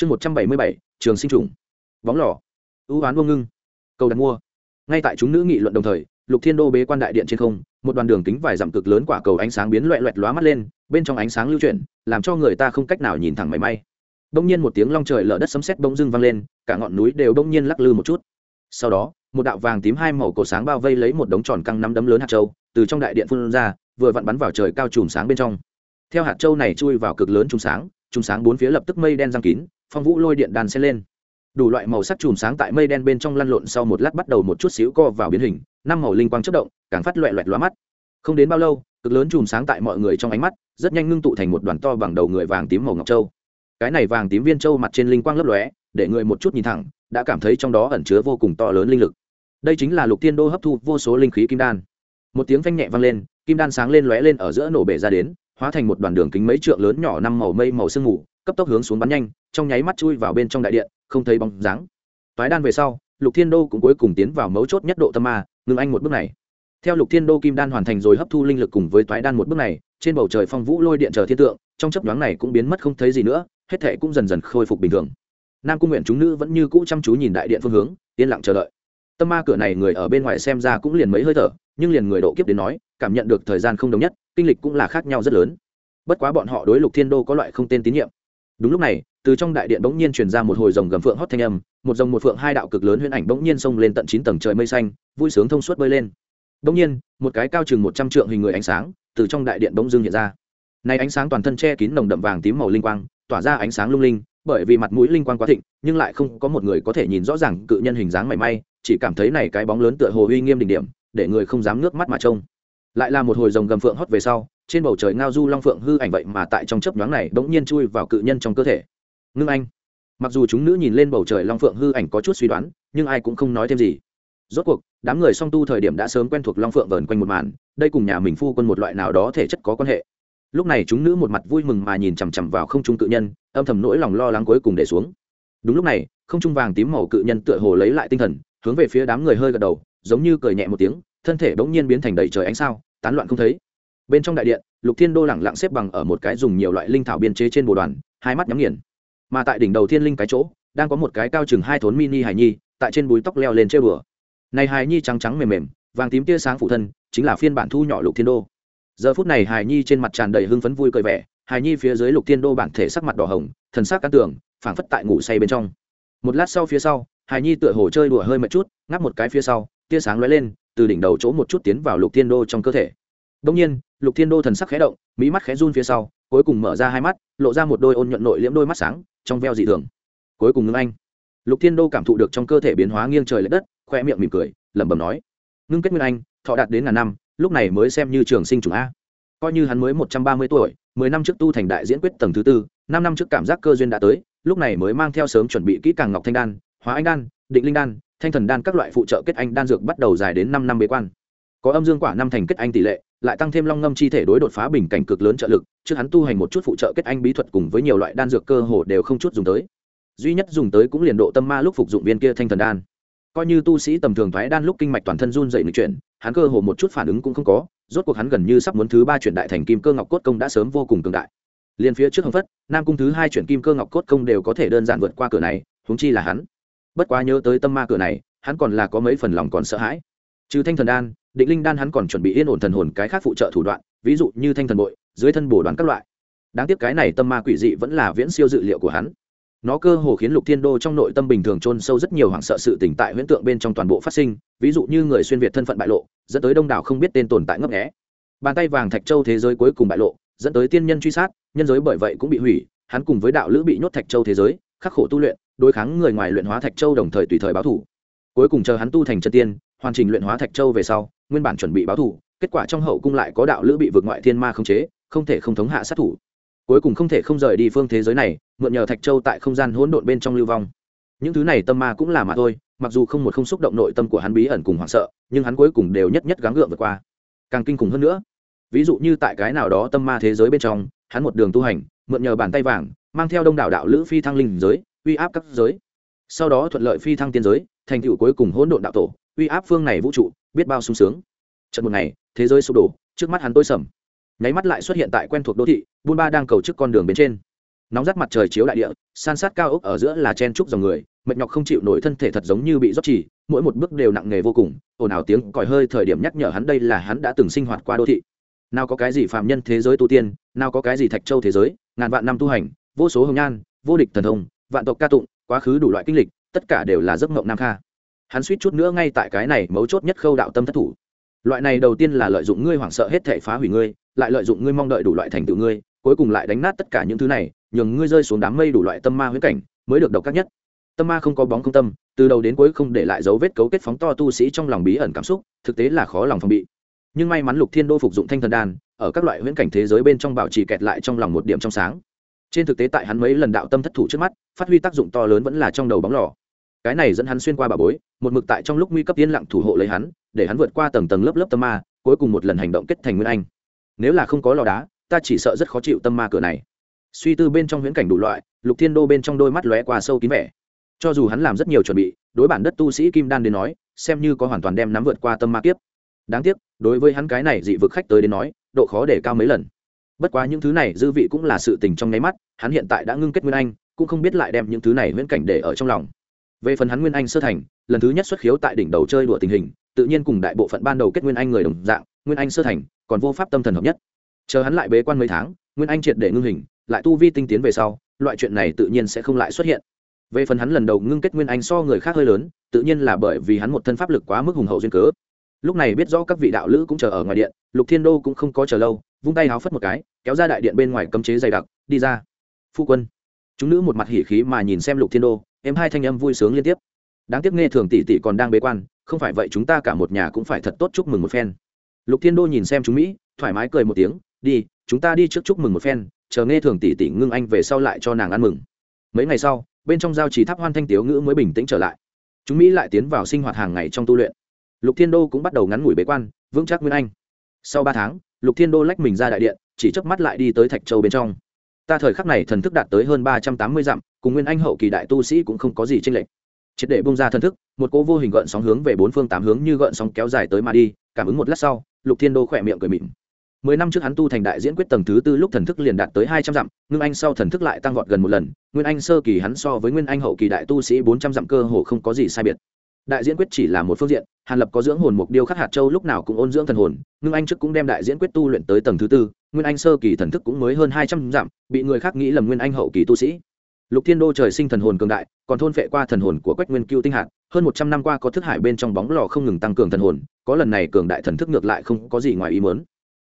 chương một trăm bảy mươi bảy, trường sinh trùng. Bóng lò. Ưu oán vô ngưng. Cầu đặt mua. Ngay tại chúng nữ nghị luận đồng thời, lục thiên đô bế quan đại điện trên không, một đoàn đường kính vài dặm cực lớn quả cầu ánh sáng biến loẹ loẹt lóa mắt lên, bên trong ánh sáng lưu chuyển, làm cho người ta không cách nào nhìn thẳng mảy may. Đông nhiên một tiếng long trời lở đất sấm sét bông dưng vang lên, cả ngọn núi đều đông nhiên lắc lư một chút. Sau đó, một đạo vàng tím hai màu cổ sáng bao vây lấy một đống tròn căng năm đấm lớn hạt châu, từ trong đại điện phun ra, vừa vặn bắn vào trời cao chùm sáng bên trong. Theo hạt châu này chui vào cực lớn chùm sáng chùm sáng bốn phía lập tức mây đen giăng kín phong vũ lôi điện đàn xen lên. Đủ loại màu sắc chùm sáng tại mây đen bên trong lăn lộn sau một lát bắt đầu một chút xíu co vào biến hình, năm màu linh quang chất động, càng phát loẹ loẹt lóa mắt. Không đến bao lâu, cực lớn chùm sáng tại mọi người trong ánh mắt, rất nhanh ngưng tụ thành một đoàn to bằng đầu người vàng tím màu ngọc châu. Cái này vàng tím viên châu mặt trên linh quang lấp lóe, để người một chút nhìn thẳng, đã cảm thấy trong đó ẩn chứa vô cùng to lớn linh lực. Đây chính là lục tiên đô hấp thu vô số linh khí kim đan. Một tiếng phanh nhẹ vang lên, kim đan sáng lên lóe lên ở giữa nổ bể ra đến, hóa thành một đoàn đường kính mấy trượng lớn nhỏ năm màu mây màu sương mù cấp tốc hướng xuống bắn nhanh, trong nháy mắt chui vào bên trong đại điện, không thấy bóng dáng. Toái đan về sau, lục thiên đô cũng cuối cùng tiến vào mấu chốt nhất độ tâm ma, ngưng anh một bước này. Theo lục thiên đô kim đan hoàn thành rồi hấp thu linh lực cùng với toái đan một bước này, trên bầu trời phong vũ lôi điện chờ thiên tượng, trong chấp nhoáng này cũng biến mất không thấy gì nữa, hết thệ cũng dần dần khôi phục bình thường. Nam cung nguyện chúng nữ vẫn như cũ chăm chú nhìn đại điện phương hướng, yên lặng chờ đợi. Tâm ma cửa này người ở bên ngoài xem ra cũng liền mấy hơi thở, nhưng liền người độ kiếp đến nói, cảm nhận được thời gian không đồng nhất, kinh lịch cũng là khác nhau rất lớn. Bất quá bọn họ đối lục thiên đô có loại không tên tín nhiệm đúng lúc này, từ trong đại điện bỗng nhiên truyền ra một hồi rồng gầm phượng hót thanh âm, một dòng một phượng hai đạo cực lớn huyễn ảnh bỗng nhiên xông lên tận chín tầng trời mây xanh, vui sướng thông suốt bơi lên. Bỗng nhiên, một cái cao chừng một trăm trượng hình người ánh sáng từ trong đại điện bỗng dưng hiện ra. Nay ánh sáng toàn thân che kín nồng đậm vàng tím màu linh quang, tỏa ra ánh sáng lung linh, bởi vì mặt mũi linh quang quá thịnh, nhưng lại không có một người có thể nhìn rõ ràng cự nhân hình dáng mảy may, chỉ cảm thấy này cái bóng lớn tựa hồ uy nghiêm đỉnh điểm, để người không dám nước mắt mà trông lại là một hồi rồng gầm phượng hót về sau, trên bầu trời ngao du long phượng hư ảnh vậy mà tại trong chớp nhoáng này bỗng nhiên chui vào cự nhân trong cơ thể. Ngưng anh. Mặc dù chúng nữ nhìn lên bầu trời long phượng hư ảnh có chút suy đoán, nhưng ai cũng không nói thêm gì. Rốt cuộc, đám người song tu thời điểm đã sớm quen thuộc long phượng vờn quanh một màn, đây cùng nhà mình phu quân một loại nào đó thể chất có quan hệ. Lúc này chúng nữ một mặt vui mừng mà nhìn chằm chằm vào không trung cự nhân, âm thầm nỗi lòng lo lắng cuối cùng để xuống. Đúng lúc này, không trung vàng tím màu cự nhân tựa hồ lấy lại tinh thần, hướng về phía đám người hơi gật đầu, giống như cười nhẹ một tiếng, thân thể bỗng nhiên biến thành đầy trời ánh sao tán loạn không thấy. Bên trong đại điện, lục thiên đô lẳng lặng xếp bằng ở một cái dùng nhiều loại linh thảo biên chế trên bồ đoàn, hai mắt nhắm nghiền. Mà tại đỉnh đầu thiên linh cái chỗ, đang có một cái cao chừng hai thốn mini hài nhi, tại trên búi tóc leo lên chơi bừa này hài nhi trắng trắng mềm mềm, vàng tím tia sáng phụ thân, chính là phiên bản thu nhỏ lục thiên đô. Giờ phút này hài nhi trên mặt tràn đầy hưng phấn vui cười vẻ, hài nhi phía dưới lục thiên đô bản thể sắc mặt đỏ hồng, thần sắc cát tường, phảng phất tại ngủ say bên trong. Một lát sau phía sau, hài nhi tựa hồ chơi đùa hơi mệt chút, ngáp một cái phía sau, tia sáng lóe lên từ đỉnh đầu chỗ một chút tiến vào lục thiên đô trong cơ thể. Đông nhiên, lục thiên đô thần sắc khẽ động mỹ mắt khẽ run phía sau, cuối cùng mở ra hai mắt, lộ ra một đôi ôn nhuận nội liễm đôi mắt sáng, trong veo dị thường. Cuối cùng ngưng anh. Lục thiên đô cảm thụ được trong cơ thể biến hóa nghiêng trời l ệ đất, khoe miệng mỉm cười, lẩm bẩm nói, ngưng kết nguyên anh, thọ đạt đến ngàn năm, lúc này mới xem như trường sinh chủng a. Coi như hắn mới một trăm ba mươi tuổi, mười năm trước tu thành đại diễn quyết tầng thứ tư, năm năm trước cảm giác cơ duyên đã tới, lúc này mới mang theo sớm chuẩn bị kỹ càng ngọc thanh đan, hóa anh đan, định linh đan thanh thần đan các loại phụ trợ kết anh đan dược bắt đầu dài đến năm năm bế quan. Có âm dương quả năm thành kết anh tỷ lệ, lại tăng thêm long ngâm chi thể đối đột phá bình cảnh cực lớn trợ lực, trước hắn tu hành một chút phụ trợ kết anh bí thuật cùng với nhiều loại đan dược cơ hồ đều không chút dùng tới. Duy nhất dùng tới cũng liền độ tâm ma lúc phục dụng viên kia thanh thần đan. Coi như tu sĩ tầm thường thoái đan lúc kinh mạch toàn thân run dậy nghịch chuyển hắn cơ hồ một chút phản ứng cũng không có, rốt cuộc hắn gần như sắp muốn thứ ba chuyển đại thành kim cơ ngọc cốt công đã sớm vô cùng cường đại. Liền phía trước hồng phất nam cung thứ hai chuyển kim cơ ngọc cốt công đều có thể đơn giản vượt qua cửa này, huống chi là hắn bất quá nhớ tới tâm ma cửa này, hắn còn là có mấy phần lòng còn sợ hãi. Trừ thanh thần đan, định linh đan hắn còn chuẩn bị yên ổn thần hồn cái khác phụ trợ thủ đoạn, ví dụ như thanh thần bội, dưới thân bổ đoán các loại. Đáng tiếc cái này tâm ma quỷ dị vẫn là viễn siêu dự liệu của hắn. Nó cơ hồ khiến lục thiên đô trong nội tâm bình thường trôn sâu rất nhiều hoảng sợ sự tỉnh tại huyễn tượng bên trong toàn bộ phát sinh, ví dụ như người xuyên việt thân phận bại lộ, dẫn tới đông đảo không biết tên tồn tại ngấp nghẽ bàn tay vàng thạch châu thế giới cuối cùng bại lộ, dẫn tới tiên nhân truy sát, nhân giới bởi vậy cũng bị hủy, hắn cùng với đạo lữ bị nhốt thạch châu thế giới, khắc khổ tu luyện đối kháng người ngoài luyện hóa thạch châu đồng thời tùy thời báo thủ. Cuối cùng chờ hắn tu thành chân tiên, hoàn trình luyện hóa thạch châu về sau, nguyên bản chuẩn bị báo thủ, kết quả trong hậu cung lại có đạo lữ bị vượt ngoại thiên ma khống chế, không thể không thống hạ sát thủ. Cuối cùng không thể không rời đi phương thế giới này, mượn nhờ thạch châu tại không gian hỗn độn bên trong lưu vong. Những thứ này tâm ma cũng là mà thôi, mặc dù không một không xúc động nội tâm của hắn bí ẩn cùng hoảng sợ, nhưng hắn cuối cùng đều nhất nhất gắng gượng vượt qua. Càng kinh khủng hơn nữa, ví dụ như tại cái nào đó tâm ma thế giới bên trong, hắn một đường tu hành, mượn nhờ bàn tay vàng, mang theo đông đảo đạo lữ phi thăng linh giới uy áp các giới. Sau đó thuận lợi phi thăng tiên giới, thành tựu cuối cùng hỗn độn đạo tổ, uy áp phương này vũ trụ, biết bao sung sướng. Trận một ngày, thế giới sụp đổ, trước mắt hắn tối sầm. Nháy mắt lại xuất hiện tại quen thuộc đô thị buôn ba đang cầu trước con đường bên trên. Nóng rát mặt trời chiếu đại địa, san sát cao ốc ở giữa là chen trúc dòng người, mệt nhọc không chịu nổi thân thể thật giống như bị rót chỉ mỗi một bước đều nặng nề vô cùng, ồn ào tiếng còi hơi thời điểm nhắc nhở hắn đây là hắn đã từng sinh hoạt qua đô thị. Nào có cái gì phạm nhân thế giới tu tiên, nào có cái gì thạch châu thế giới, ngàn vạn năm tu hành, vô số hồng nhan, vô địch thần thông vạn tộc ca tụng, quá khứ đủ loại kinh lịch, tất cả đều là giấc mộng nam kha. Hắn suýt chút nữa ngay tại cái này mấu chốt nhất khâu đạo tâm thất thủ. Loại này đầu tiên là lợi dụng ngươi hoảng sợ hết thể phá hủy ngươi, lại lợi dụng ngươi mong đợi đủ loại thành tựu ngươi, cuối cùng lại đánh nát tất cả những thứ này, nhường ngươi rơi xuống đám mây đủ loại tâm ma huyễn cảnh, mới được độc các nhất. Tâm ma không có bóng không tâm, từ đầu đến cuối không để lại dấu vết cấu kết phóng to tu sĩ trong lòng bí ẩn cảm xúc, thực tế là khó lòng phòng bị. Nhưng may mắn lục thiên đô phục dụng thanh thần đan, ở các loại huyễn cảnh thế giới bên trong bảo trì kẹt lại trong lòng một điểm trong sáng trên thực tế tại hắn mấy lần đạo tâm thất thủ trước mắt, phát huy tác dụng to lớn vẫn là trong đầu bóng lò. Cái này dẫn hắn xuyên qua bà bối, một mực tại trong lúc nguy cấp yên lặng thủ hộ lấy hắn, để hắn vượt qua tầng tầng lớp lớp tâm ma, cuối cùng một lần hành động kết thành nguyên anh. Nếu là không có lò đá, ta chỉ sợ rất khó chịu tâm ma cửa này. Suy tư bên trong huyễn cảnh đủ loại, lục thiên đô bên trong đôi mắt lóe qua sâu kín vẻ. Cho dù hắn làm rất nhiều chuẩn bị, đối bản đất tu sĩ kim đan đến nói, xem như có hoàn toàn đem nắm vượt qua tâm ma kiếp. Đáng tiếc, đối với hắn cái này dị vực khách tới đến nói, độ khó để cao mấy lần bất quá những thứ này dư vị cũng là sự tình trong nháy mắt, hắn hiện tại đã ngưng kết nguyên anh, cũng không biết lại đem những thứ này viễn cảnh để ở trong lòng. Về phần hắn nguyên anh sơ thành, lần thứ nhất xuất khiếu tại đỉnh đầu chơi đùa tình hình, tự nhiên cùng đại bộ phận ban đầu kết nguyên anh người đồng dạng, nguyên anh sơ thành còn vô pháp tâm thần hợp nhất. Chờ hắn lại bế quan mấy tháng, nguyên anh triệt để ngưng hình, lại tu vi tinh tiến về sau, loại chuyện này tự nhiên sẽ không lại xuất hiện. Về phần hắn lần đầu ngưng kết nguyên anh so người khác hơi lớn, tự nhiên là bởi vì hắn một thân pháp lực quá mức hùng hậu duyên cớ lúc này biết rõ các vị đạo lữ cũng chờ ở ngoài điện, lục thiên đô cũng không có chờ lâu, vung tay háo phất một cái, kéo ra đại điện bên ngoài cấm chế dày đặc, đi ra. Phu quân. Chúng nữ một mặt hỉ khí mà nhìn xem lục thiên đô em hai thanh âm vui sướng liên tiếp. Đáng tiếc nghe thường tỷ tỷ còn đang bế quan, không phải vậy chúng ta cả một nhà cũng phải thật tốt chúc mừng một phen. Lục thiên đô nhìn xem chúng mỹ, thoải mái cười một tiếng, đi, chúng ta đi trước chúc mừng một phen, chờ nghe thường tỷ tỷ ngưng anh về sau lại cho nàng ăn mừng. Mấy ngày sau, bên trong giao trì tháp hoan thanh tiếu ngữ mới bình tĩnh trở lại. Chúng mỹ lại tiến vào sinh hoạt hàng ngày trong tu luyện lục thiên đô cũng bắt đầu ngắn ngủi bế quan, vững chắc nguyên anh. Sau ba tháng, lục thiên đô lách mình ra đại điện, chỉ chớp mắt lại đi tới thạch châu bên trong. Ta thời khắc này thần thức đạt tới hơn ba trăm tám mươi dặm, cùng nguyên anh hậu kỳ đại tu sĩ cũng không có gì tranh lệch. Triệt để bung ra thần thức, một cỗ vô hình gợn sóng hướng về bốn phương tám hướng như gợn sóng kéo dài tới mà đi, cảm ứng một lát sau, lục thiên đô khỏe miệng cười mịn mười năm trước hắn tu thành đại diễn quyết tầng thứ tư lúc thần thức liền đạt tới hai trăm dặm, ngưng anh sau thần thức lại tăng vọt gần một lần, nguyên anh sơ kỳ hắn so với nguyên anh hậu kỳ đại tu sĩ bốn trăm dặm cơ hồ không có gì sai biệt đại diễn quyết chỉ là một phương diện, hàn lập có dưỡng hồn mục điêu khắc hạt châu lúc nào cũng ôn dưỡng thần hồn, ngưng anh trước cũng đem đại diễn quyết tu luyện tới tầng thứ tư, nguyên anh sơ kỳ thần thức cũng mới hơn hai trăm dặm, bị người khác nghĩ lầm nguyên anh hậu kỳ tu sĩ. Lục thiên đô trời sinh thần hồn cường đại, còn thôn phệ qua thần hồn của quách nguyên cưu tinh hạt, hơn một trăm năm qua có thức hải bên trong bóng lò không ngừng tăng cường thần hồn, có lần này cường đại thần thức ngược lại không có gì ngoài ý mớn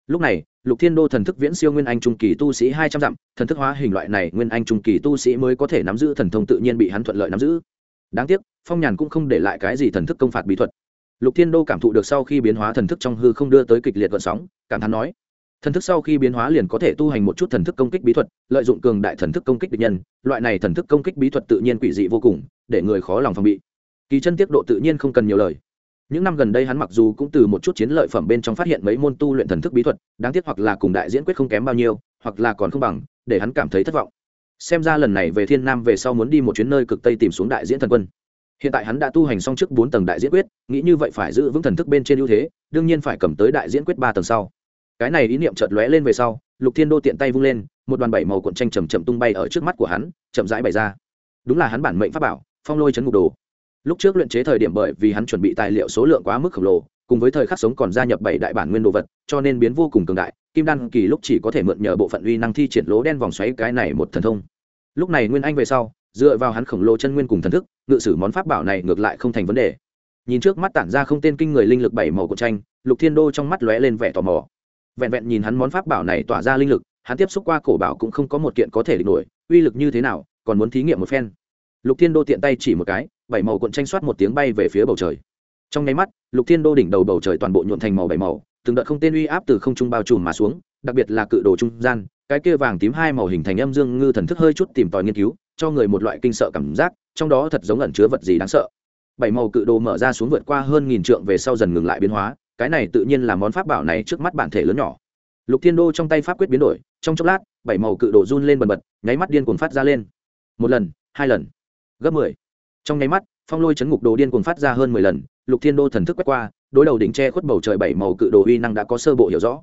lúc này, lục thiên đô thần thức viễn siêu nguyên anh trung kỳ tu sĩ hai trăm dặm, thần thức hóa hình loại này nguyên anh trung kỳ tu sĩ mới có thể nắm giữ thần thông tự nhiên bị hắn thuận lợi nắm giữ. Đáng tiếc phong nhàn cũng không để lại cái gì thần thức công phạt bí thuật. Lục thiên đô cảm thụ được sau khi biến hóa thần thức trong hư không đưa tới kịch liệt vận sóng, cảm thán nói, thần thức sau khi biến hóa liền có thể tu hành một chút thần thức công kích bí thuật, lợi dụng cường đại thần thức công kích địch nhân, loại này thần thức công kích bí thuật tự nhiên quỷ dị vô cùng, để người khó lòng phòng bị. Kỳ chân tiết độ tự nhiên không cần nhiều lời. Những năm gần đây hắn mặc dù cũng từ một chút chiến lợi phẩm bên trong phát hiện mấy môn tu luyện thần thức bí thuật, đáng tiếc hoặc là cùng đại diễn quyết không kém bao nhiêu, hoặc là còn không bằng, để hắn cảm thấy thất vọng. Xem ra lần này về thiên nam về sau muốn đi một chuyến nơi cực tây tìm xuống đại diễn thần quân hiện tại hắn đã tu hành xong trước bốn tầng đại diễn quyết, nghĩ như vậy phải giữ vững thần thức bên trên ưu thế, đương nhiên phải cầm tới đại diễn quyết ba tầng sau. Cái này ý niệm chợt lóe lên về sau, lục thiên đô tiện tay vung lên, một đoàn bảy màu cuộn tranh chầm chậm tung bay ở trước mắt của hắn, chậm rãi bày ra. Đúng là hắn bản mệnh pháp bảo, phong lôi chấn ngục đồ. Lúc trước luyện chế thời điểm bởi vì hắn chuẩn bị tài liệu số lượng quá mức khổng lồ, cùng với thời khắc sống còn gia nhập bảy đại bản nguyên đồ vật, cho nên biến vô cùng cường đại, kim đan kỳ lúc chỉ có thể mượn nhờ bộ phận uy năng thi triển lỗ đen vòng xoáy cái này một thần thông. Lúc này nguyên anh về sau dựa vào hắn khổng lồ chân nguyên cùng thần thức, ngự sử món pháp bảo này ngược lại không thành vấn đề. Nhìn trước mắt tản ra không tên kinh người linh lực bảy màu của tranh, lục thiên đô trong mắt lóe lên vẻ tò mò. Vẹn vẹn nhìn hắn món pháp bảo này tỏa ra linh lực, hắn tiếp xúc qua cổ bảo cũng không có một kiện có thể địch nổi, uy lực như thế nào, còn muốn thí nghiệm một phen. Lục thiên đô tiện tay chỉ một cái, bảy màu cuộn tranh soát một tiếng bay về phía bầu trời. Trong nháy mắt, lục thiên đô đỉnh đầu bầu trời toàn bộ nhuộn thành màu bảy màu, từng đợt không tên uy áp từ không trung bao trùm mà xuống, đặc biệt là cự đồ trung gian, cái kia vàng tím hai màu hình thành âm dương ngư thần thức hơi chút tìm tòi nghiên cứu cho người một loại kinh sợ cảm giác, trong đó thật giống ẩn chứa vật gì đáng sợ. Bảy màu cự đồ mở ra xuống vượt qua hơn nghìn trượng về sau dần ngừng lại biến hóa, cái này tự nhiên là món pháp bảo này trước mắt bản thể lớn nhỏ. Lục thiên đô trong tay pháp quyết biến đổi, trong chốc lát, bảy màu cự đồ run lên bần bật, nháy mắt điên cuồng phát ra lên. Một lần, hai lần, gấp mười. Trong nháy mắt, phong lôi chấn ngục đồ điên cuồng phát ra hơn mười lần, lục thiên đô thần thức quét qua, đối đầu đỉnh tre khuất bầu trời bảy màu cự đồ uy năng đã có sơ bộ hiểu rõ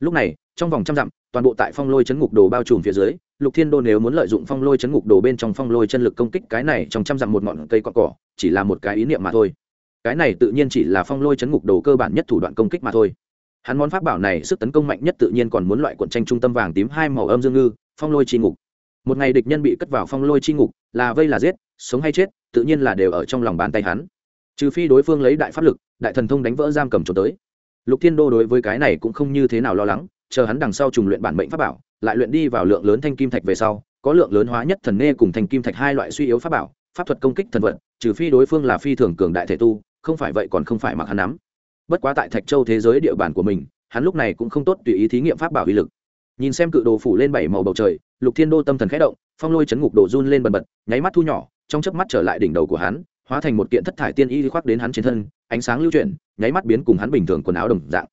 lúc này, trong vòng trăm dặm, toàn bộ tại phong lôi chấn ngục đồ bao trùm phía dưới, lục thiên đô nếu muốn lợi dụng phong lôi chấn ngục đồ bên trong phong lôi chân lực công kích cái này trong trăm dặm một ngọn cây cọ cỏ, chỉ là một cái ý niệm mà thôi. Cái này tự nhiên chỉ là phong lôi chấn ngục đồ cơ bản nhất thủ đoạn công kích mà thôi. Hắn món pháp bảo này sức tấn công mạnh nhất tự nhiên còn muốn loại cuộn tranh trung tâm vàng tím hai màu âm dương ngư, phong lôi chi ngục. Một ngày địch nhân bị cất vào phong lôi chi ngục, là vây là giết, sống hay chết, tự nhiên là đều ở trong lòng bàn tay hắn. Trừ phi đối phương lấy đại pháp lực, đại thần thông đánh vỡ giam cầm trốn tới lục thiên đô đối với cái này cũng không như thế nào lo lắng, chờ hắn đằng sau trùng luyện bản mệnh pháp bảo, lại luyện đi vào lượng lớn thanh kim thạch về sau, có lượng lớn hóa nhất thần nê cùng thanh kim thạch hai loại suy yếu pháp bảo, pháp thuật công kích thần vật trừ phi đối phương là phi thường cường đại thể tu, không phải vậy còn không phải mặc hắn nắm. Bất quá tại thạch châu thế giới địa bàn của mình, hắn lúc này cũng không tốt tùy ý thí nghiệm pháp bảo uy lực. Nhìn xem cự đồ phủ lên bảy màu bầu trời, lục thiên đô tâm thần khẽ động, phong lôi chấn ngục đồ run lên bần bật, nháy mắt thu nhỏ, trong chớp mắt trở lại đỉnh đầu của hắn, hóa thành một kiện thất thải tiên y khoác đến hắn trên thân ánh sáng lưu chuyển, nháy mắt biến cùng hắn bình thường quần áo đồng dạng.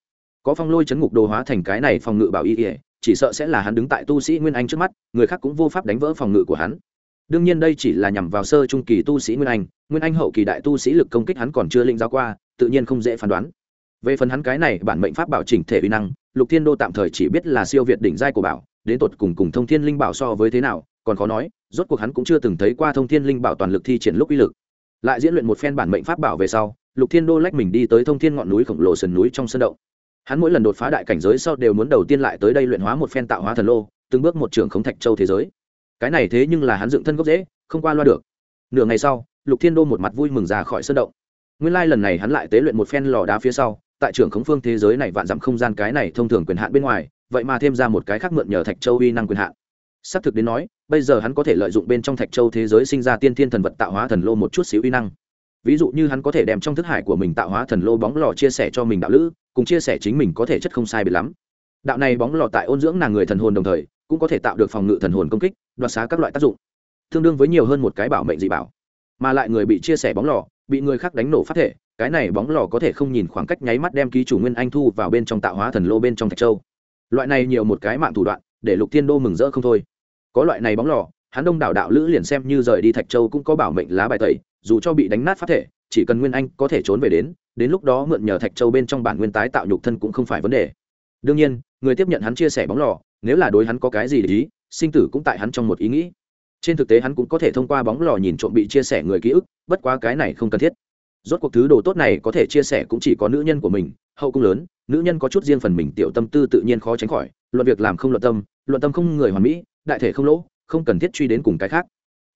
Có phong lôi chấn ngục đồ hóa thành cái này phòng ngự bảo y ỉa chỉ sợ sẽ là hắn đứng tại tu sĩ nguyên anh trước mắt, người khác cũng vô pháp đánh vỡ phòng ngự của hắn. Đương nhiên đây chỉ là nhằm vào sơ trung kỳ tu sĩ nguyên anh nguyên anh hậu kỳ đại tu sĩ lực công kích hắn còn chưa linh giao qua, tự nhiên không dễ phán đoán. Về phần hắn cái này bản mệnh pháp bảo chỉnh thể uy năng, lục thiên đô tạm thời chỉ biết là siêu việt đỉnh giai của bảo, đến tột cùng cùng thông thiên linh bảo so với thế nào, còn khó nói, rốt cuộc hắn cũng chưa từng thấy qua thông thiên linh bảo toàn lực thi triển lúc uy lực. Lại diễn luyện một phen bản mệnh pháp bảo về sau lục thiên đô lách mình đi tới thông thiên ngọn núi khổng lồ sườn núi trong sân động. Hắn mỗi lần đột phá đại cảnh giới sau đều muốn đầu tiên lại tới đây luyện hóa một phen tạo hóa thần lô, từng bước một trưởng khống thạch châu thế giới. Cái này thế nhưng là hắn dựng thân gốc dễ không qua loa được. Nửa ngày sau, lục thiên đô một mặt vui mừng ra khỏi sân động. Nguyên lai lần này hắn lại tế luyện một phen lò đá phía sau, tại trưởng khống phương thế giới này vạn dặm không gian cái này thông thường quyền hạn bên ngoài, vậy mà thêm ra một cái khác mượn nhờ thạch châu uy năng quyền hạn. Xác thực đến nói, bây giờ hắn có thể lợi dụng bên trong thạch châu thế giới sinh ra tiên thiên thần vật tạo hóa thần lô một chút xíu uy năng ví dụ như hắn có thể đem trong thức hải của mình tạo hóa thần lô bóng lò chia sẻ cho mình đạo lữ, cùng chia sẻ chính mình có thể chất không sai biệt lắm. Đạo này bóng lò tại ôn dưỡng nàng người thần hồn đồng thời, cũng có thể tạo được phòng ngự thần hồn công kích, đoạt xá các loại tác dụng. Tương đương với nhiều hơn một cái bảo mệnh dị bảo. Mà lại người bị chia sẻ bóng lò, bị người khác đánh nổ phát thể, cái này bóng lò có thể không nhìn khoảng cách nháy mắt đem ký chủ nguyên anh thu vào bên trong tạo hóa thần lô bên trong thạch châu. Loại này nhiều một cái mạng thủ đoạn, để lục thiên đô mừng rỡ không thôi. Có loại này bóng lò, hắn đông đảo đạo lữ liền xem như rời đi thạch châu cũng có bảo mệnh lá bài tẩy dù cho bị đánh nát phát thể, chỉ cần nguyên anh có thể trốn về đến đến lúc đó mượn nhờ thạch châu bên trong bản nguyên tái tạo nhục thân cũng không phải vấn đề. Đương nhiên, người tiếp nhận hắn chia sẻ bóng lò, nếu là đối hắn có cái gì để ý, sinh tử cũng tại hắn trong một ý nghĩ. Trên thực tế hắn cũng có thể thông qua bóng lò nhìn trộm bị chia sẻ người ký ức, bất quá cái này không cần thiết. Rốt cuộc thứ đồ tốt này có thể chia sẻ cũng chỉ có nữ nhân của mình, hậu cung lớn, nữ nhân có chút riêng phần mình tiểu tâm tư tự nhiên khó tránh khỏi, luận việc làm không luận tâm luận tâm không người hoàn mỹ, đại thể không lỗ, không cần thiết truy đến cùng cái khác.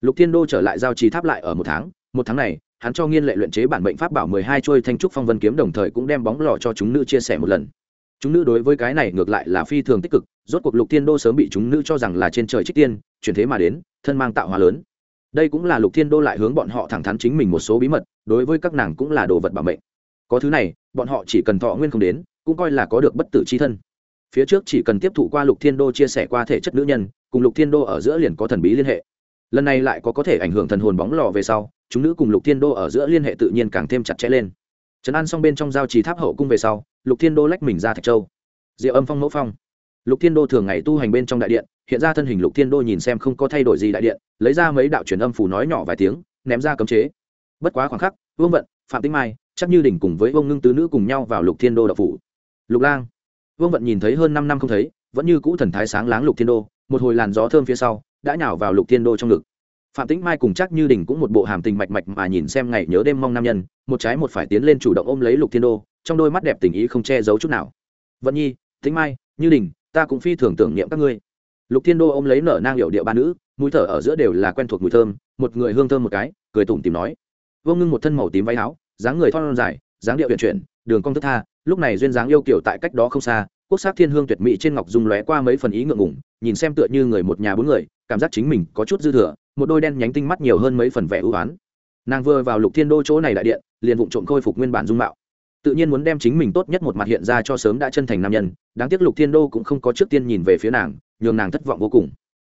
Lục thiên đô trở lại giao trì tháp lại ở một tháng một tháng này, hắn cho nghiên lệ luyện chế bản bệnh pháp bảo mười hai trôi thanh trúc phong vân kiếm đồng thời cũng đem bóng lò cho chúng nữ chia sẻ một lần. Chúng nữ đối với cái này ngược lại là phi thường tích cực, rốt cuộc lục thiên đô sớm bị chúng nữ cho rằng là trên trời trích tiên, chuyển thế mà đến, thân mang tạo hóa lớn. Đây cũng là lục thiên đô lại hướng bọn họ thẳng thắn chính mình một số bí mật, đối với các nàng cũng là đồ vật bảo mệnh. Có thứ này, bọn họ chỉ cần thọ nguyên không đến, cũng coi là có được bất tử c h i thân. Phía trước chỉ cần tiếp thụ qua lục thiên đô chia sẻ qua thể chất nữ nhân, cùng lục thiên đô ở giữa liền có thần bí liên hệ. Lần này lại có có thể ảnh hưởng thần hồn bóng lò về sau chúng nữ cùng lục thiên đô ở giữa liên hệ tự nhiên càng thêm chặt chẽ lên. Trấn an xong bên trong giao trì tháp hậu cung về sau, lục thiên đô lách mình ra thạch châu. Diệu âm phong mẫu phong. Lục thiên đô thường ngày tu hành bên trong đại điện, hiện ra thân hình lục thiên đô nhìn xem không có thay đổi gì đại điện, lấy ra mấy đạo truyền âm phủ nói nhỏ vài tiếng, ném ra cấm chế. Bất quá khoảng khắc, vương vận, phạm tĩnh mai, chắc như đỉnh cùng với vương ngưng tứ nữ cùng nhau vào lục thiên đô đậu phủ. Lục lang. Vương vận nhìn thấy hơn năm năm không thấy, vẫn như cũ thần thái sáng láng lục thiên đô, một hồi làn gió thơm phía sau, đã nhào vào lục thiên đô trong ngực phạm tĩnh mai cùng chắc như đình cũng một bộ hàm tình mạch mạch mà nhìn xem ngày nhớ đêm mong nam nhân, một trái một phải tiến lên chủ động ôm lấy lục thiên đô, trong đôi mắt đẹp tình ý không che giấu chút nào. Vận nhi, tĩnh mai, như đình, ta cũng phi thường tưởng niệm các ngươi. Lục thiên đô ôm lấy nở nang hiệu điệu ba nữ, mũi thở ở giữa đều là quen thuộc mùi thơm, một người hương thơm một cái, cười tủm tìm nói. Vô ngưng một thân màu tím váy áo, dáng người thon dài, dáng điệu huyền chuyển, đường cong thức tha, lúc này duyên dáng yêu kiểu tại cách đó không xa, quốc sắc thiên hương tuyệt mỹ trên ngọc dung lóe qua mấy phần ý ngượng ngủng nhìn xem tựa như người một nhà bốn người, cảm giác chính mình có chút dư thừa một đôi đen nhánh tinh mắt nhiều hơn mấy phần vẻ ưu ái. Nàng vừa vào lục thiên đô chỗ này đại điện, liền vụng trộm khôi phục nguyên bản dung mạo. Tự nhiên muốn đem chính mình tốt nhất một mặt hiện ra cho sớm đã chân thành nam nhân, đáng tiếc lục thiên đô cũng không có trước tiên nhìn về phía nàng, nhường nàng thất vọng vô cùng.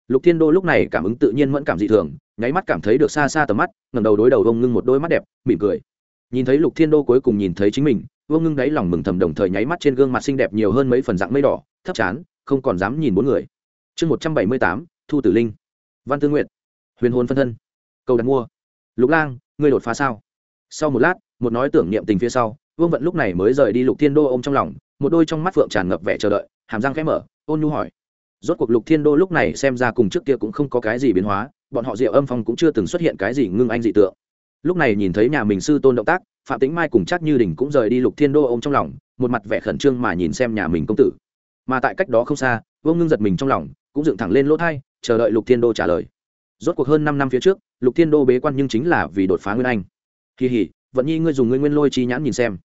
Lục thiên đô lúc này cảm ứng tự nhiên mẫn cảm dị thường, nháy mắt cảm thấy được xa xa tầm mắt ngầm đầu đối đầu ông ngưng một đôi mắt đẹp, mỉm cười. Nhìn thấy lục thiên đô cuối cùng nhìn thấy chính mình, vương ngưng đáy lòng mừng thầm đồng thời nháy mắt trên gương mặt xinh đẹp nhiều hơn mấy phần dạng mây đỏ, thấp chán, không còn dám nhìn bốn người. Chương một trăm bảy mươi tám, thu tử linh. Văn tư nguyện huyền hồn phân thân. Cầu đặt mua. Lục lang, ngươi đột phá sao? Sau một lát, một nói tưởng niệm tình phía sau, vương vận lúc này mới rời đi lục thiên đô ô m trong lòng, một đôi trong mắt phượng tràn ngập vẻ chờ đợi, hàm răng khẽ mở, ôn nhu hỏi. Rốt cuộc lục thiên đô lúc này xem ra cùng trước kia cũng không có cái gì biến hóa, bọn họ diệu âm phong cũng chưa từng xuất hiện cái gì ngưng anh dị tượng. Lúc này nhìn thấy nhà mình sư tôn động tác, phạm tính mai cùng chắc như đình cũng rời đi lục thiên đô ô m trong lòng, một mặt vẻ khẩn trương mà nhìn xem nhà mình công tử. Mà tại cách đó không xa, vương ngưng giật mình trong lòng, cũng dựng thẳng lên lỗ thai, chờ đợi lục thiên đô trả lời rốt cuộc hơn năm năm phía trước, lục thiên đô bế quan nhưng chính là vì đột phá nguyên anh. Kỳ hỉ, vận nhi ngươi dùng ngươi nguyên lôi chi nhãn nhìn xem.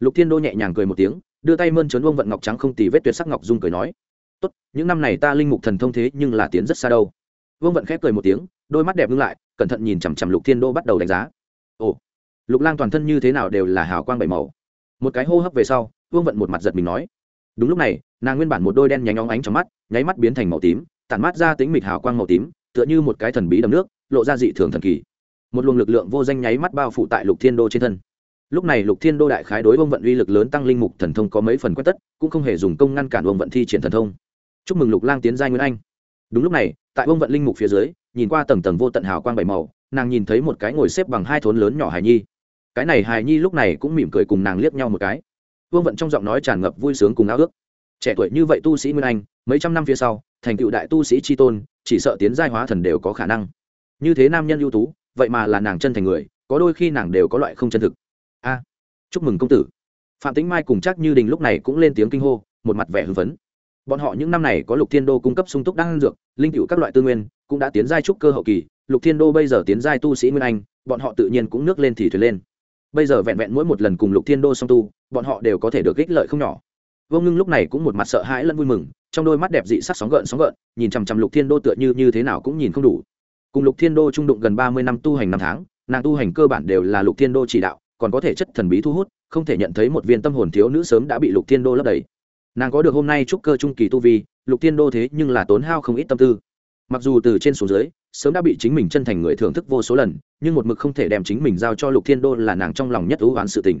Lục thiên đô nhẹ nhàng cười một tiếng, đưa tay mơn trớn ông vận ngọc trắng không tì vết tuyệt sắc ngọc dung cười nói, tốt, những năm này ta linh mục thần thông thế nhưng là tiến rất xa đâu. Vương vận khép cười một tiếng, đôi mắt đẹp ngưng lại, cẩn thận nhìn chằm chằm lục thiên đô bắt đầu đánh giá. Ồ, lục lang toàn thân như thế nào đều là hào quang bảy màu. Một cái hô hấp về sau vương vận một mặt giật mình nói, đúng lúc này, nàng nguyên bản một đôi đen nhánh óng ánh trong mắt, nháy mắt biến thành màu tím, tản mát ra tính mịch hào quang màu tím tựa như một cái thần bí đầm nước, lộ ra dị thường thần kỳ. Một luồng lực lượng vô danh nháy mắt bao phủ tại lục thiên đô trên thân. Lúc này lục thiên đô đại khái đối ông vận uy lực lớn tăng linh mục thần thông có mấy phần quét tất, cũng không hề dùng công ngăn cản ông vận thi triển thần thông. Chúc mừng lục lang tiến giai nguyên anh. Đúng lúc này, tại ông vận linh mục phía dưới, nhìn qua tầng tầng vô tận hào quang bảy màu, nàng nhìn thấy một cái ngồi xếp bằng hai thốn lớn nhỏ hài nhi. Cái này hài nhi lúc này cũng mỉm cười cùng nàng liếc nhau một cái. Vương vận trong giọng nói tràn ngập vui sướng cùng ao ước. Trẻ tuổi như vậy tu sĩ nguyên anh, mấy trăm năm phía sau, thành cựu đại tu sĩ tri tôn chỉ sợ tiến giai hóa thần đều có khả năng. Như thế nam nhân ưu tú, vậy mà là nàng chân thành người, có đôi khi nàng đều có loại không chân thực. A à, chúc mừng công tử. Phạm tính mai cùng chắc như đình lúc này cũng lên tiếng kinh hô, một mặt vẻ hưng phấn. Bọn họ những năm này có lục thiên đô cung cấp sung túc đan dược, linh cựu các loại tư nguyên, cũng đã tiến giai trúc cơ hậu kỳ, lục thiên đô bây giờ tiến giai tu sĩ nguyên anh, bọn họ tự nhiên cũng nước lên thì thuyền lên. Bây giờ vẹn vẹn mỗi một lần cùng lục thiên đô song tu, bọn họ đều có thể được ích lợi không nhỏ vô ngưng lúc này cũng một mặt sợ hãi lẫn vui mừng, trong đôi mắt đẹp dị sắc sóng gợn sóng gợn, nhìn chằm chằm lục thiên đô tựa như như thế nào cũng nhìn không đủ. Cùng lục thiên đô trung đụng gần ba mươi năm tu hành năm tháng, nàng tu hành cơ bản đều là lục thiên đô chỉ đạo, còn có thể chất thần bí thu hút, không thể nhận thấy một viên tâm hồn thiếu nữ sớm đã bị lục thiên đô lấp đầy. Nàng có được hôm nay trúc cơ trung kỳ tu vi, lục thiên đô thế nhưng là tốn hao không ít tâm tư. Mặc dù từ trên xuống dưới, sớm đã bị chính mình chân thành người thưởng thức vô số lần, nhưng một mực không thể đem chính mình giao cho lục thiên đô là nàng trong lòng nhất ưu oán sự tình.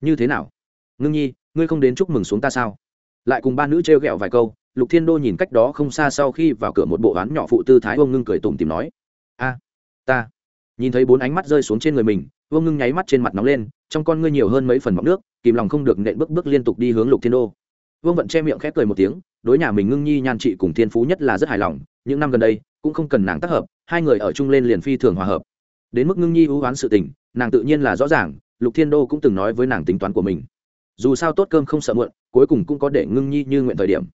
Như thế nào? Ngưng nhi, ngươi không đến chúc mừng xuống ta sao? Lại cùng ba nữ trêu ghẹo vài câu, lục thiên đô nhìn cách đó không xa sau khi vào cửa một bộ oán nhỏ phụ tư thái ông ngưng cười tủm tìm nói, a, ta. Nhìn thấy bốn ánh mắt rơi xuống trên người mình, vương ngưng nháy mắt trên mặt nóng lên, trong con ngươi nhiều hơn mấy phần bọc nước, kìm lòng không được nện bước bước liên tục đi hướng lục thiên đô. Vương vận che miệng khép cười một tiếng, đối nhà mình ngưng nhi, nhan trị cùng thiên phú nhất là rất hài lòng, những năm gần đây, cũng không cần nàng tác hợp, hai người ở chung lên liền phi thường hòa hợp. Đến mức ngưng nhi ưu oán sự tình, nàng tự nhiên là rõ ràng, lục thiên đô cũng từng nói với nàng tính toán của mình dù sao tốt cơm không sợ muộn, cuối cùng cũng có để ngưng nhi như nguyện thời điểm.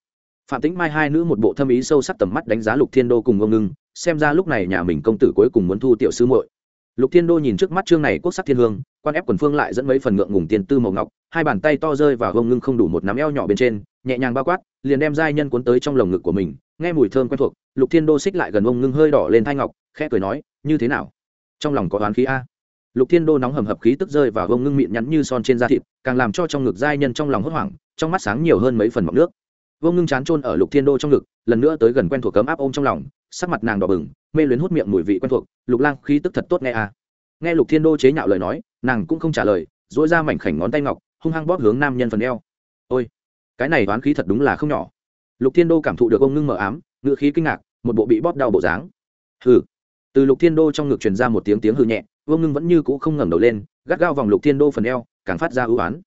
Phạm tính mai hai nữ một bộ thâm ý sâu sắc tầm mắt đánh giá lục thiên đô cùng ông ngưng, xem ra lúc này nhà mình công tử cuối cùng muốn thu tiểu sư muội. Lục thiên đô nhìn trước mắt chương này quốc sắc thiên hương, quan ép quần phương lại dẫn mấy phần ngượng ngùng tiền tư màu ngọc, hai bàn tay to rơi vào ông ngưng không đủ một nắm eo nhỏ bên trên, nhẹ nhàng bao quát, liền đem giai nhân cuốn tới trong lồng ngực của mình, nghe mùi thơm quen thuộc, lục thiên đô xích lại gần ông ngưng hơi đỏ lên thai ngọc, khẽ cười nói, như thế nào? Trong lòng có oán khí a? Lục thiên đô nóng hầm hập khí tức rơi vào ông ngưng mịn nhắn như son trên da thịt, càng làm cho trong ngực giai nhân trong lòng hốt hoảng, trong mắt sáng nhiều hơn mấy phần mọc nước. Vô ngưng chán trôn ở lục thiên đô trong ngực, lần nữa tới gần quen thuộc cấm áp ôm trong lòng, sắc mặt nàng đỏ bừng, mê luyến hút miệng mùi vị quen thuộc, lục lang, khí tức thật tốt nghe à? nghe lục thiên đô chế nhạo lời nói, nàng cũng không trả lời dỗi ra mảnh khảnh ngón tay ngọc, hung hăng bóp hướng nam nhân phần eo. Ôi, cái này đoán khí thật đúng là không nhỏ. Lục thiên đô cảm thụ được ông ngưng mờ ám ngự khí kinh ngạc, một bộ bị bóp đau bộ dáng. Hừ. Từ lục thiên đô trong ngực truyền ra một tiếng tiếng hư nhẹ Vương ngưng vẫn như cũ không ngẩng đầu lên, gắt gao vòng lục thiên đô phần eo, càng phát ra ưu oán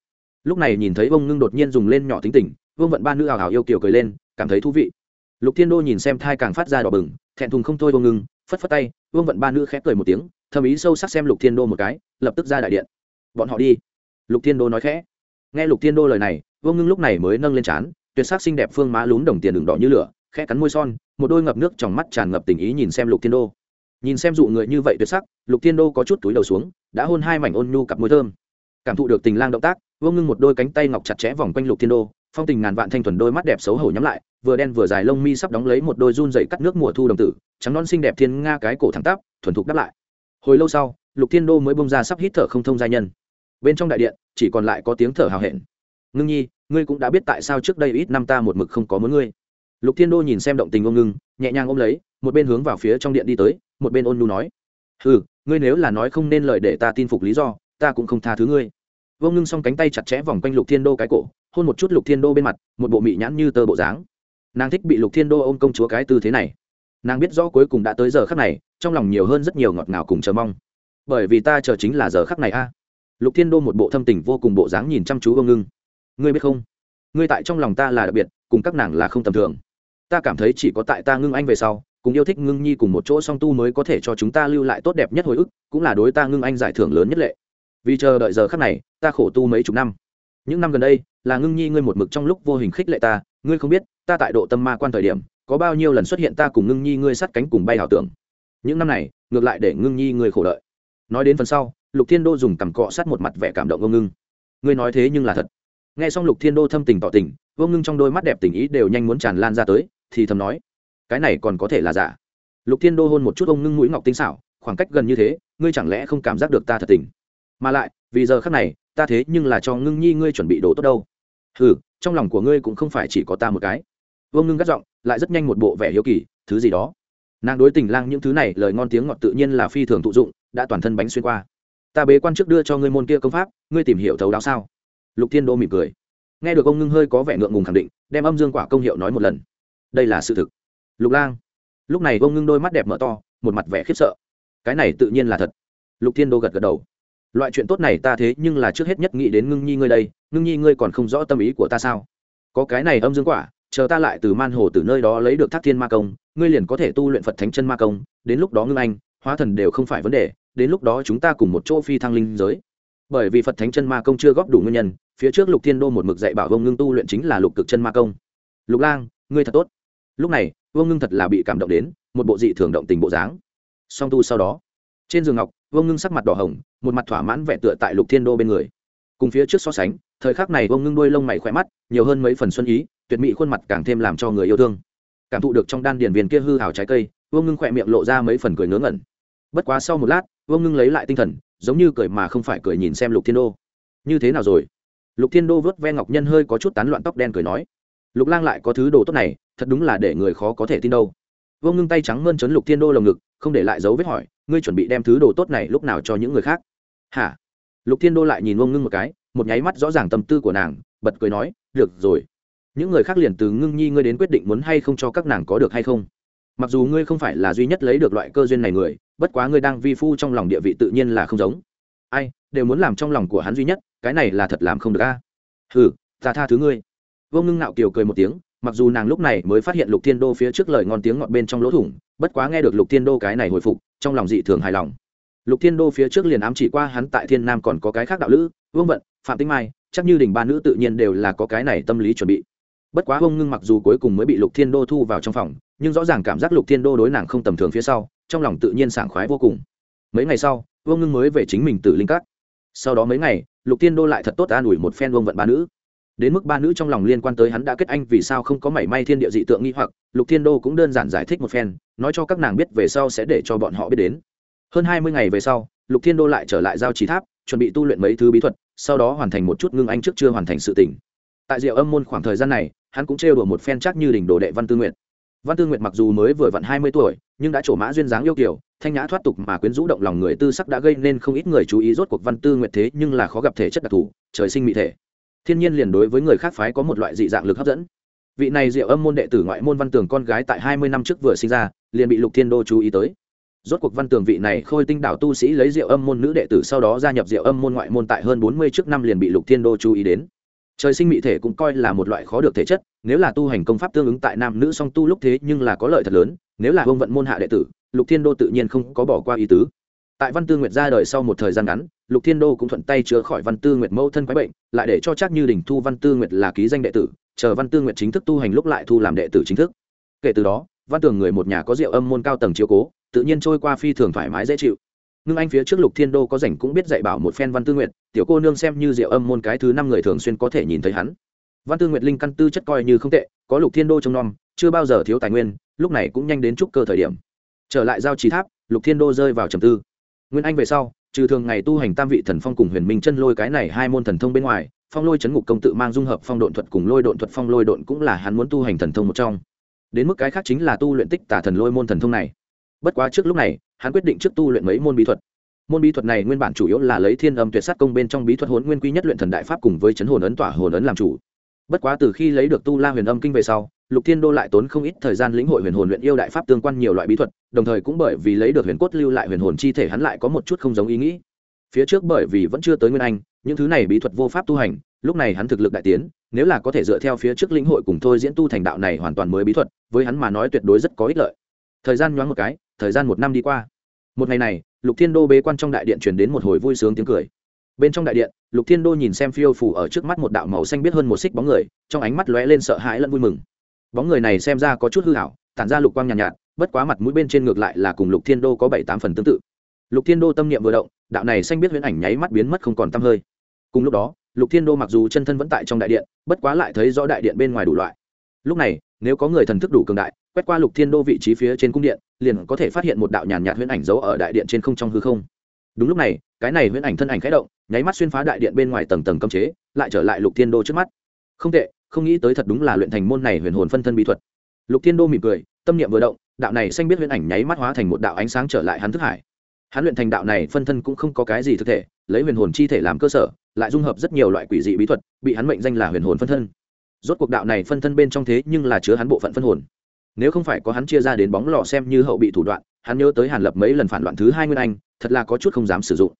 lúc này nhìn thấy Vương ngưng đột nhiên dùng lên nhỏ tính tình, vương vận ba nữ ảo ảo yêu kiều cười lên, cảm thấy thú vị. Lục thiên đô nhìn xem thai càng phát ra đỏ bừng, thẹn thùng không thôi Vương ngưng, phất phất tay, vương vận ba nữ khép cười một tiếng, thầm ý sâu sắc xem lục thiên đô một cái, lập tức ra đại điện. Bọn họ đi. Lục thiên đô nói khẽ. Nghe lục thiên đô lời này, vương ngưng lúc này mới nâng lên trán, tuyệt sắc xinh đẹp phương má lún đồng tiền đường đỏ như lửa, khẽ cắn môi son, một đôi ngập nước trong mắt tràn ngập tình ý nhìn xem lục thiên đô nhìn xem dụ người như vậy tuyệt sắc, lục thiên đô có chút túi đầu xuống, đã hôn hai mảnh ôn nhu cặp môi thơm. Cảm thụ được tình lang động tác, vương ngưng một đôi cánh tay ngọc chặt chẽ vòng quanh lục thiên đô, phong tình ngàn vạn thanh thuần đôi mắt đẹp xấu hổ nhắm lại, vừa đen vừa dài lông mi sắp đóng lấy một đôi run dày cắt nước mùa thu đồng tử, trắng non xinh đẹp thiên nga cái cổ thẳng tắp, thuần thục đáp lại. Hồi lâu sau, lục thiên đô mới bông ra sắp hít thở không thông gia nhân. Bên trong đại điện, chỉ còn lại có tiếng thở hào hẹn. Ngưng nhi, ngươi cũng đã biết tại sao trước đây ít năm ta một mực không có muốn ngươi lục thiên đô nhìn xem động tình ông ngưng, nhẹ nhàng ôm lấy, một bên hướng vào phía trong điện đi tới, một bên ôn nu nói ừ ngươi nếu là nói không nên lời để ta tin phục lý do, ta cũng không tha thứ ngươi. Vô ngưng xong cánh tay chặt chẽ vòng quanh lục thiên đô cái cổ, hôn một chút lục thiên đô bên mặt, một bộ mị nhãn như tơ bộ dáng. Nàng thích bị lục thiên đô ôm công chúa cái tư thế này. Nàng biết rõ cuối cùng đã tới giờ khắc này, trong lòng nhiều hơn rất nhiều ngọt ngào cùng chờ mong. Bởi vì ta chờ chính là giờ khắc này a. Lục thiên đô một bộ thâm tình vô cùng bộ dáng nhìn chăm chú vô ngưng. Ngươi biết không? Ngươi tại trong lòng ta là đặc biệt, cùng các nàng là không tầm thường ta cảm thấy chỉ có tại ta ngưng anh về sau, cùng yêu thích ngưng nhi cùng một chỗ song tu mới có thể cho chúng ta lưu lại tốt đẹp nhất hồi ức, cũng là đối ta ngưng anh giải thưởng lớn nhất lệ. Vì chờ đợi giờ khắc này, ta khổ tu mấy chục năm. Những năm gần đây, là ngưng nhi ngươi một mực trong lúc vô hình khích lệ ta, ngươi không biết, ta tại độ tâm ma quan thời điểm, có bao nhiêu lần xuất hiện ta cùng ngưng nhi ngươi sát cánh cùng bay ảo tưởng. Những năm này, ngược lại để ngưng nhi ngươi khổ đợi. Nói đến phần sau, lục thiên đô dùng cằm cọ sát một mặt vẻ cảm động ông ngưng. Ngươi nói thế nhưng là thật. Nghe xong lục thiên đô thâm tình tỏ tình, vô ngưng trong đôi mắt đẹp tình ý đều nhanh muốn tràn lan ra tới thì thầm nói, cái này còn có thể là giả. Lục thiên đô hôn một chút ông ngưng mũi ngọc tinh xảo, khoảng cách gần như thế, ngươi chẳng lẽ không cảm giác được ta thật tình? Mà lại, vì giờ khác này, ta thế nhưng là cho ngưng nhi ngươi chuẩn bị đồ tốt đâu. Ừ trong lòng của ngươi cũng không phải chỉ có ta một cái. Ông ngưng gắt giọng, lại rất nhanh một bộ vẻ hiếu kỳ, thứ gì đó. Nàng đối tình lang những thứ này lời ngon tiếng ngọt tự nhiên là phi thường thụ dụng, đã toàn thân bánh xuyên qua. Ta bế quan trước đưa cho ngươi môn kia công pháp, ngươi tìm hiểu thấu đáo sao? Lục thiên đô mỉm cười. Nghe được ông ngưng hơi có vẻ ngượng ngùng khẳng định, đem âm dương quả công hiệu nói một lần đây là sự thực. Lục lang. Lúc này ông ngưng đôi mắt đẹp mở to, một mặt vẻ khiếp sợ. Cái này tự nhiên là thật. Lục thiên đô gật gật đầu. Loại chuyện tốt này ta thế nhưng là trước hết nhất nghĩ đến ngưng nhi ngươi đây, ngưng nhi ngươi còn không rõ tâm ý của ta sao? Có cái này âm dương quả, chờ ta lại từ man hồ từ nơi đó lấy được thác thiên ma công, ngươi liền có thể tu luyện phật thánh chân ma công, đến lúc đó ngưng anh, hóa thần đều không phải vấn đề, đến lúc đó chúng ta cùng một chỗ phi thăng linh giới. Bởi vì phật thánh chân ma công chưa góp đủ nguyên nhân, phía trước lục thiên đô một mực dạy bảo vông ngưng tu luyện chính là lục cực chân ma công. Lục lang, ngươi thật tốt lúc này, vương ngưng thật là bị cảm động đến, một bộ dị thường động tình bộ dáng. Song tu sau đó, trên giường ngọc, vương ngưng sắc mặt đỏ hồng, một mặt thỏa mãn vẹn tựa tại lục thiên đô bên người. Cùng phía trước so sánh, thời khắc này vương ngưng đuôi lông mày khỏe mắt, nhiều hơn mấy phần xuân ý, tuyệt mỹ khuôn mặt càng thêm làm cho người yêu thương. Cảm thụ được trong đan điền viên kia hư hào trái cây, vương ngưng khỏe miệng lộ ra mấy phần cười ngớ ngẩn. Bất quá sau một lát, vương ngưng lấy lại tinh thần, giống như cười mà không phải cười nhìn xem lục thiên đô. Như thế nào rồi? Lục thiên đô vớt ve ngọc nhân hơi có chút tán loạn tóc đen cười nói. Lục lang lại có thứ đồ tốt này thật đúng là để người khó có thể tin đâu. Vô ngưng tay trắng mơn trấn lục thiên đô lồng ngực, không để lại dấu vết hỏi, ngươi chuẩn bị đem thứ đồ tốt này lúc nào cho những người khác? Hả? Lục thiên đô lại nhìn vô ngưng một cái, một nháy mắt rõ ràng tâm tư của nàng, bật cười nói, được rồi. Những người khác liền từ ngưng nhi ngươi đến quyết định muốn hay không cho các nàng có được hay không. Mặc dù ngươi không phải là duy nhất lấy được loại cơ duyên này người, bất quá ngươi đang vi phu trong lòng địa vị tự nhiên là không giống. Ai, đều muốn làm trong lòng của hắn duy nhất, cái này là thật làm không được a. À? ừ ta tha thứ ngươi. Vô ngưng nạo kiều cười một tiếng mặc dù nàng lúc này mới phát hiện lục thiên đô phía trước lời ngon tiếng ngọt bên trong lỗ thủng, bất quá nghe được lục thiên đô cái này hồi phục, trong lòng dị thường hài lòng. Lục thiên đô phía trước liền ám chỉ qua hắn tại thiên nam còn có cái khác đạo lữ, vương vận, phạm tinh mai, chắc như đình ba nữ tự nhiên đều là có cái này tâm lý chuẩn bị. Bất quá ông ngưng mặc dù cuối cùng mới bị lục thiên đô thu vào trong phòng, nhưng rõ ràng cảm giác lục thiên đô đối nàng không tầm thường phía sau, trong lòng tự nhiên sảng khoái vô cùng. Mấy ngày sau, vương ngưng mới về chính mình từ linh cát sau đó mấy ngày, lục thiên đô lại thật tốt an ủi một phen vương vận ba nữ đến mức ba nữ trong lòng liên quan tới hắn đã kết anh vì sao không có mảy may thiên địa dị tượng nghi hoặc, lục thiên đô cũng đơn giản giải thích một phen, nói cho các nàng biết về sau sẽ để cho bọn họ biết đến. Hơn hai mươi ngày về sau, lục thiên đô lại trở lại giao trí tháp, chuẩn bị tu luyện mấy thứ bí thuật, sau đó hoàn thành một chút ngưng anh trước chưa hoàn thành sự tỉnh tại diệu âm môn khoảng thời gian này, hắn cũng trêu đùa một phen chắc như đỉnh đồ đệ văn tư nguyện văn tư nguyện mặc dù mới vừa vặn hai mươi tuổi, nhưng đã trổ mã duyên dáng yêu kiểu thanh nhã thoát tục mà quyến rũ động lòng người tư sắc đã gây nên không ít người chú ý rốt cuộc văn tư nguyện thế nhưng là khó gặp thể chất đặc thù, trời sinh mỹ thể thiên nhiên liền đối với người khác phái có một loại dị dạng lực hấp dẫn. Vị này diệu âm môn đệ tử ngoại môn văn tường con gái tại hai mươi năm trước vừa sinh ra, liền bị lục thiên đô chú ý tới. Rốt cuộc văn tường vị này khôi tinh đảo tu sĩ lấy diệu âm môn nữ đệ tử sau đó gia nhập diệu âm môn ngoại môn tại hơn bốn mươi trước năm liền bị lục thiên đô chú ý đến. Trời sinh mỹ thể cũng coi là một loại khó được thể chất, nếu là tu hành công pháp tương ứng tại nam nữ song tu lúc thế nhưng là có lợi thật lớn, nếu là vương vận môn hạ đệ tử, lục thiên đô tự nhiên không có bỏ qua ý tứ. Tại văn tư nguyệt ra đời sau một thời gian ngắn lục thiên đô cũng thuận tay chữa khỏi văn tư nguyệt mẫu thân quái bệnh, lại để cho chắc như đình thu văn tư nguyệt là ký danh đệ tử, chờ văn tư nguyệt chính thức tu hành lúc lại thu làm đệ tử chính thức. Kể từ đó, văn tường người một nhà có rượu âm môn cao tầng chiếu cố, tự nhiên trôi qua phi thường thoải mái dễ chịu. Ngưng anh phía trước lục thiên đô có rảnh cũng biết dạy bảo một phen văn tư nguyệt, tiểu cô nương xem như rượu âm môn cái thứ năm người thường xuyên có thể nhìn thấy hắn. Văn tư nguyệt linh căn tư chất coi như không tệ, có lục thiên đô trông nom, chưa bao giờ thiếu tài nguyên, lúc này cũng nhanh đến trúc cơ thời điểm. Trở lại giao trí tháp, lục thiên đô rơi vào trầm tư. Nguyên anh về sau trừ thường ngày tu hành tam vị thần phong cùng huyền minh chân lôi cái này hai môn thần thông bên ngoài, phong lôi chấn ngục công tự mang dung hợp phong độn thuật cùng lôi độn thuật phong lôi độn cũng là hắn muốn tu hành thần thông một trong. Đến mức cái khác chính là tu luyện tích tả thần lôi môn thần thông này. Bất quá trước lúc này, hắn quyết định trước tu luyện mấy môn bí thuật. Môn bí thuật này nguyên bản chủ yếu là lấy thiên âm tuyệt sát công bên trong bí thuật hồn nguyên quy nhất luyện thần đại pháp cùng với chấn hồn ấn tỏa hồn ấn làm chủ. Bất quá từ khi lấy được tu la huyền âm kinh về sau lục thiên đô lại tốn không ít thời gian lĩnh hội huyền hồn luyện yêu đại pháp tương quan nhiều loại bí thuật, đồng thời cũng bởi vì lấy được huyền cốt lưu lại huyền hồn chi thể hắn lại có một chút không giống ý nghĩ. Phía trước bởi vì vẫn chưa tới nguyên anh, những thứ này bí thuật vô pháp tu hành, lúc này hắn thực lực đại tiến, nếu là có thể dựa theo phía trước lĩnh hội cùng thôi diễn tu thành đạo này hoàn toàn mới bí thuật, với hắn mà nói tuyệt đối rất có ích lợi. Thời gian nhoáng một cái, thời gian một năm đi qua. Một ngày này, lục thiên đô bế quan trong đại điện truyền đến một hồi vui sướng tiếng cười. Bên trong đại điện, lục thiên đô nhìn xem phiêu phủ ở trước mắt một đạo màu xanh biết hơn một xích bóng người, trong ánh mắt lóe lên sợ hãi lẫn vui mừng bóng người này xem ra có chút hư hảo tản ra lục quang nhàn nhạt, nhạt bất quá mặt mũi bên trên ngược lại là cùng lục thiên đô có bảy tám phần tương tự. Lục thiên đô tâm niệm vừa động đạo này xanh biết huyễn ảnh nháy mắt biến mất không còn t hơi. Cùng lúc đó lục thiên đô mặc dù chân thân vẫn tại trong đại điện bất quá lại thấy rõ đại điện bên ngoài đủ loại. Lúc này nếu có người thần thức đủ cường đại quét qua lục thiên đô vị trí phía trên cung điện liền có thể phát hiện một đạo nhàn nhạt huyễn ảnh giấu ở đại điện trên không trong hư không. Đúng lúc này cái này huyễn ảnh thân ảnh khẽ động nháy mắt xuyên phá đại điện bên ngoài tầng tầng cấm chế lại trở lại lục thiên đô trước mắt. Không tệ không nghĩ tới thật đúng là luyện thành môn này huyền hồn phân thân bí thuật. Lục thiên đô mỉm cười, tâm niệm vừa động, đạo này xanh biết huyền ảnh nháy mắt hóa thành một đạo ánh sáng trở lại hắn thức hải. Hắn luyện thành đạo này phân thân cũng không có cái gì thực thể, lấy huyền hồn chi thể làm cơ sở, lại dung hợp rất nhiều loại quỷ dị bí thuật, bị hắn mệnh danh là huyền hồn phân thân. Rốt cuộc đạo này phân thân bên trong thế nhưng là chứa hắn bộ phận phân hồn. Nếu không phải có hắn chia ra đến bóng lò xem như hậu bị thủ đoạn, hắn nhớ tới hàn lập mấy lần phản loạn thứ hai nguyên anh, thật là có chút không dám sử dụng.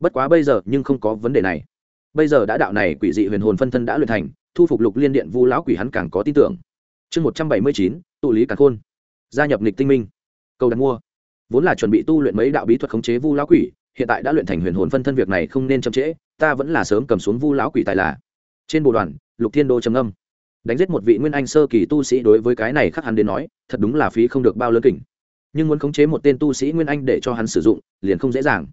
Bất quá bây giờ nhưng không có vấn đề này bây giờ đã đạo này quỷ dị huyền hồn phân thân đã luyện thành, thu phục lục liên điện vu lão quỷ hắn càng có tin tưởng. Chương một trăm bảy mươi chín, tụ lý càng khôn. Gia nhập nịch tinh minh. Cầu đặt mua. Vốn là chuẩn bị tu luyện mấy đạo bí thuật khống chế vu lão quỷ, hiện tại đã luyện thành huyền hồn phân thân việc này không nên chậm trễ, ta vẫn là sớm cầm xuống vu lão quỷ tài là. Trên bộ đoàn, lục thiên đô trầm âm đánh giết một vị nguyên anh sơ kỳ tu sĩ đối với cái này khắc hắn đến nói, thật đúng là phí không được bao lớn kỉnh. Nhưng muốn khống chế một tên tu sĩ nguyên anh để cho hắn sử dụng, liền không dễ dàng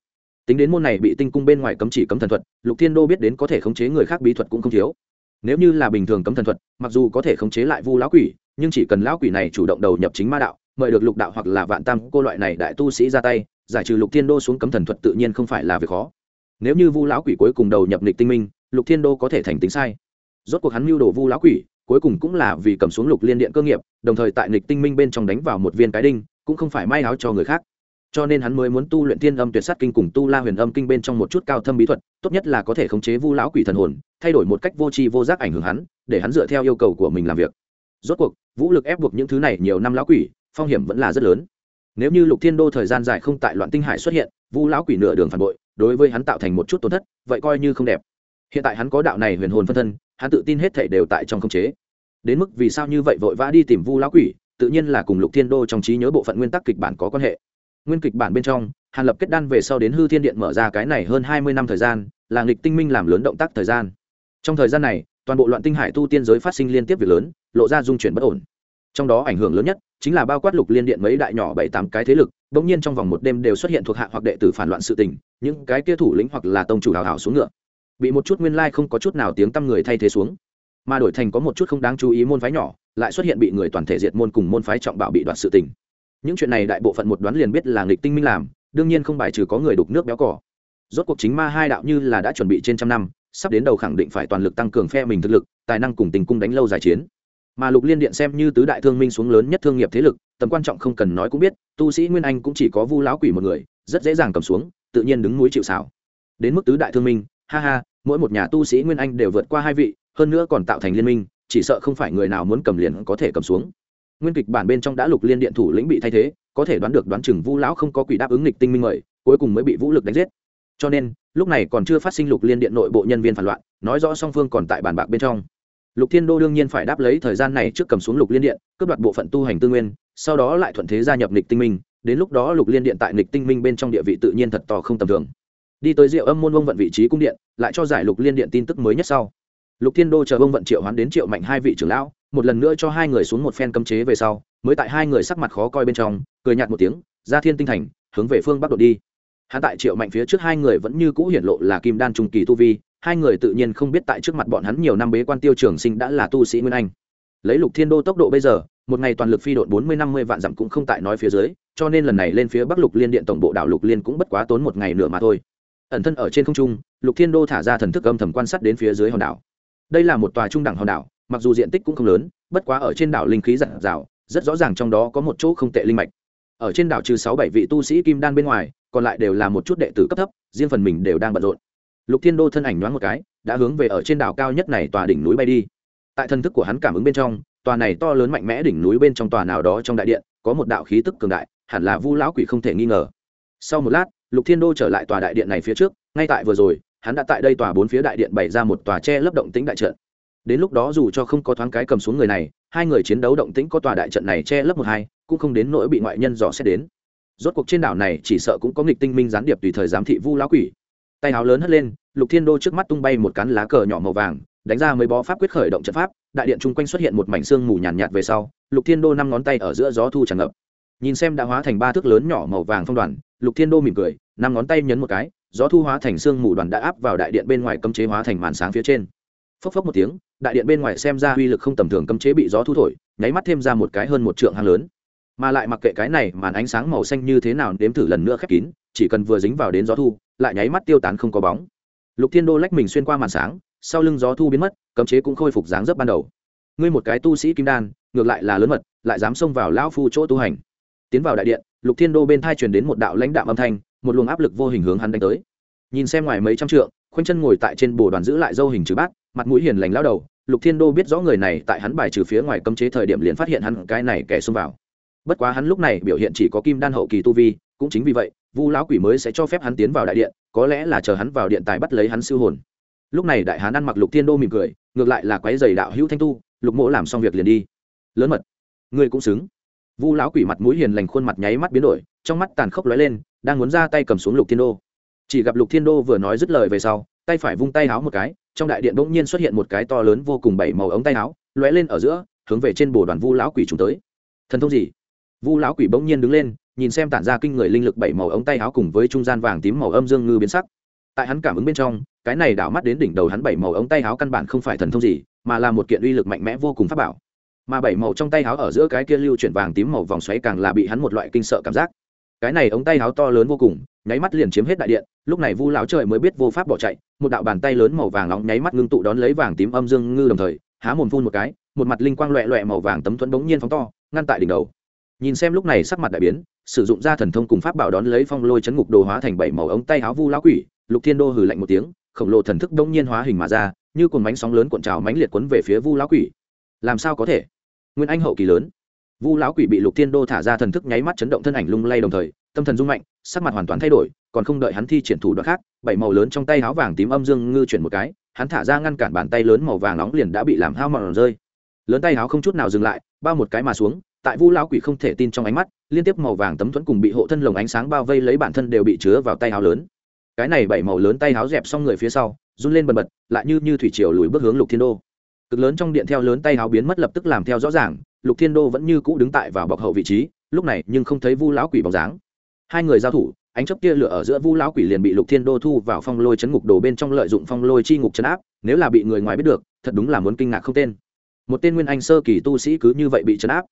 tính đến môn này bị tinh cung bên ngoài cấm chỉ cấm thần thuật, lục thiên đô biết đến có thể khống chế người khác bí thuật cũng không thiếu. Nếu như là bình thường cấm thần thuật, mặc dù có thể khống chế lại vu lão quỷ, nhưng chỉ cần lão quỷ này chủ động đầu nhập chính ma đạo, mời được lục đạo hoặc là vạn tam cô loại này đại tu sĩ ra tay, giải trừ lục thiên đô xuống cấm thần thuật tự nhiên không phải là việc khó. Nếu như vu lão quỷ cuối cùng đầu nhập nịch tinh minh, lục thiên đô có thể thành tính sai. Rốt cuộc hắn mưu đồ vu lão quỷ, cuối cùng cũng là vì cầm xuống lục liên điện cơ nghiệp, đồng thời tại nịch tinh minh bên trong đánh vào một viên cái đinh, cũng không phải may áo cho người khác cho nên hắn mới muốn tu luyện Tiên âm tuyệt sát kinh cùng tu la huyền âm kinh bên trong một chút cao thâm bí thuật, tốt nhất là có thể khống chế vu lão quỷ thần hồn, thay đổi một cách vô tri vô giác ảnh hưởng hắn, để hắn dựa theo yêu cầu của mình làm việc. Rốt cuộc, vũ lực ép buộc những thứ này nhiều năm lão quỷ, phong hiểm vẫn là rất lớn. Nếu như lục thiên đô thời gian dài không tại loạn tinh hải xuất hiện, vu lão quỷ nửa đường phản bội, đối với hắn tạo thành một chút tổn thất, vậy coi như không đẹp. Hiện tại hắn có đạo này huyền hồn phân thân, hắn tự tin hết thể đều tại trong khống chế. Đến mức vì sao như vậy vội vã đi tìm vu lão quỷ, tự nhiên là cùng lục thiên đô trong trí nhớ bộ phận nguyên tắc kịch bản có quan hệ nguyên kịch bản bên trong, hàn lập kết đan về sau đến hư thiên điện mở ra cái này hơn hai mươi năm thời gian, là nghịch tinh minh làm lớn động tác thời gian. Trong thời gian này, toàn bộ loạn tinh hải tu tiên giới phát sinh liên tiếp việc lớn, lộ ra dung chuyển bất ổn. Trong đó ảnh hưởng lớn nhất chính là bao quát lục liên điện mấy đại nhỏ bảy tám cái thế lực, bỗng nhiên trong vòng một đêm đều xuất hiện thuộc hạ hoặc đệ tử phản loạn sự tình, những cái kia thủ lĩnh hoặc là tông chủ hào hào xuống ngựa. Bị một chút nguyên lai không có chút nào tiếng tăm người thay thế xuống, mà đổi thành có một chút không đáng chú ý môn phái nhỏ, lại xuất hiện bị người toàn thể diệt môn cùng môn phái trọng bảo bị đoạt sự tình những chuyện này đại bộ phận một đoán liền biết là nghịch tinh minh làm, đương nhiên không bài trừ có người đục nước béo cỏ rốt cuộc chính ma hai đạo như là đã chuẩn bị trên trăm năm, sắp đến đầu khẳng định phải toàn lực tăng cường phe mình thực lực, tài năng cùng tình cung đánh lâu dài chiến. Mà lục liên điện xem như tứ đại thương minh xuống lớn nhất thương nghiệp thế lực, tầm quan trọng không cần nói cũng biết, tu sĩ nguyên anh cũng chỉ có vu lão quỷ một người, rất dễ dàng cầm xuống, tự nhiên đứng núi chịu xảo đến mức tứ đại thương minh, ha ha, mỗi một nhà tu sĩ nguyên anh đều vượt qua hai vị, hơn nữa còn tạo thành liên minh, chỉ sợ không phải người nào muốn cầm liền có thể cầm xuống nguyên kịch bản bên trong đã lục liên điện thủ lĩnh bị thay thế, có thể đoán được đoán chừng vu lão không có quỷ đáp ứng lịch tinh minh mời, cuối cùng mới bị vũ lực đánh giết. Cho nên, lúc này còn chưa phát sinh lục liên điện nội bộ nhân viên phản loạn, nói rõ song phương còn tại bàn bạc bên trong. Lục thiên đô đương nhiên phải đáp lấy thời gian này trước cầm xuống lục liên điện, cướp đoạt bộ phận tu hành tư nguyên, sau đó lại thuận thế gia nhập lịch tinh minh, đến lúc đó lục liên điện tại lịch tinh minh bên trong địa vị tự nhiên thật to không tầm thường. Đi tới rượu âm môn vông vận vị trí cung điện, lại cho giải lục liên điện tin tức mới nhất sau. Lục thiên đô chờ vông vận triệu hoán đến triệu mạnh hai vị trưởng lão một lần nữa cho hai người xuống một phen cấm chế về sau, mới tại hai người sắc mặt khó coi bên trong, cười nhạt một tiếng, ra thiên tinh thành, hướng về phương bắc đột đi. Hắn tại triệu mạnh phía trước hai người vẫn như cũ hiển lộ là kim đan trung kỳ tu vi, hai người tự nhiên không biết tại trước mặt bọn hắn nhiều năm bế quan tiêu trường sinh đã là tu sĩ nguyên anh. Lấy lục thiên đô tốc độ bây giờ, một ngày toàn lực phi đội bốn mươi năm mươi vạn dặm cũng không tại nói phía dưới, cho nên lần này lên phía bắc lục liên điện tổng bộ đảo lục liên cũng bất quá tốn một ngày nửa mà thôi. Ẩn thân ở trên không trung, lục thiên đô thả ra thần thức âm thầm quan sát đến phía dưới hòn đảo. Đây là một tòa trung đẳng hòn đảo mặc dù diện tích cũng không lớn, bất quá ở trên đảo linh khí giặt rào rất rõ ràng trong đó có một chỗ không tệ linh mạch. Ở trên đảo trừ sáu bảy vị tu sĩ kim đan bên ngoài, còn lại đều là một chút đệ tử cấp thấp, riêng phần mình đều đang bận rộn. Lục thiên đô thân ảnh nhoáng một cái, đã hướng về ở trên đảo cao nhất này tòa đỉnh núi bay đi. Tại thân thức của hắn cảm ứng bên trong, tòa này to lớn mạnh mẽ đỉnh núi bên trong tòa nào đó trong đại điện, có một đạo khí tức cường đại, hẳn là vu lão quỷ không thể nghi ngờ. Sau một lát, lục thiên đô trở lại tòa đại điện này phía trước, ngay tại vừa rồi, hắn đã tại đây tòa bốn phía đại điện bày ra một tòa che lấp động tĩnh đại trận đến lúc đó dù cho không có thoáng cái cầm xuống người này hai người chiến đấu động tĩnh có tòa đại trận này che lấp một hai cũng không đến nỗi bị ngoại nhân dò xét đến. Rốt cuộc trên đảo này chỉ sợ cũng có nghịch tinh minh gián điệp tùy thời giám thị vu lão quỷ. Tay áo lớn hất lên lục thiên đô trước mắt tung bay một cán lá cờ nhỏ màu vàng đánh ra mấy bó pháp quyết khởi động trận pháp đại điện chung quanh xuất hiện một mảnh xương mù nhàn nhạt, nhạt về sau lục thiên đô năm ngón tay ở giữa gió thu tràn ngập. Nhìn xem đã hóa thành ba thước lớn nhỏ màu vàng phong đoàn lục thiên đô mỉm cười năm ngón tay nhấn một cái gió thu hóa thành xương mù đoàn đã áp vào đại điện bên ngoài cấm chế hóa thành màn sáng phía trên phốc phốc một tiếng, đại điện bên ngoài xem ra uy lực không tầm thường cấm chế bị gió thu thổi, nháy mắt thêm ra một cái hơn một trượng hang lớn. Mà lại mặc kệ cái này, màn ánh sáng màu xanh như thế nào đếm thử lần nữa khép kín, chỉ cần vừa dính vào đến gió thu, lại nháy mắt tiêu tán không có bóng. Lục thiên đô lách mình xuyên qua màn sáng, sau lưng gió thu biến mất, cấm chế cũng khôi phục dáng dấp ban đầu. Ngươi một cái tu sĩ kim đan, ngược lại là lớn mật, lại dám xông vào lão phu chỗ tu hành. Tiến vào đại điện, lục thiên đô bên thai truyền đến một đạo lãnh đạo âm thanh, một luồng áp lực vô hình hướng hắn đánh tới. Nhìn xem ngoài mấy trăm trượng khoanh chân ngồi tại trên bồ đoàn giữ lại dâu hình trừ bát, mặt mũi hiền lành lao đầu, lục thiên đô biết rõ người này tại hắn bài trừ phía ngoài cấm chế thời điểm liền phát hiện hắn cái này kẻ xông vào. Bất quá hắn lúc này biểu hiện chỉ có kim đan hậu kỳ tu vi, cũng chính vì vậy, vu lão quỷ mới sẽ cho phép hắn tiến vào đại điện, có lẽ là chờ hắn vào điện tài bắt lấy hắn siêu hồn. Lúc này đại hán ăn mặc lục thiên đô mỉm cười, ngược lại là quái dày đạo hữu thanh tu, lục mỗ làm xong việc liền đi. Lớn mật, ngươi cũng xứng. Vu lão quỷ mặt mũi hiền lành khuôn mặt nháy mắt biến đổi, trong mắt tàn khốc lóe lên, đang muốn ra tay cầm xuống lục thiên đô chỉ gặp lục thiên đô vừa nói dứt lời về sau, tay phải vung tay háo một cái, trong đại điện bỗng nhiên xuất hiện một cái to lớn vô cùng bảy màu ống tay áo lóe lên ở giữa, hướng về trên bồ đoàn vu lão quỷ chúng tới. Thần thông gì? Vu lão quỷ bỗng nhiên đứng lên, nhìn xem tản ra kinh người linh lực bảy màu ống tay áo cùng với trung gian vàng tím màu âm dương ngư biến sắc. Tại hắn cảm ứng bên trong, cái này đảo mắt đến đỉnh đầu hắn bảy màu ống tay áo căn bản không phải thần thông gì, mà là một kiện uy lực mạnh mẽ vô cùng pháp bảo. Mà bảy màu trong tay áo ở giữa cái kia lưu chuyển vàng tím màu vòng xoáy càng là bị hắn một loại kinh sợ cảm giác. Cái này ống tay áo to lớn vô cùng, nháy mắt liền chiếm hết đại điện lúc này vu lão trời mới biết vô pháp bỏ chạy, một đạo bàn tay lớn màu vàng nóng nháy mắt ngưng tụ đón lấy vàng tím âm dương ngư đồng thời, há mồm phun một cái, một mặt linh quang loẹ loẹ màu vàng tấm thuẫn bỗng nhiên phóng to, ngăn tại đỉnh đầu. Nhìn xem lúc này sắc mặt đại biến, sử dụng ra thần thông cùng pháp bảo đón lấy phong lôi chấn ngục đồ hóa thành bảy màu ống tay áo vu lão quỷ, lục thiên đô hừ lạnh một tiếng, khổng lồ thần thức bỗng nhiên hóa hình mà ra, như cuộn bánh sóng lớn cuộn trào mánh liệt quấn về phía vu lão quỷ. Làm sao có thể? Nguyên anh hậu kỳ lớn. Vu lão quỷ bị lục thiên đô thả ra thần thức nháy mắt chấn động thân ảnh lung lay đồng thời, tâm thần rung mạnh sắc mặt hoàn toàn thay đổi, còn không đợi hắn thi triển thủ đoạn khác, bảy màu lớn trong tay áo vàng tím âm dương ngư chuyển một cái, hắn thả ra ngăn cản bàn tay lớn màu vàng nóng liền đã bị làm hao mòn rơi. Lớn tay áo không chút nào dừng lại, bao một cái mà xuống, tại vu lão quỷ không thể tin trong ánh mắt, liên tiếp màu vàng tấm thuẫn cùng bị hộ thân lồng ánh sáng bao vây lấy bản thân đều bị chứa vào tay áo lớn. Cái này bảy màu lớn tay áo dẹp xong người phía sau, run lên bần bật, lại như như thủy triều lùi bước hướng lục thiên đô. Cực lớn trong điện theo lớn tay áo biến mất lập tức làm theo rõ ràng, lục thiên đô vẫn như cũ đứng tại vào bọc hậu vị trí, lúc này nhưng không thấy vu lão quỷ bóng dáng hai người giao thủ, ánh chớp kia lửa ở giữa vu lão quỷ liền bị lục thiên đô thu vào phong lôi chấn ngục đồ bên trong lợi dụng phong lôi chi ngục chấn áp, nếu là bị người ngoài biết được, thật đúng là muốn kinh ngạc không tên. Một tên nguyên anh sơ kỳ tu sĩ cứ như vậy bị chấn áp.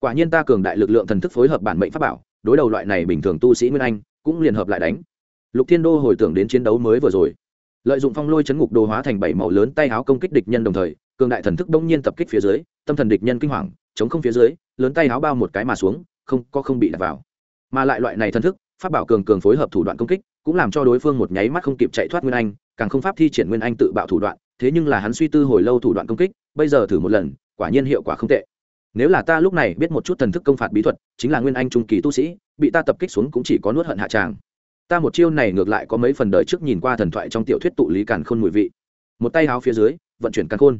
Quả nhiên ta cường đại lực lượng thần thức phối hợp bản mệnh pháp bảo, đối đầu loại này bình thường tu sĩ nguyên anh, cũng liền hợp lại đánh. Lục thiên đô hồi tưởng đến chiến đấu mới vừa rồi. Lợi dụng phong lôi chấn ngục đồ hóa thành bảy màu lớn tay áo công kích địch nhân đồng thời, cường đại thần thức đông nhiên tập kích phía dưới, tâm thần địch nhân kinh hoàng, chống không phía dưới, lớn tay áo bao một cái mà xuống, không, có không bị đặt vào mà lại loại này thần thức, pháp bảo cường cường phối hợp thủ đoạn công kích, cũng làm cho đối phương một nháy mắt không kịp chạy thoát nguyên anh, càng không pháp thi triển nguyên anh tự bạo thủ đoạn, thế nhưng là hắn suy tư hồi lâu thủ đoạn công kích, bây giờ thử một lần, quả nhiên hiệu quả không tệ. Nếu là ta lúc này biết một chút thần thức công phạt bí thuật, chính là nguyên anh trung kỳ tu sĩ, bị ta tập kích xuống cũng chỉ có nuốt hận hạ tràng. Ta một chiêu này ngược lại có mấy phần đời trước nhìn qua thần thoại trong tiểu thuyết tụ lý càn khôn mùi vị. Một tay háo phía dưới, vận chuyển càn khôn.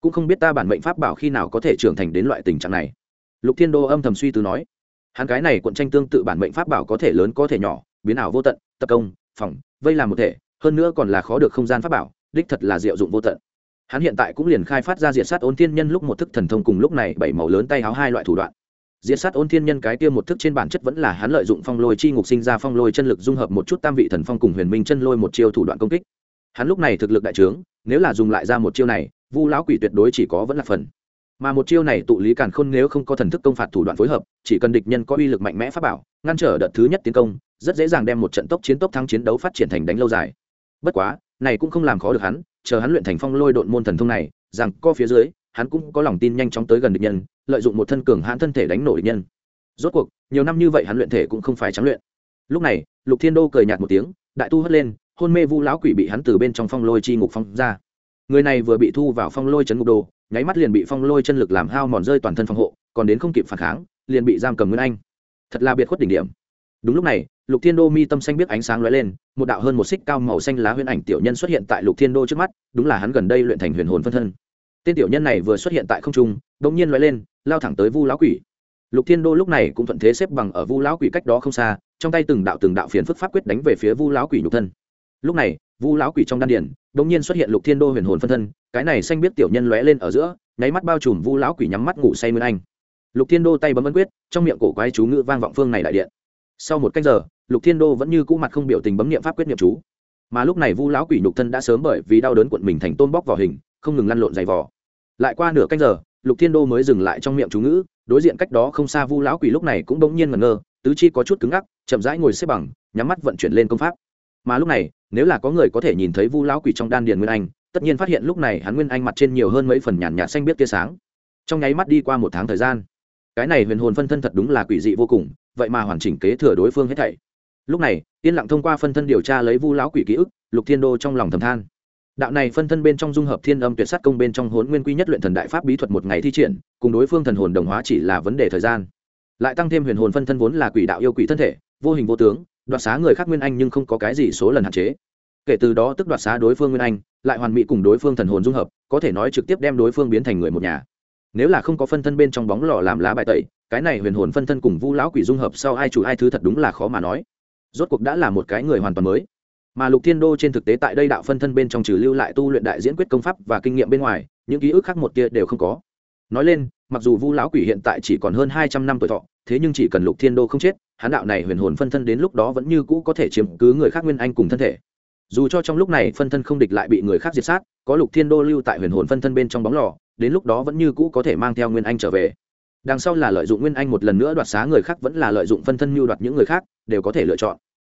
Cũng không biết ta bản mệnh pháp bảo khi nào có thể trưởng thành đến loại tình trạng này. Lục thiên đô âm thầm suy tư nói hắn cái này cuộn tranh tương tự bản mệnh pháp bảo có thể lớn có thể nhỏ, biến ảo vô tận, tập công, phòng, vây làm một thể, hơn nữa còn là khó được không gian pháp bảo, đích thật là diệu dụng vô tận. Hắn hiện tại cũng liền khai phát ra diệt sát ôn thiên nhân lúc một thức thần thông cùng lúc này bảy màu lớn tay háo hai loại thủ đoạn. Diệt sát ôn thiên nhân cái kia một thức trên bản chất vẫn là hắn lợi dụng phong lôi chi ngục sinh ra phong lôi chân lực dung hợp một chút tam vị thần phong cùng huyền minh chân lôi một chiêu thủ đoạn công kích. Hắn lúc này thực lực đại trướng, nếu là dùng lại ra một chiêu này, vu lão quỷ tuyệt đối chỉ có vẫn là phần mà một chiêu này tụ lý càn khôn nếu không có thần thức công phạt thủ đoạn phối hợp, chỉ cần địch nhân có uy lực mạnh mẽ pháp bảo, ngăn trở đợt thứ nhất tiến công, rất dễ dàng đem một trận tốc chiến tốc thắng chiến đấu phát triển thành đánh lâu dài. Bất quá, này cũng không làm khó được hắn, chờ hắn luyện thành phong lôi độn môn thần thông này, rằng co phía dưới, hắn cũng có lòng tin nhanh chóng tới gần địch nhân, lợi dụng một thân cường hãn thân thể đánh nổ địch nhân. Rốt cuộc, nhiều năm như vậy hắn luyện thể cũng không phải trắng luyện. Lúc này, lục thiên đô cười nhạt một tiếng, đại tu hất lên, hôn mê vu lão quỷ bị hắn từ bên trong phong lôi chi ngục phong ra. Người này vừa bị thu vào phong lôi chấn ngục đồ nháy mắt liền bị phong lôi chân lực làm hao mòn rơi toàn thân phòng hộ, còn đến không kịp phản kháng, liền bị giam cầm nguyên anh. Thật là biệt khuất đỉnh điểm. Đúng lúc này, lục thiên đô mi tâm xanh biết ánh sáng lóe lên, một đạo hơn một xích cao màu xanh lá huyền ảnh tiểu nhân xuất hiện tại lục thiên đô trước mắt, đúng là hắn gần đây luyện thành huyền hồn phân thân. Tên tiểu nhân này vừa xuất hiện tại không trung bỗng nhiên lóe lên, lao thẳng tới vu lão quỷ. Lục thiên đô lúc này cũng thuận thế xếp bằng ở vu lão quỷ cách đó không xa, trong tay từng đạo từng đạo phiến phức pháp quyết đánh về phía vu lão quỷ nhục thân lúc này, vu lão quỷ trong đan điển đ ỗ n g nhiên xuất hiện lục thiên đô huyền hồn phân thân, cái này xanh biết tiểu nhân lóe lên ở giữa, nháy mắt bao trùm vu lão quỷ nhắm mắt ngủ say nguyên anh. Lục thiên đô tay bấm ấn quyết, trong miệng cổ quái chú ngữ vang vọng phương này đại điện. Sau một cách giờ, lục thiên đô vẫn như cũ mặt không biểu tình bấm niệm pháp quyết niệm chú. Mà lúc này vu lão quỷ nhục thân đã sớm bởi vì đau đớn cuộn mình thành tôn bóc vỏ hình, không ngừng lăn lộn dày vỏ lại qua nửa canh giờ, lục thiên đô mới dừng lại trong miệng chú ngữ, đối diện cách đó không xa vu lão quỷ lúc này cũng bỗng nhiên ngẩn ngơ, tứ chi có chút cứng ngắc, chậm rãi ngồi xếp bằng, nhắm mắt vận chuyển lên công pháp. Mà lúc này nếu là có người có thể nhìn thấy vu lão quỷ trong đan điền nguyên anh, tất nhiên phát hiện lúc này hắn nguyên anh mặt trên nhiều hơn mấy phần nhàn nhạt xanh biết tia sáng. Trong nháy mắt đi qua một tháng thời gian, cái này huyền hồn phân thân thật đúng là quỷ dị vô cùng, vậy mà hoàn chỉnh kế thừa đối phương hết thảy. Lúc này, yên lặng thông qua phân thân điều tra lấy vu lão quỷ ký ức, lục thiên đô trong lòng thầm than. Đạo này phân thân bên trong dung hợp thiên âm tuyệt sát công bên trong hốn nguyên quy nhất luyện thần đại pháp bí thuật một ngày thi triển, cùng đối phương thần hồn đồng hóa chỉ là vấn đề thời gian. Lại tăng thêm huyền hồn phân thân vốn là quỷ đạo yêu quỷ thân thể, vô hình vô tướng đoạt xá người khác nguyên anh nhưng không có cái gì số lần hạn chế. Kể từ đó tức đoạt xá đối phương nguyên anh, lại hoàn mỹ cùng đối phương thần hồn dung hợp, có thể nói trực tiếp đem đối phương biến thành người một nhà. Nếu là không có phân thân bên trong bóng lò làm lá bài tẩy, cái này huyền hồn phân thân cùng vu lão quỷ dung hợp sau ai chủ ai thứ thật đúng là khó mà nói. Rốt cuộc đã là một cái người hoàn toàn mới. Mà lục thiên đô trên thực tế tại đây đạo phân thân bên trong trừ lưu lại tu luyện đại diễn quyết công pháp và kinh nghiệm bên ngoài, những ký ức khác một kia đều không có. Nói lên mặc dù vu lão quỷ hiện tại chỉ còn hơn hai trăm năm tuổi thọ, thế nhưng chỉ cần lục thiên đô không chết hán đạo này huyền hồn phân thân đến lúc đó vẫn như cũ có thể chiếm cứ người khác nguyên anh cùng thân thể. Dù cho trong lúc này phân thân không địch lại bị người khác diệt sát, có lục thiên đô lưu tại huyền hồn phân thân bên trong bóng lò, đến lúc đó vẫn như cũ có thể mang theo nguyên anh trở về. Đằng sau là lợi dụng nguyên anh một lần nữa đoạt xá người khác vẫn là lợi dụng phân thân mưu đoạt những người khác, đều có thể lựa chọn.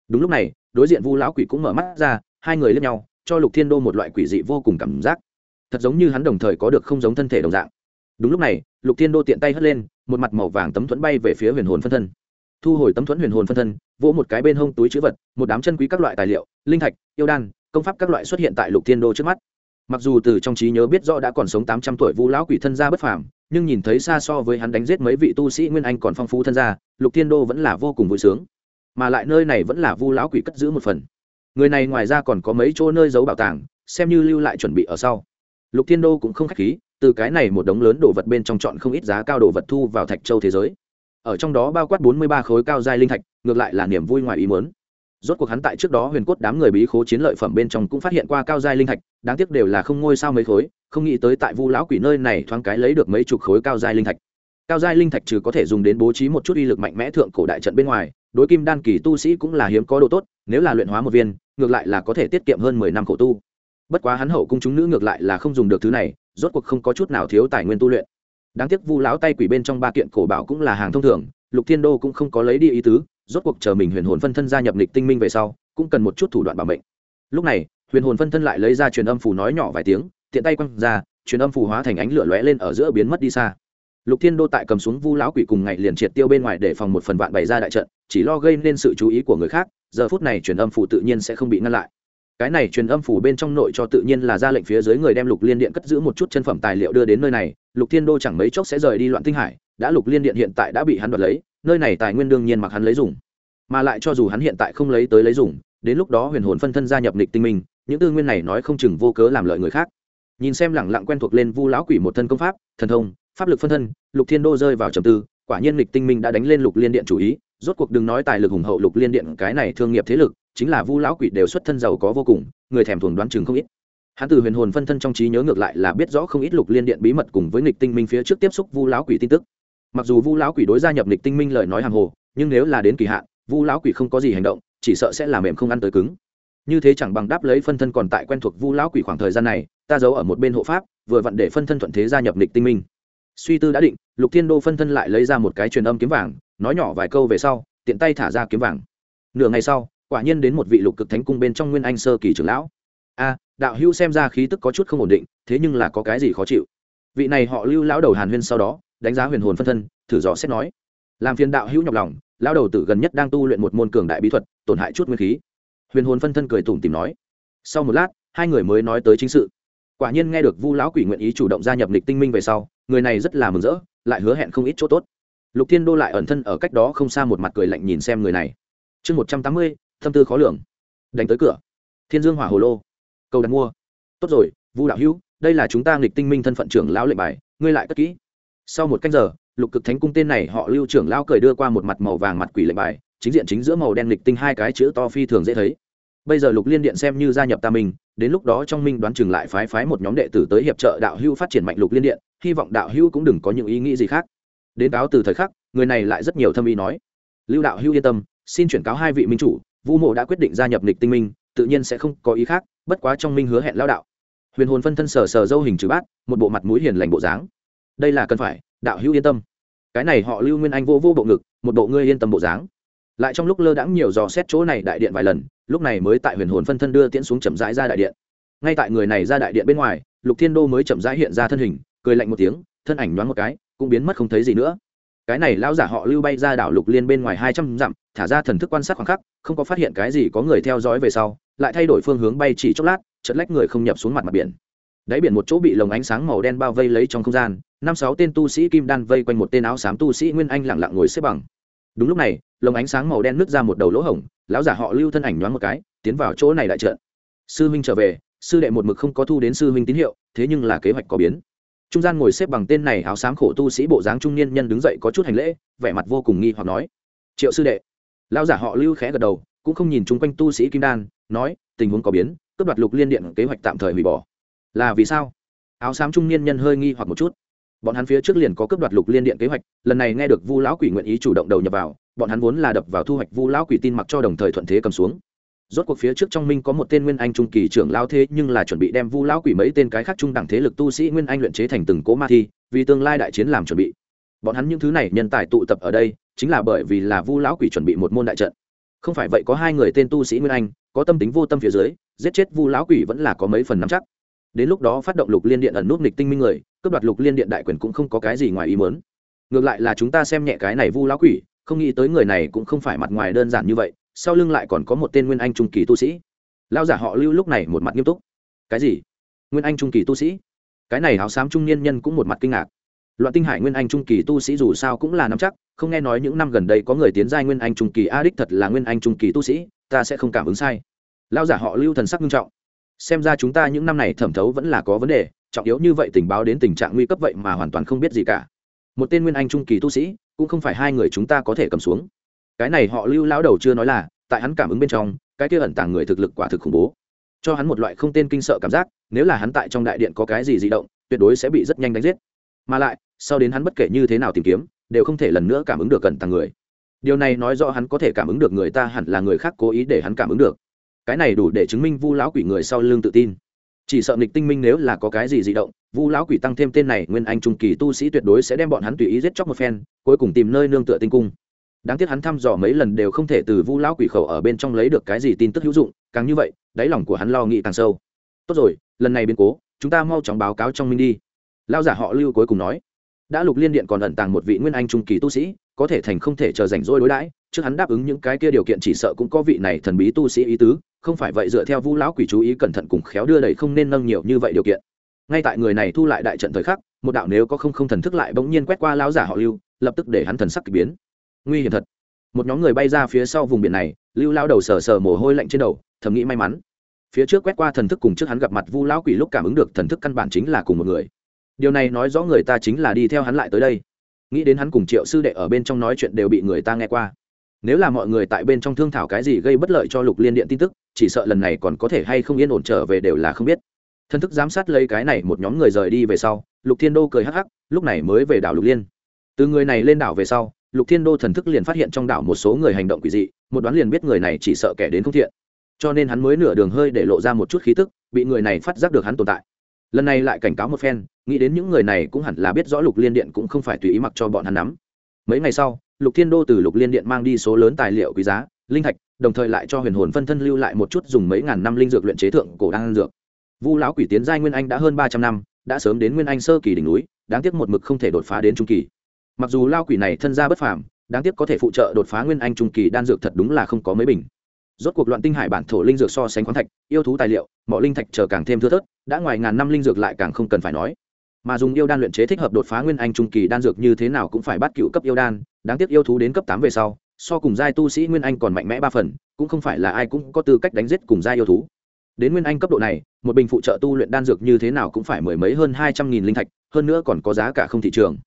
Đúng lúc này, đối diện vu lão quỷ cũng mở mắt ra, hai người liếc nhau, cho lục thiên đô một loại quỷ dị vô cùng cảm giác. Thật giống như hắn đồng thời có được không giống thân thể đồng dạng đúng lúc này, lục thiên đô tiện tay hất lên, một mặt màu vàng tấm thuẫn bay về phía huyền hồn phân thân. Thu hồi tấm thuẫn huyền hồn phân thân, vỗ một cái bên hông túi chữ vật, một đám chân quý các loại tài liệu, linh thạch, yêu đan, công pháp các loại xuất hiện tại lục thiên đô trước mắt. Mặc dù từ trong trí nhớ biết rõ đã còn sống tám trăm tuổi vu lão quỷ thân gia bất phàm, nhưng nhìn thấy xa so với hắn đánh giết mấy vị tu sĩ nguyên anh còn phong phú thân gia, lục thiên đô vẫn là vô cùng vui sướng. Mà lại nơi này vẫn là vu lão quỷ cất giữ một phần. Người này ngoài ra còn có mấy chỗ nơi giấu bảo tàng, xem như lưu lại chuẩn bị ở sau lục thiên đô cũng không k h á c h khí, từ cái này một đống lớn đồ vật bên trong chọn không ít giá cao đồ vật thu vào thạch châu thế giới. Ở trong đó bao quát bốn mươi ba khối cao giai linh thạch, ngược lại là niềm vui ngoài ý muốn. rốt cuộc hắn tại trước đó huyền cốt đám người bí khố chiến lợi phẩm bên trong cũng phát hiện qua cao giai linh thạch, đáng tiếc đều là không ngôi sao mấy khối, không nghĩ tới tại vu lão quỷ nơi này thoáng cái lấy được mấy chục khối cao giai linh thạch. Cao giai linh thạch trừ có thể dùng đến bố trí một chút uy lực mạnh mẽ thượng cổ đại trận bên ngoài, đối kim đan kỳ tu sĩ cũng là hiếm có độ tốt, nếu là luyện hóa một viên, ngược lại là có thể tiết kiệm hơn mười năm khổ tu bất quá hắn hậu cung chúng nữ ngược lại là không dùng được thứ này, rốt cuộc không có chút nào thiếu tài nguyên tu luyện. Đáng tiếc vu lão tay quỷ bên trong ba kiện cổ bảo cũng là hàng thông thường, lục thiên đô cũng không có lấy đi ý tứ, rốt cuộc chờ mình huyền hồn phân thân gia nhập lịch tinh minh về sau, cũng cần một chút thủ đoạn bảo mệnh. Lúc này, huyền hồn phân thân lại lấy ra truyền âm phù nói nhỏ vài tiếng, tiện tay quăng ra, truyền âm phù hóa thành ánh lửa lóe lên ở giữa biến mất đi xa. Lục thiên đô tại cầm xuống vu lão quỷ cùng ngày liền triệt tiêu bên ngoài để phòng một phần vạn bày ra đại trận, chỉ lo gây nên sự chú ý của người khác, giờ phút này truyền âm phù tự nhiên sẽ không bị ngăn lại cái này truyền âm phủ bên trong nội cho tự nhiên là ra lệnh phía dưới người đem lục liên điện cất giữ một chút chân phẩm tài liệu đưa đến nơi này, lục thiên đô chẳng mấy chốc sẽ rời đi loạn tinh hải, đã lục liên điện hiện tại đã bị hắn đoạt lấy, nơi này tài nguyên đương nhiên mặc hắn lấy dùng. Mà lại cho dù hắn hiện tại không lấy tới lấy dùng, đến lúc đó huyền hồn phân thân gia nhập nịch tinh minh, những tư nguyên này nói không chừng vô cớ làm lợi người khác. Nhìn xem lẳng lặng quen thuộc lên vu lão quỷ một thân công pháp, thần thông, pháp lực phân thân, lục thiên đô rơi vào trầm tư, quả nhiên lịch tinh minh đã đánh lên lục liên điện chủ ý rốt cuộc đừng nói tài lực hùng hậu lục liên điện, cái này thương nghiệp thế lực, chính là vu lão quỷ đều xuất thân giàu có vô cùng, người thèm thuồng đoán chừng không ít. Hắn từ huyền hồn phân thân trong trí nhớ ngược lại là biết rõ không ít lục liên điện bí mật cùng với nghịch tinh minh phía trước tiếp xúc vu lão quỷ tin tức. Mặc dù vu lão quỷ đối gia nhập nghịch tinh minh lời nói hàng hồ, nhưng nếu là đến kỳ hạn, vu lão quỷ không có gì hành động, chỉ sợ sẽ làm mềm không ăn tới cứng. Như thế chẳng bằng đáp lấy phân thân còn tại quen thuộc vu lão quỷ khoảng thời gian này, ta giấu ở một bên hộ pháp, vừa vặn để phân thân thuận thế gia nhập nghịch tinh minh. Suy tư đã định, lục thiên đô phân thân lại lấy ra một cái truyền âm kiếm vàng nói nhỏ vài câu về sau, tiện tay thả ra kiếm vàng. Nửa ngày sau, quả nhiên đến một vị lục cực thánh cung bên trong nguyên anh sơ kỳ trưởng lão. A, đạo hữu xem ra khí tức có chút không ổn định, thế nhưng là có cái gì khó chịu. Vị này họ lưu lão đầu hàn huyên sau đó, đánh giá huyền hồn phân thân, thử dò xét nói. Làm phiền đạo hữu nhọc lòng, lão đầu tử gần nhất đang tu luyện một môn cường đại bí thuật, tổn hại chút nguyên khí. Huyền hồn phân thân cười tủm tìm nói. Sau một lát, hai người mới nói tới chính sự. Quả nhiên nghe được vu lão quỷ nguyện ý chủ động gia nhập lịch tinh minh về sau, người này rất là mừng rỡ, lại hứa hẹn không ít chỗ tốt lục thiên đô lại ẩn thân ở cách đó không xa một mặt cười lạnh nhìn xem người này. Chương một trăm tám mươi thâm tư khó lường. Đánh tới cửa. Thiên dương hỏa hồ lô. Cầu đặt mua. Tốt rồi vu đạo hữu đây là chúng ta nghịch tinh minh thân phận trưởng lão lệnh bài ngươi lại cất kỹ. Sau một canh giờ lục cực thánh cung tên này họ lưu trưởng lão cười đưa qua một mặt màu vàng mặt quỷ lệnh bài chính diện chính giữa màu đen lịch tinh hai cái chữ to phi thường dễ thấy. Bây giờ lục liên điện xem như gia nhập ta mình, đến lúc đó trong minh đoán chừng lại phái phái một nhóm đệ tử tới hiệp trợ đạo hưu phát triển mạnh lục liên điện hy vọng đạo hưu cũng đừng có những ý nghĩ gì khác đến cáo từ thời khắc, người này lại rất nhiều thâm ý nói. Lưu đạo hưu yên tâm, xin chuyển cáo hai vị minh chủ, vu mộ đã quyết định gia nhập lịch tinh minh, tự nhiên sẽ không có ý khác, bất quá trong minh hứa hẹn lao đạo. Huyền hồn phân thân sờ sờ dâu hình chữ bát, một bộ mặt mũi hiền lành bộ dáng. Đây là cần phải, đạo hữu yên tâm. Cái này họ lưu nguyên anh vô vô bộ ngực, một bộ ngươi yên tâm bộ dáng. Lại trong lúc lơ đãng nhiều dò xét chỗ này đại điện vài lần, lúc này mới tại huyền hồn phân thân đưa tiễn xuống chậm rãi ra đại điện. Ngay tại người này ra đại điện bên ngoài, lục thiên đô mới chậm rãi hiện ra thân hình, cười lạnh một tiếng, thân ảnh nhoáng một cái cũng biến mất không thấy gì nữa. Cái này lão giả họ lưu bay ra đảo lục liên bên ngoài hai trăm dặm, thả ra thần thức quan sát khoảng khắc, không có phát hiện cái gì có người theo dõi về sau, lại thay đổi phương hướng bay chỉ chốc lát chật lách người không nhập xuống mặt mặt biển. Đáy biển một chỗ bị lồng ánh sáng màu đen bao vây lấy trong không gian, năm sáu tên tu sĩ kim đan vây quanh một tên áo xám tu sĩ nguyên anh lặng lặng ngồi xếp bằng. Đúng lúc này, lồng ánh sáng màu đen nứt ra một đầu lỗ hổng, lão giả họ lưu thân ảnh nhoáng một cái, tiến vào chỗ này đại trợn. sư huynh trở về, sư đệ một mực không có thu đến sư huynh tín hiệu, thế nhưng là kế hoạch có biến trung gian ngồi xếp bằng tên này áo xám khổ tu sĩ bộ dáng trung niên nhân đứng dậy có chút hành lễ, vẻ mặt vô cùng nghi hoặc nói, triệu sư đệ. Lão giả họ lưu khẽ gật đầu, cũng không nhìn chung quanh tu sĩ kim đan, nói, tình huống có biến, cướp đoạt lục liên điện kế hoạch tạm thời hủy bỏ. Là vì sao? Áo xám trung niên nhân hơi nghi hoặc một chút. Bọn hắn phía trước liền có cướp đoạt lục liên điện kế hoạch, lần này nghe được vu lão quỷ nguyện ý chủ động đầu nhập vào, bọn hắn vốn là đập vào thu hoạch vu lão quỷ tin mặc cho đồng thời thuận thế cầm xuống rốt cuộc phía trước trong minh có một tên nguyên anh trung kỳ trưởng lao thế nhưng là chuẩn bị đem vu lão quỷ mấy tên cái khác trung đẳng thế lực tu sĩ nguyên anh luyện chế thành từng cố ma thi, vì tương lai đại chiến làm chuẩn bị. Bọn hắn những thứ này nhân tài tụ tập ở đây, chính là bởi vì là vu lão quỷ chuẩn bị một môn đại trận. Không phải vậy có hai người tên tu sĩ nguyên anh, có tâm tính vô tâm phía dưới, giết chết vu lão quỷ vẫn là có mấy phần nắm chắc. Đến lúc đó phát động lục liên điện ẩn nút nghịch tinh minh người, cướp đoạt lục liên điện đại quyền cũng không có cái gì ngoài ý muốn. Ngược lại là chúng ta xem nhẹ cái này vu lão quỷ, không nghĩ tới người này cũng không phải mặt ngoài đơn giản như vậy sau lưng lại còn có một tên nguyên anh trung kỳ tu sĩ. Lao giả họ lưu lúc này một mặt nghiêm túc. Cái gì? Nguyên anh trung kỳ tu sĩ? Cái này áo xám trung niên nhân cũng một mặt kinh ngạc. Loạn tinh hải nguyên anh trung kỳ tu sĩ dù sao cũng là nắm chắc, không nghe nói những năm gần đây có người tiến giai nguyên anh trung kỳ a đích thật là nguyên anh trung kỳ tu sĩ, ta sẽ không cảm ứng sai. Lao giả họ lưu thần sắc nghiêm trọng. Xem ra chúng ta những năm này thẩm thấu vẫn là có vấn đề, trọng yếu như vậy tình báo đến tình trạng nguy cấp vậy mà hoàn toàn không biết gì cả. Một tên nguyên anh trung kỳ tu sĩ, cũng không phải hai người chúng ta có thể cầm xuống cái này họ lưu lão đầu chưa nói là, tại hắn cảm ứng bên trong, cái kia ẩn tàng người thực lực quả thực khủng bố. Cho hắn một loại không tên kinh sợ cảm giác, nếu là hắn tại trong đại điện có cái gì di động, tuyệt đối sẽ bị rất nhanh đánh giết. Mà lại, sau đến hắn bất kể như thế nào tìm kiếm, đều không thể lần nữa cảm ứng được cẩn tàng người. Điều này nói rõ hắn có thể cảm ứng được người ta hẳn là người khác cố ý để hắn cảm ứng được. Cái này đủ để chứng minh vu lão quỷ người sau lưng tự tin. Chỉ sợ nịch tinh minh nếu là có cái gì di động, vu lão quỷ tăng thêm tên này nguyên anh trung kỳ tu sĩ tuyệt đối sẽ đem bọn hắn tùy ý giết chóc một phen, cuối cùng tìm nơi nương tựa tinh cung đáng tiếc hắn thăm dò mấy lần đều không thể từ vu lão quỷ khẩu ở bên trong lấy được cái gì tin tức hữu dụng, càng như vậy, đáy lòng của hắn lo nghĩ càng sâu. Tốt rồi, lần này biến cố, chúng ta mau chóng báo cáo trong minh đi. Lao giả họ lưu cuối cùng nói. Đã lục liên điện còn ẩn tàng một vị nguyên anh trung kỳ tu sĩ, có thể thành không thể chờ rảnh rỗi đối đãi, trước hắn đáp ứng những cái kia điều kiện chỉ sợ cũng có vị này thần bí tu sĩ ý tứ, không phải vậy dựa theo vu lão quỷ chú ý cẩn thận cùng khéo đưa đẩy không nên nâng nhiều như vậy điều kiện. Ngay tại người này thu lại đại trận thời khắc, một đạo nếu có không không thần thức lại bỗng nhiên quét qua lão giả họ lưu, lập tức để hắn thần sắc k ỳ biến nguy hiểm thật. Một nhóm người bay ra phía sau vùng biển này, lưu lao đầu sờ sờ mồ hôi lạnh trên đầu, thầm nghĩ may mắn. Phía trước quét qua thần thức cùng trước hắn gặp mặt vu lão quỷ lúc cảm ứng được thần thức căn bản chính là cùng một người. Điều này nói rõ người ta chính là đi theo hắn lại tới đây. Nghĩ đến hắn cùng triệu sư đệ ở bên trong nói chuyện đều bị người ta nghe qua. Nếu là mọi người tại bên trong thương thảo cái gì gây bất lợi cho lục liên điện tin tức, chỉ sợ lần này còn có thể hay không yên ổn trở về đều là không biết. Thân thức giám sát lấy cái này một nhóm người rời đi về sau, lục thiên đô cười hắc hắc, lúc này mới về đảo lục liên. Từ người này lên đảo về sau lục thiên đô thần thức liền phát hiện trong đảo một số người hành động quỷ dị, một đoán liền biết người này chỉ sợ kẻ đến không thiện. Cho nên hắn mới nửa đường hơi để lộ ra một chút khí tức, bị người này phát giác được hắn tồn tại. Lần này lại cảnh cáo một phen, nghĩ đến những người này cũng hẳn là biết rõ lục liên điện cũng không phải tùy ý mặc cho bọn hắn nắm. Mấy ngày sau, lục thiên đô từ lục liên điện mang đi số lớn tài liệu quý giá, linh thạch, đồng thời lại cho huyền hồn phân thân lưu lại một chút dùng mấy ngàn năm linh dược luyện chế thượng cổ đan dược. Vu lão quỷ tiến giai nguyên anh đã hơn ba trăm năm, đã sớm đến nguyên anh sơ kỳ đỉnh núi, đáng tiếc một mực không thể đột phá đến trung kỳ mặc dù lao quỷ này thân gia bất phàm, đáng tiếc có thể phụ trợ đột phá nguyên anh trung kỳ đan dược thật đúng là không có mấy bình. Rốt cuộc loạn tinh hải bản thổ linh dược so sánh khoáng thạch, yêu thú tài liệu, mỏ linh thạch chờ càng thêm thưa thớt, đã ngoài ngàn năm linh dược lại càng không cần phải nói. Mà dùng yêu đan luyện chế thích hợp đột phá nguyên anh trung kỳ đan dược như thế nào cũng phải bắt cựu cấp yêu đan, đáng tiếc yêu thú đến cấp tám về sau, so cùng giai tu sĩ nguyên anh còn mạnh mẽ ba phần, cũng không phải là ai cũng có tư cách đánh giết cùng giai yêu thú. Đến nguyên anh cấp độ này, một bình phụ trợ tu luyện đan dược như thế nào cũng phải mười mấy hơn hai trăm nghìn linh thạch, hơn nữa còn có giá cả không thị trường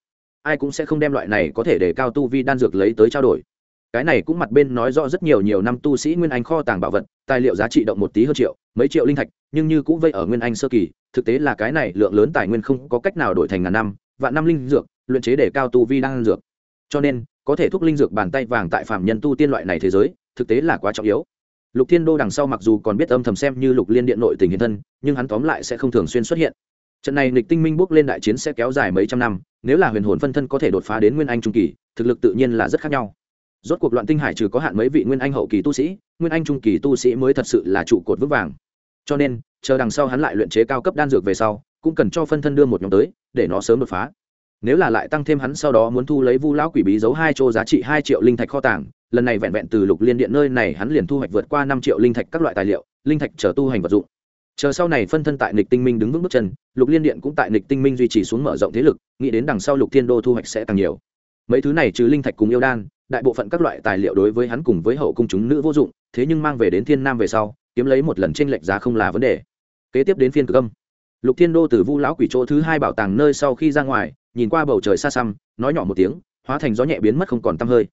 ai cũng sẽ không đem loại này có thể để cao tu vi đan dược lấy tới trao đổi. Cái này cũng mặt bên nói rõ rất nhiều nhiều năm tu sĩ nguyên anh kho tàng bảo vật, tài liệu giá trị động một tí hơn triệu, mấy triệu linh thạch, nhưng như cũng vây ở nguyên anh sơ kỳ, thực tế là cái này lượng lớn tài nguyên không có cách nào đổi thành ngàn năm, vạn năm linh dược, luyện chế để cao tu vi đan dược. Cho nên, có thể thúc linh dược bàn tay vàng tại phạm nhân tu tiên loại này thế giới, thực tế là quá trọng yếu. Lục thiên đô đằng sau mặc dù còn biết âm thầm xem như lục liên điện nội tình hiện thân, nhưng hắn tóm lại sẽ không thường xuyên xuất hiện trận này lịch tinh minh bước lên đại chiến sẽ kéo dài mấy trăm năm, nếu là huyền hồn phân thân có thể đột phá đến nguyên anh trung kỳ, thực lực tự nhiên là rất khác nhau. Rốt cuộc loạn tinh hải trừ có hạn mấy vị nguyên anh hậu kỳ tu sĩ, nguyên anh trung kỳ tu sĩ mới thật sự là trụ cột vững vàng. Cho nên, chờ đằng sau hắn lại luyện chế cao cấp đan dược về sau, cũng cần cho phân thân đưa một nhóm tới, để nó sớm đột phá. Nếu là lại tăng thêm hắn sau đó muốn thu lấy vu lão quỷ bí giấu hai chỗ giá trị hai triệu linh thạch kho tàng, lần này vẹn vẹn từ lục liên điện nơi này hắn liền thu hoạch vượt qua năm triệu linh thạch các loại tài liệu, linh thạch chờ tu hành vật dụng chờ sau này phân thân tại nịch tinh minh đứng vững bước chân, lục liên điện cũng tại nịch tinh minh duy trì xuống mở rộng thế lực, nghĩ đến đằng sau lục thiên đô thu hoạch sẽ càng nhiều. Mấy thứ này trừ linh thạch cùng yêu đan, đại bộ phận các loại tài liệu đối với hắn cùng với hậu cung chúng nữ vô dụng, thế nhưng mang về đến thiên nam về sau, kiếm lấy một lần tranh lệch giá không là vấn đề. Kế tiếp đến phiên cực âm. Lục thiên đô từ vu lão quỷ chỗ thứ hai bảo tàng nơi sau khi ra ngoài, nhìn qua bầu trời xa xăm, nói nhỏ một tiếng, hóa thành gió nhẹ biến mất không còn tăm hơi.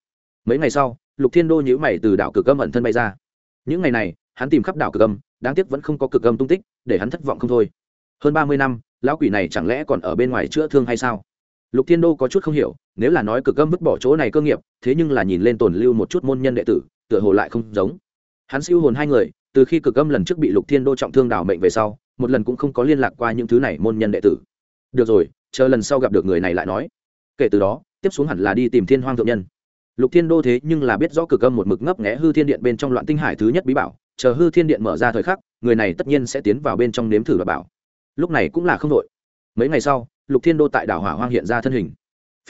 Mấy ngày sau, lục thiên đô nhữ mày từ đảo cực âm ẩn thân bay ra. Những ngày này, hắn tìm khắp đảo cực âm đáng tiếc vẫn không có cực âm tung tích, để hắn thất vọng không thôi. Hơn ba mươi năm, lão quỷ này chẳng lẽ còn ở bên ngoài chữa thương hay sao? Lục thiên đô có chút không hiểu, nếu là nói cực âm vứt bỏ chỗ này cơ nghiệp, thế nhưng là nhìn lên tồn lưu một chút môn nhân đệ tử, tựa hồ lại không giống. Hắn siêu hồn hai người, từ khi cực âm lần trước bị lục thiên đô trọng thương đảo mệnh về sau, một lần cũng không có liên lạc qua những thứ này môn nhân đệ tử. Được rồi, chờ lần sau gặp được người này lại nói. Kể từ đó, tiếp xuống hẳn là đi tìm thiên hoang thượng nhân. Lục thiên đô thế nhưng là biết rõ cực âm một mực ngấp nghẽ hư thiên điện bên trong loạn tinh hải thứ nhất bí bảo chờ hư thiên điện mở ra thời khắc, người này tất nhiên sẽ tiến vào bên trong nếm thử và bảo. Lúc này cũng là không đội mấy ngày sau, lục thiên đô tại đảo hỏa hoang hiện ra thân hình.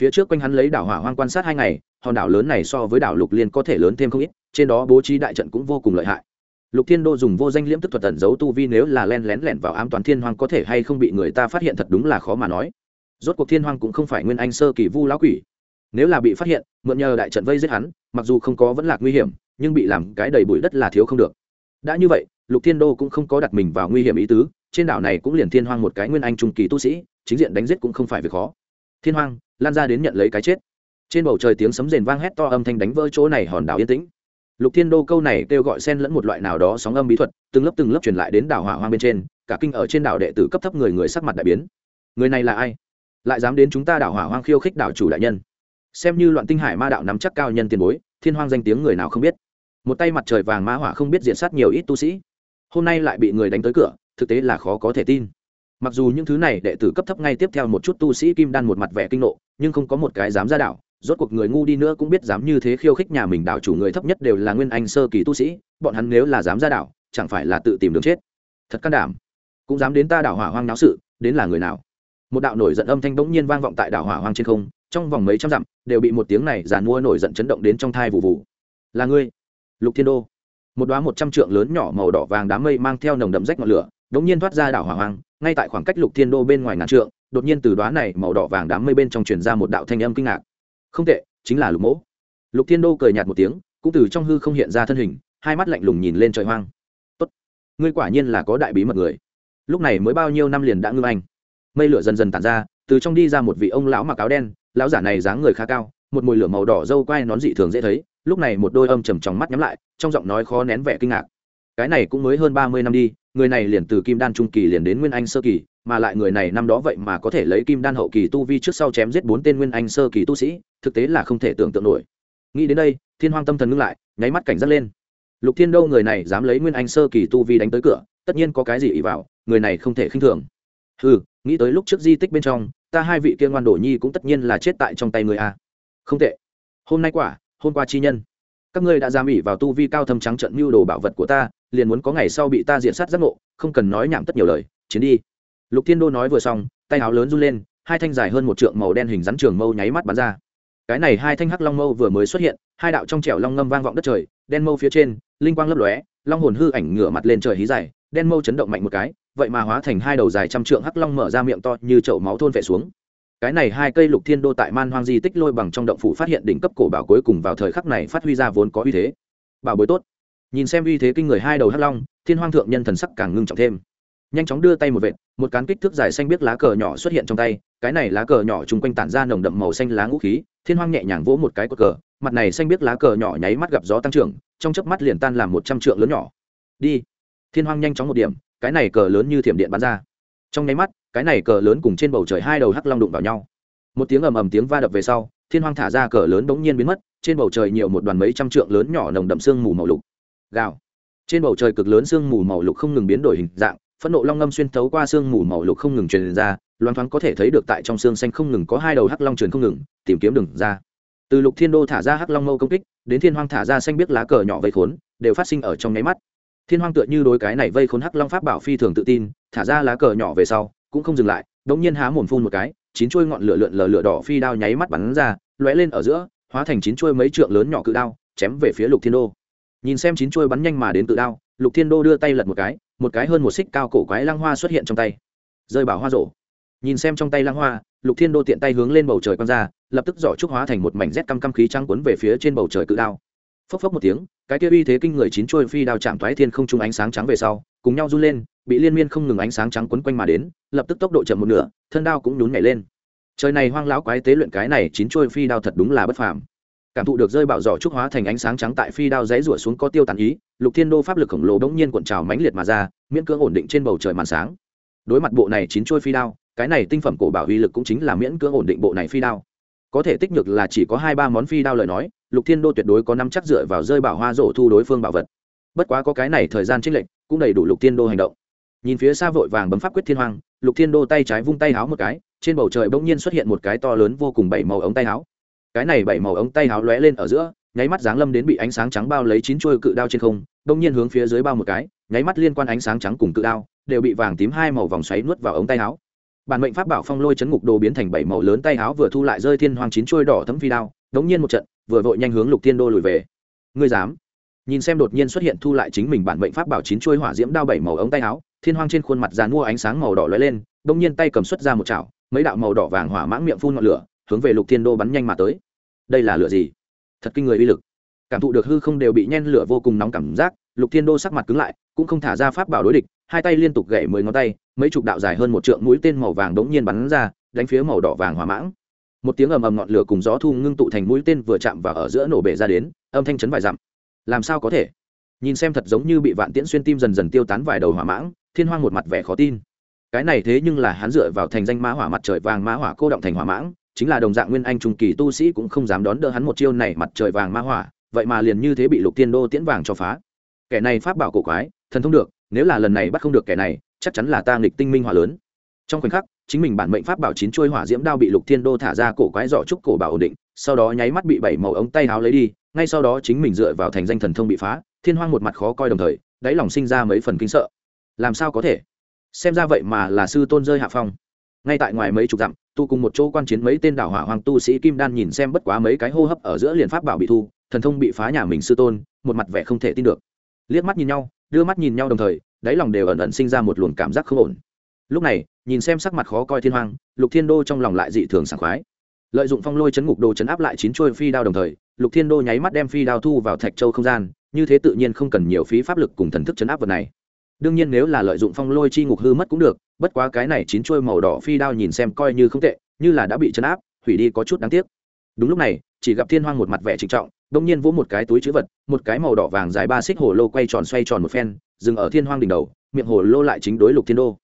Phía trước quanh hắn lấy đảo hỏa hoang quan sát hai ngày, hòn đảo lớn này so với đảo lục liên có thể lớn thêm không ít, trên đó bố trí đại trận cũng vô cùng lợi hại. Lục thiên đô dùng vô danh liễm tức thuật tẩn giấu tu vi nếu là len lén lẻn vào ám toàn thiên hoang có thể hay không bị người ta phát hiện thật đúng là khó mà nói. Rốt cuộc thiên hoang cũng không phải nguyên anh sơ kỳ vu lão quỷ. Nếu là bị phát hiện, mượn nhờ đại trận vây giết hắn, mặc dù không có vẫn lạc nguy hiểm, nhưng bị làm cái đầy bụi đất là thiếu không được đã như vậy, lục thiên đô cũng không có đặt mình vào nguy hiểm ý tứ, trên đảo này cũng liền thiên hoang một cái nguyên anh trung kỳ tu sĩ, chính diện đánh giết cũng không phải việc khó. Thiên hoang, lan ra đến nhận lấy cái chết. Trên bầu trời tiếng sấm rền vang hét to âm thanh đánh vỡ chỗ này hòn đảo yên tĩnh. Lục thiên đô câu này kêu gọi xen lẫn một loại nào đó sóng âm bí thuật, từng lớp từng lớp truyền lại đến đảo hỏa hoang bên trên, cả kinh ở trên đảo đệ tử cấp thấp người người sắc mặt đại biến. Người này là ai? Lại dám đến chúng ta đảo hỏa hoang khiêu khích đảo chủ đại nhân. Xem như loạn tinh hải ma đạo nắm chắc cao nhân tiền bối, thiên hoang danh tiếng người nào không biết một tay mặt trời vàng ma hỏa không biết diện sát nhiều ít tu sĩ. Hôm nay lại bị người đánh tới cửa, thực tế là khó có thể tin. Mặc dù những thứ này đệ tử cấp thấp ngay tiếp theo một chút tu sĩ kim đan một mặt vẻ kinh nộ, nhưng không có một cái dám ra đảo, rốt cuộc người ngu đi nữa cũng biết dám như thế khiêu khích nhà mình đảo chủ người thấp nhất đều là nguyên anh sơ kỳ tu sĩ, bọn hắn nếu là dám ra đảo, chẳng phải là tự tìm đường chết. Thật can đảm. Cũng dám đến ta đảo hỏa hoang náo sự, đến là người nào? Một đạo nổi giận âm thanh bỗng nhiên vang vọng tại đảo hỏa hoang trên không, trong vòng mấy trăm dặm, đều bị một tiếng này giàn mua nổi giận chấn động đến trong thai vụ vụ là ngươi lục thiên đô. Một đoá một trăm trượng lớn nhỏ màu đỏ vàng đám mây mang theo nồng đậm rách ngọn lửa, đống nhiên thoát ra đảo hỏa hoang, ngay tại khoảng cách lục thiên đô bên ngoài ngàn trượng, đột nhiên từ đoá này màu đỏ vàng đám mây bên trong truyền ra một đạo thanh âm kinh ngạc. Không tệ, chính là lục mỗ. Lục thiên đô cười nhạt một tiếng, cũng từ trong hư không hiện ra thân hình, hai mắt lạnh lùng nhìn lên trời hoang. Tốt, ngươi quả nhiên là có đại bí mật người. Lúc này mới bao nhiêu năm liền đã ngưng anh? Mây lửa dần dần tản ra, từ trong đi ra một vị ông lão mặc áo đen, lão giả này dáng người khá cao một mùi lửa màu đỏ dâu quai nón dị thường dễ thấy, lúc này một đôi âm trầm trong mắt nhắm lại, trong giọng nói khó nén vẻ kinh ngạc. Cái này cũng mới hơn ba mươi năm đi, người này liền từ kim đan trung kỳ liền đến nguyên anh sơ kỳ, mà lại người này năm đó vậy mà có thể lấy kim đan hậu kỳ tu vi trước sau chém giết bốn tên nguyên anh sơ kỳ tu sĩ, thực tế là không thể tưởng tượng nổi. Nghĩ đến đây, thiên hoang tâm thần ngưng lại, nháy mắt cảnh giác lên. Lục thiên đâu người này dám lấy nguyên anh sơ kỳ tu vi đánh tới cửa, tất nhiên có cái gì ỉ vào, người này không thể khinh thường. Ừ nghĩ tới lúc trước di tích bên trong, ta hai vị kia ngoan đổ nhi cũng tất nhiên là chết tại trong tay người a không tệ. Hôm nay quả, hôm qua chi nhân. Các ngươi đã giam ỉ vào tu vi cao thâm trắng trận mưu đồ bảo vật của ta, liền muốn có ngày sau bị ta diện sát giác ngộ, không cần nói nhảm tất nhiều lời, chiến đi. Lục thiên đô nói vừa xong, tay áo lớn run lên, hai thanh dài hơn một trượng màu đen hình rắn trường mâu nháy mắt bắn ra. Cái này hai thanh hắc long mâu vừa mới xuất hiện, hai đạo trong trẻo long ngâm vang vọng đất trời, đen mâu phía trên, linh quang lấp lóe, long hồn hư ảnh ngửa mặt lên trời hí dài, đen mâu chấn động mạnh một cái, vậy mà hóa thành hai đầu dài trăm trượng hắc long mở ra miệng to như chậu máu thôn vệ xuống cái này hai cây lục thiên đô tại man hoang di tích lôi bằng trong động phủ phát hiện đỉnh cấp cổ bảo cuối cùng vào thời khắc này phát huy ra vốn có uy thế. Bảo bối tốt. Nhìn xem uy thế kinh người hai đầu hắc long, thiên hoang thượng nhân thần sắc càng ngưng trọng thêm. Nhanh chóng đưa tay một vệt, một cán kích thước dài xanh biết lá cờ nhỏ xuất hiện trong tay, cái này lá cờ nhỏ chung quanh tản ra nồng đậm màu xanh lá ngũ khí, thiên hoang nhẹ nhàng vỗ một cái cột cờ, mặt này xanh biết lá cờ nhỏ nháy mắt gặp gió tăng trưởng, trong chớp mắt liền tan làm một trăm trượng lớn nhỏ. Đi. Thiên hoang nhanh chóng một điểm, cái này cờ lớn như thiểm điện bắn ra. Trong nháy mắt cái này cờ lớn cùng trên bầu trời hai đầu hắc long đụng vào nhau. Một tiếng ầm ầm tiếng va đập về sau, thiên hoang thả ra cờ lớn bỗng nhiên biến mất, trên bầu trời nhiều một đoàn mấy trăm trượng lớn nhỏ nồng đậm sương mù màu lục. Gào. Trên bầu trời cực lớn sương mù màu lục không ngừng biến đổi hình dạng, phẫn nộ long ngâm xuyên thấu qua sương mù màu lục không ngừng truyền ra loan thoáng có thể thấy được tại trong sương xanh không ngừng có hai đầu hắc long truyền không ngừng, tìm kiếm đường ra. Từ lục thiên đô thả ra hắc long mâu công kích, đến thiên hoang thả ra xanh biết lá cờ nhỏ vây khốn, đều phát sinh ở trong nháy mắt. Thiên hoang tựa như đối cái này vây khốn hắc long pháp bảo phi thường tự tin, thả ra lá cờ nhỏ về sau cũng không dừng lại đống nhiên há mồm phun một cái, chín chuôi ngọn lửa lượn lờ lửa đỏ phi đao nháy mắt bắn ra, lóe lên ở giữa, hóa thành chín chuôi mấy trượng lớn nhỏ cự đao, chém về phía lục thiên đô. Nhìn xem chín chuôi bắn nhanh mà đến cự đao, lục thiên đô đưa tay lật một cái một cái hơn một xích cao cổ quái lăng hoa xuất hiện trong tay. Rơi bảo hoa rổ. Nhìn xem trong tay lăng hoa, lục thiên đô tiện tay hướng lên bầu trời quăng ra, lập tức giỏ trúc hóa thành một mảnh rét căm căm khí trăng cuốn về phía trên bầu trời cự đao. Phốc phốc một tiếng, cái kia uy thế kinh người chín trôi phi đao chạm thoái thiên không trung ánh sáng trắng về sau cùng nhau run lên, bị liên miên không ngừng ánh sáng trắng quấn quanh mà đến, lập tức tốc độ chậm một nửa, thân đao cũng nhún nhảy lên. Trời này hoang lão quái tế luyện cái này chín trôi phi đao thật đúng là bất phàm. Cảm thụ được rơi bảo giỏ trúc hóa thành ánh sáng trắng tại phi đao dãy rủa xuống có tiêu tàn ý, lục thiên đô pháp lực khổng lồ bỗng nhiên cuộn trào mãnh liệt mà ra, miễn cưỡng ổn định trên bầu trời màn sáng. Đối mặt bộ này chín trôi phi đao, cái này tinh phẩm cổ bảo uy lực cũng chính là miễn cưỡng ổn định bộ này phi đao. Có thể tích nhược là chỉ có hai ba món phi đao lời nói, lục thiên đô tuyệt đối có năm chắc dựa vào rơi bảo hoa rổ thu đối phương bảo vật bất quá có cái này thời gian trích lệnh cũng đầy đủ lục thiên đô hành động. Nhìn phía xa vội vàng bấm pháp quyết thiên hoàng lục thiên đô tay trái vung tay háo một cái, trên bầu trời bỗng nhiên xuất hiện một cái to lớn vô cùng bảy màu ống tay háo. Cái này bảy màu ống tay háo lóe lên ở giữa, nháy mắt giáng lâm đến bị ánh sáng trắng bao lấy chín chuôi cự đao trên không, bỗng nhiên hướng phía dưới bao một cái, nháy mắt liên quan ánh sáng trắng cùng cự đao, đều bị vàng tím hai màu vòng xoáy nuốt vào ống tay háo. Bản mệnh pháp bảo phong lôi chấn ngục đồ biến thành bảy màu lớn tay háo vừa thu lại rơi thiên hoàng chín chuôi đỏ thấm phi đao đống nhiên một trận, vừa vội nhanh hướng lục thiên đô lùi về. Ngươi dám? Nhìn xem đột nhiên xuất hiện thu lại chính mình bản mệnh pháp bảo chín chuôi hỏa diễm đao bảy màu ống tay áo, thiên hoang trên khuôn mặt dàn mua ánh sáng màu đỏ lóe lên, đông nhiên tay cầm xuất ra một chảo, mấy đạo màu đỏ vàng hỏa mãng miệng phun ngọn lửa, hướng về lục thiên đô bắn nhanh mà tới. Đây là lửa gì? Thật kinh người uy lực. Cảm thụ được hư không đều bị nhen lửa vô cùng nóng cảm giác, lục thiên đô sắc mặt cứng lại, cũng không thả ra pháp bảo đối địch, hai tay liên tục gậy mười ngón tay, mấy chục đạo dài hơn một trượng mũi tên màu vàng đống nhiên bắn ra, đánh phía màu đỏ vàng hỏa mãng. Một tiếng ầm ầm ngọn lửa cùng gió thu ngưng tụ thành mũi tên vừa chạm vào ở giữa nổ bể ra đến, âm thanh chấn vài dặm làm sao có thể? Nhìn xem thật giống như bị vạn tiễn xuyên tim dần dần tiêu tán vài đầu hỏa mãng, thiên hoang một mặt vẻ khó tin. Cái này thế nhưng là hắn dựa vào thành danh mã hỏa mặt trời vàng mã hỏa cô động thành hỏa mãng, chính là đồng dạng nguyên anh trung kỳ tu sĩ cũng không dám đón đỡ hắn một chiêu này mặt trời vàng mã hỏa, vậy mà liền như thế bị lục tiên đô tiễn vàng cho phá. Kẻ này pháp bảo cổ quái, thần thông được, nếu là lần này bắt không được kẻ này, chắc chắn là ta nghịch tinh minh hỏa lớn. Trong khoảnh khắc chính mình bản mệnh pháp bảo chín chuôi hỏa diễm đao bị lục thiên đô thả ra cổ quái giỏ trúc cổ bảo ổn định, sau đó nháy mắt bị bảy màu ống tay áo lấy đi, ngay sau đó chính mình dựa vào thành danh thần thông bị phá, thiên hoang một mặt khó coi đồng thời, đáy lòng sinh ra mấy phần kinh sợ. Làm sao có thể? Xem ra vậy mà là sư tôn rơi hạ phong. Ngay tại ngoài mấy chục dặm, tu cùng một chỗ quan chiến mấy tên đảo hỏa hoàng tu sĩ kim đan nhìn xem bất quá mấy cái hô hấp ở giữa liền pháp bảo bị thu, thần thông bị phá nhà mình sư tôn, một mặt vẻ không thể tin được. Liếc mắt nhìn nhau, đưa mắt nhìn nhau đồng thời, đáy lòng đều ẩn ẩn sinh ra một luồng cảm giác không ổn lúc này, nhìn xem sắc mặt khó coi thiên hoàng lục thiên đô trong lòng lại dị thường sảng khoái. Lợi dụng phong lôi chấn ngục đồ chấn áp lại chín chuôi phi đao đồng thời, lục thiên đô nháy mắt đem phi đao thu vào thạch châu không gian, như thế tự nhiên không cần nhiều phí pháp lực cùng thần thức chấn áp vật này. Đương nhiên nếu là lợi dụng phong lôi chi ngục hư mất cũng được, bất quá cái này chín chuôi màu đỏ phi đao nhìn xem coi như không tệ, như là đã bị chấn áp, hủy đi có chút đáng tiếc. Đúng lúc này, chỉ gặp thiên hoang một mặt vẻ trịnh trọng, đông nhiên vỗ một cái túi chữ vật, một cái màu đỏ vàng dài ba xích hồ lô quay tròn xoay tròn một phen, dừng ở thiên hoang đỉnh đầu, miệng hồ lô lại chính đối lục thiên đô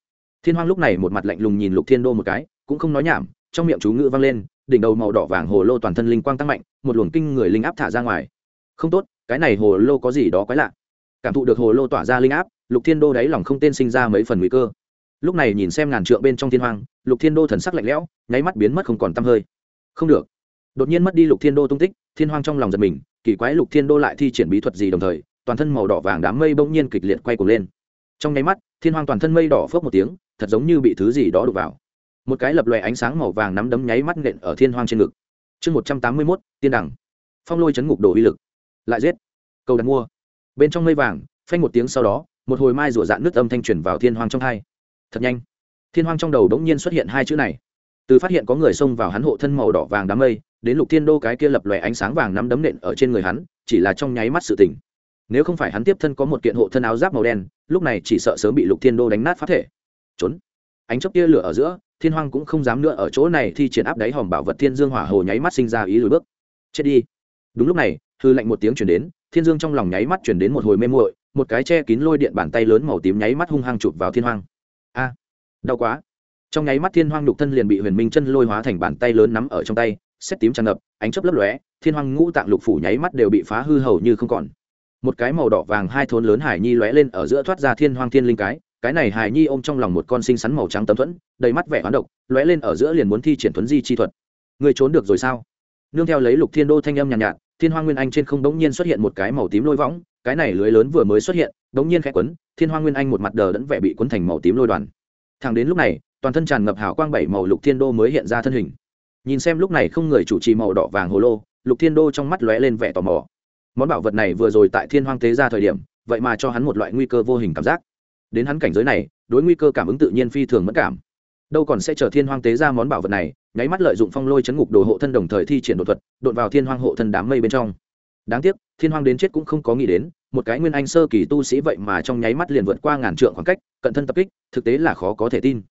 thiên hoang lúc này một mặt lạnh lùng nhìn lục thiên đô một cái, cũng không nói nhảm, trong miệng chú ngữ vang lên, đỉnh đầu màu đỏ vàng hồ lô toàn thân linh quang tăng mạnh, một luồng kinh người linh áp thả ra ngoài. Không tốt, cái này hồ lô có gì đó quái lạ. Cảm thụ được hồ lô tỏa ra linh áp, lục thiên đô đáy lòng không tên sinh ra mấy phần nguy cơ. Lúc này nhìn xem ngàn trượng bên trong thiên hoang, lục thiên đô thần sắc lạnh lẽo, nháy mắt biến mất không còn t hơi. Không được. Đột nhiên mất đi lục thiên đô tung tích, thiên hoang trong lòng giật mình, kỳ quái lục thiên đô lại thi triển bí thuật gì đồng thời, toàn thân màu đỏ vàng đám mây bỗng nhiên kịch liệt quay cuồng lên. Trong nháy mắt, thiên hoang toàn thân mây đỏ phớp một tiếng thật giống như bị thứ gì đó đục vào. Một cái lập lòe ánh sáng màu vàng nắm đấm nháy mắt nện ở thiên hoang trên ngực. Chương một trăm tám mươi mốt, tiên đẳng. Phong lôi chấn ngục đồ uy lực. Lại giết. Cầu đặt mua. Bên trong mây vàng, phanh một tiếng sau đó, một hồi mai rủa dạn nước âm thanh truyền vào thiên hoang trong hai. Thật nhanh. Thiên hoang trong đầu đống nhiên xuất hiện hai chữ này. Từ phát hiện có người xông vào hắn hộ thân màu đỏ vàng đám mây, đến lục thiên đô cái kia lập lòe ánh sáng vàng nắm đấm nện ở trên người hắn, chỉ là trong nháy mắt sự tỉnh nếu không phải hắn tiếp thân có một kiện hộ thân áo giáp màu đen, lúc này chỉ sợ sớm bị lục thiên đô đánh nát phát thể trốn. Ánh chớp kia lửa ở giữa, thiên hoang cũng không dám nữa ở chỗ này thi triển áp đáy hòm bảo vật thiên dương hỏa hồ nháy mắt sinh ra ý lùi bước. Chết đi. Đúng lúc này, hư lạnh một tiếng chuyển đến, thiên dương trong lòng nháy mắt chuyển đến một hồi mê muội, một cái che kín lôi điện bàn tay lớn màu tím nháy mắt hung hăng chụp vào thiên hoang. A! À, đau quá. Trong nháy mắt thiên hoang đục thân liền bị huyền minh chân lôi hóa thành bàn tay lớn nắm ở trong tay, xét tím tràn ngập, ánh chớp lấp lóe, thiên hoang ngũ tạng lục phủ nháy mắt đều bị phá hư hầu như không còn. Một cái màu đỏ vàng hai thốn lớn hải nhi lóe lên ở giữa thoát ra thiên hoang thiên linh cái cái này hải nhi ôm trong lòng một con sinh sắn màu trắng tấm thuẫn đầy mắt vẻ hoán độc lóe lên ở giữa liền muốn thi triển thuấn di chi thuật. Người trốn được rồi sao? Nương theo lấy lục thiên đô thanh âm nhàn nhạt, nhạt thiên hoa nguyên anh trên không đống nhiên xuất hiện một cái màu tím lôi võng cái này lưới lớn vừa mới xuất hiện đống nhiên khẽ quấn thiên hoa nguyên anh một mặt đờ đẫn vẻ bị quấn thành màu tím lôi đoàn. Thẳng đến lúc này toàn thân tràn ngập hào quang bảy màu lục thiên đô mới hiện ra thân hình. Nhìn xem lúc này không người chủ trì màu đỏ vàng hồ lô lục thiên đô trong mắt lóe lên vẻ tò mò. Món bảo vật này vừa rồi tại thiên hoang tế ra thời điểm vậy mà cho hắn một loại nguy cơ vô hình cảm giác đến hắn cảnh giới này, đối nguy cơ cảm ứng tự nhiên phi thường mất cảm. Đâu còn sẽ chờ thiên hoang tế ra món bảo vật này, nháy mắt lợi dụng phong lôi chấn ngục đồ hộ thân đồng thời thi triển đột thuật, đột vào thiên hoang hộ thân đám mây bên trong. Đáng tiếc, thiên hoang đến chết cũng không có nghĩ đến, một cái nguyên anh sơ kỳ tu sĩ vậy mà trong nháy mắt liền vượt qua ngàn trượng khoảng cách, cận thân tập kích, thực tế là khó có thể tin.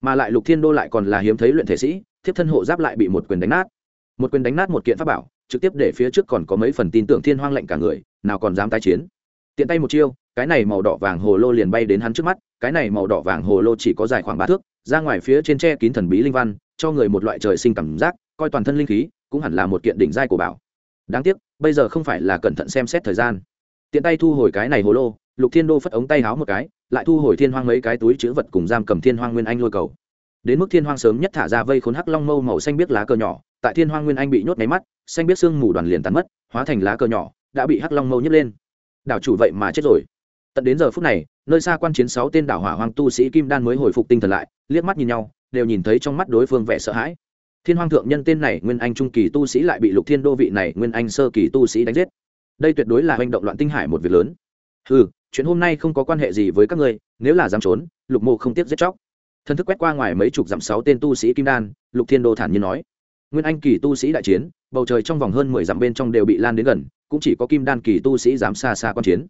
Mà lại lục thiên đô lại còn là hiếm thấy luyện thể sĩ, thiếp thân hộ giáp lại bị một quyền đánh nát. Một quyền đánh nát một kiện pháp bảo, trực tiếp để phía trước còn có mấy phần tin tưởng thiên hoang lệnh cả người, nào còn dám tái chiến. Tiện tay một chiêu cái này màu đỏ vàng hồ lô liền bay đến hắn trước mắt, cái này màu đỏ vàng hồ lô chỉ có dài khoảng ba thước, ra ngoài phía trên tre kín thần bí linh văn, cho người một loại trời sinh cảm giác, coi toàn thân linh khí, cũng hẳn là một kiện đỉnh giai của bảo. Đáng tiếc, bây giờ không phải là cẩn thận xem xét thời gian. Tiện tay thu hồi cái này hồ lô, lục thiên đô phất ống tay háo một cái, lại thu hồi thiên hoang mấy cái túi chữ vật cùng giam cầm thiên hoang nguyên anh lôi cầu. Đến mức thiên hoang sớm nhất thả ra vây khốn hắc long mâu màu xanh biết lá cờ nhỏ, tại thiên hoang nguyên anh bị nhốt máy mắt, xanh biết xương mù đoàn liền tắn mất, hóa thành lá cờ nhỏ, đã bị hắc long mâu nhấc lên. Đảo chủ vậy mà chết rồi tận đến giờ phút này, nơi xa quan chiến sáu tên đảo hỏa hoang tu sĩ kim đan mới hồi phục tinh thần lại, liếc mắt nhìn nhau, đều nhìn thấy trong mắt đối phương vẻ sợ hãi. Thiên hoang thượng nhân tên này, nguyên anh trung kỳ tu sĩ lại bị lục thiên đô vị này, nguyên anh sơ kỳ tu sĩ đánh giết. Đây tuyệt đối là hành động loạn tinh hải một việc lớn. Ừ chuyện hôm nay không có quan hệ gì với các ngươi, nếu là dám trốn, lục mộ không tiếp giết chóc. Thân thức quét qua ngoài mấy chục dặm sáu tên tu sĩ kim đan, lục thiên đô thản nhiên nói. Nguyên anh kỳ tu sĩ đại chiến, bầu trời trong vòng hơn mười dặm bên trong đều bị lan đến gần, cũng chỉ có kim đan kỳ tu sĩ dám xa xa quan chiến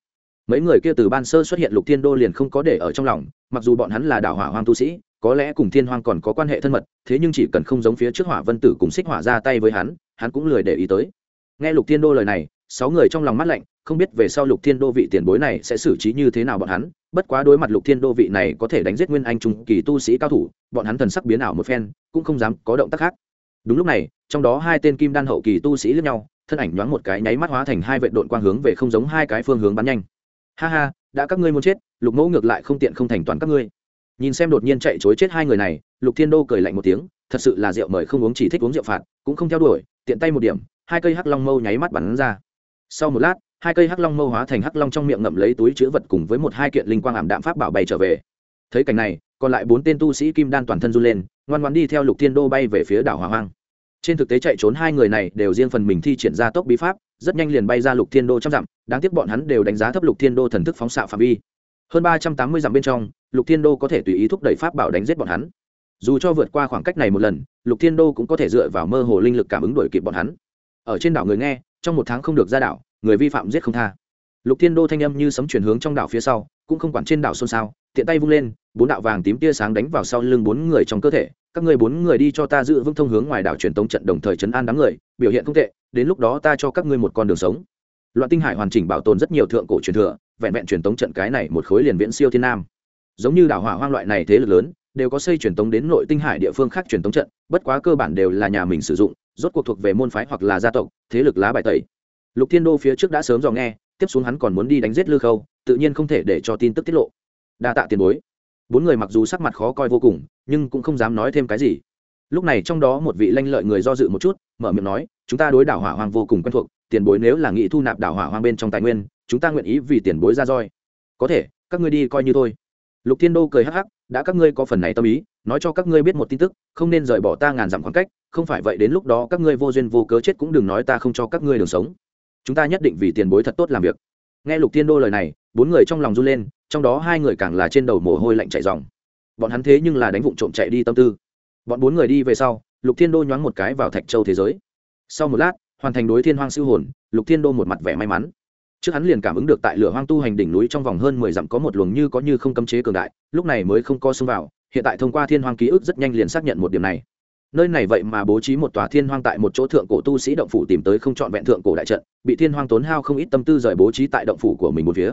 mấy người kia từ ban sơ xuất hiện lục thiên đô liền không có để ở trong lòng, mặc dù bọn hắn là đảo hỏa hoang tu sĩ, có lẽ cùng thiên hoang còn có quan hệ thân mật, thế nhưng chỉ cần không giống phía trước hỏa vân tử cùng xích hỏa ra tay với hắn hắn cũng lười để ý tới. Nghe lục thiên đô lời này, sáu người trong lòng mắt lạnh, không biết về sau lục thiên đô vị tiền bối này sẽ xử trí như thế nào bọn hắn, bất quá đối mặt lục thiên đô vị này có thể đánh giết nguyên anh trung kỳ tu sĩ cao thủ, bọn hắn thần sắc biến ảo một phen, cũng không dám có động tác khác. Đúng lúc này, trong đó hai tên kim đan hậu kỳ tu sĩ lẫn nhau, thân ảnh nhoáng một cái nháy mắt hóa thành hai vệ đội quang hướng về không giống hai cái phương hướng bắn nhanh ha ha, đã các ngươi muốn chết, lục mẫu ngược lại không tiện không thành toàn các ngươi. Nhìn xem đột nhiên chạy chối chết hai người này, lục thiên đô cười lạnh một tiếng, thật sự là rượu mời không uống chỉ thích uống rượu phạt, cũng không theo đuổi, tiện tay một điểm, hai cây hắc long mâu nháy mắt bắn ra. Sau một lát, hai cây hắc long mâu hóa thành hắc long trong miệng ngậm lấy túi chứa vật cùng với một hai kiện linh quang ảm đạm pháp bảo bày trở về. Thấy cảnh này, còn lại bốn tên tu sĩ kim đan toàn thân run lên, ngoan ngoan đi theo lục thiên đô bay về phía đảo hòa hoang. Trên thực tế chạy trốn hai người này đều riêng phần mình thi triển ra tốc bí pháp, rất nhanh liền bay ra lục thiên đô trăm dặm đáng tiếc bọn hắn đều đánh giá thấp lục thiên đô thần thức phóng xạ phạm vi. Hơn ba trăm tám mươi dặm bên trong, lục thiên đô có thể tùy ý thúc đẩy pháp bảo đánh giết bọn hắn. Dù cho vượt qua khoảng cách này một lần, lục thiên đô cũng có thể dựa vào mơ hồ linh lực cảm ứng đuổi kịp bọn hắn. Ở trên đảo người nghe, trong một tháng không được ra đảo, người vi phạm giết không tha. Lục thiên đô thanh âm như sấm chuyển hướng trong đảo phía sau, cũng không quản trên đảo xôn xao, tiện tay vung lên, bốn đạo vàng tím tia sáng đánh vào sau lưng bốn người trong cơ thể. Các người bốn người đi cho ta giữ vững thông hướng ngoài đảo truyền tống trận đồng thời chấn an đám người, biểu hiện không tệ, đến lúc đó ta cho các ngươi một con đường sống loạn tinh hải hoàn chỉnh bảo tồn rất nhiều thượng cổ truyền thừa, vẹn vẹn truyền tống trận cái này một khối liền viễn siêu thiên nam. Giống như đảo hỏa hoang loại này thế lực lớn, đều có xây truyền tống đến nội tinh hải địa phương khác truyền tống trận, bất quá cơ bản đều là nhà mình sử dụng, rốt cuộc thuộc về môn phái hoặc là gia tộc, thế lực lá bài tẩy. Lục thiên đô phía trước đã sớm dò nghe, tiếp xuống hắn còn muốn đi đánh giết lư khâu, tự nhiên không thể để cho tin tức tiết lộ. Đa tạ tiền bối. Bốn người mặc dù sắc mặt khó coi vô cùng, nhưng cũng không dám nói thêm cái gì. Lúc này trong đó một vị lanh lợi người do dự một chút, mở miệng nói, chúng ta đối đảo hỏa hoang vô cùng quen thuộc tiền bối nếu là nghị thu nạp đảo hỏa hoang bên trong tài nguyên, chúng ta nguyện ý vì tiền bối ra roi. Có thể, các ngươi đi coi như thôi. Lục thiên đô cười hắc hắc, đã các ngươi có phần này tâm ý, nói cho các ngươi biết một tin tức, không nên rời bỏ ta ngàn dặm khoảng cách, không phải vậy đến lúc đó các ngươi vô duyên vô cớ chết cũng đừng nói ta không cho các ngươi đường sống. Chúng ta nhất định vì tiền bối thật tốt làm việc. Nghe lục thiên đô lời này, bốn người trong lòng run lên, trong đó hai người càng là trên đầu mồ hôi lạnh chạy dòng bọn hắn thế nhưng là đánh vụng trộm chạy đi tâm tư. Bọn bốn người đi về sau, lục thiên đô nhoáng một cái vào thạch châu thế giới. Sau một lát hoàn thành đối thiên hoang siêu hồn, lục thiên đô một mặt vẻ may mắn. Trước hắn liền cảm ứng được tại lửa hoang tu hành đỉnh núi trong vòng hơn mười dặm có một luồng như có như không cấm chế cường đại, lúc này mới không co xông vào, hiện tại thông qua thiên hoang ký ức rất nhanh liền xác nhận một điểm này. Nơi này vậy mà bố trí một tòa thiên hoang tại một chỗ thượng cổ tu sĩ động phủ tìm tới không chọn vẹn thượng cổ đại trận, bị thiên hoang tốn hao không ít tâm tư rời bố trí tại động phủ của mình một phía.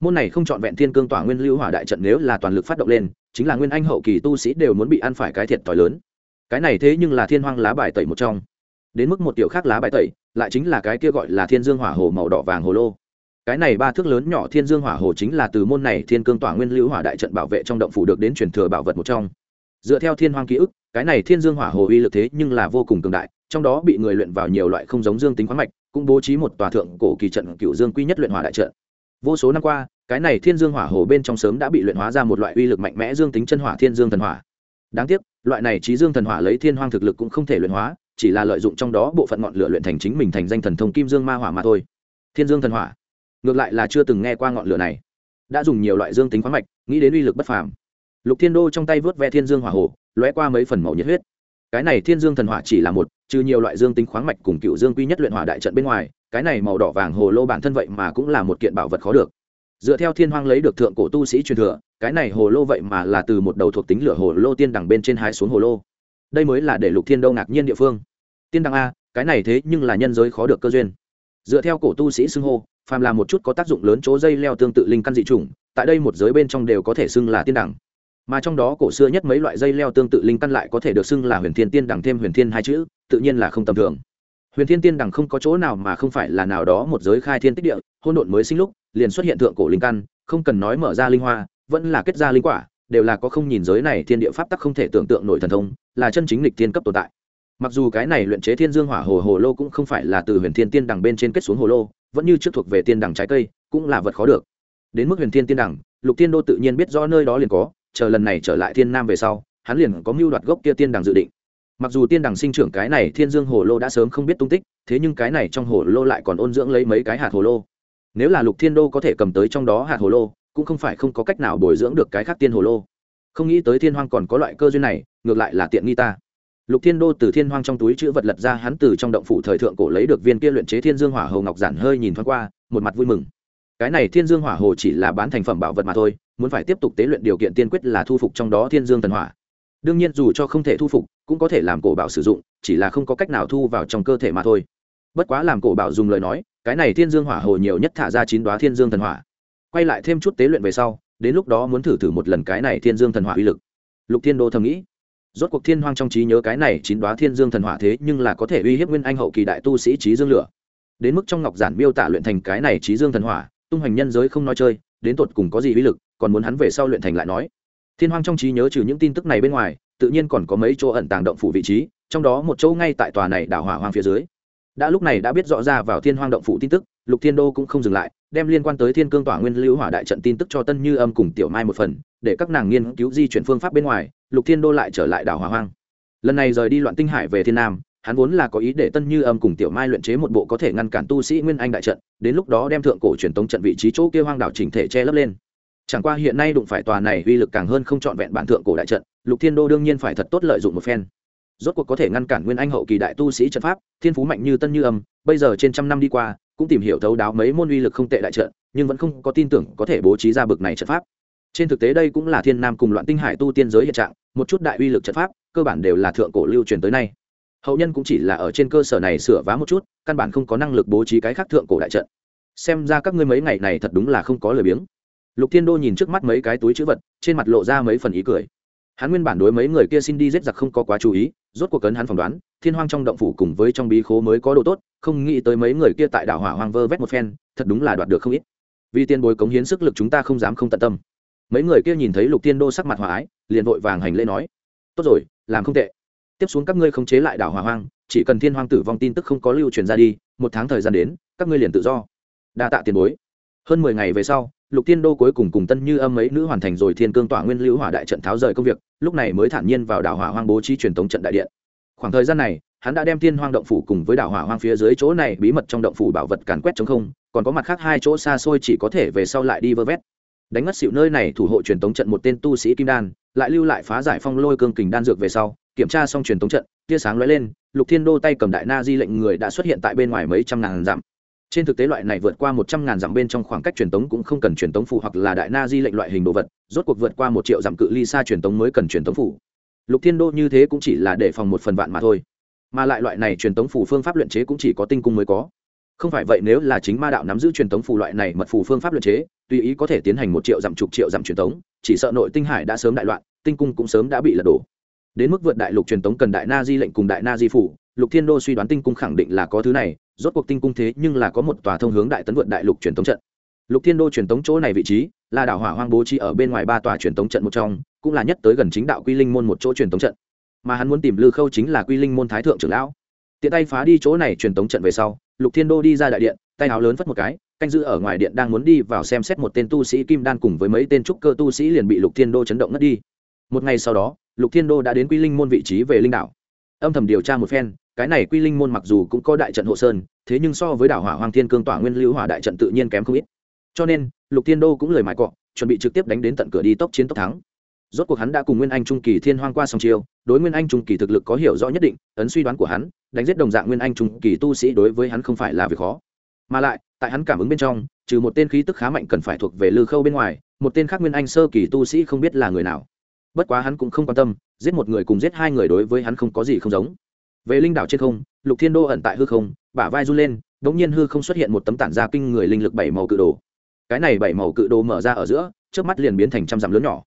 Môn này không chọn vẹn thiên cương tỏa nguyên lưu hỏa đại trận nếu là toàn lực phát động lên, chính là nguyên anh hậu kỳ tu sĩ đều muốn bị ăn phải cái thiệt thòi lớn. Cái này thế nhưng là thiên hoang lá bài tẩy một trong đến mức một tiểu khác lá bài tẩy, lại chính là cái kia gọi là thiên dương hỏa hồ màu đỏ vàng hồ lô. Cái này ba thước lớn nhỏ thiên dương hỏa hồ chính là từ môn này thiên cương tỏa nguyên lưu hỏa đại trận bảo vệ trong động phủ được đến truyền thừa bảo vật một trong. Dựa theo thiên hoang ký ức, cái này thiên dương hỏa hồ uy lực thế nhưng là vô cùng cường đại, trong đó bị người luyện vào nhiều loại không giống dương tính khoáng mạch, cũng bố trí một tòa thượng cổ kỳ trận cựu dương quy nhất luyện hỏa đại trận. Vô số năm qua, cái này thiên dương hỏa hồ bên trong sớm đã bị luyện hóa ra một loại uy lực mạnh mẽ dương tính chân hỏa thiên dương thần hỏa. Đáng tiếc, loại này trí dương thần hỏa lấy thiên hoang thực lực cũng không thể luyện hóa chỉ là lợi dụng trong đó bộ phận ngọn lửa luyện thành chính mình thành danh thần thông kim dương ma hỏa mà thôi. Thiên dương thần hỏa. Ngược lại là chưa từng nghe qua ngọn lửa này. Đã dùng nhiều loại dương tính khoáng mạch, nghĩ đến uy lực bất phàm. Lục thiên đô trong tay vớt ve thiên dương hỏa hồ, lóe qua mấy phần màu nhiệt huyết. Cái này thiên dương thần hỏa chỉ là một, trừ nhiều loại dương tính khoáng mạch cùng cựu dương quy nhất luyện hỏa đại trận bên ngoài, cái này màu đỏ vàng hồ lô bản thân vậy mà cũng là một kiện bảo vật khó được. Dựa theo thiên hoang lấy được thượng cổ tu sĩ truyền thừa, cái này hồ lô vậy mà là từ một đầu thuộc tính lửa hồ lô tiên đằng bên trên hai xuống hồ lô đây mới là để lục thiên đâu ngạc nhiên địa phương. Tiên đăng a, cái này thế nhưng là nhân giới khó được cơ duyên. Dựa theo cổ tu sĩ xưng hô, phàm là một chút có tác dụng lớn chỗ dây leo tương tự linh căn dị chủng, tại đây một giới bên trong đều có thể xưng là tiên đẳng mà trong đó cổ xưa nhất mấy loại dây leo tương tự linh căn lại có thể được xưng là huyền thiên tiên đẳng thêm huyền thiên hai chữ, tự nhiên là không tầm thường. Huyền thiên tiên đẳng không có chỗ nào mà không phải là nào đó một giới khai thiên tích địa hôn độn mới sinh lúc, liền xuất hiện thượng cổ linh căn, không cần nói mở ra linh hoa, vẫn là kết ra linh quả đều là có không nhìn giới này thiên địa pháp tắc không thể tưởng tượng nổi thần thông, là chân chính lịch tiên cấp tồn tại. Mặc dù cái này luyện chế thiên dương hỏa hồ hồ lô cũng không phải là từ huyền thiên tiên đẳng bên trên kết xuống hồ lô, vẫn như trước thuộc về tiên đẳng trái cây, cũng là vật khó được. Đến mức huyền thiên tiên đẳng lục tiên đô tự nhiên biết rõ nơi đó liền có, chờ lần này trở lại thiên nam về sau, hắn liền có mưu đoạt gốc kia tiên đẳng dự định. Mặc dù tiên đẳng sinh trưởng cái này thiên dương hồ lô đã sớm không biết tung tích, thế nhưng cái này trong hồ lô lại còn ôn dưỡng lấy mấy cái hạt hồ lô. Nếu là lục thiên đô có thể cầm tới trong đó hạt hồ lô cũng không phải không có cách nào bồi dưỡng được cái khác tiên hồ lô. Không nghĩ tới thiên hoang còn có loại cơ duyên này, ngược lại là tiện nghi ta. Lục thiên đô từ thiên hoang trong túi chữ vật lật ra hắn từ trong động phủ thời thượng cổ lấy được viên kia luyện chế thiên dương hỏa hồ ngọc giản hơi nhìn thoáng qua, một mặt vui mừng. Cái này thiên dương hỏa hồ chỉ là bán thành phẩm bảo vật mà thôi, muốn phải tiếp tục tế luyện điều kiện tiên quyết là thu phục trong đó thiên dương thần hỏa. Đương nhiên dù cho không thể thu phục, cũng có thể làm cổ bảo sử dụng, chỉ là không có cách nào thu vào trong cơ thể mà thôi. Bất quá làm cổ bảo dùng lời nói, cái này thiên dương hỏa hồ nhiều nhất thả ra chín đoá thiên dương thần hỏa quay lại thêm chút tế luyện về sau, đến lúc đó muốn thử thử một lần cái này thiên dương thần hỏa uy lực. Lục thiên đô thầm nghĩ. Rốt cuộc thiên hoang trong trí nhớ cái này chín đoá thiên dương thần hỏa thế nhưng là có thể uy hiếp nguyên anh hậu kỳ đại tu sĩ trí dương lửa. Đến mức trong ngọc giản miêu tả luyện thành cái này trí dương thần hỏa, tung hoành nhân giới không nói chơi, đến tột cùng có gì uy lực, còn muốn hắn về sau luyện thành lại nói. Thiên hoang trong trí nhớ trừ những tin tức này bên ngoài, tự nhiên còn có mấy chỗ ẩn tàng động phủ vị trí, trong đó một chỗ ngay tại tòa này đảo hỏa hoang phía dưới đã lúc này đã biết rõ ra vào thiên hoang động phủ tin tức, lục thiên đô cũng không dừng lại, đem liên quan tới thiên cương tỏa nguyên lưu hỏa đại trận tin tức cho tân như âm cùng tiểu mai một phần, để các nàng nghiên cứu di chuyển phương pháp bên ngoài, lục thiên đô lại trở lại đảo hỏa hoang. Lần này rời đi loạn tinh hải về thiên nam, hắn vốn là có ý để tân như âm cùng tiểu mai luyện chế một bộ có thể ngăn cản tu sĩ nguyên anh đại trận, đến lúc đó đem thượng cổ truyền tống trận vị trí chỗ kia hoang đảo chỉnh thể che lấp lên. Chẳng qua hiện nay đụng phải tòa này uy lực càng hơn không trọn vẹn bản thượng cổ đại trận, lục thiên đô đương nhiên phải thật tốt lợi dụng một phen rốt cuộc có thể ngăn cản nguyên anh hậu kỳ đại tu sĩ trận pháp, thiên phú mạnh như tân như âm, bây giờ trên trăm năm đi qua, cũng tìm hiểu thấu đáo mấy môn uy lực không tệ đại trận, nhưng vẫn không có tin tưởng có thể bố trí ra bực này trận pháp. Trên thực tế đây cũng là thiên nam cùng loạn tinh hải tu tiên giới hiện trạng, một chút đại uy lực trận pháp, cơ bản đều là thượng cổ lưu truyền tới nay. Hậu nhân cũng chỉ là ở trên cơ sở này sửa vá một chút, căn bản không có năng lực bố trí cái khác thượng cổ đại trận. Xem ra các ngươi mấy ngày này thật đúng là không có lời biếng. Lục thiên đô nhìn trước mắt mấy cái túi chữ vật, trên mặt lộ ra mấy phần ý cười hắn nguyên bản đối mấy người kia xin đi giết giặc không có quá chú ý, rốt cuộc cấn hắn phỏng đoán, thiên hoang trong động phủ cùng với trong bí khố mới có độ tốt, không nghĩ tới mấy người kia tại đảo hỏa hoang vơ vét một phen, thật đúng là đoạt được không ít. Vì tiền bối cống hiến sức lực chúng ta không dám không tận tâm. Mấy người kia nhìn thấy lục tiên đô sắc mặt hòa ái, liền vội vàng hành lễ nói, tốt rồi, làm không tệ. Tiếp xuống các ngươi không chế lại đảo hỏa hoang, chỉ cần thiên hoang tử vong tin tức không có lưu truyền ra đi, một tháng thời gian đến, các ngươi liền tự do. Đa tạ tiền bối hơn mười ngày về sau, lục tiên đô cuối cùng cùng tân như âm ấy nữ hoàn thành rồi thiên cương tỏa nguyên lưu hỏa đại trận tháo rời công việc, lúc này mới thản nhiên vào đảo hỏa hoang bố trí truyền thống trận đại điện. Khoảng thời gian này, hắn đã đem thiên hoang động phủ cùng với đảo hỏa hoang phía dưới chỗ này bí mật trong động phủ bảo vật càn quét chống không, còn có mặt khác hai chỗ xa xôi chỉ có thể về sau lại đi vơ vét. Đánh mất xịu nơi này thủ hộ truyền thống trận một tên tu sĩ kim đan, lại lưu lại phá giải phong lôi cương kình đan dược về sau, kiểm tra xong truyền thống trận, tia sáng lóe lên, lục thiên đô tay cầm đại na di lệnh người đã xuất hiện tại bên ngoài mấy trăm ngàn dặm trên thực tế loại này vượt qua một trăm ngàn dặm bên trong khoảng cách truyền tống cũng không cần truyền tống phủ hoặc là đại na di lệnh loại hình đồ vật, rốt cuộc vượt qua một triệu dặm cự ly xa truyền tống mới cần truyền tống phủ. Lục thiên đô như thế cũng chỉ là để phòng một phần vạn mà thôi. Mà lại loại này truyền tống phủ phương pháp luyện chế cũng chỉ có tinh cung mới có. Không phải vậy nếu là chính ma đạo nắm giữ truyền tống phủ loại này mật phủ phương pháp luyện chế, tùy ý có thể tiến hành một triệu dặm, chục triệu dặm truyền tống, chỉ sợ nội tinh hải đã sớm đại loạn, tinh cung cũng sớm đã bị lật đổ. Đến mức vượt đại lục truyền tống cần đại na di lệnh cùng đại na di phủ, lục thiên đô suy đoán tinh cung khẳng định là có thứ này rốt cuộc tinh cung thế nhưng là có một tòa thông hướng đại tấn vượt đại lục truyền tống trận. Lục thiên đô truyền tống chỗ này vị trí là đảo hỏa hoang bố trí ở bên ngoài ba tòa truyền tống trận một trong, cũng là nhất tới gần chính đạo quy linh môn một chỗ truyền tống trận. Mà hắn muốn tìm lư khâu chính là quy linh môn thái thượng trưởng lão. Tiện tay phá đi chỗ này truyền tống trận về sau, lục thiên đô đi ra đại điện, tay áo lớn phất một cái, canh giữ ở ngoài điện đang muốn đi vào xem xét một tên tu sĩ kim đan cùng với mấy tên trúc cơ tu sĩ liền bị lục thiên đô chấn động ngất đi. Một ngày sau đó, lục thiên đô đã đến quy linh môn vị trí về linh đảo. Âm thầm điều tra một phen cái này quy linh môn mặc dù cũng có đại trận hộ sơn, thế nhưng so với đảo hỏa hoàng thiên cương tỏa nguyên lưu hỏa đại trận tự nhiên kém không ít. Cho nên, lục thiên đô cũng lời mãi cọ, chuẩn bị trực tiếp đánh đến tận cửa đi tốc chiến tốc thắng. Rốt cuộc hắn đã cùng nguyên anh trung kỳ thiên hoang qua song chiêu, đối nguyên anh trung kỳ thực lực có hiểu rõ nhất định, ấn suy đoán của hắn, đánh giết đồng dạng nguyên anh trung kỳ tu sĩ đối với hắn không phải là việc khó. Mà lại, tại hắn cảm ứng bên trong, trừ một tên khí tức khá mạnh cần phải thuộc về lư khâu bên ngoài, một tên khác nguyên anh sơ kỳ tu sĩ không biết là người nào. Bất quá hắn cũng không quan tâm, giết một người cùng giết hai người đối với hắn không có gì không giống về linh đảo trên không, lục thiên đô ẩn tại hư không, bả vai run lên đ ỗ n g nhiên hư không xuất hiện một tấm tản gia kinh người linh lực bảy màu cự đồ. Cái này bảy màu cự đồ mở ra ở giữa trước mắt liền biến thành trăm dặm lớn nhỏ.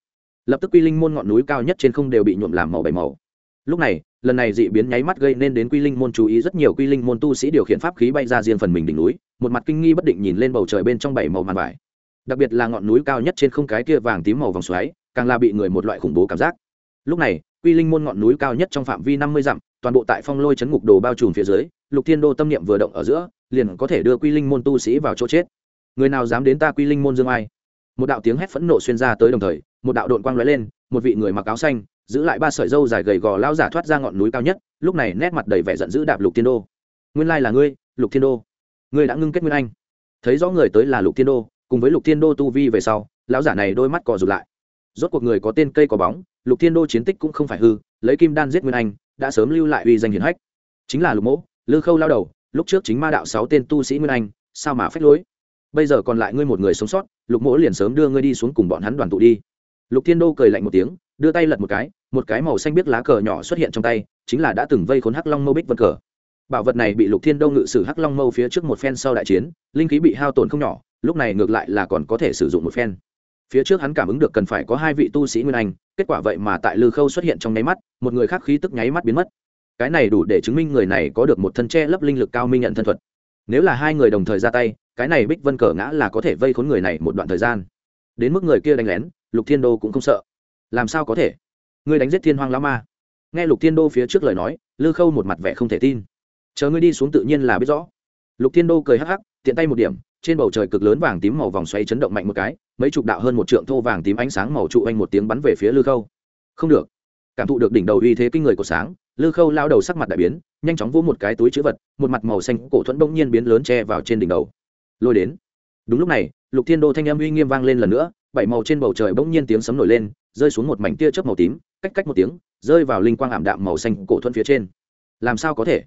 Lập tức quy linh môn ngọn núi cao nhất trên không đều bị nhuộm làm màu bảy màu. Lúc này, lần này dị biến nháy mắt gây nên đến quy linh môn chú ý rất nhiều quy linh môn tu sĩ điều khiển pháp khí bay ra riêng phần mình đỉnh núi, một mặt kinh nghi bất định nhìn lên bầu trời bên trong bảy màu màn vải. Đặc biệt là ngọn núi cao nhất trên không cái kia vàng tím màu vòng xoáy, càng là bị người một loại khủng bố cảm giác. Lúc này, quy linh môn ngọn núi cao nhất trong phạm vi năm mươi dặm toàn bộ tại phong lôi chấn ngục đồ bao trùm phía dưới, lục thiên đô tâm niệm vừa động ở giữa, liền có thể đưa quy linh môn tu sĩ vào chỗ chết. Người nào dám đến ta quy linh môn dương ai? Một đạo tiếng hét phẫn nộ xuyên ra tới đồng thời, một đạo đội quang lóe lên, một vị người mặc áo xanh, giữ lại ba sợi dâu dài gầy gò lao giả thoát ra ngọn núi cao nhất, lúc này nét mặt đầy vẻ giận dữ đạp lục thiên đô. Nguyên lai là ngươi, lục thiên đô. Ngươi đã ngưng kết nguyên anh. Thấy rõ người tới là lục thiên đô, cùng với lục thiên đô tu vi về sau, lão giả này đôi mắt cò rụt lại. Rốt cuộc người có tên cây có bóng, lục thiên đô chiến tích cũng không phải hư, lấy kim đan giết nguyên anh đã sớm lưu lại uy danh hiển hách. Chính là lục mỗ, lư khâu lao đầu, lúc trước chính ma đạo sáu tên tu sĩ nguyên anh, sao mà phách lối? Bây giờ còn lại ngươi một người sống sót, lục mỗ liền sớm đưa ngươi đi xuống cùng bọn hắn đoàn tụ đi. Lục thiên đô cười lạnh một tiếng, đưa tay lật một cái một cái màu xanh biết lá cờ nhỏ xuất hiện trong tay, chính là đã từng vây khốn hắc long mâu bích vân cờ. Bảo vật này bị lục thiên đô ngự sử hắc long mâu phía trước một phen sau đại chiến, linh khí bị hao tổn không nhỏ, lúc này ngược lại là còn có thể sử dụng một phen phía trước hắn cảm ứng được cần phải có hai vị tu sĩ nguyên anh, kết quả vậy mà tại lư khâu xuất hiện trong nháy mắt, một người khác khí tức nháy mắt biến mất. Cái này đủ để chứng minh người này có được một thân tre lấp linh lực cao minh nhận thân thuật. Nếu là hai người đồng thời ra tay, cái này bích vân cờ ngã là có thể vây khốn người này một đoạn thời gian. Đến mức người kia đánh lén, lục thiên đô cũng không sợ. Làm sao có thể? Ngươi đánh giết thiên hoang lão ma. Nghe lục thiên đô phía trước lời nói, lư khâu một mặt vẻ không thể tin. Chờ ngươi đi xuống tự nhiên là biết rõ. Lục thiên đô cười hắc hắc, tiện tay một điểm, trên bầu trời cực lớn vàng tím màu vòng xoay chấn động mạnh một cái mấy chục đạo hơn một trượng thô vàng tím ánh sáng màu trụ anh một tiếng bắn về phía lư khâu. Không được. Cảm thụ được đỉnh đầu uy thế kinh người của sáng, lư khâu lao đầu sắc mặt đại biến, nhanh chóng vỗ một cái túi chữ vật, một mặt màu xanh cổ thuẫn bỗng nhiên biến lớn che vào trên đỉnh đầu. Lôi đến. Đúng lúc này, lục thiên đô thanh âm uy nghiêm vang lên lần nữa, bảy màu trên bầu trời bỗng nhiên tiếng sấm nổi lên, rơi xuống một mảnh tia chớp màu tím, cách cách một tiếng, rơi vào linh quang ảm đạm màu xanh cổ thuẫn phía trên. Làm sao có thể?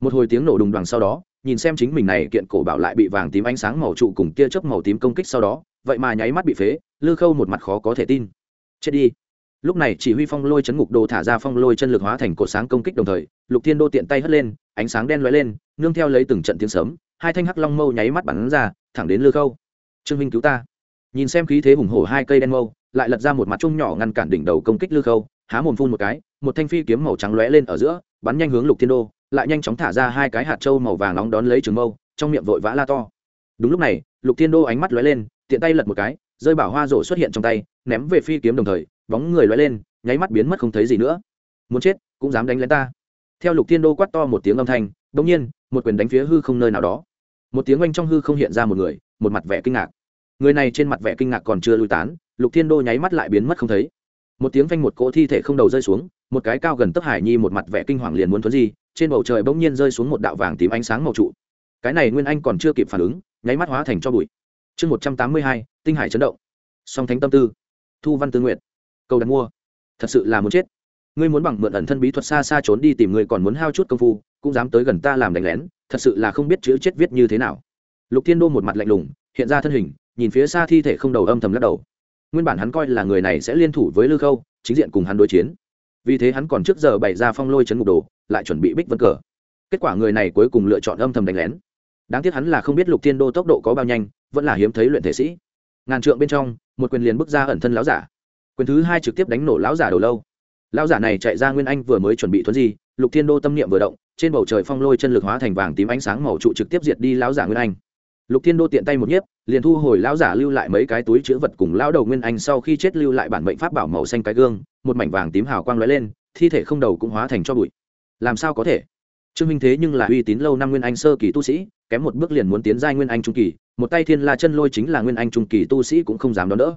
Một hồi tiếng nổ đùng đoàn sau đó, nhìn xem chính mình này kiện cổ bảo lại bị vàng tím ánh sáng màu trụ cùng tia chớp màu tím công kích sau đó vậy mà nháy mắt bị phế, lư khâu một mặt khó có thể tin. Chết đi. Lúc này chỉ huy phong lôi chấn ngục đồ thả ra phong lôi chân lực hóa thành cổ sáng công kích đồng thời, lục thiên đô tiện tay hất lên, ánh sáng đen lóe lên, nương theo lấy từng trận tiếng sớm hai thanh hắc long mâu nháy mắt bắn ra, thẳng đến lư khâu. Trương minh cứu ta. Nhìn xem khí thế hùng hổ hai cây đen mâu, lại lật ra một mặt chung nhỏ ngăn cản đỉnh đầu công kích lư khâu, há mồm phun một cái, một thanh phi kiếm màu trắng lóe lên ở giữa, bắn nhanh hướng lục thiên đô, lại nhanh chóng thả ra hai cái hạt trâu màu vàng nóng đón lấy trường mâu, trong miệng vội vã la to. Đúng lúc này, lục thiên đô ánh mắt lóe lên tiện tay lật một cái, rơi bảo hoa rổ xuất hiện trong tay, ném về phi kiếm đồng thời, bóng người loay lên, nháy mắt biến mất không thấy gì nữa. Muốn chết, cũng dám đánh lén ta. Theo lục thiên đô quát to một tiếng âm thanh bỗng nhiên, một quyền đánh phía hư không nơi nào đó. Một tiếng oanh trong hư không hiện ra một người, một mặt vẻ kinh ngạc. Người này trên mặt vẻ kinh ngạc còn chưa lui tán, lục thiên đô nháy mắt lại biến mất không thấy. Một tiếng phanh một cỗ thi thể không đầu rơi xuống, một cái cao gần tấc hải nhi một mặt vẻ kinh hoàng liền muốn thuấn gì trên bầu trời bỗng nhiên rơi xuống một đạo vàng tím ánh sáng màu trụ. Cái này nguyên anh còn chưa kịp phản ứng, nháy mắt hóa thành cho bụi chương một trăm tám mươi hai, tinh hải chấn động. Song thánh tâm tư. Thu văn tư nguyện cầu đặt mua. Thật sự là muốn chết. Ngươi muốn bằng mượn ẩn thân bí thuật xa xa trốn đi tìm người còn muốn hao chút công phu, cũng dám tới gần ta làm đánh lén, thật sự là không biết chữ chết viết như thế nào. Lục thiên đô một mặt lạnh lùng, hiện ra thân hình, nhìn phía xa thi thể không đầu âm thầm lắc đầu. Nguyên bản hắn coi là người này sẽ liên thủ với lư khâu, chính diện cùng hắn đối chiến. Vì thế hắn còn trước giờ bày ra phong lôi chấn ngục đồ, lại chuẩn bị bích vân cờ. Kết quả người này cuối cùng lựa chọn âm thầm đánh lén. Đáng tiếc hắn là không biết lục thiên đô tốc độ có bao nhanh vẫn là hiếm thấy luyện thể sĩ. Ngàn trượng bên trong, một quyền liền bước ra ẩn thân lão giả. Quyền thứ hai trực tiếp đánh nổ lão giả đầu lâu. Lão giả này chạy ra nguyên anh vừa mới chuẩn bị thuấn gì lục thiên đô tâm niệm vừa động, trên bầu trời phong lôi chân lực hóa thành vàng tím ánh sáng màu trụ trực tiếp diệt đi lão giả nguyên anh. Lục thiên đô tiện tay một nhiếp, liền thu hồi lão giả lưu lại mấy cái túi chữ vật cùng lão đầu nguyên anh sau khi chết lưu lại bản mệnh pháp bảo màu xanh cái gương, một mảnh vàng tím hào quang lóe lên, thi thể không đầu cũng hóa thành cho bụi. Làm sao có thể? Trương minh thế nhưng là uy tín lâu năm nguyên anh sơ kỳ tu sĩ kém một bước liền muốn tiến giai nguyên anh trung kỳ, một tay thiên la chân lôi chính là nguyên anh trung kỳ tu sĩ cũng không dám đón đỡ.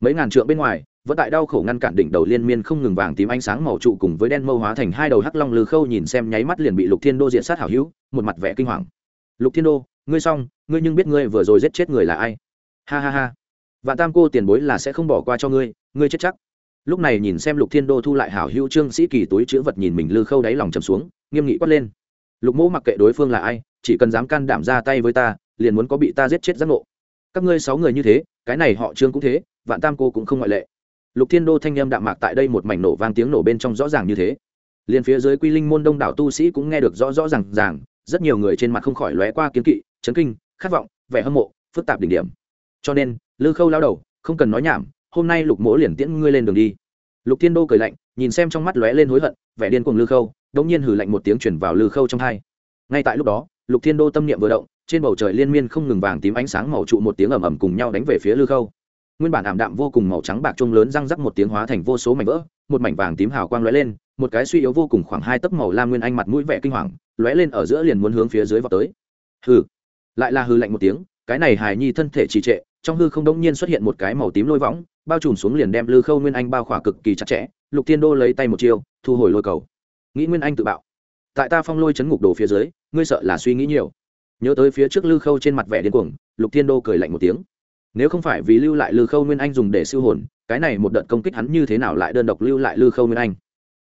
Mấy ngàn trượng bên ngoài, vẫn tại đau khổ ngăn cản đỉnh đầu liên miên không ngừng vàng tím ánh sáng màu trụ cùng với đen mâu hóa thành hai đầu hắc long lư khâu nhìn xem nháy mắt liền bị lục thiên đô diện sát hảo hữu, một mặt vẻ kinh hoàng. Lục thiên đô, ngươi xong, ngươi nhưng biết ngươi vừa rồi giết chết người là ai? Ha ha ha. Vạn tam cô tiền bối là sẽ không bỏ qua cho ngươi ngươi chết chắc. Lúc này nhìn xem lục thiên đô thu lại hảo hữu trương sĩ kỳ túi chữ vật nhìn mình lư khâu đáy lòng trầm xuống, nghiêm nghị quát lên. Lục mẫu mặc kệ đối phương là ai chỉ cần dám can đảm ra tay với ta, liền muốn có bị ta giết chết giác ngộ. Các ngươi sáu người như thế, cái này họ trương cũng thế, vạn tam cô cũng không ngoại lệ. Lục thiên đô thanh â m đạm mạc tại đây một mảnh nổ vang tiếng nổ bên trong rõ ràng như thế. Liền phía dưới quy linh môn đông đảo tu sĩ cũng nghe được rõ rõ r à n g ràng, rất nhiều người trên mặt không khỏi lóe qua kiến kỵ, chấn kinh, khát vọng, vẻ hâm mộ, phức tạp đỉnh điểm. Cho nên, lư khâu lao đầu, không cần nói nhảm, hôm nay lục mỗ liền tiễn ngươi lên đường đi. Lục thiên đô cười lạnh, nhìn xem trong mắt lóe lên hối hận, vẻ điên cùng lư khâu đ ỗ n g nhiên hử lạnh một tiếng chuyển vào lư khâu trong hai. Ngay tại lúc đó lục thiên đô tâm niệm vừa động, trên bầu trời liên miên không ngừng vàng tím ánh sáng màu trụ một tiếng ầm ầm cùng nhau đánh về phía lư khâu. Nguyên bản ảm đạm vô cùng màu trắng bạc trông lớn răng rắc một tiếng hóa thành vô số mảnh vỡ, một mảnh vàng tím hào quang lóe lên, một cái suy yếu vô cùng khoảng hai tấc màu lam nguyên anh mặt mũi vẻ kinh hoàng, lóe lên ở giữa liền muốn hướng phía dưới vào tới. Hừ. Lại là hư lạnh một tiếng, cái này hài nhi thân thể trì trệ, trong hư không đông nhiên xuất hiện một cái màu tím lôi võng, bao trùm xuống liền đem lư khâu nguyên anh bao khỏa cực kỳ chặt chẽ, lục thiên đô lấy tay một chiêu, thu hồi lôi cầu. Nghĩ nguyên anh tự bạo tại ta phong lôi chấn ngục đồ phía dưới, ngươi sợ là suy nghĩ nhiều. Nhớ tới phía trước lư khâu trên mặt vẻ điên cuồng, lục thiên đô cười lạnh một tiếng. Nếu không phải vì lưu lại lư khâu nguyên anh dùng để siêu hồn, cái này một đợt công kích hắn như thế nào lại đơn độc lưu lại lư khâu nguyên anh?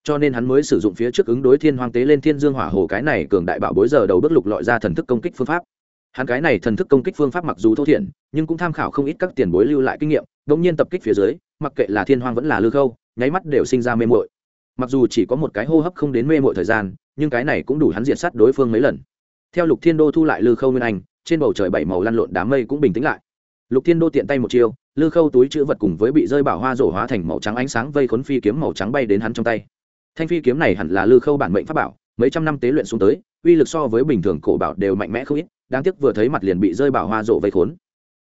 Cho nên hắn mới sử dụng phía trước ứng đối thiên hoàng tế lên thiên dương hỏa hồ cái này cường đại bảo bối giờ đầu bước lục lọi ra thần thức công kích phương pháp. Hắn cái này thần thức công kích phương pháp mặc dù thô thiển, nhưng cũng tham khảo không ít các tiền bối lưu lại kinh nghiệm đ ỗ n g nhiên tập kích phía dưới, mặc kệ là thiên hoàng vẫn là lư khâu, nháy mắt đều sinh ra mê mội mặc dù chỉ có một cái hô hấp không đến mê mội thời gian, nhưng cái này cũng đủ hắn diện sát đối phương mấy lần. Theo lục thiên đô thu lại lư khâu nguyên anh, trên bầu trời bảy màu lăn lộn đám mây cũng bình tĩnh lại. Lục thiên đô tiện tay một chiêu, lư khâu túi chữ vật cùng với bị rơi bảo hoa rổ hóa thành màu trắng ánh sáng vây khốn phi kiếm màu trắng bay đến hắn trong tay. Thanh phi kiếm này hẳn là lư khâu bản mệnh pháp bảo, mấy trăm năm tế luyện xuống tới, uy lực so với bình thường cổ bảo đều mạnh mẽ không ít, đáng tiếc vừa thấy mặt liền bị rơi bảo hoa rổ vây khốn.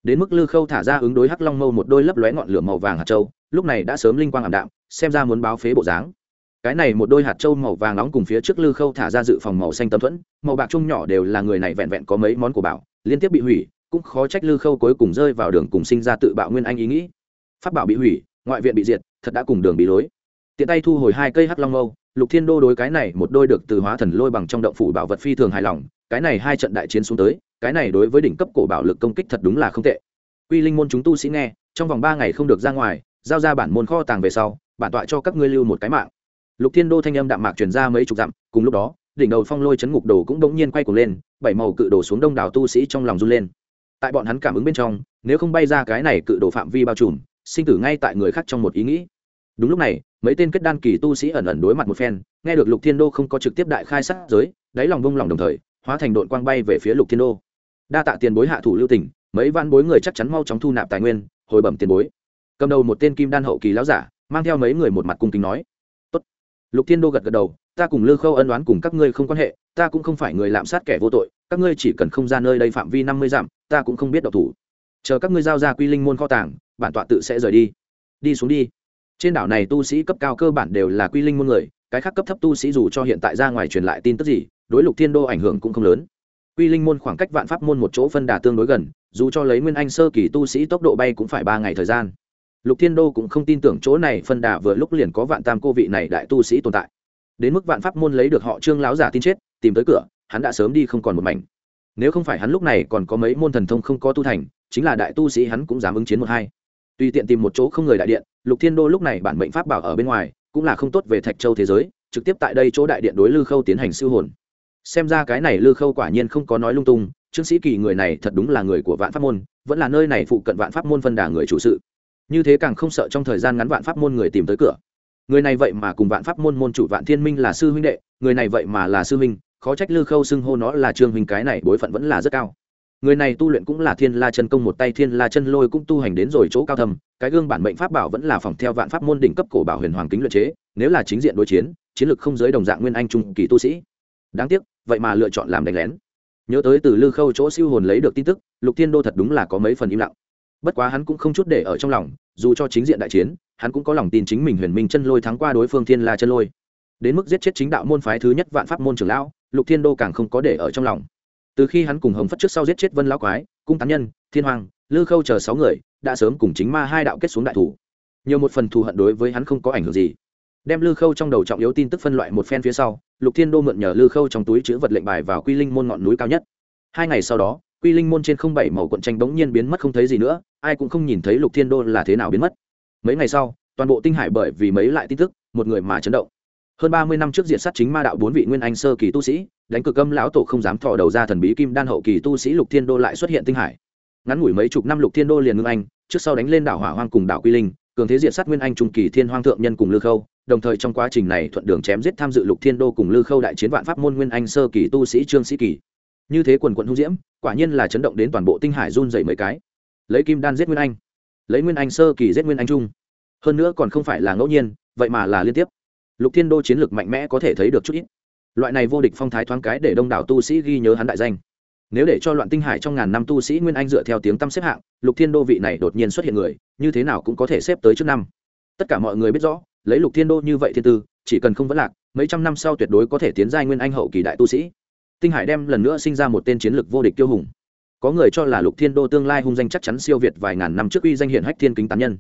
Đến mức lư khâu thả ra ứng đối hắc long mâu một đôi lấp lóe ngọn lửa màu vàng hạt châu, lúc này đã sớm linh quang ảm đạm, xem ra muốn báo phế bộ dáng cái này một đôi hạt châu màu vàng nóng cùng phía trước lư khâu thả ra dự phòng màu xanh tâm thuẫn, màu bạc chung nhỏ đều là người này vẹn vẹn có mấy món của bảo, liên tiếp bị hủy, cũng khó trách lư khâu cuối cùng rơi vào đường cùng sinh ra tự bạo nguyên anh ý nghĩ. Pháp bảo bị hủy, ngoại viện bị diệt, thật đã cùng đường bị lối. Tiện tay thu hồi hai cây hắc long mâu, lục thiên đô đối cái này một đôi được từ hóa thần lôi bằng trong động phủ bảo vật phi thường hài lòng, cái này hai trận đại chiến xuống tới, cái này đối với đỉnh cấp cổ bảo lực công kích thật đúng là không tệ. Quy linh môn chúng tu sĩ nghe, trong vòng ba ngày không được ra ngoài, giao ra bản môn kho tàng về sau, bản tọa cho các ngươi lưu một cái mạng lục thiên đô thanh âm đạm mạc truyền ra mấy chục dặm, cùng lúc đó, đỉnh đầu phong lôi chấn ngục đồ cũng bỗng nhiên quay cuồng lên, bảy màu cự đồ xuống đông đảo tu sĩ trong lòng run lên. Tại bọn hắn cảm ứng bên trong, nếu không bay ra cái này cự đồ phạm vi bao trùm, sinh tử ngay tại người khác trong một ý nghĩ. Đúng lúc này, mấy tên kết đan kỳ tu sĩ ẩn ẩn đối mặt một phen, nghe được lục thiên đô không có trực tiếp đại khai sát giới, đáy lòng bông lòng đồng thời, hóa thành đội quang bay về phía lục thiên đô. Đa tạ tiền bối hạ thủ lưu tỉnh mấy van bối người chắc chắn mau chóng thu nạp tài nguyên, hồi bẩm tiền bối. Cầm đầu một tên kim đan hậu kỳ láo giả, mang theo mấy người một mặt cung kính nói lục thiên đô gật gật đầu, ta cùng lư khâu ân đoán cùng các ngươi không quan hệ, ta cũng không phải người lạm sát kẻ vô tội, các ngươi chỉ cần không ra nơi đây phạm vi năm mươi dặm, ta cũng không biết độc thủ. Chờ các ngươi giao ra quy linh môn kho tàng, bản tọa tự sẽ rời đi. Đi xuống đi. Trên đảo này tu sĩ cấp cao cơ bản đều là quy linh môn người, cái khác cấp thấp tu sĩ dù cho hiện tại ra ngoài truyền lại tin tức gì, đối lục thiên đô ảnh hưởng cũng không lớn. Quy linh môn khoảng cách vạn pháp môn một chỗ phân đà tương đối gần, dù cho lấy nguyên anh sơ kỳ tu sĩ tốc độ bay cũng phải ba ngày thời gian lục thiên đô cũng không tin tưởng chỗ này phân đà vừa lúc liền có vạn tam cô vị này đại tu sĩ tồn tại. Đến mức vạn pháp môn lấy được họ trương láo giả tin chết, tìm tới cửa, hắn đã sớm đi không còn một mảnh. Nếu không phải hắn lúc này còn có mấy môn thần thông không có tu thành, chính là đại tu sĩ hắn cũng dám ứng chiến một hai. Tùy tiện tìm một chỗ không người đại điện, lục thiên đô lúc này bản mệnh pháp bảo ở bên ngoài, cũng là không tốt về thạch châu thế giới, trực tiếp tại đây chỗ đại điện đối lư khâu tiến hành siêu hồn. Xem ra cái này lư khâu quả nhiên không có nói lung tung, trương sĩ kỳ người này thật đúng là người của vạn pháp môn, vẫn là nơi này phụ cận vạn pháp môn phân đà người chủ sự như thế càng không sợ trong thời gian ngắn vạn pháp môn người tìm tới cửa. Người này vậy mà cùng vạn pháp môn môn chủ vạn thiên minh là sư huynh đệ, người này vậy mà là sư huynh, khó trách lư khâu xưng hô nó là trương huynh cái này bối phận vẫn là rất cao. Người này tu luyện cũng là thiên la chân công, một tay thiên la chân lôi cũng tu hành đến rồi chỗ cao thầm cái gương bản mệnh pháp bảo vẫn là phòng theo vạn pháp môn đỉnh cấp cổ bảo huyền hoàng kính luyện chế, nếu là chính diện đối chiến chiến lược không giới đồng dạng nguyên anh trung kỳ tu sĩ. Đáng tiếc, vậy mà lựa chọn làm đánh lén. Nhớ tới từ lư khâu chỗ siêu hồn lấy được tin tức, lục thiên đô thật đúng là có mấy phần im lặng bất quá hắn cũng không chút để ở trong lòng, dù cho chính diện đại chiến, hắn cũng có lòng tin chính mình huyền minh chân lôi thắng qua đối phương thiên la chân lôi. Đến mức giết chết chính đạo môn phái thứ nhất vạn pháp môn trưởng lão, lục thiên đô càng không có để ở trong lòng. Từ khi hắn cùng hồng phất trước sau giết chết vân lão quái, cung tán nhân, thiên hoàng, lư khâu chờ sáu người, đã sớm cùng chính ma hai đạo kết xuống đại thủ. Nhiều một phần thù hận đối với hắn không có ảnh hưởng gì. Đem lư khâu trong đầu trọng yếu tin tức phân loại một phen phía sau, lục thiên đô mượn nhờ lư khâu trong túi chữ vật lệnh bài vào quy linh môn ngọn núi cao nhất. Hai ngày sau đó quy linh môn trên không bảy màu quận tranh bỗng nhiên biến mất không thấy gì nữa, ai cũng không nhìn thấy lục thiên đô là thế nào biến mất. Mấy ngày sau, toàn bộ tinh hải bởi vì mấy lại tin tức, một người mà chấn động. Hơn ba mươi năm trước diện sát chính ma đạo bốn vị nguyên anh sơ kỳ tu sĩ, đánh cực âm lão tổ không dám thò đầu ra thần bí kim đan hậu kỳ tu sĩ lục thiên đô lại xuất hiện tinh hải. Ngắn ngủi mấy chục năm lục thiên đô liền ngưng anh, trước sau đánh lên đảo hỏa hoang cùng đảo quy linh, cường thế diện sát nguyên anh trung kỳ thiên hoang thượng nhân cùng lư khâu, đồng thời trong quá trình này thuận đường chém giết tham dự lục thiên đô cùng lư khâu đại chiến vạn pháp môn nguyên anh sơ kỳ tu sĩ trương sĩ kỳ như thế quần quận hung diễm, quả nhiên là chấn động đến toàn bộ tinh hải run dày mấy cái. Lấy kim đan giết nguyên anh. Lấy nguyên anh sơ kỳ giết nguyên anh trung hơn nữa còn không phải là ngẫu nhiên, vậy mà là liên tiếp. Lục thiên đô chiến lược mạnh mẽ có thể thấy được chút ít. Loại này vô địch phong thái thoáng cái để đông đảo tu sĩ ghi nhớ hắn đại danh. Nếu để cho loạn tinh hải trong ngàn năm tu sĩ nguyên anh dựa theo tiếng tăm xếp hạng, lục thiên đô vị này đột nhiên xuất hiện người, như thế nào cũng có thể xếp tới trước năm. Tất cả mọi người biết rõ, lấy lục thiên đô như vậy thiên tư, chỉ cần không vấn lạc, mấy trăm năm sau tuyệt đối có thể tiến giai nguyên anh hậu kỳ đại tu sĩ tinh hải đem lần nữa sinh ra một tên chiến lược vô địch tiêu hùng. Có người cho là lục thiên đô tương lai hung danh chắc chắn siêu việt vài ngàn năm trước uy danh hiển hách thiên kính tán nhân.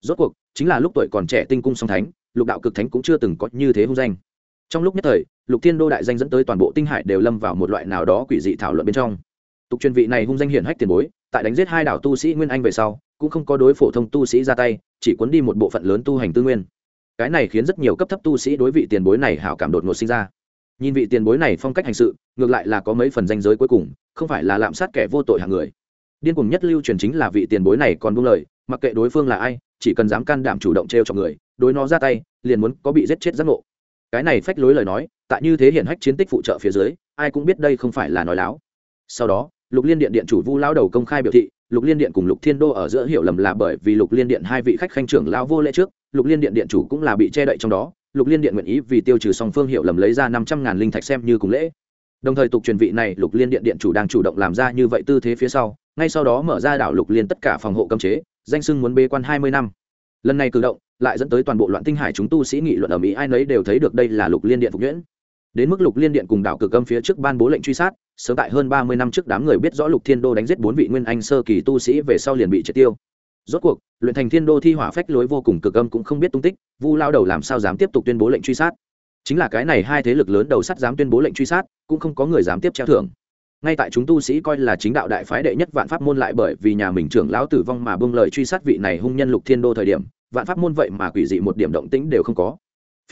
Rốt cuộc, chính là lúc tuổi còn trẻ tinh cung song thánh, lục đạo cực thánh cũng chưa từng có như thế hung danh. Trong lúc nhất thời, lục thiên đô đại danh dẫn tới toàn bộ tinh hải đều lâm vào một loại nào đó quỷ dị thảo luận bên trong. Tục truyền vị này hung danh hiển hách tiền bối, tại đánh giết hai đảo tu sĩ nguyên anh về sau, cũng không có đối phổ thông tu sĩ ra tay, chỉ cuốn đi một bộ phận lớn tu hành tư nguyên. Cái này khiến rất nhiều cấp thấp tu sĩ đối vị tiền bối này hảo cảm đột ngột sinh ra nhìn vị tiền bối này phong cách hành sự, ngược lại là có mấy phần danh giới cuối cùng, không phải là lạm sát kẻ vô tội hàng người. Điên cuồng nhất lưu truyền chính là vị tiền bối này còn buông lời, mặc kệ đối phương là ai, chỉ cần dám can đảm chủ động t r e o cho người, đối nó ra tay, liền muốn có bị giết chết giác ngộ. Cái này phách lối lời nói, tại như thế hiện hách chiến tích phụ trợ phía dưới, ai cũng biết đây không phải là nói láo. Sau đó, lục liên điện điện chủ vu lao đầu công khai biểu thị, lục liên điện cùng lục thiên đô ở giữa hiểu lầm là bởi vì lục liên điện hai vị khách khanh trưởng lao vô lễ trước, lục liên điện điện chủ cũng là bị che đậy trong đó lục liên điện nguyện ý vì tiêu trừ song phương hiệu lầm lấy ra năm trăm ngàn linh thạch xem như cùng lễ. Đồng thời tục truyền vị này, lục liên điện điện chủ đang chủ động làm ra như vậy tư thế phía sau, ngay sau đó mở ra đảo lục liên tất cả phòng hộ cấm chế, danh sưng muốn bê quan hai mươi năm. Lần này cử động, lại dẫn tới toàn bộ loạn tinh hải chúng tu sĩ nghị luận ở mỹ ai nấy đều thấy được đây là lục liên điện phục nhuyễn. Đến mức lục liên điện cùng đảo cực âm phía trước ban bố lệnh truy sát, sớm tại hơn ba mươi năm trước đám người biết rõ lục thiên đô đánh giết bốn vị nguyên anh sơ kỳ tu sĩ về sau liền bị triệt tiêu rốt cuộc, luyện thành thiên đô thi hỏa phách lối vô cùng cực âm cũng không biết tung tích, vu lao đầu làm sao dám tiếp tục tuyên bố lệnh truy sát. Chính là cái này hai thế lực lớn đầu sắt dám tuyên bố lệnh truy sát, cũng không có người dám tiếp treo thưởng. Ngay tại chúng tu sĩ coi là chính đạo đại phái đệ nhất vạn pháp môn lại bởi vì nhà mình trưởng lão tử vong mà bưng lời truy sát vị này hung nhân lục thiên đô thời điểm, vạn pháp môn vậy mà quỷ dị một điểm động tĩnh đều không có.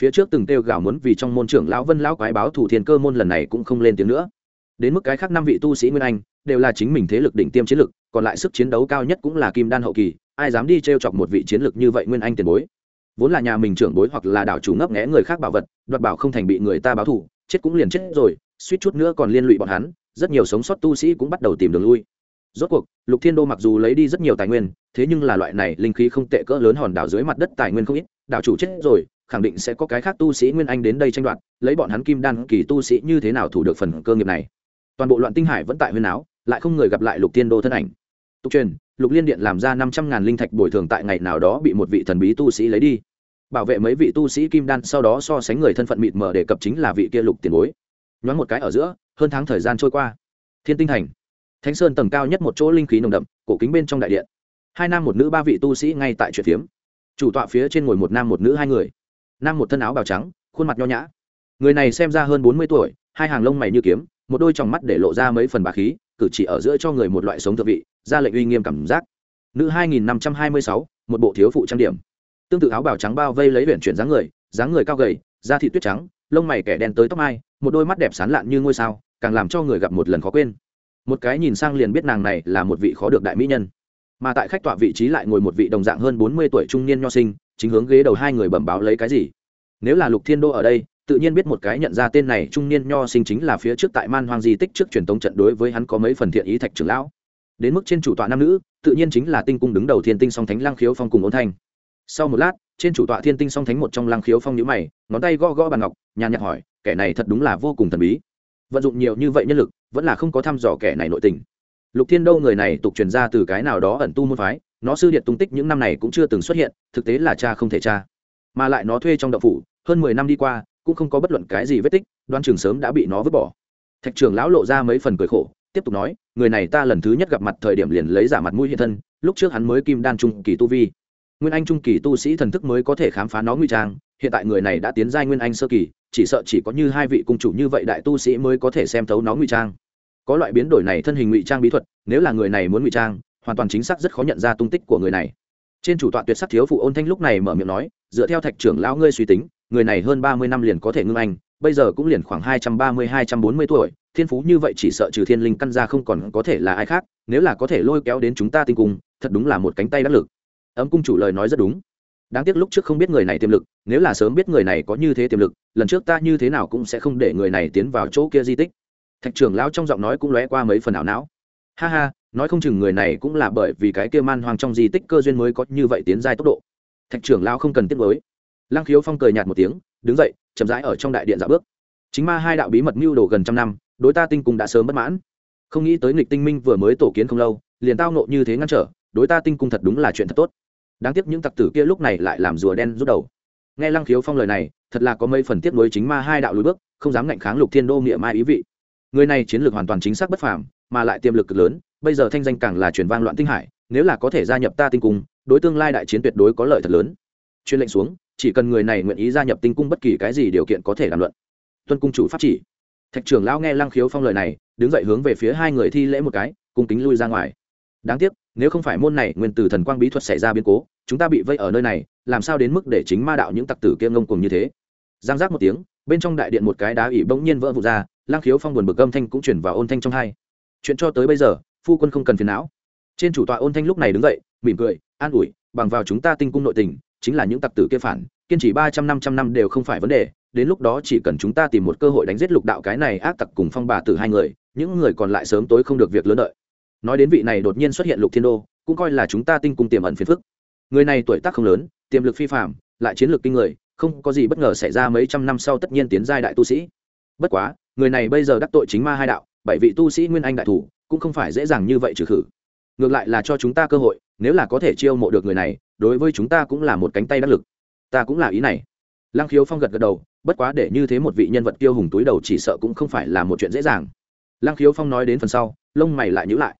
Phía trước từng kêu gào muốn vì trong môn trưởng lão vân lão quái báo thủ thiên cơ môn lần này cũng không lên tiếng nữa. Đến mức cái khác năm vị tu sĩ nguyên anh, đều là chính mình thế lực đỉnh tiêm chiến lực, còn lại sức chiến đấu cao nhất cũng là kim đan hậu kỳ ai dám đi t chọc một vị chiến lực như vậy nguyên anh tiền bối? Vốn là nhà mình trưởng bối hoặc là đảo chủ ngấp nghé người khác bảo vật, đoạt bảo không thành bị người ta báo thủ chết cũng liền chết rồi, suýt chút nữa còn liên lụy bọn hắn, rất nhiều sống sót tu sĩ cũng bắt đầu tìm đường lui. Rốt cuộc, lục thiên đô mặc dù lấy đi rất nhiều tài nguyên, thế nhưng là loại này linh khí không tệ cỡ lớn hòn đảo dưới mặt đất tài nguyên không ít, đảo chủ chết rồi, khẳng định sẽ có cái khác tu sĩ nguyên anh đến đây tranh đoạt, lấy bọn hắn kim đan kỳ tu sĩ như thế nào thủ được phần cơ nghiệp này. Toàn bộ loạn tinh hải vẫn tại huyên áo lại không người gặp lại lục thiên đô thân ảnh tục truyền, lục liên điện làm ra năm trăm ngàn linh thạch bồi thường tại ngày nào đó bị một vị thần bí tu sĩ lấy đi. Bảo vệ mấy vị tu sĩ kim đan sau đó so sánh người thân phận mịt mờ đề cập chính là vị kia lục tiền bối. Nhoáng một cái ở giữa, hơn tháng thời gian trôi qua. Thiên tinh thành. Thánh sơn tầng cao nhất một chỗ linh khí nồng đậm, cổ kính bên trong đại điện. Hai nam một nữ ba vị tu sĩ ngay tại chuyện phiếm. Chủ tọa phía trên ngồi một nam một nữ hai người. Nam một thân áo bào trắng, khuôn mặt nho nhã. Người này xem ra hơn bốn mươi tuổi, hai hàng lông mày như kiếm, một đôi tròng mắt để lộ ra mấy phần bà khí, cử chỉ ở giữa cho người một loại sống thượng vị ra lệnh uy nghiêm cảm giác. Nữ hai nghìn năm trăm hai mươi sáu, một bộ thiếu phụ trang điểm. Tương tự áo bào trắng bao vây lấy huyện chuyển dáng người dáng người cao gầy, da thị tuyết trắng, lông mày kẻ đen tới tóc mai, một đôi mắt đẹp sán lạn như ngôi sao, càng làm cho người gặp một lần khó quên. Một cái nhìn sang liền biết nàng này là một vị khó được đại mỹ nhân. Mà tại khách tọa vị trí lại ngồi một vị đồng dạng hơn bốn mươi tuổi trung niên nho sinh, chính hướng ghế đầu hai người bẩm báo lấy cái gì? Nếu là lục thiên đô ở đây, tự nhiên biết một cái nhận ra tên này trung niên nho sinh chính là phía trước tại man hoang di tích trước truyền tống trận đối với hắn có mấy phần thiện ý thạch trưởng lão đến mức trên chủ tọa nam nữ, tự nhiên chính là tinh cung đứng đầu thiên tinh song thánh lang khiếu phong cùng ôn thanh. Sau một lát, trên chủ tọa thiên tinh song thánh một trong lang khiếu phong nhữ mày, ngón tay gõ gõ bàn ngọc, nhàn nhạt hỏi, kẻ này thật đúng là vô cùng thần bí. Vận dụng nhiều như vậy nhân lực, vẫn là không có thăm dò kẻ này nội tình. Lục thiên đâu người này tục truyền ra từ cái nào đó ẩn tu môn phái, nó sư điện tung tích những năm này cũng chưa từng xuất hiện, thực tế là cha không thể cha. Mà lại nó thuê trong đậu phủ, hơn mười năm đi qua, cũng không có bất luận cái gì vết tích, đoan trường sớm đã bị nó vứt bỏ. Thạch trường lão lộ ra mấy phần cười khổ tiếp tục nói, người này ta lần thứ nhất gặp mặt thời điểm liền lấy giả mặt mũi hiện thân, lúc trước hắn mới kim đan trung kỳ tu vi. Nguyên anh trung kỳ tu sĩ thần thức mới có thể khám phá nó nguy trang, hiện tại người này đã tiến giai nguyên anh sơ kỳ, chỉ sợ chỉ có như hai vị cung chủ như vậy đại tu sĩ mới có thể xem thấu nó ngụy trang. Có loại biến đổi này thân hình ngụy trang bí thuật, nếu là người này muốn ngụy trang, hoàn toàn chính xác rất khó nhận ra tung tích của người này. Trên chủ tọa tuyệt sắc thiếu phụ ôn thanh lúc này mở miệng nói, dựa theo thạch trưởng lão ngươi suy tính, người này hơn ba mươi năm liền có thể ngưng anh, bây giờ cũng liền khoảng hai trăm ba mươi, hai trăm bốn mươi tuổi thiên phú như vậy chỉ sợ trừ thiên linh căn ra không còn có thể là ai khác, nếu là có thể lôi kéo đến chúng ta tinh cung, thật đúng là một cánh tay đắc lực. Ấm cung chủ lời nói rất đúng. Đáng tiếc lúc trước không biết người này tiềm lực, nếu là sớm biết người này có như thế tiềm lực, lần trước ta như thế nào cũng sẽ không để người này tiến vào chỗ kia di tích. Thạch trưởng lão trong giọng nói cũng lóe qua mấy phần ảo não. Ha ha, nói không chừng người này cũng là bởi vì cái kia man hoang trong di tích cơ duyên mới có như vậy tiến giai tốc độ. Thạch trưởng lão không cần tiếc mới lăng khiếu phong cười nhạt một tiếng, đứng dậy, chậm rãi ở trong đại điện dạo bước. Chính ma hai đạo bí mật mưu đồ gần trăm năm đối ta tinh cung đã sớm bất mãn. Không nghĩ tới nghịch tinh minh vừa mới tổ kiến không lâu, liền tao nộ như thế ngăn trở, đối ta tinh cung thật đúng là chuyện thật tốt. Đáng tiếc những tặc tử kia lúc này lại làm rùa đen rút đầu. Nghe lăng khiếu phong lời này, thật là có mấy phần tiếp nối chính ma hai đạo lùi bước, không dám ngạnh kháng lục thiên đô nghĩa mai ý vị. Người này chiến lược hoàn toàn chính xác bất phàm, mà lại tiềm lực cực lớn, bây giờ thanh danh càng là truyền vang loạn tinh hải, nếu là có thể gia nhập ta tinh cung, đối tương lai đại chiến tuyệt đối có lợi thật lớn. Chuyên lệnh xuống, chỉ cần người này nguyện ý gia nhập tinh cung bất kỳ cái gì điều kiện có thể làm luận. Tuân cung chủ pháp chỉ thạch trưởng lão nghe lăng khiếu phong lời này, đứng dậy hướng về phía hai người thi lễ một cái, cung kính lui ra ngoài. Đáng tiếc, nếu không phải môn này nguyên từ thần quang bí thuật xảy ra biến cố, chúng ta bị vây ở nơi này, làm sao đến mức để chính ma đạo những tặc tử kia ngông cùng như thế? Giang giác một tiếng, bên trong đại điện một cái đá ỉ bỗng nhiên vỡ vụt ra lang khiếu phong buồn bực âm thanh cũng chuyển vào ôn thanh trong hai. Chuyện cho tới bây giờ, phu quân không cần phiền não. Trên chủ tọa ôn thanh lúc này đứng dậy, mỉm cười, an ủi, bằng vào chúng ta tinh cung nội tình, chính là những tặc tử kia phản, kiên trì ba trăm năm trăm năm đều không phải vấn đề đến lúc đó chỉ cần chúng ta tìm một cơ hội đánh giết lục đạo cái này ác tặc cùng phong bà tử hai người, những người còn lại sớm tối không được việc lớn đợi. Nói đến vị này đột nhiên xuất hiện lục thiên đô, cũng coi là chúng ta tinh cung tiềm ẩn phiền phức. Người này tuổi tác không lớn, tiềm lực phi phạm lại chiến lược kinh người, không có gì bất ngờ xảy ra mấy trăm năm sau tất nhiên tiến giai đại tu sĩ. Bất quá, người này bây giờ đắc tội chính ma hai đạo, bảy vị tu sĩ nguyên anh đại thủ, cũng không phải dễ dàng như vậy trừ khử. Ngược lại là cho chúng ta cơ hội, nếu là có thể chiêu mộ được người này, đối với chúng ta cũng là một cánh tay đắc lực. Ta cũng là ý này lăng khiếu phong gật gật đầu, bất quá để như thế một vị nhân vật kiêu hùng túi đầu chỉ sợ cũng không phải là một chuyện dễ dàng. Lăng khiếu phong nói đến phần sau, lông mày lại nhữ lại.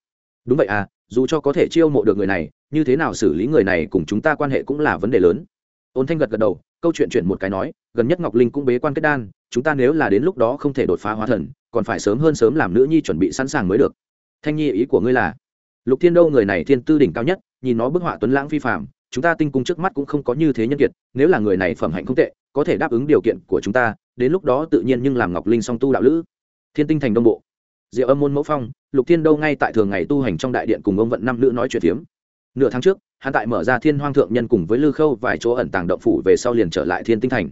Đúng vậy à dù cho có thể chiêu mộ được người này, như thế nào xử lý người này cùng chúng ta quan hệ cũng là vấn đề lớn. Ôn thanh gật gật đầu, câu chuyện chuyển một cái nói, gần nhất ngọc linh cũng bế quan kết đan, chúng ta nếu là đến lúc đó không thể đột phá hóa thần, còn phải sớm hơn sớm làm nữ nhi chuẩn bị sẵn sàng mới được. Thanh nhi, ý của ngươi là, lục thiên đâu người này thiên tư đỉnh cao nhất, nhìn nó bức họa tuấn lãng phi phạm chúng ta tinh cung trước mắt cũng không có như thế nhân kiệt, nếu là người này phẩm hạnh không tệ, có thể đáp ứng điều kiện của chúng ta, đến lúc đó tự nhiên nhưng làm ngọc linh song tu đạo lữ. Thiên tinh thành đông bộ. Diệu âm môn mẫu phong, lục thiên đâu ngay tại thường ngày tu hành trong đại điện cùng ông vận năm nữ nói chuyện phiếm. Nửa tháng trước, hắn tại mở ra thiên hoang thượng nhân cùng với lư khâu vài chỗ ẩn tàng động phủ về sau liền trở lại thiên tinh thành.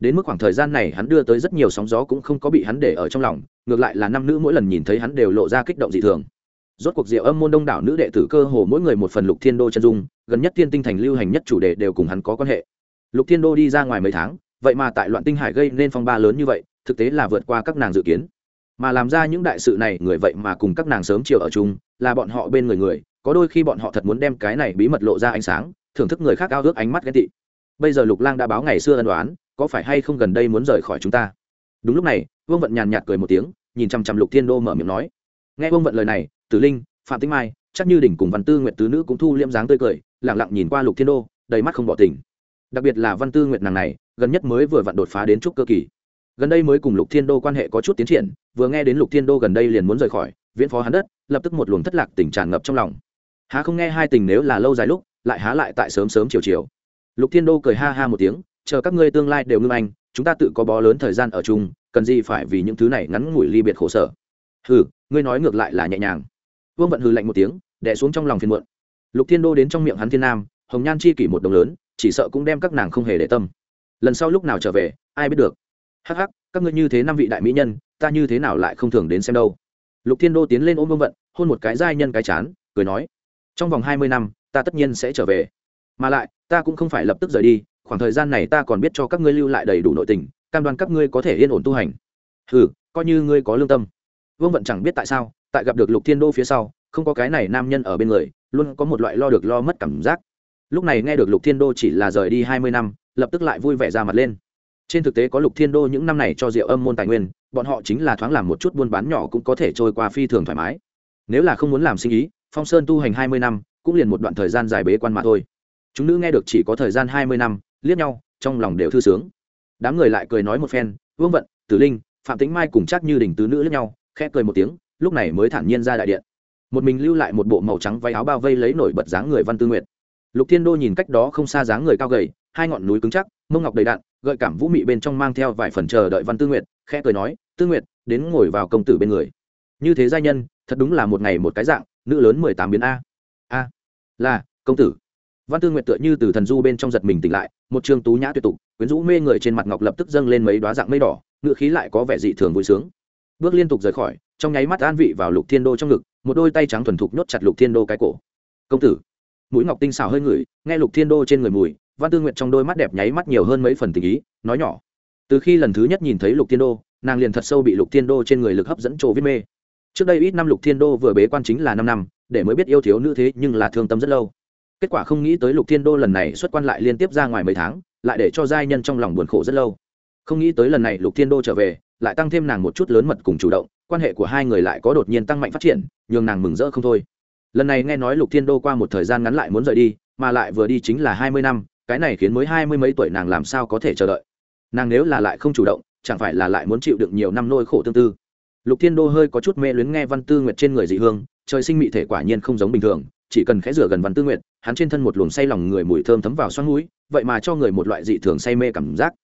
Đến mức khoảng thời gian này hắn đưa tới rất nhiều sóng gió cũng không có bị hắn để ở trong lòng, ngược lại là năm nữ mỗi lần nhìn thấy hắn đều lộ ra kích động dị thường rốt cuộc diệu âm môn đông đảo nữ đệ tử cơ hồ mỗi người một phần lục thiên đô chân dung, gần nhất thiên tinh thành lưu hành nhất chủ đề đều cùng hắn có quan hệ. Lục thiên đô đi ra ngoài mấy tháng, vậy mà tại loạn tinh hải gây nên phong ba lớn như vậy, thực tế là vượt qua các nàng dự kiến. Mà làm ra những đại sự này, người vậy mà cùng các nàng sớm chiều ở chung, là bọn họ bên người người, có đôi khi bọn họ thật muốn đem cái này bí mật lộ ra ánh sáng, thưởng thức người khác ao ước ánh mắt ghen tị. Bây giờ lục lang đã báo ngày xưa ân đoán có phải hay không gần đây muốn rời khỏi chúng ta? Đúng lúc này, vương vận nhàn nhạt cười một tiếng, nhìn chăm chăm lục thiên đô mở miệng nói. Nghe vương vận lời này tử linh, phạm tĩnh mai, chắc như đỉnh cùng văn tư nguyện tứ nữ cũng thu liễm dáng tươi cười lẳng lặng nhìn qua lục thiên đô, đầy mắt không bỏ tình đặc biệt là văn tư nguyện nàng này, gần nhất mới vừa vặn đột phá đến trúc cơ kỳ. Gần đây mới cùng lục thiên đô quan hệ có chút tiến triển, vừa nghe đến lục thiên đô gần đây liền muốn rời khỏi, viễn phó hắn đất, lập tức một luồng thất lạc tình tràn ngập trong lòng. Há không nghe hai tình nếu là lâu dài lúc, lại há lại tại sớm sớm chiều chiều. Lục thiên đô cười ha ha một tiếng, chờ các ngươi tương lai đều ngưng anh, chúng ta tự có bó lớn thời gian ở chung, cần gì phải vì những thứ này ngắn ngủi ly biệt khổ sở? Hừ, ngươi nói ngược lại là nhẹ nhàng vương vận hừ lạnh một tiếng đẻ xuống trong lòng phiền muộn. Lục thiên đô đến trong miệng hắn thiên nam, hồng nhan chi kỷ một đồng lớn, chỉ sợ cũng đem các nàng không hề để tâm. Lần sau lúc nào trở về, ai biết được. Hắc hắc, các ngươi như thế năm vị đại mỹ nhân, ta như thế nào lại không thường đến xem đâu. Lục thiên đô tiến lên ôm vương vận, hôn một cái giai nhân cái chán, cười nói, trong vòng hai mươi năm, ta tất nhiên sẽ trở về. Mà lại, ta cũng không phải lập tức rời đi, khoảng thời gian này ta còn biết cho các ngươi lưu lại đầy đủ nội tình, cam đoan các ngươi có thể yên ổn tu hành. Ừ coi như ngươi có lương tâm. Vương vận chẳng biết tại sao tại gặp được lục thiên đô phía sau, không có cái này nam nhân ở bên người, luôn có một loại lo được lo mất cảm giác. Lúc này nghe được lục thiên đô chỉ là rời đi hai mươi năm, lập tức lại vui vẻ ra mặt lên. Trên thực tế có lục thiên đô những năm này cho rượu âm môn tài nguyên, bọn họ chính là thoáng làm một chút buôn bán nhỏ cũng có thể trôi qua phi thường thoải mái. Nếu là không muốn làm sinh ý, phong sơn tu hành hai mươi năm, cũng liền một đoạn thời gian dài bế quan mà thôi. Chúng nữ nghe được chỉ có thời gian hai mươi năm, liếc nhau, trong lòng đều thư sướng. Đám người lại cười nói một phen, vương vận, tử linh, phạm tính mai cùng chắc như đỉnh tứ nữ liếc nhau, khẽ cười một tiếng lúc này mới thản nhiên ra đại điện. Một mình lưu lại một bộ màu trắng váy áo bao vây lấy nổi bật dáng người văn tư nguyệt. Lục thiên đô nhìn cách đó không xa dáng người cao gầy, hai ngọn núi cứng chắc, mông ngọc đầy đạn gợi cảm vũ mị bên trong mang theo vài phần chờ đợi văn tư nguyệt, khẽ cười nói, tư nguyệt, đến ngồi vào công tử bên người. Như thế giai nhân, thật đúng là một ngày một cái dạng, nữ lớn mười tám biến a. A, là, công tử. Văn tư nguyệt tựa như từ thần du bên trong giật mình tỉnh lại, một trường tú nhã tuyệt tục, quyến rũ mê người trên mặt ngọc lập tức dâng lên mấy đoá dạng mây đỏ ngựa khí lại có vẻ dị thường vui sướng. Bước liên tục rời khỏi trong nháy mắt an vị vào lục thiên đô trong ngực, một đôi tay trắng thuần thục nhốt chặt lục thiên đô cái cổ. Công tử. Mũi ngọc tinh xào hơi ngửi, nghe lục thiên đô trên người mùi, văn tư nguyện trong đôi mắt đẹp nháy mắt nhiều hơn mấy phần tình ý, nói nhỏ. Từ khi lần thứ nhất nhìn thấy lục thiên đô, nàng liền thật sâu bị lục thiên đô trên người lực hấp dẫn trộ viết mê. Trước đây ít năm lục thiên đô vừa bế quan chính là năm năm, để mới biết yêu thiếu nữ thế nhưng là thương tâm rất lâu. Kết quả không nghĩ tới lục thiên đô lần này xuất quan lại liên tiếp ra ngoài mấy tháng, lại để cho giai nhân trong lòng buồn khổ rất lâu. Không nghĩ tới lần này lục thiên đô trở về, lại tăng thêm nàng một chút lớn mật cùng chủ động quan hệ của hai người lại có đột nhiên tăng mạnh phát triển, nhường nàng mừng rỡ không thôi. Lần này nghe nói lục thiên đô qua một thời gian ngắn lại muốn rời đi, mà lại vừa đi chính là hai mươi năm, cái này khiến mới hai mươi mấy tuổi nàng làm sao có thể chờ đợi. Nàng nếu là lại không chủ động, chẳng phải là lại muốn chịu đựng nhiều năm nỗi khổ tương tư. Lục thiên đô hơi có chút mê luyến nghe văn tư nguyệt trên người dị hương, trời sinh mị thể quả nhiên không giống bình thường, chỉ cần khẽ rửa gần văn tư nguyệt, hắn trên thân một luồng say lòng người mùi thơm thấm vào xoắn mũi, vậy mà cho người một loại dị thường say mê cảm giác.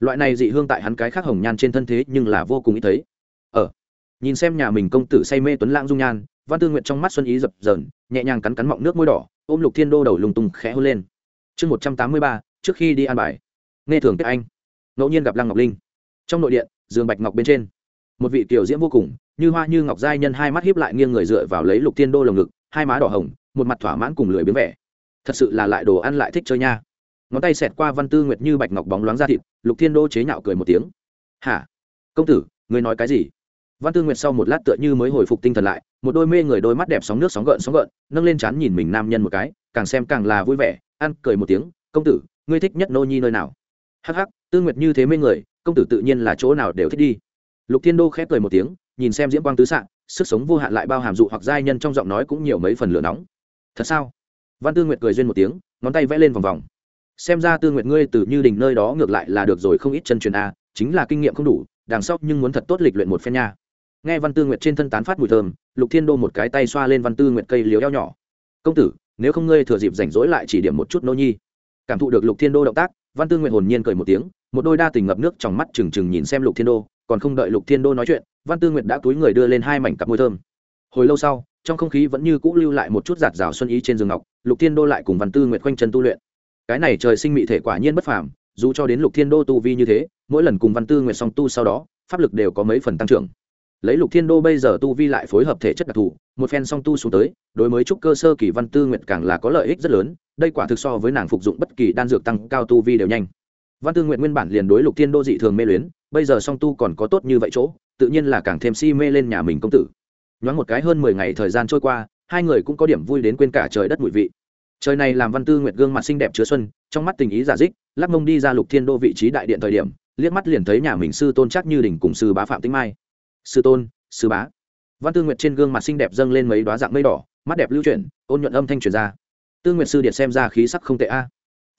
Loại này dị hương tại hắn cái khác hồng nhan trên thân thế nhưng là vô cùng ít thấy nhìn xem nhà mình công tử say mê tuấn lãng dung nhan, văn tư nguyệt trong mắt xuân ý dập dờn, nhẹ nhàng cắn cắn mọng nước môi đỏ, ôm lục thiên đô đầu lùng tung khẽ hôn lên. Chương một trăm tám mươi ba, trước khi đi an bài. Nghe thường kết anh. Ngẫu nhiên gặp lăng ngọc linh. Trong nội điện giường bạch ngọc bên trên. Một vị tiểu diễm vô cùng, như hoa như ngọc giai nhân hai mắt hiếp lại nghiêng người dựa vào lấy lục thiên đô lồng ngực, hai má đỏ hồng, một mặt thỏa mãn cùng lười biếng vẻ. Thật sự là lại đồ ăn lại thích chơi nha. Ngón tay xẹt qua văn tư nguyệt như bạch ngọc bóng loáng ra thịt, lục thiên đô chế nhạo cười một tiếng. Hả? Công tử người nói cái gì? Văn tư nguyệt sau một lát tựa như mới hồi phục tinh thần lại, một đôi mê người đôi mắt đẹp sóng nước sóng gợn sóng gợn, nâng lên chán nhìn mình nam nhân một cái, càng xem càng là vui vẻ, ăn cười một tiếng, công tử, ngươi thích nhất nô nhi nơi nào? Hắc hắc, tư nguyệt như thế mê người, công tử tự nhiên là chỗ nào đều thích đi. Lục thiên đô khép cười một tiếng, nhìn xem diễm quang tứ sạn sức sống vô hạn lại bao hàm dụ hoặc giai nhân trong giọng nói cũng nhiều mấy phần lửa nóng. Thật sao? Văn tư nguyệt cười duyên một tiếng, ngón tay vẽ lên vòng vòng. Xem ra tư nguyệt ngươi từ như đình nơi đó ngược lại là được rồi không ít chân truyền a, chính là kinh nghiệm không đủ, đằng sau nhưng muốn thật tốt lịch luyện một phen nha nghe văn tư nguyệt trên thân tán phát mùi thơm, lục thiên đô một cái tay xoa lên văn tư nguyệt cây liếu eo nhỏ. Công tử, nếu không ngươi thừa dịp rảnh rỗi lại chỉ điểm một chút nô nhi. Cảm thụ được lục thiên đô động tác, văn tư nguyệt hồn nhiên cười một tiếng, một đôi đa tình ngập nước trong mắt trừng trừng nhìn xem lục thiên đô, còn không đợi lục thiên đô nói chuyện, văn tư nguyệt đã túi người đưa lên hai mảnh cặp môi thơm. Hồi lâu sau, trong không khí vẫn như cũ lưu lại một chút giạt rào xuân ý trên giường ngọc, lục thiên đô lại cùng văn tư nguyệt khoanh chân tu luyện. Cái này trời sinh mị thể quả nhiên bất phàm, dù cho đến lục thiên đô tu vi như thế, mỗi lần cùng văn tư nguyệt song tu sau đó, pháp lực đều có mấy phần tăng trưởng lấy lục thiên đô bây giờ tu vi lại phối hợp thể chất đặc thù, một phen song tu xuống tới, đối với trúc cơ sơ kỳ văn tư nguyệt càng là có lợi ích rất lớn, đây quả thực so với nàng phục dụng bất kỳ đan dược tăng cao tu vi đều nhanh. Văn tư nguyện nguyên bản liền đối lục thiên đô dị thường mê luyến, bây giờ song tu còn có tốt như vậy chỗ, tự nhiên là càng thêm si mê lên nhà mình công tử. Nhoáng một cái hơn mười ngày thời gian trôi qua, hai người cũng có điểm vui đến quên cả trời đất bụi vị. Trời này làm văn tư nguyệt gương mặt xinh đẹp chứa xuân, trong mắt tình ý giả dích, lắc mông đi ra lục thiên đô vị trí đại điện thời điểm, liếc mắt liền thấy nhà mình sư tôn chắc như đỉnh cùng sư bá phạm tĩnh mai sư tôn, sư bá. Văn tư nguyệt trên gương mặt xinh đẹp dâng lên mấy đoá dạng mây đỏ, mắt đẹp lưu chuyển, ôn nhuận âm thanh truyền ra. Tư nguyệt sư điện xem ra khí sắc không tệ a.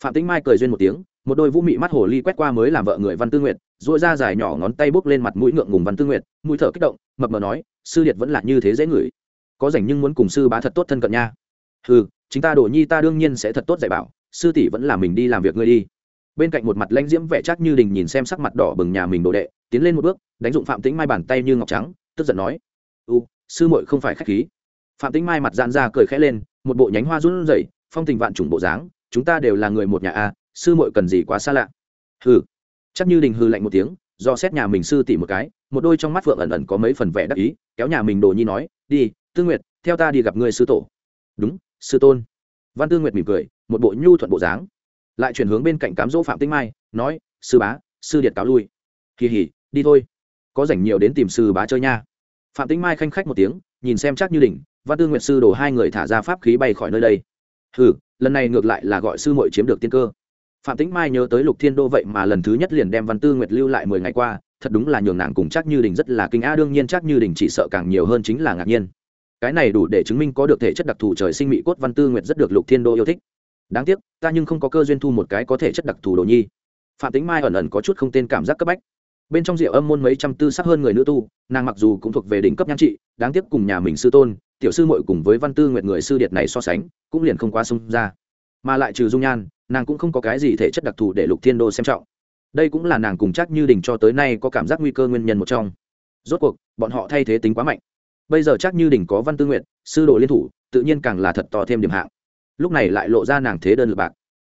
Phạm tĩnh mai cười duyên một tiếng, một đôi vũ mị mắt hồ ly quét qua mới làm vợ người văn tư nguyệt dội ra dài nhỏ ngón tay bốc lên mặt mũi ngượng ngùng văn tư nguyệt, mũi thở kích động, mập mờ nói, sư điệt vẫn là như thế dễ ngửi. Có rảnh nhưng muốn cùng sư bá thật tốt thân cận nha. Ừ chính ta đồ nhi ta đương nhiên sẽ thật tốt dạy bảo, sư tỷ vẫn là mình đi làm việc ngươi đi bên cạnh một mặt lãnh diễm vẻ chắc như đình nhìn xem sắc mặt đỏ bừng nhà mình đồ đệ, tiến lên một bước, đánh dụng phạm tĩnh mai bàn tay như ngọc trắng, tức giận nói, u, sư muội không phải khách khí. Phạm tĩnh mai mặt dạn ra cười khẽ lên, một bộ nhánh hoa run rẩy, phong tình vạn trùng bộ dáng, chúng ta đều là người một nhà a, sư muội cần gì quá xa lạ. Hừ. Chắc như đình hư lạnh một tiếng, do xét nhà mình sư tỉ một cái, một đôi trong mắt phượng ẩn ẩn có mấy phần vẻ đắc ý, kéo nhà mình đồ nhi nói, đi, tư nguyệt, theo ta đi gặp người sư tổ. Đúng, sư tôn. Văn tư nguyệt mỉm cười, một bộ nhu thuận bộ dáng lại chuyển hướng bên cạnh cám dỗ phạm tinh mai, nói, sư bá, sư điệt cáo lui. Kỳ hỉ đi thôi. Có rảnh nhiều đến tìm sư bá chơi nha. Phạm tinh mai khanh khách một tiếng, nhìn xem chắc như đỉnh, văn tư nguyệt sư đổ hai người thả ra pháp khí bay khỏi nơi đây. Ừ lần này ngược lại là gọi sư muội chiếm được tiên cơ. Phạm tĩnh mai nhớ tới lục thiên đô vậy mà lần thứ nhất liền đem văn tư nguyệt lưu lại mười ngày qua, thật đúng là nhường nàng cùng chắc như đình rất là kinh a đương nhiên chắc như đình chỉ sợ càng nhiều hơn chính là ngạc nhiên. Cái này đủ để chứng minh có được thể chất đặc thù trời sinh mỹ cốt văn tư nguyệt rất được lục thiên đô yêu thích đáng tiếc, ta nhưng không có cơ duyên thu một cái có thể chất đặc thù đồ nhi. Phạm tính mai ẩn ẩn có chút không tên cảm giác cấp bách. Bên trong rượu âm môn mấy trăm tư sắc hơn người nữ tu, nàng mặc dù cũng thuộc về đỉnh cấp nhan trị, đáng tiếc cùng nhà mình sư tôn, tiểu sư muội cùng với văn tư nguyệt người sư điệt này so sánh, cũng liền không quá sông ra. Mà lại trừ dung nhan, nàng cũng không có cái gì thể chất đặc thù để lục thiên đô xem trọng. Đây cũng là nàng cùng chắc như đình cho tới nay có cảm giác nguy cơ nguyên nhân một trong. Rốt cuộc, bọn họ thay thế tính quá mạnh. Bây giờ chắc như đình có văn tư nguyện sư đồ liên thủ, tự nhiên càng là thật to thêm điểm hạng lúc này lại lộ ra nàng thế đơn lượt bạc.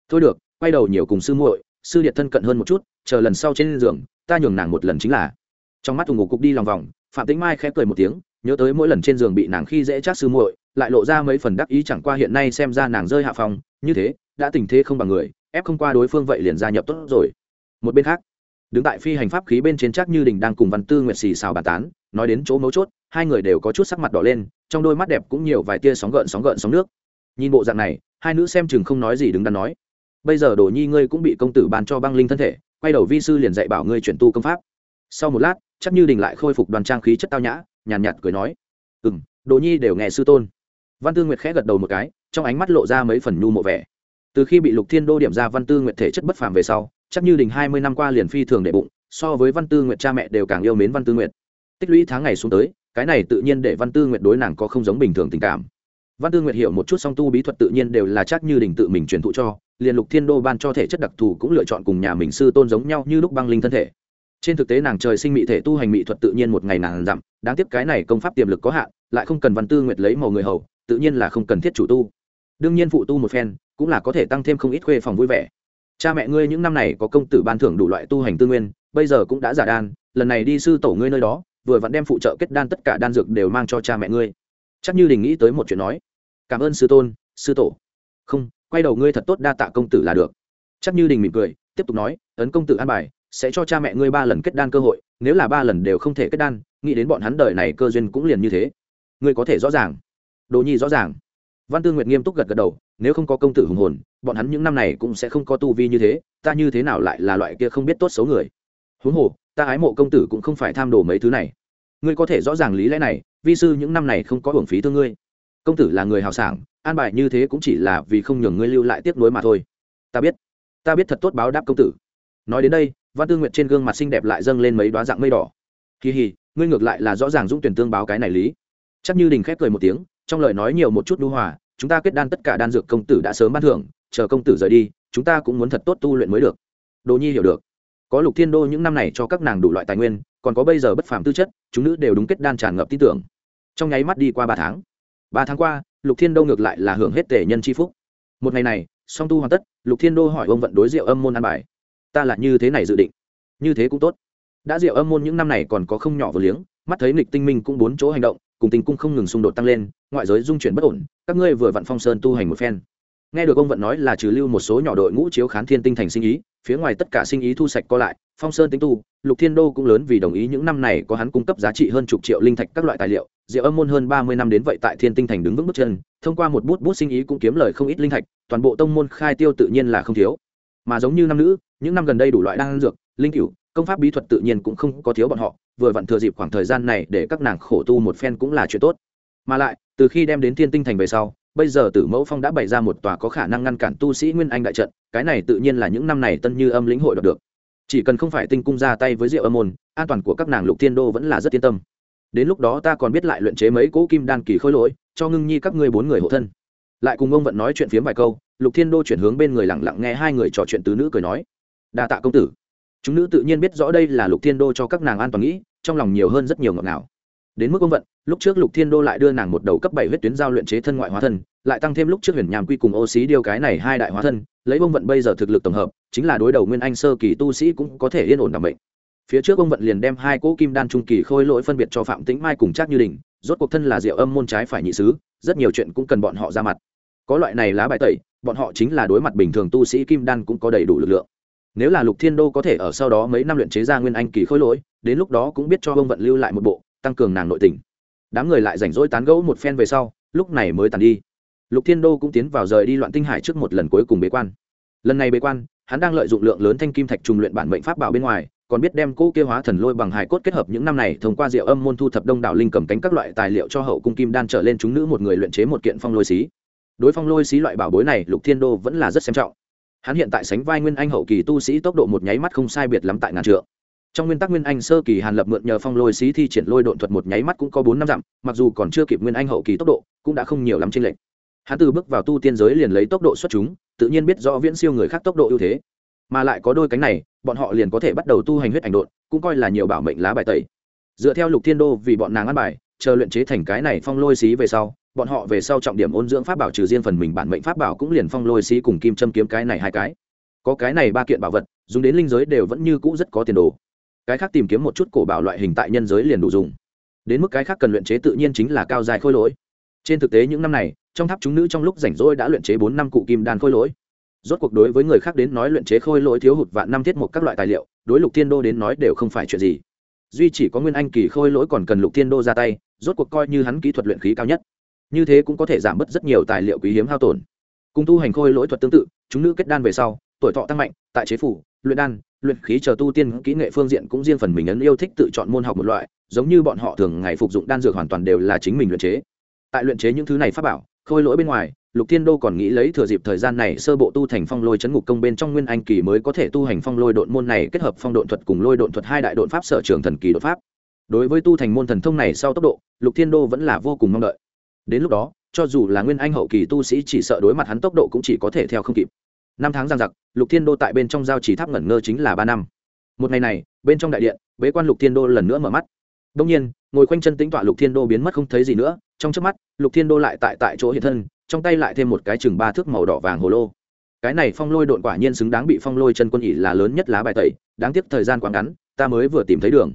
Thôi được, quay đầu nhiều cùng sư muội, sư điện thân cận hơn một chút, chờ lần sau trên giường, ta nhường nàng một lần chính là. Trong mắt thùng ngủ cục đi lòng vòng, phạm tĩnh mai khẽ cười một tiếng, nhớ tới mỗi lần trên giường bị nàng khi dễ chắc sư muội, lại lộ ra mấy phần đắc ý chẳng qua hiện nay xem ra nàng rơi hạ phòng, như thế, đã tình thế không bằng người, ép không qua đối phương vậy liền gia nhập tốt rồi. Một bên khác, đứng tại phi hành pháp khí bên trên chắc như đình đang cùng văn tư nguyệt xì xào bàn tán, nói đến chỗ mấu chốt, hai người đều có chút sắc mặt đỏ lên, trong đôi mắt đẹp cũng nhiều vài tia sóng gợn sóng gợn sóng nước nhìn bộ dạng này hai nữ xem chừng không nói gì đứng đắn nói. Bây giờ đồ nhi ngươi cũng bị công tử ban cho băng linh thân thể quay đầu vi sư liền dạy bảo ngươi chuyển tu công pháp. Sau một lát chắc như đình lại khôi phục đoàn trang khí chất tao nhã nhàn nhạt, nhạt cười nói. Ừ m đồ nhi đều nghe sư tôn. Văn tư nguyệt khẽ gật đầu một cái trong ánh mắt lộ ra mấy phần nhu mộ vẻ. Từ khi bị lục thiên đô điểm ra văn tư nguyệt thể chất bất phàm về sau chắc như đình hai mươi năm qua liền phi thường đệ bụng so với văn tư nguyệt cha mẹ đều càng yêu mến văn tư nguyệt. Tích lũy tháng ngày xuống tới cái này tự nhiên để văn tư nguyệt đối nàng có không giống bình thường tình cảm văn tư nguyệt hiểu một chút song tu bí thuật tự nhiên đều là chắc như đình tự mình truyền thụ cho, liền lục thiên đô ban cho thể chất đặc thù cũng lựa chọn cùng nhà mình sư tôn giống nhau như lúc băng linh thân thể. Trên thực tế nàng trời sinh mỹ thể tu hành mỹ thuật tự nhiên một ngày nàng dặm đáng tiếc cái này công pháp tiềm lực có hạn, lại không cần văn tư nguyệt lấy màu người hầu, tự nhiên là không cần thiết chủ tu. Đương nhiên phụ tu một phen, cũng là có thể tăng thêm không ít khuê phòng vui vẻ. Cha mẹ ngươi những năm này có công tử ban thưởng đủ loại tu hành tư nguyên, bây giờ cũng đã giả đan, lần này đi sư tổ ngươi nơi đó, vừa vặn đem phụ trợ kết đan tất cả đan dược đều mang cho cha mẹ ngươi chắc như đình nghĩ tới một chuyện nói. Cảm ơn sư tôn, sư tổ. Không, quay đầu ngươi thật tốt đa tạ công tử là được. Chắc như đình mỉm cười, tiếp tục nói, ấn công tử an bài, sẽ cho cha mẹ ngươi ba lần kết đan cơ hội, nếu là ba lần đều không thể kết đan, nghĩ đến bọn hắn đời này cơ duyên cũng liền như thế. Ngươi có thể rõ ràng. Đồ nhi rõ ràng. Văn tư nguyệt nghiêm túc gật gật đầu, nếu không có công tử hùng hồn, bọn hắn những năm này cũng sẽ không có tu vi như thế, ta như thế nào lại là loại kia không biết tốt xấu người? Huống hồ, ta ái mộ công tử cũng không phải tham đồ mấy thứ này ngươi có thể rõ ràng lý lẽ này, vi sư những năm này không có hưởng phí thương ngươi. Công tử là người hào sảng, an bài như thế cũng chỉ là vì không nhường ngươi lưu lại tiếp nối mà thôi. Ta biết ta biết thật tốt báo đáp công tử. Nói đến đây, văn tư nguyệt trên gương mặt xinh đẹp lại dâng lên mấy đoá dạng mây đỏ. Kỳ hì, ngươi ngược lại là rõ ràng dũng tuyển tương báo cái này lý. Chắc như đình khép cười một tiếng, trong lời nói nhiều một chút đu hòa, chúng ta kết đan tất cả đan dược công tử đã sớm ban thưởng, chờ công tử rời đi, chúng ta cũng muốn thật tốt tu luyện mới được. Đồ nhi hiểu được có lục thiên đô những năm này cho các nàng đủ loại tài nguyên, còn có bây giờ bất phàm tư chất, chúng nữ đều đúng kết đan tràn ngập tin tưởng. Trong nháy mắt đi qua ba tháng. Ba tháng qua, lục thiên đô ngược lại là hưởng hết tể nhân c h i phúc. Một ngày này, song tu hoàn tất, lục thiên đô hỏi ông vận đối diệu âm môn an bài. Ta là như thế này dự định. Như thế cũng tốt. Đã diệu âm môn những năm này còn có không nhỏ vừa liếng, mắt thấy nghịch tinh minh cũng bốn chỗ hành động, cùng tình cung không ngừng xung đột tăng lên, ngoại giới dung chuyển bất ổn, các ngươi vừa vặn phong sơn tu hành một phen nghe được ông vận nói là trừ lưu một số nhỏ đội ngũ chiếu khán thiên tinh thành sinh ý, phía ngoài tất cả sinh ý thu sạch co lại, phong sơn tính tu, lục thiên đô cũng lớn vì đồng ý những năm này có hắn cung cấp giá trị hơn chục triệu linh thạch các loại tài liệu, diệu âm môn hơn ba mươi năm đến vậy tại thiên tinh thành đứng vững bước chân, thông qua một bút bút sinh ý cũng kiếm lời không ít linh thạch, toàn bộ tông môn khai tiêu tự nhiên là không thiếu. Mà giống như năm nữ, những năm gần đây đủ loại đan dược, linh cửu, công pháp bí thuật tự nhiên cũng không có thiếu bọn họ, vừa vặn thừa dịp khoảng thời gian này để các nàng khổ tu một phen cũng là chuyện tốt. Mà lại, từ khi đem đến thiên tinh thành về sau bây giờ tử mẫu phong đã bày ra một tòa có khả năng ngăn cản tu sĩ nguyên anh đại trận, cái này tự nhiên là những năm này tân như âm lĩnh hội được. Chỉ cần không phải tinh cung ra tay với rượu âm môn, an toàn của các nàng lục thiên đô vẫn là rất yên tâm. Đến lúc đó ta còn biết lại luyện chế mấy cỗ kim đan kỳ khôi lỗi, cho ngưng nhi các ngươi bốn người hộ thân. Lại cùng ông vận nói chuyện phiếm vài câu, lục thiên đô chuyển hướng bên người lặng lặng nghe hai người trò chuyện tứ nữ cười nói, đa tạ công tử. Chúng nữ tự nhiên biết rõ đây là lục thiên đô cho các nàng an toàn nghĩ, trong lòng nhiều hơn rất nhiều ngọt ngào đến mức công vận, lúc trước lục thiên đô lại đưa nàng một đầu cấp bảy huyết tuyến giao luyện chế thân ngoại hóa thân, lại tăng thêm lúc trước huyền nhàm quy cùng ô xí điêu cái này hai đại hóa thân, lấy bông vận bây giờ thực lực tổng hợp, chính là đối đầu nguyên anh sơ kỳ tu sĩ cũng có thể yên ổn đảm bệnh phía trước ông vận liền đem hai cỗ kim đan trung kỳ khôi lỗi phân biệt cho phạm tĩnh mai cùng trác như đình, rốt cuộc thân là diệu âm môn trái phải nhị sứ, rất nhiều chuyện cũng cần bọn họ ra mặt. Có loại này lá bài tẩy, bọn họ chính là đối mặt bình thường tu sĩ kim đan cũng có đầy đủ lực lượng. Nếu là lục thiên đô có thể ở sau đó mấy năm luyện chế ra nguyên anh kỳ khôi lỗi, đến lúc đó cũng biết cho ông vận lưu lại một bộ tăng cường nàng nội tình. Đám người lại rảnh rỗi tán gẫu một phen về sau, lúc này mới tàn đi. Lục thiên đô cũng tiến vào rời đi loạn tinh hải trước một lần cuối cùng bế quan. Lần này bế quan, hắn đang lợi dụng lượng lớn thanh kim thạch trùng luyện bản mệnh pháp bảo bên ngoài, còn biết đem cỗ kia hóa thần lôi bằng hài cốt kết hợp những năm này thông qua diệu âm môn thu thập đông đảo linh cầm cánh các loại tài liệu cho hậu cung kim đan trở lên chúng nữ một người luyện chế một kiện phong lôi xí. Đối phong lôi xí loại bảo bối này, lục thiên đô vẫn là rất xem trọng. Hắn hiện tại sánh vai nguyên anh hậu kỳ tu sĩ tốc độ một nháy mắt không sai biệt lắm tại ngàn trượng trong nguyên tắc nguyên anh sơ kỳ hàn lập mượn nhờ phong lôi xí thi triển lôi độn thuật một nháy mắt cũng có bốn năm dặm, mặc dù còn chưa kịp nguyên anh hậu kỳ tốc độ, cũng đã không nhiều lắm trên lệnh hắn từ bước vào tu tiên giới liền lấy tốc độ xuất chúng, tự nhiên biết rõ viễn siêu người khác tốc độ ưu thế. Mà lại có đôi cánh này, bọn họ liền có thể bắt đầu tu hành huyết ảnh độn, cũng coi là nhiều bảo mệnh lá bài tẩy. Dựa theo lục thiên đô vì bọn nàng ăn bài, chờ luyện chế thành cái này phong lôi xí về sau, bọn họ về sau trọng điểm ôn dưỡng pháp bảo trừ riêng phần mình bản mệnh pháp bảo cũng liền phong lôi xí cùng kim châm kiếm cái này hai cái. Có cái này ba kiện bảo vật, dùng đến linh giới đều vẫn như cũ rất có tiền đồ cái khác tìm kiếm một chút cổ bảo loại hình tại nhân giới liền đủ dùng. Đến mức cái khác cần luyện chế tự nhiên chính là cao dài khôi lỗi. Trên thực tế những năm này, trong tháp chúng nữ trong lúc rảnh rỗi đã luyện chế bốn năm cụ kim đan khôi lỗi. Rốt cuộc đối với người khác đến nói luyện chế khôi lỗi thiếu hụt vạn năm thiết một các loại tài liệu, đối lục thiên đô đến nói đều không phải chuyện gì. Duy chỉ có nguyên anh kỳ khôi lỗi còn cần lục thiên đô ra tay, rốt cuộc coi như hắn kỹ thuật luyện khí cao nhất. Như thế cũng có thể giảm bớt rất nhiều tài liệu quý hiếm hao tổn. Cùng tu hành khôi lỗi thuật tương tự, chúng nữ kết đan về sau, tuổi thọ tăng mạnh, tại chế phủ, luyện đan luyện khí chờ tu tiên kỹ nghệ phương diện cũng riêng phần mình ấn yêu thích tự chọn môn học một loại, giống như bọn họ thường ngày phục dụng đan dược hoàn toàn đều là chính mình luyện chế. Tại luyện chế những thứ này pháp bảo, khôi lỗi bên ngoài, lục thiên đô còn nghĩ lấy thừa dịp thời gian này sơ bộ tu thành phong lôi chấn ngục công bên trong nguyên anh kỳ mới có thể tu hành phong lôi độn môn này kết hợp phong độn thuật cùng lôi độn thuật hai đại độn pháp sở trường thần kỳ đột pháp. Đối với tu thành môn thần thông này sau tốc độ, lục thiên đô vẫn là vô cùng mong đợi. Đến lúc đó, cho dù là nguyên anh hậu kỳ tu sĩ chỉ sợ đối mặt hắn tốc độ cũng chỉ có thể theo không kịp năm tháng giang giặc, lục thiên đô tại bên trong giao chỉ tháp ngẩn ngơ chính là ba năm. Một ngày này, bên trong đại điện, bế quan lục thiên đô lần nữa mở mắt. Đông nhiên, ngồi quanh chân tính tọa lục thiên đô biến mất không thấy gì nữa, trong trước mắt, lục thiên đô lại tại tại chỗ hiện thân, trong tay lại thêm một cái chừng ba thước màu đỏ vàng hồ lô. Cái này phong lôi độn quả nhiên xứng đáng bị phong lôi chân quân ỉ là lớn nhất lá bài tẩy, đáng tiếc thời gian quá ngắn, ta mới vừa tìm thấy đường.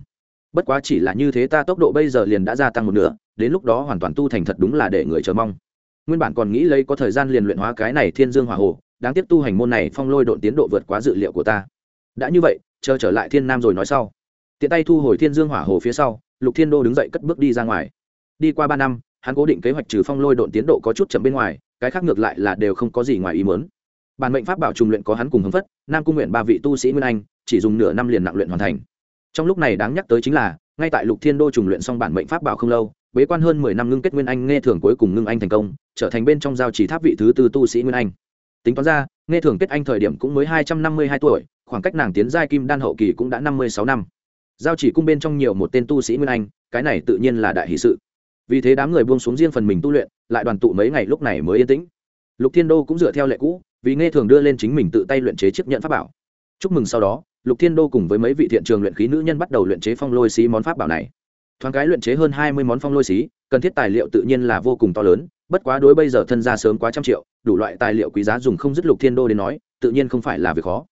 Bất quá chỉ là như thế ta tốc độ bây giờ liền đã gia tăng một nửa, đến lúc đó hoàn toàn tu thành thật đúng là để người chờ mong. Nguyên bản còn nghĩ lấy có thời gian liền luyện hóa cái này thiên dương hỏa hồ đáng tiếc tu hành môn này phong lôi độn tiến độ vượt quá dự liệu của ta. Đã như vậy, chờ trở lại thiên nam rồi nói sau. Tiện tay thu hồi thiên dương hỏa hồ phía sau, lục thiên đô đứng dậy cất bước đi ra ngoài. Đi qua ba năm, hắn cố định kế hoạch trừ phong lôi độn tiến độ có chút chậm bên ngoài, cái khác ngược lại là đều không có gì ngoài ý mớn bản mệnh pháp bảo trùng luyện có hắn cùng hưng phất nam cung nguyện ba vị tu sĩ nguyên anh, chỉ dùng nửa năm liền nặng luyện hoàn thành. Trong lúc này đáng nhắc tới chính là, ngay tại lục thiên đô trùng luyện xong bản mệnh pháp bảo không lâu, bế quan hơn mười năm ngưng kết nguyên anh, nghe thường cuối cùng ngưng anh thành công, trở thành bên trong giao chỉ tháp vị thứ tư tu sĩ nguyên anh tính toán ra, nghe thường kết anh thời điểm cũng mới hai trăm năm mươi hai tuổi, khoảng cách nàng tiến giai kim đan hậu kỳ cũng đã năm mươi sáu năm. Giao chỉ cung bên trong nhiều một tên tu sĩ nguyên anh, cái này tự nhiên là đại hỷ sự. Vì thế đám người buông xuống riêng phần mình tu luyện, lại đoàn tụ mấy ngày lúc này mới yên tĩnh. Lục thiên đô cũng dựa theo lệ cũ, vì nghe thường đưa lên chính mình tự tay luyện chế chiếc nhận pháp bảo. Chúc mừng sau đó, lục thiên đô cùng với mấy vị thiện trường luyện khí nữ nhân bắt đầu luyện chế phong lôi xí món pháp bảo này. Thoáng cái luyện chế hơn hai mươi món phong lôi xí, cần thiết tài liệu tự nhiên là vô cùng to lớn bất quá đối bây giờ thân ra sớm quá trăm triệu, đủ loại tài liệu quý giá dùng không dứt lục thiên đô đến nói, tự nhiên không phải là việc khó.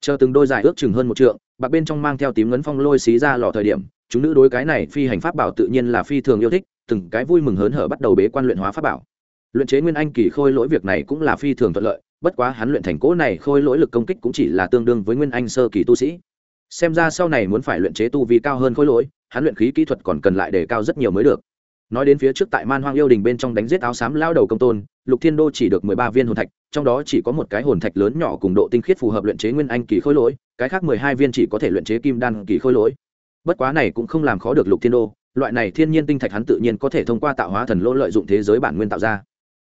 Chờ từng đôi dài ước chừng hơn một trượng, bạc bên trong mang theo tím ngấn phong lôi xí ra lò thời điểm, chúng nữ đối cái này phi hành pháp bảo tự nhiên là phi thường yêu thích, từng cái vui mừng hớn hở bắt đầu bế quan luyện hóa pháp bảo. Luyện chế nguyên anh kỳ khôi lỗi việc này cũng là phi thường thuận lợi, bất quá hắn luyện thành cỗ này khôi lỗi lực công kích cũng chỉ là tương đương với nguyên anh sơ kỳ tu sĩ. Xem ra sau này muốn phải luyện chế tu vi cao hơn khôi lỗi, hắn luyện khí kỹ thuật còn cần lại để cao rất nhiều mới được nói đến phía trước tại man hoang yêu đình bên trong đánh giết áo xám lao đầu công tôn, lục thiên đô chỉ được mười ba viên hồn thạch, trong đó chỉ có một cái hồn thạch lớn nhỏ cùng độ tinh khiết phù hợp luyện chế nguyên anh kỳ khôi lỗi, cái khác mười hai viên chỉ có thể luyện chế kim đan kỳ khôi lỗi. Bất quá này cũng không làm khó được lục thiên đô, loại này thiên nhiên tinh thạch hắn tự nhiên có thể thông qua tạo hóa thần lô lợi dụng thế giới bản nguyên tạo ra.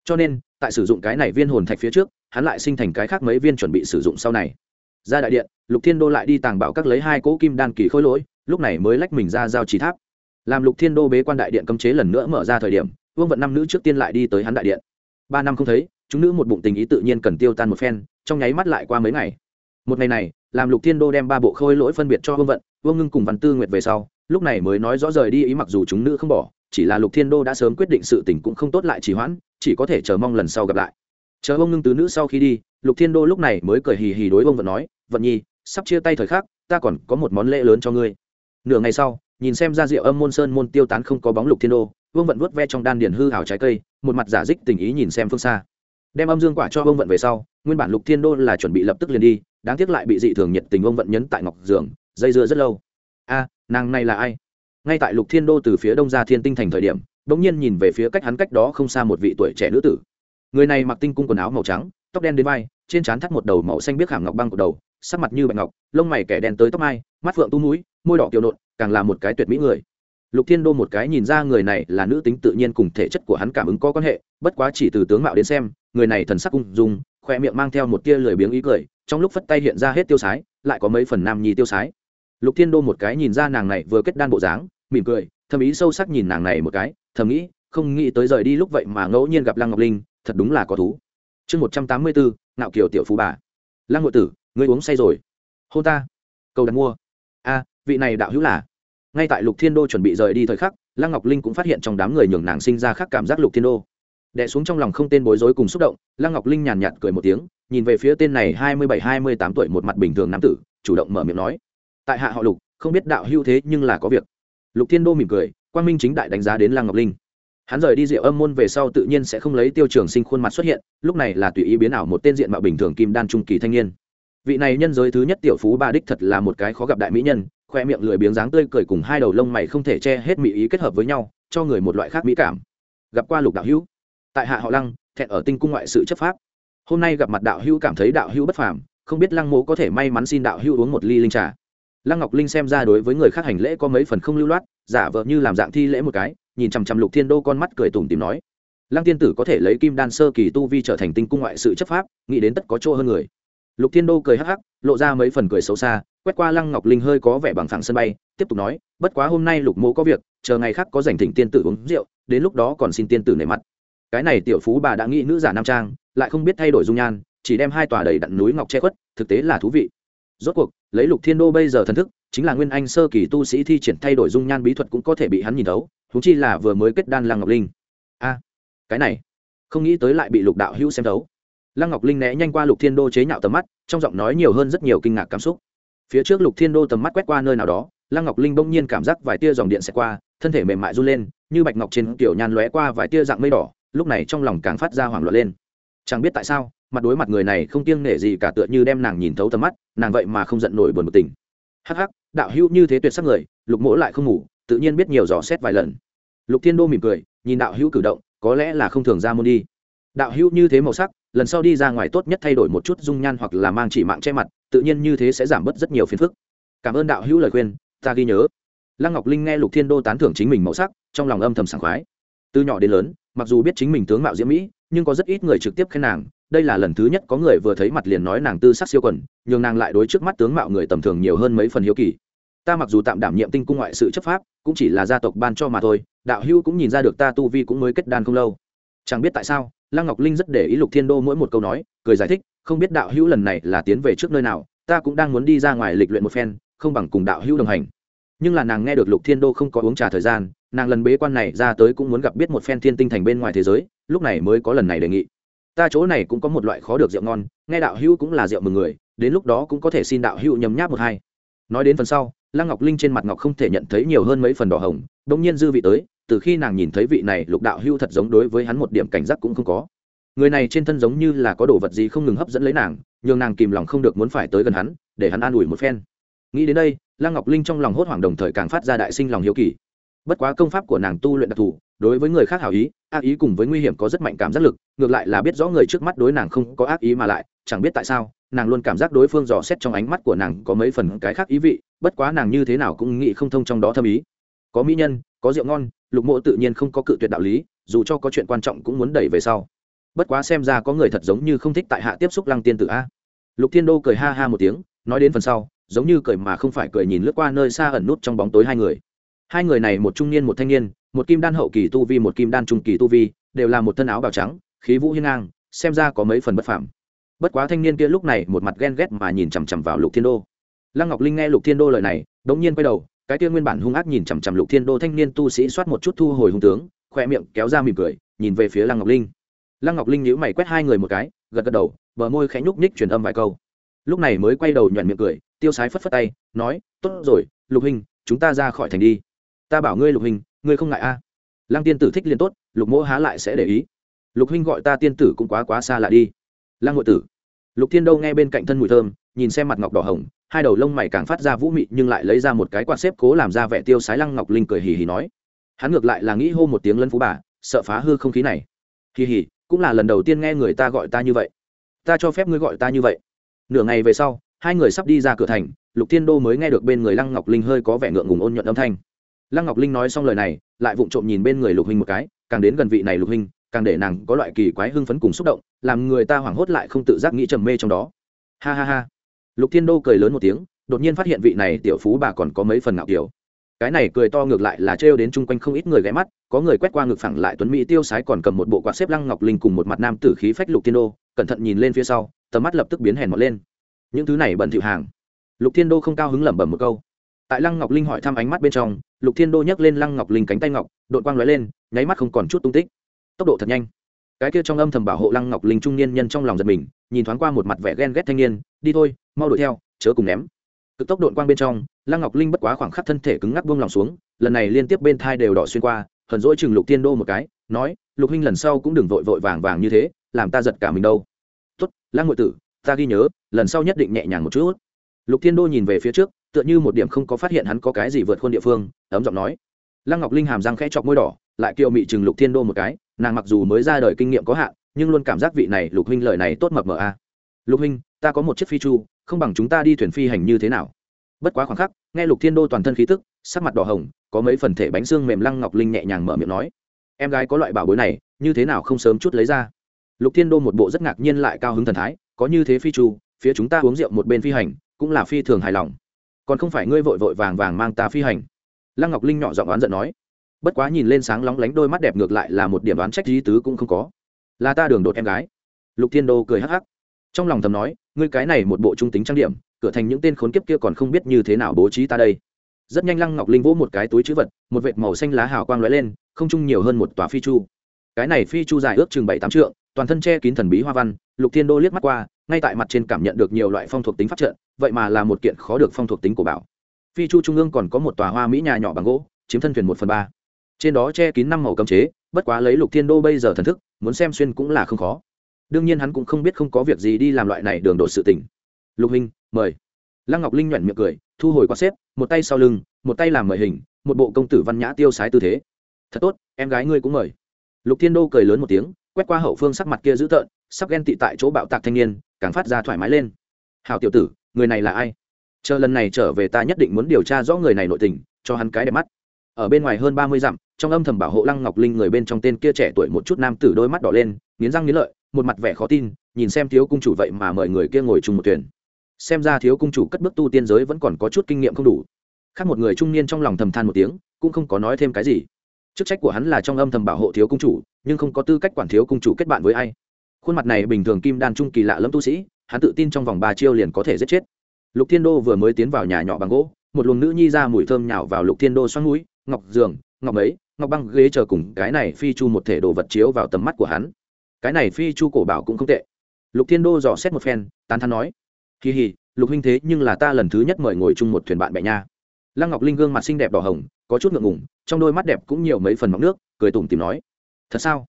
Cho nên, tại sử dụng cái này viên hồn thạch phía trước, hắn lại sinh thành cái khác mấy viên chuẩn bị sử dụng sau này. Ra đại điện, lục thiên đô lại đi tàng bảo các lấy hai cỗ kim đan kỳ khôi lỗi, lúc này mới lách mình ra giao trí tháp làm lục thiên đô bế quan đại điện cấm chế lần nữa mở ra thời điểm, vương vận năm nữ trước tiên lại đi tới hắn đại điện. Ba năm không thấy, chúng nữ một bụng tình ý tự nhiên cần tiêu tan một phen, trong nháy mắt lại qua mấy ngày. Một ngày này, làm lục thiên đô đem ba bộ khôi lỗi phân biệt cho vương vận, vương ngưng cùng văn tư nguyệt về sau, lúc này mới nói rõ rời đi ý mặc dù chúng nữ không bỏ, chỉ là lục thiên đô đã sớm quyết định sự tình cũng không tốt lại chỉ hoãn, chỉ có thể chờ mong lần sau gặp lại. Chờ Vương ngưng tứ nữ sau khi đi, lục thiên đô lúc này mới cười hì hì đối Vương vận nói, vận nhi, sắp chia tay thời khắc, ta còn có một món lễ lớn cho ngươi. Nửa ngày sau nhìn xem ra rượu âm môn sơn môn tiêu tán không có bóng lục thiên đô, vương vận vuốt ve trong đan điền hư hào trái cây, một mặt giả dích tình ý nhìn xem phương xa. Đem âm dương quả cho vương vận về sau, nguyên bản lục thiên đô là chuẩn bị lập tức liền đi, đáng tiếc lại bị dị thường nhiệt tình vương vận nhấn tại ngọc giường, dây dưa rất lâu. A, nàng này là ai? Ngay tại lục thiên đô từ phía đông ra thiên tinh thành thời điểm, bỗng nhiên nhìn về phía cách hắn cách đó không xa một vị tuổi trẻ nữ tử. Người này mặc tinh cung quần áo màu trắng, tóc đen đến vai, trên trán thắt một đầu màu xanh biết hàm ngọc băng của đầu, sắc mặt như bạch ngọc, lông mày kẻ đen tới tóc mai, mắt phượng tu mũi, môi đỏ kiều nộn càng là một cái tuyệt mỹ người. Lục thiên đô một cái nhìn ra người này là nữ tính tự nhiên cùng thể chất của hắn cảm ứng có quan hệ bất quá chỉ từ tướng mạo đến xem người này thần sắc ung dung, khoe miệng mang theo một tia lười biếng ý cười trong lúc phất tay hiện ra hết tiêu sái lại có mấy phần nam nhi tiêu sái. Lục thiên đô một cái nhìn ra nàng này vừa kết đan bộ dáng mỉm cười thầm ý sâu sắc nhìn nàng này một cái thầm nghĩ không nghĩ tới rời đi lúc vậy mà ngẫu nhiên gặp lăng ngọc linh thật đúng là có thú. Chương một trăm tám mươi bốn nạo kiều tiểu phú bà. Lăng ngụy tử ngươi uống say rồi. Hô ta. Cầu đặt mua. A vị này đạo hữu là? Ngay tại lục thiên đô chuẩn bị rời đi thời khắc, lăng ngọc linh cũng phát hiện trong đám người nhường nàng sinh ra khác cảm giác lục thiên đô. Đẻ xuống trong lòng không tên bối rối cùng xúc động, lăng ngọc linh nhàn nhạt cười một tiếng, nhìn về phía tên này hai mươi bảy, hai mươi tám tuổi một mặt bình thường nam tử, chủ động mở miệng nói. Tại hạ họ lục, không biết đạo hưu thế nhưng là có việc. Lục thiên đô mỉm cười Quan minh chính đại đánh giá đến lăng ngọc linh. Hắn rời đi rượu âm môn về sau tự nhiên sẽ không lấy tiêu trường sinh khuôn mặt xuất hiện, lúc này là tùy ý biến ảo một tên diện mạo bình thường kim đan trung kỳ thanh niên. Vị này nhân giới thứ nhất tiểu phú ba đích thật là một cái khó gặp đại mỹ nhân khoe miệng lười biếng dáng tươi cười cùng hai đầu lông mày không thể che hết mỹ ý kết hợp với nhau, cho người một loại khác mỹ cảm. Gặp qua lục đạo hữu. Tại hạ họ lăng, thẹn ở tinh cung ngoại sự chấp pháp. Hôm nay gặp mặt đạo hữu cảm thấy đạo hữu bất phàm, không biết lăng mố có thể may mắn xin đạo hữu uống một ly linh trà. Lăng ngọc linh xem ra đối với người khác hành lễ có mấy phần không lưu loát, giả vờ như làm dạng thi lễ một cái, nhìn chằm chằm lục thiên đô con mắt cười tủm tìm nói. Lăng tiên tử có thể lấy kim đan sơ kỳ tu vi trở thành tinh cung ngoại sự chấp pháp, nghĩ đến tất có chỗ hơn người. Lục thiên đô cười hắc hắc, lộ ra mấy phần cười xấu xa quét qua lăng ngọc linh hơi có vẻ bằng phẳng sân bay, tiếp tục nói, bất quá hôm nay lục mô có việc, chờ ngày khác có dành thỉnh tiên tử uống rượu, đến lúc đó còn xin tiên tử nể mặt. Cái này tiểu phú bà đã nghĩ nữ giả nam trang, lại không biết thay đổi dung nhan, chỉ đem hai tòa đầy đặn núi ngọc che khuất, thực tế là thú vị. Rốt cuộc, lấy lục thiên đô bây giờ thần thức, chính là nguyên anh sơ kỳ tu sĩ thi triển thay đổi dung nhan bí thuật cũng có thể bị hắn nhìn thấu thú chi là vừa mới kết đan lăng ngọc linh. A, cái này, không nghĩ tới lại bị lục đạo hữu xem thấu. Lăng ngọc linh né nhanh qua lục thiên đô chế nhạo tầm mắt, trong giọng nói nhiều hơn rất nhiều kinh ngạc cảm xúc phía trước lục thiên đô tầm mắt quét qua nơi nào đó, lăng ngọc linh bỗng nhiên cảm giác vài tia dòng điện xẹt qua, thân thể mềm mại run lên, như bạch ngọc trên kiểu nhan lóe qua vài tia dạng mây đỏ, lúc này trong lòng càng phát ra hoảng loạn lên. Chẳng biết tại sao, mặt đối mặt người này không kiêng nể gì cả tựa như đem nàng nhìn thấu tầm mắt, nàng vậy mà không giận nổi buồn một tình hắc hắc, đạo hữu như thế tuyệt sắc người, lục mỗ lại không ngủ, tự nhiên biết nhiều dò xét vài lần. Lục thiên đô mỉm cười, nhìn đạo hữu cử động, có lẽ là không thường ra môn đi đạo hữu như thế màu sắc, lần sau đi ra ngoài tốt nhất thay đổi một chút dung nhan hoặc là mang chỉ mạng che mặt, tự nhiên như thế sẽ giảm bớt rất nhiều phiền phức. Cảm ơn đạo hữu lời khuyên, ta ghi nhớ. Lăng ngọc linh nghe lục thiên đô tán thưởng chính mình màu sắc, trong lòng âm thầm sảng khoái. Từ nhỏ đến lớn, mặc dù biết chính mình tướng mạo diễm mỹ, nhưng có rất ít người trực tiếp khen nàng. Đây là lần thứ nhất có người vừa thấy mặt liền nói nàng tư sắc siêu quần, nhường nàng lại đối trước mắt tướng mạo người tầm thường nhiều hơn mấy phần hiếu kỳ. Ta mặc dù tạm đảm nhiệm tinh cung ngoại sự chấp pháp, cũng chỉ là gia tộc ban cho mà thôi, đạo hưu cũng nhìn ra được ta tu vi cũng mới kết đan không lâu chẳng biết tại sao, lăng ngọc linh rất để ý lục thiên đô mỗi một câu nói, cười giải thích, không biết đạo hữu lần này là tiến về trước nơi nào, ta cũng đang muốn đi ra ngoài lịch luyện một phen, không bằng cùng đạo hữu đồng hành. Nhưng là nàng nghe được lục thiên đô không có uống trà thời gian, nàng lần bế quan này ra tới cũng muốn gặp biết một phen thiên tinh thành bên ngoài thế giới, lúc này mới có lần này đề nghị. Ta chỗ này cũng có một loại khó được rượu ngon, nghe đạo hữu cũng là rượu mừng người, đến lúc đó cũng có thể xin đạo hữu nhấm nháp một hai. Nói đến phần sau, lăng ngọc linh trên mặt ngọc không thể nhận thấy nhiều hơn mấy phần đỏ hồng đ ỗ n g nhiên dư vị tới từ khi nàng nhìn thấy vị này lục đạo hưu thật giống đối với hắn một điểm cảnh giác cũng không có. Người này trên thân giống như là có đồ vật gì không ngừng hấp dẫn lấy nàng, nhường nàng kìm lòng không được muốn phải tới gần hắn, để hắn an ủi một phen. Nghĩ đến đây, lăng ngọc linh trong lòng hốt hoảng đồng thời càng phát ra đại sinh lòng hiếu kỳ. Bất quá công pháp của nàng tu luyện đặc thù, đối với người khác hảo ý, ác ý cùng với nguy hiểm có rất mạnh cảm giác lực, ngược lại là biết rõ người trước mắt đối nàng không có ác ý mà lại, chẳng biết tại sao, nàng luôn cảm giác đối phương dò xét trong ánh mắt của nàng có mấy phần cái khác ý vị, bất quá nàng như thế nào cũng nghĩ không thông trong đó thâm ý. Có mỹ nhân, có rượu ngon lục mộ tự nhiên không có cự tuyệt đạo lý, dù cho có chuyện quan trọng cũng muốn đẩy về sau. Bất quá xem ra có người thật giống như không thích tại hạ tiếp xúc lăng tiên tử a. Lục thiên đô cười ha ha một tiếng, nói đến phần sau, giống như cười mà không phải cười nhìn lướt qua nơi xa ẩn nút trong bóng tối hai người. Hai người này một trung niên, một thanh niên, một kim đan hậu kỳ tu vi, một kim đan trung kỳ tu vi, đều là một thân áo bào trắng, khí vũ hiên ngang, xem ra có mấy phần bất phạm bất quá thanh niên kia lúc này một mặt ghen ghét mà nhìn chằm chằm vào lục thiên đô. Lăng ngọc linh nghe lục thiên đô lời này đ ỗ n g nhiên quay đầu cái kia nguyên bản hung ác nhìn chằm chằm lục thiên đô thanh niên tu sĩ soát một chút thu hồi hung tướng khoe miệng kéo ra mỉm cười, nhìn về phía lăng ngọc linh. Lăng ngọc linh nhíu mày quét hai người một cái, gật gật đầu, bờ môi khẽ nhúc nhích truyền âm vài câu. Lúc này mới quay đầu nhoẹn miệng cười, tiêu sái phất phất tay, nói, tốt rồi, lục hình, chúng ta ra khỏi thành đi. Ta bảo ngươi lục hình, ngươi không ngại a? Lăng tiên tử thích liên tốt, lục mỗ há lại sẽ để ý. Lục huynh gọi ta tiên tử cũng quá quá xa lạ đi. Lăng ngội tử. Lục thiên đâu nghe bên cạnh thân mùi thơm, nhìn xem mặt ngọc đỏ hồng hai đầu lông mày càng phát ra vũ mị nhưng lại lấy ra một cái quạt xếp cố làm ra vẻ tiêu sái lăng ngọc linh cười hì hì nói. Hắn ngược lại là nghĩ hô một tiếng lân phú bà, sợ phá hư không khí này. Hì hì, cũng là lần đầu tiên nghe người ta gọi ta như vậy. Ta cho phép ngươi gọi ta như vậy. Nửa ngày về sau, hai người sắp đi ra cửa thành, lục thiên đô mới nghe được bên người lăng ngọc linh hơi có vẻ ngượng ngùng ôn nhuận âm thanh. Lăng ngọc linh nói xong lời này, lại vụng trộm nhìn bên người lục huynh một cái, càng đến gần vị này lục huynh, càng để nàng có loại kỳ quái hưng phấn cùng xúc động, làm người ta hoảng hốt lại không tự giác nghĩ trầm mê trong đó. Ha ha ha lục thiên đô cười lớn một tiếng, đột nhiên phát hiện vị này tiểu phú bà còn có mấy phần ngạo kiểu cái này cười to ngược lại là trêu đến chung quanh không ít người ghé mắt, có người quét qua ngực phẳng lại tuấn mỹ tiêu sái còn cầm một bộ quạt xếp lăng ngọc linh cùng một mặt nam tử khí phách lục thiên đô, cẩn thận nhìn lên phía sau, tầm mắt lập tức biến hèn mọt lên. Những thứ này bẩn thỉu hàng. Lục thiên đô không cao hứng lẩm bẩm một câu. Tại lăng ngọc linh hỏi thăm ánh mắt bên trong, lục thiên đô nhấc lên lăng ngọc linh cánh tay ngọc đội quang lóe lên, nháy mắt không còn chút tung tích. Tốc độ thật nhanh. Cái kia trong âm thầm bảo hộ lăng ngọc linh trung niên nhân trong lòng giật mình, nhìn thoáng qua một mặt vẻ ghen ghét thanh niên, đi thôi mau đuổi theo, chớ cùng ném. Cực tốc độn quang bên trong, lăng ngọc linh bất quá khoảng khắc thân thể cứng ngắc buông lòng xuống, lần này liên tiếp bên thai đều đỏ xuyên qua, hờn dỗi chừng lục tiên đô một cái, nói, lục huynh lần sau cũng đừng vội vội vàng vàng như thế, làm ta giật cả mình đâu. Tốt, lăng ngụy tử, ta ghi nhớ, lần sau nhất định nhẹ nhàng một chút. Lục thiên đô nhìn về phía trước, tựa như một điểm không có phát hiện hắn có cái gì vượt khuôn địa phương, ấm giọng nói. Lăng ngọc linh hàm răng khẽ chọc môi đỏ, lại kiều mị chừng lục thiên đô một cái, nàng mặc dù mới ra đời kinh nghiệm có hạn, nhưng luôn cảm giác vị này lục huynh lời này tốt mập mờ a lục huynh, ta có một chiếc phi chu, không bằng chúng ta đi thuyền phi hành như thế nào? Bất quá khoảng khắc, nghe lục thiên đô toàn thân khí tức, sắc mặt đỏ hồng, có mấy phần thể bánh xương mềm lăng ngọc linh nhẹ nhàng mở miệng nói, em gái có loại bảo bối này, như thế nào không sớm chút lấy ra? Lục thiên đô một bộ rất ngạc nhiên lại cao hứng thần thái, có như thế phi chu, phía chúng ta uống rượu một bên phi hành, cũng là phi thường hài lòng. Còn không phải ngươi vội vội vàng vàng mang ta phi hành. Lăng ngọc linh nhỏ giọng oán giận nói. Bất quá nhìn lên sáng lóng lánh đôi mắt đẹp ngược lại là một điểm đoán trách lý tứ cũng không có. Là ta đường đột em gái. Lục thiên đô cười hắc hắc trong lòng thầm nói, ngươi cái này một bộ trung tính trang điểm, cửa thành những tên khốn kiếp kia còn không biết như thế nào bố trí ta đây. Rất nhanh lăng ngọc linh vỗ một cái túi chữ vật, một vệt màu xanh lá hào quang lóe lên, không chung nhiều hơn một tòa phi chu. Cái này phi chu dài ước chừng bảy tám trượng, toàn thân che kín thần bí hoa văn, lục thiên đô liếc mắt qua, ngay tại mặt trên cảm nhận được nhiều loại phong thuộc tính phát trận, vậy mà là một kiện khó được phong thuộc tính của bảo. Phi chu trung ương còn có một tòa hoa mỹ nhà nhỏ bằng gỗ, chiếm thân thuyền một phần ba. Trên đó che kín năm màu cấm chế, bất quá lấy lục thiên đô bây giờ thần thức, muốn xem xuyên cũng là không khó đương nhiên hắn cũng không biết không có việc gì đi làm loại này đường đột sự tình. lục hình, mời. Lăng ngọc linh nhoẻn miệng cười, thu hồi qua xếp, một tay sau lưng, một tay làm mời hình, một bộ công tử văn nhã tiêu sái tư thế. Thật tốt, em gái ngươi cũng mời. Lục thiên đô cười lớn một tiếng, quét qua hậu phương sắc mặt kia dữ tợn, sắp ghen tị tại chỗ bạo tạc thanh niên, càng phát ra thoải mái lên. Hào tiểu tử, người này là ai? Chờ lần này trở về ta nhất định muốn điều tra rõ người này nội tình, cho hắn cái đẹp mắt. Ở bên ngoài hơn ba mươi dặm, trong âm thầm bảo hộ lăng ngọc linh người bên trong tên kia trẻ tuổi một chút nam tử đôi mắt đỏ lên, nghiến răng nghiến lợi một mặt vẻ khó tin, nhìn xem thiếu cung chủ vậy mà mời người kia ngồi chung một thuyền. Xem ra thiếu cung chủ cất bước tu tiên giới vẫn còn có chút kinh nghiệm không đủ. Khác một người trung niên trong lòng thầm than một tiếng, cũng không có nói thêm cái gì. Chức trách của hắn là trong âm thầm bảo hộ thiếu cung chủ, nhưng không có tư cách quản thiếu cung chủ kết bạn với ai. Khuôn mặt này bình thường kim đan trung kỳ lạ lẫm tu sĩ, hắn tự tin trong vòng ba chiêu liền có thể giết chết. Lục thiên đô vừa mới tiến vào nhà nhỏ bằng gỗ, một luồng nữ nhi ra mùi thơm nhào vào lục thiên đô xoắn núi ngọc giường, ngọc ấy ngọc băng ghế chờ cùng cái này phi chu một thể đồ vật chiếu vào tầm mắt của hắn cái này phi chu cổ bảo cũng không tệ. Lục thiên đô dò xét một phen, tán thắn nói, kỳ hì lục huynh thế nhưng là ta lần thứ nhất mời ngồi chung một thuyền bạn bè nha. Lăng ngọc linh gương mặt xinh đẹp đỏ hồng, có chút ngượng ngủng trong đôi mắt đẹp cũng nhiều mấy phần mọc nước, cười tủm tìm nói, thật sao?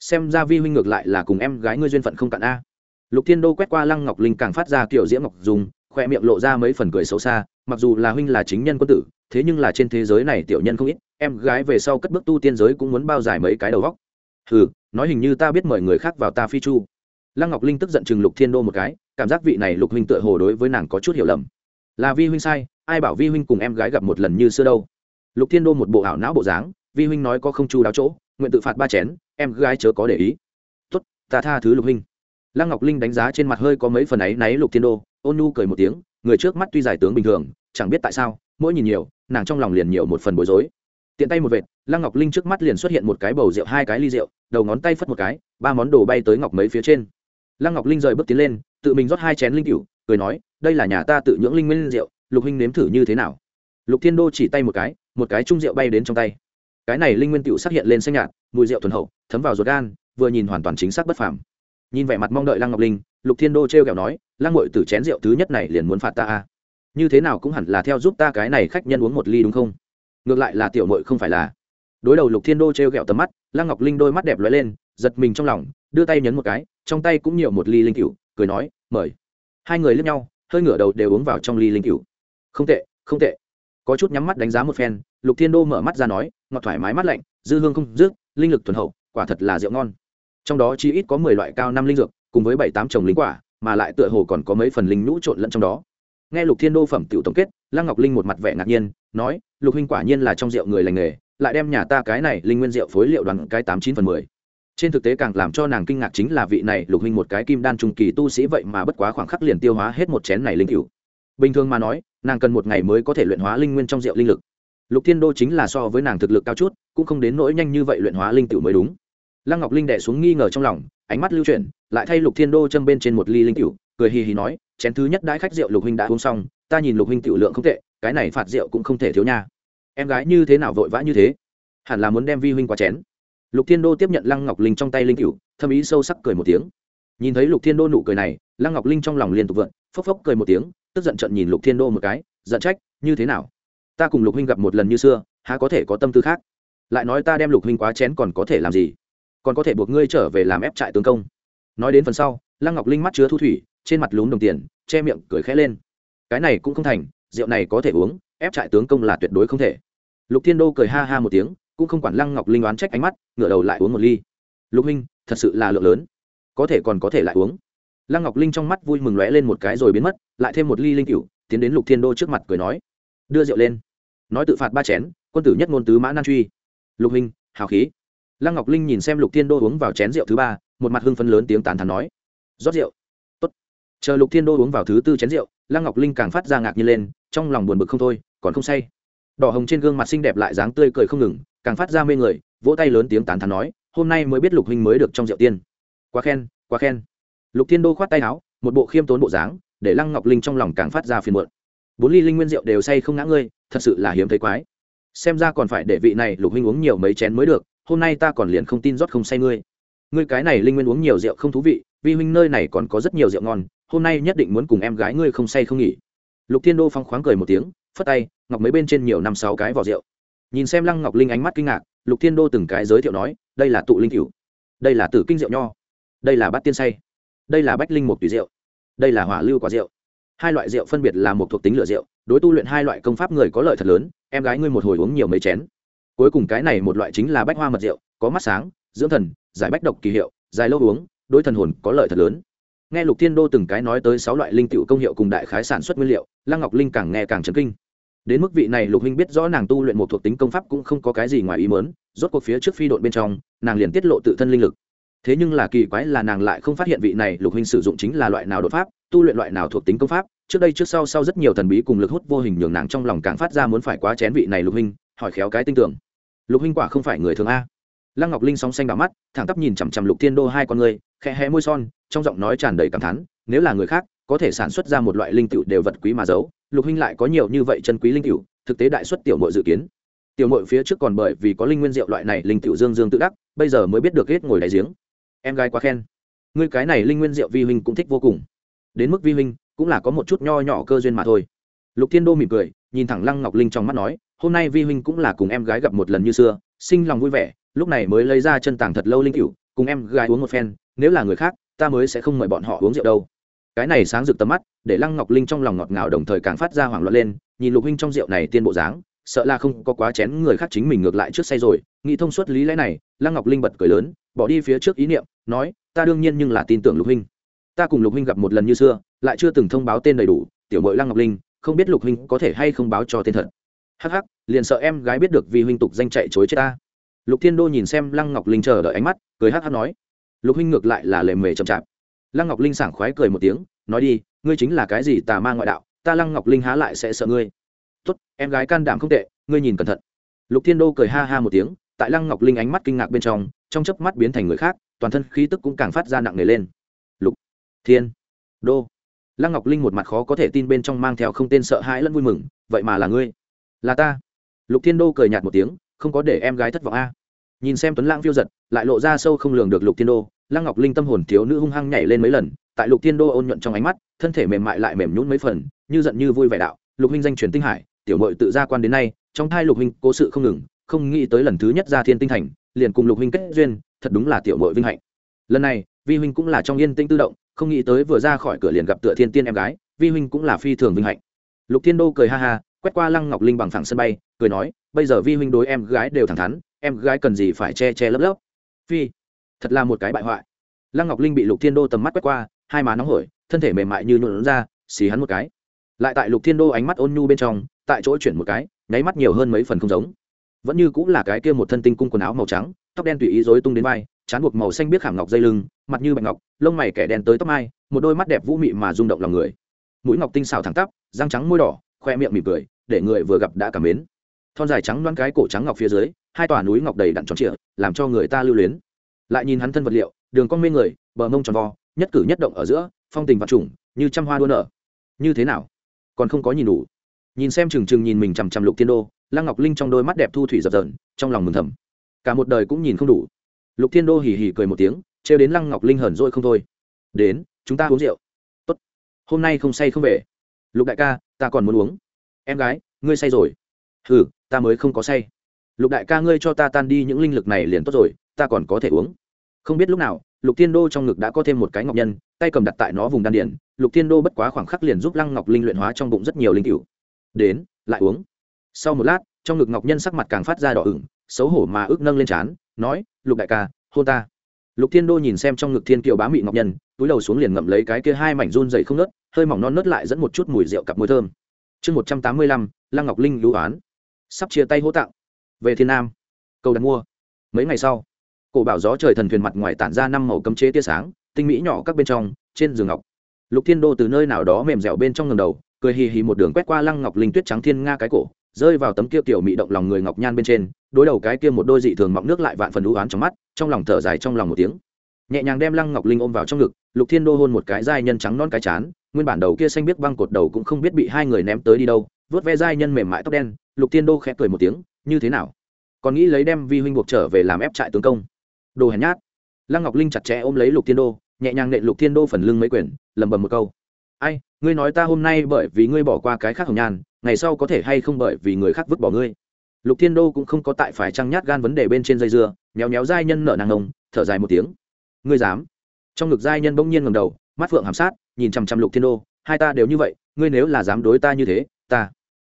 Xem ra vi huynh ngược lại là cùng em gái ngươi duyên phận không cạn a. Lục thiên đô quét qua lăng ngọc linh càng phát ra kiểu diễm ngọc dùng khoe miệng lộ ra mấy phần cười xấu xa, mặc dù là huynh là chính nhân quân tử, thế nhưng là trên thế giới này tiểu nhân không ít, em gái về sau cất bước tu tiên giới cũng muốn bao dài mấy cái đầu góc ừ nói hình như ta biết mời người khác vào ta phi chu. Lăng ngọc linh tức giận chừng lục thiên đô một cái, cảm giác vị này lục huynh tựa hồ đối với nàng có chút hiểu lầm. Là vi huynh sai, ai bảo vi huynh cùng em gái gặp một lần như xưa đâu? Lục thiên đô một bộ ảo não bộ dáng, vi huynh nói có không chu đáo chỗ, nguyện tự phạt ba chén, em gái chớ có để ý. Tốt, ta tha thứ lục huynh. Lăng ngọc linh đánh giá trên mặt hơi có mấy phần ấy náy lục thiên đô, ôn nu cười một tiếng, người trước mắt tuy giải tướng bình thường, chẳng biết tại sao, mỗi nhìn nhiều, nàng trong lòng liền nhiều một phần bối rối tiện tay một vệt, lăng ngọc linh trước mắt liền xuất hiện một cái bầu rượu, hai cái ly rượu, đầu ngón tay phất một cái, ba món đồ bay tới ngọc mấy phía trên. Lăng ngọc linh rời bước tiến lên, tự mình rót hai chén linh cựu cười nói, đây là nhà ta tự nhưỡng linh nguyên rượu, lục huynh nếm thử như thế nào? Lục thiên đô chỉ tay một cái một cái chung rượu bay đến trong tay. Cái này linh nguyên cựu xác hiện lên xanh nhạt, mùi rượu thuần hậu, thấm vào ruột gan, vừa nhìn hoàn toàn chính xác bất phàm. Nhìn vẻ mặt mong đợi lăng ngọc linh, lục thiên đô t r e o kẹo nói, lăng ngội từ chén rượu thứ nhất này liền muốn phạt ta à. như thế nào cũng hẳn là theo giúp ta cái này khách nhân uống một ly đúng không? Ngược lại là tiểu mội không phải là. Đối đầu lục thiên đô t r e o kẹo tầm mắt, lăng ngọc linh đôi mắt đẹp lóe lên, giật mình trong lòng, đưa tay nhấn một cái, trong tay cũng nhiều một ly linh cựu cười nói, mời. Hai người lướt nhau, hơi ngửa đầu đều uống vào trong ly linh cựu không tệ không tệ. Có chút nhắm mắt đánh giá một phen, lục thiên đô mở mắt ra nói ngọt thoải mái mắt lạnh, dư hương không rước linh lực thuần hậu, quả thật là rượu ngon. Trong đó chỉ ít có mười loại cao năm linh dược, cùng với bảy tám trồng linh quả, mà lại tựa hồ còn có mấy phần linh nhũ trộn lẫn trong đó. Nghe lục thiên đô phẩm tiểu tổng kết lăng ngọc linh một mặt vẻ ngạc nhiên nói lục huynh quả nhiên là trong rượu người lành nghề lại đem nhà ta cái này linh nguyên rượu phối liệu đoàn cái tám chín phần mười. Trên thực tế càng làm cho nàng kinh ngạc chính là vị này lục huynh một cái kim đan trung kỳ tu sĩ vậy mà bất quá khoảng khắc liền tiêu hóa hết một chén này linh cửu. Bình thường mà nói nàng cần một ngày mới có thể luyện hóa linh nguyên trong rượu linh lực. Lục thiên đô chính là so với nàng thực lực cao chút cũng không đến nỗi nhanh như vậy luyện hóa linh tiểu mới đúng. Lăng ngọc linh đẻ xuống nghi ngờ trong lòng ánh mắt lưu chuyển lại thay lục thiên đô châm bên trên một ly linh tiểu, cười hì hì nói chén thứ nhất đãi khách rượu lục huynh đã uống xong ta nhìn lục huynh tiểu lượng không tệ, cái này phạt rượu cũng không thể thiếu nha. Em gái như thế nào vội vã như thế? Hẳn là muốn đem vi huynh qua chén. Lục thiên đô tiếp nhận lăng ngọc linh trong tay linh cựu thâm ý sâu sắc cười một tiếng. Nhìn thấy lục thiên đô nụ cười này, lăng ngọc linh trong lòng liên tục vượn, phốc phốc cười một tiếng, tức giận trận nhìn lục thiên đô một cái, giận trách, như thế nào? Ta cùng lục huynh gặp một lần như xưa, há có thể có tâm tư khác? Lại nói ta đem lục huynh quá chén còn có thể làm gì? Còn có thể buộc ngươi trở về làm ép trại tướng công. Nói đến phần sau, lăng ngọc linh mắt chứa thu thủy, trên mặt lún đồng tiền, che miệng cười khẽ lên cái này cũng không thành, rượu này có thể uống, ép trại tướng công là tuyệt đối không thể. Lục thiên đô cười ha ha một tiếng, cũng không quản lăng ngọc linh oán trách ánh mắt, ngửa đầu lại uống một ly. Lục huynh, thật sự là lượng lớn. Có thể còn có thể lại uống. Lăng ngọc linh trong mắt vui mừng lóe lên một cái rồi biến mất, lại thêm một ly linh cựu tiến đến lục thiên đô trước mặt cười nói, đưa rượu lên. Nói tự phạt ba chén, quân tử nhất ngôn tứ mã nan truy. Lục huynh, hào khí. Lăng ngọc linh nhìn xem lục thiên đô uống vào chén rượu thứ ba, một mặt hưng phấn lớn tiếng tán thắn nói, rót rượu. Tốt. Chờ lục thiên đô uống vào thứ tư chén rượu lăng ngọc linh càng phát ra ngạc nhiên lên, trong lòng buồn bực không thôi, còn không say. Đỏ hồng trên gương mặt xinh đẹp lại dáng tươi cười không ngừng, càng phát ra mê người, vỗ tay lớn tiếng tán thắn nói, hôm nay mới biết lục huynh mới được trong rượu tiên. Quá khen quá khen. Lục thiên đô khoát tay áo, một bộ khiêm tốn bộ dáng, để lăng ngọc linh trong lòng càng phát ra phiền muộn. Bốn ly linh nguyên rượu đều say không ngã ngươi, thật sự là hiếm thấy quái. Xem ra còn phải để vị này lục huynh uống nhiều mấy chén mới được, hôm nay ta còn liền không tin rót không say ngươi. Ngươi cái này linh nguyên uống nhiều rượu không thú vị, vì huynh nơi này còn có rất nhiều rượu ngon hôm nay nhất định muốn cùng em gái ngươi không say không nghỉ. Lục thiên đô phong khoáng cười một tiếng, phất tay, ngọc mấy bên trên nhiều năm sáu cái vỏ rượu. Nhìn xem lăng ngọc linh ánh mắt kinh ngạc, lục thiên đô từng cái giới thiệu nói, đây là tụ linh cửu, đây là tử kinh rượu nho, đây là bát tiên say, đây là bách linh mục tùy rượu, đây là hỏa lưu quả rượu. Hai loại rượu phân biệt là một thuộc tính lửa rượu, đối tu luyện hai loại công pháp người có lợi thật lớn, em gái ngươi một hồi uống nhiều mấy chén. Cuối cùng cái này một loại chính là bách hoa mật rượu, có mắt sáng, dưỡng thần, giải bách độc kỳ hiệu dài lâu uống, đối thần hồn có lợi thật lớn nghe lục thiên đô từng cái nói tới sáu loại linh tựu công hiệu cùng đại khái sản xuất nguyên liệu, lăng ngọc linh càng nghe càng chấn kinh. Đến mức vị này lục huynh biết rõ nàng tu luyện một thuộc tính công pháp cũng không có cái gì ngoài ý mớn rốt cuộc phía trước phi đội bên trong, nàng liền tiết lộ tự thân linh lực. Thế nhưng là kỳ quái là nàng lại không phát hiện vị này lục huynh sử dụng chính là loại nào đột pháp, tu luyện loại nào thuộc tính công pháp. Trước đây trước sau sau rất nhiều thần bí cùng lực hút vô hình nhường nàng trong lòng càng phát ra muốn phải quá chén vị này lục huynh, hỏi khéo cái tinh tưởng. Lục huynh quả không phải người thường a. Lăng ngọc linh sóng xanh đỏ mắt, thẳng tắp nhìn chằm chằm lục thiên đô hai con người, khẽ hé môi son trong giọng nói tràn đầy cảm thán, nếu là người khác, có thể sản xuất ra một loại linh tiểu đều vật quý mà giấu. Lục huynh lại có nhiều như vậy chân quý linh tiểu, thực tế đại xuất tiểu mội dự kiến. Tiểu mội phía trước còn bởi vì có linh nguyên rượu loại này linh tiểu dương dương tự đắc, bây giờ mới biết được hết ngồi đáy giếng. Em gái quá khen. Ngươi cái này linh nguyên rượu vi huynh cũng thích vô cùng. Đến mức vi huynh, cũng là có một chút nho nhỏ cơ duyên mà thôi. Lục thiên đô mỉm cười, nhìn thẳng lăng ngọc linh trong mắt nói, hôm nay vi huynh cũng là cùng em gái gặp một lần như xưa, sinh lòng vui vẻ, lúc này mới lấy ra chân tàng thật lâu linh cựu cùng em gái uống một phen, nếu là người khác ta mới sẽ không mời bọn họ uống rượu đâu. Cái này sáng rực tầm mắt, để lăng ngọc linh trong lòng ngọt ngào đồng thời càng phát ra hoảng loạn lên, nhìn lục huynh trong rượu này tiên bộ dáng, sợ là không có quá chén người khác chính mình ngược lại trước say rồi, nghĩ thông suốt lý lẽ này, lăng ngọc linh bật cười lớn, bỏ đi phía trước ý niệm, nói, ta đương nhiên nhưng là tin tưởng lục huynh. Ta cùng lục huynh gặp một lần như xưa, lại chưa từng thông báo tên đầy đủ, tiểu mội lăng ngọc linh, không biết lục huynh có thể hay không báo cho tên thật. Hắc hắc, liền sợ em gái biết được vì huynh tục danh chạy chối chết ta. Lục thiên đô nhìn xem lăng ngọc linh chờ đợi ánh mắt, cười hắc hắc nói lục huynh ngược lại là lề mề chậm chạp. Lăng ngọc linh sảng khoái cười một tiếng, nói đi, ngươi chính là cái gì tà ma ngoại đạo, ta lăng ngọc linh há lại sẽ sợ ngươi. Tốt, em gái can đảm không tệ, ngươi nhìn cẩn thận. Lục thiên đô cười ha ha một tiếng, tại lăng ngọc linh ánh mắt kinh ngạc bên trong trong chớp mắt biến thành người khác, toàn thân khí tức cũng càng phát ra nặng nề lên. Lục thiên đô. Lăng ngọc linh một mặt khó có thể tin bên trong mang theo không tên sợ hãi lẫn vui mừng, vậy mà là ngươi? Là ta. Lục thiên đô cười nhạt một tiếng, không có để em gái thất vọng a. Nhìn xem tuấn lãng phiêu giật, lại lộ ra sâu không lường được lục thiên đô lăng ngọc linh tâm hồn thiếu nữ hung hăng nhảy lên mấy lần, tại lục thiên đô ôn nhuận trong ánh mắt, thân thể mềm mại lại mềm nhún mấy phần, như giận như vui vẻ đạo, lục huynh danh truyền tinh hải, tiểu mội tự gia quan đến nay, trong thai lục huynh cố sự không ngừng, không nghĩ tới lần thứ nhất ra thiên tinh thành, liền cùng lục huynh kết duyên, thật đúng là tiểu mội vinh hạnh. Lần này, vi huynh cũng là trong yên tĩnh tự động, không nghĩ tới vừa ra khỏi cửa liền gặp tựa thiên tiên em gái, vi huynh cũng là phi thường vinh hạnh. Lục thiên đô cười ha ha, quét qua lăng ngọc linh bằng thẳng sân bay, cười nói, bây giờ vi huynh đối em gái đều thẳng thắn, em gái cần gì phải che che lấp lấp. Phi thật là một cái bại hoại. Lăng ngọc linh bị lục thiên đô tầm mắt quét qua, hai má nóng hổi, thân thể mềm mại như nhuộn ra, xì hắn một cái. Lại tại lục thiên đô ánh mắt ôn nhu bên trong, tại chỗ chuyển một cái, nháy mắt nhiều hơn mấy phần không giống. Vẫn như cũng là cái kia một thân tinh cung quần áo màu trắng, tóc đen tùy ý rối tung đến vai, chán buộc màu xanh biết khảm ngọc dây lưng, mặt như bạch ngọc, lông mày kẻ đen tới tóc mai, một đôi mắt đẹp vũ mị mà rung động lòng người. Mũi ngọc tinh xào thẳng tắp, răng trắng môi đỏ, khoe miệng mỉm cười, để người vừa gặp đã cảm mến. Thon dài trắng loan cái cổ trắng ngọc phía dưới, hai tòa núi ngọc đầy đặn tròn trịa, làm cho người ta lưu luyến lại nhìn hắn thân vật liệu, đường con mê người, bờ mông tròn vo, nhất cử nhất động ở giữa, phong tình vật trùng, như trăm hoa đua nở. Như thế nào? Còn không có nhìn đủ. Nhìn xem trừng trừng nhìn mình chằm chằm lục thiên đô, lăng ngọc linh trong đôi mắt đẹp thu thủy dập dờn, trong lòng mừng thầm. Cả một đời cũng nhìn không đủ. Lục thiên đô hì hì cười một tiếng, trêu đến lăng ngọc linh hờn dỗi không thôi. Đến, chúng ta uống rượu. Tốt. Hôm nay không say không về. Lục đại ca, ta còn muốn uống. Em gái, ngươi say rồi. Hừ, ta mới không có say. Lục đại ca, ngươi cho ta tan đi những linh lực này liền tốt rồi ta còn có thể uống. Không biết lúc nào, lục thiên đô trong ngực đã có thêm một cái ngọc nhân, tay cầm đặt tại nó vùng đan điển lục thiên đô bất quá khoảng khắc liền giúp lăng ngọc linh luyện hóa trong bụng rất nhiều linh cựu đến, lại uống. Sau một lát, trong ngực ngọc nhân sắc mặt càng phát ra đỏ ửng, xấu hổ mà ước nâng lên trán, nói, lục đại ca, hôn ta. Lục thiên đô nhìn xem trong ngực thiên kiều bá mị ngọc nhân, túi đầu xuống liền ngậm lấy cái kia hai mảnh run dày không nớt, hơi mỏng non nớt lại dẫn một chút mùi rượu cặp mùi thơm. Chương một trăm tám mươi lăm, lăng ngọc linh lưu oán. Sắp chia tay hỗ tặng. Về thiên nam. Cầu đặt mua. Mấy ngày sau cổ bảo gió trời thần thuyền mặt ngoài tản ra năm màu cấm chế tia sáng, tinh mỹ nhỏ các bên trong, trên giường ngọc. Lục thiên đô từ nơi nào đó mềm dẻo bên trong ngầm đầu, cười hì hì một đường quét qua lăng ngọc linh tuyết trắng thiên nga cái cổ, rơi vào tấm kia kiểu mị động lòng người ngọc nhan bên trên, đối đầu cái kia một đôi dị thường mọng nước lại vạn phần đũ oán trong mắt, trong lòng thở dài trong lòng một tiếng. Nhẹ nhàng đem lăng ngọc linh ôm vào trong ngực, lục thiên đô hôn một cái dai nhân trắng non cái chán, nguyên bản đầu kia xanh biết băng cột đầu cũng không biết bị hai người ném tới đi đâu, vớt ve dai nhân mềm mại tóc đen, lục thiên đô khẽ cười một tiếng, như thế nào? Còn nghĩ lấy đem vi huynh buộc trở về làm ép trại tướng công? Đồ hèn nhát. Lăng ngọc linh chặt chẽ ôm lấy lục thiên đô, nhẹ nhàng nện lục thiên đô phần lưng mấy quyển lầm bầm một câu. Ai, ngươi nói ta hôm nay bởi vì ngươi bỏ qua cái khác hồng nhàn ngày sau có thể hay không bởi vì người khác vứt bỏ ngươi? Lục thiên đô cũng không có tại phải trăng nhát gan vấn đề bên trên dây dưa, méo méo giai nhân nở nàng ngông thở dài một tiếng. Ngươi dám? Trong ngực giai nhân bỗng nhiên ngầm đầu, mắt phượng hàm sát, nhìn chằm chằm lục thiên đô, hai ta đều như vậy, ngươi nếu là dám đối ta như thế, ta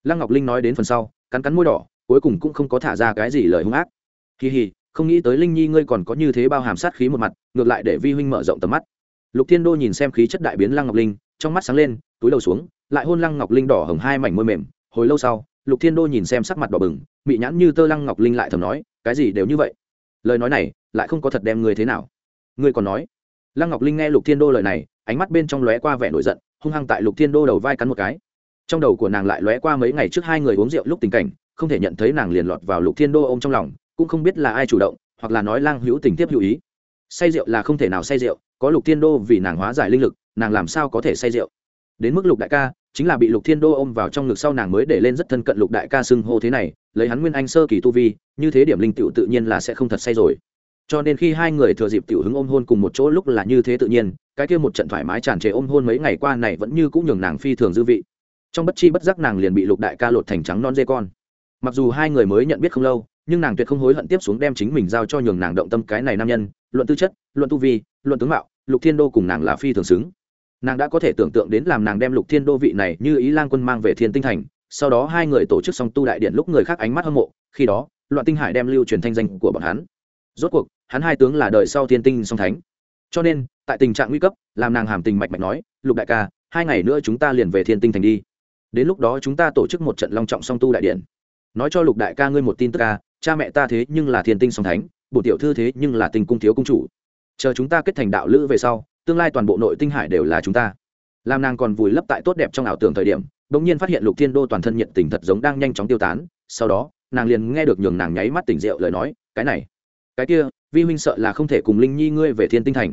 lăng ngọc linh nói đến phần sau, cắn cắn môi đỏ, cuối cùng cũng không có thả ra cái gì lời hung ác. Kỳ hì không nghĩ tới linh nhi ngươi còn có như thế bao hàm sát khí một mặt, ngược lại để vi huynh mở rộng tầm mắt. Lục thiên đô nhìn xem khí chất đại biến lăng ngọc linh, trong mắt sáng lên, túi đầu xuống, lại hôn lăng ngọc linh đỏ hồng hai mảnh môi mềm. Hồi lâu sau, lục thiên đô nhìn xem sắc mặt đỏ bừng bị nhãn như tơ lăng ngọc linh lại thầm nói, cái gì đều như vậy? Lời nói này lại không có thật đem người thế nào. Ngươi còn nói? Lăng ngọc linh nghe lục thiên đô lời này, ánh mắt bên trong lóe qua vẻ nổi giận, hung hăng tại lục thiên đô đầu vai cắn một cái. Trong đầu của nàng lại lóe qua mấy ngày trước hai người uống rượu lúc tình cảnh, không thể nhận thấy nàng liền lọt vào lục thiên đô ô m trong lòng cũng không biết là ai chủ động, hoặc là nói lang hữu tình tiếp hữu ý. Say rượu là không thể nào say rượu, có lục thiên đô vì nàng hóa giải linh lực, nàng làm sao có thể say rượu? Đến mức lục đại ca, chính là bị lục thiên đô ôm vào trong ngực sau nàng mới để lên rất thân cận lục đại ca xưng hô thế này, lấy hắn nguyên anh sơ kỳ tu vi, như thế điểm linh tựu tự nhiên là sẽ không thật say rồi. Cho nên khi hai người thừa dịp tiểu hứng ôm hôn cùng một chỗ lúc là như thế tự nhiên, cái kia một trận thoải mái tràn trề ôm hôn mấy ngày qua này vẫn như cũng nhường nàng phi thường dư vị. Trong bất chi bất giác nàng liền bị lục đại ca lột thành trắng non dê con. Mặc dù hai người mới nhận biết không lâu nhưng nàng tuyệt không hối hận tiếp xuống đem chính mình giao cho nhường nàng động tâm cái này nam nhân, luận tư chất, luận tu vi, luận tướng mạo, lục thiên đô cùng nàng là phi thường xứng. Nàng đã có thể tưởng tượng đến làm nàng đem lục thiên đô vị này như ý lan quân mang về thiên tinh thành, sau đó hai người tổ chức xong tu đại điện lúc người khác ánh mắt hâm mộ, khi đó, loạn tinh hải đem lưu truyền thanh danh của bọn hắn. Rốt cuộc, hắn hai tướng là đời sau thiên tinh song thánh. Cho nên, tại tình trạng nguy cấp, làm nàng hàm tình mạch mạch nói, lục đại ca, hai ngày nữa chúng ta liền về thiên tinh thành đi. Đến lúc đó chúng ta tổ chức một trận long trọng song tu đại điện. Nói cho lục đại ca ngươi một tin tức ca cha mẹ ta thế nhưng là thiên tinh song thánh bộ tiểu thư thế nhưng là tình cung thiếu cung chủ. Chờ chúng ta kết thành đạo lữ về sau, tương lai toàn bộ nội tinh hải đều là chúng ta. Làm nàng còn vùi lấp tại tốt đẹp trong ảo tưởng thời điểm đ ỗ n g nhiên phát hiện lục thiên đô toàn thân nhiệt tình thật giống đang nhanh chóng tiêu tán, sau đó, nàng liền nghe được nhường nàng nháy mắt tỉnh rượu lời nói, cái này, cái kia, vi huynh sợ là không thể cùng linh nhi ngươi về thiên tinh thành.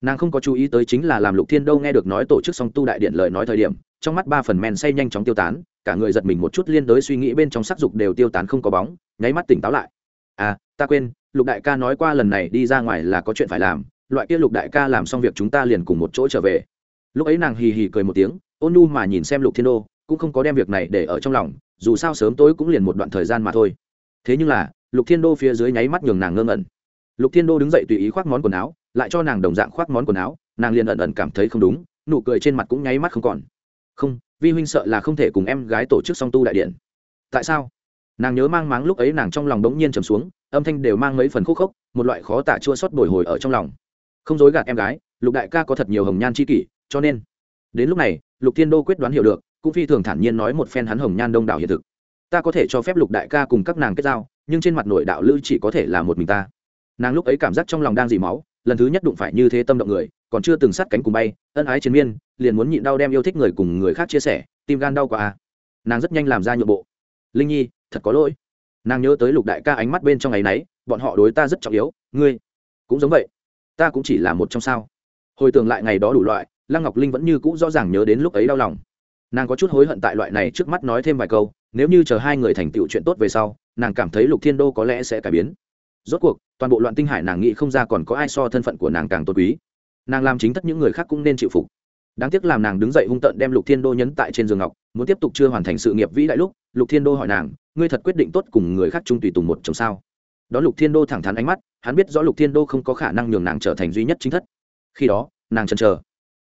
Nàng không có chú ý tới chính là làm lục thiên đô nghe được nói tổ chức song tu đại điện lời nói thời điểm, trong mắt ba phần men say nhanh chóng tiêu tán cả người giật mình một chút liên đối suy nghĩ bên trong sắc dục đều tiêu tán không có bóng, nháy mắt tỉnh táo lại. À ta quên, lục đại ca nói qua lần này đi ra ngoài là có chuyện phải làm, loại kia lục đại ca làm xong việc chúng ta liền cùng một chỗ trở về. Lúc ấy nàng hì hì cười một tiếng, ôn nu mà nhìn xem lục thiên đô, cũng không có đem việc này để ở trong lòng, dù sao sớm tối cũng liền một đoạn thời gian mà thôi. Thế nhưng là, lục thiên đô phía dưới nháy mắt nhường nàng ngơ ngẩn. Lục thiên đô đứng dậy tùy ý khoác món quần áo, lại cho nàng đồng dạng khoác món quần áo, nàng liền ẩn ẩn cảm thấy không đúng, nụ cười trên mặt cũng nháy mắt không còn. Không vi huynh sợ là không thể cùng em gái tổ chức song tu đại điện. Tại sao? Nàng nhớ mang máng lúc ấy nàng trong lòng đống nhiên trầm xuống, âm thanh đều mang mấy phần khúc khốc, một loại khó tả chua xót bồi hồi ở trong lòng. Không dối gạt em gái, lục đại ca có thật nhiều hồng nhan c h i kỷ, cho nên, đến lúc này, lục thiên đô quyết đoán hiểu được, cũng phi thường thản nhiên nói một phen hắn hồng nhan đông đảo hiện thực. Ta có thể cho phép lục đại ca cùng các nàng kết giao, nhưng trên mặt nội đạo lữ chỉ có thể là một mình ta. Nàng lúc ấy cảm giác trong lòng đang dì máu, lần thứ nhất đụng phải như thế tâm động người còn chưa từng sát cánh cùng bay, ân ái chiến miên, liền muốn nhịn đau đem yêu thích người cùng người khác chia sẻ, tim gan đau quá à. nàng rất nhanh làm ra nhượng bộ. Linh nhi, thật có lỗi. Nàng nhớ tới lục đại ca ánh mắt bên trong ngày nấy, bọn họ đối ta rất trọng yếu, ngươi cũng giống vậy. Ta cũng chỉ là một trong sao. Hồi tưởng lại ngày đó đủ loại, lăng ngọc linh vẫn như cũ rõ ràng nhớ đến lúc ấy đau lòng. Nàng có chút hối hận tại loại này trước mắt nói thêm vài câu, nếu như chờ hai người thành tựu chuyện tốt về sau, nàng cảm thấy lục thiên đô có lẽ sẽ cải biến. Rốt cuộc, toàn bộ loạn tinh hải nàng nghĩ không ra còn có ai so thân phận của nàng càng tôn quý nàng làm chính tất những người khác cũng nên chịu phục. Đáng tiếc làm nàng đứng dậy hung tợn đem lục thiên đô nhấn tại trên giường ngọc, muốn tiếp tục chưa hoàn thành sự nghiệp vĩ đại lúc, lục thiên đô hỏi nàng, ngươi thật quyết định tốt cùng người khác chung tùy tùng một chồng sao? Đó lục thiên đô thẳng thắn ánh mắt, hắn biết rõ lục thiên đô không có khả năng nhường nàng trở thành duy nhất chính thất. Khi đó, nàng chần chờ.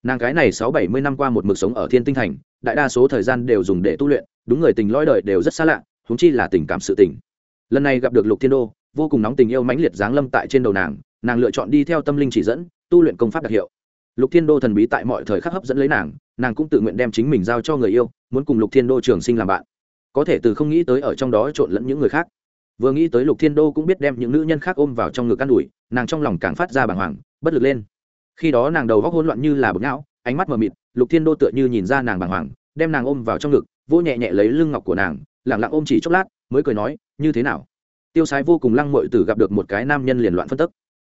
Nàng cái này sáu bảy mươi năm qua một mực sống ở thiên tinh thành, đại đa số thời gian đều dùng để tu luyện, đúng người tình lõi đời đều rất xa lạ húng chi là tình cảm sự tình. Lần này gặp được lục thiên đô, vô cùng nóng tình yêu mãnh liệt giáng lâm tại trên đầu nàng nàng lựa chọn đi theo tâm linh chỉ dẫn tu luyện công pháp đặc hiệu. Lục thiên đô thần bí tại mọi thời khắc hấp dẫn lấy nàng nàng cũng tự nguyện đem chính mình giao cho người yêu, muốn cùng lục thiên đô trường sinh làm bạn. Có thể từ không nghĩ tới ở trong đó trộn lẫn những người khác. Vừa nghĩ tới lục thiên đô cũng biết đem những nữ nhân khác ôm vào trong ngực ă n ủi, nàng trong lòng càng phát ra bàng hoàng, bất lực lên. Khi đó nàng đầu góc hỗn loạn như là bực não, ánh mắt mờ mịt, lục thiên đô tựa như nhìn ra nàng bàng hoàng, đem nàng ôm vào trong ngực, vỗ nhẹ nhẹ lấy lưng ngọc của nàng lẳng lặng ôm chỉ chốc lát, mới cười nói, như thế nào? Tiêu sái vô cùng lăng mội tử gặp được một cái nam nhân liền loạn phân tức.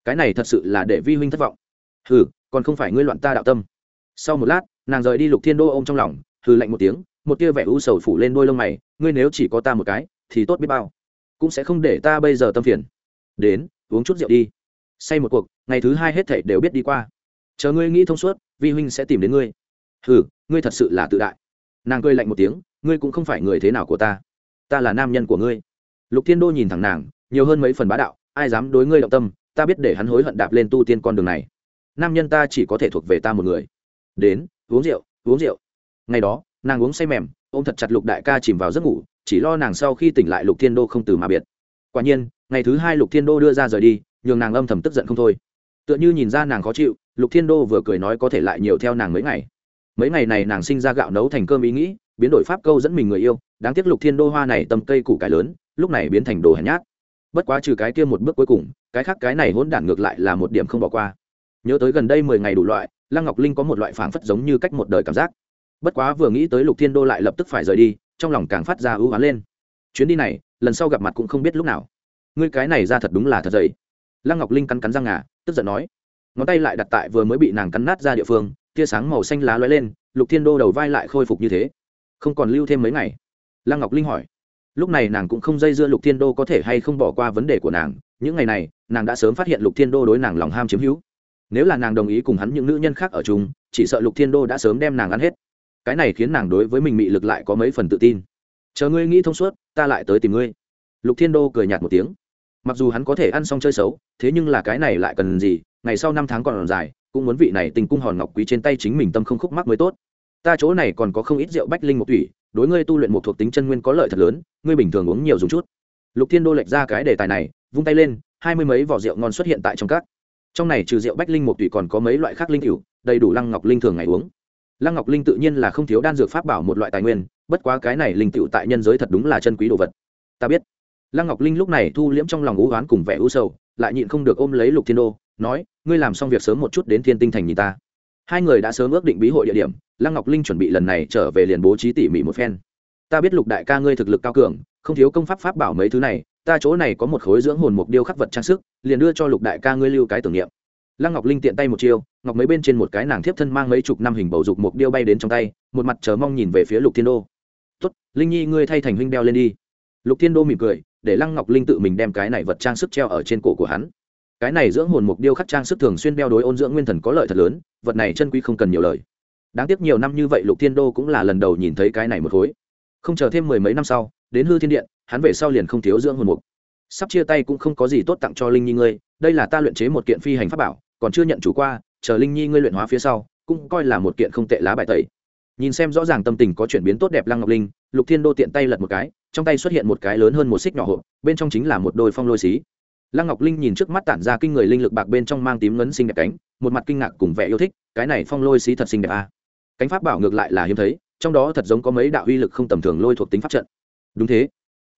Cái này thật sự là để vi huynh thất vọng hừ, còn không phải ngươi loạn ta đạo tâm. Sau một lát, nàng rời đi lục thiên đô ôm trong lòng, hừ lạnh một tiếng, một tia vẻ u sầu phủ lên đôi lông mày, ngươi nếu chỉ có ta một cái, thì tốt biết bao. Cũng sẽ không để ta bây giờ tâm phiền. Đến, uống chút rượu đi. Say một cuộc, ngày thứ hai hết thảy đều biết đi qua. Chờ ngươi nghĩ thông suốt, vi huynh sẽ tìm đến ngươi. Hừ, ngươi thật sự là tự đại. Nàng cười lạnh một tiếng, ngươi cũng không phải người thế nào của ta. Ta là nam nhân của ngươi. Lục thiên đô nhìn thẳng nàng, nhiều hơn mấy phần bá đạo, ai dám đối ngươi động tâm, ta biết để hắn hối hận đạp lên tu tiên con đường này nam nhân ta chỉ có thể thuộc về ta một người. Đến, uống rượu uống rượu. Ngày đó, nàng uống say mềm, ôm thật chặt lục đại ca chìm vào giấc ngủ, chỉ lo nàng sau khi tỉnh lại lục thiên đô không từ mà biệt. Quả nhiên, ngày thứ hai lục thiên đô đưa ra rời đi, nhường nàng âm thầm tức giận không thôi. Tựa như nhìn ra nàng khó chịu, lục thiên đô vừa cười nói có thể lại nhiều theo nàng mấy ngày. Mấy ngày này nàng sinh ra gạo nấu thành cơm ý nghĩ, biến đổi pháp câu dẫn mình người yêu, đáng tiếc lục thiên đô hoa này tầm cây củ cải lớn, lúc này biến thành đồ hèn nhát. Bất quá trừ cái kia một bước cuối cùng, cái khác cái này hỗn đản ngược lại là một điểm không bỏ qua nhớ tới gần đây mười ngày đủ loại, lăng ngọc linh có một loại phảng phất giống như cách một đời cảm giác. Bất quá vừa nghĩ tới lục thiên đô lại lập tức phải rời đi, trong lòng càng phát ra ưu á lên. Chuyến đi này, lần sau gặp mặt cũng không biết lúc nào. Ngươi cái này ra thật đúng là thật dày. Lăng ngọc linh cắn cắn răng ngà, tức giận nói. Ngón tay lại đặt tại vừa mới bị nàng cắn nát ra địa phương, tia sáng màu xanh lá lóe lên, lục thiên đô đầu vai lại khôi phục như thế. Không còn lưu thêm mấy ngày. Lăng ngọc linh hỏi. Lúc này nàng cũng không dây dưa lục thiên đô có thể hay không bỏ qua vấn đề của nàng. Những ngày này, nàng đã sớm phát hiện lục thiên đô đối nàng lòng ham chiếm hữu nếu là nàng đồng ý cùng hắn những nữ nhân khác ở chung, chỉ sợ lục thiên đô đã sớm đem nàng ăn hết. Cái này khiến nàng đối với mình mị lực lại có mấy phần tự tin. Chờ ngươi nghĩ thông suốt, ta lại tới tìm ngươi. Lục thiên đô cười nhạt một tiếng. Mặc dù hắn có thể ăn xong chơi xấu, thế nhưng là cái này lại cần gì, ngày sau năm tháng còn dài, cũng muốn vị này tình cung hòn ngọc quý trên tay chính mình tâm không khúc mắc mới tốt. Ta chỗ này còn có không ít rượu bách linh một thủy, đối ngươi tu luyện một thuộc tính chân nguyên có lợi thật lớn, ngươi bình thường uống nhiều dùng chút. Lục thiên đô lệch ra cái đề tài này, vung tay lên, hai mươi mấy vỏ rượu ngon xuất hiện tại trong các trong này trừ rượu bách linh một tùy còn có mấy loại khác linh cửu, đầy đủ lăng ngọc linh thường ngày uống. Lăng ngọc linh tự nhiên là không thiếu đan dược pháp bảo một loại tài nguyên, bất quá cái này linh cựu tại nhân giới thật đúng là chân quý đồ vật. Ta biết. Lăng ngọc linh lúc này thu liễm trong lòng ú oán cùng vẻ u sầu, lại nhịn không được ôm lấy lục thiên đô, nói, ngươi làm xong việc sớm một chút đến thiên tinh thành nhìn ta. Hai người đã sớm ước định bí hội địa điểm, lăng ngọc linh chuẩn bị lần này trở về liền bố trí tỉ mỉ một phen ta biết lục đại ca ngươi thực lực cao cường, không thiếu công pháp pháp bảo mấy thứ này, ta chỗ này có một khối dưỡng hồn mục điêu khắc vật trang sức, liền đưa cho lục đại ca ngươi lưu cái tưởng niệm. Lăng ngọc linh tiện tay một chiêu, ngọc mấy bên trên một cái nàng thiếp thân mang mấy chục năm hình bầu dục mục điêu bay đến trong tay, một mặt chờ mong nhìn về phía lục thiên đô. Tốt, linh nhi ngươi thay thành huynh đeo lên đi. Lục thiên đô mỉm cười, để lăng ngọc linh tự mình đem cái này vật trang sức treo ở trên cổ của hắn. Cái này dưỡng hồn mục điêu khắc trang sức thường xuyên đeo đối ôn dưỡng nguyên thần có lợi thật lớn, vật này chân quý không cần nhiều lời. Đáng tiếc nhiều năm như vậy lục thiên đô cũng là lần đầu nhìn thấy cái này một khối không chờ thêm mười mấy năm sau, đến hư thiên điện, hắn về sau liền không thiếu dưỡng hồn mục. Sắp chia tay cũng không có gì tốt tặng cho linh nhi ngươi, đây là ta luyện chế một kiện phi hành pháp bảo, còn chưa nhận chủ qua, chờ linh nhi ngươi luyện hóa phía sau, cũng coi là một kiện không tệ lá bài tẩy. Nhìn xem rõ ràng tâm tình có chuyển biến tốt đẹp lăng ngọc linh, lục thiên đô tiện tay lật một cái, trong tay xuất hiện một cái lớn hơn một xích nhỏ hộp, bên trong chính là một đôi phong lôi xí. Lăng ngọc linh nhìn trước mắt tản ra kinh người linh lực bạc bên trong mang tím ngấn xinh đẹp cánh, một mặt kinh ngạc cùng vẻ yêu thích, cái này phong lôi xí thật xinh đẹp à. cánh pháp bảo ngược lại là hiếm thấy trong đó thật giống có mấy đạo uy lực không tầm thường lôi thuộc tính pháp trận. Đúng thế.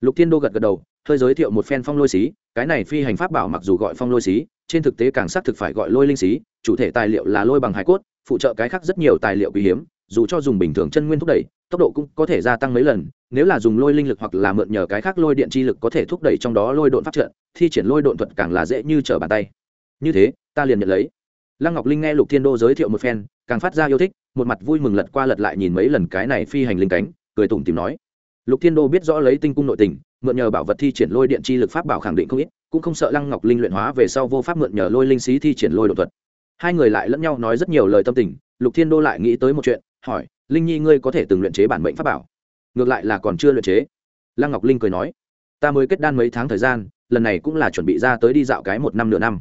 Lục thiên đô gật gật đầu, hơi giới thiệu một phen phong lôi xí, cái này phi hành pháp bảo mặc dù gọi phong lôi xí, trên thực tế càng xác thực phải gọi lôi linh xí, chủ thể tài liệu là lôi bằng hải cốt, phụ trợ cái khác rất nhiều tài liệu quý hiếm, dù cho dùng bình thường chân nguyên thúc đẩy, tốc độ cũng có thể gia tăng mấy lần, nếu là dùng lôi linh lực hoặc là mượn nhờ cái khác lôi điện chi lực có thể thúc đẩy trong đó lôi độn phát trận, thi triển lôi độn thuật càng là dễ như trở bàn tay. Như thế, ta liền nhận lấy lăng ngọc linh nghe lục thiên đô giới thiệu một phen, càng phát ra yêu thích, một mặt vui mừng lật qua lật lại nhìn mấy lần cái này phi hành linh cánh, cười tủm tìm nói. Lục thiên đô biết rõ lấy tinh cung nội tình, mượn nhờ bảo vật thi triển lôi điện chi lực pháp bảo khẳng định không ít, cũng không sợ lăng ngọc linh luyện hóa về sau vô pháp mượn nhờ lôi linh sĩ thi triển lôi đột thuật. Hai người lại lẫn nhau nói rất nhiều lời tâm tình, lục thiên đô lại nghĩ tới một chuyện, hỏi, linh nhi ngươi có thể từng luyện chế bản mệnh pháp bảo? Ngược lại là còn chưa luyện chế. Lăng ngọc linh cười nói, ta mới kết đan mấy tháng thời gian, lần này cũng là chuẩn bị ra tới đi dạo cái một năm nửa năm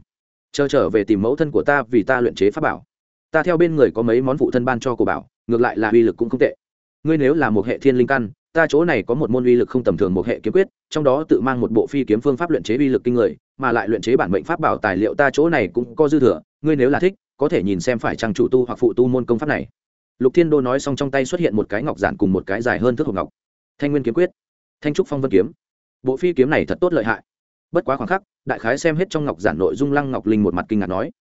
chờ trở về tìm mẫu thân của ta vì ta luyện chế pháp bảo. Ta theo bên người có mấy món phụ thân ban cho của bảo, ngược lại là uy lực cũng không tệ. Ngươi nếu là một hệ thiên linh căn, ta chỗ này có một môn uy lực không tầm thường một hệ kiếm quyết, trong đó tự mang một bộ phi kiếm phương pháp luyện chế uy lực kinh người, mà lại luyện chế bản mệnh pháp bảo tài liệu ta chỗ này cũng có dư thừa, ngươi nếu là thích, có thể nhìn xem phải trang chủ tu hoặc phụ tu môn công pháp này. Lục thiên đô nói xong trong tay xuất hiện một cái ngọc giản cùng một cái dài hơn thước hộp ngọc. Thanh nguyên kiếm quyết. Thanh trúc phong vân kiếm. Bộ phi kiếm này thật tốt lợi hại bất quá khoảng khắc, đại khái xem hết trong ngọc giản nội dung lăng ngọc linh một mặt kinh ngạc nói,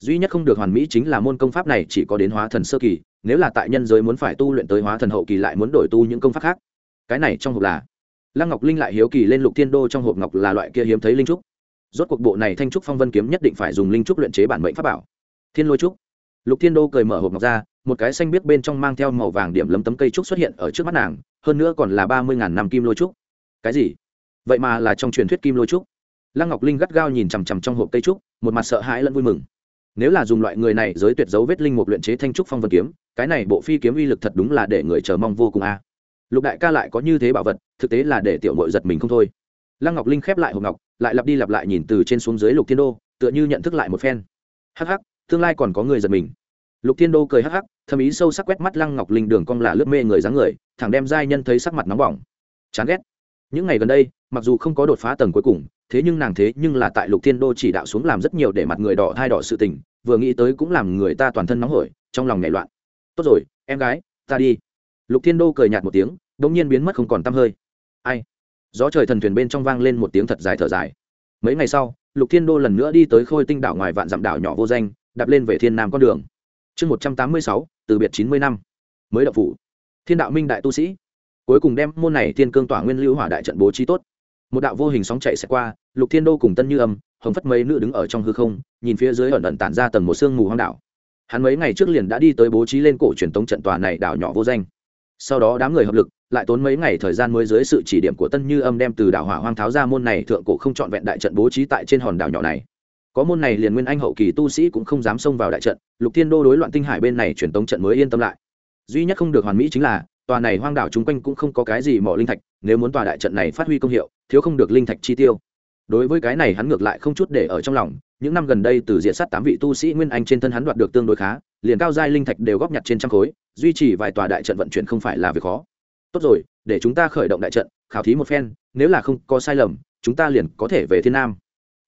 duy nhất không được hoàn mỹ chính là môn công pháp này chỉ có đến hóa thần sơ kỳ, nếu là tại nhân giới muốn phải tu luyện tới hóa thần hậu kỳ lại muốn đổi tu những công pháp khác. Cái này trong hộp là, lăng ngọc linh lại hiếu kỳ lên lục thiên đô trong hộp ngọc là loại kia hiếm thấy linh trúc. Rốt cuộc bộ này thanh trúc phong vân kiếm nhất định phải dùng linh trúc luyện chế bản mệnh pháp bảo. Thiên lôi trúc. Lục thiên đô cười mở hộp ngọc ra, một cái xanh biết bên trong mang theo màu vàng điểm lấm tấm cây trúc xuất hiện ở trước mắt nàng, hơn nữa còn là ba mươi ngàn năm kim lôi trúc. Cái gì? Vậy mà là trong truyền thuyết kim lôi trúc lăng ngọc linh gắt gao nhìn chằm chằm trong hộp cây trúc, một mặt sợ hãi lẫn vui mừng. Nếu là dùng loại người này giới tuyệt dấu vết linh mục luyện chế thanh trúc phong vân kiếm, cái này bộ phi kiếm uy lực thật đúng là để người chờ mong vô cùng a. Lục đại ca lại có như thế bảo vật, thực tế là để tiểu mội giật mình không thôi. Lăng ngọc linh khép lại hộp ngọc, lại lặp đi lặp lại nhìn từ trên xuống dưới lục thiên đô, tựa như nhận thức lại một phen. Hắc hắc, tương lai còn có người giật mình. Lục thiên đô cười hắc hắc thâm ý sâu sắc quét mắt lăng ngọc linh đường cong là lướt mê người dáng người, thẳng đem giai nhân thấy sắc mặt nóng bỏng. Chán ghét. Những ngày gần đây, mặc dù không có đột phá tầng cuối cùng thế nhưng nàng thế nhưng là tại lục thiên đô chỉ đạo xuống làm rất nhiều để mặt người đỏ thai đỏ sự tình, vừa nghĩ tới cũng làm người ta toàn thân nóng hổi, trong lòng nhảy loạn. Tốt rồi, em gái, ta đi. Lục thiên đô cười nhạt một tiếng đ ỗ n g nhiên biến mất không còn t hơi. Ai? Gió trời thần thuyền bên trong vang lên một tiếng thật dài thở dài. Mấy ngày sau, lục thiên đô lần nữa đi tới khôi tinh đảo ngoài vạn dặm đảo nhỏ vô danh, đạp lên về thiên nam con đường. Chương một trăm tám mươi sáu, từ biệt chín mươi năm. Mới đậu phủ. Thiên đạo minh đại tu sĩ. Cuối cùng đem môn này thiên cương tỏa nguyên lưu hỏa đại trận bố trí tốt một đạo vô hình sóng chạy sẽ qua, lục thiên đô cùng tân như âm, hồng phất mấy nữ đứng ở trong hư không, nhìn phía dưới ẩn ẩn tản ra tầng một sương mù hoang đảo. Hắn mấy ngày trước liền đã đi tới bố trí lên cổ truyền tống trận tòa này đảo nhỏ vô danh. Sau đó đám người hợp lực, lại tốn mấy ngày thời gian mới dưới sự chỉ điểm của tân như âm đem từ đảo hỏa hoang tháo ra môn này thượng cổ không trọn vẹn đại trận bố trí tại trên hòn đảo nhỏ này. Có môn này liền nguyên anh hậu kỳ tu sĩ cũng không dám xông vào đại trận, lục thiên đô đối loạn tinh hải bên này truyền tống trận mới yên tâm lại. Duy nhất không được hoàn mỹ chính là, tòa này hoang đảo chung quanh cũng không có cái gì mỏ linh thạch nếu muốn tòa đại trận này phát huy công hiệu, thiếu không được linh thạch chi tiêu. Đối với cái này hắn ngược lại không chút để ở trong lòng, những năm gần đây từ diện sát tám vị tu sĩ nguyên anh trên thân hắn đoạt được tương đối khá, liền cao giai linh thạch đều góp nhặt trên trăm khối, duy trì vài tòa đại trận vận chuyển không phải là việc khó. Tốt rồi, để chúng ta khởi động đại trận, khảo thí một phen, nếu là không có sai lầm, chúng ta liền có thể về thiên nam.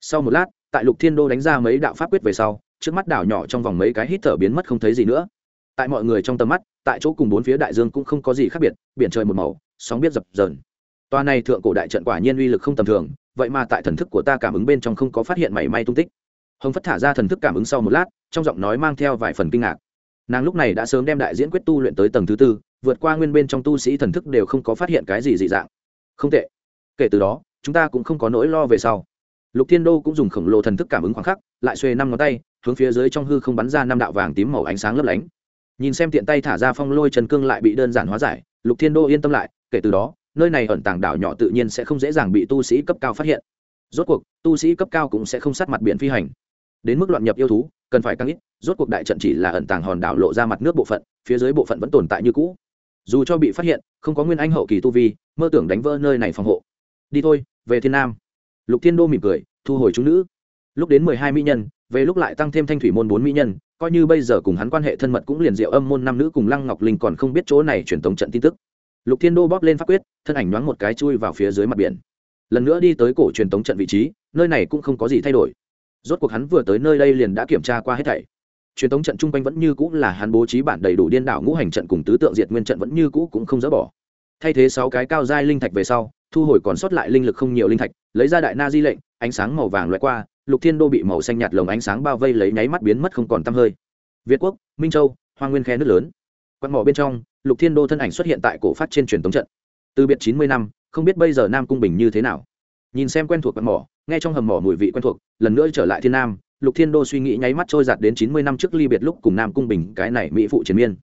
Sau một lát, tại lục thiên đô đánh ra mấy đạo pháp quyết về sau, trước mắt đảo nhỏ trong vòng mấy cái hít thở biến mất không thấy gì nữa. Tại mọi người trong tầm mắt, tại chỗ cùng bốn phía đại dương cũng không có gì khác biệt, biển trời một màu sóng biết dập dờn. Toa này thượng cổ đại trận quả nhiên uy lực không tầm thường, vậy mà tại thần thức của ta cảm ứng bên trong không có phát hiện mảy may tung tích. Hồng phất thả ra thần thức cảm ứng sau một lát, trong giọng nói mang theo vài phần kinh ngạc. Nàng lúc này đã sớm đem đại diễn quyết tu luyện tới tầng thứ tư, vượt qua nguyên bên trong tu sĩ thần thức đều không có phát hiện cái gì dị dạng. Không tệ. Kể từ đó, chúng ta cũng không có nỗi lo về sau. Lục thiên đô cũng dùng khổng lồ thần thức cảm ứng khoảng khắc, lại xuề năm ngón tay, hướng phía dưới trong hư không bắn ra năm đạo vàng tím màu ánh sáng lấp lánh. Nhìn xem tiện tay thả ra phong lôi trần cương lại bị đơn giản hóa giải, lục thiên đô yên tâm lại kể từ đó, nơi này ẩn tàng đảo nhỏ tự nhiên sẽ không dễ dàng bị tu sĩ cấp cao phát hiện. Rốt cuộc, tu sĩ cấp cao cũng sẽ không sát mặt biển phi hành. Đến mức loạn nhập yêu thú, cần phải càng ít, rốt cuộc đại trận chỉ là ẩn tàng hòn đảo lộ ra mặt nước bộ phận, phía dưới bộ phận vẫn tồn tại như cũ. Dù cho bị phát hiện, không có nguyên anh hậu kỳ tu vi, mơ tưởng đánh vỡ nơi này phòng hộ. Đi thôi, về thiên nam. Lục thiên đô mỉm cười, thu hồi chúng nữ. Lúc đến mười hai mỹ nhân, về lúc lại tăng thêm thanh thủy môn bốn mỹ nhân, coi như bây giờ cùng hắn quan hệ thân mật cũng liền diệu âm môn năm nữ cùng lăng ngọc linh còn không biết chỗ này truyền tống trận tin tức lục thiên đô bóp lên pháp quyết, thân ảnh nhoáng một cái chui vào phía dưới mặt biển. Lần nữa đi tới cổ truyền tống trận vị trí, nơi này cũng không có gì thay đổi. Rốt cuộc hắn vừa tới nơi đây liền đã kiểm tra qua hết thảy. Truyền tống trận chung quanh vẫn như cũ là hắn bố trí bản đầy đủ điên đảo ngũ hành trận cùng tứ tượng diệt nguyên trận vẫn như cũ cũng không dỡ bỏ. Thay thế sáu cái cao giai linh thạch về sau, thu hồi còn sót lại linh lực không nhiều linh thạch, lấy ra đại na di lệnh, ánh sáng màu vàng loại qua, lục thiên đô bị màu xanh nhạt lồng ánh sáng bao vây lấy nháy mắt biến mất không còn tăm hơi. Việt quốc, minh châu, hoa nguyên khe nước lớn. Quạt mỏ bên trong lục thiên đô thân ảnh xuất hiện tại cổ phát trên truyền tống trận. Từ biệt chín mươi năm, không biết bây giờ nam cung bình như thế nào. Nhìn xem quen thuộc quạt mỏ, nghe trong hầm mỏ mùi vị quen thuộc, lần nữa trở lại thiên nam, lục thiên đô suy nghĩ nháy mắt trôi giạt đến chín mươi năm trước ly biệt lúc cùng nam cung bình, cái này mỹ phụ chiến miên.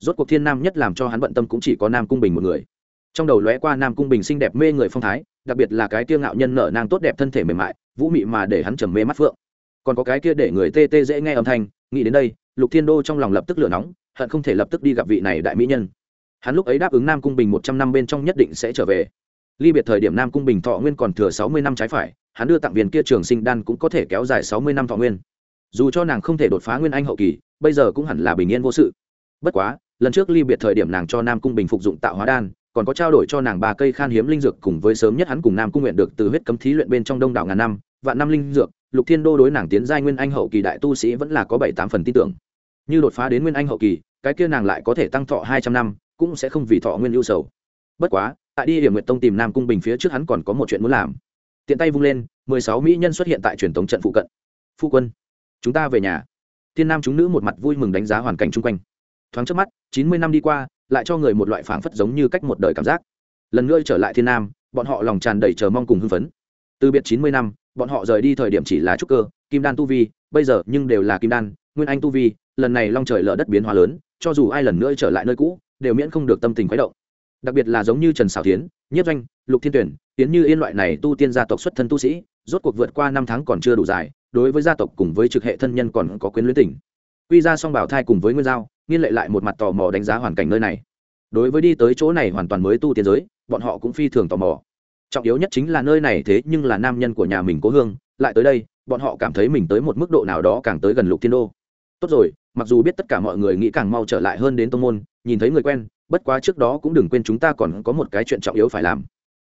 Rốt cuộc thiên nam nhất làm cho hắn bận tâm cũng chỉ có nam cung bình một người. Trong đầu lóe qua nam cung bình xinh đẹp mê người phong thái, đặc biệt là cái kia ngạo nhân nở nang tốt đẹp thân thể mềm mại, vũ mị mà để hắn trầm mê mắt phượng. Còn có cái kia để người tê tê dễ nghe âm thanh, nghĩ đến đây, lục thiên đô trong lòng lập tức lửa nóng hận không thể lập tức đi gặp vị này đại mỹ nhân. Hắn lúc ấy đáp ứng nam cung bình một trăm năm bên trong nhất định sẽ trở về. Ly biệt thời điểm nam cung bình thọ nguyên còn thừa sáu mươi năm trái phải, hắn đưa tặng viên kia trường sinh đan cũng có thể kéo dài sáu mươi năm thọ nguyên. Dù cho nàng không thể đột phá nguyên anh hậu kỳ, bây giờ cũng hẳn là bình yên vô sự. Bất quá, lần trước ly biệt thời điểm nàng cho nam cung bình phục dụng tạo hóa đan, còn có trao đổi cho nàng ba cây khan hiếm linh dược cùng với sớm nhất hắn cùng nam cung nguyện được từ huyết cấm thí luyện bên trong đông đảo ngàn năm, vạn năm linh dược, lục thiên đô đối nàng tiến giai nguyên anh hậu kỳ đại tu sĩ vẫn là có bảy tám phần tin tưởng. Như đột phá đến nguyên anh hậu kỳ cái kia nàng lại có thể tăng thọ hai trăm năm, cũng sẽ không vì thọ nguyên ưu sầu. Bất quá, tại đi hiểm nguyệt tông tìm nam cung bình phía trước hắn còn có một chuyện muốn làm. Tiện tay vung lên, mười sáu mỹ nhân xuất hiện tại truyền thống trận phụ cận. Phu quân, chúng ta về nhà. Thiên nam chúng nữ một mặt vui mừng đánh giá hoàn cảnh chung quanh. Thoáng trước mắt, chín mươi năm đi qua, lại cho người một loại phảng phất giống như cách một đời cảm giác. Lần nữa trở lại thiên nam, bọn họ lòng tràn đầy chờ mong cùng hưng phấn. Từ biệt chín mươi năm, bọn họ rời đi thời điểm chỉ là trúc cơ, kim đan tu vi, bây giờ nhưng đều là kim đan, nguyên anh tu vi, lần này long trời lở đất biến hóa lớn cho dù ai lần nữa trở lại nơi cũ, đều miễn không được tâm tình khuấy động. Đặc biệt là giống như trần xảo tiến Nhất doanh, lục thiên tuyển tiến như yên loại này tu tiên gia tộc xuất thân tu sĩ, rốt cuộc vượt qua năm tháng còn chưa đủ dài, đối với gia tộc cùng với trực hệ thân nhân còn có quyến luyến tỉnh. quy ra song bảo thai cùng với nguyên giao, nghiên lệ lại một mặt tò mò đánh giá hoàn cảnh nơi này. Đối với đi tới chỗ này hoàn toàn mới tu tiên giới, bọn họ cũng phi thường tò mò. Trọng yếu nhất chính là nơi này thế nhưng là nam nhân của nhà mình cố hương, lại tới đây, bọn họ cảm thấy mình tới một mức độ nào đó càng tới gần lục thiên đô. Tốt rồi mặc dù biết tất cả mọi người nghĩ càng mau trở lại hơn đến tông môn, nhìn thấy người quen, bất quá trước đó cũng đừng quên chúng ta còn có một cái chuyện trọng yếu phải làm.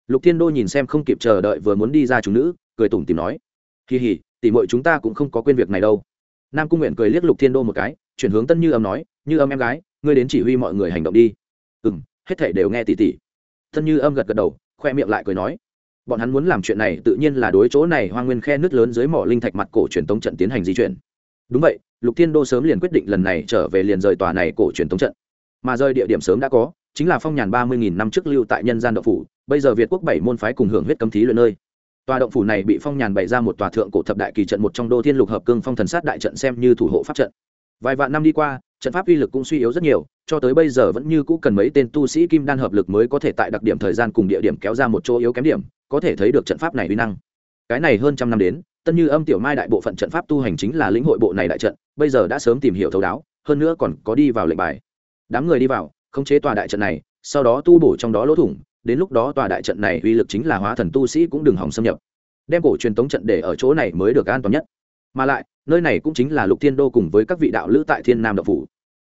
Lục thiên đô nhìn xem không kịp chờ đợi vừa muốn đi ra chúng nữ, cười tủm tìm nói kỳ hỉ tỉ mọi chúng ta cũng không có quên việc này đâu. Nam cung nguyện cười liếc lục thiên đô một cái, chuyển hướng tân như âm nói, như âm em gái, ngươi đến chỉ huy mọi người hành động đi. Ừ m hết thể đều nghe tỉ tỉ tân như âm gật gật đầu, khoe miệng lại cười nói, bọn hắn muốn làm chuyện này tự nhiên là đối chỗ này hoa nguyên khe nước lớn dưới mỏ linh thạch mặt cổ truyền tống trận tiến hành di chuyển đúng vậy, lục thiên đô sớm liền quyết định lần này trở về liền rời tòa này cổ truyền tống trận. Mà rơi địa điểm sớm đã có, chính là phong nhàn ba mươi nghìn năm trước lưu tại nhân gian động phủ, bây giờ việt quốc bảy môn phái cùng hưởng huyết cấm thí luyện nơi. Tòa động phủ này bị phong nhàn bày ra một tòa thượng cổ thập đại kỳ trận một trong đô thiên lục hợp cương phong thần sát đại trận xem như thủ hộ pháp trận. Vài vạn năm đi qua, trận pháp uy lực cũng suy yếu rất nhiều, cho tới bây giờ vẫn như cũ cần mấy tên tu sĩ kim đan hợp lực mới có thể tại đặc điểm thời gian cùng địa điểm kéo ra một chỗ yếu kém điểm, có thể thấy được trận pháp này uy năng. Cái này hơn trăm năm đến tân như âm tiểu mai đại bộ phận trận pháp tu hành chính là lĩnh hội bộ này đại trận, bây giờ đã sớm tìm hiểu thấu đáo, hơn nữa còn có đi vào lệnh bài. Đám người đi vào, khống chế tòa đại trận này, sau đó tu bổ trong đó lỗ thủng, đến lúc đó tòa đại trận này uy lực chính là hóa thần tu sĩ cũng đừng hỏng xâm nhập. Đem cổ truyền tống trận để ở chỗ này mới được an toàn nhất. Mà lại, nơi này cũng chính là lục thiên đô cùng với các vị đạo lữ tại thiên nam đậu phủ.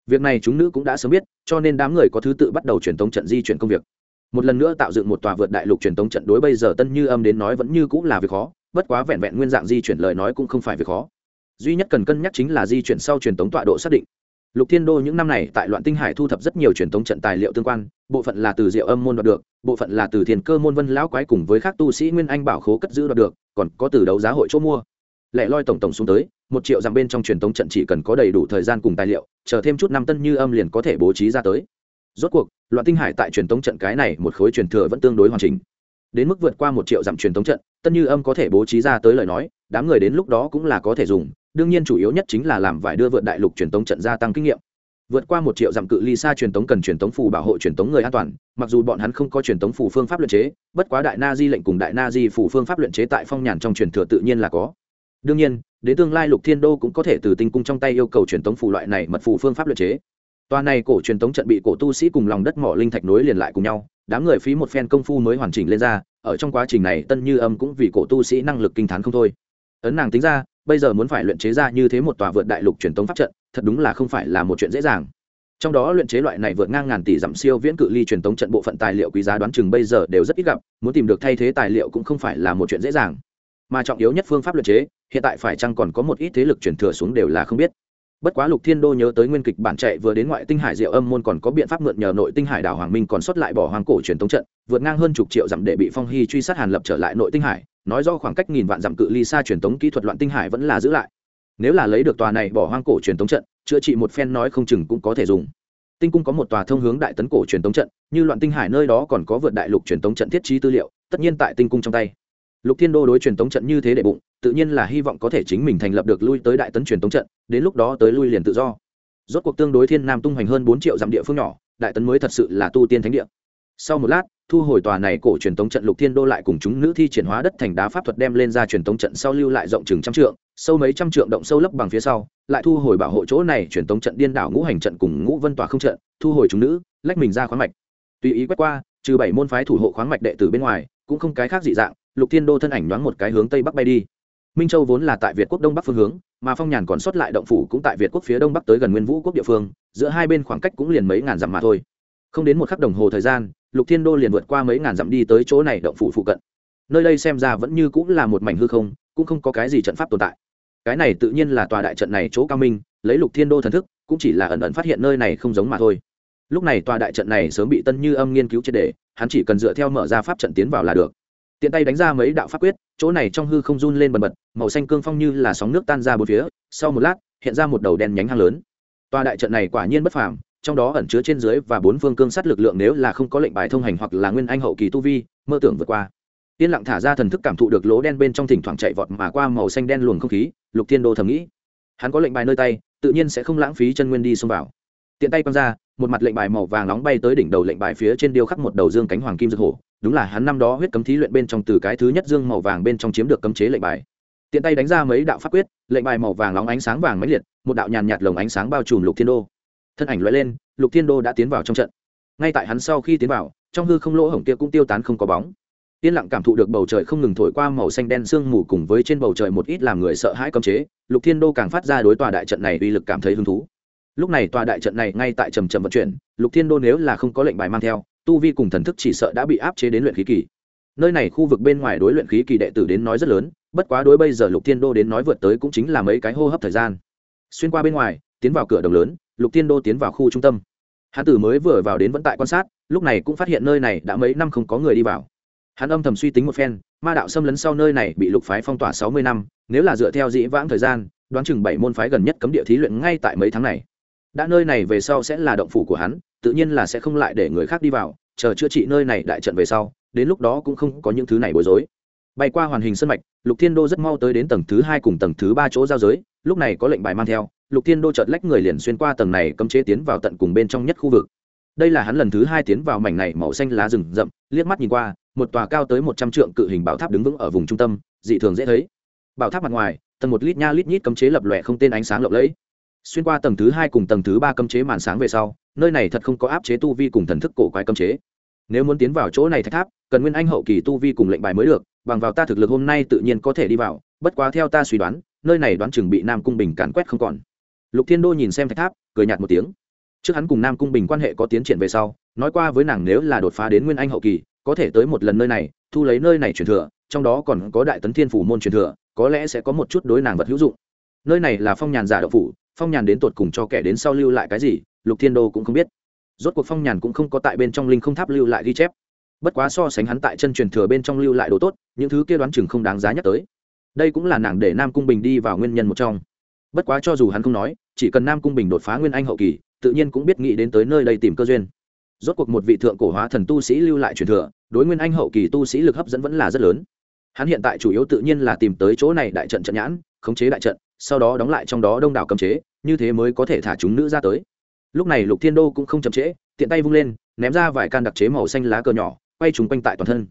Việc này chúng nữ cũng đã sớm biết, cho nên đám người có thứ tự bắt đầu truyền tống trận di chuyển công việc. Một lần nữa tạo dựng một tòa vượt đại lục truyền tống trận đối bây giờ tân như âm đến nói vẫn như cũng là việc khó bất quá vẹn vẹn nguyên dạng di chuyển lời nói cũng không phải việc khó. Duy nhất cần cân nhắc chính là di chuyển sau truyền tống tọa độ xác định. Lục thiên đô những năm này tại loạn tinh hải thu thập rất nhiều truyền tống trận tài liệu tương quan, bộ phận là từ diệu âm môn đoạt được, bộ phận là từ thiền cơ môn vân lão quái cùng với các tu sĩ nguyên anh bảo khố cất giữ đoạt được, còn có từ đấu giá hội chỗ mua. Lẻ loi tổng tổng xuống tới, một triệu dặm bên trong truyền tống trận chỉ cần có đầy đủ thời gian cùng tài liệu, chờ thêm chút năm tân như âm liền có thể bố trí ra tới. Rốt cuộc, loạn tinh hải tại truyền tống trận cái này một khối truyền thừa vẫn tương đối hoàn chỉnh. Đến mức vượt qua một triệu dặm truyền tống trận tân như âm có thể bố trí ra tới lời nói, đám người đến lúc đó cũng là có thể dùng, đương nhiên chủ yếu nhất chính là làm vải đưa vượt đại lục truyền tống trận gia tăng kinh nghiệm. Vượt qua một triệu dặm cự ly xa truyền tống cần truyền tống phù bảo hộ truyền tống người an toàn, mặc dù bọn hắn không có truyền tống phù phương pháp luyện chế, bất quá đại na di lệnh cùng đại na di phù phương pháp luyện chế tại phong nhàn trong truyền thừa tự nhiên là có. Đương nhiên, đến tương lai lục thiên đô cũng có thể từ tinh cung trong tay yêu cầu truyền tống phù loại này mật phù phương pháp luyện chế. Toàn này cổ truyền tống trận bị cổ tu sĩ cùng lòng đất mỏ linh thạch nối liền lại cùng nhau, đám người phí một phen công phu mới hoàn chỉnh lên ra, ở trong quá trình này Tân Như Âm cũng vì cổ tu sĩ năng lực kinh thán không thôi. Ấn nàng tính ra, bây giờ muốn phải luyện chế ra như thế một tòa vượt đại lục truyền tống pháp trận, thật đúng là không phải là một chuyện dễ dàng. Trong đó luyện chế loại này vượt ngang ngàn tỷ dặm siêu viễn cự ly truyền tống trận bộ phận tài liệu quý giá đoán chừng bây giờ đều rất ít gặp, muốn tìm được thay thế tài liệu cũng không phải là một chuyện dễ dàng. Mà trọng yếu nhất phương pháp luyện chế, hiện tại phải chăng còn có một ít thế lực truyền thừa xuống đều là không biết bất quá lục thiên đô nhớ tới nguyên kịch bản chạy vừa đến ngoại tinh hải diệu âm môn còn có biện pháp mượn nhờ nội tinh hải đảo hoàng minh còn xuất lại bỏ hoàng cổ truyền thống trận, vượt ngang hơn chục triệu dặm để bị phong hy truy sát hàn lập trở lại nội tinh hải, nói do khoảng cách nghìn vạn dặm cự ly xa truyền thống kỹ thuật loạn tinh hải vẫn là giữ lại. Nếu là lấy được tòa này bỏ hoang cổ truyền thống trận, chữa trị một phen nói không chừng cũng có thể dùng. Tinh cung có một tòa thông hướng đại tấn cổ truyền thống trận, như loạn tinh hải nơi đó còn có vượt đại lục truyền thống trận thiết trí tư liệu, tất nhiên tại tinh cung trong tay lục thiên đô đối truyền tống trận như thế để bụng, tự nhiên là hy vọng có thể chính mình thành lập được lui tới đại tấn truyền tống trận, đến lúc đó tới lui liền tự do. Rốt cuộc tương đối thiên nam tung hoành hơn bốn triệu dặm địa phương nhỏ, đại tấn mới thật sự là tu tiên thánh địa. Sau một lát, thu hồi tòa này cổ truyền tống trận, lục thiên đô lại cùng chúng nữ thi triển hóa đất thành đá pháp thuật đem lên ra truyền tống trận sau lưu lại rộng chừng trăm trượng, sâu mấy trăm trượng động sâu lấp bằng phía sau, lại thu hồi bảo hộ chỗ này truyền tống trận điên đảo ngũ hành trận cùng ngũ vân tòa không trận, thu hồi chúng nữ, lách mình ra khoáng mạch. Tùy ý quét qua, trừ bảy môn phái thủ hộ khoáng mạch đệ tử bên ngoài, cũng không cái khác dị dạng lục thiên đô thân ảnh nhoáng một cái hướng tây bắc bay đi. Minh châu vốn là tại việt quốc đông bắc phương hướng, mà phong nhàn còn sót lại động phủ cũng tại việt quốc phía đông bắc tới gần nguyên vũ quốc địa phương, giữa hai bên khoảng cách cũng liền mấy ngàn dặm mà thôi. Không đến một khắc đồng hồ thời gian, lục thiên đô liền vượt qua mấy ngàn dặm đi tới chỗ này động phủ phụ cận. Nơi đây xem ra vẫn như cũng là một mảnh hư không, cũng không có cái gì trận pháp tồn tại. Cái này tự nhiên là tòa đại trận này chỗ cao minh, lấy lục thiên đô thần thức, cũng chỉ là ẩn ẩn phát hiện nơi này không giống mà thôi. Lúc này tòa đại trận này sớm bị tân như âm nghiên cứu triệt đề hắn chỉ cần dựa theo mở ra pháp trận tiến vào là được tiện tay đánh ra mấy đạo pháp quyết, chỗ này trong hư không run lên bần bật, màu xanh cương phong như là sóng nước tan ra bốn phía, sau một lát, hiện ra một đầu đen nhánh hang lớn. Tòa đại trận này quả nhiên bất phàm, trong đó ẩn chứa trên dưới và bốn phương cương sát lực lượng nếu là không có lệnh bài thông hành hoặc là nguyên anh hậu kỳ tu vi, mơ tưởng vượt qua. Yên lặng thả ra thần thức cảm thụ được lỗ đen bên trong thỉnh thoảng chạy vọt mà qua màu xanh đen luồng không khí, lục thiên đô thầm nghĩ. Hắn có lệnh bài nơi tay, tự nhiên sẽ không lãng phí chân nguyên đi xông vào tiện tay quăng ra, một mặt lệnh bài màu vàng nóng bay tới đỉnh đầu lệnh bài phía trên điêu khắc một đầu dương cánh hoàng kim dược hổ. Đúng là hắn năm đó huyết cấm thí luyện bên trong từ cái thứ nhất dương màu vàng bên trong chiếm được cấm chế lệnh bài. Tiện tay đánh ra mấy đạo pháp quyết, lệnh bài màu vàng nóng ánh sáng vàng mãnh liệt, một đạo nhàn nhạt lồng ánh sáng bao trùm lục thiên đô. Thân ảnh loại lên, lục thiên đô đã tiến vào trong trận. Ngay tại hắn sau khi tiến vào, trong hư không lỗ hổng kia cũng tiêu tán không có bóng. Yên lặng cảm thụ được bầu trời không ngừng thổi qua màu xanh đen sương mù cùng với trên bầu trời một ít làm người sợ hãi cấm chế, lục thiên đô càng phát ra đối tòa đại trận này uy lực cảm thấy hứng thú lúc này tòa đại trận này ngay tại trầm trầm vận chuyển, lục thiên đô nếu là không có lệnh bài mang theo, tu vi cùng thần thức chỉ sợ đã bị áp chế đến luyện khí kỳ. Nơi này khu vực bên ngoài đối luyện khí kỳ đệ tử đến nói rất lớn, bất quá đối bây giờ lục thiên đô đến nói vượt tới cũng chính là mấy cái hô hấp thời gian. Xuyên qua bên ngoài, tiến vào cửa đồng lớn, lục thiên đô tiến vào khu trung tâm. Hãn tử mới vừa vào đến vẫn tại quan sát, lúc này cũng phát hiện nơi này đã mấy năm không có người đi vào. Hắn âm thầm suy tính một phen, ma đạo xâm lấn sau nơi này bị lục phái phong tỏa sáu mươi năm, nếu là dựa theo dĩ vãng thời gian, đoán chừng bảy môn phái gần nhất cấm địa thí luyện ngay tại mấy tháng này đã nơi này về sau sẽ là động phủ của hắn, tự nhiên là sẽ không lại để người khác đi vào, chờ chữa trị nơi này đại trận về sau, đến lúc đó cũng không có những thứ này bối rối. Bay qua hoàn hình sân mạch, lục thiên đô rất mau tới đến tầng thứ hai cùng tầng thứ ba chỗ giao giới, lúc này có lệnh bài mang theo, lục thiên đô chợt lách người liền xuyên qua tầng này cấm chế tiến vào tận cùng bên trong nhất khu vực. Đây là hắn lần thứ hai tiến vào mảnh này màu xanh lá rừng rậm, liếc mắt nhìn qua, một tòa cao tới một trăm trượng cự hình bảo tháp đứng vững ở vùng trung tâm, dị thường dễ thấy. Bảo tháp mặt ngoài, tầng một lít nha lít nhít cấm chế lập lòe không tên ánh sáng lộng lẫy xuyên qua tầng thứ hai cùng tầng thứ ba cấm chế màn sáng về sau, nơi này thật không có áp chế tu vi cùng thần thức cổ quái cấm chế. Nếu muốn tiến vào chỗ này thạch tháp, cần nguyên anh hậu kỳ tu vi cùng lệnh bài mới được, bằng vào ta thực lực hôm nay tự nhiên có thể đi vào, bất quá theo ta suy đoán, nơi này đoán chừng bị nam cung bình càn quét không còn. Lục thiên đô nhìn xem thạch tháp, cười nhạt một tiếng. Trước hắn cùng nam cung bình quan hệ có tiến triển về sau, nói qua với nàng nếu là đột phá đến nguyên anh hậu kỳ, có thể tới một lần nơi này, thu lấy nơi này truyền thừa, trong đó còn có đại tấn thiên phủ môn truyền thừa, có lẽ sẽ có một chút đối nàng vật hữu dụng. Nơi này là phong nhàn giả độc phủ phong nhàn đến tột cùng cho kẻ đến sau lưu lại cái gì, lục thiên đô cũng không biết. Rốt cuộc phong nhàn cũng không có tại bên trong linh không tháp lưu lại ghi chép. Bất quá so sánh hắn tại chân truyền thừa bên trong lưu lại đồ tốt, những thứ kia đoán chừng không đáng giá nhắc tới. Đây cũng là nàng để nam cung bình đi vào nguyên nhân một trong. Bất quá cho dù hắn không nói, chỉ cần nam cung bình đột phá nguyên anh hậu kỳ, tự nhiên cũng biết nghĩ đến tới nơi đây tìm cơ duyên. Rốt cuộc một vị thượng cổ hóa thần tu sĩ lưu lại truyền thừa, đối nguyên anh hậu kỳ tu sĩ lực hấp dẫn vẫn là rất lớn. Hắn hiện tại chủ yếu tự nhiên là tìm tới chỗ này đại trận trận nhãn, khống chế đại trận, sau đó đóng lại trong đó đông đảo cấm chế như thế mới có thể thả chúng nữ ra tới. Lúc này lục thiên đô cũng không chậm trễ, tiện tay vung lên, ném ra vài can đặc chế màu xanh lá cờ nhỏ, quay trúng quanh tại toàn thân.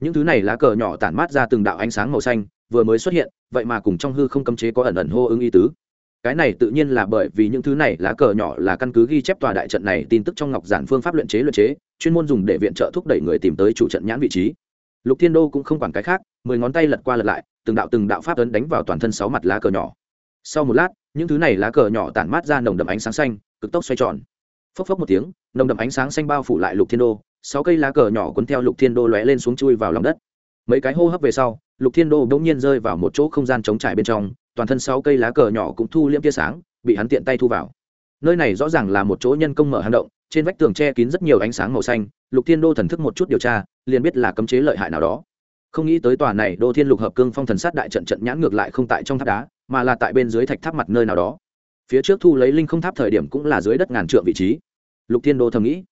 Những thứ này lá cờ nhỏ tản mát ra từng đạo ánh sáng màu xanh, vừa mới xuất hiện, vậy mà cùng trong hư không cấm chế có ẩn ẩn hô ứng y tứ. Cái này tự nhiên là bởi vì những thứ này lá cờ nhỏ là căn cứ ghi chép tòa đại trận này tin tức trong ngọc giản phương pháp luyện chế luyện chế, chuyên môn dùng để viện trợ thúc đẩy người tìm tới chủ trận nhãn vị trí. Lục thiên đô cũng không quản cái khác, mười ngón tay lật qua lật lại, từng đạo từng đạo pháp ấn đánh vào toàn thân sáu mặt lá cờ nhỏ. Sau một lát những thứ này lá cờ nhỏ tản mát ra nồng đậm ánh sáng xanh, cực tốc xoay tròn. Phốc phốc một tiếng, nồng đậm ánh sáng xanh bao phủ lại lục thiên đô. Sáu cây lá cờ nhỏ cuốn theo lục thiên đô lóe lên xuống chui vào lòng đất. Mấy cái hô hấp về sau, lục thiên đô bỗng nhiên rơi vào một chỗ không gian trống trải bên trong, toàn thân sáu cây lá cờ nhỏ cũng thu liễm tia sáng, bị hắn tiện tay thu vào. Nơi này rõ ràng là một chỗ nhân công mở hang động, trên vách tường che kín rất nhiều ánh sáng màu xanh, lục thiên đô thần thức một chút điều tra, liền biết là cấm chế lợi hại nào đó. Không nghĩ tới tòa này đô thiên lục hợp cương phong thần sát đại trận trận nhãn ngược lại không tại trong tháp đá mà là tại bên dưới thạch tháp mặt nơi nào đó. Phía trước thu lấy linh không tháp thời điểm cũng là dưới đất ngàn trượng vị trí. Lục thiên đô thầm nghĩ,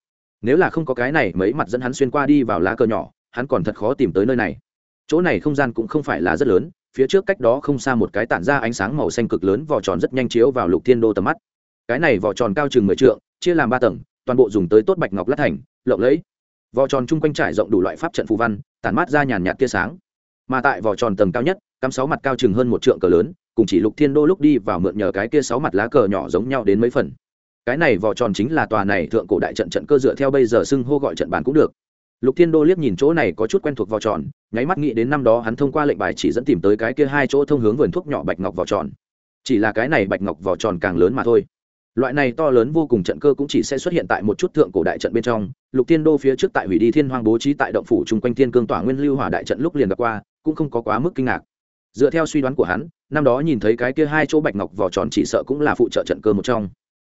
nếu là không có cái này mấy mặt dẫn hắn xuyên qua đi vào lá cờ nhỏ, hắn còn thật khó tìm tới nơi này. Chỗ này không gian cũng không phải là rất lớn, phía trước cách đó không xa một cái tản ra ánh sáng màu xanh cực lớn vỏ tròn rất nhanh chiếu vào lục thiên đô tầm mắt. Cái này vỏ tròn cao chừng mười trượng, chia làm ba tầng, toàn bộ dùng tới tốt bạch ngọc lát thành, lộng lẫy. Vỏ tròn chung quanh trải rộng đủ loại pháp trận phù văn, tản mát ra nhàn nhạt tia sáng. Mà tại vỏ tròn tầng cao nhất, cắm sáu mặt cao chừng hơn một trượng cờ lớn cùng chỉ lục thiên đô lúc đi vào mượn nhờ cái kia sáu mặt lá cờ nhỏ giống nhau đến mấy phần. Cái này vỏ tròn chính là tòa này thượng cổ đại trận trận cơ dựa theo bây giờ xưng hô gọi trận bàn cũng được. Lục thiên đô liếc nhìn chỗ này có chút quen thuộc vỏ tròn, nháy mắt nghĩ đến năm đó hắn thông qua lệnh bài chỉ dẫn tìm tới cái kia hai chỗ thông hướng vườn thuốc nhỏ bạch ngọc vỏ tròn. Chỉ là cái này bạch ngọc vỏ tròn càng lớn mà thôi. Loại này to lớn vô cùng trận cơ cũng chỉ sẽ xuất hiện tại một chút thượng cổ đại trận bên trong. Lục thiên đô phía trước tại hủy đi thiên hoang bố trí tại động phủ chung quanh thiên cương tỏa nguyên lưu hỏa đại trận lúc liền gặp qua, cũng không có quá mức kinh ngạc dựa theo suy đoán của hắn, năm đó nhìn thấy cái kia hai chỗ bạch ngọc vỏ tròn chỉ sợ cũng là phụ trợ trận cơ một trong.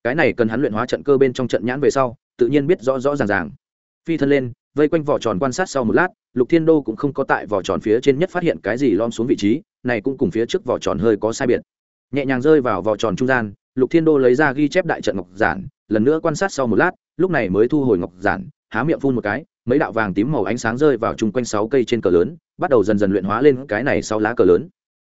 Cái này cần hắn luyện hóa trận cơ bên trong trận nhãn về sau, tự nhiên biết rõ rõ ràng ràng. Phi thân lên, vây quanh vỏ tròn quan sát sau một lát, lục thiên đô cũng không có tại vỏ tròn phía trên nhất phát hiện cái gì lom xuống vị trí, này cũng cùng phía trước vỏ tròn hơi có sai biệt. Nhẹ nhàng rơi vào vỏ tròn trung gian, lục thiên đô lấy ra ghi chép đại trận ngọc giản, lần nữa quan sát sau một lát, lúc này mới thu hồi ngọc giản, há miệng phun một cái mấy đạo vàng tím màu ánh sáng rơi vào chung quanh sáu cây trên cờ lớn, bắt đầu dần dần luyện hóa lên cái này sáu lá cờ lớn.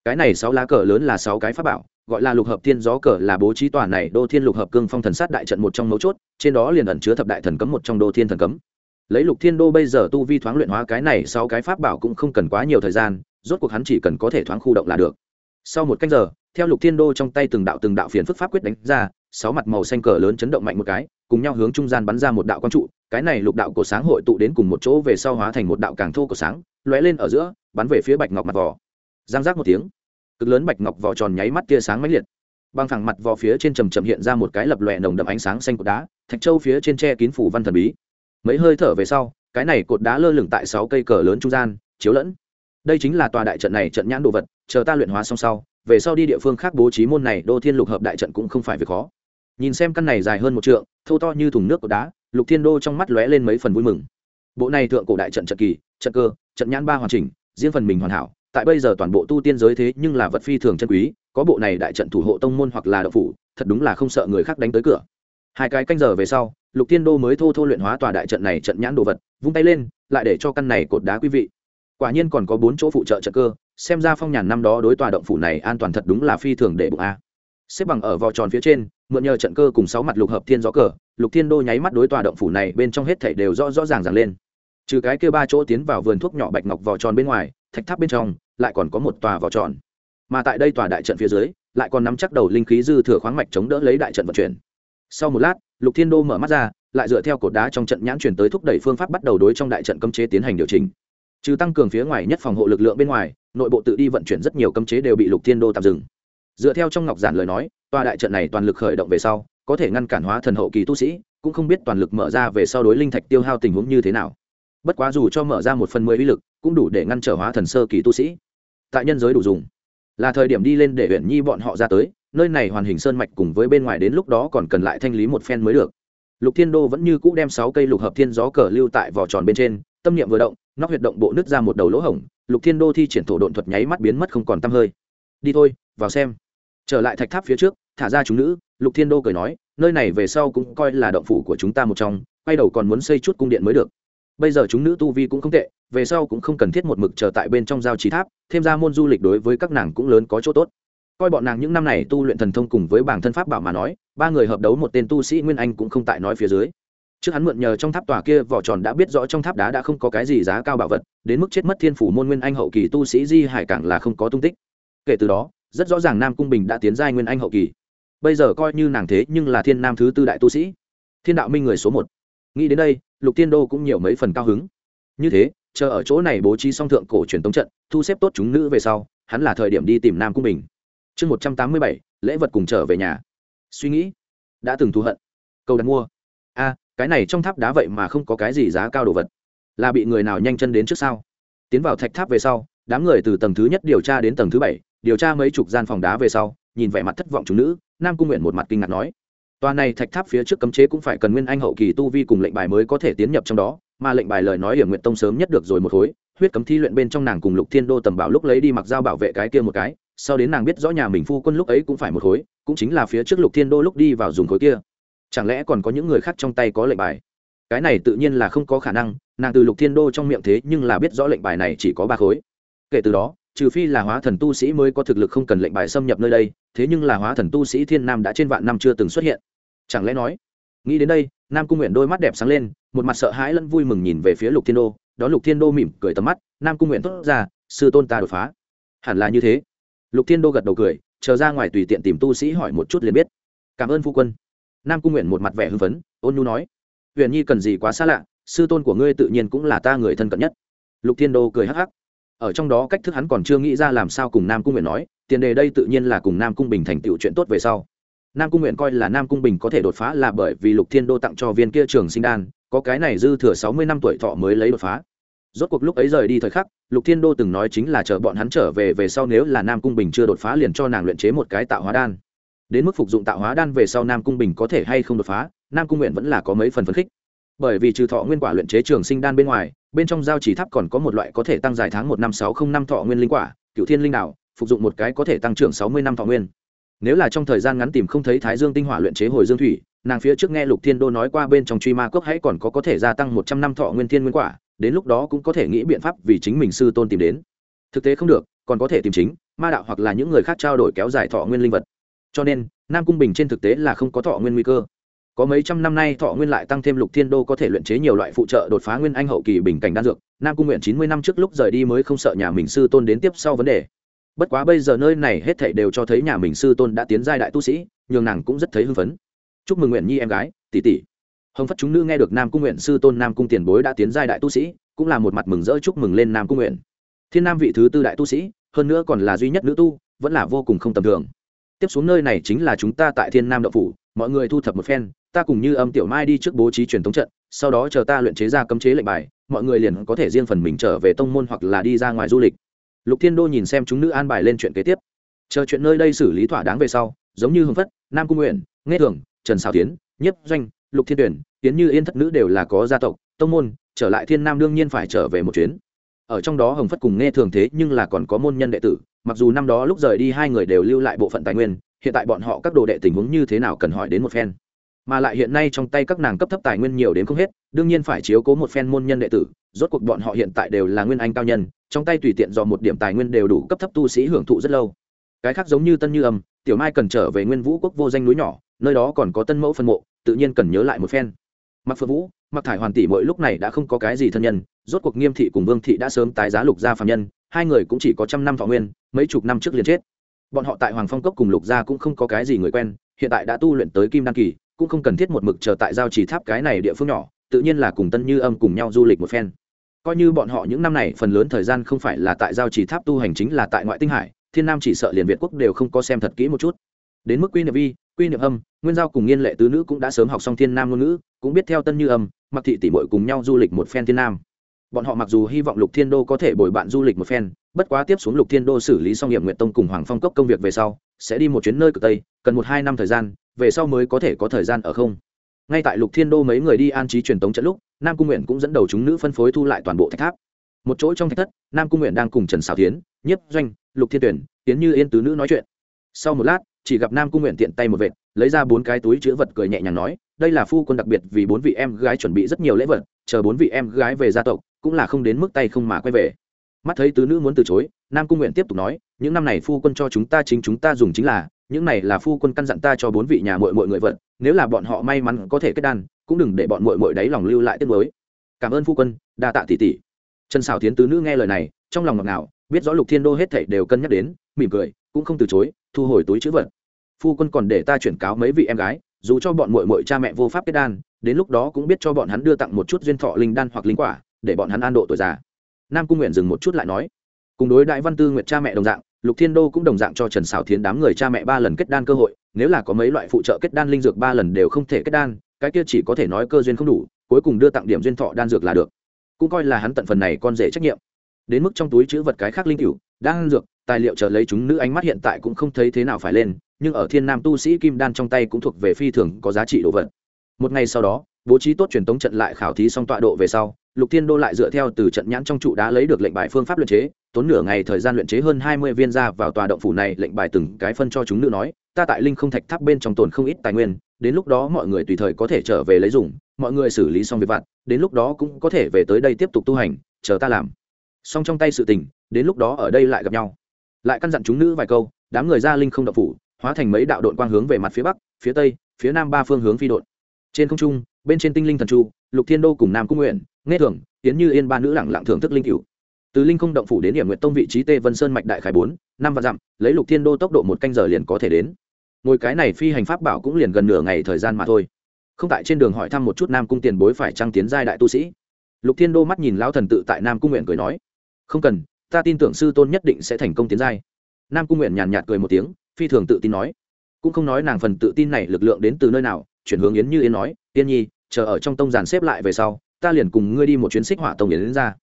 Cái này sáu lá cờ lớn là sáu cái pháp bảo, gọi là lục hợp thiên gió cờ là bố trí tòa này đô thiên lục hợp cương phong thần sát đại trận một trong mấu chốt, trên đó liền ẩn chứa thập đại thần cấm một trong đô thiên thần cấm. Lấy lục thiên đô bây giờ tu vi thoáng luyện hóa cái này sáu cái pháp bảo cũng không cần quá nhiều thời gian, rốt cuộc hắn chỉ cần có thể thoáng khu động là được. Sau một canh giờ, theo lục thiên đô trong tay từng đạo từng đạo phiền phức pháp quyết đánh ra, sáu mặt màu xanh cờ lớn chấn động mạnh một cái, cùng nhau hướng trung gian bắn ra một đạo quang trụ cái này lục đạo cổ sáng hội tụ đến cùng một chỗ về sau hóa thành một đạo càng thô cổ sáng, lóe lên ở giữa, bắn về phía bạch ngọc mặt vỏ. Giang giác một tiếng, cực lớn bạch ngọc vỏ tròn nháy mắt tia sáng mãnh liệt. Băng thẳng mặt vỏ phía trên trầm trầm hiện ra một cái lập lòe nồng đậm ánh sáng xanh của đá, thạch châu phía trên tre kín phủ văn thần bí. Mấy hơi thở về sau, cái này cột đá lơ lửng tại sáu cây cờ lớn trung gian, chiếu lẫn. Đây chính là tòa đại trận này trận nhãn đồ vật, chờ ta luyện hóa xong sau, về sau đi địa phương khác bố trí môn này, đô thiên lục hợp đại trận cũng không phải việc khó. Nhìn xem căn này dài hơn một trượng thâu to như thùng nước của đá lục thiên đô trong mắt lóe lên mấy phần vui mừng. Bộ này thượng cổ đại trận trận kỳ, trận cơ, trận nhãn ba hoàn chỉnh, riêng phần mình hoàn hảo, tại bây giờ toàn bộ tu tiên giới thế nhưng là vật phi thường chân quý, có bộ này đại trận thủ hộ tông môn hoặc là đậu phủ, thật đúng là không sợ người khác đánh tới cửa. Hai cái canh giờ về sau, lục thiên đô mới thô thô luyện hóa tòa đại trận này trận nhãn đồ vật, vung tay lên, lại để cho căn này cột đá quý vị. Quả nhiên còn có bốn chỗ phụ trợ trận cơ, xem ra phong nhàn năm đó đối tòa động phủ này an toàn thật đúng là phi thường để bụng a xếp bằng ở vò tròn phía trên, mượn nhờ trận cơ cùng sáu mặt lục hợp thiên gió cờ, lục thiên đô nháy mắt đối tòa động phủ này bên trong hết thảy đều rõ rõ ràng ràng lên. Trừ cái kia ba chỗ tiến vào vườn thuốc nhỏ bạch ngọc vò tròn bên ngoài, thạch tháp bên trong lại còn có một tòa vò tròn. Mà tại đây tòa đại trận phía dưới, lại còn nắm chắc đầu linh khí dư thừa khoáng mạch chống đỡ lấy đại trận vận chuyển. Sau một lát, lục thiên đô mở mắt ra, lại dựa theo cột đá trong trận nhãn chuyển tới thúc đẩy phương pháp bắt đầu đối trong đại trận cấm chế tiến hành điều chỉnh. Trừ tăng cường phía ngoài nhất phòng hộ lực lượng bên ngoài, nội bộ tự đi vận chuyển rất nhiều cấm chế đều bị lục thiên đô tạm dừng dựa theo trong ngọc giản lời nói, tòa đại trận này toàn lực khởi động về sau, có thể ngăn cản hóa thần hậu kỳ tu sĩ, cũng không biết toàn lực mở ra về sau đối linh thạch tiêu hao tình huống như thế nào. Bất quá dù cho mở ra một phần mười uy lực, cũng đủ để ngăn trở hóa thần sơ kỳ tu sĩ. Tại nhân giới đủ dùng. Là thời điểm đi lên để huyện nhi bọn họ ra tới, nơi này hoàn hình sơn mạch cùng với bên ngoài đến lúc đó còn cần lại thanh lý một phen mới được. Lục thiên đô vẫn như cũ đem sáu cây lục hợp thiên gió cờ lưu tại vỏ tròn bên trên, tâm niệm vừa động, nóc huyệt động bộ nứt ra một đầu lỗ hổng, lục thiên đô thi triển thổ độn thuật nháy mắt biến mất không còn t hơi. Đi thôi, vào xem trở lại thạch tháp phía trước, thả ra chúng nữ, lục thiên đô cười nói, nơi này về sau cũng coi là động phủ của chúng ta một trong, quay đầu còn muốn xây chút cung điện mới được. Bây giờ chúng nữ tu vi cũng không tệ, về sau cũng không cần thiết một mực chờ tại bên trong giao trí tháp, thêm ra môn du lịch đối với các nàng cũng lớn có chỗ tốt. Coi bọn nàng những năm này tu luyện thần thông cùng với bảng thân pháp bảo mà nói, ba người hợp đấu một tên tu sĩ nguyên anh cũng không tại nói phía dưới. Trước hắn mượn nhờ trong tháp tòa kia, vỏ tròn đã biết rõ trong tháp đá đã không có cái gì giá cao bảo vật, đến mức chết mất thiên phủ môn nguyên anh hậu kỳ tu sĩ di hải cảng là không có tung tích. Kể từ đó rất rõ ràng nam cung bình đã tiến giai nguyên anh hậu kỳ. Bây giờ coi như nàng thế nhưng là thiên nam thứ tư đại tu sĩ. Thiên đạo minh người số một. Nghĩ đến đây, lục tiên đô cũng nhiều mấy phần cao hứng. Như thế, chờ ở chỗ này bố trí song thượng cổ truyền tống trận, thu xếp tốt chúng nữ về sau, hắn là thời điểm đi tìm nam cung bình. Chương một trăm tám mươi bảy, lễ vật cùng trở về nhà. Suy nghĩ. Đã từng thù hận. Câu đặt mua. A, cái này trong tháp đá vậy mà không có cái gì giá cao đồ vật. Là bị người nào nhanh chân đến trước sau tiến vào thạch tháp về sau, đám người từ tầng thứ nhất điều tra đến tầng thứ bảy điều tra mấy chục gian phòng đá về sau, nhìn vẻ mặt thất vọng chúng nữ, nam cung nguyện một mặt kinh ngạc nói, tòa này thạch tháp phía trước cấm chế cũng phải cần nguyên anh hậu kỳ tu vi cùng lệnh bài mới có thể tiến nhập trong đó, mà lệnh bài lời nói hiểm nguyện tông sớm nhất được rồi một khối, huyết cấm thi luyện bên trong nàng cùng lục thiên đô tầm bảo lúc lấy đi mặc dao bảo vệ cái kia một cái, sau đến nàng biết rõ nhà mình phu quân lúc ấy cũng phải một khối, cũng chính là phía trước lục thiên đô lúc đi vào dùng khối kia. Chẳng lẽ còn có những người khác trong tay có lệnh bài? Cái này tự nhiên là không có khả năng, nàng từ lục thiên đô trong miệng thế nhưng là biết rõ lệnh bài này chỉ có ba khối. Kể từ đó trừ phi là hóa thần tu sĩ mới có thực lực không cần lệnh bài xâm nhập nơi đây, thế nhưng là hóa thần tu sĩ thiên nam đã trên vạn năm chưa từng xuất hiện. Chẳng lẽ nói, nghĩ đến đây, nam cung nguyện đôi mắt đẹp sáng lên, một mặt sợ hãi lẫn vui mừng nhìn về phía lục thiên đô, đó lục thiên đô mỉm cười tầm mắt, nam cung nguyện thốt ra, sư tôn ta đột phá. Hẳn là như thế. Lục thiên đô gật đầu cười, chờ ra ngoài tùy tiện tìm tu sĩ hỏi một chút liền biết. Cảm ơn phu quân. Nam cung nguyện một mặt vẻ hưng phấn, ôn nhu nói, huyền nhi cần gì quá xa lạ, sư tôn của ngươi tự nhiên cũng là ta người thân cận nhất. Lục thiên đô cười hắc hắc ở trong đó cách thức hắn còn chưa nghĩ ra làm sao cùng nam cung nguyện nói, tiền đề đây tự nhiên là cùng nam cung bình thành tựu chuyện tốt về sau. Nam cung nguyện coi là nam cung bình có thể đột phá là bởi vì lục thiên đô tặng cho viên kia trường sinh đan, có cái này dư thừa sáu mươi năm tuổi thọ mới lấy đột phá. Rốt cuộc lúc ấy rời đi thời khắc, lục thiên đô từng nói chính là chờ bọn hắn trở về về sau nếu là nam cung bình chưa đột phá liền cho nàng luyện chế một cái tạo hóa đan. Đến mức phục dụng tạo hóa đan về sau nam cung bình có thể hay không đột phá, nam cung nguyện vẫn là có mấy phần phấn khích. Bởi vì trừ thọ nguyên quả luyện chế trường sinh đan bên ngoài bên trong giao chỉ tháp còn có một loại có thể tăng dài tháng một năm sáu không năm thọ nguyên linh quả, cựu thiên linh đạo phục dụng một cái có thể tăng trưởng sáu mươi năm thọ nguyên. Nếu là trong thời gian ngắn tìm không thấy thái dương tinh hỏa luyện chế hồi dương thủy, nàng phía trước nghe lục thiên đô nói qua bên trong truy ma cốc hãy còn có có thể gia tăng một trăm năm thọ nguyên thiên nguyên quả, đến lúc đó cũng có thể nghĩ biện pháp vì chính mình sư tôn tìm đến. Thực tế không được, còn có thể tìm chính, ma đạo hoặc là những người khác trao đổi kéo dài thọ nguyên linh vật. Cho nên, nam cung bình trên thực tế là không có thọ nguyên nguy cơ có mấy trăm năm nay thọ nguyên lại tăng thêm lục thiên đô có thể luyện chế nhiều loại phụ trợ đột phá nguyên anh hậu kỳ bình cảnh đan dược. Nam cung nguyện chín mươi năm trước lúc rời đi mới không sợ nhà mình sư tôn đến tiếp sau vấn đề. Bất quá bây giờ nơi này hết thảy đều cho thấy nhà mình sư tôn đã tiến giai đại tu sĩ, nhường nàng cũng rất thấy hưng phấn. Chúc mừng nguyện nhi em gái, tỷ tỷ. Hồng phất chúng nữ nghe được nam cung nguyện sư tôn, nam cung tiền bối đã tiến giai đại tu sĩ, cũng là một mặt mừng rỡ chúc mừng lên nam cung nguyện. Thiên nam vị thứ tư đại tu sĩ, hơn nữa còn là duy nhất nữ tu, vẫn là vô cùng không tầm thường. Tiếp xuống nơi này chính là chúng ta tại thiên nam đậu phủ, mọi người thu thập một phen ta cùng như âm tiểu mai đi trước bố trí truyền thống trận, sau đó chờ ta luyện chế ra cấm chế lệnh bài, mọi người liền có thể riêng phần mình trở về tông môn hoặc là đi ra ngoài du lịch. Lục thiên đô nhìn xem chúng nữ an bài lên chuyện kế tiếp. Chờ chuyện nơi đây xử lý thỏa đáng về sau, giống như hưng phất, nam cung nguyện nghe thường, trần xào tiến, nhiếp doanh, lục thiên tuyển, tiến như yên thất nữ đều là có gia tộc, tông môn, trở lại thiên nam đương nhiên phải trở về một chuyến. Ở trong đó hồng phất cùng nghe thường thế nhưng là còn có môn nhân đệ tử, mặc dù năm đó lúc rời đi hai người đều lưu lại bộ phận tài nguyên, hiện tại bọn họ các đồ đệ tình huống như thế nào cần hỏi đến một phen mà lại hiện nay trong tay các nàng cấp thấp tài nguyên nhiều đến không hết, đương nhiên phải chiếu cố một phen môn nhân đệ tử, rốt cuộc bọn họ hiện tại đều là nguyên anh cao nhân, trong tay tùy tiện do một điểm tài nguyên đều đủ cấp thấp tu sĩ hưởng thụ rất lâu. Cái khác giống như tân như âm, tiểu mai cần trở về nguyên vũ quốc vô danh núi nhỏ, nơi đó còn có tân mẫu phân mộ, tự nhiên cần nhớ lại một phen. Mặc phượng vũ mặc thải hoàn tỷ mỗi lúc này đã không có cái gì thân nhân, rốt cuộc nghiêm thị cùng vương thị đã sớm tái giá lục gia phạm nhân, hai người cũng chỉ có trăm năm thọ nguyên, mấy chục năm trước liền chết. Bọn họ tại hoàng phong cốc cùng lục gia cũng không có cái gì người quen, hiện tại đã tu luyện tới kim đan kỳ cũng không cần thiết một mực chờ tại giao trì tháp cái này địa phương nhỏ, tự nhiên là cùng tân như âm cùng nhau du lịch một phen. Coi như bọn họ những năm này phần lớn thời gian không phải là tại giao trì tháp tu hành chính là tại ngoại tinh hải, thiên nam chỉ sợ liền việt quốc đều không có xem thật kỹ một chút. Đến mức quy niệm vi, quy niệm âm, nguyên giao cùng nghiên lệ tứ nữ cũng đã sớm học xong thiên nam ngôn ngữ, cũng biết theo tân như âm mặc thị tỷ bội cùng nhau du lịch một phen thiên nam bọn họ mặc dù hy vọng lục thiên đô có thể bồi bạn du lịch một phen, bất quá tiếp xuống lục thiên đô xử lý xong nghiệm nguyện tông cùng hoàng phong cốc công việc về sau, sẽ đi một chuyến nơi cực tây, cần một hai năm thời gian, về sau mới có thể có thời gian ở không. Ngay tại lục thiên đô mấy người đi an trí truyền tống trận lúc, nam cung nguyện cũng dẫn đầu chúng nữ phân phối thu lại toàn bộ thạch tháp. Một chỗ trong thạch thất, nam cung nguyện đang cùng trần xảo tiến nhiếp doanh, lục thiên tuyển tiến như yên tứ nữ nói chuyện. Sau một lát, chỉ gặp nam cung nguyện tiện tay một vệt, lấy ra bốn cái túi chữ vật cười nhẹ nhàng nói, đây là phu quân đặc biệt vì bốn vị em gái chuẩn bị rất nhiều lễ vật, chờ bốn vị em gái về gia tộc cũng là không đến mức tay không mà quay về. Mắt thấy tứ nữ muốn từ chối, nam cung nguyện tiếp tục nói, những năm này phu quân cho chúng ta chính chúng ta dùng chính là, những này là phu quân căn dặn ta cho bốn vị nhà mội mội người vận, nếu là bọn họ may mắn có thể kết đan, cũng đừng để bọn mội mội đáy lòng lưu lại tiết mới cảm ơn phu quân, đa tạ tỷ tỷ. Trần xào tiến tứ nữ nghe lời này, trong lòng ngọt ngào, biết rõ lục thiên đô hết thảy đều cân nhắc đến, mỉm cười, cũng không từ chối, thu hồi túi chữ vật. Phu quân còn để ta chuyển cáo mấy vị em gái, dù cho bọn mội mội cha mẹ vô pháp kết đan, đến lúc đó cũng biết cho bọn hắn đưa tặng một chút duyên thọ linh đan hoặc linh quả để bọn hắn an độ tuổi già. Nam cung nguyện dừng một chút lại nói, cùng đối đại văn tư nguyệt cha mẹ đồng dạng, lục thiên đô cũng đồng dạng cho trần xảo thiến đám người cha mẹ ba lần kết đan cơ hội, nếu là có mấy loại phụ trợ kết đan linh dược ba lần đều không thể kết đan, cái kia chỉ có thể nói cơ duyên không đủ, cuối cùng đưa tặng điểm duyên thọ đan dược là được. Cũng coi là hắn tận phần này con rể trách nhiệm. Đến mức trong túi chữ vật cái khác linh cửu, đan dược, tài liệu chờ lấy chúng nữ ánh mắt hiện tại cũng không thấy thế nào phải lên, nhưng ở thiên nam tu sĩ kim đan trong tay cũng thuộc về phi thường có giá trị đồ vật. Một ngày sau đó bố trí tốt truyền tống trận lại khảo thí xong tọa độ về sau, lục thiên đô lại dựa theo từ trận nhãn trong trụ đá lấy được lệnh bài phương pháp luyện chế, tốn nửa ngày thời gian luyện chế hơn hai mươi viên ra vào tòa động phủ này, lệnh bài từng cái phân cho chúng nữ nói, ta tại linh không thạch tháp bên trong tồn không ít tài nguyên, đến lúc đó mọi người tùy thời có thể trở về lấy dùng, mọi người xử lý xong việc vặt, đến lúc đó cũng có thể về tới đây tiếp tục tu hành, chờ ta làm. Xong trong tay sự tình, đến lúc đó ở đây lại gặp nhau. Lại căn dặn chúng nữ vài câu, đám người ra linh không động phủ, hóa thành mấy đạo đội quang hướng về mặt phía bắc, phía tây, phía nam ba phương hướng phi đội trên không trung bên trên tinh linh thần chu, lục thiên đô cùng nam cung nguyện, nghe thường, tiến như yên ba nữ lẳng lặng thưởng thức linh cựu từ linh không động phủ đến điểm nguyện tông vị trí tê vân sơn mạch đại khải bốn, năm và dặm, lấy lục thiên đô tốc độ một canh giờ liền có thể đến. Ngồi cái này phi hành pháp bảo cũng liền gần nửa ngày thời gian mà thôi. Không tại trên đường hỏi thăm một chút nam cung tiền bối phải trăng tiến giai đại tu sĩ. Lục thiên đô mắt nhìn lão thần tự tại nam cung nguyện cười nói, không cần, ta tin tưởng sư tôn nhất định sẽ thành công tiến giai. Nam cung nguyện nhàn nhạt cười một tiếng, phi thường tự tin nói, cũng không nói nàng phần tự tin này lực lượng đến từ nơi nào, chuyển hướng yến như yến nói yên nhi chờ ở trong tông giàn xếp lại về sau, ta liền cùng ngươi đi một chuyến xích hỏa tông yến đến ra.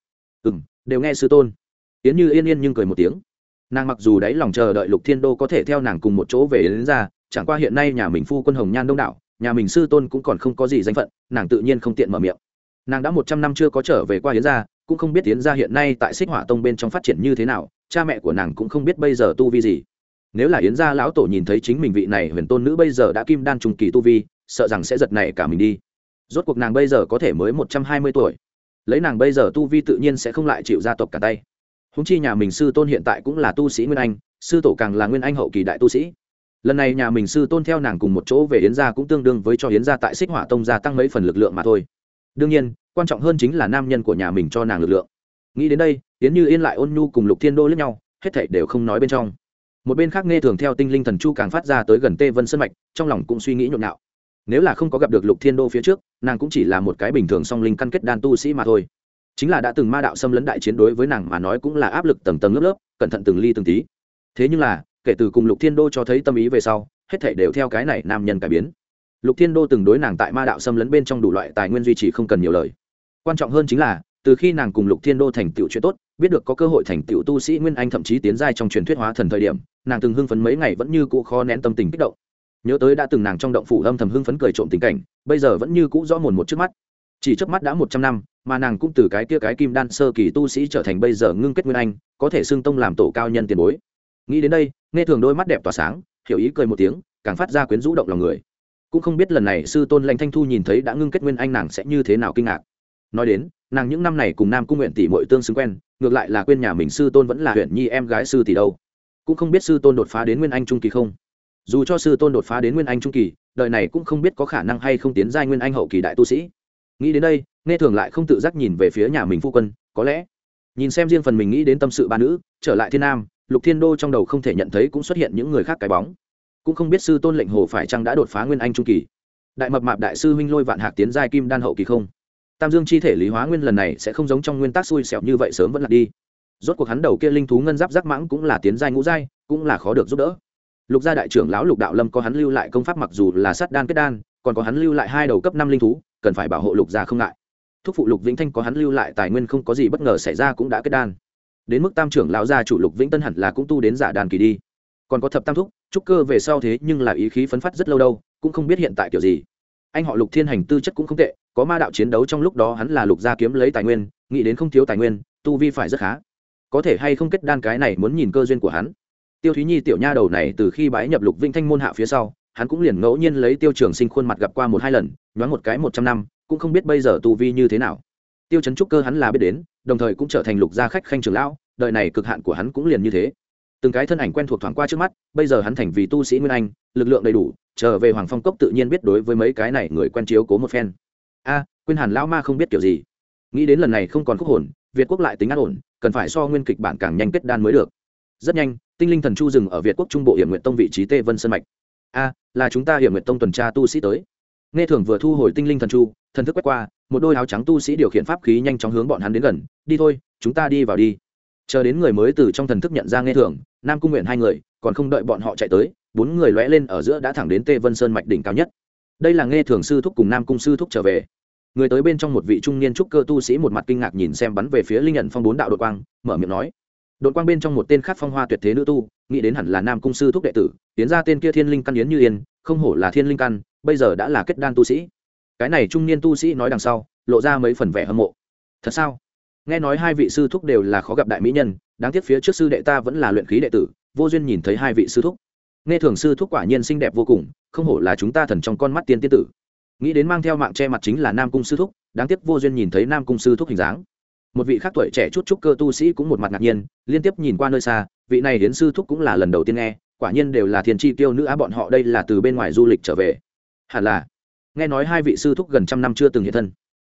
Ừ m đều nghe sư tôn. Yến như yên yên nhưng cười một tiếng. Nàng mặc dù đáy lòng chờ đợi lục thiên đô có thể theo nàng cùng một chỗ về đến ra, chẳng qua hiện nay nhà mình phu quân hồng nhan đông đảo, nhà mình sư tôn cũng còn không có gì danh phận, nàng tự nhiên không tiện mở miệng. Nàng đã một trăm năm chưa có trở về qua yến gia cũng không biết yến gia hiện nay tại xích hỏa tông bên trong phát triển như thế nào, cha mẹ của nàng cũng không biết bây giờ tu vi gì. Nếu là yến gia lão tổ nhìn thấy chính mình vị này huyền tôn nữ bây giờ đã kim đan trùng kỳ tu vi, sợ rằng sẽ giật này cả mình đi rốt cuộc nàng bây giờ có thể mới một trăm hai mươi tuổi. Lấy nàng bây giờ tu vi tự nhiên sẽ không lại chịu gia tộc cả tay. Húng chi nhà mình sư tôn hiện tại cũng là tu sĩ nguyên anh, sư tổ càng là nguyên anh hậu kỳ đại tu sĩ. Lần này nhà mình sư tôn theo nàng cùng một chỗ về yến gia cũng tương đương với cho yến gia tại xích hỏa tông gia tăng mấy phần lực lượng mà thôi. Đương nhiên, quan trọng hơn chính là nam nhân của nhà mình cho nàng lực lượng. Nghĩ đến đây, yến như yên lại ôn nhu cùng lục thiên đô lẫn nhau, hết thảy đều không nói bên trong. Một bên khác nghe thường theo tinh linh thần chu càng phát ra tới gần tê vân sân mạch, trong lòng cũng suy nghĩ nhộn nhạo nếu là không có gặp được lục thiên đô phía trước, nàng cũng chỉ là một cái bình thường song linh căn kết đan tu sĩ mà thôi. Chính là đã từng ma đạo xâm lấn đại chiến đối với nàng mà nói cũng là áp lực tầng tầng lớp lớp, cẩn thận từng ly từng tí. Thế nhưng là, kể từ cùng lục thiên đô cho thấy tâm ý về sau, hết thể đều theo cái này nam nhân cải biến. Lục thiên đô từng đối nàng tại ma đạo xâm lấn bên trong đủ loại tài nguyên duy trì không cần nhiều lời. Quan trọng hơn chính là, từ khi nàng cùng lục thiên đô thành tựu chuyện tốt, biết được có cơ hội thành tựu tu sĩ nguyên anh thậm chí tiến giai trong truyền thuyết hóa thần thời điểm, nàng từng hưng phấn mấy ngày vẫn như cũ khó nén tâm tình kích động nhớ tới đã từng nàng trong động phủ âm thầm hưng phấn cười trộm tình cảnh, bây giờ vẫn như cũ rõ mồn một trước mắt. Chỉ trước mắt đã một trăm năm, mà nàng cũng từ cái kia cái kim đan sơ kỳ tu sĩ trở thành bây giờ ngưng kết nguyên anh, có thể xưng tông làm tổ cao nhân tiền bối. Nghĩ đến đây, nghe thường đôi mắt đẹp tỏa sáng, hiểu ý cười một tiếng, càng phát ra quyến rũ động lòng người. Cũng không biết lần này sư tôn lanh thanh thu nhìn thấy đã ngưng kết nguyên anh nàng sẽ như thế nào kinh ngạc. Nói đến, nàng những năm này cùng nam cung nguyện tỷ mội tương xứng quen, ngược lại là quên nhà mình sư tôn vẫn là huyện nhi em gái sư tỷ đâu. Cũng không biết sư tôn đột phá đến nguyên anh trung kỳ không dù cho sư tôn đột phá đến nguyên anh trung kỳ, đời này cũng không biết có khả năng hay không tiến giai nguyên anh hậu kỳ đại tu sĩ. Nghĩ đến đây, nghe thường lại không tự giác nhìn về phía nhà mình phu quân, có lẽ nhìn xem riêng phần mình nghĩ đến tâm sự ba nữ, trở lại thiên nam, lục thiên đô trong đầu không thể nhận thấy cũng xuất hiện những người khác cái bóng. Cũng không biết sư tôn lệnh hồ phải chăng đã đột phá nguyên anh trung kỳ. Đại mập mạp đại sư huynh lôi vạn hạc tiến giai kim đan hậu kỳ không? Tam dương chi thể lý hóa nguyên lần này sẽ không giống trong nguyên tắc xui xẻo như vậy sớm vẫn là đi. Rốt cuộc hắn đầu kia linh thú ngân giáp giác mãng cũng là tiến giai ngũ giai, cũng là khó được giúp đỡ lục gia đại trưởng lão lục đạo lâm có hắn lưu lại công pháp mặc dù là sắt đan kết đan, còn có hắn lưu lại hai đầu cấp năm linh thú, cần phải bảo hộ lục gia không ngại. Thúc phụ lục vĩnh thanh có hắn lưu lại tài nguyên không có gì bất ngờ xảy ra cũng đã kết đan. Đến mức tam trưởng lão gia chủ lục vĩnh tân hẳn là cũng tu đến giả đàn kỳ đi. Còn có thập tam thúc, trúc cơ về sau thế nhưng là ý khí phấn phát rất lâu đâu, cũng không biết hiện tại kiểu gì. Anh họ lục thiên hành tư chất cũng không tệ, có ma đạo chiến đấu trong lúc đó hắn là lục gia kiếm lấy tài nguyên, nghĩ đến không thiếu tài nguyên, tu vi phải rất khá. Có thể hay không kết đan cái này muốn nhìn cơ duyên của hắn tiêu thúy nhi tiểu nha đầu này từ khi bái nhập lục vinh thanh môn hạ phía sau hắn cũng liền ngẫu nhiên lấy tiêu trường sinh khuôn mặt gặp qua một hai lần nhoáng một cái một trăm năm cũng không biết bây giờ tu vi như thế nào. Tiêu chấn trúc cơ hắn là biết đến đồng thời cũng trở thành lục gia khách khanh trường lão đời này cực hạn của hắn cũng liền như thế. Từng cái thân ảnh quen thuộc thoáng qua trước mắt bây giờ hắn thành vì tu sĩ nguyên anh lực lượng đầy đủ trở về hoàng phong cốc tự nhiên biết đối với mấy cái này người quen chiếu cố một phen. A à, quên hàn lão ma không biết kiểu gì. Nghĩ đến lần này không còn khúc hồn việt quốc lại tính an ổn cần phải so nguyên kịch bản càng nhanh kết đan mới được rất nhanh, tinh linh thần chu dừng ở việt quốc trung bộ hiểm nguyện tông vị trí tê vân sơn mạch. A, là chúng ta hiểm nguyện tông tuần tra tu sĩ tới. Nghe thường vừa thu hồi tinh linh thần chu, thần thức quét qua, một đôi áo trắng tu sĩ điều khiển pháp khí nhanh chóng hướng bọn hắn đến gần, đi thôi, chúng ta đi vào đi. Chờ đến người mới từ trong thần thức nhận ra nghe thường, nam cung nguyện hai người, còn không đợi bọn họ chạy tới, bốn người lóe lên ở giữa đã thẳng đến tê vân sơn mạch đỉnh cao nhất. Đây là nghe thường sư thúc cùng nam cung sư thúc trở về. Người tới bên trong một vị trung niên trúc cơ tu sĩ một mặt kinh ngạc nhìn xem bắn về phía linh nhận phong bốn đạo đội quang, mở miệng nói đột quang bên trong một tên khác phong hoa tuyệt thế nữ tu, nghĩ đến hẳn là nam cung sư thúc đệ tử, tiến ra tên kia thiên linh căn yến như yên, không hổ là thiên linh căn, bây giờ đã là kết đan tu sĩ. Cái này trung niên tu sĩ nói đằng sau, lộ ra mấy phần vẻ hâm mộ. Thật sao? Nghe nói hai vị sư thúc đều là khó gặp đại mỹ nhân, đáng tiếc phía trước sư đệ ta vẫn là luyện khí đệ tử, vô duyên nhìn thấy hai vị sư thúc. Nghe thường sư thúc quả nhiên xinh đẹp vô cùng, không hổ là chúng ta thần trong con mắt tiên tiên tử. Nghĩ đến mang theo mạng che mặt chính là nam cung sư thúc, đáng tiếc vô duyên nhìn thấy nam cung sư thúc hình dáng một vị khác tuổi trẻ chút chút cơ tu sĩ cũng một mặt ngạc nhiên, liên tiếp nhìn qua nơi xa, vị này đến sư thúc cũng là lần đầu tiên nghe, quả nhiên đều là thiên tri tiêu nữ á bọn họ đây là từ bên ngoài du lịch trở về. Hẳn là, nghe nói hai vị sư thúc gần trăm năm chưa từng hiện thân.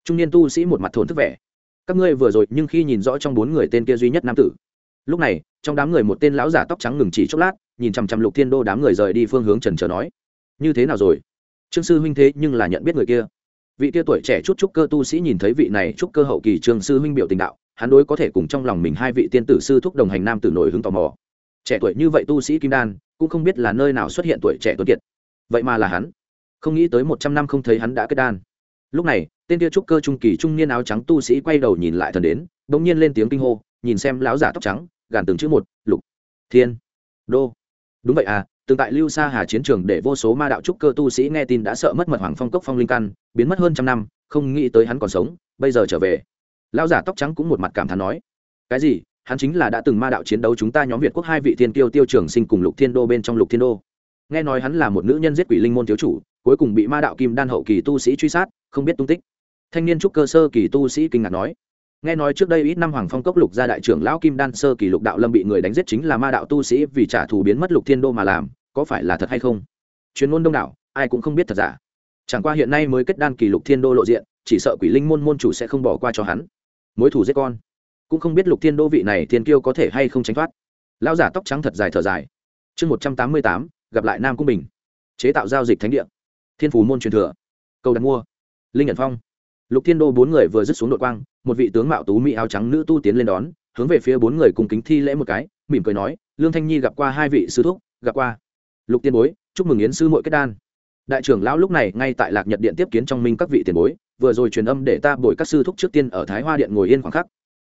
Trung niên tu sĩ một mặt thổn thức vẻ. Các ngươi vừa rồi nhưng khi nhìn rõ trong bốn người tên kia duy nhất nam tử. Lúc này, trong đám người một tên lão giả tóc trắng ngừng chỉ chốc lát, nhìn chằm chằm lục thiên đô đám người rời đi phương hướng trần trờ nói, như thế nào rồi? Trương sư huynh thế nhưng là nhận biết người kia vị kia tuổi trẻ chút chút cơ tu sĩ nhìn thấy vị này chút cơ hậu kỳ trường sư huynh biểu tình đạo, hắn đối có thể cùng trong lòng mình hai vị tiên tử sư thúc đồng hành nam tử nổi hứng tò mò. Trẻ tuổi như vậy tu sĩ kim đan, cũng không biết là nơi nào xuất hiện tuổi trẻ tuấn kiệt. Vậy mà là hắn. Không nghĩ tới một trăm năm không thấy hắn đã kết đan. Lúc này, tên kia trúc cơ trung kỳ trung niên áo trắng tu sĩ quay đầu nhìn lại thần đến, bỗng nhiên lên tiếng kinh hô, nhìn xem lão giả tóc trắng, gàn từng chữ một, lục thiên. Đô. Đúng vậy à từng tại lưu sa hà chiến trường để vô số ma đạo trúc cơ tu sĩ nghe tin đã sợ mất mật hoàng phong cốc phong linh căn, biến mất hơn trăm năm, không nghĩ tới hắn còn sống, bây giờ trở về. Lão giả tóc trắng cũng một mặt cảm thán nói, cái gì? Hắn chính là đã từng ma đạo chiến đấu chúng ta nhóm việt quốc hai vị thiên tiêu tiêu trưởng sinh cùng lục thiên đô bên trong lục thiên đô. Nghe nói hắn là một nữ nhân giết quỷ linh môn thiếu chủ, cuối cùng bị ma đạo kim đan hậu kỳ tu sĩ truy sát, không biết tung tích. Thanh niên trúc cơ sơ kỳ tu sĩ kinh ngạc nói nghe nói trước đây ít năm hoàng phong cốc lục gia đại trưởng lão kim đan sơ kỳ lục đạo lâm bị người đánh giết chính là ma đạo tu sĩ vì trả thù biến mất lục thiên đô mà làm, có phải là thật hay không? Chuyên môn đông đảo, ai cũng không biết thật giả. Chẳng qua hiện nay mới kết đan kỳ lục thiên đô lộ diện, chỉ sợ quỷ linh môn môn chủ sẽ không bỏ qua cho hắn. Mối thủ giết con. Cũng không biết lục thiên đô vị này thiên kiêu có thể hay không tránh thoát. Lão giả tóc trắng thật dài thở dài. Chương một trăm tám mươi tám, gặp lại nam cung bình. Chế tạo giao dịch thánh địa. Thiên phù môn truyền thừa. Cầu đặt mua. Linh nhận phong. Lục thiên đô bốn người vừa dứt xuống đội quang một vị tướng mạo tú mỹ áo trắng nữ tu tiến lên đón, hướng về phía bốn người cùng kính thi lễ một cái, mỉm cười nói, lương thanh nhi gặp qua hai vị sư thúc, gặp qua. Lục tiên bối, chúc mừng yến sư mội kết đan. Đại trưởng lão lúc này ngay tại lạc nhật điện tiếp kiến trong minh các vị tiền bối, vừa rồi truyền âm để ta bồi các sư thúc trước tiên ở thái hoa điện ngồi yên khoảng khắc.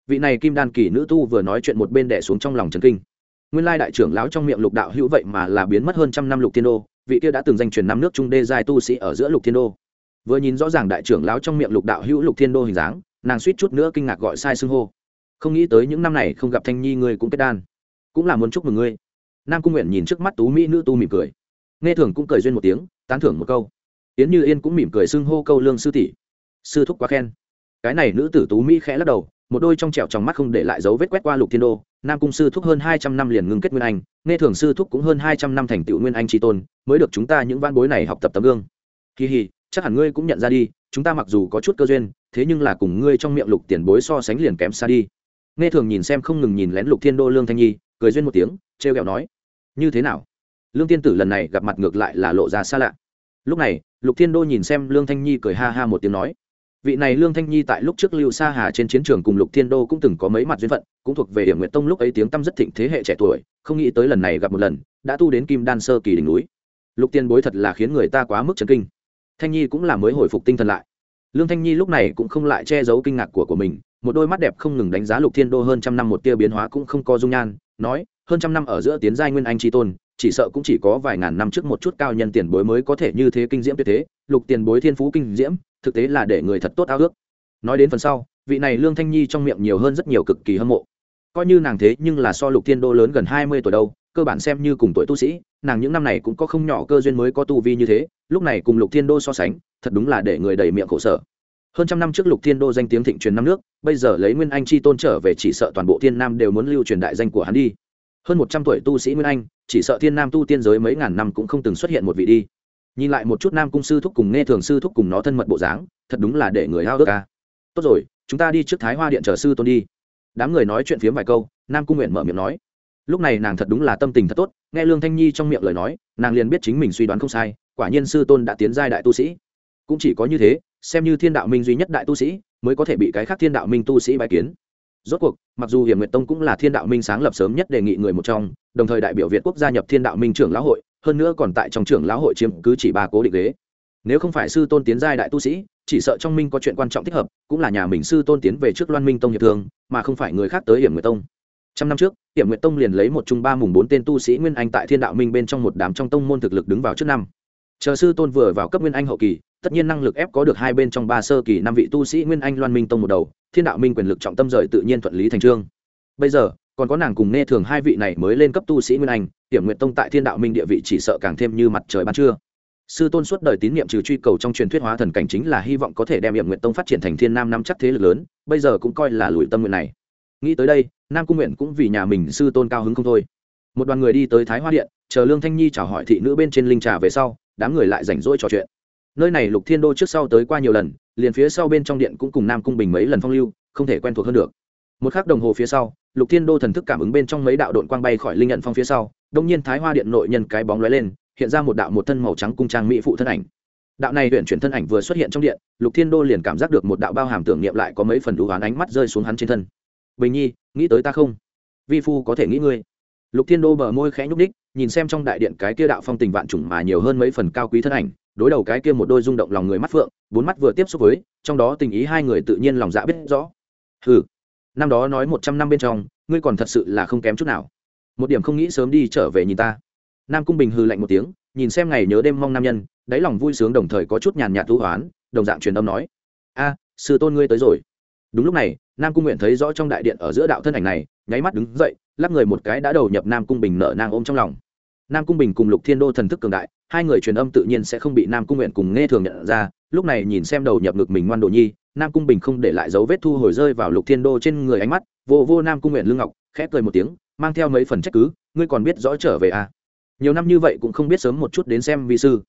Vị này kim đan kỳ nữ tu vừa nói chuyện một bên đẻ xuống trong lòng trần kinh. Nguyên lai đại trưởng lão trong miệng lục đạo hữu vậy mà là biến mất hơn trăm năm lục thiên đô, vị kia đã từng danh truyền năm nước trung đê giai tu sĩ ở giữa lục thiên đô. Vừa nhìn rõ ràng đại trưởng lão trong miệng lục đạo hữu lục thiên đô hình dáng nàng suýt chút nữa kinh ngạc gọi sai xưng hô. Không nghĩ tới những năm này không gặp thanh nhi ngươi cũng kết đan. Cũng là muốn chúc mừng ngươi. Nam cung nguyện nhìn trước mắt tú mỹ nữ tu mỉm cười. Nghe thường cũng cười duyên một tiếng, tán thưởng một câu. Yến như yên cũng mỉm cười xưng hô câu lương sư tỷ. Sư thúc quá khen. Cái này nữ tử tú mỹ khẽ lắc đầu, một đôi trong trẻo trong mắt không để lại dấu vết quét qua lục thiên đô. Nam cung sư thúc hơn hai trăm năm liền ngưng kết nguyên anh, nghe thường sư thúc cũng hơn hai trăm năm thành tựu nguyên anh tri tôn, mới được chúng ta những văn bối này học tập tấm gương. Kỳ hì chắc hẳn ngươi cũng nhận ra đi, chúng ta mặc dù có chút cơ duyên, thế nhưng là cùng ngươi trong miệng lục tiền bối so sánh liền kém xa đi. Nghe thường nhìn xem không ngừng nhìn lén lục thiên đô lương thanh nhi, cười duyên một tiếng t r nói, như thế nào? Lương tiên tử lần này gặp mặt ngược lại là lộ ra xa lạ. Lúc này, lục thiên đô nhìn xem lương thanh nhi cười ha ha một tiếng nói, vị này lương thanh nhi tại lúc trước lưu sa hà trên chiến trường cùng lục thiên đô cũng từng có mấy mặt duyên phận, cũng thuộc về hiểm nguyệt tông lúc ấy tiếng tăm rất thịnh thế hệ trẻ tuổi, không nghĩ tới lần này gặp một lần, đã tu đến kim đan sơ kỳ đỉnh núi. Lục tiên bối thật là khiến người ta quá mức chấn kinh thanh nhi cũng là mới hồi phục tinh thần lại. Lương thanh nhi lúc này cũng không lại che giấu kinh ngạc của của mình, một đôi mắt đẹp không ngừng đánh giá lục thiên đô hơn trăm năm một tia biến hóa cũng không có dung nhan, nói, hơn trăm năm ở giữa tiến giai nguyên anh tri tôn, chỉ sợ cũng chỉ có vài ngàn năm trước một chút cao nhân tiền bối mới có thể như thế kinh diễm tuyệt thế, lục tiền bối thiên phú kinh diễm, thực tế là để người thật tốt ao ước. Nói đến phần sau, vị này lương thanh nhi trong miệng nhiều hơn rất nhiều cực kỳ hâm mộ. Coi như nàng thế nhưng là so lục thiên đô lớn gần hai mươi tuổi đâu, cơ bản xem như cùng tuổi tu sĩ nàng những năm này cũng có không nhỏ cơ duyên mới có tu vi như thế, lúc này cùng lục thiên đô so sánh, thật đúng là để người đầy miệng khổ sở. Hơn trăm năm trước lục thiên đô danh tiếng thịnh truyền năm nước, bây giờ lấy nguyên anh chi tôn trở về chỉ sợ toàn bộ thiên nam đều muốn lưu truyền đại danh của hắn đi. Hơn một trăm tuổi tu sĩ nguyên anh, chỉ sợ thiên nam tu tiên giới mấy ngàn năm cũng không từng xuất hiện một vị đi. Nhìn lại một chút nam cung sư thúc cùng nghe thường sư thúc cùng nó thân mật bộ dáng, thật đúng là để người hao ước ca tốt rồi, chúng ta đi trước thái hoa điện chờ sư tôn đi. Đám người nói chuyện phiếm vài câu, nam cung nguyện mở miệng nói lúc này nàng thật đúng là tâm tình thật tốt, nghe lương thanh nhi trong miệng lời nói, nàng liền biết chính mình suy đoán không sai, quả nhiên sư tôn đã tiến giai đại tu sĩ. Cũng chỉ có như thế, xem như thiên đạo minh duy nhất đại tu sĩ, mới có thể bị cái khác thiên đạo minh tu sĩ bãi kiến. Rốt cuộc, mặc dù hiểm nguyệt tông cũng là thiên đạo minh sáng lập sớm nhất đề nghị người một trong, đồng thời đại biểu việt quốc gia nhập thiên đạo minh trưởng lão hội, hơn nữa còn tại trong trưởng lão hội chiếm cứ chỉ ba cố định ghế. Nếu không phải sư tôn tiến giai đại tu sĩ, chỉ sợ trong minh có chuyện quan trọng thích hợp, cũng là nhà mình sư tôn tiến về trước loan minh tông hiệp thương, mà không phải người khác tới hiểm nguyệt tông trăm năm trước hiểm nguyệt tông liền lấy một chung ba mùng bốn tên tu sĩ nguyên anh tại thiên đạo minh bên trong một đám trong tông môn thực lực đứng vào trước năm. Chờ sư tôn vừa vào cấp nguyên anh hậu kỳ, tất nhiên năng lực ép có được hai bên trong ba sơ kỳ năm vị tu sĩ nguyên anh loan minh tông một đầu, thiên đạo minh quyền lực trọng tâm rời tự nhiên thuận lý thành trương. Bây giờ, còn có nàng cùng nghe thường hai vị này mới lên cấp tu sĩ nguyên anh hiểm nguyệt tông tại thiên đạo minh địa vị chỉ sợ càng thêm như mặt trời ban trưa. Sư tôn suốt đời tín nhiệm trừ truy cầu trong truyền thuyết hóa thần cảnh chính là hy vọng có thể đem hiểm nguyệt tông phát triển thành thiên nam năm chắc thế lực lớn, bây giờ cũng coi là lùi tâm nguyện này nghĩ tới đây, nam cung nguyện cũng vì nhà mình sư tôn cao hứng không thôi. Một đoàn người đi tới thái hoa điện, chờ lương thanh nhi chào hỏi thị nữ bên trên linh trà về sau, đám người lại rảnh rỗi trò chuyện. Nơi này lục thiên đô trước sau tới qua nhiều lần, liền phía sau bên trong điện cũng cùng nam cung bình mấy lần phong lưu, không thể quen thuộc hơn được. Một k h ắ c đồng hồ phía sau, lục thiên đô thần thức cảm ứng bên trong mấy đạo đội quang bay khỏi linh nhận phong phía sau, đông nhiên thái hoa điện nội nhân cái bóng lóe lên, hiện ra một đạo một thân màu trắng cung trang mỹ phụ thân ảnh. Đạo này huyện chuyển thân ảnh vừa xuất hiện trong điện, lục thiên đô liền cảm giác được một đạo bao hàm tưởng niệm lại có mấy phần đủ hoán ánh mắt rơi xuống hắn trên thân bình nhi, nghĩ tới ta không? Vi phu có thể nghĩ ngươi. Lục thiên đô bờ môi khẽ nhúc ních nhìn xem trong đại điện cái kia đạo phong tình vạn trùng mà nhiều hơn mấy phần cao quý thân ảnh, đối đầu cái kia một đôi rung động lòng người mắt phượng, bốn mắt vừa tiếp xúc với, trong đó tình ý hai người tự nhiên lòng dạ biết rõ. Ừ năm đó nói một trăm năm bên trong, ngươi còn thật sự là không kém chút nào. Một điểm không nghĩ sớm đi trở về nhìn ta. Nam cung bình hư lạnh một tiếng, nhìn xem ngày nhớ đêm mong nam nhân, đáy lòng vui sướng đồng thời có chút nhàn nhạt thú hoán, đồng dạng truyền âm nói. A, sư tôn ngươi tới rồi. Đúng lúc này nam cung nguyện thấy rõ trong đại điện ở giữa đạo thân ảnh này, nháy mắt đứng dậy lắp người một cái đã đầu nhập nam cung bình nợ nang ôm trong lòng. Nam cung bình cùng lục thiên đô thần thức cường đại, hai người truyền âm tự nhiên sẽ không bị nam cung nguyện cùng nghe thường nhận ra, lúc này nhìn xem đầu nhập ngực mình ngoan đồ nhi, nam cung bình không để lại dấu vết thu hồi rơi vào lục thiên đô trên người ánh mắt, vô vô nam cung nguyện lương ngọc, khẽ cười một tiếng, mang theo mấy phần trách cứ, ngươi còn biết rõ trở về à. nhiều năm như vậy cũng không biết sớm một chút đến xem vi sư.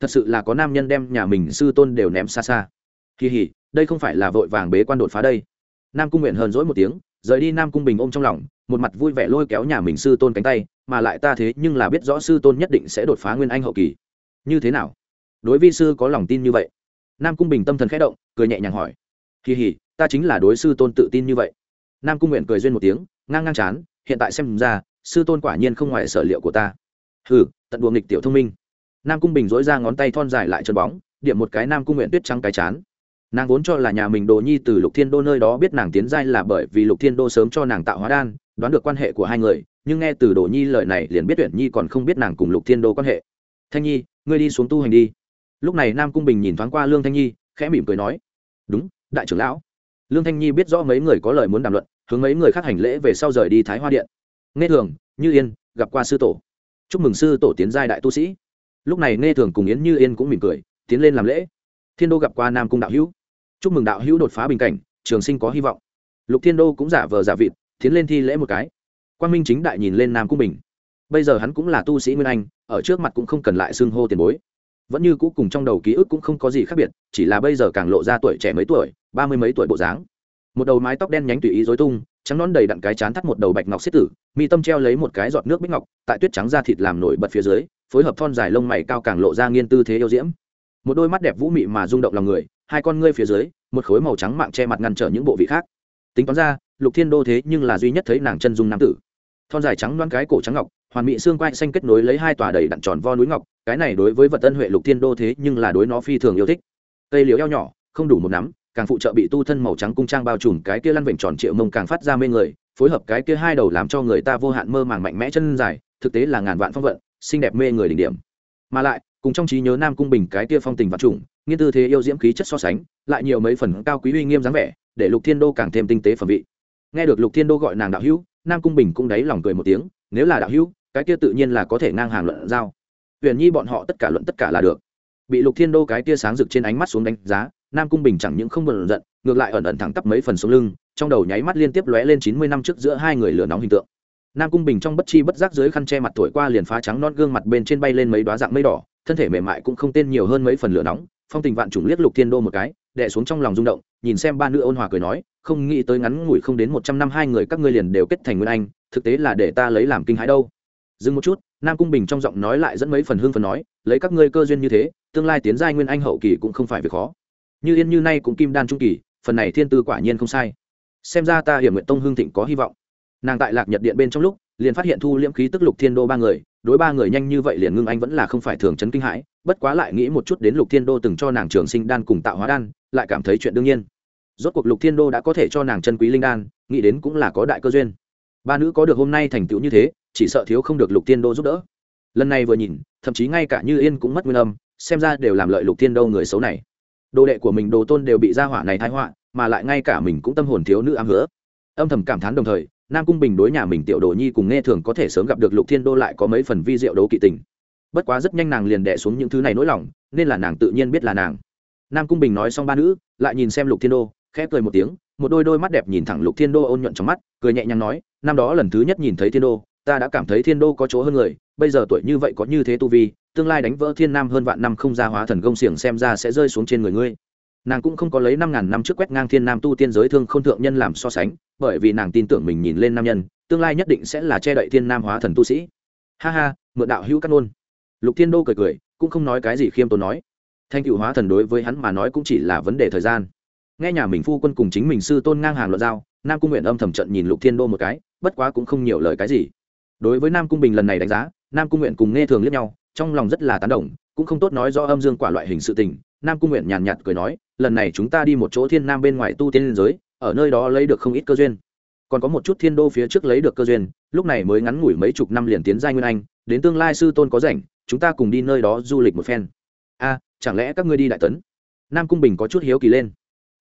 Thật sự là có nam nhân đem nhà mình sư tôn đều ném xa xa. Kỳ hỉ, đây không phải là vội vàng bế quan đột phá đây nam cung nguyện hờn dỗi một tiếng, rời đi nam cung bình ôm trong lòng, một mặt vui vẻ lôi kéo nhà mình sư tôn cánh tay, mà lại ta thế nhưng là biết rõ sư tôn nhất định sẽ đột phá nguyên anh hậu kỳ. Như thế nào? Đối vi sư có lòng tin như vậy? Nam cung bình tâm thần khẽ động, cười nhẹ nhàng hỏi. Kỳ hỉ, ta chính là đối sư tôn tự tin như vậy. Nam cung nguyện cười duyên một tiếng, ngang ngang chán, hiện tại xem ra, sư tôn quả nhiên không ngoài sở liệu của ta. Hừ, tận buồng nghịch tiểu thông minh. Nam cung bình dối ra ngón tay thon dài lại chân bóng, điểm một cái nam cung nguyện tuyết trắng cái chán nàng vốn cho là nhà mình đồ nhi từ lục thiên đô nơi đó biết nàng tiến giai là bởi vì lục thiên đô sớm cho nàng tạo hóa đan, đoán được quan hệ của hai người, nhưng nghe từ đồ nhi lời này liền biết tuyển nhi còn không biết nàng cùng lục thiên đô quan hệ. Thanh nhi, ngươi đi xuống tu hành đi. Lúc này nam cung bình nhìn thoáng qua lương thanh nhi, khẽ mỉm cười nói, đúng, đại trưởng lão. Lương thanh nhi biết rõ mấy người có lời muốn đàm luận, hướng mấy người khác hành lễ về sau rời đi thái hoa điện. Nghe thường, như yên gặp qua sư tổ. Chúc mừng sư tổ tiến giai đại tu sĩ. Lúc này nghe thường cùng yến như yên cũng mỉm cười, tiến lên làm lễ. Thiên đô gặp qua nam cung đạo hữu chúc mừng đạo hữu đột phá bình cảnh, trường sinh có hy vọng. Lục thiên đô cũng giả vờ giả vịt, tiến lên thi lễ một cái. Quan minh chính đại nhìn lên nam cung bình. Bây giờ hắn cũng là tu sĩ nguyên anh, ở trước mặt cũng không cần lại xưng hô tiền bối. Vẫn như cũ cùng trong đầu ký ức cũng không có gì khác biệt, chỉ là bây giờ càng lộ ra tuổi trẻ mấy tuổi, ba mươi mấy tuổi bộ dáng. Một đầu mái tóc đen nhánh tùy ý dối tung, trắng nón đầy đặn cái chán thắt một đầu bạch ngọc xếp tử, mi tâm treo lấy một cái giọt nước bích ngọc, tại tuyết trắng da thịt làm nổi bật phía dưới, phối hợp thon dài lông mày cao càng lộ ra nghiên tư thế yêu diễm. Một đôi mắt đẹp vũ mị mà rung động lòng người hai con ngươi phía dưới, một khối màu trắng mạng che mặt ngăn trở những bộ vị khác. Tính toán ra, lục thiên đô thế nhưng là duy nhất thấy nàng chân dung nam tử. Thon dài trắng loan cái cổ trắng ngọc, hoàn mỹ xương quai xanh kết nối lấy hai tòa đầy đặn tròn vo núi ngọc, cái này đối với vật tân huệ lục thiên đô thế nhưng là đối nó phi thường yêu thích. Cây liễu eo nhỏ, không đủ một nắm, càng phụ trợ bị tu thân màu trắng cung trang bao trùm cái kia lăn vểnh tròn triệu mông càng phát ra mê người, phối hợp cái kia hai đầu làm cho người ta vô hạn mơ màng mạnh mẽ chân dài, thực tế là ngàn vạn phong vận, xinh đẹp mê người đỉnh điểm. Mà lại cùng trong trí nhớ nam cung bình cái kia phong tình vật trùng, nghiên tư thế yêu diễm khí chất so sánh, lại nhiều mấy phần cao quý uy nghiêm dáng vẻ, để lục thiên đô càng thêm tinh tế phẩm vị. Nghe được lục thiên đô gọi nàng đạo hữu, nam cung bình cũng đáy lòng cười một tiếng, nếu là đạo hữu, cái kia tự nhiên là có thể ngang hàng luận giao. Huyền nhi bọn họ tất cả luận tất cả là được. Bị lục thiên đô cái kia sáng rực trên ánh mắt xuống đánh giá, nam cung bình chẳng những không bận giận, ngược lại ẩn ẩn thẳng tắp mấy phần sống lưng, trong đầu nháy mắt liên tiếp lóe lên chín mươi năm trước giữa hai người lửa nóng hình tượng nam cung bình trong bất chi bất giác dưới khăn che mặt thổi qua liền phá trắng non gương mặt bên trên bay lên mấy đoá dạng mây đỏ, thân thể mềm mại cũng không tên nhiều hơn mấy phần lửa nóng, phong tình vạn trùng liếc lục thiên đô một cái đẻ xuống trong lòng rung động, nhìn xem ba nữ ôn hòa cười nói, không nghĩ tới ngắn ngủi không đến một trăm năm hai người các ngươi liền đều kết thành nguyên anh, thực tế là để ta lấy làm kinh hãi đâu. Dừng một chút, nam cung bình trong giọng nói lại dẫn mấy phần hương phần nói, lấy các ngươi cơ duyên như thế, tương lai tiến giai nguyên anh hậu kỳ cũng không phải việc khó. Như yên như nay cũng kim đan trung kỳ, phần này thiên tư quả nhiên không sai. Xem ra ta hiểm nguyện tông hương thịnh có hy vọng nàng tại lạc nhật điện bên trong lúc liền phát hiện thu liễm khí tức lục thiên đô ba người đối ba người nhanh như vậy liền ngưng anh vẫn là không phải thường chấn kinh hãi bất quá lại nghĩ một chút đến lục thiên đô từng cho nàng trường sinh đan cùng tạo hóa đan lại cảm thấy chuyện đương nhiên rốt cuộc lục thiên đô đã có thể cho nàng chân quý linh đan nghĩ đến cũng là có đại cơ duyên ba nữ có được hôm nay thành tựu như thế chỉ sợ thiếu không được lục thiên đô giúp đỡ lần này vừa nhìn thậm chí ngay cả như yên cũng mất nguyên âm xem ra đều làm lợi lục thiên đô người xấu này đồ đệ của mình đồ tôn đều bị gia hỏa này thái họa mà lại ngay cả mình cũng tâm hồn thiếu nữ ám hứa âm thầm cảm thán đồng thời nam cung bình đối nhà mình tiểu đồ nhi cùng nghe thường có thể sớm gặp được lục thiên đô lại có mấy phần vi diệu đấu kỵ tình. Bất quá rất nhanh nàng liền đẻ xuống những thứ này nỗi lòng, nên là nàng tự nhiên biết là nàng. Nam cung bình nói xong ba nữ, lại nhìn xem lục thiên đô, khẽ cười một tiếng, một đôi đôi mắt đẹp nhìn thẳng lục thiên đô ôn nhuận trong mắt, cười nhẹ nhàng nói, năm đó lần thứ nhất nhìn thấy thiên đô, ta đã cảm thấy thiên đô có chỗ hơn người, bây giờ tuổi như vậy có như thế tu vi, tương lai đánh vỡ thiên nam hơn vạn năm không ra hóa thần công xiềng xem ra sẽ rơi xuống trên người ngươi nàng cũng không có lấy năm ngàn năm trước quét ngang thiên nam tu tiên giới thương k h ô n thượng nhân làm so sánh, bởi vì nàng tin tưởng mình nhìn lên nam nhân, tương lai nhất định sẽ là che đậy thiên nam hóa thần tu sĩ. Ha ha, mượn đạo hữu cắt ngôn. Lục thiên đô cười cười, cũng không nói cái gì khiêm tốn nói. Thanh cựu hóa thần đối với hắn mà nói cũng chỉ là vấn đề thời gian. Nghe nhà mình phu quân cùng chính mình sư tôn ngang hàng luận giao, nam cung nguyện âm thầm trận nhìn lục thiên đô một cái, bất quá cũng không nhiều lời cái gì. Đối với nam cung bình lần này đánh giá, nam cung nguyện cùng nghe thường liếc nhau, trong lòng rất là tán đồng, cũng không tốt nói do âm dương quả loại hình sự tình. Nam cung nguyện nhàn nhạt cười nói lần này chúng ta đi một chỗ thiên nam bên ngoài tu tiên giới, ở nơi đó lấy được không ít cơ duyên. Còn có một chút thiên đô phía trước lấy được cơ duyên, lúc này mới ngắn ngủi mấy chục năm liền tiến giai nguyên anh, đến tương lai sư tôn có rảnh, chúng ta cùng đi nơi đó du lịch một phen. A, chẳng lẽ các ngươi đi đại tấn? Nam cung bình có chút hiếu kỳ lên.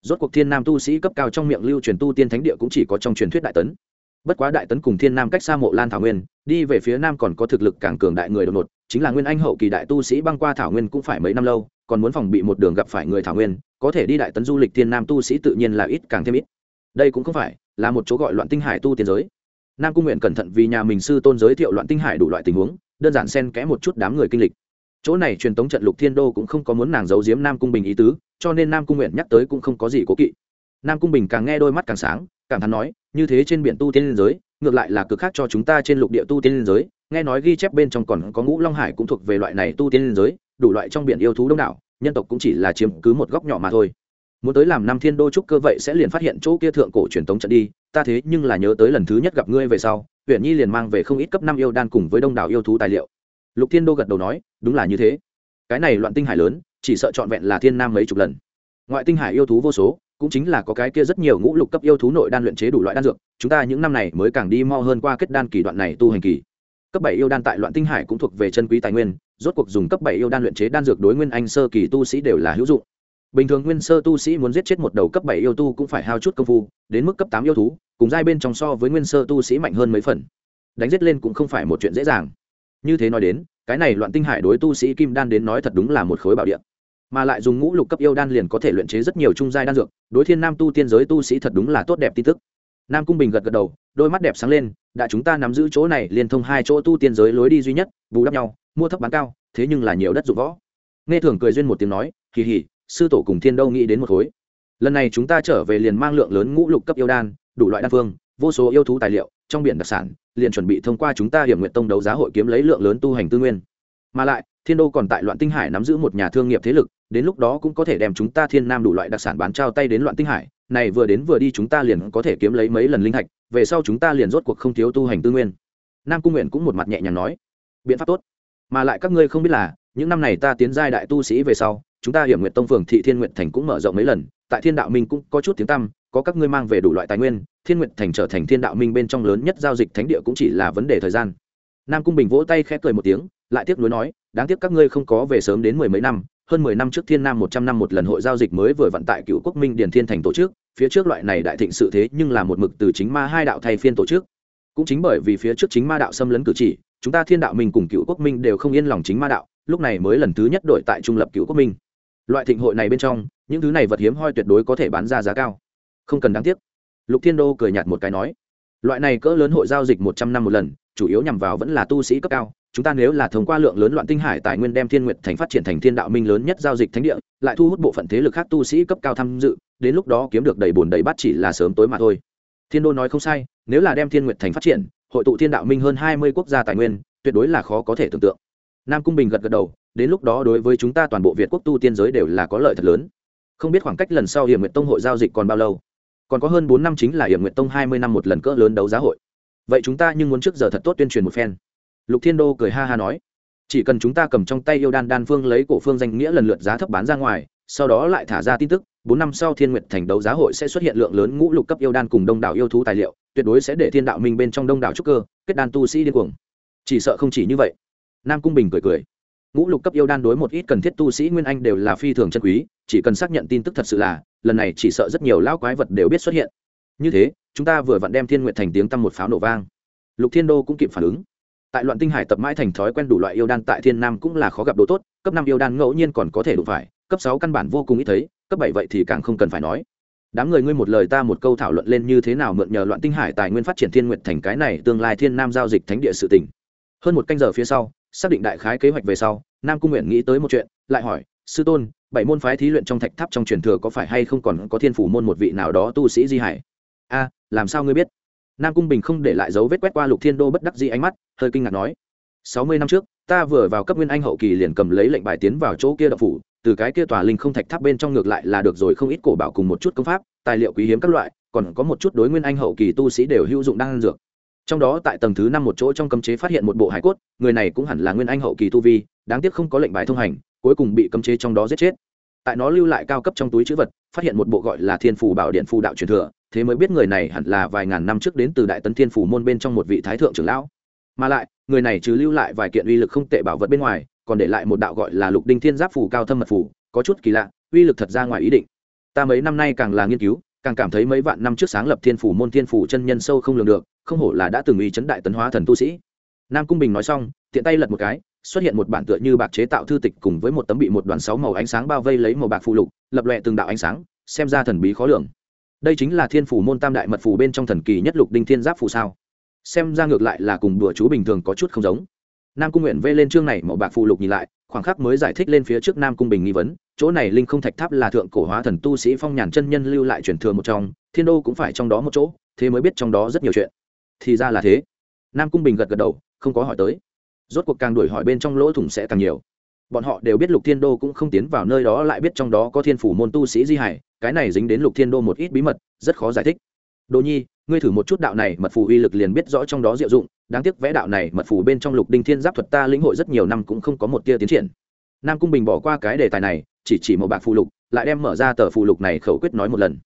Rốt cuộc thiên nam tu sĩ cấp cao trong miệng lưu truyền tu tiên thánh địa cũng chỉ có trong truyền thuyết đại tấn. Bất quá đại tấn cùng thiên nam cách xa mộ lan thảo nguyên, đi về phía nam còn có thực lực càng cường đại người đột ngột chính là nguyên anh hậu kỳ đại tu sĩ băng qua thảo nguyên cũng phải mấy năm lâu, còn muốn phòng bị một đường gặp phải người thảo nguyên, có thể đi đại tấn du lịch thiên nam tu sĩ tự nhiên là ít càng thêm ít. Đây cũng không phải là một chỗ gọi loạn tinh hải tu tiên giới. Nam cung nguyện cẩn thận vì nhà mình sư tôn giới thiệu loạn tinh hải đủ loại tình huống, đơn giản xen kẽ một chút đám người kinh lịch. Chỗ này truyền tống trận lục thiên đô cũng không có muốn nàng giấu giếm nam cung bình ý tứ, cho nên nam cung nguyện nhắc tới cũng không có gì cố kỵ. Nam cung bình càng nghe đôi mắt càng sáng càng thán nói, như thế trên biển tu tiên liên giới, ngược lại là cực khác cho chúng ta trên lục địa tu tiên liên giới nghe nói ghi chép bên trong còn có ngũ long hải cũng thuộc về loại này tu tiên liên giới, đủ loại trong biển yêu thú đông đảo, nhân tộc cũng chỉ là chiếm cứ một góc nhỏ mà thôi. Muốn tới làm năm thiên đô trúc cơ vậy sẽ liền phát hiện chỗ kia thượng cổ truyền tống trận đi, ta thế nhưng là nhớ tới lần thứ nhất gặp ngươi về sau huyện nhi liền mang về không ít cấp năm yêu đan cùng với đông đảo yêu thú tài liệu. Lục thiên đô gật đầu nói, đúng là như thế. Cái này loạn tinh hải lớn, chỉ sợ trọn vẹn là thiên nam mấy chục lần. Ngoại tinh hải yêu thú vô số, cũng chính là có cái kia rất nhiều ngũ lục cấp yêu thú nội đan luyện chế đủ loại đan dược, chúng ta những năm này mới càng đi mau hơn qua kết đan kỳ đoạn này tu hành kỳ cấp bảy yêu đan tại loạn tinh hải cũng thuộc về chân quý tài nguyên, rốt cuộc dùng cấp bảy yêu đan luyện chế đan dược đối nguyên anh sơ kỳ tu sĩ đều là hữu dụng. Bình thường nguyên sơ tu sĩ muốn giết chết một đầu cấp bảy yêu tu cũng phải hao chút công phu, đến mức cấp tám yêu thú, cùng giai bên trong so với nguyên sơ tu sĩ mạnh hơn mấy phần. Đánh giết lên cũng không phải một chuyện dễ dàng. Như thế nói đến, cái này loạn tinh hải đối tu sĩ kim đan đến nói thật đúng là một khối bảo địa. Mà lại dùng ngũ lục cấp yêu đan liền có thể luyện chế rất nhiều trung giai đan dược, đối thiên nam tu tiên giới tu sĩ thật đúng là tốt đẹp tin tức. Nam cung bình gật gật đầu, đôi mắt đẹp sáng lên đã chúng ta nắm giữ chỗ này liên thông hai chỗ tu tiên giới lối đi duy nhất, bù đắp nhau, mua thấp bán cao, thế nhưng là nhiều đất dụng võ. Nghe thường cười duyên một tiếng nói kỳ hỉ sư tổ cùng thiên đâu nghĩ đến một khối. Lần này chúng ta trở về liền mang lượng lớn ngũ lục cấp yêu đan, đủ loại đan phương, vô số yêu thú tài liệu, trong biển đặc sản, liền chuẩn bị thông qua chúng ta hiểm nguyện tông đấu giá hội kiếm lấy lượng lớn tu hành tư nguyên. Mà lại thiên đô còn tại loạn tinh hải nắm giữ một nhà thương nghiệp thế lực, đến lúc đó cũng có thể đem chúng ta thiên nam đủ loại đặc sản bán trao tay đến loạn tinh hải, này vừa đến vừa đi chúng ta liền có thể kiếm lấy mấy lần linh thạch, về sau chúng ta liền rốt cuộc không thiếu tu hành tư nguyên. Nam cung nguyện cũng một mặt nhẹ nhàng nói, biện pháp tốt. Mà lại các ngươi không biết là, những năm này ta tiến giai đại tu sĩ về sau, chúng ta hiểm nguyện tông phường thị thiên nguyện thành cũng mở rộng mấy lần, tại thiên đạo minh cũng có chút tiếng tăm, có các ngươi mang về đủ loại tài nguyên, thiên nguyện thành trở thành thiên đạo minh bên trong lớn nhất giao dịch thánh địa cũng chỉ là vấn đề thời gian. Nam cung bình vỗ tay khẽ cười một tiếng lại tiếc nuối nói, đáng tiếc các ngươi không có về sớm đến mười mấy năm, hơn mười năm trước thiên nam một trăm năm một lần hội giao dịch mới vừa vận tại cựu quốc minh điền thiên thành tổ chức, phía trước loại này đại thịnh sự thế nhưng là một mực từ chính ma hai đạo thay phiên tổ chức. Cũng chính bởi vì phía trước chính ma đạo xâm lấn cử chỉ, chúng ta thiên đạo minh cùng cựu quốc minh đều không yên lòng chính ma đạo, lúc này mới lần thứ nhất đổi tại trung lập cựu quốc minh. Loại thịnh hội này bên trong, những thứ này vật hiếm hoi tuyệt đối có thể bán ra giá cao. Không cần đáng tiếc. Lục thiên đô cười nhạt một cái nói, loại này cỡ lớn hội giao dịch một trăm năm một lần, chủ yếu nhằm vào vẫn là tu sĩ cấp cao chúng ta nếu là thông qua lượng lớn loạn tinh hải tài nguyên đem thiên nguyệt thành phát triển thành thiên đạo minh lớn nhất giao dịch thánh địa, lại thu hút bộ phận thế lực khác tu sĩ cấp cao tham dự, đến lúc đó kiếm được đầy bùn đầy bát chỉ là sớm tối mà thôi. Thiên đô nói không sai, nếu là đem thiên nguyệt thành phát triển, hội tụ thiên đạo minh hơn hai mươi quốc gia tài nguyên, tuyệt đối là khó có thể tưởng tượng. Nam cung bình gật gật đầu, đến lúc đó đối với chúng ta toàn bộ việt quốc tu tiên giới đều là có lợi thật lớn. Không biết khoảng cách lần sau hiểm nguyện tông hội giao dịch còn bao lâu? Còn có hơn bốn năm chính là hiểm nguyện tông hai mươi năm một lần cỡ lớn đấu giá hội. Vậy chúng ta nhưng muốn trước giờ thật tốt tuyên truyền một phen lục thiên đô cười ha ha nói, chỉ cần chúng ta cầm trong tay yêu đan đan phương lấy cổ phương danh nghĩa lần lượt giá thấp bán ra ngoài, sau đó lại thả ra tin tức, bốn năm sau thiên Nguyệt thành đấu giá hội sẽ xuất hiện lượng lớn ngũ lục cấp yêu đan cùng đông đảo yêu thú tài liệu, tuyệt đối sẽ để thiên đạo minh bên trong đông đảo trúc cơ, kết đan tu sĩ điên cuồng. Chỉ sợ không chỉ như vậy. Nam cung bình cười cười, ngũ lục cấp yêu đan đối một ít cần thiết tu sĩ nguyên anh đều là phi thường chân quý, chỉ cần xác nhận tin tức thật sự là, lần này chỉ sợ rất nhiều lão quái vật đều biết xuất hiện. Như thế, chúng ta vừa vặn đem thiên Nguyệt thành tiếng tăm một pháo nổ vang. Lục thiên đô cũng kịp phản ứng tại loạn tinh hải tập mãi thành thói quen đủ loại yêu đan tại thiên nam cũng là khó gặp đồ tốt, cấp năm yêu đan ngẫu nhiên còn có thể đủ phải, cấp sáu căn bản vô cùng ít thấy, cấp bảy vậy thì càng không cần phải nói. Đám người ngươi một lời ta một câu thảo luận lên như thế nào mượn nhờ loạn tinh hải tài nguyên phát triển thiên nguyện thành cái này tương lai thiên nam giao dịch thánh địa sự tỉnh hơn một canh giờ phía sau, xác định đại khái kế hoạch về sau, nam cung nguyện nghĩ tới một chuyện, lại hỏi, sư tôn, bảy môn phái thí luyện trong thạch tháp trong truyền thừa có phải hay không còn có thiên phủ môn một vị nào đó tu sĩ di hải? A, làm sao ngươi biết? Nam cung bình không để lại dấu vết quét qua lục thiên đô bất đắc dĩ ánh mắt, hơi kinh ngạc nói, sáu mươi năm trước, ta vừa vào cấp nguyên anh hậu kỳ liền cầm lấy lệnh bài tiến vào chỗ kia đậu phủ, từ cái kia tòa linh không thạch tháp bên trong ngược lại là được rồi không ít cổ bảo cùng một chút công pháp, tài liệu quý hiếm các loại, còn có một chút đối nguyên anh hậu kỳ tu sĩ đều hữu dụng đang dược. Trong đó tại tầng thứ năm một chỗ trong cấm chế phát hiện một bộ hải cốt, người này cũng hẳn là nguyên anh hậu kỳ tu vi, đáng tiếc không có lệnh bài thông hành, cuối cùng bị cấm chế trong đó giết chết tại nó lưu lại cao cấp trong túi chữ vật, phát hiện một bộ gọi là thiên phủ bảo điện phù đạo truyền thừa, thế mới biết người này hẳn là vài ngàn năm trước đến từ đại tấn thiên phủ môn bên trong một vị thái thượng trưởng lão. Mà lại, người này chứ lưu lại vài kiện uy lực không tệ bảo vật bên ngoài, còn để lại một đạo gọi là lục đinh thiên giáp phủ cao thâm mật phủ có chút kỳ lạ, uy lực thật ra ngoài ý định. Ta mấy năm nay càng là nghiên cứu, càng cảm thấy mấy vạn năm trước sáng lập thiên phủ môn thiên phủ chân nhân sâu không lường được, không hổ là đã từng uy chấn đại tấn hóa thần tu sĩ. Nam cung bình nói xong, tiện tay lật một cái xuất hiện một bản tựa như bạc chế tạo thư tịch cùng với một tấm bị một đoàn sáu màu ánh sáng bao vây lấy màu bạc phụ lục, lập lòe từng đạo ánh sáng, xem ra thần bí khó lường. Đây chính là thiên phủ môn tam đại mật phủ bên trong thần kỳ nhất lục đinh thiên giáp phù sao. Xem ra ngược lại là cùng đùa chú bình thường có chút không giống. Nam cung nguyện vê lên chương này màu bạc phụ lục nhìn lại, khoảng khắc mới giải thích lên phía trước nam cung bình nghi vấn, chỗ này linh không thạch tháp là thượng cổ hóa thần tu sĩ phong nhàn chân nhân lưu lại truyền thừa một trong, thiên đô cũng phải trong đó một chỗ, thế mới biết trong đó rất nhiều chuyện. Thì ra là thế. Nam cung bình gật gật đầu, không có hỏi tới rốt cuộc càng đuổi hỏi bên trong lỗ thủng sẽ càng nhiều. Bọn họ đều biết lục thiên đô cũng không tiến vào nơi đó, lại biết trong đó có thiên phủ môn tu sĩ di hải, cái này dính đến lục thiên đô một ít bí mật, rất khó giải thích. Đồ nhi, ngươi thử một chút đạo này, mật phù uy lực liền biết rõ trong đó diệu dụng, đáng tiếc vẽ đạo này, mật phù bên trong lục đinh thiên giáp thuật ta lĩnh hội rất nhiều năm cũng không có một tia tiến triển. Nam cung bình bỏ qua cái đề tài này, chỉ chỉ một bạc phù lục, lại đem mở ra tờ phù lục này khẩu quyết nói một lần.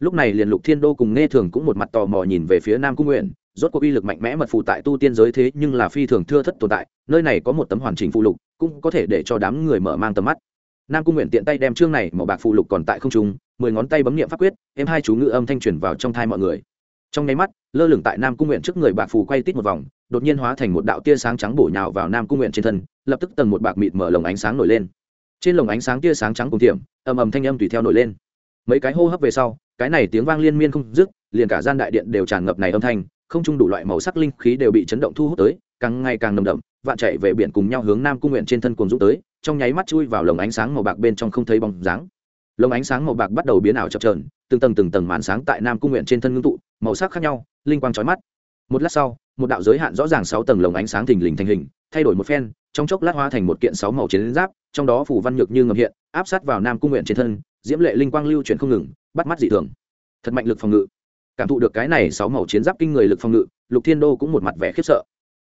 Lúc này liền lục thiên đô cùng nghe thường cũng một mặt tò mò nhìn về phía nam cung nguyện rốt cuộc uy lực mạnh mẽ mật phù tại tu tiên giới thế nhưng là phi thường thưa thất tồn tại, nơi này có một tấm hoàn chỉnh phụ lục, cũng có thể để cho đám người mở mang tầm mắt. Nam cung nguyện tiện tay đem chương này màu bạc phụ lục còn tại không trung, mười ngón tay bấm nghiệm pháp quyết em hai chú ngữ âm thanh truyền vào trong thai mọi người. Trong nháy mắt, lơ lửng tại nam cung nguyện trước người bạc phù quay tít một vòng, đột nhiên hóa thành một đạo tia sáng trắng bổ nhào vào nam cung nguyện trên thân, lập tức tầng một bạc mịt mở lồng ánh sáng nổi lên. Trên lồng ánh sáng tia sáng trắng cùng tiệm, ầm ầm thanh âm tùy theo nổi lên. Mấy cái hô hấp về sau, cái này tiếng vang liên miên không dứt, liền cả gian đại điện đều tràn ngập này âm thanh không chung đủ loại màu sắc linh khí đều bị chấn động thu hút tới, càng ngày càng nồng đậm, vạn chạy về biển cùng nhau hướng nam cung nguyện trên thân cuồng dũng tới, trong nháy mắt chui vào lồng ánh sáng màu bạc bên trong không thấy bóng dáng. Lồng ánh sáng màu bạc bắt đầu biến ảo chập trờn từng tầng từng tầng màn sáng tại nam cung nguyện trên thân ngưng tụ, màu sắc khác nhau, linh quang trói mắt. Một lát sau, một đạo giới hạn rõ ràng sáu tầng lồng ánh sáng thình lình thành hình, thay đổi một phen, trong chốc lát hóa thành một kiện sáu màu chiến giáp, trong đó phủ văn nhược như ngầm hiện, áp sát vào nam cung nguyện trên thân, diễm lệ linh quang lưu chuyển không ngừng, bắt mắt dị thường. Thật mạnh lực phòng ngự cảm thụ được cái này sáu màu chiến giáp kinh người lực phòng ngự, lục thiên đô cũng một mặt vẻ khiếp sợ.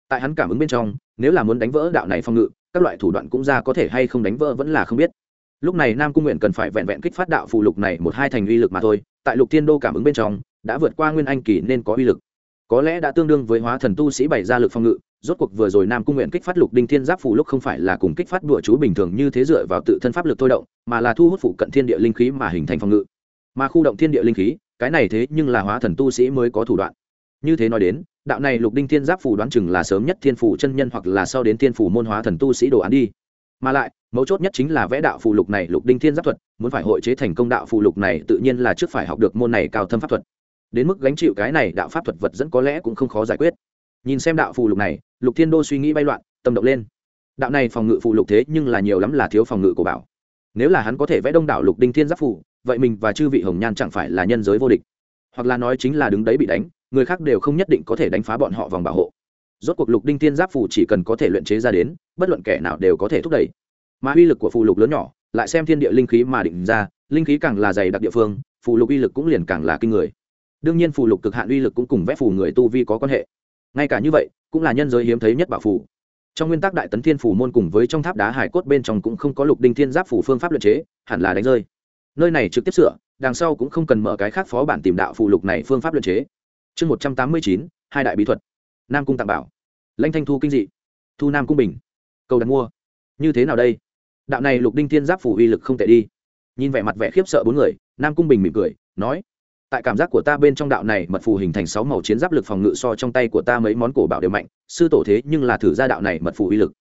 Tại hắn cảm ứng bên trong, nếu là muốn đánh vỡ đạo này phòng ngự, các loại thủ đoạn cũng ra có thể hay không đánh vỡ vẫn là không biết. Lúc này nam cung nguyện cần phải vẹn vẹn kích phát đạo phụ lục này một hai thành uy lực mà thôi, tại lục thiên đô cảm ứng bên trong, đã vượt qua nguyên anh kỳ nên có uy lực. Có lẽ đã tương đương với hóa thần tu sĩ bày ra lực phòng ngự, rốt cuộc vừa rồi nam cung nguyện kích phát lục đinh thiên giáp phủ lúc không phải là cùng kích phát đùa chú bình thường như thế dựa vào tự thân pháp lực thôi động, mà là thu hút phụ cận thiên địa linh khí mà hình thành phòng ngự. Mà khu động thiên địa linh khí cái này thế nhưng là hóa thần tu sĩ mới có thủ đoạn. Như thế nói đến, đạo này lục đinh thiên giáp phù đoán chừng là sớm nhất thiên phủ chân nhân hoặc là sau đến thiên phủ môn hóa thần tu sĩ đồ án đi. Mà lại, mấu chốt nhất chính là vẽ đạo phù lục này lục đinh thiên giáp thuật, muốn phải hội chế thành công đạo phù lục này tự nhiên là trước phải học được môn này cao thâm pháp thuật. Đến mức gánh chịu cái này đạo pháp thuật vật dẫn có lẽ cũng không khó giải quyết. Nhìn xem đạo phù lục này, lục thiên đô suy nghĩ bay loạn, tâm động lên. Đạo này phòng ngự phù lục thế nhưng là nhiều lắm là thiếu phòng ngự của bảo. Nếu là hắn có thể vẽ đông đảo lục đinh thiên giáp phù vậy mình và chư vị hồng nhan chẳng phải là nhân giới vô địch. Hoặc là nói chính là đứng đấy bị đánh, người khác đều không nhất định có thể đánh phá bọn họ vòng bảo hộ. Rốt cuộc lục đinh thiên giáp phù chỉ cần có thể luyện chế ra đến, bất luận kẻ nào đều có thể thúc đẩy. Mà uy lực của phù lục lớn nhỏ, lại xem thiên địa linh khí mà định ra, linh khí càng là dày đặc địa phương, phù lục uy lực cũng liền càng là kinh người. Đương nhiên phù lục cực hạn uy lực cũng cùng vẽ phù người tu vi có quan hệ. Ngay cả như vậy, cũng là nhân giới hiếm thấy nhất bảo phù. Trong nguyên tắc đại tấn thiên phủ môn cùng với trong tháp đá hải cốt bên trong cũng không có lục đinh thiên giáp phủ phương pháp luyện chế, hẳn là đánh rơi nơi này trực tiếp sửa, đằng sau cũng không cần mở cái khác phó bản tìm đạo phụ lục này phương pháp luyện chế. Chương một trăm tám mươi chín, hai đại bí thuật. Nam cung tạng bảo. Lãnh thanh thu kinh dị. Thu nam cung bình. Cầu đặt mua. Như thế nào đây? Đạo này lục đinh thiên giáp phủ uy lực không tệ đi. Nhìn vẻ mặt vẻ khiếp sợ bốn người, nam cung bình mỉm cười, nói, tại cảm giác của ta bên trong đạo này mật phù hình thành sáu màu chiến giáp lực phòng ngự so trong tay của ta mấy món cổ bảo đều mạnh, sư tổ thế nhưng là thử ra đạo này mật phù uy lực.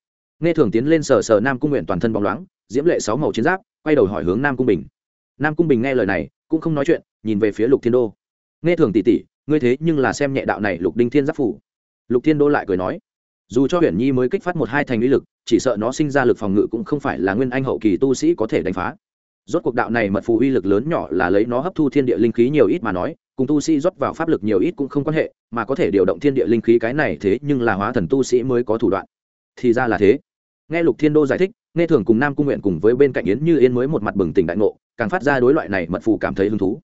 Nghe thường tiến lên sờ sờ nam cung nguyện toàn thân bóng loáng, diễm lệ sáu màu chiến giáp, quay đầu hỏi hướng nam cung bình nam cung bình nghe lời này, cũng không nói chuyện, nhìn về phía lục thiên đô. Nghe thường tỉ tỉ ngươi thế nhưng là xem nhẹ đạo này lục đinh thiên giáp phủ. Lục thiên đô lại cười nói, dù cho huyền nhi mới kích phát một hai thành uy lực, chỉ sợ nó sinh ra lực phòng ngự cũng không phải là nguyên anh hậu kỳ tu sĩ có thể đánh phá. Rốt cuộc đạo này mật phù uy lực lớn nhỏ là lấy nó hấp thu thiên địa linh khí nhiều ít mà nói, cùng tu sĩ rót vào pháp lực nhiều ít cũng không quan hệ, mà có thể điều động thiên địa linh khí cái này thế nhưng là hóa thần tu sĩ mới có thủ đoạn. Thì ra là thế. Nghe lục thiên đô giải thích nghe thường cùng nam cung nguyện cùng với bên cạnh yến như yên mới một mặt bừng tỉnh đại ngộ, càng phát ra đối loại này mật phù cảm thấy hứng thú.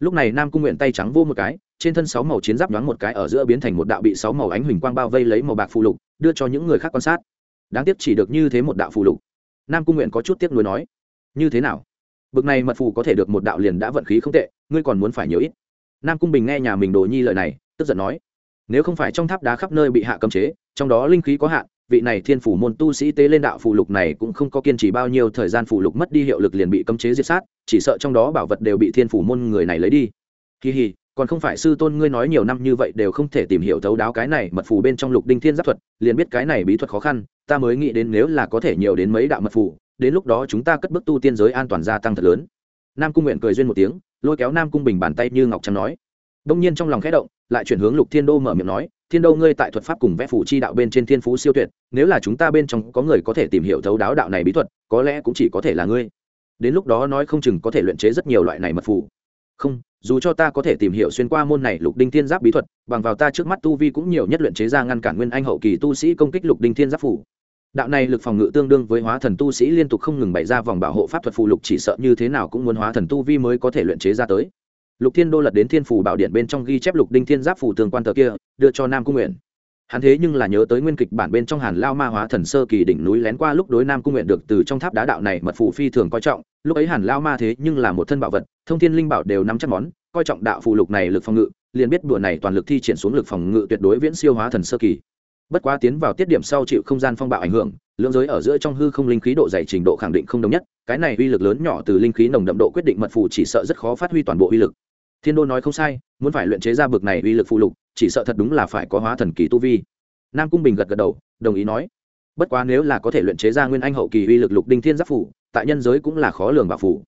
Lúc này nam cung nguyện tay trắng vô một cái, trên thân sáu màu chiến giáp nhoáng một cái ở giữa biến thành một đạo bị sáu màu ánh huỳnh quang bao vây lấy màu bạc phù lục, đưa cho những người khác quan sát. Đáng tiếc chỉ được như thế một đạo phù lục. Nam cung nguyện có chút tiếc nuối nói, như thế nào? Bực này mật phù có thể được một đạo liền đã vận khí không tệ, ngươi còn muốn phải nhiều ít. Nam cung bình nghe nhà mình đồ nhi lời này, tức giận nói, nếu không phải trong tháp đá khắp nơi bị hạ cấm chế, trong đó linh khí có hạn vị này thiên phủ môn tu sĩ tế lên đạo phù lục này cũng không có kiên trì bao nhiêu thời gian phù lục mất đi hiệu lực liền bị cấm chế diệt sát, chỉ sợ trong đó bảo vật đều bị thiên phủ môn người này lấy đi. Kỳ hì còn không phải sư tôn ngươi nói nhiều năm như vậy đều không thể tìm hiểu thấu đáo cái này mật phù bên trong lục đinh thiên giáp thuật, liền biết cái này bí thuật khó khăn, ta mới nghĩ đến nếu là có thể nhiều đến mấy đạo mật phù, đến lúc đó chúng ta cất bước tu tiên giới an toàn gia tăng thật lớn. Nam cung nguyện cười duyên một tiếng, lôi kéo nam cung bình bàn tay như ngọc trắng nói. Đông nhiên trong lòng khẽ động lại chuyển hướng lục thiên đô mở miệng nói, thiên đô ngươi tại thuật pháp cùng vẽ phủ chi đạo bên trên thiên phú siêu tuyệt, nếu là chúng ta bên trong có người có thể tìm hiểu thấu đáo đạo này bí thuật, có lẽ cũng chỉ có thể là ngươi. Đến lúc đó nói không chừng có thể luyện chế rất nhiều loại này mật phủ không, dù cho ta có thể tìm hiểu xuyên qua môn này lục đinh thiên giáp bí thuật, bằng vào ta trước mắt tu vi cũng nhiều nhất luyện chế ra ngăn cản nguyên anh hậu kỳ tu sĩ công kích lục đinh thiên giáp phủ đạo này lực phòng ngự tương đương với hóa thần tu sĩ liên tục không ngừng bày ra vòng bảo hộ pháp thuật phù lục chỉ sợ như thế nào cũng muốn hóa thần tu vi mới có thể luyện chế ra tới lục thiên đô lật đến thiên phủ bảo điện bên trong ghi chép lục đinh thiên giáp phủ tường quan tờ kia, đưa cho nam cung nguyện. Hắn thế nhưng là nhớ tới nguyên kịch bản bên trong hàn lao ma hóa thần sơ kỳ đỉnh núi lén qua lúc đối nam cung nguyện được từ trong tháp đá đạo này mật phủ phi thường coi trọng, lúc ấy hàn lao ma thế nhưng là một thân bảo vật, thông thiên linh bảo đều nắm chắc món, coi trọng đạo phù lục này lực phòng ngự, liền biết đùa này toàn lực thi triển xuống lực phòng ngự tuyệt đối viễn siêu hóa thần sơ kỳ. Bất quá tiến vào tiết điểm sau chịu không gian phong bạo ảnh hưởng, lưỡng giới ở giữa trong hư không linh khí độ dày trình độ khẳng định không đồng nhất, cái này uy lực lớn nhỏ từ linh khí nồng đậm độ quyết định mật phù chỉ sợ rất khó phát huy toàn bộ uy lực thiên đô nói không sai, muốn phải luyện chế ra bực này uy lực phụ lục, chỉ sợ thật đúng là phải có hóa thần kỳ tu vi. Nam cung bình gật gật đầu, đồng ý nói. Bất quá nếu là có thể luyện chế ra nguyên anh hậu kỳ uy lực lục đinh thiên giáp phủ, tại nhân giới cũng là khó lường và phủ.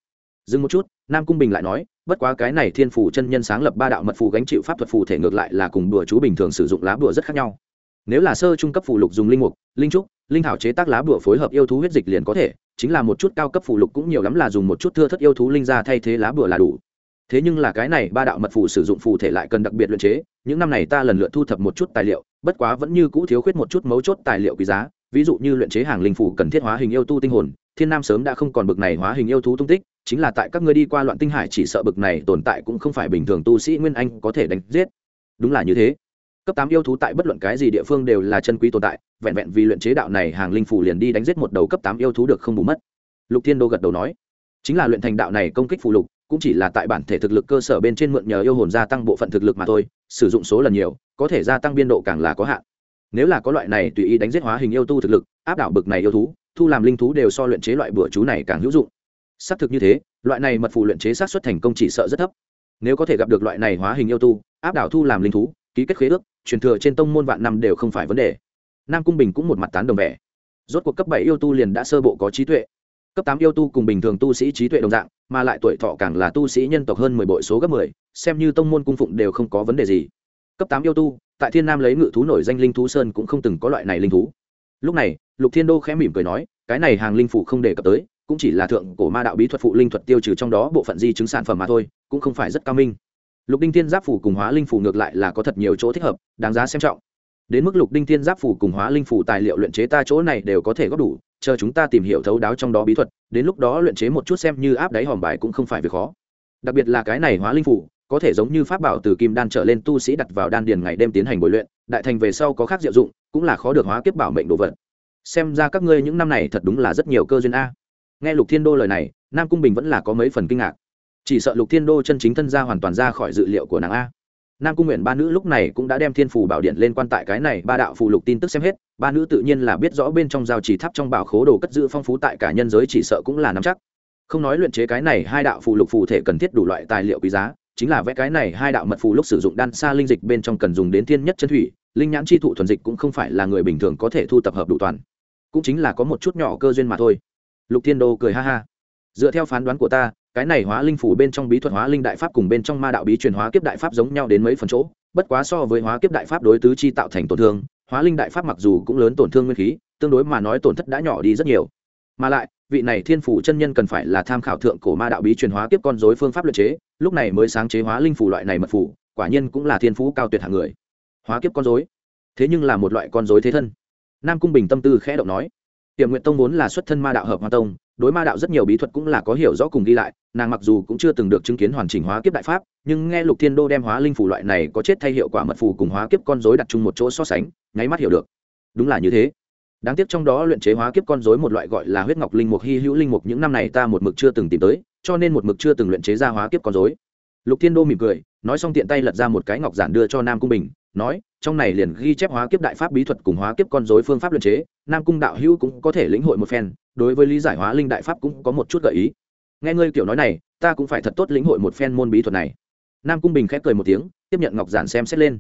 Dừng một chút, nam cung bình lại nói, bất quá cái này thiên phủ chân nhân sáng lập ba đạo mật phù gánh chịu pháp thuật phù thể ngược lại là cùng đùa chú bình thường sử dụng lá bùa rất khác nhau. Nếu là sơ trung cấp phù lục dùng linh mục, linh trúc, linh thảo chế tác lá bùa phối hợp yêu thú huyết dịch liền có thể, chính là một chút cao cấp phù lục cũng nhiều lắm là dùng một chút thưa thất yêu thú linh ra thay thế lá bùa là đủ thế nhưng là cái này ba đạo mật phù sử dụng phù thể lại cần đặc biệt luyện chế, những năm này ta lần lượt thu thập một chút tài liệu, bất quá vẫn như cũ thiếu khuyết một chút mấu chốt tài liệu quý giá, ví dụ như luyện chế hàng linh phù cần thiết hóa hình yêu tu tinh hồn, thiên nam sớm đã không còn bực này hóa hình yêu thú tung tích, chính là tại các ngươi đi qua loạn tinh hải chỉ sợ bực này tồn tại cũng không phải bình thường tu sĩ nguyên anh có thể đánh giết. Đúng là như thế. Cấp tám yêu thú tại bất luận cái gì địa phương đều là chân quý tồn tại, vẹn vẹn vì luyện chế đạo này hàng linh phù liền đi đánh giết một đầu cấp tám yêu thú được không bù mất. Lục thiên đô gật đầu nói, chính là luyện thành đạo này công kích phù lục cũng chỉ là tại bản thể thực lực cơ sở bên trên mượn nhờ yêu hồn gia tăng bộ phận thực lực mà thôi, sử dụng số lần nhiều, có thể gia tăng biên độ càng là có hạn. Nếu là có loại này tùy ý đánh giết hóa hình yêu tu thực lực, áp đảo bực này yêu thú, thu làm linh thú đều so luyện chế loại bữa chú này càng hữu dụng. Xác thực như thế, loại này mật phụ luyện chế sát xuất thành công chỉ sợ rất thấp. Nếu có thể gặp được loại này hóa hình yêu tu, áp đảo thu làm linh thú, ký kết khế ước, truyền thừa trên tông môn vạn năm đều không phải vấn đề. Nam cung bình cũng một mặt tán đồng vẻ. Rốt cuộc cấp bảy yêu tu liền đã sơ bộ có trí tuệ. Cấp tám yêu tu cùng bình thường tu sĩ trí tuệ đồng dạng mà lại tuổi thọ càng là tu sĩ nhân tộc hơn mười bội số gấp mười, xem như tông môn cung phụng đều không có vấn đề gì. Cấp tám yêu tu, tại thiên nam lấy ngự thú nổi danh linh thú sơn cũng không từng có loại này linh thú. Lúc này, lục thiên đô khẽ mỉm cười nói, cái này hàng linh phủ không đề cập tới, cũng chỉ là thượng cổ ma đạo bí thuật phụ linh thuật tiêu trừ trong đó bộ phận di chứng sản phẩm mà thôi, cũng không phải rất cao minh. Lục đinh thiên giáp phủ cùng hóa linh phủ ngược lại là có thật nhiều chỗ thích hợp, đáng giá xem trọng. Đến mức lục đinh thiên giáp phủ cùng hóa linh phủ tài liệu luyện chế ta chỗ này đều có thể góp đủ chờ chúng ta tìm hiểu thấu đáo trong đó bí thuật, đến lúc đó luyện chế một chút xem như áp đáy hòm bài cũng không phải việc khó. Đặc biệt là cái này hóa linh phủ, có thể giống như pháp bảo từ kim đan trở lên tu sĩ đặt vào đan điền ngày đêm tiến hành bồi luyện, đại thành về sau có khác diệu dụng, cũng là khó được hóa kiếp bảo mệnh đồ vật. Xem ra các ngươi những năm này thật đúng là rất nhiều cơ duyên a. Nghe lục thiên đô lời này, nam cung bình vẫn là có mấy phần kinh ngạc. Chỉ sợ lục thiên đô chân chính thân ra hoàn toàn ra khỏi dự liệu của nàng a nam cung nguyện ba nữ lúc này cũng đã đem thiên phù bảo điện lên quan tại cái này ba đạo phù lục tin tức xem hết, ba nữ tự nhiên là biết rõ bên trong giao chỉ tháp trong bảo khố đồ cất giữ phong phú tại cả nhân giới chỉ sợ cũng là nắm chắc. Không nói luyện chế cái này hai đạo phù lục phù thể cần thiết đủ loại tài liệu quý giá, chính là vẽ cái này hai đạo mật phù lúc sử dụng đan xa linh dịch bên trong cần dùng đến thiên nhất chân thủy, linh nhãn chi thụ thuần dịch cũng không phải là người bình thường có thể thu tập hợp đủ toàn. Cũng chính là có một chút nhỏ cơ duyên mà thôi. Lục thiên đô cười ha ha. Dựa theo phán đoán của ta cái này hóa linh phủ bên trong bí thuật hóa linh đại pháp cùng bên trong ma đạo bí truyền hóa kiếp đại pháp giống nhau đến mấy phần chỗ, bất quá so với hóa kiếp đại pháp đối tứ chi tạo thành tổn thương, hóa linh đại pháp mặc dù cũng lớn tổn thương nguyên khí, tương đối mà nói tổn thất đã nhỏ đi rất nhiều. Mà lại, vị này thiên phủ chân nhân cần phải là tham khảo thượng cổ ma đạo bí truyền hóa kiếp con dối phương pháp luyện chế, lúc này mới sáng chế hóa linh phủ loại này mật phủ, quả nhiên cũng là thiên phú cao tuyệt hạng người. Hóa kiếp con dối thế nhưng là một loại con dối thế thân. Nam cung bình tâm tư khẽ động nói tiệm nguyện tông vốn là xuất thân ma đạo hợp hoa tông, đối ma đạo rất nhiều bí thuật cũng là có hiểu rõ cùng ghi lại, nàng mặc dù cũng chưa từng được chứng kiến hoàn chỉnh hóa kiếp đại pháp, nhưng nghe lục thiên đô đem hóa linh phủ loại này có chết thay hiệu quả mật phù cùng hóa kiếp con rối đặt chung một chỗ so sánh, nháy mắt hiểu được đúng là như thế đáng tiếc trong đó luyện chế hóa kiếp con rối một loại gọi là huyết ngọc linh mục hy hữu linh mục, những năm này ta một mực chưa từng tìm tới, cho nên một mực chưa từng luyện chế ra hóa kiếp con rối. lục thiên đô mỉm cười, nói xong tiện tay lật ra một cái ngọc giản đưa cho nam cung bình, nói, trong này liền ghi chép hóa kiếp đại pháp bí thuật cùng hóa kiếp con rối phương pháp luyện chế nam cung đạo hữu cũng có thể lĩnh hội một phen, đối với lý giải hóa linh đại pháp cũng có một chút gợi ý. Nghe ngươi kiểu nói này, ta cũng phải thật tốt lĩnh hội một phen môn bí thuật này. Nam cung bình khép cười một tiếng, tiếp nhận ngọc giản xem xét lên.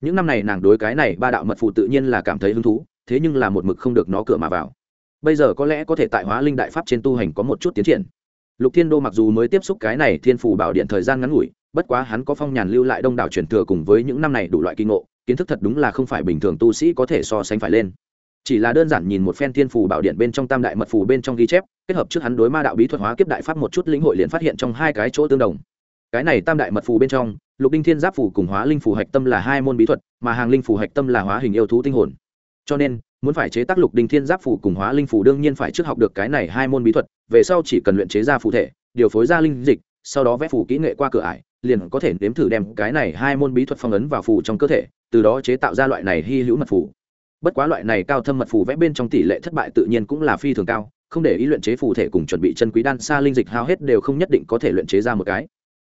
Những năm này nàng đối cái này ba đạo mật phụ tự nhiên là cảm thấy hứng thú, thế nhưng là một mực không được nó cửa mà vào. Bây giờ có lẽ có thể tại hóa linh đại pháp trên tu hành có một chút tiến triển. Lục thiên đô mặc dù mới tiếp xúc cái này thiên phù bảo điện thời gian ngắn ngủi, bất quá hắn có phong nhàn lưu lại đông đảo truyền thừa cùng với những năm này đủ loại kinh ngộ, kiến thức thật đúng là không phải bình thường tu sĩ có thể so sánh phải lên chỉ là đơn giản nhìn một phen thiên phù bảo điện bên trong tam đại mật phù bên trong ghi chép, kết hợp trước hắn đối ma đạo bí thuật hóa kiếp đại pháp một chút lĩnh hội liền phát hiện trong hai cái chỗ tương đồng. Cái này tam đại mật phù bên trong, lục đinh thiên giáp phù cùng hóa linh phù hạch tâm là hai môn bí thuật, mà hàng linh phù hạch tâm là hóa hình yêu thú tinh hồn. Cho nên, muốn phải chế tác lục đinh thiên giáp phù cùng hóa linh phù đương nhiên phải trước học được cái này hai môn bí thuật, về sau chỉ cần luyện chế ra phù thể, điều phối ra linh dịch, sau đó vẽ phù kỹ nghệ qua cửa ải, liền có thể nếm thử đem cái này hai môn bí thuật phong ấn vào phù trong cơ thể, từ đó chế tạo ra loại này hy hữu mật phù bất quá loại này cao thâm mật phù vẽ bên trong tỷ lệ thất bại tự nhiên cũng là phi thường cao, không để ý luyện chế phù thể cùng chuẩn bị chân quý đan xa linh dịch hao hết đều không nhất định có thể luyện chế ra một cái.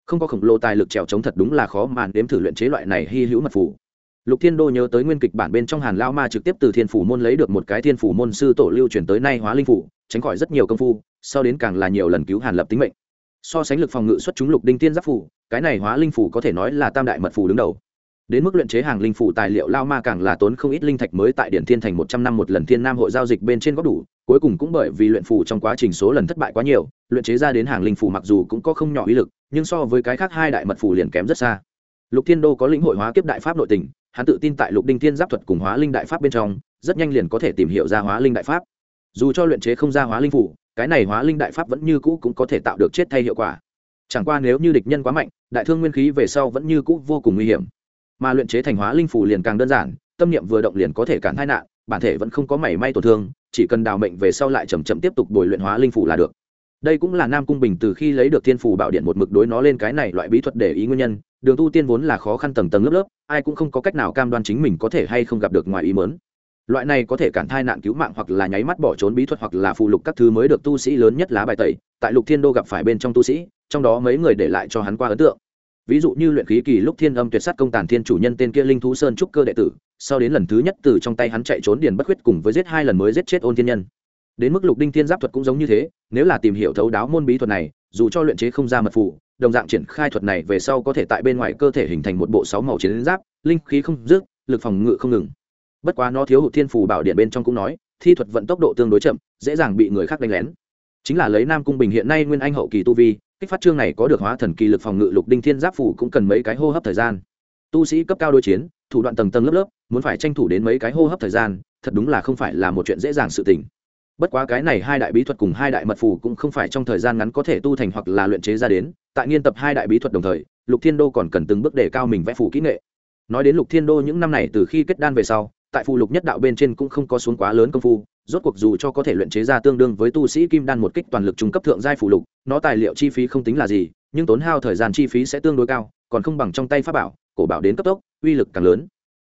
Không có khổng lồ tài lực trèo chống thật đúng là khó màn đếm thử luyện chế loại này hy hữu mật phù. Lục thiên đô nhớ tới nguyên kịch bản bên trong hàn lao ma trực tiếp từ thiên phủ môn lấy được một cái thiên phủ môn sư tổ lưu truyền tới nay hóa linh phủ, tránh khỏi rất nhiều công phu, sau đến càng là nhiều lần cứu hàn lập tính mệnh. So sánh lực phòng ngự xuất chúng lục đinh tiên giáp phủ, cái này hóa linh phủ có thể nói là tam đại mật phủ đứng đầu đến mức luyện chế hàng linh phủ tài liệu, lao ma càng là tốn không ít linh thạch mới tại điện thiên thành một trăm năm một lần thiên nam hội giao dịch bên trên góp đủ, cuối cùng cũng bởi vì luyện phủ trong quá trình số lần thất bại quá nhiều, luyện chế ra đến hàng linh phủ mặc dù cũng có không nhỏ uy lực, nhưng so với cái khác hai đại mật phủ liền kém rất xa. Lục thiên đô có lĩnh hội hóa kiếp đại pháp nội tình, hắn tự tin tại lục đinh thiên giáp thuật cùng hóa linh đại pháp bên trong, rất nhanh liền có thể tìm hiểu ra hóa linh đại pháp. Dù cho luyện chế không ra hóa linh phủ, cái này hóa linh đại pháp vẫn như cũ cũng có thể tạo được chết thay hiệu quả. Chẳng qua nếu như địch nhân quá mạnh, đại thương nguyên khí về sau vẫn như cũ vô cùng nguy hiểm mà luyện chế thành hóa linh phủ liền càng đơn giản, tâm niệm vừa động liền có thể cản tai nạn, bản thể vẫn không có mảy may tổn thương, chỉ cần đào mệnh về sau lại chầm chậm tiếp tục bồi luyện hóa linh phủ là được. Đây cũng là nam cung bình từ khi lấy được thiên phủ bảo điện một mực đối nó lên cái này loại bí thuật để ý nguyên nhân, đường tu tiên vốn là khó khăn tầng tầng lớp lớp, ai cũng không có cách nào cam đoan chính mình có thể hay không gặp được ngoài ý mớn loại này có thể cản thai nạn cứu mạng hoặc là nháy mắt bỏ trốn bí thuật hoặc là phụ lục các thứ mới được tu sĩ lớn nhất lá bài tẩy, tại lục thiên đô gặp phải bên trong tu sĩ, trong đó mấy người để lại cho hắn qua ấn tượng ví dụ như luyện khí kỳ lúc thiên âm tuyệt sát công tàn thiên chủ nhân tên kia linh thú sơn trúc cơ đệ tử, sau đến lần thứ nhất từ trong tay hắn chạy trốn điền bất khuyết cùng với giết hai lần mới giết chết ôn thiên nhân. Đến mức lục đinh thiên giáp thuật cũng giống như thế, nếu là tìm hiểu thấu đáo môn bí thuật này, dù cho luyện chế không ra mật phủ đồng dạng triển khai thuật này về sau có thể tại bên ngoài cơ thể hình thành một bộ sáu màu chiến giáp, linh khí không dứt, lực phòng ngự không ngừng. Bất quá nó thiếu hụt thiên phù bảo điện bên trong cũng nói, thi thuật vận tốc độ tương đối chậm, dễ dàng bị người khác đánh lén. Chính là lấy nam cung bình hiện nay nguyên anh hậu kỳ tu vi kích phát chương này có được hóa thần kỳ lực phòng ngự lục đinh thiên giáp phủ cũng cần mấy cái hô hấp thời gian. Tu sĩ cấp cao đối chiến, thủ đoạn tầng tầng lớp lớp, muốn phải tranh thủ đến mấy cái hô hấp thời gian, thật đúng là không phải là một chuyện dễ dàng sự tình. Bất quá cái này hai đại bí thuật cùng hai đại mật phù cũng không phải trong thời gian ngắn có thể tu thành hoặc là luyện chế ra đến, tại nghiên tập hai đại bí thuật đồng thời, lục thiên đô còn cần từng bước để cao mình vẽ phù kỹ nghệ. Nói đến lục thiên đô những năm này từ khi kết đan về sau tại phù lục nhất đạo bên trên cũng không có xuống quá lớn công phu, rốt cuộc dù cho có thể luyện chế ra tương đương với tu sĩ kim đan một kích toàn lực trung cấp thượng giai phù lục, nó tài liệu chi phí không tính là gì, nhưng tốn hao thời gian chi phí sẽ tương đối cao, còn không bằng trong tay pháp bảo, cổ bảo đến cấp tốc, uy lực càng lớn.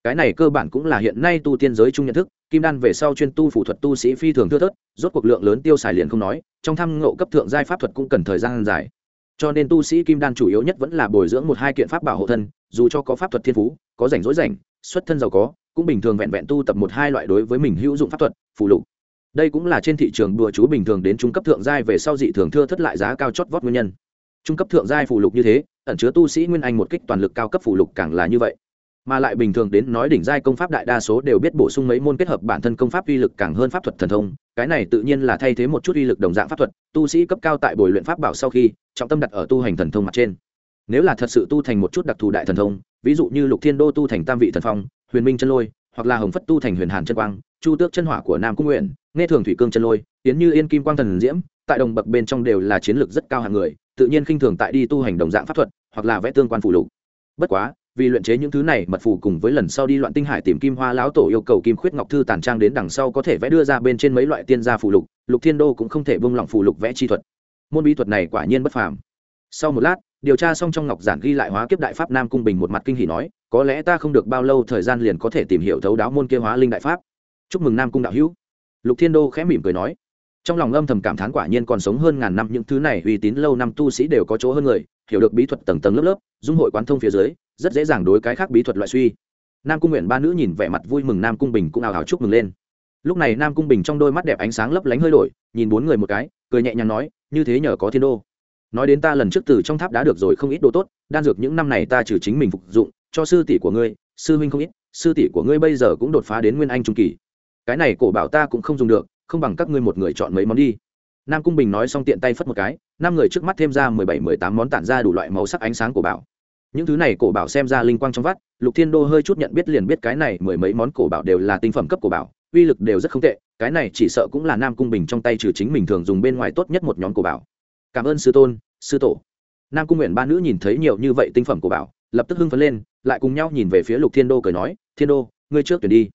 Cái này cơ bản cũng là hiện nay tu tiên giới chung nhận thức, kim đan về sau chuyên tu phủ thuật tu sĩ phi thường thưa thớt, rốt cuộc lượng lớn tiêu xài liền không nói, trong thăm ngộ cấp thượng giai pháp thuật cũng cần thời gian dài. Cho nên tu sĩ kim đan chủ yếu nhất vẫn là bồi dưỡng một hai kiện pháp bảo hộ thân, dù cho có pháp thuật thiên phú, có rảnh rỗi rảnh, xuất thân giàu có cũng bình thường vẹn vẹn tu tập một hai loại đối với mình hữu dụng pháp thuật phụ lục. Đây cũng là trên thị trường đùa chú bình thường đến trung cấp thượng giai về sau dị thường thưa thất lại giá cao chót vót nguyên nhân. Trung cấp thượng giai phụ lục như thế, ẩn chứa tu sĩ nguyên anh một kích toàn lực cao cấp phụ lục càng là như vậy. Mà lại bình thường đến nói đỉnh giai công pháp đại đa số đều biết bổ sung mấy môn kết hợp bản thân công pháp uy lực càng hơn pháp thuật thần thông, cái này tự nhiên là thay thế một chút uy lực đồng dạng pháp thuật, tu sĩ cấp cao tại bồi luyện pháp bảo sau khi, trọng tâm đặt ở tu hành thần thông mặt trên nếu là thật sự tu thành một chút đặc thù đại thần thông, ví dụ như lục thiên đô tu thành tam vị thần phong, huyền minh chân lôi, hoặc là hồng phất tu thành huyền hàn chân quang, chu tước chân hỏa của nam cung nguyện, nghe thường thủy cương chân lôi tiến như yên kim quang thần diễm, tại đồng bậc bên trong đều là chiến lược rất cao hàng người, tự nhiên khinh thường tại đi tu hành đồng dạng pháp thuật, hoặc là vẽ tương quan phụ lục. Bất quá, vì luyện chế những thứ này, mật phù cùng với lần sau đi loạn tinh hải tìm kim hoa lão tổ yêu cầu kim khuyết ngọc thư tàn trang đến đằng sau có thể vẽ đưa ra bên trên mấy loại tiên gia phù lục lục thiên đô cũng không thể buông lỏng phù lục vẽ chi thuật. Môn bí thuật này quả nhiên bất phàm. Sau một lát điều tra xong trong ngọc giản ghi lại hóa kiếp đại pháp nam cung bình một mặt kinh hỉ nói, có lẽ ta không được bao lâu thời gian liền có thể tìm hiểu thấu đáo môn kia hóa linh đại pháp. Chúc mừng nam cung đạo hữu. Lục thiên đô khẽ mỉm cười nói. Trong lòng âm thầm cảm thán quả nhiên còn sống hơn ngàn năm, những thứ này uy tín lâu năm tu sĩ đều có chỗ hơn người, hiểu được bí thuật tầng tầng lớp lớp, dung hội quán thông phía dưới, rất dễ dàng đối cái khác bí thuật loại suy. Nam cung nguyện ba nữ nhìn vẻ mặt vui mừng nam cung bình cũng ào ào chúc mừng lên. Lúc này nam cung bình trong đôi mắt đẹp ánh sáng lấp lánh hơi đổi, nhìn bốn người một cái, cười nhẹ nhàng nói, như thế nhờ có thiên đô nói đến ta lần trước từ trong tháp đã được rồi không ít đồ tốt, đan dược những năm này ta trừ chính mình phục dụng, cho sư tỷ của ngươi, sư huynh không ít, sư tỷ của ngươi bây giờ cũng đột phá đến nguyên anh trung kỳ. Cái này cổ bảo ta cũng không dùng được, không bằng các ngươi một người chọn mấy món đi. Nam cung bình nói xong tiện tay phất một cái, năm người trước mắt thêm ra mười bảy, mười tám món tản ra đủ loại màu sắc ánh sáng của bảo. Những thứ này cổ bảo xem ra linh quang trong vắt, lục thiên đô hơi chút nhận biết liền biết cái này mười mấy món cổ bảo đều là tinh phẩm cấp cổ bảo, uy lực đều rất không tệ, cái này chỉ sợ cũng là nam cung bình trong tay trừ chính mình thường dùng bên ngoài tốt nhất một nhóm cổ bảo cảm ơn sư tôn, sư tổ. Nam cung nguyện ba nữ nhìn thấy nhiều như vậy tinh phẩm của bảo, lập tức hưng phấn lên, lại cùng nhau nhìn về phía lục thiên đô cười nói, thiên đô, ngươi trước tuyển đi.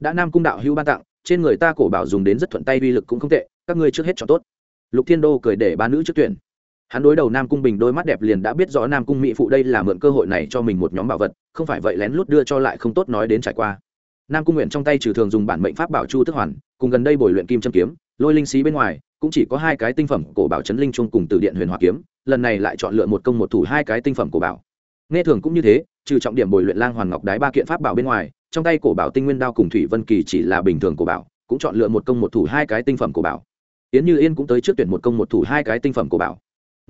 Đã nam cung đạo hữu ban tặng, trên người ta cổ bảo dùng đến rất thuận tay, uy lực cũng không tệ, các ngươi trước hết chọn tốt. Lục thiên đô cười để ba nữ trước tuyển. Hắn đối đầu nam cung bình đôi mắt đẹp liền đã biết rõ nam cung mỹ phụ đây là mượn cơ hội này cho mình một nhóm bảo vật, không phải vậy lén lút đưa cho lại không tốt nói đến trải qua. Nam cung nguyện trong tay trừ thường dùng bản mệnh pháp bảo chu tức hoàn, cùng gần đây bồi luyện kim châm kiếm, lôi linh xí bên ngoài cũng chỉ có hai cái tinh phẩm cổ bảo chấn linh chung cùng từ điện huyền hòa kiếm, lần này lại chọn lựa một công một thủ hai cái tinh phẩm cổ bảo. Nghe thường cũng như thế, trừ trọng điểm bồi luyện lang hoàn ngọc đái ba kiện pháp bảo bên ngoài, trong tay cổ bảo tinh nguyên đao cùng thủy vân kỳ chỉ là bình thường cổ bảo, cũng chọn lựa một công một thủ hai cái tinh phẩm cổ bảo. Yến như yên cũng tới trước tuyển một công một thủ hai cái tinh phẩm cổ bảo.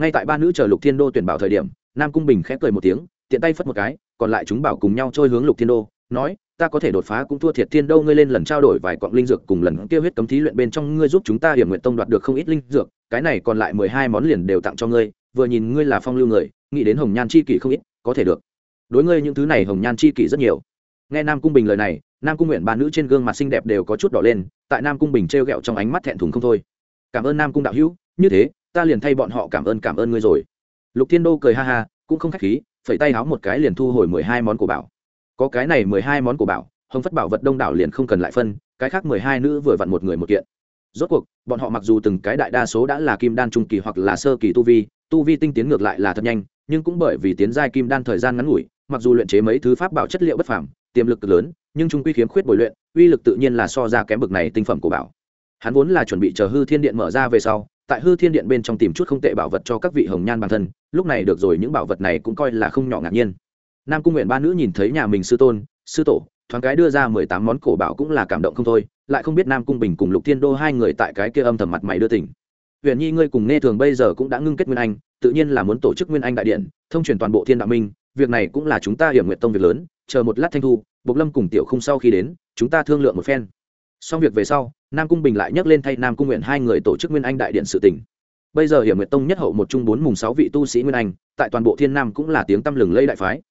Ngay tại ba nữ chờ lục thiên đô tuyển bảo thời điểm, nam cung bình khép cười một tiếng, tiện tay phất một cái, còn lại chúng bảo cùng nhau trôi hướng lục thiên đô nói, ta có thể đột phá cũng thua thiệt thiên đâu, ngươi lên lần trao đổi vài quặng linh dược cùng lần kêu huyết cấm thí luyện bên trong ngươi giúp chúng ta hiểm nguyện tông đoạt được không ít linh dược, cái này còn lại mười hai món liền đều tặng cho ngươi, vừa nhìn ngươi là phong lưu người, nghĩ đến hồng nhan chi kỷ không ít, có thể được. Đối ngươi những thứ này hồng nhan chi kỷ rất nhiều. Nghe nam cung bình lời này, nam cung nguyện ba nữ trên gương mặt xinh đẹp đều có chút đỏ lên, tại nam cung bình t r e o g ẹ o trong ánh mắt thẹn thùng không thôi. Cảm ơn nam cung đạo hữu, như thế, ta liền thay bọn họ cảm ơn cảm ơn ngươi rồi. Lục thiên đô cười ha ha, cũng không k h á c h khí, phẩy tay háo một cái liền thu hồi mười hai món của bảo có cái này mười hai món của bảo, hồng phất bảo vật đông đảo liền không cần lại phân, cái khác mười hai nữ vừa vặn một người một kiện. Rốt cuộc, bọn họ mặc dù từng cái đại đa số đã là kim đan trung kỳ hoặc là sơ kỳ tu vi tu vi tinh tiến ngược lại là thật nhanh, nhưng cũng bởi vì tiến giai kim đan thời gian ngắn ngủi, mặc dù luyện chế mấy thứ pháp bảo chất liệu bất phàm, tiềm lực cực lớn, nhưng trung quy khiếm khuyết bồi luyện, uy lực tự nhiên là so ra kém bực này tinh phẩm của bảo. Hắn vốn là chuẩn bị chờ hư thiên điện mở ra về sau, tại hư thiên điện bên trong tìm chút không tệ bảo vật cho các vị hồng nhan bản thân, lúc này được rồi, những bảo vật này cũng coi là không nhỏ ngạc nhiên nam cung nguyện ba nữ nhìn thấy nhà mình sư tôn, sư tổ, thoáng cái đưa ra mười tám món cổ bảo cũng là cảm động không thôi, lại không biết nam cung bình cùng lục thiên đô hai người tại cái kia âm thầm mặt mày đưa tỉnh Huyền nhi ngươi cùng nghe thường bây giờ cũng đã ngưng kết nguyên anh, tự nhiên là muốn tổ chức nguyên anh đại điện, thông truyền toàn bộ thiên đạo minh, việc này cũng là chúng ta hiểm nguyện tông việc lớn, chờ một lát thanh thu, bộc lâm cùng tiểu Không sau khi đến, chúng ta thương lượng một phen. Xong việc về sau, nam cung bình lại nhắc lên thay nam cung nguyện hai người tổ chức nguyên anh đại điện sự tỉnh bây giờ hiểm nguyệt tông nhất hậu một trung bốn mùng sáu vị tu sĩ nguyên anh, tại toàn bộ thiên nam cũng là tiếng tăm lừng lây đại phái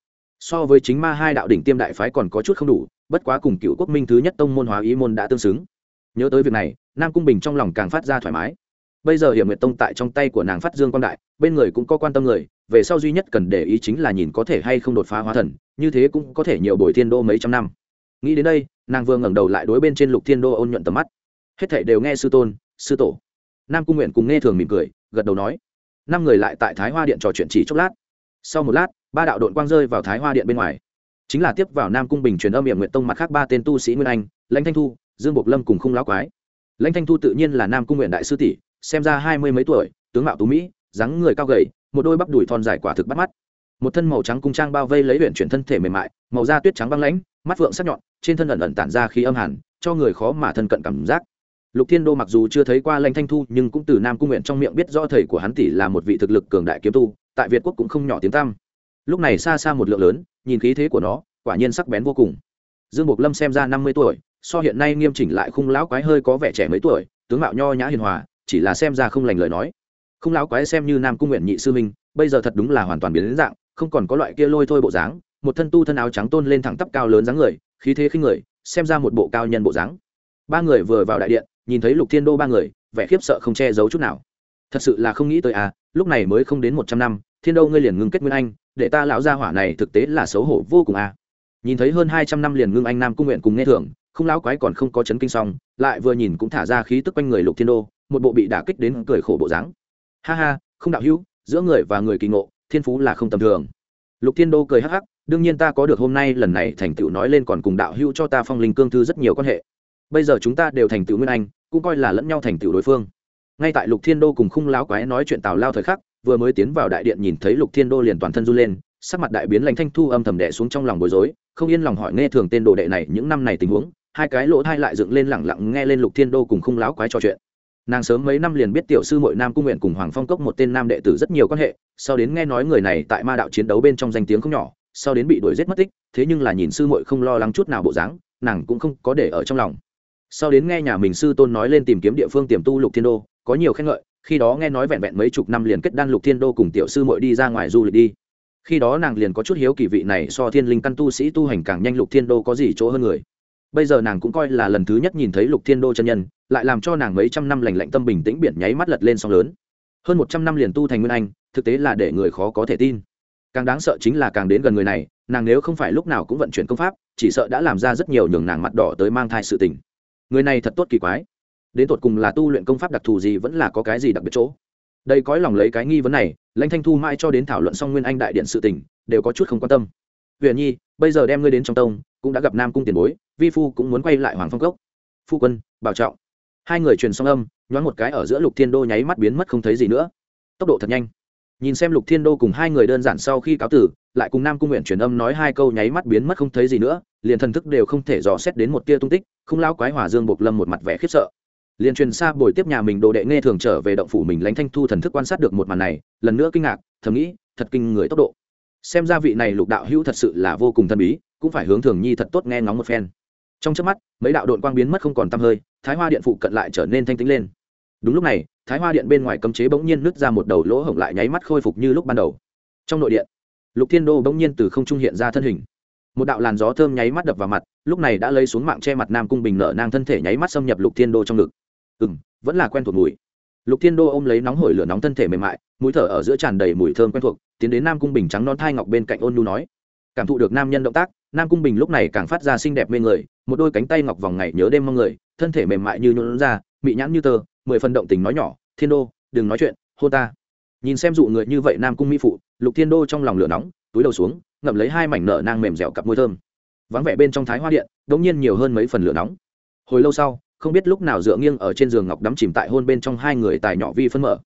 so với chính ma hai đạo đỉnh tiêm đại phái còn có chút không đủ, bất quá cùng cựu quốc minh thứ nhất tông môn hóa ý môn đã tương xứng. Nhớ tới việc này, nam cung bình trong lòng càng phát ra thoải mái. Bây giờ hiểm nguyệt tông tại trong tay của nàng phát dương quan đại, bên người cũng có quan tâm người, về sau duy nhất cần để ý chính là nhìn có thể hay không đột phá hóa thần, như thế cũng có thể nhiều bồi thiên đô mấy trăm năm. Nghĩ đến đây, nàng vừa ngẩng đầu lại đối bên trên lục thiên đô ôn nhuận tầm mắt. Hết thảy đều nghe sư tôn, sư tổ. Nam cung nguyện cùng nghe thường mỉm cười, gật đầu nói. Năm người lại tại thái hoa điện trò chuyện chỉ chốc lát. Sau một lát ba đạo đội quang rơi vào thái hoa điện bên ngoài chính là tiếp vào nam cung bình truyền âm hiểm nguyện tông mặt khác ba tên tu sĩ nguyên anh lãnh thanh thu dương bộc lâm cùng khung lão quái lãnh thanh thu tự nhiên là nam cung nguyện đại sư tỷ xem ra hai mươi mấy tuổi tướng mạo tú mỹ dáng người cao gầy một đôi bắp đùi thon dài quả thực bắt mắt một thân màu trắng cung trang bao vây lấy huyện chuyển thân thể mềm mại màu da tuyết trắng băng lãnh mắt phượng sắc nhọn trên thân ẩn ẩn tản ra khí âm hàn cho người khó mà thân cận cảm giác lục thiên đô mặc dù chưa thấy qua lãnh thanh thu nhưng cũng từ nam cung nguyện trong miệng biết rõ thầy của hắn tỷ là một vị thực lực cường đại kiếm tu tại việt quốc cũng không nhỏ tiếng tăm lúc này xa xa một lượng lớn, nhìn khí thế của nó, quả nhiên sắc bén vô cùng. Dương bộc lâm xem ra năm mươi tuổi, so hiện nay nghiêm chỉnh lại khung lão quái hơi có vẻ trẻ mấy tuổi, tướng mạo nho nhã hiền hòa, chỉ là xem ra không lành lời nói. Khung lão quái xem như nam cung nguyện nhị sư minh, bây giờ thật đúng là hoàn toàn biến đến dạng, không còn có loại kia lôi thôi bộ dáng, một thân tu thân áo trắng tôn lên thẳng tắp cao lớn dáng người, khí thế khinh người, xem ra một bộ cao nhân bộ dáng. Ba người vừa vào đại điện, nhìn thấy lục thiên đô ba người, vẻ khiếp sợ không che giấu chút nào. Thật sự là không nghĩ tới à lúc này mới không đến một trăm năm thiên đô ngươi liền ngưng kết nguyên anh, để ta lão gia hỏa này thực tế là xấu hổ vô cùng à. Nhìn thấy hơn hai trăm năm liền ngưng anh nam cung nguyện cùng nghe thưởng, không lão quái còn không có chấn kinh xong, lại vừa nhìn cũng thả ra khí tức quanh người lục thiên đô, một bộ bị đả kích đến cười khổ bộ dáng. Ha ha, không đạo hữu, giữa người và người kỳ ngộ, thiên phú là không tầm thường. Lục thiên đô cười hắc hắc, đương nhiên ta có được hôm nay lần này thành tựu nói lên còn cùng đạo hữu cho ta phong linh cương thư rất nhiều quan hệ. Bây giờ chúng ta đều thành tựu nguyên anh, cũng coi là lẫn nhau thành tựu đối phương. Ngay tại lục thiên đô cùng khung láo quái nói chuyện tào lao thời khắc vừa mới tiến vào đại điện nhìn thấy lục thiên đô liền toàn thân run lên, sắc mặt đại biến lãnh thanh thu âm thầm đệ xuống trong lòng bối rối, không yên lòng hỏi nghe thường tên đồ đệ này những năm này tình huống, hai cái lỗ thai lại dựng lên lẳng lặng nghe lên lục thiên đô cùng khung láo quái trò chuyện. Nàng sớm mấy năm liền biết tiểu sư mội nam cung nguyện cùng hoàng phong cốc một tên nam đệ tử rất nhiều quan hệ, sau đến nghe nói người này tại ma đạo chiến đấu bên trong danh tiếng không nhỏ, sau đến bị đuổi giết mất tích, thế nhưng là nhìn sư mội không lo lắng chút nào bộ dáng, nàng cũng không có để ở trong lòng. Sau đến nghe nhà mình sư tôn nói lên tìm kiếm địa phương tiềm tu lục thiên đô, có nhiều khen ngợi khi đó nghe nói vẹn vẹn mấy chục năm liền kết đan lục thiên đô cùng tiểu sư muội đi ra ngoài du lịch đi. Khi đó nàng liền có chút hiếu kỳ vị này so thiên linh căn tu sĩ tu hành càng nhanh lục thiên đô có gì chỗ hơn người. Bây giờ nàng cũng coi là lần thứ nhất nhìn thấy lục thiên đô chân nhân, lại làm cho nàng mấy trăm năm lành lạnh tâm bình tĩnh biển nháy mắt lật lên sóng lớn. Hơn một trăm năm liền tu thành nguyên anh, thực tế là để người khó có thể tin. Càng đáng sợ chính là càng đến gần người này, nàng nếu không phải lúc nào cũng vận chuyển công pháp, chỉ sợ đã làm ra rất nhiều nhường nàng mặt đỏ tới mang thai sự tình. Người này thật tốt kỳ quái đến tột cùng là tu luyện công pháp đặc thù gì vẫn là có cái gì đặc biệt chỗ. Đây cõi lòng lấy cái nghi vấn này, lãnh thanh thu mãi cho đến thảo luận xong nguyên anh đại điện sự tình, đều có chút không quan tâm. Huyền nhi, bây giờ đem ngươi đến trong tông, cũng đã gặp nam cung tiền bối, vi phu cũng muốn quay lại hoàng phong cốc. Phu quân, bảo trọng. Hai người truyền xong âm, nhoáng một cái ở giữa lục thiên đô nháy mắt biến mất không thấy gì nữa. Tốc độ thật nhanh. Nhìn xem lục thiên đô cùng hai người đơn giản sau khi cáo tử, lại cùng nam cung nguyện truyền âm nói hai câu nháy mắt biến mất không thấy gì nữa, liền thần thức đều không thể dò xét đến một tia tung tích, không lao quái hỏa dương bộc lâm một mặt vẻ khiếp sợ liền truyền xa buổi tiếp nhà mình đồ đệ nghe thường trở về động phủ mình lánh thanh thu thần thức quan sát được một màn này, lần nữa kinh ngạc, thầm nghĩ, thật kinh người tốc độ. Xem ra vị này lục đạo hữu thật sự là vô cùng thân bí, cũng phải hướng thường nhi thật tốt nghe ngóng một phen. Trong trước mắt, mấy đạo đội quang biến mất không còn t hơi, thái hoa điện phụ cận lại trở nên thanh tĩnh lên. Đúng lúc này, thái hoa điện bên ngoài cấm chế bỗng nhiên nứt ra một đầu lỗ hổng lại nháy mắt khôi phục như lúc ban đầu. Trong nội điện, lục thiên đô bỗng nhiên từ không trung hiện ra thân hình. Một đạo làn gió thơm nháy mắt đập vào mặt, lúc này đã lấy xuống mạng che mặt nam cung bình nở nang thân thể nháy mắt xâm nhập lục thiên đô trong ngực ừ m vẫn là quen thuộc mùi. Lục thiên đô ôm lấy nóng hổi lửa nóng thân thể mềm mại, mũi thở ở giữa tràn đầy mùi thơm quen thuộc, tiến đến nam cung bình trắng non thai ngọc bên cạnh ôn nu nói. Cảm thụ được nam nhân động tác, nam cung bình lúc này càng phát ra xinh đẹp mê người, một đôi cánh tay ngọc vòng ngày nhớ đêm mong người, thân thể mềm mại như nhuộn ra, mị nhãn như tơ, mười phần động tình nói nhỏ, thiên đô, đừng nói chuyện hô ta. Nhìn xem dụ người như vậy nam cung mỹ phụ, lục thiên đô trong lòng lửa nóng, túi đầu xuống, ngậm lấy hai mảnh nở nang mềm dẻo cặp môi thơm. Vắng vẻ bên trong thái hoa điện đ ỗ n g nhiên nhiều hơn mấy phần lửa nóng. Hồi lâu sau không biết lúc nào dựa nghiêng ở trên giường ngọc đắm chìm tại hôn bên trong hai người tài nhỏ vi phân mở.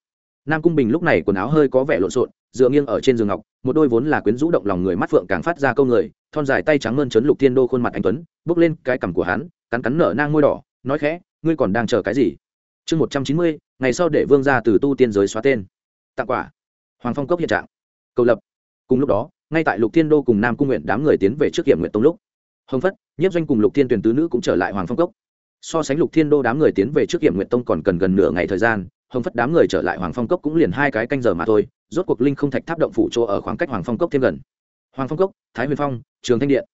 Nam cung bình lúc này quần áo hơi có vẻ lộn xộn, dựa nghiêng ở trên giường ngọc, một đôi vốn là quyến rũ động lòng người mắt phượng càng phát ra câu người, thon dài tay trắng mơn trấn lục thiên đô khuôn mặt anh tuấn, bước lên cái cằm của hắn, cắn cắn nở nang môi đỏ, nói khẽ, ngươi còn đang chờ cái gì? Chương một trăm chín mươi, ngày sau để vương ra từ tu tiên giới xóa tên. Tặng quả hoàng phong cốc hiện trạng. Cầu lập. Cùng lúc đó, ngay tại lục thiên đô cùng nam cung nguyện đám người tiến về trước hiểm nguyện tông lúc. Hồng phất, nhiếp doanh cùng lục thiên tuyển tứ nữ cũng trở lại hoàng phong cốc so sánh lục thiên đô đám người tiến về trước hiểm nguyện tông còn cần gần nửa ngày thời gian, hồng phất đám người trở lại hoàng phong cốc cũng liền hai cái canh giờ mà thôi, rốt cuộc linh không thạch tháp động phủ chỗ ở khoảng cách hoàng phong cốc thêm gần. Hoàng phong cốc, thái huyền phong, trường thanh điện.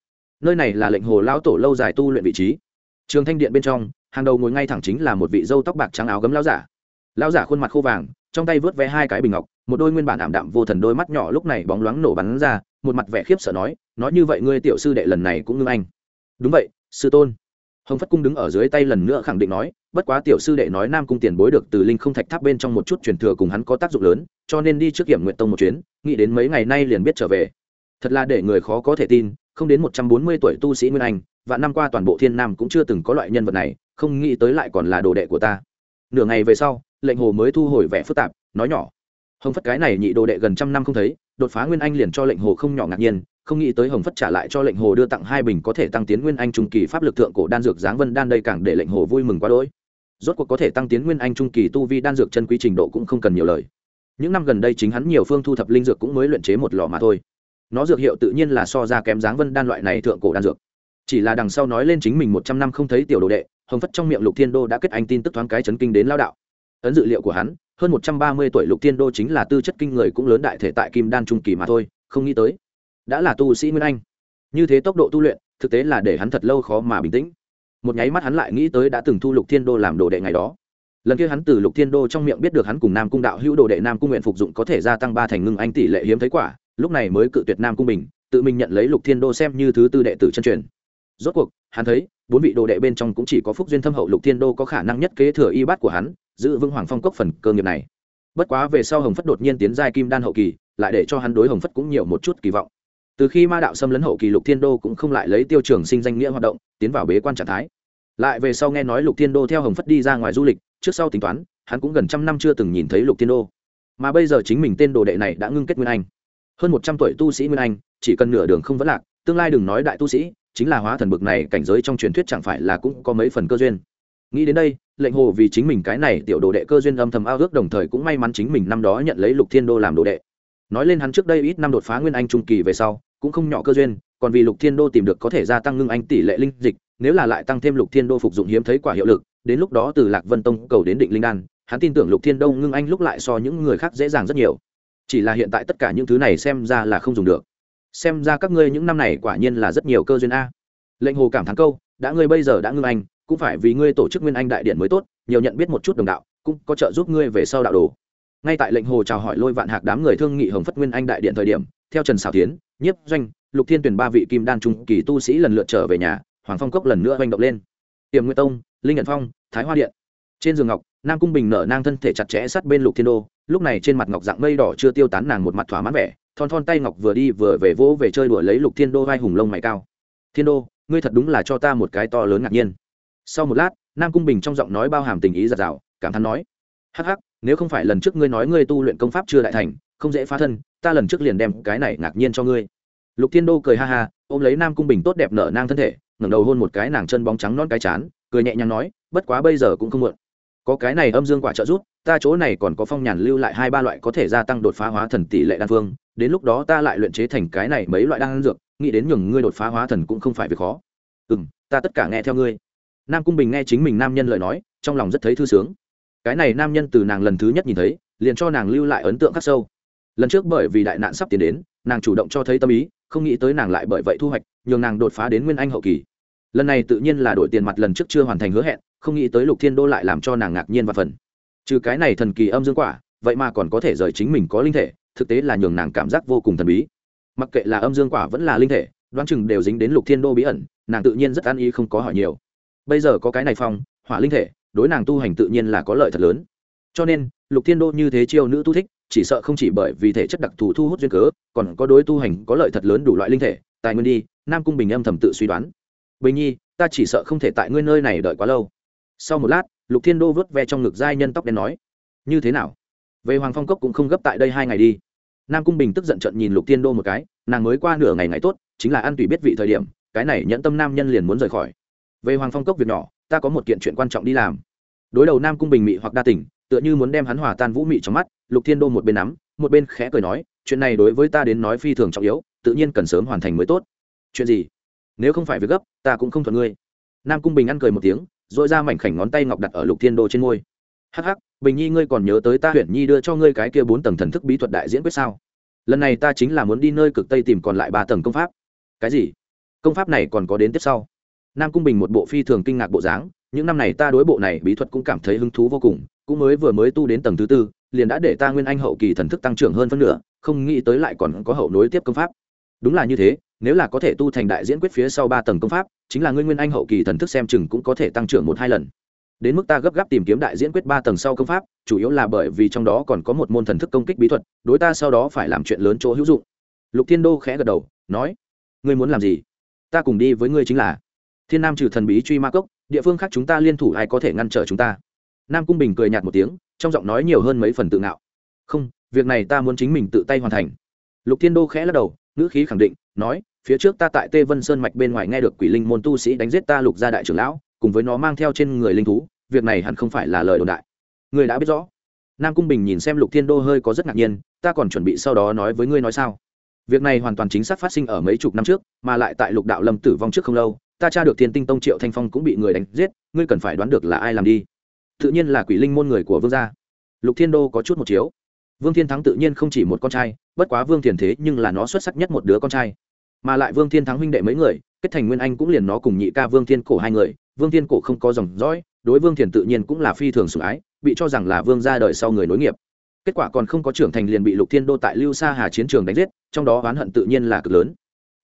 Nơi này là lệnh hồ lão tổ lâu dài tu luyện vị trí. Trường thanh điện bên trong, hàng đầu ngồi ngay thẳng chính là một vị dâu tóc bạc trắng áo gấm lão giả. Lão giả khuôn mặt khô vàng, trong tay vớt vé hai cái bình ngọc, một đôi nguyên bản ảm đạm vô thần đôi mắt nhỏ lúc này bóng loáng nổ bắn ra, một mặt vẻ khiếp sợ nói nói như vậy ngươi tiểu sư đệ lần này cũng ngưng anh. Đúng vậy, sư tôn hồng phất cung đứng ở dưới tay lần nữa khẳng định nói, bất quá tiểu sư đệ nói nam cung tiền bối được từ linh không thạch tháp bên trong một chút truyền thừa cùng hắn có tác dụng lớn, cho nên đi trước kiểm nguyện tông một chuyến, nghĩ đến mấy ngày nay liền biết trở về. Thật là để người khó có thể tin, không đến một trăm bốn mươi tuổi tu sĩ nguyên anh và năm qua toàn bộ thiên nam cũng chưa từng có loại nhân vật này, không nghĩ tới lại còn là đồ đệ của ta. Nửa ngày về sau, lệnh hồ mới thu hồi vẻ phức tạp, nói nhỏ. Hồng phất cái này nhị đồ đệ gần trăm năm không thấy, đột phá nguyên anh liền cho lệnh hồ không nhỏ ngạc nhiên không nghĩ tới hồng phất trả lại cho lệnh hồ đưa tặng hai bình có thể tăng tiến nguyên anh trung kỳ pháp lực thượng cổ đan dược giáng vân đan đây càng để lệnh hồ vui mừng quá đỗi. Rốt cuộc có thể tăng tiến nguyên anh trung kỳ tu vi đan dược chân quý trình độ cũng không cần nhiều lời. Những năm gần đây chính hắn nhiều phương thu thập linh dược cũng mới luyện chế một lò mà thôi. Nó dược hiệu tự nhiên là so ra kém dáng vân đan loại này thượng cổ đan dược. Chỉ là đằng sau nói lên chính mình một trăm năm không thấy tiểu đồ đệ, hồng phất trong miệng lục thiên đô đã kết anh tin tức thoáng cái chấn kinh đến lao đạo. Ấn dự liệu của hắn, hơn một trăm ba mươi tuổi lục thiên đô chính là tư chất kinh người cũng lớn đại thể tại kim đan trung kỳ mà thôi, không nghĩ tới đã là tu sĩ nguyên anh. Như thế tốc độ tu luyện, thực tế là để hắn thật lâu khó mà bình tĩnh. Một nháy mắt hắn lại nghĩ tới đã từng thu lục thiên đô làm đồ đệ ngày đó. Lần kia hắn từ lục thiên đô trong miệng biết được hắn cùng nam cung đạo hữu đồ đệ nam cung nguyện phục dụng có thể gia tăng ba thành ngưng anh tỷ lệ hiếm thấy quả, lúc này mới cự tuyệt nam cung bình, tự mình nhận lấy lục thiên đô xem như thứ tư đệ tử chân truyền. Rốt cuộc, hắn thấy, bốn vị đồ đệ bên trong cũng chỉ có phúc duyên thâm hậu lục thiên đô có khả năng nhất kế thừa y bát của hắn, giữ vững hoàng phong cốc phần cơ nghiệp này. Bất quá về sau hồng phất đột nhiên tiến giai kim đan hậu kỳ, lại để cho hắn đối hồng phất cũng nhiều một chút kỳ vọng từ khi ma đạo xâm lấn hậu kỳ lục thiên đô cũng không lại lấy tiêu trường sinh danh nghĩa hoạt động, tiến vào bế quan trạng thái. Lại về sau nghe nói lục thiên đô theo hồng phất đi ra ngoài du lịch, trước sau tính toán, hắn cũng gần trăm năm chưa từng nhìn thấy lục thiên đô. Mà bây giờ chính mình tên đồ đệ này đã ngưng kết nguyên anh. Hơn một trăm tuổi tu sĩ nguyên anh, chỉ cần nửa đường không vấn lạc, tương lai đừng nói đại tu sĩ, chính là hóa thần bực này, cảnh giới trong truyền thuyết chẳng phải là cũng có mấy phần cơ duyên. Nghĩ đến đây, lệnh hồ vì chính mình cái này tiểu đồ đệ cơ duyên âm thầm ao ước đồng thời cũng may mắn chính mình năm đó nhận lấy lục thiên đô làm đồ đệ nói lên hắn trước đây ít năm đột phá nguyên anh trung kỳ về sau, cũng không nhỏ cơ duyên, còn vì lục thiên đô tìm được có thể gia tăng ngưng anh tỷ lệ linh dịch, nếu là lại tăng thêm lục thiên đô phục dụng hiếm thấy quả hiệu lực, đến lúc đó từ lạc vân tông cầu đến định linh đan, hắn tin tưởng lục thiên đô ngưng anh lúc lại so những người khác dễ dàng rất nhiều. Chỉ là hiện tại tất cả những thứ này xem ra là không dùng được. Xem ra các ngươi những năm này quả nhiên là rất nhiều cơ duyên a. Lệnh hồ cảm thán câu, đã ngươi bây giờ đã ngưng anh, cũng phải vì ngươi tổ chức nguyên anh đại điện mới tốt, nhiều nhận biết một chút đồng đạo, cũng có trợ giúp ngươi về sau đạo đồ ngay tại lệnh hồ chào hỏi lôi vạn hạc đám người thương nghị hồng phất nguyên anh đại điện thời điểm, theo trần xảo tiến, nhiếp doanh, lục thiên tuyển ba vị kim đan trung kỳ tu sĩ lần lượt trở về nhà, hoàng phong cốc lần nữa oanh động lên. Tiềm nguyên tông, linh nhận phong, thái hoa điện. Trên giường ngọc, nam cung bình nở nang thân thể chặt chẽ sát bên lục thiên đô, lúc này trên mặt ngọc dạng mây đỏ chưa tiêu tán nàng một mặt thỏa mãn vẻ, thon thon tay ngọc vừa đi vừa về vỗ về chơi đùa lấy lục thiên đô vai hùng lông mày cao. Thiên đô, ngươi thật đúng là cho ta một cái to lớn ngạc nhiên. Sau một lát, nam cung bình trong giọng nói bao hàm tình ý giạt rào cảm thán nói, hắc hắc nếu không phải lần trước ngươi nói ngươi tu luyện công pháp chưa đại thành, không dễ phá thân, ta lần trước liền đem cái này ngạc nhiên cho ngươi. Lục thiên đô cười ha ha, ôm lấy nam cung bình tốt đẹp nở nang thân thể, ngẩng đầu hôn một cái nàng chân bóng trắng non cái chán, cười nhẹ nhàng nói, bất quá bây giờ cũng không muộn. Có cái này âm dương quả trợ giúp, ta chỗ này còn có phong nhàn lưu lại hai ba loại có thể gia tăng đột phá hóa thần tỷ lệ đan phương, đến lúc đó ta lại luyện chế thành cái này mấy loại đan dược, nghĩ đến nhường ngươi đột phá hóa thần cũng không phải việc khó. Ừ m ta tất cả nghe theo ngươi. Nam cung bình nghe chính mình nam nhân lời nói, trong lòng rất thấy thư sướng cái này nam nhân từ nàng lần thứ nhất nhìn thấy, liền cho nàng lưu lại ấn tượng khắc sâu. Lần trước bởi vì đại nạn sắp tiến đến, nàng chủ động cho thấy tâm ý, không nghĩ tới nàng lại bởi vậy thu hoạch, nhường nàng đột phá đến nguyên anh hậu kỳ. Lần này tự nhiên là đổi tiền mặt lần trước chưa hoàn thành hứa hẹn, không nghĩ tới lục thiên đô lại làm cho nàng ngạc nhiên và phần. Trừ cái này thần kỳ âm dương quả, vậy mà còn có thể rời chính mình có linh thể, thực tế là nhường nàng cảm giác vô cùng thần bí. Mặc kệ là âm dương quả vẫn là linh thể, đoán chừng đều dính đến lục thiên đô bí ẩn, nàng tự nhiên rất an ý không có hỏi nhiều. Bây giờ có cái này phong, hỏa linh thể đối nàng tu hành tự nhiên là có lợi thật lớn. Cho nên, lục thiên đô như thế chiêu nữ tu thích, chỉ sợ không chỉ bởi vì thể chất đặc thù thu hút duyên cớ, còn có đối tu hành có lợi thật lớn đủ loại linh thể, tài nguyên đi, nam cung bình âm thầm tự suy đoán. Bình nhi, ta chỉ sợ không thể tại ngươi nơi này đợi quá lâu. Sau một lát, lục thiên đô vớt ve trong ngực giai nhân tóc đen nói, như thế nào? Về hoàng phong cốc cũng không gấp tại đây hai ngày đi. Nam cung bình tức giận trận nhìn lục thiên đô một cái, nàng mới qua nửa ngày ngày tốt, chính là ăn tùy biết vị thời điểm, cái này nhẫn tâm nam nhân liền muốn rời khỏi. Về hoàng phong cốc việc nhỏ ta có một kiện chuyện quan trọng đi làm. Đối đầu nam cung bình mị hoặc đa tỉnh, tựa như muốn đem hắn hòa tan vũ mị trong mắt, lục thiên đô một bên nắm, một bên khẽ cười nói, chuyện này đối với ta đến nói phi thường trọng yếu, tự nhiên cần sớm hoàn thành mới tốt. Chuyện gì? Nếu không phải việc gấp, ta cũng không thuận ngươi. Nam cung bình ăn cười một tiếng dội ra mảnh khảnh ngón tay ngọc đặt ở lục thiên đô trên môi. Hắc hắc, bình nhi ngươi còn nhớ tới ta huyện nhi đưa cho ngươi cái kia bốn tầng thần thức bí thuật đại diễn quyết sao? Lần này ta chính là muốn đi nơi cực tây tìm còn lại ba tầng công pháp. Cái gì? Công pháp này còn có đến tiếp sau nam cung bình một bộ phi thường kinh ngạc bộ dáng, những năm này ta đối bộ này bí thuật cũng cảm thấy hứng thú vô cùng, cũng mới vừa mới tu đến tầng thứ tư, liền đã để ta nguyên anh hậu kỳ thần thức tăng trưởng hơn phân nửa, không nghĩ tới lại còn có hậu nối tiếp công pháp. Đúng là như thế, nếu là có thể tu thành đại diễn quyết phía sau ba tầng công pháp, chính là nguyên nguyên anh hậu kỳ thần thức xem chừng cũng có thể tăng trưởng một hai lần. Đến mức ta gấp gáp tìm kiếm đại diễn quyết ba tầng sau công pháp, chủ yếu là bởi vì trong đó còn có một môn thần thức công kích bí thuật, đối ta sau đó phải làm chuyện lớn chỗ hữu dụng. Lục thiên đô khẽ gật đầu, nói, ngươi muốn làm gì? Ta cùng đi với ngươi chính là thiên nam trừ thần bí truy ma cốc, địa phương khác chúng ta liên thủ ai có thể ngăn trở chúng ta? Nam cung bình cười nhạt một tiếng, trong giọng nói nhiều hơn mấy phần tự ngạo. Không, việc này ta muốn chính mình tự tay hoàn thành. Lục thiên đô khẽ lắc đầu, ngữ khí khẳng định, nói, phía trước ta tại tê vân sơn mạch bên ngoài nghe được quỷ linh môn tu sĩ đánh giết ta lục gia đại trưởng lão, cùng với nó mang theo trên người linh thú, việc này hẳn không phải là lời đồn đại. Người đã biết rõ. Nam cung bình nhìn xem lục thiên đô hơi có rất ngạc nhiên, ta còn chuẩn bị sau đó nói với ngươi nói sao? Việc này hoàn toàn chính xác phát sinh ở mấy chục năm trước, mà lại tại lục đạo lâm tử vong trước không lâu ta tra được thiên tinh tông triệu thanh phong cũng bị người đánh giết, ngươi cần phải đoán được là ai làm đi. Tự nhiên là quỷ linh môn người của vương gia. Lục thiên đô có chút một chiếu. Vương thiên thắng tự nhiên không chỉ một con trai, bất quá vương thiền thế nhưng là nó xuất sắc nhất một đứa con trai. Mà lại vương thiên thắng huynh đệ mấy người, kết thành nguyên anh cũng liền nó cùng nhị ca vương thiên cổ hai người, vương thiên cổ không có dòng dõi, đối vương thiền tự nhiên cũng là phi thường sủng ái, bị cho rằng là vương gia đời sau người nối nghiệp. Kết quả còn không có trưởng thành liền bị lục thiên đô tại lưu sa hà chiến trường đánh giết, trong đó oán hận tự nhiên là cực lớn.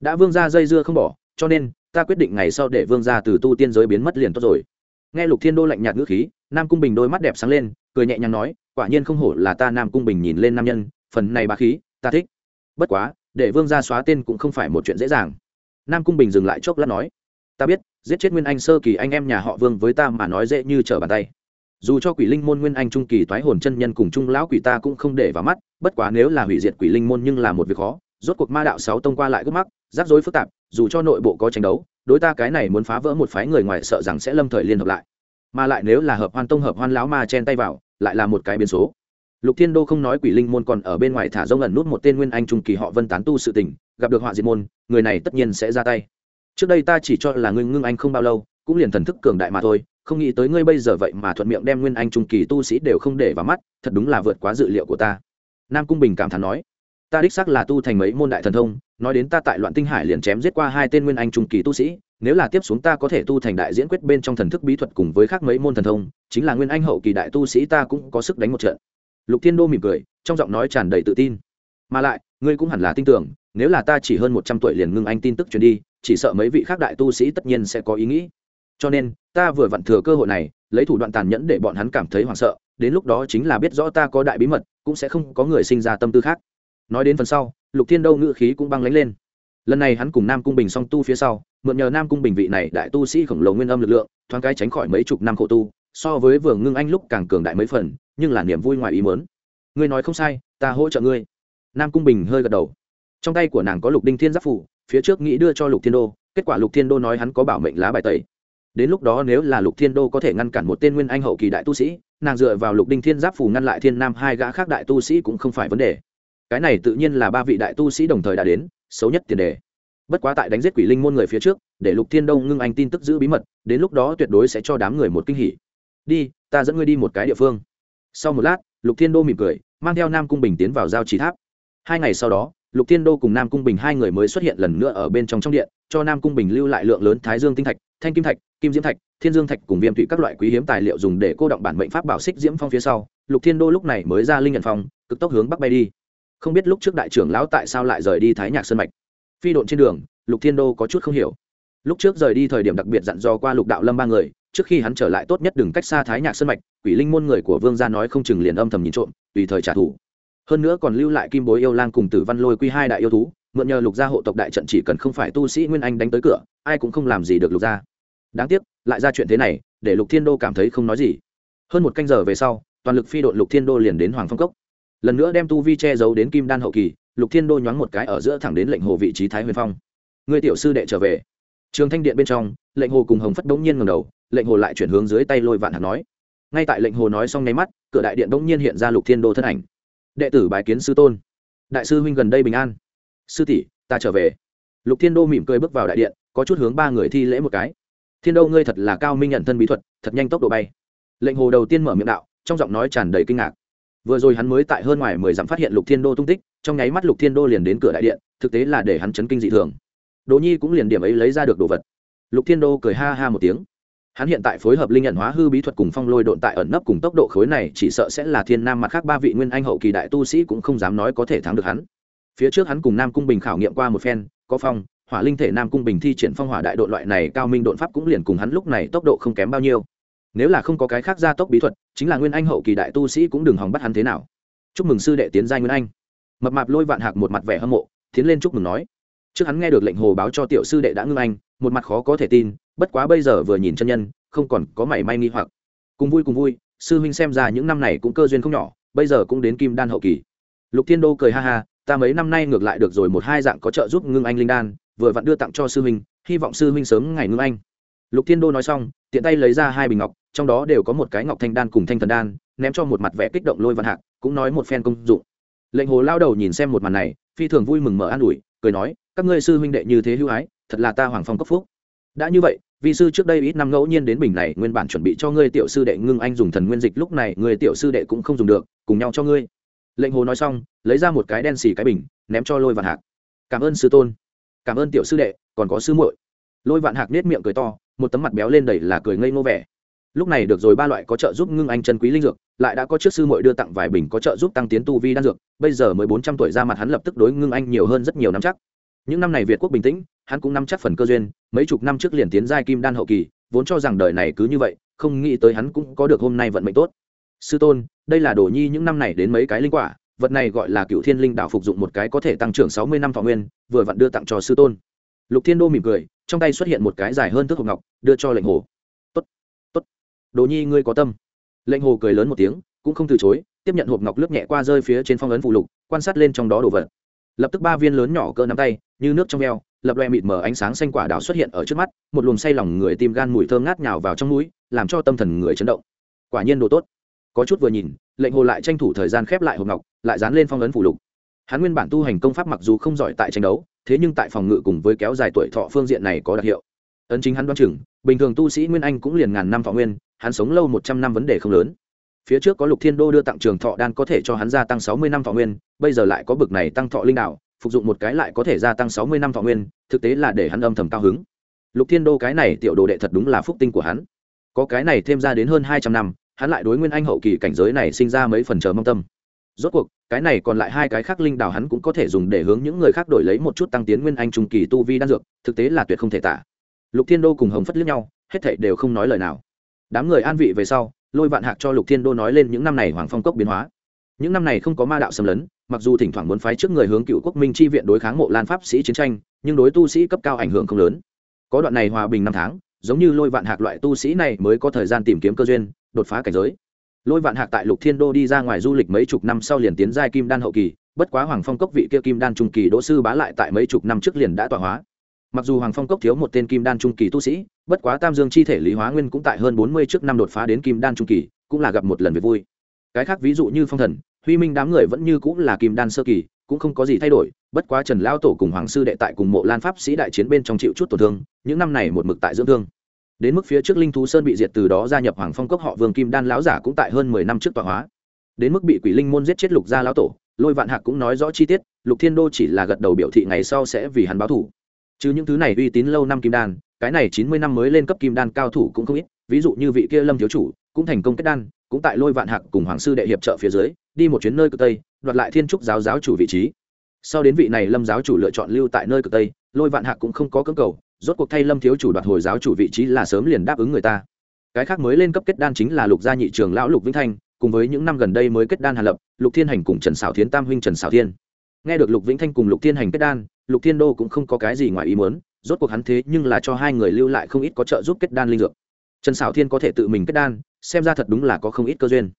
Đã vương gia dây dưa không bỏ, cho nên ta quyết định ngày sau để vương gia từ tu tiên giới biến mất liền tốt rồi. Nghe lục thiên đô lạnh nhạt ngữ khí, nam cung bình đôi mắt đẹp sáng lên, cười nhẹ nhàng nói, quả nhiên không hổ là ta nam cung bình nhìn lên nam nhân, phần này bà khí, ta thích. Bất quá, để vương gia xóa tên cũng không phải một chuyện dễ dàng. Nam cung bình dừng lại chốc lát nói, ta biết, giết chết nguyên anh sơ kỳ anh em nhà họ vương với ta mà nói dễ như trở bàn tay. Dù cho quỷ linh môn nguyên anh trung kỳ toái hồn chân nhân cùng trung lão quỷ ta cũng không để vào mắt, bất quá nếu là hủy diệt quỷ linh môn nhưng là một việc khó, rốt cuộc ma đạo sáu tông qua lại gấp mắc rắc rối phức tạp, dù cho nội bộ có tranh đấu, đối ta cái này muốn phá vỡ một phái người ngoài sợ rằng sẽ lâm thời liên hợp lại. Mà lại nếu là hợp hoan tông hợp hoan lão ma chen tay vào, lại là một cái biến số. Lục thiên đô không nói quỷ linh môn còn ở bên ngoài thả rông ẩn nút một tên nguyên anh trung kỳ họ vân tán tu sự tình, gặp được họa diệt môn, người này tất nhiên sẽ ra tay. Trước đây ta chỉ cho là ngươi ngưng anh không bao lâu, cũng liền thần thức cường đại mà thôi, không nghĩ tới ngươi bây giờ vậy mà thuận miệng đem nguyên anh trung kỳ tu sĩ đều không để vào mắt, thật đúng là vượt quá dự liệu của ta. Nam cung bình cảm thán nói ta đích xác là tu thành mấy môn đại thần thông, nói đến ta tại loạn tinh hải liền chém giết qua hai tên nguyên anh trung kỳ tu sĩ, nếu là tiếp xuống ta có thể tu thành đại diễn quyết bên trong thần thức bí thuật cùng với khác mấy môn thần thông, chính là nguyên anh hậu kỳ đại tu sĩ ta cũng có sức đánh một trận. Lục thiên đô mỉm cười, trong giọng nói tràn đầy tự tin. Mà lại, ngươi cũng hẳn là tin tưởng, nếu là ta chỉ hơn một trăm tuổi liền ngưng anh tin tức truyền đi, chỉ sợ mấy vị khác đại tu sĩ tất nhiên sẽ có ý nghĩ. Cho nên, ta vừa vặn thừa cơ hội này, lấy thủ đoạn tàn nhẫn để bọn hắn cảm thấy hoảng sợ, đến lúc đó chính là biết rõ ta có đại bí mật, cũng sẽ không có người sinh ra tâm tư khác nói đến phần sau, lục thiên đâu ngự khí cũng băng lánh lên. Lần này hắn cùng nam cung bình song tu phía sau, mượn nhờ nam cung bình vị này đại tu sĩ khổng lồ nguyên âm lực lượng, thoáng cái tránh khỏi mấy chục năm khổ tu, so với vừa ngưng anh lúc càng cường đại mấy phần, nhưng là niềm vui ngoài ý mớn ngươi nói không sai, ta hỗ trợ ngươi. Nam cung bình hơi gật đầu. Trong tay của nàng có lục đinh thiên giáp phủ, phía trước nghĩ đưa cho lục thiên đô, kết quả lục thiên đô nói hắn có bảo mệnh lá bài tẩy. Đến lúc đó nếu là lục thiên đô có thể ngăn cản một tên nguyên anh hậu kỳ đại tu sĩ, nàng dựa vào lục đinh thiên giáp phủ ngăn lại thiên nam hai gã khác đại tu sĩ cũng không phải vấn đề cái này tự nhiên là ba vị đại tu sĩ đồng thời đã đến, xấu nhất tiền đề. Bất quá tại đánh giết quỷ linh môn người phía trước, để lục thiên đông ngưng anh tin tức giữ bí mật, đến lúc đó tuyệt đối sẽ cho đám người một kinh hỉ. Đi, ta dẫn ngươi đi một cái địa phương. Sau một lát, lục thiên đô mỉm cười, mang theo nam cung bình tiến vào giao trì tháp. Hai ngày sau đó, lục thiên đô cùng nam cung bình hai người mới xuất hiện lần nữa ở bên trong trong điện, cho nam cung bình lưu lại lượng lớn thái dương tinh thạch, thanh kim thạch, kim diễm thạch, thiên dương thạch cùng viêm thụy các loại quý hiếm tài liệu dùng để cô động bản mệnh pháp bảo xích diễm phong phía sau. Lục thiên đô lúc này mới ra linh nhận phong, cực tốc hướng bắc bay đi không biết lúc trước đại trưởng lão tại sao lại rời đi thái nhạc sơn mạch. Phi độn trên đường, lục thiên đô có chút không hiểu. Lúc trước rời đi thời điểm đặc biệt dặn dò qua lục đạo lâm ba người, trước khi hắn trở lại tốt nhất đừng cách xa thái nhạc sơn mạch, quỷ linh môn người của vương gia nói không chừng liền âm thầm nhìn trộm, tùy thời trả thù. Hơn nữa còn lưu lại kim bối yêu lang cùng tử văn lôi quy hai đại yêu thú, mượn nhờ lục gia hộ tộc đại trận chỉ cần không phải tu sĩ nguyên anh đánh tới cửa, ai cũng không làm gì được lục gia. Đáng tiếc, lại ra chuyện thế này, để lục thiên đô cảm thấy không nói gì. Hơn một canh giờ về sau, toàn lực phi đội lục thiên đô liền đến hoàng phong cốc lần nữa đem tu vi che giấu đến kim đan hậu kỳ, lục thiên đô nhoáng một cái ở giữa thẳng đến lệnh hồ vị trí thái huyền phong. Người tiểu sư đệ trở về. Trường thanh điện bên trong, lệnh hồ cùng hồng phất bỗng nhiên ngầm đầu, lệnh hồ lại chuyển hướng dưới tay lôi vạn hạt nói. Ngay tại lệnh hồ nói xong nháy mắt, cửa đại điện bỗng nhiên hiện ra lục thiên đô thân ảnh. Đệ tử bài kiến sư tôn. Đại sư huynh gần đây bình an. Sư tỷ, ta trở về. Lục thiên đô mỉm cười bước vào đại điện, có chút hướng ba người thi lễ một cái. Thiên đô ngươi thật là cao minh nhận thân bí thuật, thật nhanh tốc độ bay. Lệnh hồ đầu tiên mở miệng đạo, trong giọng nói tràn đầy kinh ngạc vừa rồi hắn mới tại hơn ngoài mười dặm phát hiện lục thiên đô tung tích, trong nháy mắt lục thiên đô liền đến cửa đại điện, thực tế là để hắn chấn kinh dị thường. Đỗ nhi cũng liền điểm ấy lấy ra được đồ vật. Lục thiên đô cười ha ha một tiếng. Hắn hiện tại phối hợp linh nhận hóa hư bí thuật cùng phong lôi độn tại ẩn nấp cùng tốc độ khối này, chỉ sợ sẽ là thiên nam mặt khác ba vị nguyên anh hậu kỳ đại tu sĩ cũng không dám nói có thể thắng được hắn. Phía trước hắn cùng nam cung bình khảo nghiệm qua một phen, có phong, hỏa linh thể nam cung bình thi triển phong hỏa đại đội loại này cao minh độn pháp cũng liền cùng hắn lúc này tốc độ không kém bao nhiêu nếu là không có cái khác gia tốc bí thuật, chính là nguyên anh hậu kỳ đại tu sĩ cũng đừng hòng bắt hắn thế nào. Chúc mừng sư đệ tiến giai nguyên anh. Mập mạp lôi vạn hạc một mặt vẻ hâm mộ, tiến lên chúc mừng nói. Trước hắn nghe được lệnh hồ báo cho tiểu sư đệ đã ngưng anh, một mặt khó có thể tin, bất quá bây giờ vừa nhìn chân nhân, không còn có mảy may nghi hoặc. Cùng vui cùng vui, sư huynh xem ra những năm này cũng cơ duyên không nhỏ, bây giờ cũng đến kim đan hậu kỳ. Lục thiên đô cười ha ha, ta mấy năm nay ngược lại được rồi một hai dạng có trợ giúp ngưng anh linh đan, vừa vặn đưa tặng cho sư huynh, hy vọng sư huynh sớm ngày ngưng anh lục thiên đô nói xong, tiện tay lấy ra hai bình ngọc, trong đó đều có một cái ngọc thanh đan cùng thanh thần đan, ném cho một mặt vẻ kích động lôi văn hạc, cũng nói một phen công dụng. Lệnh hồ lao đầu nhìn xem một màn này, phi thường vui mừng mở an ủi, cười nói, các ngươi sư huynh đệ như thế hữu ái, thật là ta hoàng phong cấp phúc. Đã như vậy vì sư trước đây ít năm ngẫu nhiên đến bình này, nguyên bản chuẩn bị cho ngươi tiểu sư đệ ngưng anh dùng thần nguyên dịch, lúc này người tiểu sư đệ cũng không dùng được, cùng nhau cho ngươi. Lệnh hồ nói xong, lấy ra một cái đen xì cái bình, ném cho lôi vạn hạc. Cảm ơn sư tôn, cảm ơn tiểu sư đệ, còn có sư muội. Lôi vạn hạc nết miệng cười to một tấm mặt béo lên đầy là cười ngây ngô vẻ. Lúc này được rồi, ba loại có trợ giúp ngưng anh chân quý linh dược, lại đã có trước sư muội đưa tặng vài bình có trợ giúp tăng tiến tu vi đan dược, bây giờ mới bốn trăm tuổi ra mặt hắn lập tức đối ngưng anh nhiều hơn rất nhiều năm chắc. Những năm này việt quốc bình tĩnh, hắn cũng nắm chắc phần cơ duyên, mấy chục năm trước liền tiến giai kim đan hậu kỳ, vốn cho rằng đời này cứ như vậy, không nghĩ tới hắn cũng có được hôm nay vận mệnh tốt. Sư tôn, đây là đồ nhi những năm này đến mấy cái linh quả, vật này gọi là cựu thiên linh đạo phục dụng một cái có thể tăng trưởng sáu mươi năm thọ nguyên, vừa vặn đưa tặng cho sư tôn. Lục thiên đô mỉm cười trong tay xuất hiện một cái dài hơn thước hộp ngọc, đưa cho lệnh hồ. Tốt tốt. Đồ nhi ngươi có tâm. Lệnh hồ cười lớn một tiếng, cũng không từ chối, tiếp nhận hộp ngọc lướt nhẹ qua rơi phía trên phong ấn phụ lục, quan sát lên trong đó đồ vật. Lập tức ba viên lớn nhỏ cỡ nắm tay, như nước trong veo lập loe mịt mờ ánh sáng xanh quả đào xuất hiện ở trước mắt, một luồng say lòng người tim gan mùi thơm ngát nhào vào trong núi làm cho tâm thần người chấn động. Quả nhiên đồ tốt. Có chút vừa nhìn, lệnh hồ lại tranh thủ thời gian khép lại hộp ngọc, lại dán lên phong ấn phủ lục. Hắn nguyên bản tu hành công pháp mặc dù không giỏi tại tranh đấu thế nhưng tại phòng ngự cùng với kéo dài tuổi thọ phương diện này có đặc hiệu. Ấn chính hắn đoán chừng, bình thường tu sĩ nguyên anh cũng liền ngàn năm thọ nguyên, hắn sống lâu một trăm năm vấn đề không lớn. Phía trước có lục thiên đô đưa tặng trường thọ đan có thể cho hắn gia tăng sáu mươi năm thọ nguyên, bây giờ lại có bực này tăng thọ linh đạo, phục dụng một cái lại có thể gia tăng sáu mươi năm thọ nguyên, thực tế là để hắn âm thầm cao hứng. Lục thiên đô cái này tiểu đồ đệ thật đúng là phúc tinh của hắn. Có cái này thêm ra đến hơn hai trăm năm, hắn lại đối nguyên anh hậu kỳ cảnh giới này sinh ra mấy phần chờ mong tâm rốt cuộc, cái này còn lại hai cái khác linh đào hắn cũng có thể dùng để hướng những người khác đổi lấy một chút tăng tiến nguyên anh trung kỳ tu vi đan dược, thực tế là tuyệt không thể tả. Lục thiên đô cùng hồng phất liếc nhau, hết thảy đều không nói lời nào. Đám người an vị về sau, lôi vạn hạc cho lục thiên đô nói lên những năm này hoàng phong cốc biến hóa. Những năm này không có ma đạo xâm lấn, mặc dù thỉnh thoảng muốn phái trước người hướng cựu quốc minh chi viện đối kháng mộ lan pháp sĩ chiến tranh, nhưng đối tu sĩ cấp cao ảnh hưởng không lớn. Có đoạn này hòa bình năm tháng, giống như lôi vạn hạc loại tu sĩ này mới có thời gian tìm kiếm cơ duyên, đột phá cảnh giới lôi vạn hạc tại lục thiên đô đi ra ngoài du lịch mấy chục năm sau liền tiến giai kim đan hậu kỳ, bất quá hoàng phong cốc vị kia kim đan trung kỳ đỗ sư bá lại tại mấy chục năm trước liền đã tọa hóa. Mặc dù hoàng phong cốc thiếu một tên kim đan trung kỳ tu sĩ, bất quá tam dương chi thể lý hóa nguyên cũng tại hơn bốn mươi trước năm đột phá đến kim đan trung kỳ, cũng là gặp một lần về vui. Cái khác ví dụ như phong thần, huy minh đám người vẫn như cũng là kim đan sơ kỳ, cũng không có gì thay đổi, bất quá trần lao tổ cùng hoàng sư đệ tại cùng mộ lan pháp sĩ đại chiến bên trong chịu chút tổn thương, những năm này một mực tại dưỡng thương đến mức phía trước linh thú sơn bị diệt từ đó gia nhập hoàng phong cốc họ vương kim đan lão giả cũng tại hơn mười năm trước tọa hóa. Đến mức bị quỷ linh môn giết chết lục gia lão tổ, lôi vạn hạc cũng nói rõ chi tiết, lục thiên đô chỉ là gật đầu biểu thị ngày sau sẽ vì hắn báo thủ. Chứ những thứ này uy tín lâu năm kim đan, cái này chín mươi năm mới lên cấp kim đan cao thủ cũng không ít, ví dụ như vị kia lâm thiếu chủ, cũng thành công kết đan, cũng tại lôi vạn hạc cùng hoàng sư đệ hiệp trợ phía dưới, đi một chuyến nơi cực tây, đoạt lại thiên trúc giáo giáo chủ vị trí. Sau đến vị này lâm giáo chủ lựa chọn lưu tại nơi cực tây, lôi vạn hạc cũng không có cưỡng cầu rốt cuộc thay lâm thiếu chủ đoạt hồi giáo chủ vị trí là sớm liền đáp ứng người ta. Cái khác mới lên cấp kết đan chính là lục gia nhị trường lão lục vĩnh thanh, cùng với những năm gần đây mới kết đan hàn lập, lục thiên hành cùng trần xảo thiến tam huynh trần xảo thiên. Nghe được lục vĩnh thanh cùng lục thiên hành kết đan, lục thiên đô cũng không có cái gì ngoài ý muốn, rốt cuộc hắn thế nhưng là cho hai người lưu lại không ít có trợ giúp kết đan linh dược. Trần xảo thiên có thể tự mình kết đan, xem ra thật đúng là có không ít cơ duyên.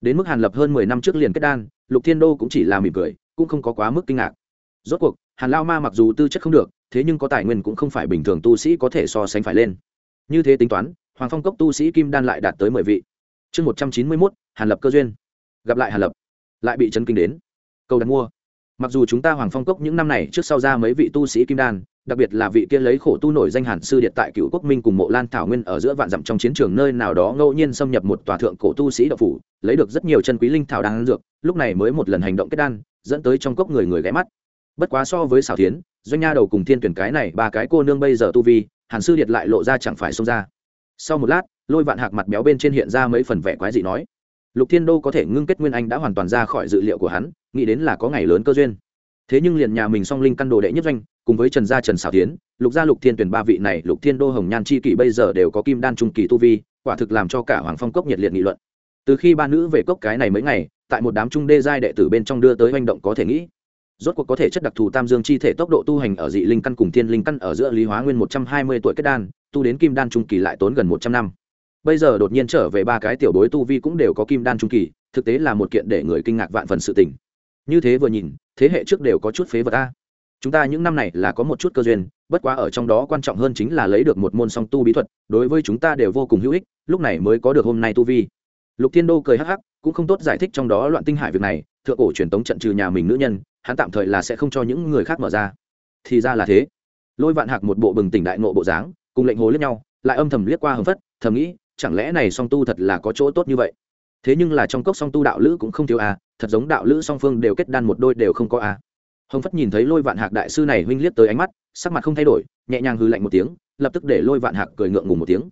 Đến mức hàn lập hơn mười năm trước liền kết đan, lục thiên đô cũng chỉ là mỉm cười, cũng không có quá mức kinh ngạc. Rốt cuộc, hàn lao ma mặc dù tư chất không được thế nhưng có tài nguyên cũng không phải bình thường tu sĩ có thể so sánh phải lên. Như thế tính toán, hoàng phong cốc tu sĩ kim đan lại đạt tới mười vị. Chương một trăm chín mươi mốt, hàn lập cơ duyên. Gặp lại hàn lập, lại bị chấn kinh đến. Cầu đặt mua. Mặc dù chúng ta hoàng phong cốc những năm này trước sau ra mấy vị tu sĩ kim đan, đặc biệt là vị kia lấy khổ tu nổi danh hàn sư điện tại cựu quốc minh cùng mộ lan thảo nguyên ở giữa vạn dặm trong chiến trường nơi nào đó ngẫu nhiên xâm nhập một tòa thượng cổ tu sĩ đậu phủ, lấy được rất nhiều chân quý linh thảo đan dược, lúc này mới một lần hành động kết đan, dẫn tới trong cốc người người ghé mắt bất quá so với xảo tiến doanh nha đầu cùng thiên tuyển cái này ba cái cô nương bây giờ tu vi, hàn sư điện lại lộ ra chẳng phải xông ra. Sau một lát, lôi vạn hạc mặt béo bên trên hiện ra mấy phần vẻ quái dị nói, lục thiên đô có thể ngưng kết nguyên anh đã hoàn toàn ra khỏi dự liệu của hắn, nghĩ đến là có ngày lớn cơ duyên. Thế nhưng liền nhà mình song linh căn đồ đệ nhất doanh, cùng với trần gia trần xảo tiến lục gia lục thiên tuyển ba vị này, lục thiên đô, hồng nhan chi kỷ bây giờ đều có kim đan trung kỳ tu vi, quả thực làm cho cả hoàng phong cốc nhiệt liệt nghị luận. Từ khi ba nữ về cốc cái này mấy ngày, tại một đám trung đê giai đệ tử bên trong đưa tới hành động có thể nghĩ rốt cuộc có thể chất đặc thù tam dương chi thể tốc độ tu hành ở dị linh căn cùng thiên linh căn ở giữa lý hóa nguyên một trăm hai mươi tuổi kết đan, tu đến kim đan trung kỳ lại tốn gần một trăm năm. Bây giờ đột nhiên trở về ba cái tiểu bối tu vi cũng đều có kim đan trung kỳ, thực tế là một kiện để người kinh ngạc vạn phần sự tình. Như thế vừa nhìn, thế hệ trước đều có chút phế vật ta chúng ta những năm này là có một chút cơ duyên, bất quá ở trong đó quan trọng hơn chính là lấy được một môn song tu bí thuật, đối với chúng ta đều vô cùng hữu ích, lúc này mới có được hôm nay tu vi. Lục thiên đô cười hắc hắc, cũng không tốt giải thích trong đó loạn tinh hải việc này, thượng cổ truyền tống trận trừ nhà mình nữ nhân hắn tạm thời là sẽ không cho những người khác mở ra. Thì ra là thế. Lôi vạn hạc một bộ bừng tỉnh đại nộ bộ dáng, cùng lệnh hồ liếc nhau, lại âm thầm liếc qua hầm phất, thầm nghĩ, chẳng lẽ này song tu thật là có chỗ tốt như vậy? Thế nhưng là trong cốc song tu đạo lữ cũng không thiếu à thật giống đạo lữ song phương đều kết đan một đôi đều không có à hồng phất nhìn thấy lôi vạn hạc đại sư này huynh liếc tới ánh mắt, sắc mặt không thay đổi, nhẹ nhàng hư lạnh một tiếng, lập tức để lôi vạn hạc cười ngượng ngùng một tiếng.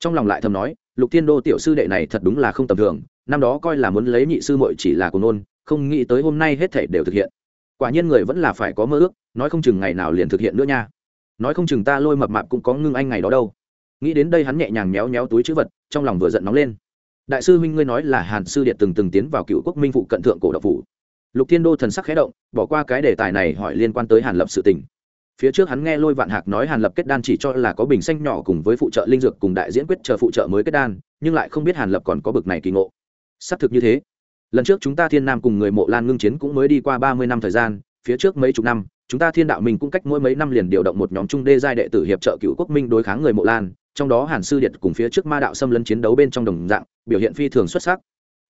Trong lòng lại thầm nói, lục thiên đô tiểu sư đệ này thật đúng là không tầm thường, năm đó coi là muốn lấy nhị sư muội chỉ là của nôn, không nghĩ tới hôm nay hết thể đều thực hiện quả nhiên người vẫn là phải có mơ ước, nói không chừng ngày nào liền thực hiện nữa nha. Nói không chừng ta lôi mập mạp cũng có ngưng anh ngày đó đâu. Nghĩ đến đây hắn nhẹ nhàng méo méo túi chữ vật, trong lòng vừa giận nóng lên. Đại sư huynh ngươi nói là hàn sư điện từng từng tiến vào cựu quốc minh phụ cận thượng cổ độc phủ. Lục thiên đô thần sắc khé động, bỏ qua cái đề tài này hỏi liên quan tới hàn lập sự tình. Phía trước hắn nghe lôi vạn hạc nói hàn lập kết đan chỉ cho là có bình xanh nhỏ cùng với phụ trợ linh dược cùng đại diễn quyết chờ phụ trợ mới kết đan, nhưng lại không biết hàn lập còn có bực này kỳ ngộ. Xác thực như thế lần trước chúng ta thiên nam cùng người mộ lan ngưng chiến cũng mới đi qua ba mươi năm thời gian, phía trước mấy chục năm, chúng ta thiên đạo mình cũng cách mỗi mấy năm liền điều động một nhóm trung đê giai đệ tử hiệp trợ cựu quốc minh đối kháng người mộ lan, trong đó hàn sư điện cùng phía trước ma đạo xâm lấn chiến đấu bên trong đồng dạng, biểu hiện phi thường xuất sắc.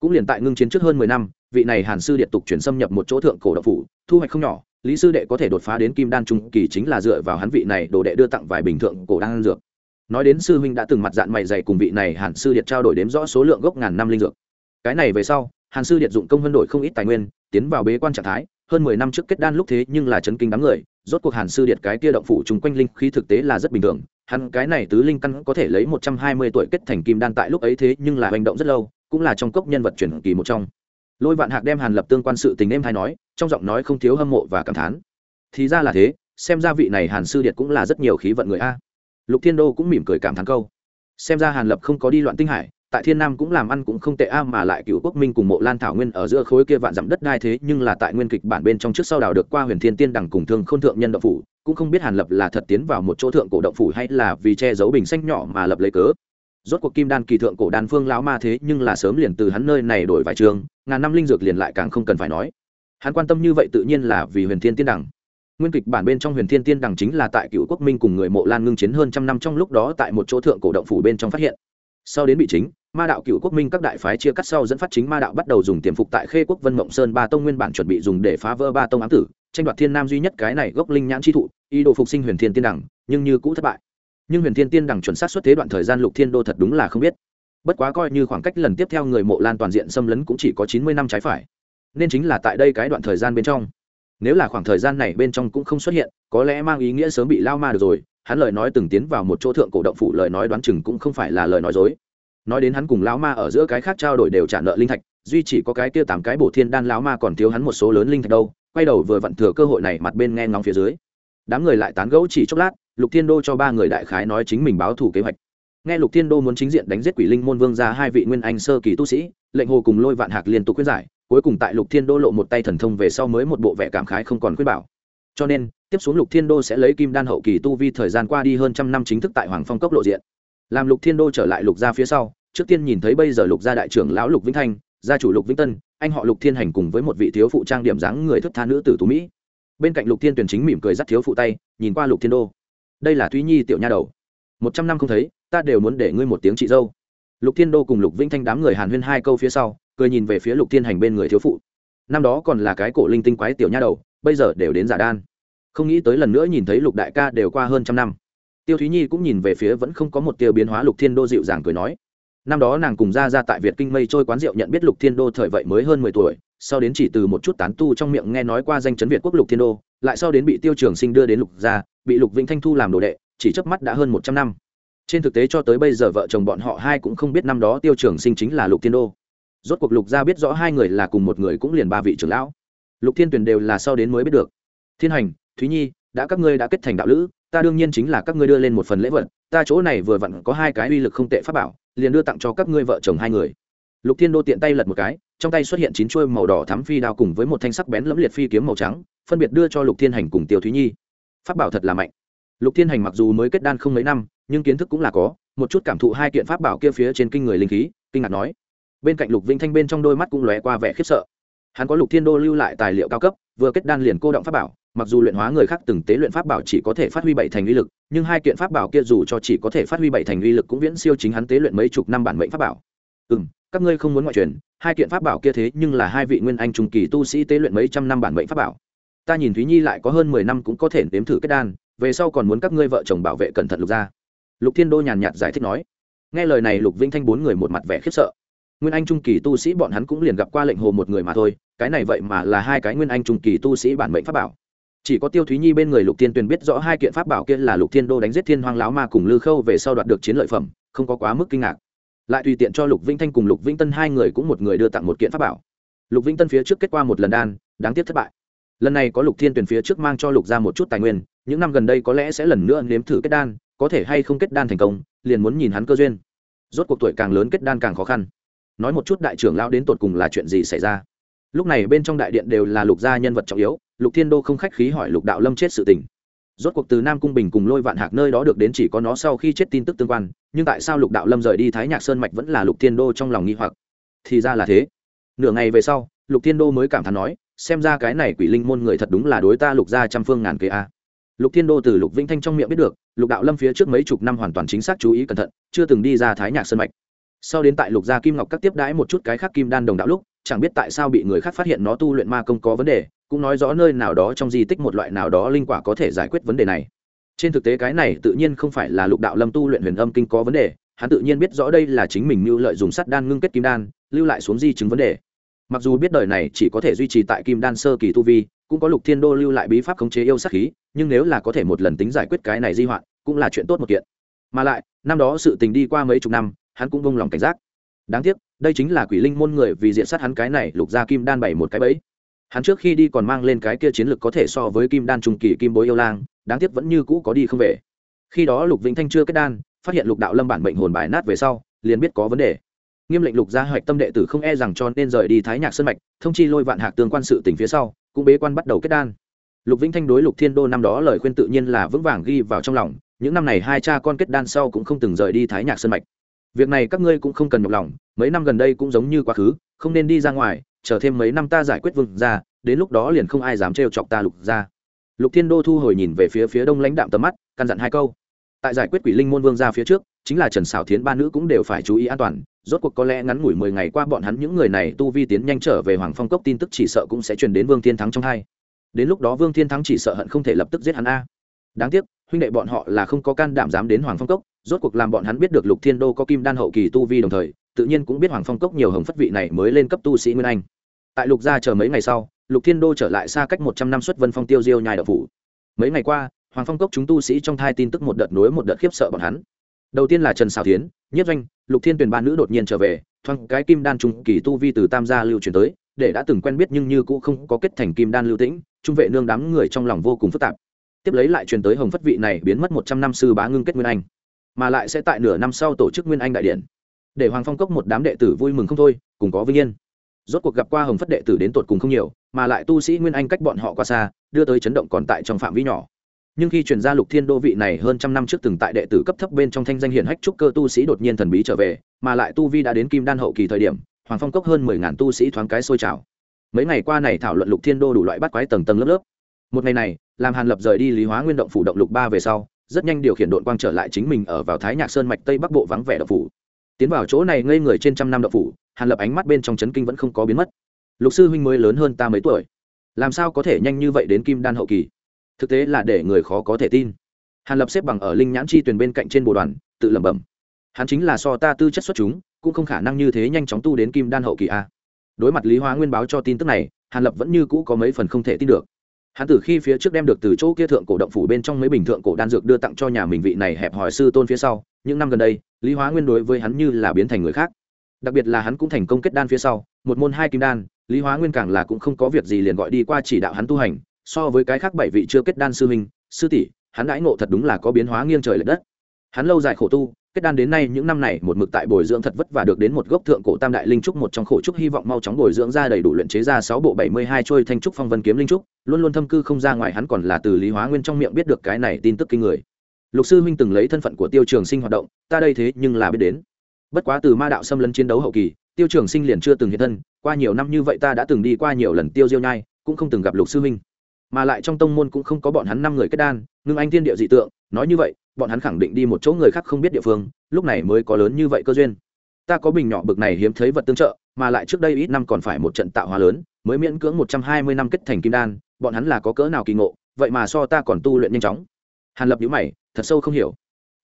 Cũng liền tại ngưng chiến trước hơn mười năm, vị này hàn sư điện tục chuyển xâm nhập một chỗ thượng cổ độc phủ, thu hoạch không nhỏ, lý sư đệ có thể đột phá đến kim đan trung kỳ chính là dựa vào hắn vị này đồ đệ đưa tặng vài bình thượng cổ đan dược. Nói đến sư huynh đã từng mặt dạng mày dày cùng vị này hàn sư điện trao đổi đếm rõ số lượng gốc ngàn năm linh dược. Cái này về sau hàn sư điện dụng công hơn đổi không ít tài nguyên, tiến vào bế quan trạng thái, hơn mười năm trước kết đan lúc thế nhưng là chấn kinh đám người, rốt cuộc hàn sư điện cái kia động phủ chung quanh linh khí thực tế là rất bình thường, hắn cái này tứ linh căn có thể lấy một trăm hai mươi tuổi kết thành kim đan tại lúc ấy thế nhưng là hành động rất lâu, cũng là trong cốc nhân vật truyền kỳ một trong. Lôi vạn hạc đem hàn lập tương quan sự tình em hay nói, trong giọng nói không thiếu hâm mộ và cảm thán. Thì ra là thế, xem ra vị này hàn sư điện cũng là rất nhiều khí vận người a. Lục thiên đô cũng mỉm cười cảm thán câu. Xem ra hàn lập không có đi loạn tinh hải tại thiên nam cũng làm ăn cũng không tệ a, mà lại cựu quốc minh cùng mộ lan thảo nguyên ở giữa khối kia vạn dặm đất đai thế, nhưng là tại nguyên kịch bản bên trong trước sau đào được qua huyền thiên tiên Đằng cùng thương k h ô n thượng nhân động phủ, cũng không biết hàn lập là thật tiến vào một chỗ thượng cổ động phủ hay là vì che giấu bình xanh nhỏ mà lập lấy cớ. Rốt cuộc kim đan kỳ thượng cổ đan phương lão ma thế, nhưng là sớm liền từ hắn nơi này đổi vài trường, ngàn năm linh dược liền lại càng không cần phải nói. Hắn quan tâm như vậy tự nhiên là vì huyền thiên tiên Đằng. Nguyên kịch bản bên trong huyền thiên tiên Đằng chính là tại cựu quốc minh cùng người mộ lan ngưng chiến hơn trăm năm trong lúc đó tại một chỗ thượng cổ động phủ bên trong phát hiện sau đến bị chính, ma đạo cựu quốc minh các đại phái chia cắt sau dẫn phát chính ma đạo bắt đầu dùng tiềm phục tại khê quốc vân mộng sơn ba tông nguyên bản chuẩn bị dùng để phá vỡ ba tông ám tử, tranh đoạt thiên nam duy nhất cái này gốc linh nhãn chi thụ, ý đồ phục sinh huyền thiên tiên đẳng, nhưng như cũ thất bại. Nhưng huyền thiên tiên đẳng chuẩn xác xuất thế đoạn thời gian lục thiên đô thật đúng là không biết. Bất quá coi như khoảng cách lần tiếp theo người mộ lan toàn diện xâm lấn cũng chỉ có chín mươi năm trái phải. Nên chính là tại đây cái đoạn thời gian bên trong. Nếu là khoảng thời gian này bên trong cũng không xuất hiện, có lẽ mang ý nghĩa sớm bị lao ma được rồi hắn lời nói từng tiến vào một chỗ thượng cổ động phủ, lời nói đoán chừng cũng không phải là lời nói dối. Nói đến hắn cùng lão ma ở giữa cái khác trao đổi đều trả nợ linh thạch, duy chỉ có cái kia tám cái bổ thiên đan lão ma còn thiếu hắn một số lớn linh thạch đâu, quay đầu vừa vặn thừa cơ hội này mặt bên nghe ngóng phía dưới. Đám người lại tán gẫu chỉ chốc lát, lục thiên đô cho ba người đại khái nói chính mình báo thủ kế hoạch. Nghe lục thiên đô muốn chính diện đánh giết quỷ linh môn vương ra hai vị nguyên anh sơ kỳ tu sĩ, lệnh hồ cùng lôi vạn hạc liên tục khuyên giải, cuối cùng tại lục thiên đô lộ một tay thần thông về sau mới một bộ vẻ cảm khái không còn khuyên bảo cho nên, tiếp xuống lục thiên đô sẽ lấy kim đan hậu kỳ tu vi thời gian qua đi hơn trăm năm chính thức tại hoàng phong cốc lộ diện. Làm lục thiên đô trở lại lục gia phía sau, trước tiên nhìn thấy bây giờ lục gia đại trưởng lão lục vĩnh thanh, gia chủ lục vĩnh tân, anh họ lục thiên hành cùng với một vị thiếu phụ trang điểm dáng người thức tha nữ tử tú mỹ. Bên cạnh lục thiên tuyển chính mỉm cười dắt thiếu phụ tay, nhìn qua lục thiên đô. Đây là thúy nhi tiểu nha đầu. Một trăm năm không thấy, ta đều muốn để ngươi một tiếng chị dâu. Lục thiên đô cùng lục vĩnh thanh đám người hàn huyên hai câu phía sau, cười nhìn về phía lục thiên hành bên người thiếu phụ. Năm đó còn là cái cổ linh tinh quái tiểu nha đầu bây giờ đều đến giả đan. Không nghĩ tới lần nữa nhìn thấy lục đại ca đều qua hơn trăm năm. Tiêu thúy nhi cũng nhìn về phía vẫn không có một tiêu biến hóa lục thiên đô dịu dàng cười nói. Năm đó nàng cùng ra ra tại việt kinh mây trôi quán rượu nhận biết lục thiên đô thời vậy mới hơn mười tuổi, sau đến chỉ từ một chút tán tu trong miệng nghe nói qua danh chấn việt quốc lục thiên đô, lại sau đến bị tiêu trường sinh đưa đến lục gia, bị lục vĩnh thanh thu làm đồ đệ, chỉ chớp mắt đã hơn một trăm năm. Trên thực tế cho tới bây giờ vợ chồng bọn họ hai cũng không biết năm đó tiêu trường sinh chính là lục thiên đô. Rốt cuộc lục gia biết rõ hai người là cùng một người cũng liền ba vị trưởng lão lục thiên tuyển đều là sau đến mới biết được. Thiên hành, thúy nhi, đã các ngươi đã kết thành đạo lữ, ta đương nhiên chính là các ngươi đưa lên một phần lễ vật, ta chỗ này vừa vặn có hai cái uy lực không tệ pháp bảo, liền đưa tặng cho các ngươi vợ chồng hai người. Lục thiên đô tiện tay lật một cái, trong tay xuất hiện chín chuôi màu đỏ thắm phi đao cùng với một thanh sắc bén lẫm liệt phi kiếm màu trắng, phân biệt đưa cho lục thiên hành cùng tiêu thúy nhi. Pháp bảo thật là mạnh. Lục thiên hành mặc dù mới kết đan không mấy năm, nhưng kiến thức cũng là có, một chút cảm thụ hai kiện pháp bảo kia phía trên kinh người linh khí, kinh ngạc nói. Bên cạnh lục vĩnh thanh bên trong đôi mắt cũng lóe qua vẻ khiếp sợ hắn có lục thiên đô lưu lại tài liệu cao cấp, vừa kết đan liền cô động pháp bảo, mặc dù luyện hóa người khác từng tế luyện pháp bảo chỉ có thể phát huy bảy thành uy lực, nhưng hai kiện pháp bảo kia dù cho chỉ có thể phát huy bảy thành uy lực cũng viễn siêu chính hắn tế luyện mấy chục năm bản mệnh pháp bảo. Ừ m các ngươi không muốn ngoại truyền, hai kiện pháp bảo kia thế nhưng là hai vị nguyên anh trung kỳ tu sĩ tế luyện mấy trăm năm bản mệnh pháp bảo. Ta nhìn thúy nhi lại có hơn mười năm cũng có thể nếm thử kết đan, về sau còn muốn các ngươi vợ chồng bảo vệ cẩn thận lục ra lục thiên đô nhàn nhạt giải thích nói. Nghe lời này, lục vinh thanh bốn người một mặt vẻ khiếp sợ nguyên anh trung kỳ tu sĩ bọn hắn cũng liền gặp qua lệnh hồ một người mà thôi, cái này vậy mà là hai cái nguyên anh trung kỳ tu sĩ bản mệnh pháp bảo. Chỉ có tiêu thúy nhi bên người lục thiên tuyền biết rõ hai kiện pháp bảo kia là lục thiên đô đánh giết thiên hoang lão ma cùng lư khâu về sau đoạt được chiến lợi phẩm, không có quá mức kinh ngạc. Lại tùy tiện cho lục vĩnh thanh cùng lục vĩnh tân hai người cũng một người đưa tặng một kiện pháp bảo. Lục vĩnh tân phía trước kết qua một lần đan, đáng tiếc thất bại. Lần này có lục thiên tuyền phía trước mang cho lục ra một chút tài nguyên, những năm gần đây có lẽ sẽ lần nữa nếm thử kết đan, có thể hay không kết đan thành công, liền muốn nhìn hắn cơ duyên. Rốt cuộc tuổi càng lớn kết đan càng khó khăn nói một chút đại trưởng lão đến tột cùng là chuyện gì xảy ra. Lúc này bên trong đại điện đều là lục gia nhân vật trọng yếu, lục thiên đô không khách khí hỏi lục đạo lâm chết sự tình. Rốt cuộc từ nam cung bình cùng lôi vạn hạc nơi đó được đến chỉ có nó sau khi chết tin tức tương quan, nhưng tại sao lục đạo lâm rời đi thái nhạc sơn mạch vẫn là lục thiên đô trong lòng nghi hoặc? Thì ra là thế. Nửa ngày về sau, lục thiên đô mới cảm thán nói, xem ra cái này quỷ linh môn người thật đúng là đối ta lục gia trăm phương ngàn kế a. Lục thiên đô từ lục vĩnh thanh trong miệng biết được, lục đạo lâm phía trước mấy chục năm hoàn toàn chính xác chú ý cẩn thận, chưa từng đi ra thái nhạc sơn mạch sau đến tại lục gia kim ngọc các tiếp đãi một chút cái khác kim đan đồng đạo lúc, chẳng biết tại sao bị người khác phát hiện nó tu luyện ma công có vấn đề, cũng nói rõ nơi nào đó trong di tích một loại nào đó linh quả có thể giải quyết vấn đề này. Trên thực tế cái này tự nhiên không phải là lục đạo lâm tu luyện huyền âm kinh có vấn đề, hắn tự nhiên biết rõ đây là chính mình mưu lợi dùng sắt đan ngưng kết kim đan, lưu lại xuống di chứng vấn đề. Mặc dù biết đời này chỉ có thể duy trì tại kim đan sơ kỳ tu vi, cũng có lục thiên đô lưu lại bí pháp khống chế yêu sát khí, nhưng nếu là có thể một lần tính giải quyết cái này di hoạn, cũng là chuyện tốt một kiện. Mà lại, năm đó sự tình đi qua mấy chục năm hắn cũng bông lòng cảnh giác. Đáng tiếc, đây chính là quỷ linh môn người vì diện sát hắn cái này lục ra kim đan bảy một cái bẫy. Hắn trước khi đi còn mang lên cái kia chiến lược có thể so với kim đan trung kỳ kim bối yêu lang, đáng tiếc vẫn như cũ có đi không về. Khi đó lục vĩnh thanh chưa kết đan, phát hiện lục đạo lâm bản mệnh hồn bài nát về sau, liền biết có vấn đề. Nghiêm lệnh lục gia hoạch tâm đệ tử không e rằng cho nên rời đi thái nhạc sơn mạch, thông chi lôi vạn hạc tương quan sự tỉnh phía sau, cũng bế quan bắt đầu kết đan. Lục vĩnh thanh đối lục thiên đô năm đó lời khuyên tự nhiên là vững vàng ghi vào trong lòng, những năm này hai cha con kết đan sau cũng không từng rời đi thái nhạc sơn mạch việc này các ngươi cũng không cần nhọc lòng, mấy năm gần đây cũng giống như quá khứ, không nên đi ra ngoài, chờ thêm mấy năm ta giải quyết vương ra đến lúc đó liền không ai dám trêu chọc ta lục ra lục thiên đô thu hồi nhìn về phía phía đông lãnh đạm tầm mắt, căn dặn hai câu. Tại giải quyết quỷ linh môn vương ra phía trước, chính là trần xảo thiến ba nữ cũng đều phải chú ý an toàn, rốt cuộc có lẽ ngắn ngủi mười ngày qua bọn hắn những người này tu vi tiến nhanh trở về hoàng phong cốc tin tức chỉ sợ cũng sẽ truyền đến vương thiên thắng trong hai. Đến lúc đó vương thiên thắng chỉ sợ hận không thể lập tức giết hắn a. Đáng tiếc, huynh đệ bọn họ là không có can đảm dám đến hoàng phong cốc rốt cuộc làm bọn hắn biết được lục thiên đô có kim đan hậu kỳ tu vi đồng thời, tự nhiên cũng biết hoàng phong cốc nhiều hồng phất vị này mới lên cấp tu sĩ nguyên anh. Tại lục gia chờ mấy ngày sau, lục thiên đô trở lại xa cách một trăm năm xuất vân phong tiêu diêu nhai đạo phủ. Mấy ngày qua, hoàng phong cốc chúng tu sĩ trong thai tin tức một đợt nối một đợt khiếp sợ bọn hắn. Đầu tiên là trần xào tiến nhất doanh, lục thiên tuyển ba nữ đột nhiên trở về, thoáng cái kim đan trung kỳ tu vi từ tam gia lưu truyền tới, để đã từng quen biết nhưng như cũng không có kết thành kim đan lưu tĩnh, trung vệ nương đám người trong lòng vô cùng phức tạp. Tiếp lấy lại truyền tới hồng phất vị này biến mất một trăm năm sư bá ngưng kết nguyên anh mà lại sẽ tại nửa năm sau tổ chức nguyên anh đại điện. Để hoàng phong cốc một đám đệ tử vui mừng không thôi, cùng có vinh yên. Rốt cuộc gặp qua hồng phất đệ tử đến tột cùng không nhiều, mà lại tu sĩ nguyên anh cách bọn họ qua xa, đưa tới chấn động còn tại trong phạm vi nhỏ. Nhưng khi chuyển ra lục thiên đô vị này hơn trăm năm trước từng tại đệ tử cấp thấp bên trong thanh danh hiển hách trúc cơ tu sĩ đột nhiên thần bí trở về, mà lại tu vi đã đến kim đan hậu kỳ thời điểm, hoàng phong cốc hơn mười ngàn tu sĩ thoáng cái sôi trào. Mấy ngày qua này thảo luận lục thiên đô đủ loại bắt quái tầng tầng lớp lớp. Một ngày này, làm hàn lập rời đi lý hóa nguyên động phủ động lục ba về sau rất nhanh điều khiển đội quang trở lại chính mình ở vào thái nhạc sơn mạch tây bắc bộ vắng vẻ độc phủ. Tiến vào chỗ này ngây người trên trăm năm độc phủ, hàn lập ánh mắt bên trong chấn kinh vẫn không có biến mất. Lục sư huynh mới lớn hơn ta mấy tuổi. Làm sao có thể nhanh như vậy đến kim đan hậu kỳ? Thực tế là để người khó có thể tin. Hàn lập xếp bằng ở linh nhãn chi tuyền bên cạnh trên bồ đoàn, tự lẩm bẩm. Hắn chính là so ta tư chất xuất chúng, cũng không khả năng như thế nhanh chóng tu đến kim đan hậu kỳ a. Đối mặt lý hóa nguyên báo cho tin tức này, hàn lập vẫn như cũ có mấy phần không thể tin được hắn từ khi phía trước đem được từ chỗ kia thượng cổ động phủ bên trong mấy bình thượng cổ đan dược đưa tặng cho nhà mình vị này hẹp hỏi sư tôn phía sau, những năm gần đây, lý hóa nguyên đối với hắn như là biến thành người khác. Đặc biệt là hắn cũng thành công kết đan phía sau, một môn hai kim đan, lý hóa nguyên càng là cũng không có việc gì liền gọi đi qua chỉ đạo hắn tu hành, so với cái khác bảy vị chưa kết đan sư huynh, sư tỷ, hắn đãi ngộ thật đúng là có biến hóa nghiêng trời l ệ đất. Hắn lâu dài khổ tu kết đan đến nay những năm này, một mực tại bồi dưỡng thật vất vả được đến một gốc thượng cổ tam đại linh trúc, một trong khổ trúc hy vọng mau chóng bồi dưỡng ra đầy đủ luyện chế ra sáu bộ bảy mươi hai trôi thanh trúc phong vân kiếm linh trúc, luôn luôn thâm cư không ra ngoài, hắn còn là từ lý hóa nguyên trong miệng biết được cái này tin tức kinh người. Lục sư huynh từng lấy thân phận của tiêu trường sinh hoạt động, ta đây thế nhưng là biết đến. Bất quá từ ma đạo xâm lấn chiến đấu hậu kỳ, tiêu trường sinh liền chưa từng hiện thân, qua nhiều năm như vậy ta đã từng đi qua nhiều lần tiêu diêu nhai, cũng không từng gặp lục sư huynh mà lại trong tông môn cũng không có bọn hắn năm người kết đan, ngưng anh thiên địa dị tượng, nói như vậy, bọn hắn khẳng định đi một chỗ người khác không biết địa phương, lúc này mới có lớn như vậy cơ duyên. Ta có bình nhỏ bực này hiếm thấy vật tương trợ, mà lại trước đây ít năm còn phải một trận tạo hóa lớn, mới miễn cưỡng một trăm hai mươi năm kết thành kim đan, bọn hắn là có cỡ nào kỳ ngộ, vậy mà so ta còn tu luyện nhanh chóng. Hàn lập nhữ mày, thật sâu không hiểu.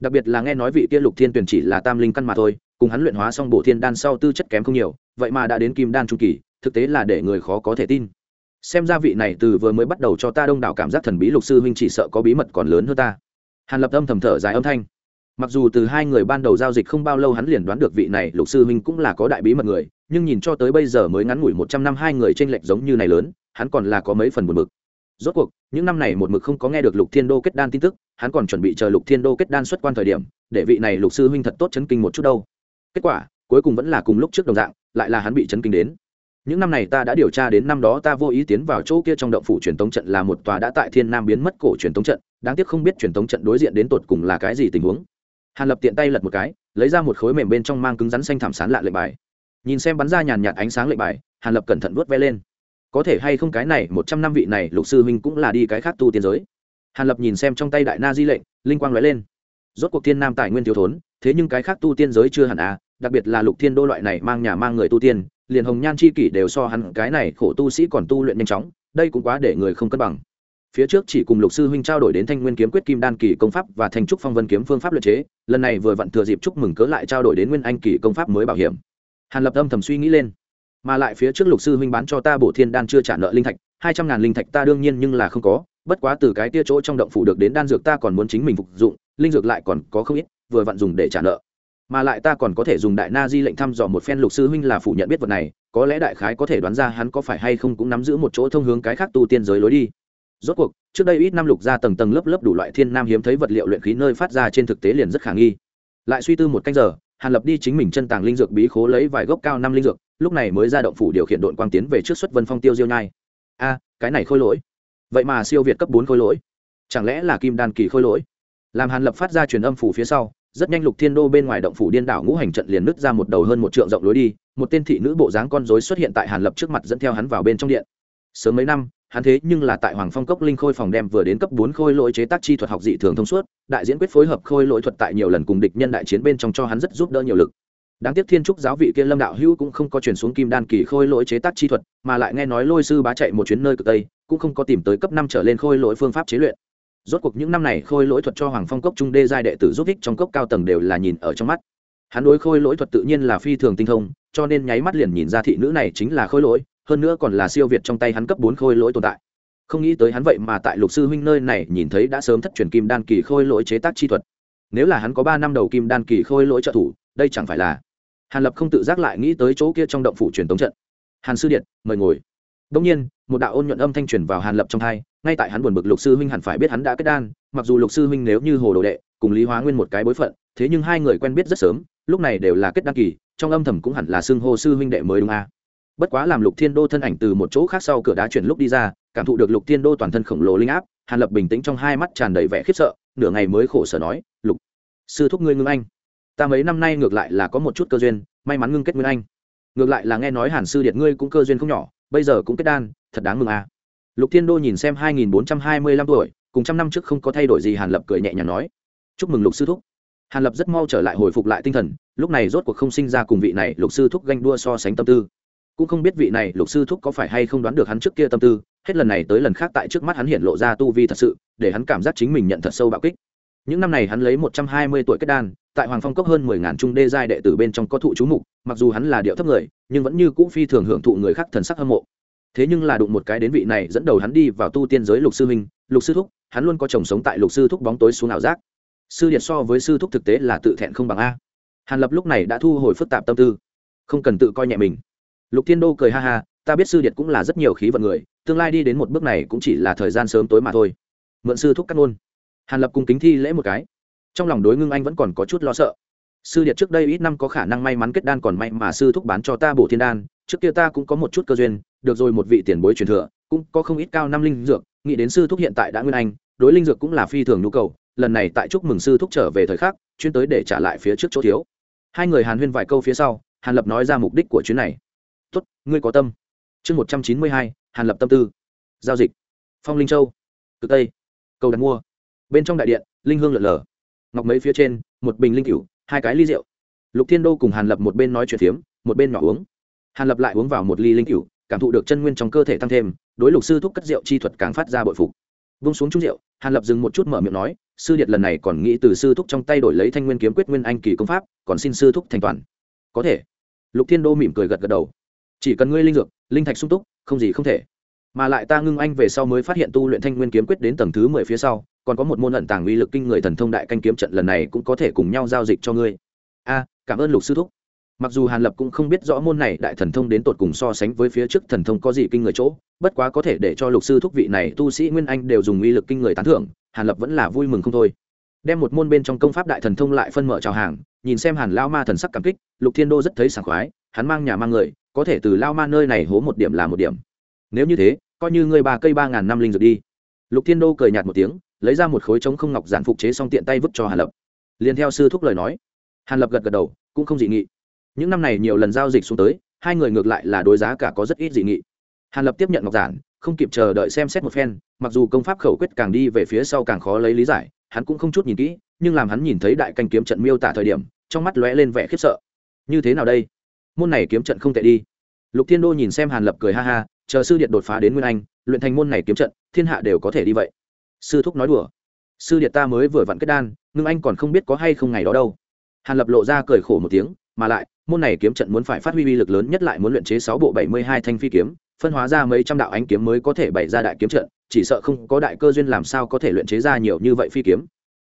Đặc biệt là nghe nói vị kia lục thiên tuyển chỉ là tam linh căn mà thôi, cùng hắn luyện hóa xong bộ thiên đan sau tư chất kém không nhiều, vậy mà đã đến kim đan trung kỳ, thực tế là để người khó có thể tin xem ra vị này từ vừa mới bắt đầu cho ta đông đảo cảm giác thần bí lục sư huynh chỉ sợ có bí mật còn lớn hơn ta. Hàn lập âm thầm thở dài âm thanh. Mặc dù từ hai người ban đầu giao dịch không bao lâu hắn liền đoán được vị này lục sư huynh cũng là có đại bí mật người, nhưng nhìn cho tới bây giờ mới ngắn ngủi một trăm năm hai người t r ê n lệch giống như này lớn, hắn còn là có mấy phần buồn mực rốt cuộc, những năm này một mực không có nghe được lục thiên đô kết đan tin tức, hắn còn chuẩn bị chờ lục thiên đô kết đan xuất quan thời điểm, để vị này lục sư huynh thật tốt chấn kinh một chút đâu. Kết quả, cuối cùng vẫn là cùng lúc trước đồng dạng, lại là hắn bị chấn kinh đến những năm này ta đã điều tra đến năm đó ta vô ý tiến vào chỗ kia trong động phủ truyền tống trận là một tòa đã tại thiên nam biến mất cổ truyền tống trận, đáng tiếc không biết truyền tống trận đối diện đến tột cùng là cái gì tình huống. Hàn lập tiện tay lật một cái, lấy ra một khối mềm bên trong mang cứng rắn xanh thảm sán lạ lệnh bài. Nhìn xem bắn ra nhàn nhạt ánh sáng lệnh bài, hàn lập cẩn thận vuốt ve lên. Có thể hay không cái này, một trăm năm vị này lục sư huynh cũng là đi cái khác tu tiên giới. Hàn lập nhìn xem trong tay đại na di lệnh, linh quang lóe lên. Rốt cuộc thiên nam tài nguyên thiếu thốn, thế nhưng cái khác tu tiên giới chưa hẳn à đặc biệt là lục thiên đô loại này mang nhà mang người tu tiên liền hồng nhan chi kỷ đều so hắn, cái này khổ tu sĩ còn tu luyện nhanh chóng, đây cũng quá để người không cân bằng. Phía trước chỉ cùng lục sư huynh trao đổi đến thanh nguyên kiếm quyết kim đan kỳ công pháp và thanh trúc phong vân kiếm phương pháp luyện chế, lần này vừa vặn thừa dịp chúc mừng cớ lại trao đổi đến nguyên anh kỳ công pháp mới bảo hiểm. Hàn lập âm thầm suy nghĩ lên. Mà lại phía trước lục sư huynh bán cho ta bổ thiên đan chưa trả nợ linh thạch, hai trăm ngàn linh thạch ta đương nhiên nhưng là không có, bất quá từ cái tia chỗ trong động phủ được đến đan dược ta còn muốn chính mình phục dụng, linh dược lại còn có không ít, vừa vặn dùng để trả nợ mà lại ta còn có thể dùng đại na di lệnh thăm dò một phen lục sư huynh là phủ nhận biết vật này, có lẽ đại khái có thể đoán ra hắn có phải hay không cũng nắm giữ một chỗ thông hướng cái khác tu tiên giới lối đi. Rốt cuộc, trước đây ít năm lục ra tầng tầng lớp lớp đủ loại thiên nam hiếm thấy vật liệu luyện khí nơi phát ra trên thực tế liền rất khả nghi. Lại suy tư một canh giờ, hàn lập đi chính mình chân tàng linh dược bí khố lấy vài gốc cao năm linh dược, lúc này mới ra động phủ điều khiển đội quang tiến về trước xuất vân phong tiêu diêu nhai. A, cái này khôi lỗi. Vậy mà siêu việt cấp bốn khôi lỗi. Chẳng lẽ là kim đan kỳ khôi lỗi? Làm hàn lập phát ra truyền âm phủ phía sau rất nhanh lục thiên đô bên ngoài động phủ điên đảo ngũ hành trận liền nứt ra một đầu hơn một trượng rộng lối đi, một tên thị nữ bộ dáng con rối xuất hiện tại hàn lập trước mặt dẫn theo hắn vào bên trong điện. Sớm mấy năm, hắn thế nhưng là tại hoàng phong cốc linh khôi phòng đem vừa đến cấp bốn khôi lỗi chế tác chi thuật học dị thường thông suốt, đại diễn quyết phối hợp khôi lỗi thuật tại nhiều lần cùng địch nhân đại chiến bên trong cho hắn rất giúp đỡ nhiều lực. Đáng tiếc thiên trúc giáo vị kia lâm đạo hữu cũng không có chuyển xuống kim đan kỳ khôi lỗi chế tác chi thuật, mà lại nghe nói lôi sư bá chạy một chuyến nơi cực tây, cũng không có tìm tới cấp năm trở lên khôi lỗi phương pháp chế luyện rốt cuộc những năm này khôi lỗi thuật cho hoàng phong cốc trung đê giai đệ tử giúp ích trong cốc cao tầng đều là nhìn ở trong mắt. Hắn đối khôi lỗi thuật tự nhiên là phi thường tinh thông, cho nên nháy mắt liền nhìn ra thị nữ này chính là khôi lỗi, hơn nữa còn là siêu việt trong tay hắn cấp bốn khôi lỗi tồn tại. Không nghĩ tới hắn vậy mà tại lục sư huynh nơi này nhìn thấy đã sớm thất truyền kim đan kỳ khôi lỗi chế tác chi thuật. Nếu là hắn có ba năm đầu kim đan kỳ khôi lỗi trợ thủ, đây chẳng phải là hàn lập không tự giác lại nghĩ tới chỗ kia trong động phủ truyền tống trận. Hàn sư điện, mời ngồi đông nhiên, một đạo ôn nhuận âm thanh truyền vào hàn lập trong tai ngay tại hắn buồn bực lục sư huynh hẳn phải biết hắn đã kết đan, mặc dù lục sư huynh nếu như hồ đồ đệ, cùng lý hóa nguyên một cái bối phận, thế nhưng hai người quen biết rất sớm, lúc này đều là kết đan kỳ, trong âm thầm cũng hẳn là xưng hô sư huynh đệ mới đúng a à. bất quá làm lục thiên đô thân ảnh từ một chỗ khác sau cửa đá chuyển lúc đi ra, cảm thụ được lục thiên đô toàn thân khổng lồ linh áp, hàn lập bình tĩnh trong hai mắt tràn đầy vẻ khiếp sợ, nửa ngày mới khổ sở nói, lục sư thúc ngươi ngưng anh ta mấy năm nay ngược lại là có một chút cơ duyên, may mắn ngưng kết nguyên anh ngược lại là nghe nói hàn sư điện ngươi cũng cơ duyên không nhỏ bây giờ cũng kết đan, thật đáng mừng à lục thiên đô nhìn xem hai nghìn bốn trăm hai mươi lăm tuổi, cùng trăm năm trước không có thay đổi gì, hàn lập cười nhẹ nhàng nói, chúc mừng lục sư thúc. Hàn lập rất mau trở lại hồi phục lại tinh thần, lúc này rốt cuộc không sinh ra cùng vị này lục sư thúc ganh đua so sánh tâm tư. Cũng không biết vị này lục sư thúc có phải hay không đoán được hắn trước kia tâm tư, hết lần này tới lần khác tại trước mắt hắn hiện lộ ra tu vi thật sự, để hắn cảm giác chính mình nhận thật sâu bạo kích. Những năm này hắn lấy một trăm hai mươi tuổi kết đan tại hoàng phong cốc hơn mười ngàn trung đê giai đệ tử bên trong có thụ chú mục, mặc dù hắn là điệu thấp người, nhưng vẫn như cũ phi thường hưởng thụ người khác thần sắc hâm mộ. Thế nhưng là đụng một cái đến vị này dẫn đầu hắn đi vào tu tiên giới lục sư huynh, lục sư thúc, hắn luôn có chồng sống tại lục sư thúc bóng tối xuống ảo giác. Sư điện so với sư thúc thực tế là tự thẹn không bằng a. Hàn lập lúc này đã thu hồi phức tạp tâm tư. Không cần tự coi nhẹ mình. Lục thiên đô cười ha ha, ta biết sư điện cũng là rất nhiều khí vận người, tương lai đi đến một bước này cũng chỉ là thời gian sớm tối mà thôi. Mượn sư thúc cắt ngôn. Hàn lập cùng kính thi lễ một cái trong lòng đối ngưng anh vẫn còn có chút lo sợ. Sư điệt trước đây ít năm có khả năng may mắn kết đan còn may mà sư thúc bán cho ta bổ thiên đan, trước kia ta cũng có một chút cơ duyên, được rồi một vị tiền bối truyền thừa, cũng có không ít cao năm linh dược, nghĩ đến sư thúc hiện tại đã nguyên anh, đối linh dược cũng là phi thường nhu cầu, lần này tại chúc mừng sư thúc trở về thời khắc, chuyên tới để trả lại phía trước chỗ thiếu. Hai người hàn huyên vài câu phía sau, hàn lập nói ra mục đích của chuyến này. Tốt, ngươi có tâm. Chương một trăm chín mươi hai, hàn lập tâm tư. Giao dịch. Phong linh châu. Cực tây. Cầu đặt mua. Bên trong đại điện, linh hương lợn lờ ngọc mấy phía trên, một bình linh cửu, hai cái ly rượu. Lục thiên đô cùng hàn lập một bên nói chuyện phiếm, một bên nhỏ uống. Hàn lập lại uống vào một ly linh cửu, cảm thụ được chân nguyên trong cơ thể tăng thêm, đối lục sư thúc cất rượu chi thuật càng phát ra bội phục. Vung xuống trung rượu, hàn lập dừng một chút mở miệng nói, sư điệt lần này còn nghĩ từ sư thúc trong tay đổi lấy thanh nguyên kiếm quyết nguyên anh kỳ công pháp, còn xin sư thúc thành toàn. Có thể. Lục thiên đô mỉm cười gật gật đầu. Chỉ cần ngươi linh dược, linh thạch sung túc, không gì không thể. Mà lại ta ngưng anh về sau mới phát hiện tu luyện thanh nguyên kiếm quyết đến tầng thứ mười phía sau còn có một môn ẩn tàng uy lực kinh người thần thông đại canh kiếm trận lần này cũng có thể cùng nhau giao dịch cho ngươi. A, cảm ơn lục sư thúc. Mặc dù hàn lập cũng không biết rõ môn này đại thần thông đến tột cùng so sánh với phía trước thần thông có gì kinh người chỗ, bất quá có thể để cho lục sư thúc vị này tu sĩ nguyên anh đều dùng uy lực kinh người tán thưởng, hàn lập vẫn là vui mừng không thôi. Đem một môn bên trong công pháp đại thần thông lại phân mở chào hàng, nhìn xem hàn lao ma thần sắc cảm kích, lục thiên đô rất thấy sảng khoái, hắn mang nhà mang người, có thể từ lao ma nơi này hố một điểm là một điểm. Nếu như thế, coi như ngươi ba cây ba ngàn năm linh dược đi. Lục thiên đô cười nhạt một tiếng lấy ra một khối trống không ngọc giản phục chế xong tiện tay vứt cho hàn lập. Liền theo sư thúc lời nói, hàn lập gật gật đầu, cũng không dị nghị. Những năm này nhiều lần giao dịch xuống tới, hai người ngược lại là đối giá cả có rất ít dị nghị. Hàn lập tiếp nhận ngọc giản, không kịp chờ đợi xem xét một phen, mặc dù công pháp khẩu quyết càng đi về phía sau càng khó lấy lý giải, hắn cũng không chút nhìn kỹ, nhưng làm hắn nhìn thấy đại canh kiếm trận miêu tả thời điểm, trong mắt lóe lên vẻ khiếp sợ. Như thế nào đây? Môn này kiếm trận không tệ đi. Lục thiên đô nhìn xem hàn lập cười ha ha, chờ sư điện đột phá đến nguyên anh, luyện thành môn này kiếm trận, thiên hạ đều có thể đi vậy sư thúc nói đùa. Sư điệt ta mới vừa vặn kết đan, nhưng anh còn không biết có hay không ngày đó đâu. Hàn lập lộ ra cười khổ một tiếng, mà lại, môn này kiếm trận muốn phải phát huy uy lực lớn nhất lại muốn luyện chế sáu bộ bảy mươi hai thanh phi kiếm, phân hóa ra mấy trăm đạo ánh kiếm mới có thể bày ra đại kiếm trận, chỉ sợ không có đại cơ duyên làm sao có thể luyện chế ra nhiều như vậy phi kiếm.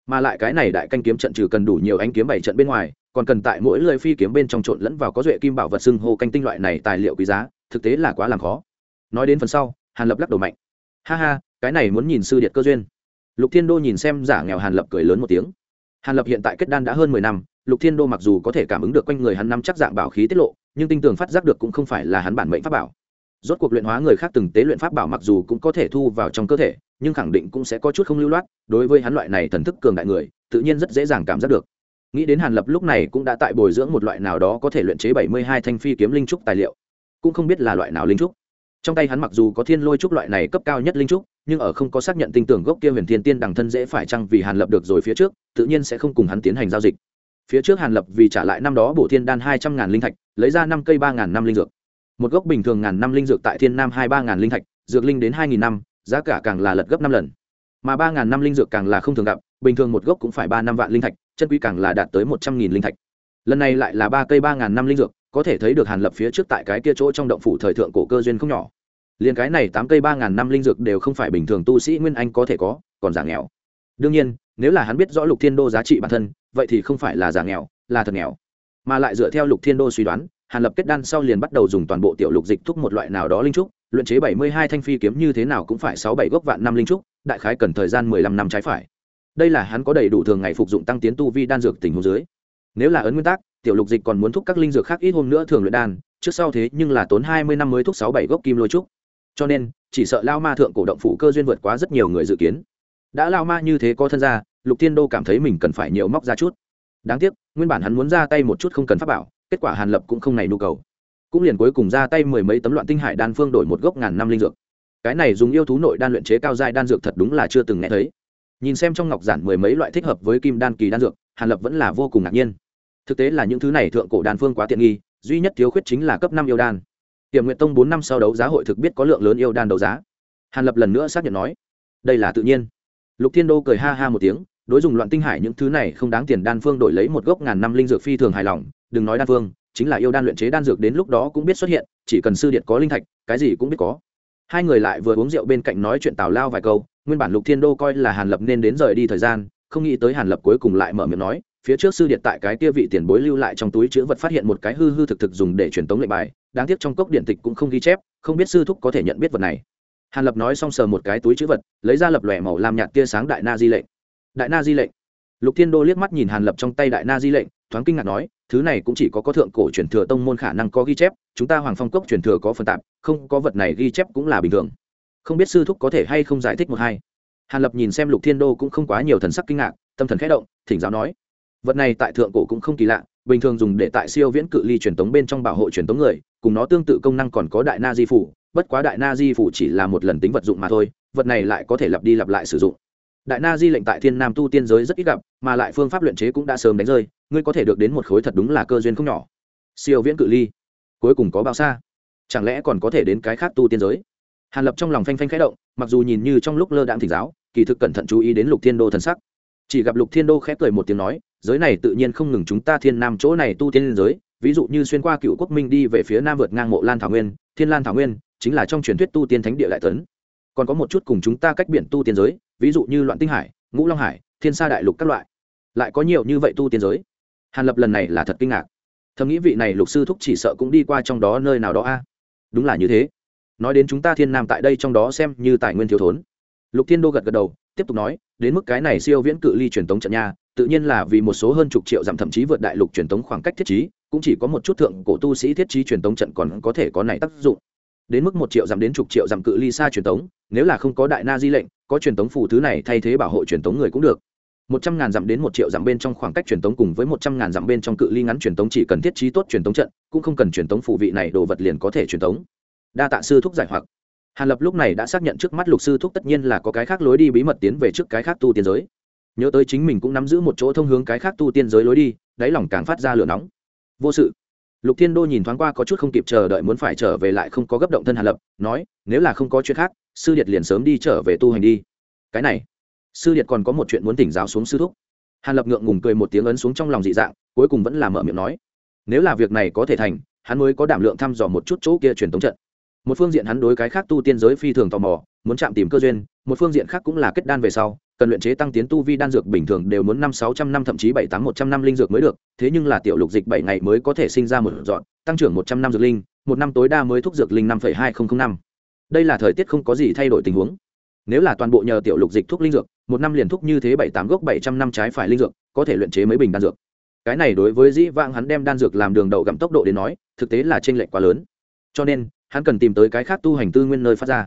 Mà lại cái này đại canh kiếm trận trừ cần đủ nhiều ánh kiếm bảy trận bên ngoài, còn cần tại mỗi lời phi kiếm bên trong trộn lẫn vào có duệ kim bảo vật xưng hô canh tinh loại này tài liệu quý giá, thực tế là quá làm khó. Nói đến phần sau, hàn lập lắc đầu mạnh. Ha ha cái này muốn nhìn sư điệt cơ duyên. Lục thiên đô nhìn xem giả nghèo hàn lập cười lớn một tiếng. Hàn lập hiện tại kết đan đã hơn mười năm, lục thiên đô mặc dù có thể cảm ứng được quanh người hắn năm chắc dạng bảo khí tiết lộ, nhưng tinh tường phát giác được cũng không phải là hắn bản mệnh pháp bảo. Rốt cuộc luyện hóa người khác từng tế luyện pháp bảo mặc dù cũng có thể thu vào trong cơ thể, nhưng khẳng định cũng sẽ có chút không lưu loát, đối với hắn loại này thần thức cường đại người, tự nhiên rất dễ dàng cảm giác được. Nghĩ đến hàn lập lúc này cũng đã tại bồi dưỡng một loại nào đó có thể luyện chế bảy mươi hai thanh phi kiếm linh trúc tài liệu. Cũng không biết là loại nào linh trúc. Trong tay hắn mặc dù có thiên lôi trúc loại này cấp cao nhất linh trúc nhưng ở không có xác nhận tinh tưởng gốc kia huyền thiên tiên đằng thân dễ phải chăng vì hàn lập được rồi phía trước, tự nhiên sẽ không cùng hắn tiến hành giao dịch. Phía trước hàn lập vì trả lại năm đó bổ thiên đan hai trăm ngàn linh thạch, lấy ra năm cây ba ngàn năm linh dược. Một gốc bình thường ngàn năm linh dược tại thiên nam hai ba ngàn linh thạch, dược linh đến hai nghìn năm, giá cả càng là lật gấp năm lần. Mà ba ngàn năm linh dược càng là không thường gặp, bình thường một gốc cũng phải ba năm vạn linh thạch, chân quý càng là đạt tới một trăm nghìn linh thạch. Lần này lại là ba cây ba ngàn năm linh dược, có thể thấy được hàn lập phía trước tại cái kia chỗ trong động phủ thời thượng cổ cơ duyên không nhỏ liền cái này tám cây ba ngàn năm linh dược đều không phải bình thường tu sĩ nguyên anh có thể có, còn giả nghèo. Đương nhiên, nếu là hắn biết rõ lục thiên đô giá trị bản thân, vậy thì không phải là giả nghèo, là thật nghèo. Mà lại dựa theo lục thiên đô suy đoán, hàn lập kết đan sau liền bắt đầu dùng toàn bộ tiểu lục dịch thúc một loại nào đó linh trúc, luyện chế bảy mươi hai thanh phi kiếm như thế nào cũng phải sáu bảy gốc vạn năm linh trúc, đại khái cần thời gian mười lăm năm trái phải. Đây là hắn có đầy đủ thường ngày phục dụng tăng tiến tu vi đan dược tình huống dưới. Nếu là ấn nguyên tắc, tiểu lục dịch còn muốn thúc các linh dược khác ít hôm nữa thường luyện đan, trước sau thế nhưng là tốn hai mươi năm mới thúc sáu bảy gốc kim lôi trúc cho nên, chỉ sợ lao ma thượng cổ động phủ cơ duyên vượt quá rất nhiều người dự kiến. Đã lao ma như thế có thân ra lục thiên đô cảm thấy mình cần phải nhiều móc ra chút. Đáng tiếc, nguyên bản hắn muốn ra tay một chút không cần pháp bảo, kết quả hàn lập cũng không này nhu cầu. Cũng liền cuối cùng ra tay mười mấy tấm loạn tinh hải đan phương đổi một gốc ngàn năm linh dược. Cái này dùng yêu thú nội đan luyện chế cao giai đan dược thật đúng là chưa từng nghe thấy. Nhìn xem trong ngọc giản mười mấy loại thích hợp với kim đan kỳ đan dược, hàn lập vẫn là vô cùng ngạc nhiên. Thực tế là những thứ này thượng cổ đan phương quá tiện nghi, duy nhất thiếu khuyết chính là cấp năm yêu đan tiềm nguyện tông bốn năm sau đấu giá hội thực biết có lượng lớn yêu đan đấu giá. Hàn lập lần nữa xác nhận nói, đây là tự nhiên. Lục thiên đô cười ha ha một tiếng, đối dùng loạn tinh hải những thứ này không đáng tiền đan phương đổi lấy một gốc ngàn năm linh dược phi thường hài lòng, đừng nói đan phương, chính là yêu đan luyện chế đan dược đến lúc đó cũng biết xuất hiện, chỉ cần sư điện có linh thạch, cái gì cũng biết có. Hai người lại vừa uống rượu bên cạnh nói chuyện tào lao vài câu, nguyên bản lục thiên đô coi là hàn lập nên đến rời đi thời gian, không nghĩ tới hàn lập cuối cùng lại mở miệng nói phía trước sư điện tại cái kia vị tiền bối lưu lại trong túi chữ vật phát hiện một cái hư hư thực thực dùng để truyền tống lệnh bài, đáng tiếc trong cốc điện tịch cũng không ghi chép, không biết sư thúc có thể nhận biết vật này. Hàn lập nói xong sờ một cái túi chữ vật, lấy ra lập lòe màu làm nhạt tia sáng đại na di lệnh. Đại na di lệnh. Lục thiên đô liếc mắt nhìn hàn lập trong tay đại na di lệnh, thoáng kinh ngạc nói, thứ này cũng chỉ có có thượng cổ truyền thừa tông môn khả năng có ghi chép, chúng ta hoàng phong cốc truyền thừa có phần tạp, không có vật này ghi chép cũng là bình thường. Không biết sư thúc có thể hay không giải thích một hai. Hàn lập nhìn xem lục thiên đô cũng không quá nhiều thần sắc kinh ngạc, tâm thần khẽ động, thỉnh giáo nói vật này tại thượng cổ cũng không kỳ lạ, bình thường dùng để tại siêu viễn cự ly truyền tống bên trong bảo hộ truyền tống người, cùng nó tương tự công năng còn có đại na di phủ, bất quá đại na di phủ chỉ là một lần tính vật dụng mà thôi, vật này lại có thể lặp đi lặp lại sử dụng. Đại na di lệnh tại thiên nam tu tiên giới rất ít gặp, mà lại phương pháp luyện chế cũng đã sớm đánh rơi, ngươi có thể được đến một khối thật đúng là cơ duyên không nhỏ. Siêu viễn cự ly, cuối cùng có bao xa? Chẳng lẽ còn có thể đến cái khác tu tiên giới? Hàn lập trong lòng phanh phanh khẽ động, mặc dù nhìn như trong lúc lơ đãng thỉnh giáo, kỳ thực cẩn thận chú ý đến lục thiên đô thần sắc. Chỉ gặp lục thiên đô khẽ cười một tiếng nói giới này tự nhiên không ngừng chúng ta thiên nam chỗ này tu tiên giới, ví dụ như xuyên qua cựu quốc minh đi về phía nam vượt ngang mộ lan thảo nguyên, thiên lan thảo nguyên chính là trong truyền thuyết tu tiên thánh địa đại tấn. Còn có một chút cùng chúng ta cách biển tu tiên giới, ví dụ như loạn tinh hải, ngũ long hải, thiên sa đại lục các loại. Lại có nhiều như vậy tu tiên giới. Hàn lập lần này là thật kinh ngạc. Thầm nghĩ vị này lục sư thúc chỉ sợ cũng đi qua trong đó nơi nào đó a. Đúng là như thế. Nói đến chúng ta thiên nam tại đây trong đó xem như tài nguyên thiếu thốn. Lục thiên đô gật gật đầu, tiếp tục nói, đến mức cái này siêu viễn cự ly truyền tống trận nha tự nhiên là vì một số hơn chục triệu dặm thậm chí vượt đại lục truyền tống khoảng cách thiết trí, cũng chỉ có một chút thượng cổ tu sĩ thiết trí truyền tống trận còn có thể có này tác dụng. Đến mức một triệu dặm đến chục triệu dặm cự ly xa truyền tống, nếu là không có đại na di lệnh, có truyền tống phù thứ này thay thế bảo hộ truyền tống người cũng được. Một trăm ngàn dặm đến một triệu dặm bên trong khoảng cách truyền tống cùng với một trăm ngàn dặm bên trong cự ly ngắn truyền tống chỉ cần thiết trí tốt truyền tống trận, cũng không cần truyền tống phù vị này đồ vật liền có thể truyền tống. Đa tạ sư thúc giải hoặc. Hàn lập lúc này đã xác nhận trước mắt lục sư thúc tất nhiên là có cái khác lối đi bí mật tiến về trước cái khác tu tiến giới nhớ tới chính mình cũng nắm giữ một chỗ thông hướng cái khác tu tiên giới lối đi, đáy lòng càng phát ra lửa nóng. Vô sự. Lục thiên đô nhìn thoáng qua có chút không kịp chờ đợi muốn phải trở về lại không có gấp động thân hàn lập, nói, nếu là không có chuyện khác, sư điệt liền sớm đi trở về tu hành đi. Cái này, sư điệt còn có một chuyện muốn tỉnh giáo xuống sư thúc. Hàn lập ngượng ngùng cười một tiếng ấn xuống trong lòng dị dạng, cuối cùng vẫn là mở miệng nói, nếu là việc này có thể thành, hắn mới có đảm lượng thăm dò một chút chỗ kia truyền thống trận. Một phương diện hắn đối cái khác tu tiên giới phi thường tò mò, muốn chạm tìm cơ duyên, một phương diện khác cũng là kết đan về sau cần luyện chế tăng tiến tu vi đan dược bình thường đều muốn năm sáu trăm năm, thậm chí bảy tám một trăm năm linh dược mới được, thế nhưng là tiểu lục dịch bảy ngày mới có thể sinh ra một dọn, tăng trưởng một trăm năm dược linh, một năm tối đa mới thúc dược linh năm hai nghìn năm. Đây là thời tiết không có gì thay đổi tình huống. Nếu là toàn bộ nhờ tiểu lục dịch thuốc linh dược, một năm liền thuốc như thế bảy tám gốc bảy trăm năm trái phải linh dược, có thể luyện chế mấy bình đan dược. Cái này đối với dĩ vãng hắn đem đan dược làm đường đậu gặm tốc độ đến nói, thực tế là t r ê n lệch quá lớn. Cho nên, hắn cần tìm tới cái khác tu hành tư nguyên nơi phát ra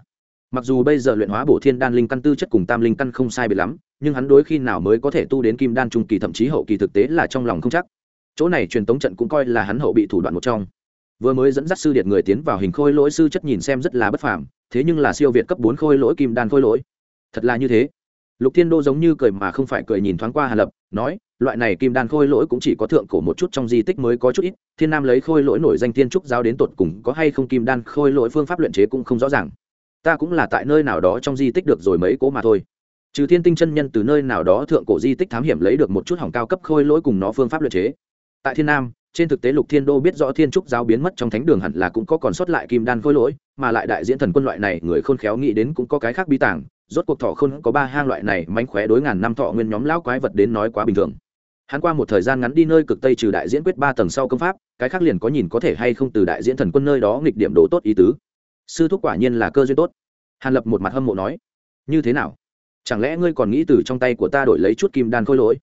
mặc dù bây giờ luyện hóa bổ thiên đan linh căn tư chất cùng tam linh căn không sai biệt lắm, nhưng hắn đối khi nào mới có thể tu đến kim đan trung kỳ thậm chí hậu kỳ thực tế là trong lòng không chắc. Chỗ này truyền tống trận cũng coi là hắn hậu bị thủ đoạn một trong. Vừa mới dẫn dắt sư điện người tiến vào hình khôi lỗi sư chất nhìn xem rất là bất phàm, thế nhưng là siêu việt cấp bốn khôi lỗi kim đan khôi lỗi. Thật là như thế. Lục thiên đô giống như cười mà không phải cười nhìn thoáng qua hà lập, nói, loại này kim đan khôi lỗi cũng chỉ có thượng cổ một chút trong di tích mới có chút ít, thiên nam lấy khôi lỗi nổi danh thiên trúc giáo đến tột cùng có hay không kim đan khôi lỗi phương pháp luyện chế cũng không rõ ràng ta cũng là tại nơi nào đó trong di tích được rồi mấy cố mà thôi. Trừ thiên tinh chân nhân từ nơi nào đó thượng cổ di tích thám hiểm lấy được một chút hỏng cao cấp khôi lỗi cùng nó phương pháp luyện chế. Tại thiên nam, trên thực tế lục thiên đô biết rõ thiên trúc giáo biến mất trong thánh đường hẳn là cũng có còn sót lại kim đan khôi lỗi, mà lại đại diễn thần quân loại này người khôn khéo nghĩ đến cũng có cái khác bi tàng, rốt cuộc thọ không có ba hang loại này mánh khóe đối ngàn năm thọ nguyên nhóm lão quái vật đến nói quá bình thường. Hắn qua một thời gian ngắn đi nơi cực tây trừ đại diễn quyết ba tầng sau công pháp, cái khác liền có nhìn có thể hay không từ đại diễn thần quân nơi đó nghịch điểm đồ tốt ý tứ sư thúc quả nhiên là cơ duyên tốt. Hàn lập một mặt hâm mộ nói, như thế nào? Chẳng lẽ ngươi còn nghĩ từ trong tay của ta đổi lấy chút kim đan khôi lỗi?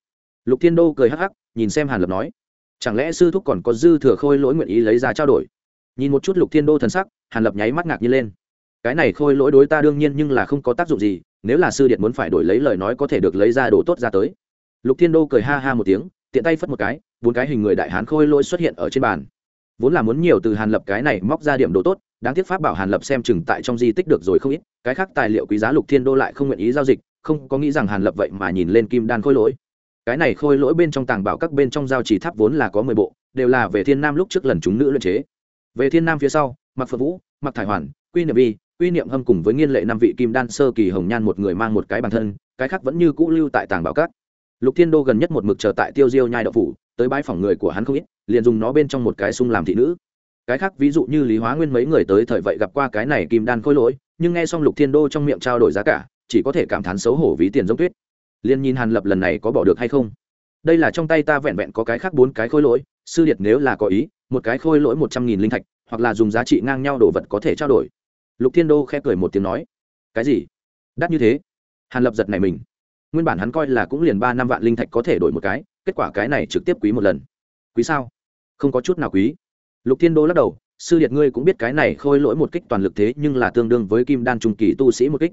Lục thiên đô cười hắc hắc, nhìn xem hàn lập nói, chẳng lẽ sư thúc còn có dư thừa khôi lỗi nguyện ý lấy ra trao đổi? Nhìn một chút lục thiên đô thần sắc, hàn lập nháy mắt ngạc nhiên lên. Cái này khôi lỗi đối ta đương nhiên nhưng là không có tác dụng gì, nếu là sư điện muốn phải đổi lấy lời nói có thể được lấy ra đồ tốt ra tới. Lục thiên đô cười ha ha một tiếng, tiện tay phất một cái, bốn cái hình người đại hán khôi lỗi xuất hiện ở trên bàn vốn là muốn nhiều từ hàn lập cái này móc ra điểm đồ tốt, đáng tiếc pháp bảo hàn lập xem chừng tại trong di tích được rồi không ít, cái khác tài liệu quý giá lục thiên đô lại không nguyện ý giao dịch, không có nghĩ rằng hàn lập vậy mà nhìn lên kim đan khôi lỗi cái này khôi lỗi bên trong tàng bảo các bên trong giao chỉ tháp vốn là có mười bộ, đều là về thiên nam lúc trước lần chúng nữ luyện chế về thiên nam phía sau mặc phật vũ mặc thải hoàn, quy niệm vi, quy niệm hâm cùng với nghiên lệ năm vị kim đan sơ kỳ hồng nhan một người mang một cái bản thân, cái khác vẫn như cũ lưu tại tàng bảo các. lục thiên đô gần nhất một mực chờ tại tiêu diêu nhai đậu phủ tới bãi phòng người của hắn không ít, liền dùng nó bên trong một cái sung làm thị nữ. Cái khác, ví dụ như lý hóa nguyên mấy người tới thời vậy gặp qua cái này kim đan khôi lỗi, nhưng nghe xong lục thiên đô trong miệng trao đổi giá cả, chỉ có thể cảm thán xấu hổ ví tiền giống tuyết. Liên nhìn hàn lập lần này có bỏ được hay không? Đây là trong tay ta vẹn vẹn có cái khác bốn cái khôi lỗi, sư điệt nếu là có ý, một cái khôi lỗi một trăm nghìn linh thạch, hoặc là dùng giá trị ngang nhau đồ vật có thể trao đổi. Lục thiên đô khẽ cười một tiếng nói, cái gì? Đắt như thế? Hàn lập giật này mình. Nguyên bản hắn coi là cũng liền ba năm vạn linh thạch có thể đổi một cái kết quả cái này trực tiếp quý một lần. Quý sao? Không có chút nào quý. Lục thiên đô lắc đầu, sư điệt ngươi cũng biết cái này khôi lỗi một kích toàn lực thế nhưng là tương đương với kim đan trung kỳ tu sĩ một kích.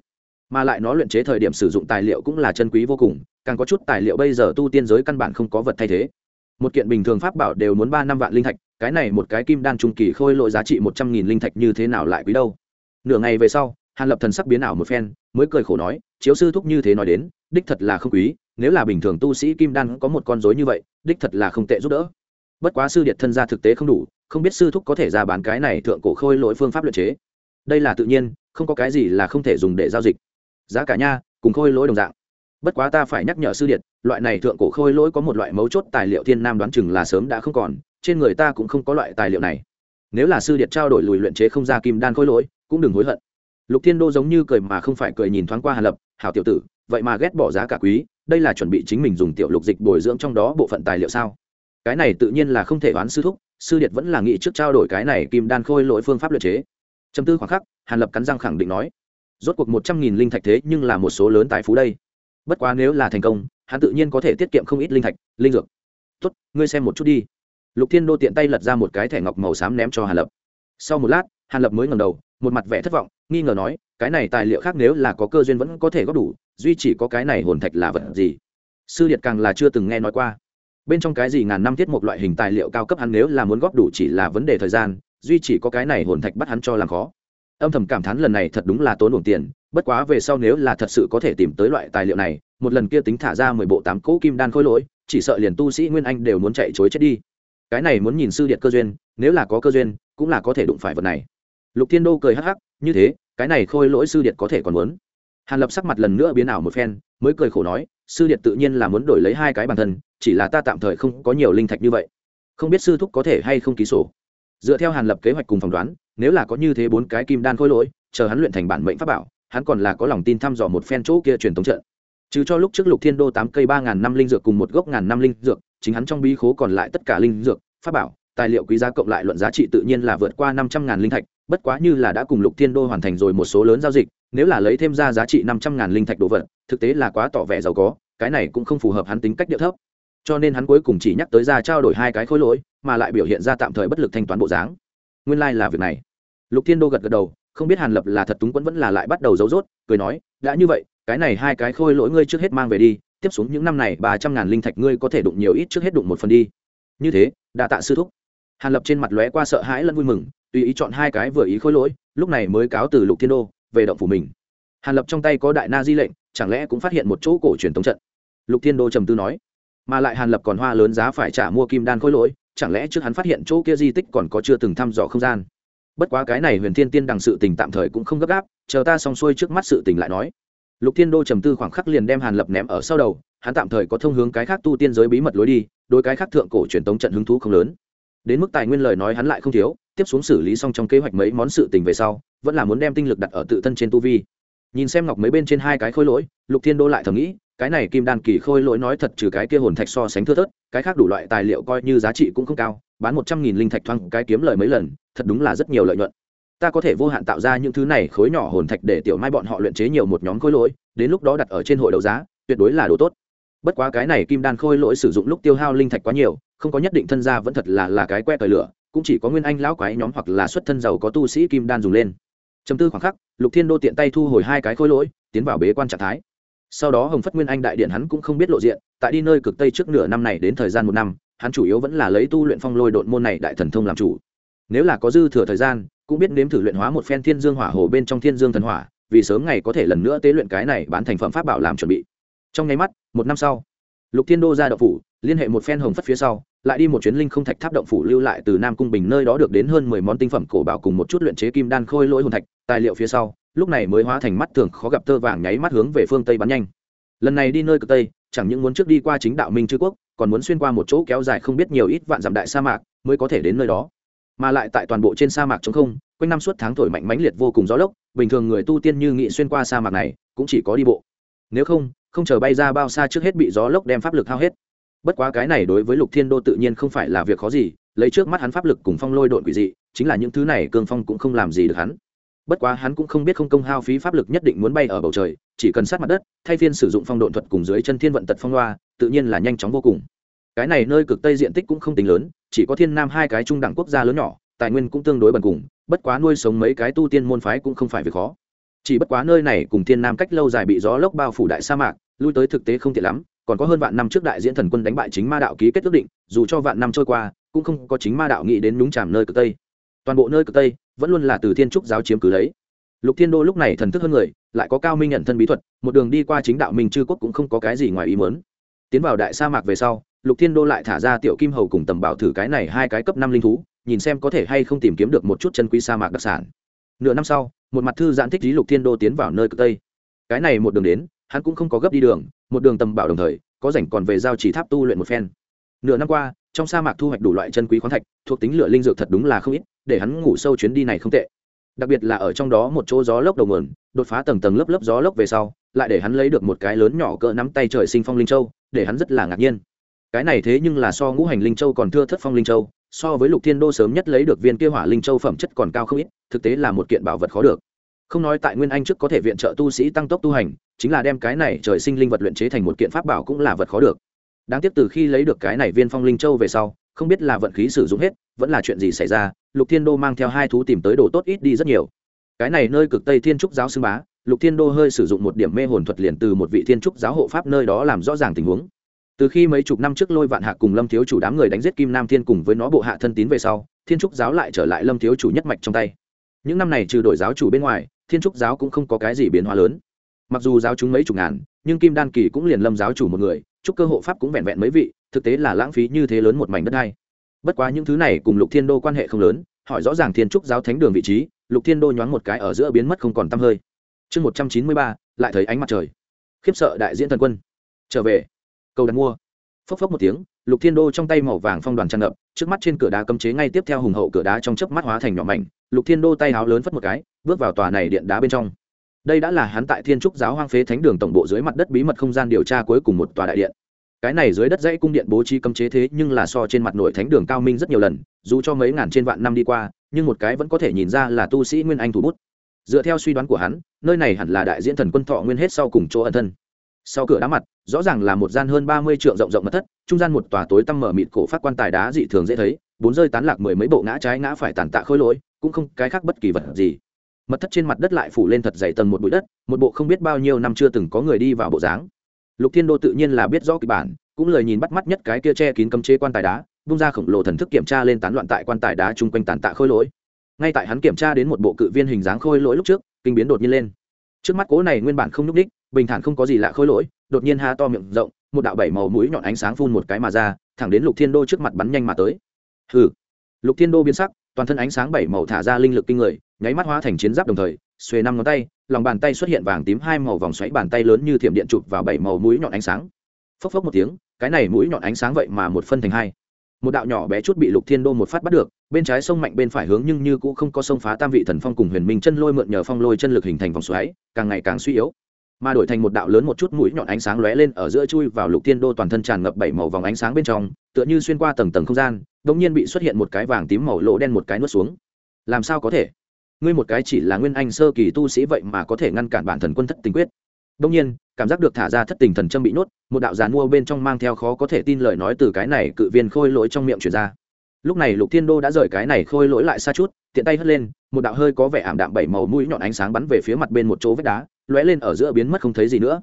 Mà lại nó luyện chế thời điểm sử dụng tài liệu cũng là chân quý vô cùng, càng có chút tài liệu bây giờ tu tiên giới căn bản không có vật thay thế. Một kiện bình thường pháp bảo đều muốn ba năm vạn linh thạch, cái này một cái kim đan trung kỳ khôi lỗi giá trị một trăm nghìn linh thạch như thế nào lại quý đâu? Nửa ngày về sau, hàn lập thần sắc biến ảo một phen, mới cười khổ nói, chiếu sư thúc như thế nói đến, đích thật là không quý nếu là bình thường tu sĩ kim đan có một con rối như vậy, đích thật là không tệ giúp đỡ. Bất quá sư điện thân gia thực tế không đủ, không biết sư thúc có thể ra bán cái này thượng cổ khôi lỗi phương pháp luyện chế. Đây là tự nhiên, không có cái gì là không thể dùng để giao dịch. Giá cả nha, cùng khôi lỗi đồng dạng. Bất quá ta phải nhắc nhở sư điện loại này thượng cổ khôi lỗi có một loại mấu chốt tài liệu thiên nam đoán chừng là sớm đã không còn, trên người ta cũng không có loại tài liệu này. Nếu là sư điện trao đổi lùi luyện chế không ra kim đan khôi lỗi, cũng đừng hối hận. Lục thiên đô giống như cười mà không phải cười nhìn thoáng qua hàn lập, hảo tiểu tử vậy mà ghét bỏ giá cả quý, đây là chuẩn bị chính mình dùng tiểu lục dịch bồi dưỡng trong đó bộ phận tài liệu sao? Cái này tự nhiên là không thể đoán sư thúc, sư điệt vẫn là nghĩ trước trao đổi cái này kim đan khôi lỗi phương pháp luyện chế. Châm tư khoảng khắc, hàn lập cắn răng khẳng định nói, rốt cuộc một trăm nghìn linh thạch thế nhưng là một số lớn tài phú đây. Bất quá nếu là thành công, hắn tự nhiên có thể tiết kiệm không ít linh thạch, linh dược. Tốt, ngươi xem một chút đi. Lục thiên đô tiện tay lật ra một cái thẻ ngọc màu xám ném cho hàn lập. Sau một lát, hàn lập mới ngầm đầu, một mặt vẻ thất vọng, nghi ngờ nói, cái này tài liệu khác nếu là có cơ duyên vẫn có thể góp đủ duy chỉ có cái này hồn thạch là vật gì? Sư điệt càng là chưa từng nghe nói qua. Bên trong cái gì ngàn năm thiết một loại hình tài liệu cao cấp hắn nếu là muốn góp đủ chỉ là vấn đề thời gian, duy chỉ có cái này hồn thạch bắt hắn cho làm khó. Âm thầm cảm thán lần này thật đúng là tốn đủ tiền, bất quá về sau nếu là thật sự có thể tìm tới loại tài liệu này, một lần kia tính thả ra mười bộ tám cỗ kim đan khôi lỗi, chỉ sợ liền tu sĩ nguyên anh đều muốn chạy chối chết đi. Cái này muốn nhìn sư điện cơ duyên, nếu là có cơ duyên, cũng là có thể đụng phải vật này. Lục thiên đô cười hắc hắc, như thế, cái này khôi lỗi sư điện có thể còn muốn hàn lập sắc mặt lần nữa biến ảo một phen, mới cười khổ nói, sư điện tự nhiên là muốn đổi lấy hai cái bản thân, chỉ là ta tạm thời không có nhiều linh thạch như vậy. Không biết sư thúc có thể hay không ký sổ. Dựa theo hàn lập kế hoạch cùng phỏng đoán, nếu là có như thế bốn cái kim đan khôi lỗi, chờ hắn luyện thành bản mệnh pháp bảo, hắn còn là có lòng tin thăm dò một phen chỗ kia truyền thống trận. Trừ cho lúc trước lục thiên đô tám cây ba ngàn năm linh dược cùng một gốc ngàn năm linh dược, chính hắn trong bí khố còn lại tất cả linh dược, pháp bảo, tài liệu quý giá cộng lại luận giá trị tự nhiên là vượt qua năm trăm ngàn linh thạch bất quá như là đã cùng lục thiên đô hoàn thành rồi một số lớn giao dịch, nếu là lấy thêm ra giá trị năm trăm ngàn linh thạch đồ vật, thực tế là quá tỏ vẻ giàu có, cái này cũng không phù hợp hắn tính cách địa thấp. Cho nên hắn cuối cùng chỉ nhắc tới ra trao đổi hai cái khối lỗi, mà lại biểu hiện ra tạm thời bất lực thanh toán bộ dáng. Nguyên lai、like、là việc này. Lục thiên đô gật gật đầu, không biết hàn lập là thật túng quẫn vẫn là lại bắt đầu giấu t cười nói, đã như vậy, cái này hai cái khôi lỗi ngươi trước hết mang về đi, tiếp xuống những năm này ba trăm ngàn linh thạch ngươi có thể đụng nhiều ít trước hết đụng một phần đi. Như thế đã tạ sư thúc. Hàn lập trên mặt lóe qua sợ hãi lẫn vui mừng tùy ý chọn hai cái vừa ý khôi lỗi, lúc này mới cáo từ lục thiên đô, về động phủ mình. Hàn lập trong tay có đại na di lệnh, chẳng lẽ cũng phát hiện một chỗ cổ truyền tống trận? Lục thiên đô trầm tư nói. Mà lại hàn lập còn hoa lớn giá phải trả mua kim đan khôi lỗi, chẳng lẽ trước hắn phát hiện chỗ kia di tích còn có chưa từng thăm dò không gian? Bất quá cái này huyền thiên tiên đằng sự tình tạm thời cũng không gấp gáp, chờ ta xong xuôi trước mắt sự tình lại nói. Lục thiên đô trầm tư khoảng khắc liền đem hàn lập ném ở sau đầu, hắn tạm thời có thông hướng cái khác tu tiên giới bí mật lối đi đôi cái khác thượng cổ truyền tống trận hứng thú không lớn đến mức tài nguyên lời nói hắn lại không thiếu, tiếp xuống xử lý xong trong kế hoạch mấy món sự tình về sau, vẫn là muốn đem tinh lực đặt ở tự thân trên tu vi. Nhìn xem ngọc mấy bên trên hai cái khôi lỗi, lục thiên đô lại thầm nghĩ, cái này kim đan kỳ khôi lỗi nói thật trừ cái kia hồn thạch so sánh thưa thớt, cái khác đủ loại tài liệu coi như giá trị cũng không cao, bán một trăm nghìn linh thạch thoang cái kiếm lời mấy lần, thật đúng là rất nhiều lợi nhuận. Ta có thể vô hạn tạo ra những thứ này khối nhỏ hồn thạch để tiểu mai bọn họ luyện chế nhiều một nhóm khối lỗi, đến lúc đó đặt ở trên hội đấu giá, tuyệt đối là đồ tốt. Bất quá cái này kim đan khôi lỗi sử dụng lúc tiêu hao linh thạch quá nhiều không có nhất định thân gia vẫn thật là là cái que thời lửa, cũng chỉ có nguyên anh lão quái nhóm hoặc là xuất thân giàu có tu sĩ kim đan dùng lên. Chấm tư khoảng khắc, lục thiên đô tiện tay thu hồi hai cái khối lỗi, tiến vào bế quan trạng thái. Sau đó hồng phất nguyên anh đại điện hắn cũng không biết lộ diện, tại đi nơi cực tây trước nửa năm này đến thời gian một năm, hắn chủ yếu vẫn là lấy tu luyện phong lôi độn môn này đại thần thông làm chủ. Nếu là có dư thừa thời gian, cũng biết nếm thử luyện hóa một phen thiên dương hỏa hồ bên trong thiên dương thần hỏa, vì sớm ngày có thể lần nữa tế luyện cái này bán thành phẩm pháp bảo làm chuẩn bị. Trong nháy mắt, một năm sau, lục thiên đô ra đậu phủ liên hệ một phen hồng phất phía sau, lại đi một chuyến linh không thạch tháp động phủ lưu lại từ nam cung bình nơi đó được đến hơn mười món tinh phẩm cổ bảo cùng một chút luyện chế kim đan khôi lỗi hồn thạch, tài liệu phía sau, lúc này mới hóa thành mắt thường khó gặp tơ vàng nháy mắt hướng về phương tây bắn nhanh. Lần này đi nơi cực tây, chẳng những muốn trước đi qua chính đạo minh chư quốc, còn muốn xuyên qua một chỗ kéo dài không biết nhiều ít vạn dặm đại sa mạc mới có thể đến nơi đó. Mà lại tại toàn bộ trên sa mạc chống không, quanh năm suốt tháng thổi mạnh mãnh liệt vô cùng gió lốc, bình thường người tu tiên như nghị xuyên qua sa mạc này cũng chỉ có đi bộ. Nếu không không chờ bay ra bao xa trước hết bị gió lốc đem pháp lực hao hết bất quá cái này đối với lục thiên đô tự nhiên không phải là việc khó gì, lấy trước mắt hắn pháp lực cùng phong lôi độn quỷ dị, chính là những thứ này cương phong cũng không làm gì được hắn. Bất quá hắn cũng không biết không công hao phí pháp lực nhất định muốn bay ở bầu trời, chỉ cần sát mặt đất, thay phiên sử dụng phong độn thuật cùng dưới chân thiên vận tật phong loa, tự nhiên là nhanh chóng vô cùng. Cái này nơi cực tây diện tích cũng không tính lớn, chỉ có thiên nam hai cái trung đẳng quốc gia lớn nhỏ, tài nguyên cũng tương đối bần cùng, bất quá nuôi sống mấy cái tu tiên môn phái cũng không phải việc khó. Chỉ bất quá nơi này cùng thiên nam cách lâu dài bị gió lốc bao phủ đại sa mạc, lui tới thực tế không tiện lắm còn có hơn vạn năm trước đại diễn thần quân đánh bại chính ma đạo ký kết ước định, dù cho vạn năm trôi qua, cũng không có chính ma đạo nghĩ đến nhúng chàm nơi cực tây. Toàn bộ nơi cực tây, vẫn luôn là từ thiên trúc giáo chiếm cứ lấy. Lục thiên đô lúc này thần thức hơn người, lại có cao minh nhận thân bí thuật, một đường đi qua chính đạo minh chư quốc cũng không có cái gì ngoài ý muốn. Tiến vào đại sa mạc về sau, lục thiên đô lại thả ra tiểu kim hầu cùng tầm bảo thử cái này hai cái cấp năm linh thú, nhìn xem có thể hay không tìm kiếm được một chút chân quý sa mạc đặc sản. Nửa năm sau, một mặt thư giãn thích lý lục thiên đô tiến vào nơi cực tây. Cái này một đường đến hắn cũng không có gấp đi đường, một đường tầm bảo đồng thời, có rảnh còn về giao chỉ tháp tu luyện một phen. Nửa năm qua, trong sa mạc thu hoạch đủ loại chân quý khoáng thạch, thuộc tính lửa linh dược thật đúng là không ít, để hắn ngủ sâu chuyến đi này không tệ. Đặc biệt là ở trong đó một chỗ gió lốc đầu nguồn, đột phá tầng tầng lớp lớp gió lốc về sau, lại để hắn lấy được một cái lớn nhỏ cỡ nắm tay trời sinh phong linh châu, để hắn rất là ngạc nhiên. Cái này thế nhưng là so ngũ hành linh châu còn thưa thất phong linh châu, so với lục thiên đô sớm nhất lấy được viên kia hỏa linh châu phẩm chất còn cao không ít, thực tế là một kiện bảo vật khó được không nói tại nguyên anh trước có thể viện trợ tu sĩ tăng tốc tu hành, chính là đem cái này trời sinh linh vật luyện chế thành một kiện pháp bảo cũng là vật khó được. Đáng tiếc từ khi lấy được cái này viên phong linh châu về sau, không biết là vận khí sử dụng hết, vẫn là chuyện gì xảy ra, lục thiên đô mang theo hai thú tìm tới đồ tốt ít đi rất nhiều. Cái này nơi cực tây thiên trúc giáo xưng bá, lục thiên đô hơi sử dụng một điểm mê hồn thuật liền từ một vị thiên trúc giáo hộ pháp nơi đó làm rõ ràng tình huống. Từ khi mấy chục năm trước lôi vạn hạ cùng lâm thiếu chủ đám người đánh giết kim nam thiên cùng với nó bộ hạ thân tín về sau, thiên trúc giáo lại trở lại lâm thiếu chủ nhất mạch trong tay. Những năm này trừ đổi giáo chủ bên ngoài thiên trúc giáo cũng không có cái gì biến hóa lớn. Mặc dù giáo chúng mấy chục ngàn, nhưng kim đan kỳ cũng liền lâm giáo chủ một người, chúc cơ hộ pháp cũng vẹn vẹn mấy vị, thực tế là lãng phí như thế lớn một mảnh đất hay bất quá những thứ này cùng lục thiên đô quan hệ không lớn, hỏi rõ ràng thiên trúc giáo thánh đường vị trí, lục thiên đô nhoáng một cái ở giữa biến mất không còn t hơi. Chương một trăm chín mươi ba, lại thấy ánh mặt trời. Khiếp sợ đại diễn thần quân. Trở về. Cầu đặt mua. Phốc phốc một tiếng lục thiên đô trong tay màu vàng phong đoàn tràn ngập, trước mắt trên cửa đá cấm chế ngay tiếp theo hùng hậu cửa đá trong chớp mắt hóa thành nhỏ mảnh. Lục thiên đô tay háo lớn phất một cái, bước vào tòa này điện đá bên trong. Đây đã là hắn tại thiên trúc giáo hoang phế thánh đường tổng bộ dưới mặt đất bí mật không gian điều tra cuối cùng một tòa đại điện. Cái này dưới đất dãy cung điện bố trí cấm chế thế nhưng là so trên mặt nội thánh đường cao minh rất nhiều lần, dù cho mấy ngàn trên vạn năm đi qua, nhưng một cái vẫn có thể nhìn ra là tu sĩ nguyên anh thủ bút. Dựa theo suy đoán của hắn, nơi này hẳn là đại diễn thần quân thọ nguyên hết sau cùng chỗ ẩn thân sau cửa đá mặt, rõ ràng là một gian hơn ba mươi triệu rộng rộng mật thất, trung gian một tòa tối tăm mở mịt cổ phát quan tài đá dị thường dễ thấy, bốn rơi tán lạc mười mấy bộ ngã trái ngã phải tàn tạ khôi lỗi, cũng không cái khác bất kỳ vật gì. Mật thất trên mặt đất lại phủ lên thật dày tầng một bụi đất, một bộ không biết bao nhiêu năm chưa từng có người đi vào bộ dáng. Lục thiên đô tự nhiên là biết rõ kịch bản, cũng lời nhìn bắt mắt nhất cái kia che kín cấm chế quan tài đá bung ra khổng lồ thần thức kiểm tra lên tán loạn tại quan tài đá chung quanh tàn tạ khôi lỗi. Ngay tại hắn kiểm tra đến một bộ cự viên hình dáng khôi lỗi lúc trước, kinh biến đột nhiên lên. Trước mắt cố này nguyên bản không nhúc ních bình thản không có gì lạ khôi lỗi, đột nhiên ha to miệng rộng, một đạo bảy màu mũi nhọn ánh sáng phun một cái mà ra, thẳng đến lục thiên đô trước mặt bắn nhanh mà tới. Hừ. Lục thiên đô biến sắc, toàn thân ánh sáng bảy màu thả ra linh lực kinh người, nháy mắt hóa thành chiến giáp đồng thời, xuề năm ngón tay, lòng bàn tay xuất hiện vàng tím hai màu vòng xoáy bàn tay lớn như thiểm điện chụp vào bảy màu mũi nhọn ánh sáng. Phốc phốc một tiếng, cái này mũi nhọn ánh sáng vậy mà một phân thành hai. Một đạo nhỏ bé chút bị lục thiên đô một phát bắt được, bên trái sông mạnh bên phải hướng nhưng như cũng không có sông phá tam vị thần phong cùng huyền minh chân lôi mượn nhờ phong lôi chân lực hình thành vòng xoáy, càng ngày càng suy yếu mà đổi thành một đạo lớn một chút mũi nhọn ánh sáng lóe lên ở giữa chui vào lục thiên đô toàn thân tràn ngập bảy màu vòng ánh sáng bên trong tựa như xuyên qua tầng tầng không gian đ ỗ n g nhiên bị xuất hiện một cái vàng tím màu lỗ đen một cái nuốt xuống. Làm sao có thể? Ngươi một cái chỉ là nguyên anh sơ kỳ tu sĩ vậy mà có thể ngăn cản bản thần quân thất tình quyết. Đông nhiên cảm giác được thả ra thất tình thần châm bị nuốt, một đạo giàn mua bên trong mang theo khó có thể tin lời nói từ cái này cự viên khôi lỗi trong miệng chuyển ra. Lúc này lục thiên đô đã rời cái này khôi lỗi lại xa chút tiện tay hất lên một đạo hơi có vẻ ảm đạm bảy màu mũi nhọn ánh sáng bắn về phía mặt bên một chỗ vách đá lóe lên ở giữa biến mất không thấy gì nữa.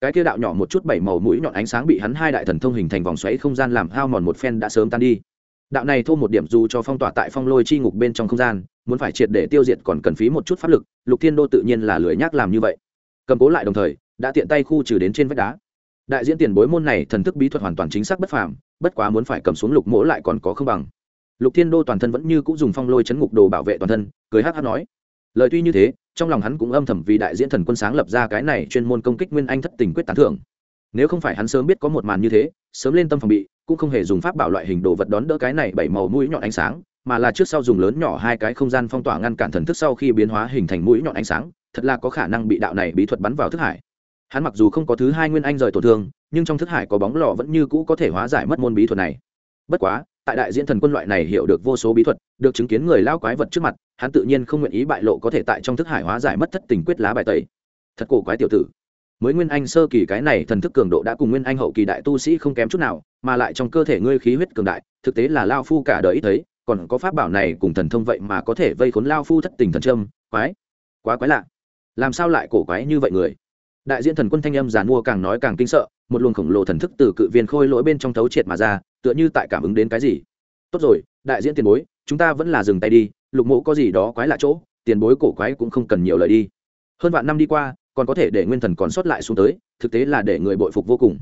Cái kia đạo nhỏ một chút bảy màu mũi nhọn ánh sáng bị hắn hai đại thần thông hình thành vòng xoáy không gian làm hao mòn một phen đã sớm tan đi. Đạo này thô một điểm dù cho phong tỏa tại phong lôi chi ngục bên trong không gian, muốn phải triệt để tiêu diệt còn cần phí một chút pháp lực, lục thiên đô tự nhiên là lười nhác làm như vậy. Cầm cố lại đồng thời, đã tiện tay khu trừ đến trên vách đá. Đại diễn tiền bối môn này thần thức bí thuật hoàn toàn chính xác bất phàm, bất quá muốn phải cầm xuống lục mỗ lại còn có không bằng. Lục thiên đô toàn thân vẫn như cũng dùng phong lôi chấn ngục đồ bảo vệ toàn thân, cười hát hát nói. Lời tuy như thế trong lòng hắn cũng âm thầm vì đại diễn thần quân sáng lập ra cái này chuyên môn công kích nguyên anh thất tình quyết tán thưởng. Nếu không phải hắn sớm biết có một màn như thế, sớm lên tâm phòng bị, cũng không hề dùng pháp bảo loại hình đồ vật đón đỡ cái này bảy màu mũi nhọn ánh sáng, mà là trước sau dùng lớn nhỏ hai cái không gian phong tỏa ngăn cản thần thức sau khi biến hóa hình thành mũi nhọn ánh sáng, thật là có khả năng bị đạo này bí thuật bắn vào thức hải. Hắn mặc dù không có thứ hai nguyên anh rời tổn thương, nhưng trong thức hải có bóng lò vẫn như cũ có thể hóa giải mất môn bí thuật này. Bất quá tại đại diễn thần quân loại này hiểu được vô số bí thuật, được chứng kiến người lao quái vật trước mặt, hắn tự nhiên không nguyện ý bại lộ có thể tại trong thức hải hóa giải mất thất tình quyết lá bài tẩy. Thật cổ quái tiểu tử. Mới nguyên anh sơ kỳ cái này thần thức cường độ đã cùng nguyên anh hậu kỳ đại tu sĩ không kém chút nào, mà lại trong cơ thể ngươi khí huyết cường đại, thực tế là lao phu cả đời ít thấy, còn có pháp bảo này cùng thần thông vậy mà có thể vây khốn lao phu thất tình thần trâm quái. Quá quái lạ. Làm sao lại cổ quái như vậy người? Đại diện thần quân thanh âm giàn mua càng nói càng kinh sợ, một luồng khổng lồ thần thức từ cự viên khôi lỗi bên trong thấu triệt mà ra tựa như tại cảm ứng đến cái gì. Tốt rồi, đại diễn tiền bối, chúng ta vẫn là dừng tay đi, lục mộ có gì đó quái lạ chỗ, tiền bối cổ quái cũng không cần nhiều lời đi. Hơn vạn năm đi qua, còn có thể để nguyên thần còn sót lại xuống tới, thực tế là để người bội phục vô cùng.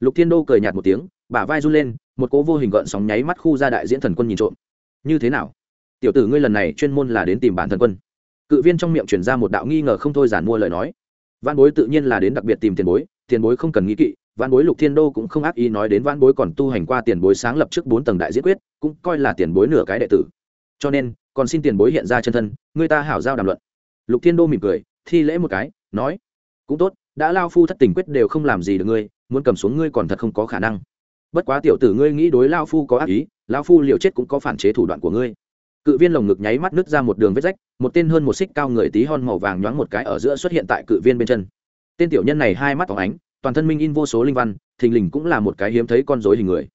Lục thiên đô cười nhạt một tiếng, bả vai run lên, một cố vô hình gợn sóng nháy mắt khu ra đại diễn thần quân nhìn trộm. Như thế nào? Tiểu tử ngươi lần này chuyên môn là đến tìm bản thần quân. Cự viên trong miệng chuyển ra một đạo nghi ngờ không thôi giản mua lời nói. Văn bối tự nhiên là đến đặc biệt tìm tiền bối tiền bối không cần nghĩ kỵ văn bối lục thiên đô cũng không ác ý nói đến văn bối còn tu hành qua tiền bối sáng lập trước bốn tầng đại diễn quyết, cũng coi là tiền bối nửa cái đệ tử. Cho nên, còn xin tiền bối hiện ra chân thân, người ta hảo giao đàm luận. Lục thiên đô mỉm cười, thi lễ một cái, nói, cũng tốt, đã lao phu thất tình quyết đều không làm gì được ngươi, muốn cầm xuống ngươi còn thật không có khả năng. Bất quá tiểu tử ngươi nghĩ đối lao phu có ác ý, lao phu liều chết cũng có phản chế thủ đoạn của ngươi. Cự viên lồng ngực nháy mắt nứt ra một đường vết rách, một tên hơn một xích cao người tí hon màu vàng nhoáng một cái ở giữa xuất hiện tại cự viên bên chân. Tên tiểu nhân này hai mắt phóng ánh toàn thân minh in vô số linh văn, thình lình cũng là một cái hiếm thấy con dối hình người.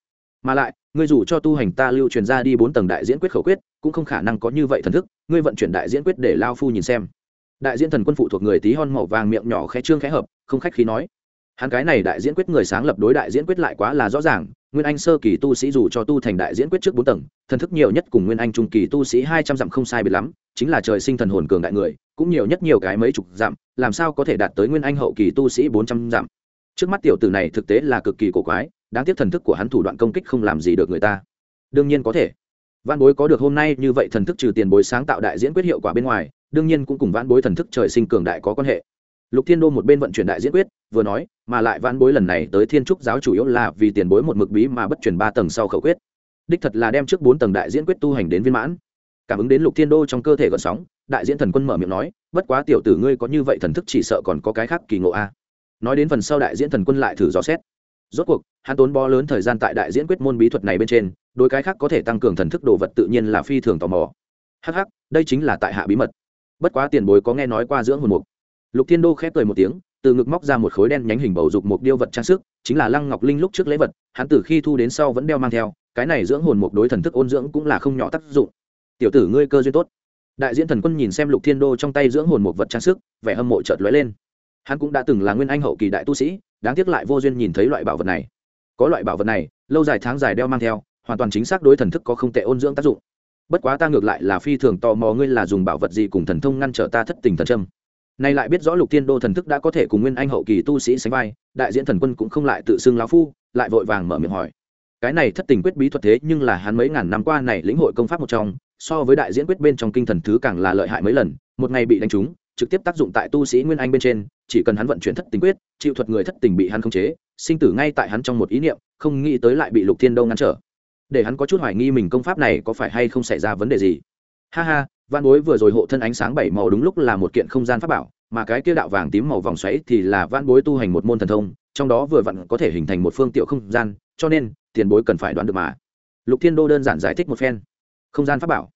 Mà lại, ngươi dù cho tu hành ta lưu truyền ra đi bốn tầng đại diễn quyết khẩu quyết, cũng không khả năng có như vậy thần thức, ngươi vận chuyển đại diễn quyết để lao phu nhìn xem. Đại diễn thần quân phụ thuộc người tí hon màu vàng miệng nhỏ khẽ trương khẽ hợp, không khách khí nói. Hắn cái này đại diễn quyết người sáng lập đối đại diễn quyết lại quá là rõ ràng, nguyên anh sơ kỳ tu sĩ dù cho tu thành đại diễn quyết trước bốn tầng, thần thức nhiều nhất cùng nguyên anh trung kỳ tu sĩ hai trăm dặm không sai biệt lắm, chính là trời sinh thần hồn cường đại người, cũng nhiều nhất nhiều cái mấy chục dặm, làm sao có thể đạt tới nguyên anh hậu kỳ tu sĩ bốn trăm dặm trước mắt tiểu tử này thực tế là cực kỳ cổ quái, đáng tiếc thần thức của hắn thủ đoạn công kích không làm gì được người ta. Đương nhiên có thể. Văn bối có được hôm nay như vậy thần thức trừ tiền bối sáng tạo đại diễn quyết hiệu quả bên ngoài, đương nhiên cũng cùng văn bối thần thức trời sinh cường đại có quan hệ. Lục thiên đô một bên vận chuyển đại diễn quyết, vừa nói, mà lại văn bối lần này tới thiên trúc giáo chủ yếu là vì tiền bối một mực bí mà bất chuyển ba tầng sau khẩu quyết. Đích thật là đem trước bốn tầng đại diễn quyết tu hành đến viên mãn. Cảm ứng đến lục thiên đô trong cơ thể gợn sóng, đại diễn thần quân mở miệng nói, bất quá tiểu tử ngươi có như vậy thần thức chỉ sợ còn có cái khác kỳ ngộ a nói đến phần sau đại diễn thần quân lại thử dò xét. Rốt cuộc, hắn tốn bo lớn thời gian tại đại diễn quyết môn bí thuật này bên trên đôi cái khác có thể tăng cường thần thức đồ vật tự nhiên là phi thường tò mò. Hh đây chính là tại hạ bí mật. Bất quá tiền bối có nghe nói qua dưỡng hồn mục. Lục thiên đô khép cười một tiếng, từ ngực móc ra một khối đen nhánh hình bầu dục một điêu vật trang sức, chính là lăng ngọc linh lúc trước lễ vật, hắn từ khi thu đến sau vẫn đeo mang theo, cái này dưỡng hồn mục đối thần thức ôn dưỡng cũng là không nhỏ tác dụng. Tiểu tử ngươi cơ duyên tốt. Đại diễn thần quân nhìn xem lục thiên đô trong tay dưỡng hồn mục vật trang sức, vẻ hâm mộ chợt lóe lên hắn cũng đã từng là nguyên anh hậu kỳ đại tu sĩ, đáng tiếc lại vô duyên nhìn thấy loại bảo vật này. Có loại bảo vật này, lâu dài tháng dài đeo mang theo, hoàn toàn chính xác đối thần thức có không tệ ôn dưỡng tác dụng. Bất quá ta ngược lại là phi thường tò mò ngươi là dùng bảo vật gì cùng thần thông ngăn trở ta thất tình thần trâm nay lại biết rõ lục tiên đô thần thức đã có thể cùng nguyên anh hậu kỳ tu sĩ sánh vai, đại diễn thần quân cũng không lại tự xưng lão phu, lại vội vàng mở miệng hỏi. Cái này thất tình quyết bí thuật thế nhưng là hắn mấy ngàn năm qua này lĩnh hội công pháp một trong, so với đại diễn quyết bên trong kinh thần thứ càng là lợi hại mấy lần, một ngày bị đánh trúng trực tiếp tác dụng tại tu sĩ nguyên anh bên trên, chỉ cần hắn vận chuyển thất tình quyết, chịu thuật người thất tình bị hắn khống chế, sinh tử ngay tại hắn trong một ý niệm, không nghĩ tới lại bị lục thiên đô ngăn trở. Để hắn có chút hoài nghi mình công pháp này có phải hay không xảy ra vấn đề gì. Ha ha văn bối vừa rồi hộ thân ánh sáng bảy màu đúng lúc là một kiện không gian pháp bảo, mà cái kia đạo vàng tím màu vòng xoáy thì là văn bối tu hành một môn thần thông, trong đó vừa vặn có thể hình thành một phương tiệu không gian, cho nên, tiền bối cần phải đoán được mà. Lục thiên đô đơn giản giải thích một phen. Không gian pháp bảo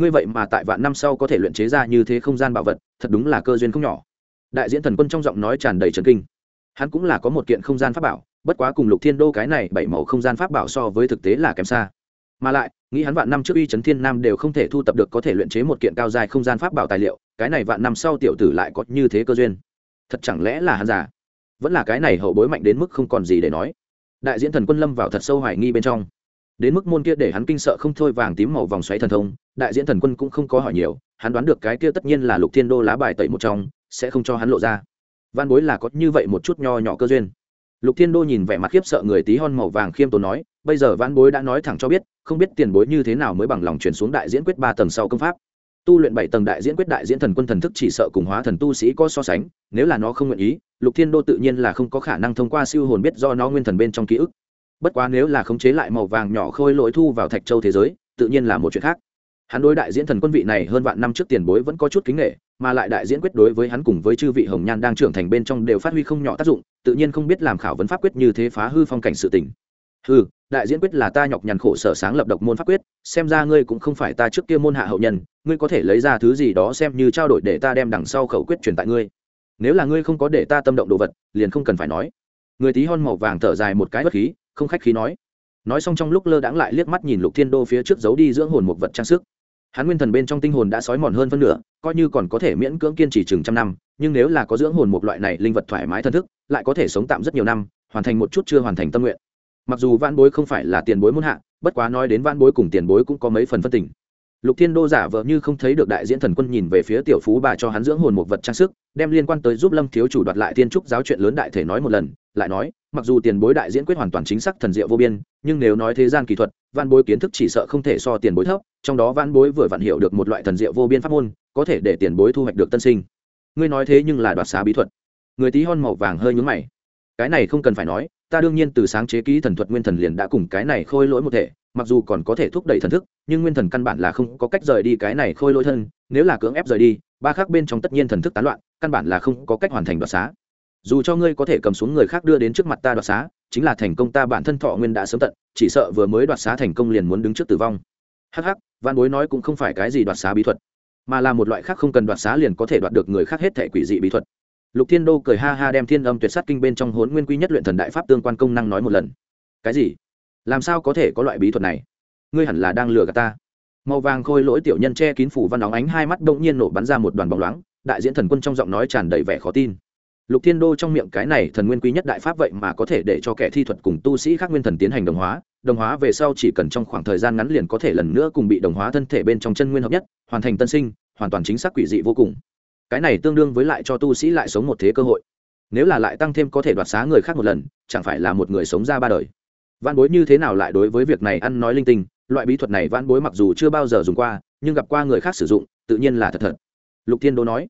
ngươi vậy mà tại vạn năm sau có thể luyện chế ra như thế không gian bảo vật, thật đúng là cơ duyên không nhỏ. Đại diễn thần quân trong giọng nói tràn đầy trần kinh. Hắn cũng là có một kiện không gian pháp bảo, bất quá cùng lục thiên đô cái này bảy màu không gian pháp bảo so với thực tế là kém xa. Mà lại, nghĩ hắn vạn năm trước uy trấn thiên nam đều không thể thu tập được có thể luyện chế một kiện cao dài không gian pháp bảo tài liệu, cái này vạn năm sau tiểu tử lại có như thế cơ duyên. Thật chẳng lẽ là hắn già? Vẫn là cái này hậu bối mạnh đến mức không còn gì để nói. Đại diễn thần quân lâm vào thật sâu hoài nghi bên trong đến mức môn kia để hắn kinh sợ không thôi vàng tím màu vòng xoáy thần thông, đại diễn thần quân cũng không có hỏi nhiều, hắn đoán được cái kia tất nhiên là lục thiên đô lá bài tẩy một trong, sẽ không cho hắn lộ ra. Văn bối là có như vậy một chút nho nhỏ cơ duyên. Lục thiên đô nhìn vẻ mặt khiếp sợ người tí hon màu vàng khiêm tốn nói, bây giờ văn bối đã nói thẳng cho biết, không biết tiền bối như thế nào mới bằng lòng chuyển xuống đại diễn quyết ba tầng sau công pháp. Tu luyện bảy tầng đại diễn quyết đại diễn thần quân thần thức chỉ sợ cùng hóa thần tu sĩ có so sánh, nếu là nó không nguyện ý, lục thiên đô tự nhiên là không có khả năng thông qua siêu hồn biết do nó nguyên thần bên trong ký ức bất quá nếu là khống chế lại màu vàng nhỏ khôi lỗi thu vào thạch châu thế giới, tự nhiên là một chuyện khác. Hắn đối đại diễn thần quân vị này hơn vạn năm trước tiền bối vẫn có chút kính nghệ mà lại đại diễn quyết đối với hắn cùng với chư vị hồng nhan đang trưởng thành bên trong đều phát huy không nhỏ tác dụng, tự nhiên không biết làm khảo vấn pháp quyết như thế phá hư phong cảnh sự tình. Hư đại diễn quyết là ta nhọc nhằn khổ sở sáng lập độc môn pháp quyết, xem ra ngươi cũng không phải ta trước kia môn hạ hậu nhân, ngươi có thể lấy ra thứ gì đó xem như trao đổi để ta đem đằng sau khẩu quyết truyền tại ngươi. Nếu là ngươi không có để ta tâm động đồ vật, liền không cần phải nói. Người tí hon màu vàng thở dài một cái bất khí không khách khí nói. Nói xong trong lúc lơ đãng lại liếc mắt nhìn lục thiên đô phía trước giấu đi dưỡng hồn một vật trang sức. Hắn nguyên thần bên trong tinh hồn đã sói mòn hơn phân nửa, coi như còn có thể miễn cưỡng kiên trì chừng trăm năm, nhưng nếu là có dưỡng hồn một loại này linh vật thoải mái thân thức, lại có thể sống tạm rất nhiều năm, hoàn thành một chút chưa hoàn thành tâm nguyện. Mặc dù van bối không phải là tiền bối muôn hạ, bất quá nói đến van bối cùng tiền bối cũng có mấy phần phân tình. Lục thiên đô giả vợ như không thấy được đại diễn thần quân nhìn về phía tiểu phú bà cho hắn dưỡng hồn một vật trang sức, đem liên quan tới giúp lâm thiếu chủ đoạt lại thiên trúc giáo chuyện lớn đại thể nói một lần, lại nói mặc dù tiền bối đại diễn quyết hoàn toàn chính xác thần diệu vô biên, nhưng nếu nói thế gian kỹ thuật, văn bối kiến thức chỉ sợ không thể so tiền bối thấp, trong đó văn bối vừa vặn hiểu được một loại thần diệu vô biên pháp môn, có thể để tiền bối thu hoạch được tân sinh. Ngươi nói thế nhưng là đoạt xá bí thuật. Người tí hon màu vàng hơi nhúng mày. Cái này không cần phải nói, ta đương nhiên từ sáng chế ký thần thuật nguyên thần liền đã cùng cái này khôi lỗi một thể, mặc dù còn có thể thúc đẩy thần thức, nhưng nguyên thần căn bản là không có cách rời đi cái này khôi lỗi thân, nếu là cưỡng ép rời đi, ba khác bên trong tất nhiên thần thức tán loạn, căn bản là không có cách hoàn thành đoạt xá dù cho ngươi có thể cầm xuống người khác đưa đến trước mặt ta đoạt xá, chính là thành công ta bản thân thọ nguyên đã sớm tận, chỉ sợ vừa mới đoạt xá thành công liền muốn đứng trước tử vong. Hắc hắc văn bối nói cũng không phải cái gì đoạt xá bí thuật, mà là một loại khác không cần đoạt xá liền có thể đoạt được người khác hết thể quỷ dị bí thuật. Lục thiên đô cười ha ha đem thiên âm tuyệt sát kinh bên trong hốn nguyên quy nhất luyện thần đại pháp tương quan công năng nói một lần. Cái gì? Làm sao có thể có loại bí thuật này? Ngươi hẳn là đang lừa gạt ta. Màu vàng khôi lỗi tiểu nhân che kín phủ văn óng ánh hai mắt đông nhiên nổ bắn ra một đoàn bóng loáng, đại diễn thần quân trong giọng nói tràn đầy vẻ khó tin lục thiên đô trong miệng cái này thần nguyên quý nhất đại pháp vậy mà có thể để cho kẻ thi thuật cùng tu sĩ khác nguyên thần tiến hành đồng hóa. Đồng hóa về sau chỉ cần trong khoảng thời gian ngắn liền có thể lần nữa cùng bị đồng hóa thân thể bên trong chân nguyên hợp nhất, hoàn thành tân sinh, hoàn toàn chính xác quỷ dị vô cùng. Cái này tương đương với lại cho tu sĩ lại sống một thế cơ hội. Nếu là lại tăng thêm có thể đoạt xá người khác một lần, chẳng phải là một người sống ra ba đời. Văn bối như thế nào lại đối với việc này ăn nói linh tinh? Loại bí thuật này văn bối mặc dù chưa bao giờ dùng qua, nhưng gặp qua người khác sử dụng, tự nhiên là thật thật. Lục thiên đô nói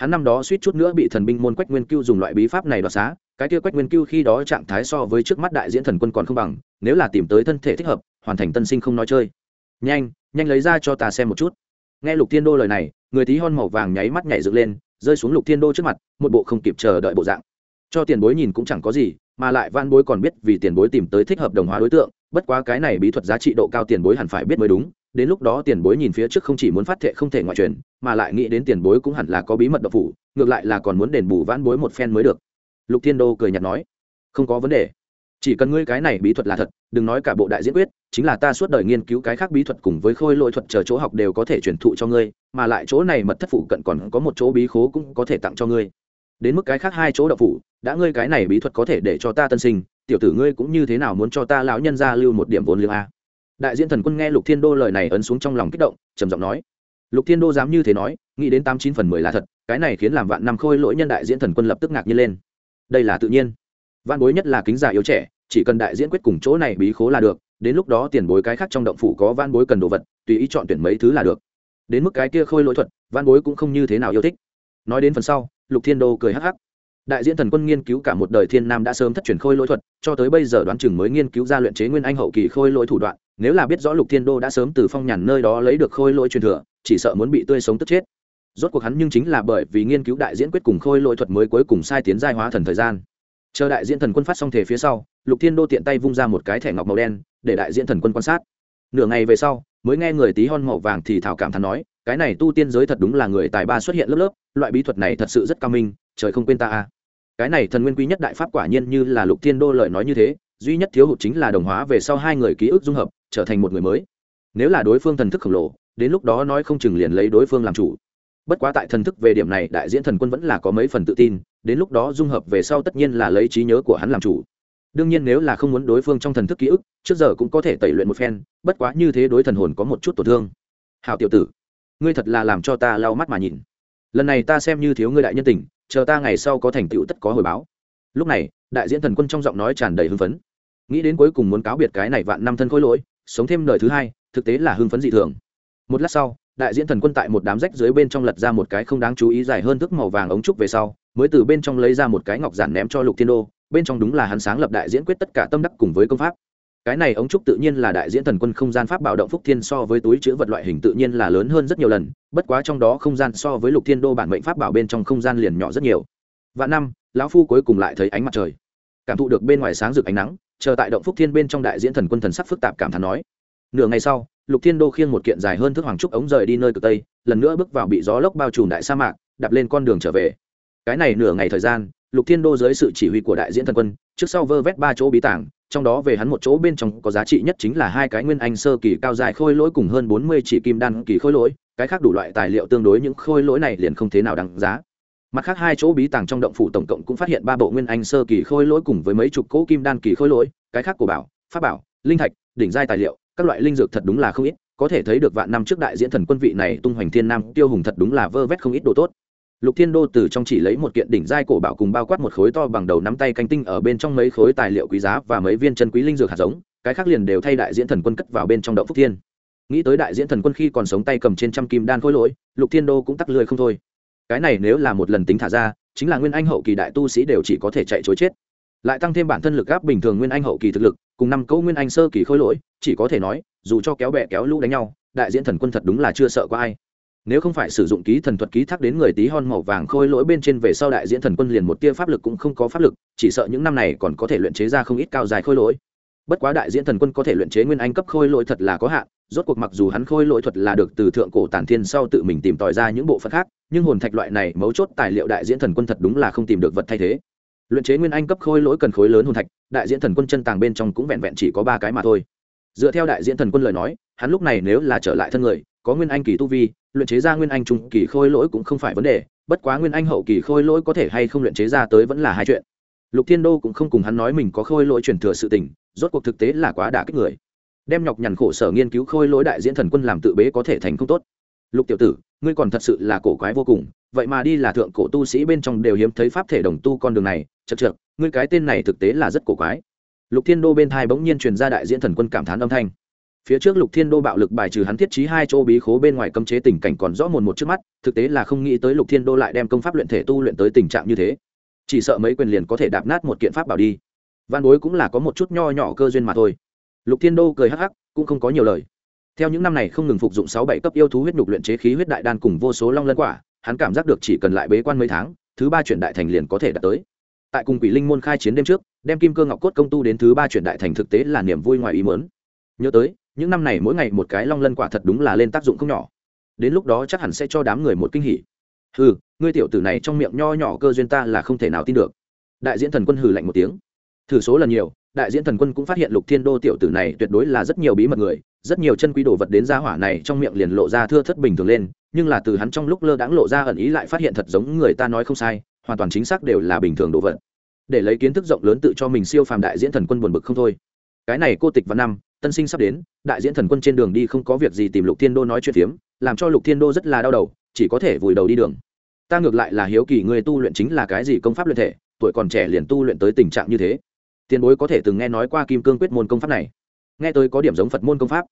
hắn năm đó suýt chút nữa bị thần binh môn quách nguyên cưu dùng loại bí pháp này đoạt xá, cái kia quách nguyên cưu khi đó trạng thái so với trước mắt đại diễn thần quân còn không bằng, nếu là tìm tới thân thể thích hợp, hoàn thành tân sinh không nói chơi. Nhanh nhanh lấy ra cho ta xem một chút. Nghe lục thiên đô lời này, người tí hon màu vàng nháy mắt nhảy dựng lên, rơi xuống lục thiên đô trước mặt, một bộ không kịp chờ đợi bộ dạng. Cho tiền bối nhìn cũng chẳng có gì, mà lại van bối còn biết vì tiền bối tìm tới thích hợp đồng hóa đối tượng, bất quá cái này bí thuật giá trị độ cao tiền bối hẳn phải biết mới đúng đến lúc đó tiền bối nhìn phía trước không chỉ muốn phát thệ không thể ngoại truyền, mà lại nghĩ đến tiền bối cũng hẳn là có bí mật độc phủ, ngược lại là còn muốn đền bù vãn bối một phen mới được. Lục thiên đô cười nhạt nói, không có vấn đề. Chỉ cần ngươi cái này bí thuật là thật, đừng nói cả bộ đại diễn quyết, chính là ta suốt đời nghiên cứu cái khác bí thuật cùng với khôi lỗi thuật chờ chỗ học đều có thể truyền thụ cho ngươi, mà lại chỗ này mật thất phụ cận còn có một chỗ bí khố cũng có thể tặng cho ngươi. Đến mức cái khác hai chỗ đậu phủ, đã ngươi cái này bí thuật có thể để cho ta tân sinh, tiểu tử ngươi cũng như thế nào muốn cho ta lão nhân ra lưu một điểm vốn liếng a? Đại diện thần quân nghe lục thiên đô lời này ấn xuống trong lòng kích động, trầm giọng nói. Lục thiên đô dám như thế nói, nghĩ đến tám chín phần mười là thật, cái này khiến làm vạn năm khôi lỗi nhân đại diễn thần quân lập tức ngạc nhiên lên. Đây là tự nhiên. Văn bối nhất là kính già yếu trẻ, chỉ cần đại diễn quyết cùng chỗ này bí khố là được, đến lúc đó tiền bối cái khác trong động phủ có van bối cần đồ vật, tùy ý chọn tuyển mấy thứ là được. Đến mức cái kia khôi lỗi thuật van bối cũng không như thế nào yêu thích. Nói đến phần sau, lục thiên đô cười hắc hắc. Đại diễn thần quân nghiên cứu cả một đời thiên nam đã sớm thất truyền khôi lỗi thuật, cho tới bây giờ đoán chừng mới nghiên cứu ra luyện chế nguyên anh hậu kỳ khôi lỗi thủ đoạn nếu là biết rõ lục thiên đô đã sớm từ phong nhàn nơi đó lấy được khôi lỗi truyền thừa, chỉ sợ muốn bị tươi sống tức chết. Rốt cuộc hắn nhưng chính là bởi vì nghiên cứu đại diễn quyết cùng khôi lỗi thuật mới cuối cùng sai tiến giai hóa thần thời gian. Chờ đại diễn thần quân phát xong thể phía sau, lục thiên đô tiện tay vung ra một cái thẻ ngọc màu đen, để đại diễn thần quân quan sát. Nửa ngày về sau, mới nghe người tí hon màu vàng thì thảo cảm thắn nói, cái này tu tiên giới thật đúng là người tài ba xuất hiện lớp lớp, loại bí thuật này thật sự rất cao minh, trời không quên ta a. Cái này thần nguyên quý nhất đại pháp quả nhiên như là lục thiên đô lời nói như thế, duy nhất thiếu hụt chính là đồng hóa về sau hai người ký ức dung hợp trở thành một người mới. Nếu là đối phương thần thức khổng lồ, đến lúc đó nói không chừng liền lấy đối phương làm chủ. Bất quá tại thần thức về điểm này, đại diễn thần quân vẫn là có mấy phần tự tin, đến lúc đó dung hợp về sau tất nhiên là lấy trí nhớ của hắn làm chủ. Đương nhiên nếu là không muốn đối phương trong thần thức ký ức, trước giờ cũng có thể tẩy luyện một phen, bất quá như thế đối thần hồn có một chút tổn thương. Hào tiểu tử, ngươi thật là làm cho ta lau mắt mà nhìn. Lần này ta xem như thiếu ngươi đại nhân tình, chờ ta ngày sau có thành tựu tất có hồi báo. Lúc này, đại diễn thần quân trong giọng nói tràn đầy hưng phấn. Nghĩ đến cuối cùng muốn cáo biệt cái này vạn năm thân khối lỗi sống thêm đời thứ hai, thực tế là hưng phấn dị thường. Một lát sau, đại diễn thần quân tại một đám rách dưới bên trong lật ra một cái không đáng chú ý dài hơn thước màu vàng ống trúc về sau, mới từ bên trong lấy ra một cái ngọc giản ném cho lục thiên đô, bên trong đúng là hắn sáng lập đại diễn quyết tất cả tâm đắc cùng với công pháp. Cái này ống trúc tự nhiên là đại diễn thần quân không gian pháp bảo động phúc thiên so với túi chữ vật loại hình tự nhiên là lớn hơn rất nhiều lần, bất quá trong đó không gian so với lục thiên đô bản mệnh pháp bảo bên trong không gian liền nhỏ rất nhiều. Và năm, lão phu cuối cùng lại thấy ánh mặt trời. Cảm thụ được bên ngoài sáng rực ánh nắng chờ tại động phúc thiên bên trong đại diễn thần quân thần sắc phức tạp cảm thán nói, nửa ngày sau, lục thiên đô khiêng một kiện dài hơn thước hoàng trúc ống rời đi nơi cực tây, lần nữa bước vào bị gió lốc bao trùm đại sa mạc, đạp lên con đường trở về. Cái này nửa ngày thời gian, lục thiên đô dưới sự chỉ huy của đại diễn thần quân, trước sau vơ vét ba chỗ bí tảng, trong đó về hắn một chỗ bên trong có giá trị nhất chính là hai cái nguyên anh sơ kỳ cao dài khôi lỗi cùng hơn bốn mươi chỉ kim đan kỳ khôi lỗi, cái khác đủ loại tài liệu tương đối, những khôi lỗi này liền không thế nào đáng giá mặt khác hai chỗ bí tàng trong động phủ tổng cộng cũng phát hiện ba bộ nguyên anh sơ kỳ khôi lỗi cùng với mấy chục cỗ kim đan kỳ khôi lỗi, cái khác của bảo, pháp bảo, linh thạch, đỉnh giai tài liệu, các loại linh dược thật đúng là không ít, có thể thấy được vạn năm trước đại diễn thần quân vị này tung hoành thiên nam, tiêu hùng thật đúng là vơ vét không ít đồ tốt. Lục thiên đô từ trong chỉ lấy một kiện đỉnh giai cổ bảo cùng bao quát một khối to bằng đầu nắm tay canh tinh ở bên trong mấy khối tài liệu quý giá và mấy viên chân quý linh dược hạt giống, cái khác liền đều thay đại diễn thần quân cất vào bên trong động phúc thiên. Nghĩ tới đại diễn thần quân khi còn sống tay cầm trên trăm kim đan khối lỗi, lục thiên đô cũng tắc lười không thôi cái này nếu là một lần tính thả ra, chính là nguyên anh hậu kỳ đại tu sĩ đều chỉ có thể chạy chối chết. Lại tăng thêm bản thân lực gáp bình thường nguyên anh hậu kỳ thực lực, cùng năm cấu nguyên anh sơ kỳ khôi lỗi, chỉ có thể nói, dù cho kéo bẹ kéo lũ đánh nhau, đại diễn thần quân thật đúng là chưa sợ có ai. Nếu không phải sử dụng ký thần thuật ký thác đến người tí hon màu vàng khôi lỗi bên trên về sau đại diễn thần quân liền một tia pháp lực cũng không có pháp lực, chỉ sợ những năm này còn có thể luyện chế ra không ít cao dài khôi lỗi. Bất quá đại diễn thần quân có thể luyện chế nguyên anh cấp khôi lỗi thật là có hạn, rốt cuộc mặc dù hắn khôi lỗi thuật là được từ thượng cổ tản thiên sau tự mình tìm tòi ra những bộ phận khác nhưng hồn thạch loại này mấu chốt tài liệu đại diễn thần quân thật đúng là không tìm được vật thay thế. Luyện chế nguyên anh cấp khôi lỗi cần khối lớn hồn thạch, đại diễn thần quân chân tàng bên trong cũng vẹn vẹn chỉ có ba cái mà thôi. Dựa theo đại diễn thần quân lời nói, hắn lúc này nếu là trở lại thân người, có nguyên anh kỳ tu vi, luyện chế ra nguyên anh trung kỳ khôi lỗi cũng không phải vấn đề, bất quá nguyên anh hậu kỳ khôi lỗi có thể hay không luyện chế ra tới vẫn là hai chuyện. Lục thiên đô cũng không cùng hắn nói mình có khôi lỗi truyền thừa sự tình, rốt cuộc thực tế là quá đả kích người. Đem nhọc nhằn khổ sở nghiên cứu khôi lỗi đại diễn thần quân làm tự bế có thể thành không tốt. Lục tiểu tử ngươi còn thật sự là cổ quái vô cùng vậy mà đi là thượng cổ tu sĩ bên trong đều hiếm thấy pháp thể đồng tu con đường này chật chược, ngươi cái tên này thực tế là rất cổ quái. Lục thiên đô bên thai bỗng nhiên truyền ra đại diễn thần quân cảm thán âm thanh. Phía trước lục thiên đô bạo lực bài trừ hắn thiết trí hai chỗ bí khố bên ngoài cấm chế tình cảnh còn rõ mồn một trước mắt thực tế là không nghĩ tới lục thiên đô lại đem công pháp luyện thể tu luyện tới tình trạng như thế. Chỉ sợ mấy quyền liền có thể đạp nát một kiện pháp bảo đi. Văn bối cũng là có một chút nho nhỏ cơ duyên mà thôi. Lục thiên đô cười hắc hắc cũng không có nhiều lời theo những năm này không ngừng phục dụng sáu bảy cấp yêu thú huyết nhục luyện chế khí huyết đại đan cùng vô số long lân quả, hắn cảm giác được chỉ cần lại bế quan mấy tháng, thứ ba chuyển đại thành liền có thể đạt tới. Tại cùng quỷ linh môn khai chiến đêm trước, đem kim cơ ngọc cốt công tu đến thứ ba chuyển đại thành thực tế là niềm vui ngoài ý mớn nhớ tới, những năm này mỗi ngày một cái long lân quả thật đúng là lên tác dụng không nhỏ. Đến lúc đó chắc hẳn sẽ cho đám người một kinh hỉ. Hừ, ngươi tiểu tử này trong miệng nho nhỏ cơ duyên ta là không thể nào tin được. Đại diễn thần quân hừ lạnh một tiếng. Thử số lần nhiều, đại diễn thần quân cũng phát hiện lục thiên đô tiểu tử này tuyệt đối là rất nhiều bí mật người rất nhiều chân quý đồ vật đến gia hỏa này trong miệng liền lộ ra thưa thất bình thường lên, nhưng là từ hắn trong lúc lơ đãng lộ ra ẩn ý lại phát hiện thật giống người ta nói không sai, hoàn toàn chính xác đều là bình thường đồ vật. Để lấy kiến thức rộng lớn tự cho mình siêu phàm đại diễn thần quân buồn bực không thôi. Cái này cô tịch văn năm, tân sinh sắp đến, đại diễn thần quân trên đường đi không có việc gì tìm lục thiên đô nói chuyện phiếm, làm cho lục thiên đô rất là đau đầu, chỉ có thể vùi đầu đi đường. Ta ngược lại là hiếu kỳ người tu luyện chính là cái gì công pháp luyện thể, tuổi còn trẻ liền tu luyện tới tình trạng như thế. Tiền bối có thể từng nghe nói qua kim cương quyết môn công pháp này nghe tới có điểm giống phật môn công pháp.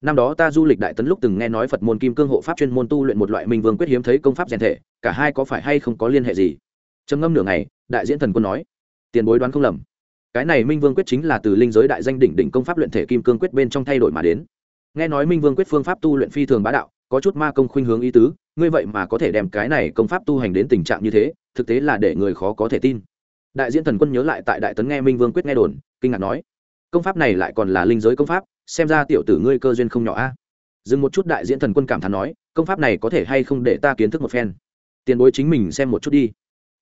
Năm đó ta du lịch đại tấn lúc từng nghe nói phật môn kim cương hộ pháp chuyên môn tu luyện một loại minh vương quyết hiếm thấy công pháp rèn thể, cả hai có phải hay không có liên hệ gì? Trầm ngâm nửa ngày, đại diễn thần quân nói, tiền bối đoán không lầm. Cái này minh vương quyết chính là từ linh giới đại danh đỉnh đỉnh công pháp luyện thể kim cương quyết bên trong thay đổi mà đến. Nghe nói minh vương quyết phương pháp tu luyện phi thường bá đạo, có chút ma công khuynh hướng ý tứ, ngươi vậy mà có thể đem cái này công pháp tu hành đến tình trạng như thế, thực tế là để người khó có thể tin. Đại diễn thần quân nhớ lại tại đại tấn nghe minh vương quyết nghe đồn, kinh ngạc nói công pháp này lại còn là linh giới công pháp, xem ra tiểu tử ngươi cơ duyên không nhỏ a. Dừng một chút đại diễn thần quân cảm thán nói, công pháp này có thể hay không để ta kiến thức một phen? Tiền bối chính mình xem một chút đi.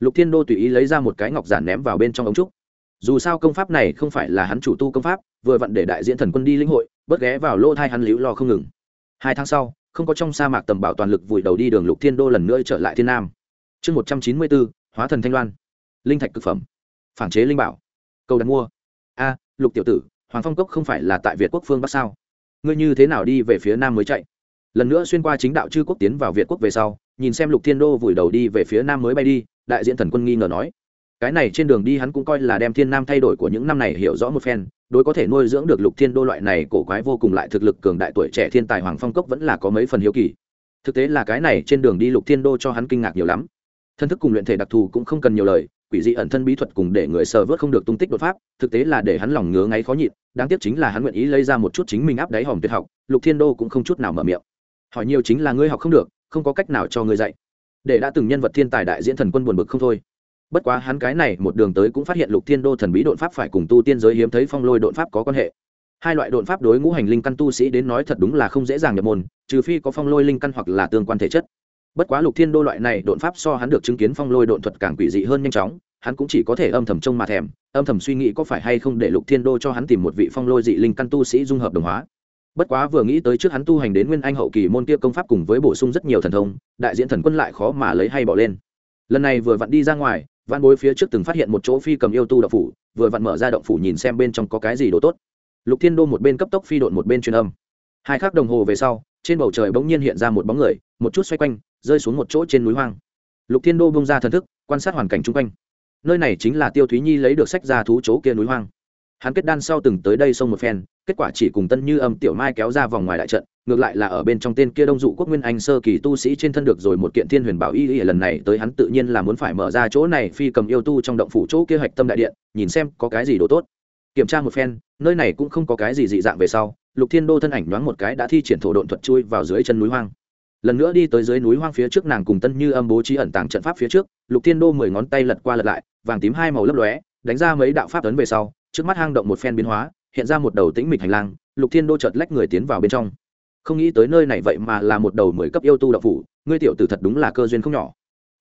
Lục thiên đô tùy ý lấy ra một cái ngọc giản ném vào bên trong ống trúc. Dù sao công pháp này không phải là hắn chủ tu công pháp, vừa vặn để đại diễn thần quân đi lĩnh hội, bớt ghé vào lỗ thai hắn liễu lo không ngừng. Hai tháng sau, không có trong sa mạc tầm bảo toàn lực vùi đầu đi đường lục thiên đô lần nữa trở lại thiên nam. Chương một trăm chín mươi bốn, hóa thần thanh loan. Linh thạch c ự c phẩm. Phản chế linh bảo. Cầu đặt mua. A lục tiểu tử, hoàng phong cốc không phải là tại việt quốc phương bắc sao? Ngươi như thế nào đi về phía nam mới chạy? Lần nữa xuyên qua chính đạo chư quốc tiến vào việt quốc về sau, nhìn xem lục thiên đô vùi đầu đi về phía nam mới bay đi, đại diễn thần quân nghi ngờ nói. Cái này trên đường đi hắn cũng coi là đem thiên nam thay đổi của những năm này hiểu rõ một phen, đối có thể nuôi dưỡng được lục thiên đô loại này cổ quái vô cùng lại thực lực cường đại tuổi trẻ thiên tài hoàng phong cốc vẫn là có mấy phần hiếu kỳ. Thực tế là cái này trên đường đi lục thiên đô cho hắn kinh ngạc nhiều lắm. Thân thức cùng luyện thể đặc thù cũng không cần nhiều lời quỷ dị ẩn thân bí thuật cùng để người sờ vớt không được tung tích đột pháp, thực tế là để hắn lòng ngứa ngáy khó nhịn, đáng tiếc chính là hắn nguyện ý lấy ra một chút chính mình áp đáy hòm tuyệt học, lục thiên đô cũng không chút nào mở miệng. Hỏi nhiều chính là ngươi học không được, không có cách nào cho ngươi dạy. Để đã từng nhân vật thiên tài đại diễn thần quân buồn bực không thôi. Bất quá hắn cái này một đường tới cũng phát hiện lục thiên đô thần bí đột pháp phải cùng tu tiên giới hiếm thấy phong lôi đột pháp có quan hệ. Hai loại đột pháp đối ngũ hành linh căn tu sĩ đến nói thật đúng là không dễ dàng nhập môn, trừ phi có phong lôi linh căn hoặc là tương quan thể chất bất quá lục thiên đô loại này đột pháp so hắn được chứng kiến phong lôi đột thuật càng quỷ dị hơn nhanh chóng, hắn cũng chỉ có thể âm thầm trông mà thèm, âm thầm suy nghĩ có phải hay không để lục thiên đô cho hắn tìm một vị phong lôi dị linh căn tu sĩ dung hợp đồng hóa. Bất quá vừa nghĩ tới trước hắn tu hành đến nguyên anh hậu kỳ môn kia công pháp cùng với bổ sung rất nhiều thần thông, đại diện thần quân lại khó mà lấy hay bỏ lên. Lần này vừa vặn đi ra ngoài văn bối phía trước từng phát hiện một chỗ phi cầm yêu tu động phủ, vừa vặn mở ra động phủ nhìn xem bên trong có cái gì đồ tốt. Lục thiên đô một bên cấp tốc phi độn một bên truyền âm. Hai khắc đồng hồ về sau, trên bầu trời bỗng nhiên hiện ra một bóng người, một chút xoay quanh rơi xuống một chỗ trên núi hoang. Lục thiên đô bung ra thần thức, quan sát hoàn cảnh chung quanh. Nơi này chính là tiêu thúy nhi lấy được sách ra thú chỗ kia núi hoang. Hắn kết đan sau từng tới đây xông một phen, kết quả chỉ cùng tân như âm, tiểu mai kéo ra vòng ngoài đại trận, ngược lại là ở bên trong tên kia đông dụ quốc nguyên anh sơ kỳ tu sĩ trên thân được rồi một kiện thiên huyền bảo y y, lần này tới hắn tự nhiên là muốn phải mở ra chỗ này phi cầm yêu tu trong động phủ chỗ kia hạch tâm đại điện, nhìn xem có cái gì đồ tốt. Kiểm tra một phen, nơi này cũng không có cái gì dị dạng về sau, lục thiên đô thân ảnh nhoáng một cái đã thi triển thổ độn thuật chui vào dưới chân núi hoang lần nữa đi tới dưới núi hoang phía trước nàng cùng tân như âm bố trí ẩn tàng trận pháp phía trước, lục thiên đô mười ngón tay lật qua lật lại, vàng tím hai màu lấp lóe, đánh ra mấy đạo pháp ấn về sau, trước mắt hang động một phen biến hóa, hiện ra một đầu tĩnh mịch hành lang, lục thiên đô chợt lách người tiến vào bên trong. Không nghĩ tới nơi này vậy mà là một đầu mười cấp yêu tu đạo phủ, ngươi tiểu tử thật đúng là cơ duyên không nhỏ.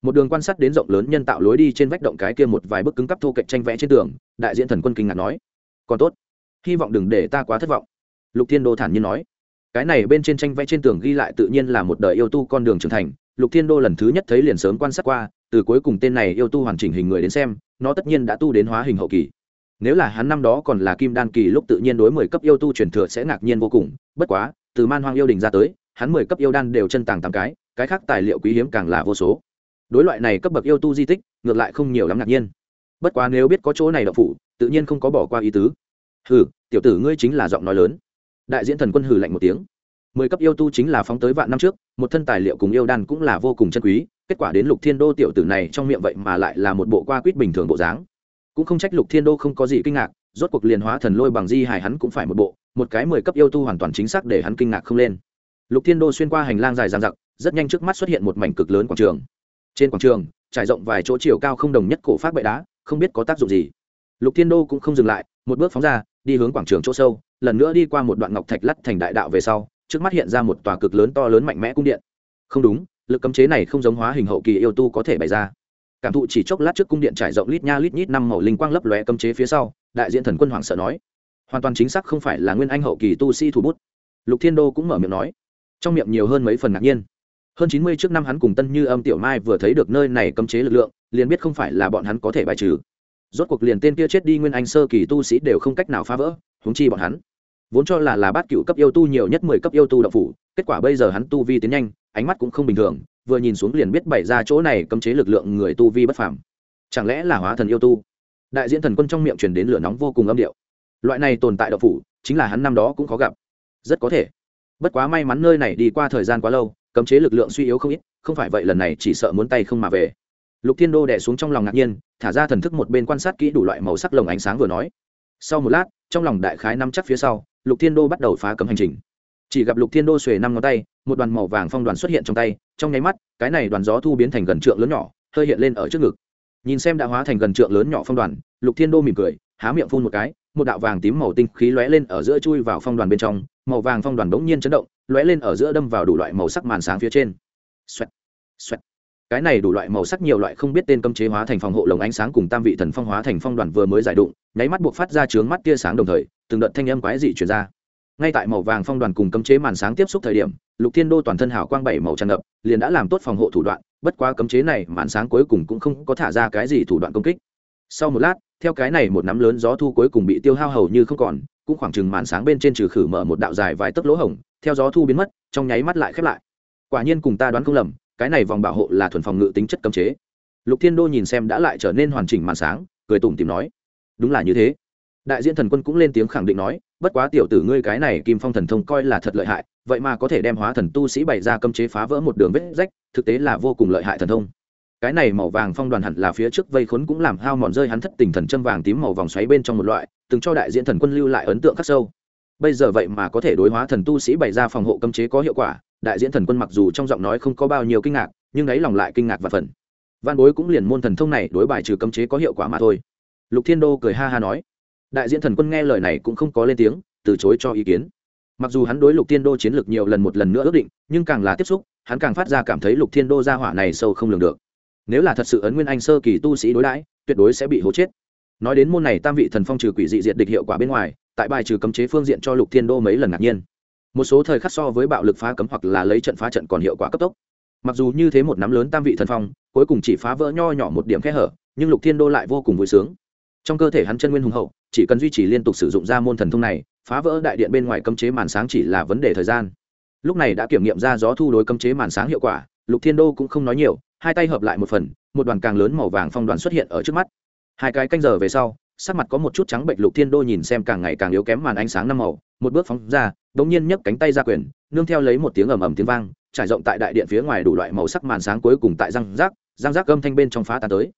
Một đường quan sát đến rộng lớn nhân tạo lối đi trên vách động cái kia một vài bức cứng cắp thô cạnh tranh vẽ trên tường, đại diện thần quân kinh ngạc nói, còn tốt, hy vọng đừng để ta quá thất vọng. Lục thiên đô thản nhiên nói cái này bên trên tranh vẽ trên tường ghi lại tự nhiên là một đời yêu tu con đường trưởng thành. Lục thiên đô lần thứ nhất thấy liền sớm quan sát qua, từ cuối cùng tên này yêu tu hoàn chỉnh hình người đến xem, nó tất nhiên đã tu đến hóa hình hậu kỳ. Nếu là hắn năm đó còn là kim đan kỳ, lúc tự nhiên đối mười cấp yêu tu truyền thừa sẽ ngạc nhiên vô cùng. Bất quá, từ man hoang yêu đình ra tới, hắn mười cấp yêu đan đều chân tàng tám cái cái khác tài liệu quý hiếm càng là vô số. Đối loại này cấp bậc yêu tu di tích, ngược lại không nhiều lắm ngạc nhiên. Bất quá nếu biết có chỗ này đậu phụ tự nhiên không có bỏ qua ý tứ. Hừ, tiểu tử ngươi chính là giọng nói lớn đại diễn thần quân hừ lạnh một tiếng. Mười cấp yêu tu chính là phóng tới vạn năm trước, một thân tài liệu cùng yêu đan cũng là vô cùng chân quý, kết quả đến lục thiên đô tiểu tử này trong miệng vậy mà lại là một bộ qua quýt bình thường bộ dáng. Cũng không trách lục thiên đô không có gì kinh ngạc, rốt cuộc liền hóa thần lôi bằng di hài hắn cũng phải một bộ, một cái mười cấp yêu tu hoàn toàn chính xác để hắn kinh ngạc không lên. Lục thiên đô xuyên qua hành lang dài dang giặc rất nhanh trước mắt xuất hiện một mảnh cực lớn quảng trường. Trên quảng trường, trải rộng vài chỗ chiều cao không đồng nhất cổ phát bệ đá, không biết có tác dụng gì. Lục thiên đô cũng không dừng lại một bước phóng ra, đi hướng quảng trường chỗ sâu, lần nữa đi qua một đoạn ngọc thạch lắt thành đại đạo về sau, trước mắt hiện ra một tòa cực lớn to lớn mạnh mẽ cung điện. Không đúng, lực cấm chế này không giống hóa hình hậu kỳ yêu tu có thể bày ra. Cảm thụ chỉ chốc lát trước cung điện trải rộng lít nha lít nhít năm màu linh quang lấp lóe cấm chế phía sau, đại diện thần quân hoàng sợ nói, hoàn toàn chính xác không phải là nguyên anh hậu kỳ tu sĩ thủ bút. Lục thiên đô cũng mở miệng nói, trong miệng nhiều hơn mấy phần ngạc nhiên. Hơn chín mươi trước năm hắn cùng tân như âm tiểu mai vừa thấy được nơi này cấm chế lực lượng, liền biết không phải là bọn hắn có thể bài trừ rốt cuộc liền tên kia chết đi nguyên anh sơ kỳ tu sĩ đều không cách nào phá vỡ húng chi bọn hắn. Vốn cho là là bát cựu cấp yêu tu nhiều nhất mười cấp yêu tu đậu phủ, kết quả bây giờ hắn tu vi tiến nhanh, ánh mắt cũng không bình thường, vừa nhìn xuống liền biết bày ra chỗ này cấm chế lực lượng người tu vi bất phàm. Chẳng lẽ là hóa thần yêu tu? Đại diễn thần quân trong miệng truyền đến lửa nóng vô cùng âm điệu. Loại này tồn tại đậu phủ, chính là hắn năm đó cũng khó gặp. Rất có thể. Bất quá may mắn nơi này đi qua thời gian quá lâu, cấm chế lực lượng suy yếu không ít, không phải vậy lần này chỉ sợ muốn tay không mà về lục thiên đô đẻ xuống trong lòng ngạc nhiên thả ra thần thức một bên quan sát kỹ đủ loại màu sắc lồng ánh sáng vừa nói. Sau một lát trong lòng đại khái năm chắc phía sau lục thiên đô bắt đầu phá cấm hành trình. Chỉ gặp lục thiên đô xuề năm ngón tay một đoàn màu vàng phong đoàn xuất hiện trong tay trong nháy mắt cái này đoàn gió thu biến thành gần trượng lớn nhỏ hơi hiện lên ở trước ngực. Nhìn xem đã hóa thành gần trượng lớn nhỏ phong đoàn lục thiên đô mỉm cười há miệng phun một cái một đạo vàng tím màu tinh khí lóe lên ở giữa chui vào phong đoàn bên trong màu vàng phong đoàn bỗng nhiên chấn động lóe lên ở giữa đâm vào đủ loại màu sắc màn sáng phía trên. Xoẹt, xoẹt cái này đủ loại màu sắc nhiều loại không biết tên cấm chế hóa thành phòng hộ lồng ánh sáng cùng tam vị thần phong hóa thành phong đoàn vừa mới giải đụng, nháy mắt buộc phát ra trướng mắt tia sáng đồng thời, từng đợt thanh âm quái dị truyền ra. Ngay tại màu vàng phong đoàn cùng cấm chế màn sáng tiếp xúc thời điểm, lục thiên đô toàn thân hào quang bảy màu tràn ngập, liền đã làm tốt phòng hộ thủ đoạn, bất quá cấm chế này màn sáng cuối cùng cũng không có thả ra cái gì thủ đoạn công kích. Sau một lát, theo cái này một nắm lớn gió thu cuối cùng bị tiêu hao hầu như không còn, cũng khoảng chừng màn sáng bên trên trừ khử mở một đạo dài vài tấc lỗ hổng, theo gió thu biến mất, trong nháy mắt lại khép lại. Quả nhiên cùng ta đoán không lầm cái này vòng bảo hộ là thuần phòng ngự tính chất cấm chế. Lục thiên đô nhìn xem đã lại trở nên hoàn chỉnh màn sáng, cười tủm tìm nói, đúng là như thế. Đại diện thần quân cũng lên tiếng khẳng định nói, bất quá tiểu tử ngươi cái này kim phong thần thông coi là thật lợi hại, vậy mà có thể đem hóa thần tu sĩ bày ra cấm chế phá vỡ một đường vết rách, thực tế là vô cùng lợi hại thần thông. Cái này màu vàng phong đoàn hẳn là phía trước vây khốn cũng làm hao mòn rơi hắn thất tình thần châm vàng tím màu vòng xoáy bên trong một loại, từng cho đại diện thần quân lưu lại ấn tượng khắc sâu. Bây giờ vậy mà có thể đối hóa thần tu sĩ bày ra phòng hộ cấm chế có hiệu quả đại diễn thần quân mặc dù trong giọng nói không có bao nhiêu kinh ngạc, nhưng ấy lòng lại kinh ngạc và phần. Văn bối cũng liền môn thần thông này đối bài trừ cấm chế có hiệu quả mà thôi. Lục thiên đô cười ha ha nói, đại diễn thần quân nghe lời này cũng không có lên tiếng, từ chối cho ý kiến. Mặc dù hắn đối lục thiên đô chiến lược nhiều lần một lần nữa ước định, nhưng càng là tiếp xúc, hắn càng phát ra cảm thấy lục thiên đô ra hỏa này sâu không lường được. Nếu là thật sự ấn nguyên anh sơ kỳ tu sĩ đối đãi, tuyệt đối sẽ bị hố chết. Nói đến môn này tam vị thần phong trừ quỷ dị diệt địch hiệu quả bên ngoài, tại bài trừ cấm chế phương diện cho lục thiên đô mấy lần ngạc nhiên một số thời khắc so với bạo lực phá cấm hoặc là lấy trận phá trận còn hiệu quả cấp tốc. Mặc dù như thế một nắm lớn tam vị thần phong, cuối cùng chỉ phá vỡ nho nhỏ một điểm khe hở, nhưng lục thiên đô lại vô cùng vui sướng. Trong cơ thể hắn chân nguyên hùng hậu, chỉ cần duy trì liên tục sử dụng ra môn thần thông này, phá vỡ đại điện bên ngoài cấm chế màn sáng chỉ là vấn đề thời gian. Lúc này đã kiểm nghiệm ra gió thu đối cấm chế màn sáng hiệu quả, lục thiên đô cũng không nói nhiều, hai tay hợp lại một phần, một đoàn càng lớn màu vàng phong đoàn xuất hiện ở trước mắt. Hai cái canh giờ về sau, sắc mặt có một chút trắng bệnh, lục thiên đô nhìn xem càng ngày càng yếu kém màn ánh sáng năm màu, một bước phóng ra đống nhiên nhấc cánh tay ra quyền, nương theo lấy một tiếng ầm ầm tiếng vang, trải rộng tại đại điện phía ngoài đủ loại màu sắc màn sáng cuối cùng tại răng rác răng rác gâm thanh bên trong phá tan tới.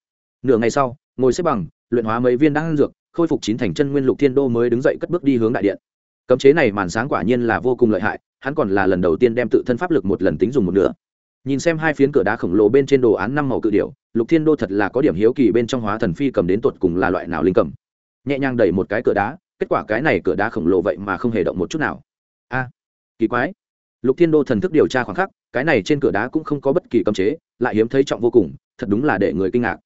Nửa ngày sau, ngồi xếp bằng, luyện hóa mấy viên đan dược, khôi phục chín thành chân nguyên lục thiên đô mới đứng dậy cất bước đi hướng đại điện. Cấm chế này màn sáng quả nhiên là vô cùng lợi hại, hắn còn là lần đầu tiên đem tự thân pháp lực một lần tính dùng một nửa. Nhìn xem hai phiến cửa đá khổng lồ bên trên đồ án năm màu cự điểu, lục thiên đô thật là có điểm hiếu kỳ bên trong hóa thần phi cầm đến tột cùng là loại nào linh cầm. Nhẹ nhàng đẩy một cái cửa đá, kết quả cái này cửa đá khổng lồ vậy mà không hề động một chút nào kỳ quái. Lục thiên đô thần thức điều tra khoảng khắc, cái này trên cửa đá cũng không có bất kỳ cấm chế, lại hiếm thấy trọng vô cùng, thật đúng là để người kinh ngạc.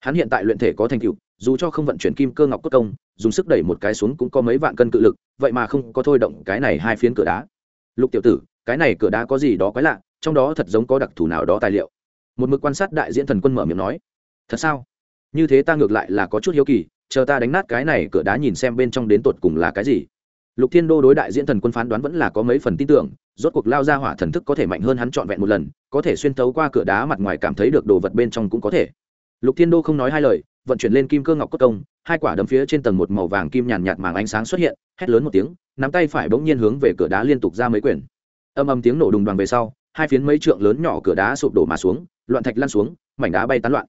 Hắn hiện tại luyện thể có thành tựu, dù cho không vận chuyển kim cơ ngọc cốt công, dùng sức đẩy một cái xuống cũng có mấy vạn cân cự lực, vậy mà không có thôi động cái này hai phiến cửa đá. Lục tiểu tử, cái này cửa đá có gì đó quái lạ, trong đó thật giống có đặc thù nào đó tài liệu. Một mực quan sát đại diễn thần quân mở miệng nói, thật sao? Như thế ta ngược lại là có chút hiếu kỳ, chờ ta đánh nát cái này cửa đá nhìn xem bên trong đến tột cùng là cái gì lục thiên đô đối đại diễn thần quân phán đoán vẫn là có mấy phần tin tưởng, rốt cuộc lao ra hỏa thần thức có thể mạnh hơn hắn trọn vẹn một lần, có thể xuyên tấu qua cửa đá mặt ngoài cảm thấy được đồ vật bên trong cũng có thể. Lục thiên đô không nói hai lời, vận chuyển lên kim cơ ngọc cốt công, hai quả đấm phía trên tầng một màu vàng kim nhàn nhạt màng ánh sáng xuất hiện, hét lớn một tiếng, nắm tay phải bỗng nhiên hướng về cửa đá liên tục ra mấy quyển âm âm tiếng nổ đùng đoàn về sau, hai phiến mấy trượng lớn nhỏ cửa đá sụp đổ mà xuống, loạn thạch lăn xuống, mảnh đá bay tán loạn.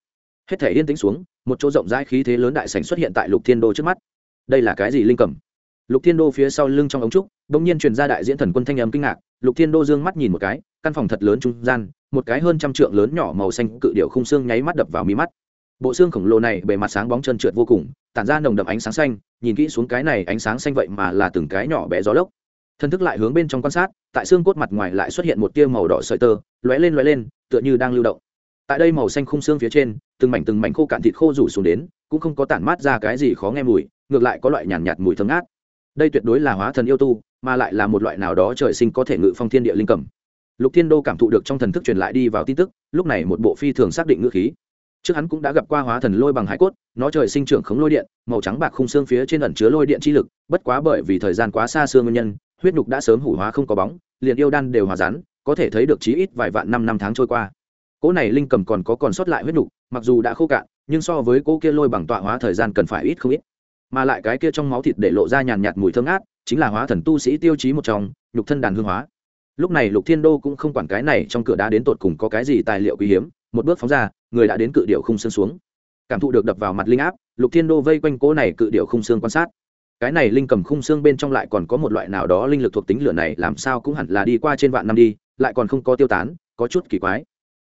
Hết thể yên tĩnh xuống, một chỗ rộng rãi khí thế lớn đại sảnh xuất hiện tại lục thiên đô trước mắt. Đây là cái gì linh cầm lục thiên đô phía sau lưng trong ống trúc đ ỗ n g nhiên truyền ra đại diễn thần quân thanh âm kinh ngạc. Lục thiên đô dương mắt nhìn một cái căn phòng thật lớn trung gian một cái hơn trăm trượng lớn nhỏ màu xanh cự điệu khung xương nháy mắt đập vào mi mắt. Bộ xương khổng lồ này bề mặt sáng bóng chân trượt vô cùng tản ra nồng đậm ánh sáng xanh nhìn kỹ xuống cái này ánh sáng xanh vậy mà là từng cái nhỏ bé gió lốc. Thân thức lại hướng bên trong quan sát tại xương cốt mặt ngoài lại xuất hiện một tia màu đỏ sợi tơ lóe lên lóe lên tựa như đang lưu động. Tại đây màu xanh khung xương phía trên từng mảnh từng mảnh khô cạn thịt khô rủ xuống đến cũng không có tản mát ra cái gì khó nghe mùi ngược lại có loại nhàn nhạt, nhạt mùi thơm ngát đây tuyệt đối là hóa thần yêu tu, mà lại là một loại nào đó trời sinh có thể ngự phong thiên địa linh cầm. Lục thiên đô cảm thụ được trong thần thức truyền lại đi vào tin tức, lúc này một bộ phi thường xác định ngữ khí. Trước hắn cũng đã gặp qua hóa thần lôi bằng hải cốt, nó trời sinh trưởng khống lôi điện, màu trắng bạc khung xương phía trên ẩn chứa lôi điện chi lực, bất quá bởi vì thời gian quá xa xưa nguyên nhân, huyết nhục đã sớm hủ hóa không có bóng, liền yêu đan đều hòa rán có thể thấy được chí ít vài vạn năm năm tháng trôi qua. Cỗ này linh cầm còn có còn sót lại huyết nhục, mặc dù đã khô cạn, nhưng so với cỗ kia lôi bằng tọa hóa thời gian cần phải ít không ít mà lại cái kia trong máu thịt để lộ ra nhàn nhạt mùi thơm ngát, chính là hóa thần tu sĩ tiêu chí một trong, nhục thân đàn hương hóa. Lúc này lục thiên đô cũng không quản cái này trong cửa đá đến tột cùng có cái gì tài liệu quý hiếm, một bước phóng ra, người đã đến cự điệu khung xương xuống. Cảm thụ được đập vào mặt linh áp, lục thiên đô vây quanh cỗ này cự điệu khung xương quan sát. Cái này linh cầm khung xương bên trong lại còn có một loại nào đó linh lực thuộc tính lửa này, làm sao cũng hẳn là đi qua trên vạn năm đi, lại còn không có tiêu tán, có chút kỳ quái.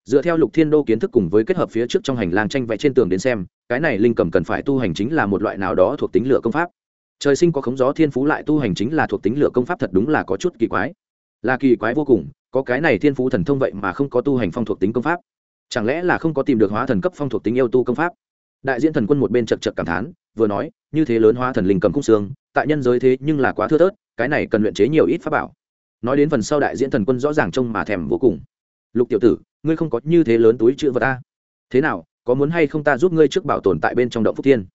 Dựa theo lục thiên đô kiến thức cùng với kết hợp phía trước trong hành lang tranh vẽ trên tường đến xem cái này linh cầm cần phải tu hành chính là một loại nào đó thuộc tính lửa công pháp. Trời sinh có khống gió thiên phú lại tu hành chính là thuộc tính lửa công pháp thật đúng là có chút kỳ quái. Là kỳ quái vô cùng, có cái này thiên phú thần thông vậy mà không có tu hành phong thuộc tính công pháp. Chẳng lẽ là không có tìm được hóa thần cấp phong thuộc tính yêu tu công pháp? Đại diễn thần quân một bên chật chật cảm thán, vừa nói, như thế lớn hóa thần linh cầm cung xương, tại nhân giới thế nhưng là quá thưa thớt, cái này cần luyện chế nhiều ít pháp bảo. Nói đến phần sau đại diễn thần quân rõ ràng trông mà thèm vô cùng. Lục tiểu tử, ngươi không có như thế lớn túi chữ vật ta. Thế nào có muốn hay không ta giúp ngươi trước bảo tồn tại bên trong động phúc thiên?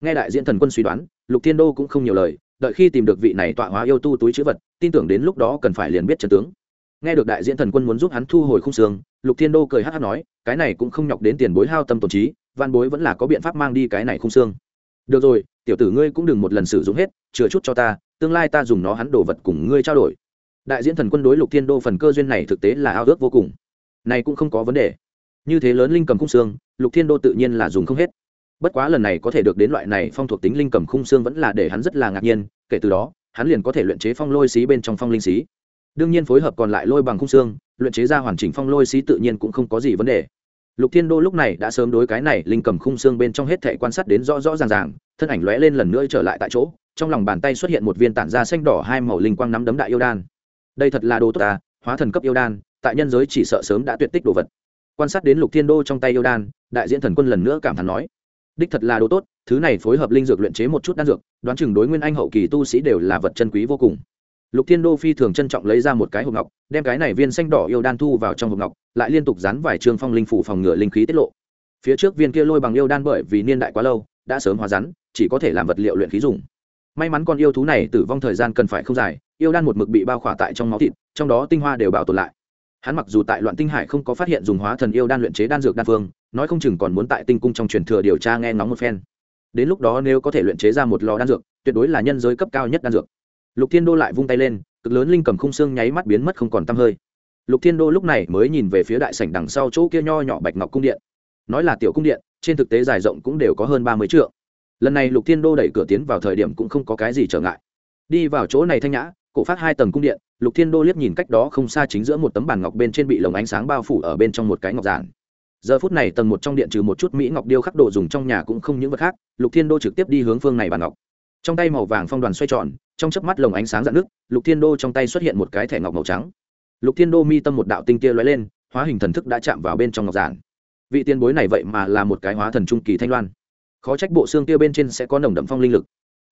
Nghe đại diễn thần quân suy đoán, lục thiên đô cũng không nhiều lời, đợi khi tìm được vị này tọa hóa yêu tu túi chữ vật, tin tưởng đến lúc đó cần phải liền biết trần tướng. Nghe được đại diễn thần quân muốn giúp hắn thu hồi khung xương, lục thiên đô cười hát hát nói, cái này cũng không nhọc đến tiền bối hao tâm tổn trí, văn bối vẫn là có biện pháp mang đi cái này khung xương. Được rồi, tiểu tử ngươi cũng đừng một lần sử dụng hết, chừa chút cho ta, tương lai ta dùng nó hắn đồ vật cùng ngươi trao đổi. Đại diễn thần quân đối lục thiên đô phần cơ duyên này thực tế là ao ước vô cùng. Này cũng không có vấn đề như thế lớn linh cầm khung xương, lục thiên đô tự nhiên là dùng không hết. Bất quá lần này có thể được đến loại này phong thuộc tính linh cầm khung xương vẫn là để hắn rất là ngạc nhiên, kể từ đó, hắn liền có thể luyện chế phong lôi xí bên trong phong linh xí. Đương nhiên phối hợp còn lại lôi bằng khung xương, luyện chế ra hoàn chỉnh phong lôi xí tự nhiên cũng không có gì vấn đề. Lục thiên đô lúc này đã sớm đối cái này linh cầm khung xương bên trong hết thể quan sát đến rõ rõ ràng ràng, thân ảnh lóe lên lần nữa trở lại tại chỗ, trong lòng bàn tay xuất hiện một viên tản da xanh đỏ hai màu linh quang nắm đấm đại yêu đan. Đây thật là đồ tốt ta hóa thần cấp yêu đan, tại nhân giới chỉ sợ sớm đã tuyệt tích đồ vật quan sát đến lục thiên đô trong tay yêu đan, đại diện thần quân lần nữa cảm thán nói, đích thật là đồ tốt, thứ này phối hợp linh dược luyện chế một chút đan dược, đoán chừng đối nguyên anh hậu kỳ tu sĩ đều là vật chân quý vô cùng. Lục thiên đô phi thường trân trọng lấy ra một cái hộp ngọc, đem cái này viên xanh đỏ yêu đan thu vào trong hộp ngọc, lại liên tục dán vài trương phong linh phủ phòng ngừa linh khí tiết lộ. Phía trước viên kia lôi bằng yêu đan bởi vì niên đại quá lâu, đã sớm hóa rắn, chỉ có thể làm vật liệu luyện khí dùng. May mắn con yêu thú này tử vong thời gian cần phải không dài, yêu đan một mực bị bao khỏa tại trong máu thịt, trong đó tinh hoa đều bảo tồn lại hắn mặc dù tại loạn tinh hải không có phát hiện dùng hóa thần yêu đan luyện chế đan dược đan phương, nói không chừng còn muốn tại tinh cung trong truyền thừa điều tra nghe ngóng một phen. Đến lúc đó nếu có thể luyện chế ra một lò đan dược, tuyệt đối là nhân giới cấp cao nhất đan dược. Lục thiên đô lại vung tay lên, cực lớn linh cầm khung xương nháy mắt biến mất không còn t hơi. Lục thiên đô lúc này mới nhìn về phía đại sảnh đằng sau chỗ kia nho nhỏ bạch ngọc cung điện. Nói là tiểu cung điện, trên thực tế dài rộng cũng đều có hơn ba mươi triệu lần này lục thiên đô đẩy cửa tiến vào thời điểm cũng không có cái gì trở ngại. Đi vào chỗ này thanh nhã cổ phát hai tầng cung điện, lục thiên đô liếc nhìn cách đó không xa chính giữa một tấm bàn ngọc bên trên bị lồng ánh sáng bao phủ ở bên trong một cái ngọc giản. Giờ phút này tầng một trong điện trừ một chút mỹ ngọc điêu khắc đồ dùng trong nhà cũng không những vật khác, lục thiên đô trực tiếp đi hướng phương này bàn ngọc. Trong tay màu vàng phong đoàn xoay tròn, trong chớp mắt lồng ánh sáng dạn nước lục thiên đô trong tay xuất hiện một cái thẻ ngọc màu trắng. Lục thiên đô mi tâm một đạo tinh tia lóe lên, hóa hình thần thức đã chạm vào bên trong ngọc giản. Vị tiền bối này vậy mà là một cái hóa thần trung kỳ thanh loan. Khó trách bộ xương tiêu bên trên sẽ có nồng đậm phong linh lực.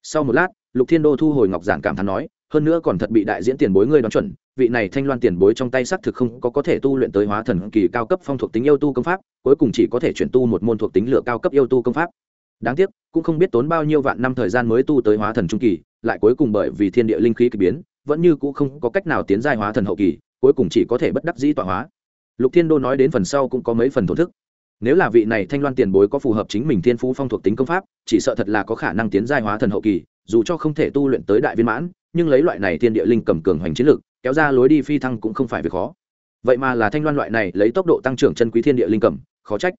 Sau một lát, lục thiên đô thu hồi ngọc giản cảm thán nói hơn nữa còn thật bị đại diễn tiền bối ngươi đoán chuẩn, vị này thanh loan tiền bối trong tay xác thực không có có thể tu luyện tới hóa thần kỳ cao cấp phong thuộc tính yêu tu công pháp, cuối cùng chỉ có thể chuyển tu một môn thuộc tính lựa cao cấp yêu tu công pháp. Đáng tiếc, cũng không biết tốn bao nhiêu vạn năm thời gian mới tu tới hóa thần trung kỳ, lại cuối cùng bởi vì thiên địa linh khí k ỳ biến, vẫn như cũng không có cách nào tiến giai hóa thần hậu kỳ, cuối cùng chỉ có thể bất đắc dĩ tọa hóa. Lục thiên đô nói đến phần sau cũng có mấy phần thổ thức. Nếu là vị này thanh loan tiền bối có phù hợp chính mình thiên phú phong thuộc tính công pháp, chỉ sợ thật là có khả năng tiến giai hóa thần hậu kỳ, dù cho không thể tu luyện tới đại viên mãn nhưng lấy loại này thiên địa linh cầm cường hoành chiến lực, kéo ra lối đi phi thăng cũng không phải việc khó. Vậy mà là thanh loan loại này lấy tốc độ tăng trưởng chân quý thiên địa linh cầm, khó trách.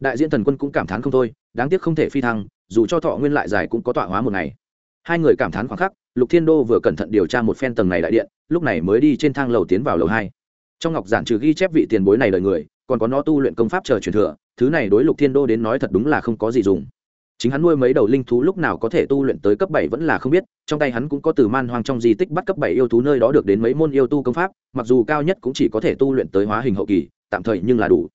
Đại diễn thần quân cũng cảm thán không thôi, đáng tiếc không thể phi thăng, dù cho thọ nguyên lại dài cũng có tọa hóa một ngày. Hai người cảm thán khoảng khắc, lục thiên đô vừa cẩn thận điều tra một phen tầng này đại điện, lúc này mới đi trên thang lầu tiến vào lầu hai. Trong ngọc giản trừ ghi chép vị tiền bối này lời người, còn có nó tu luyện công pháp chờ truyền thừa, thứ này đối lục thiên đô đến nói thật đúng là không có gì dùng chính hắn nuôi mấy đầu linh thú lúc nào có thể tu luyện tới cấp bảy vẫn là không biết, trong tay hắn cũng có từ man hoang trong di tích bắt cấp bảy yêu thú nơi đó được đến mấy môn yêu tu công pháp, mặc dù cao nhất cũng chỉ có thể tu luyện tới hóa hình hậu kỳ, tạm thời nhưng là đủ.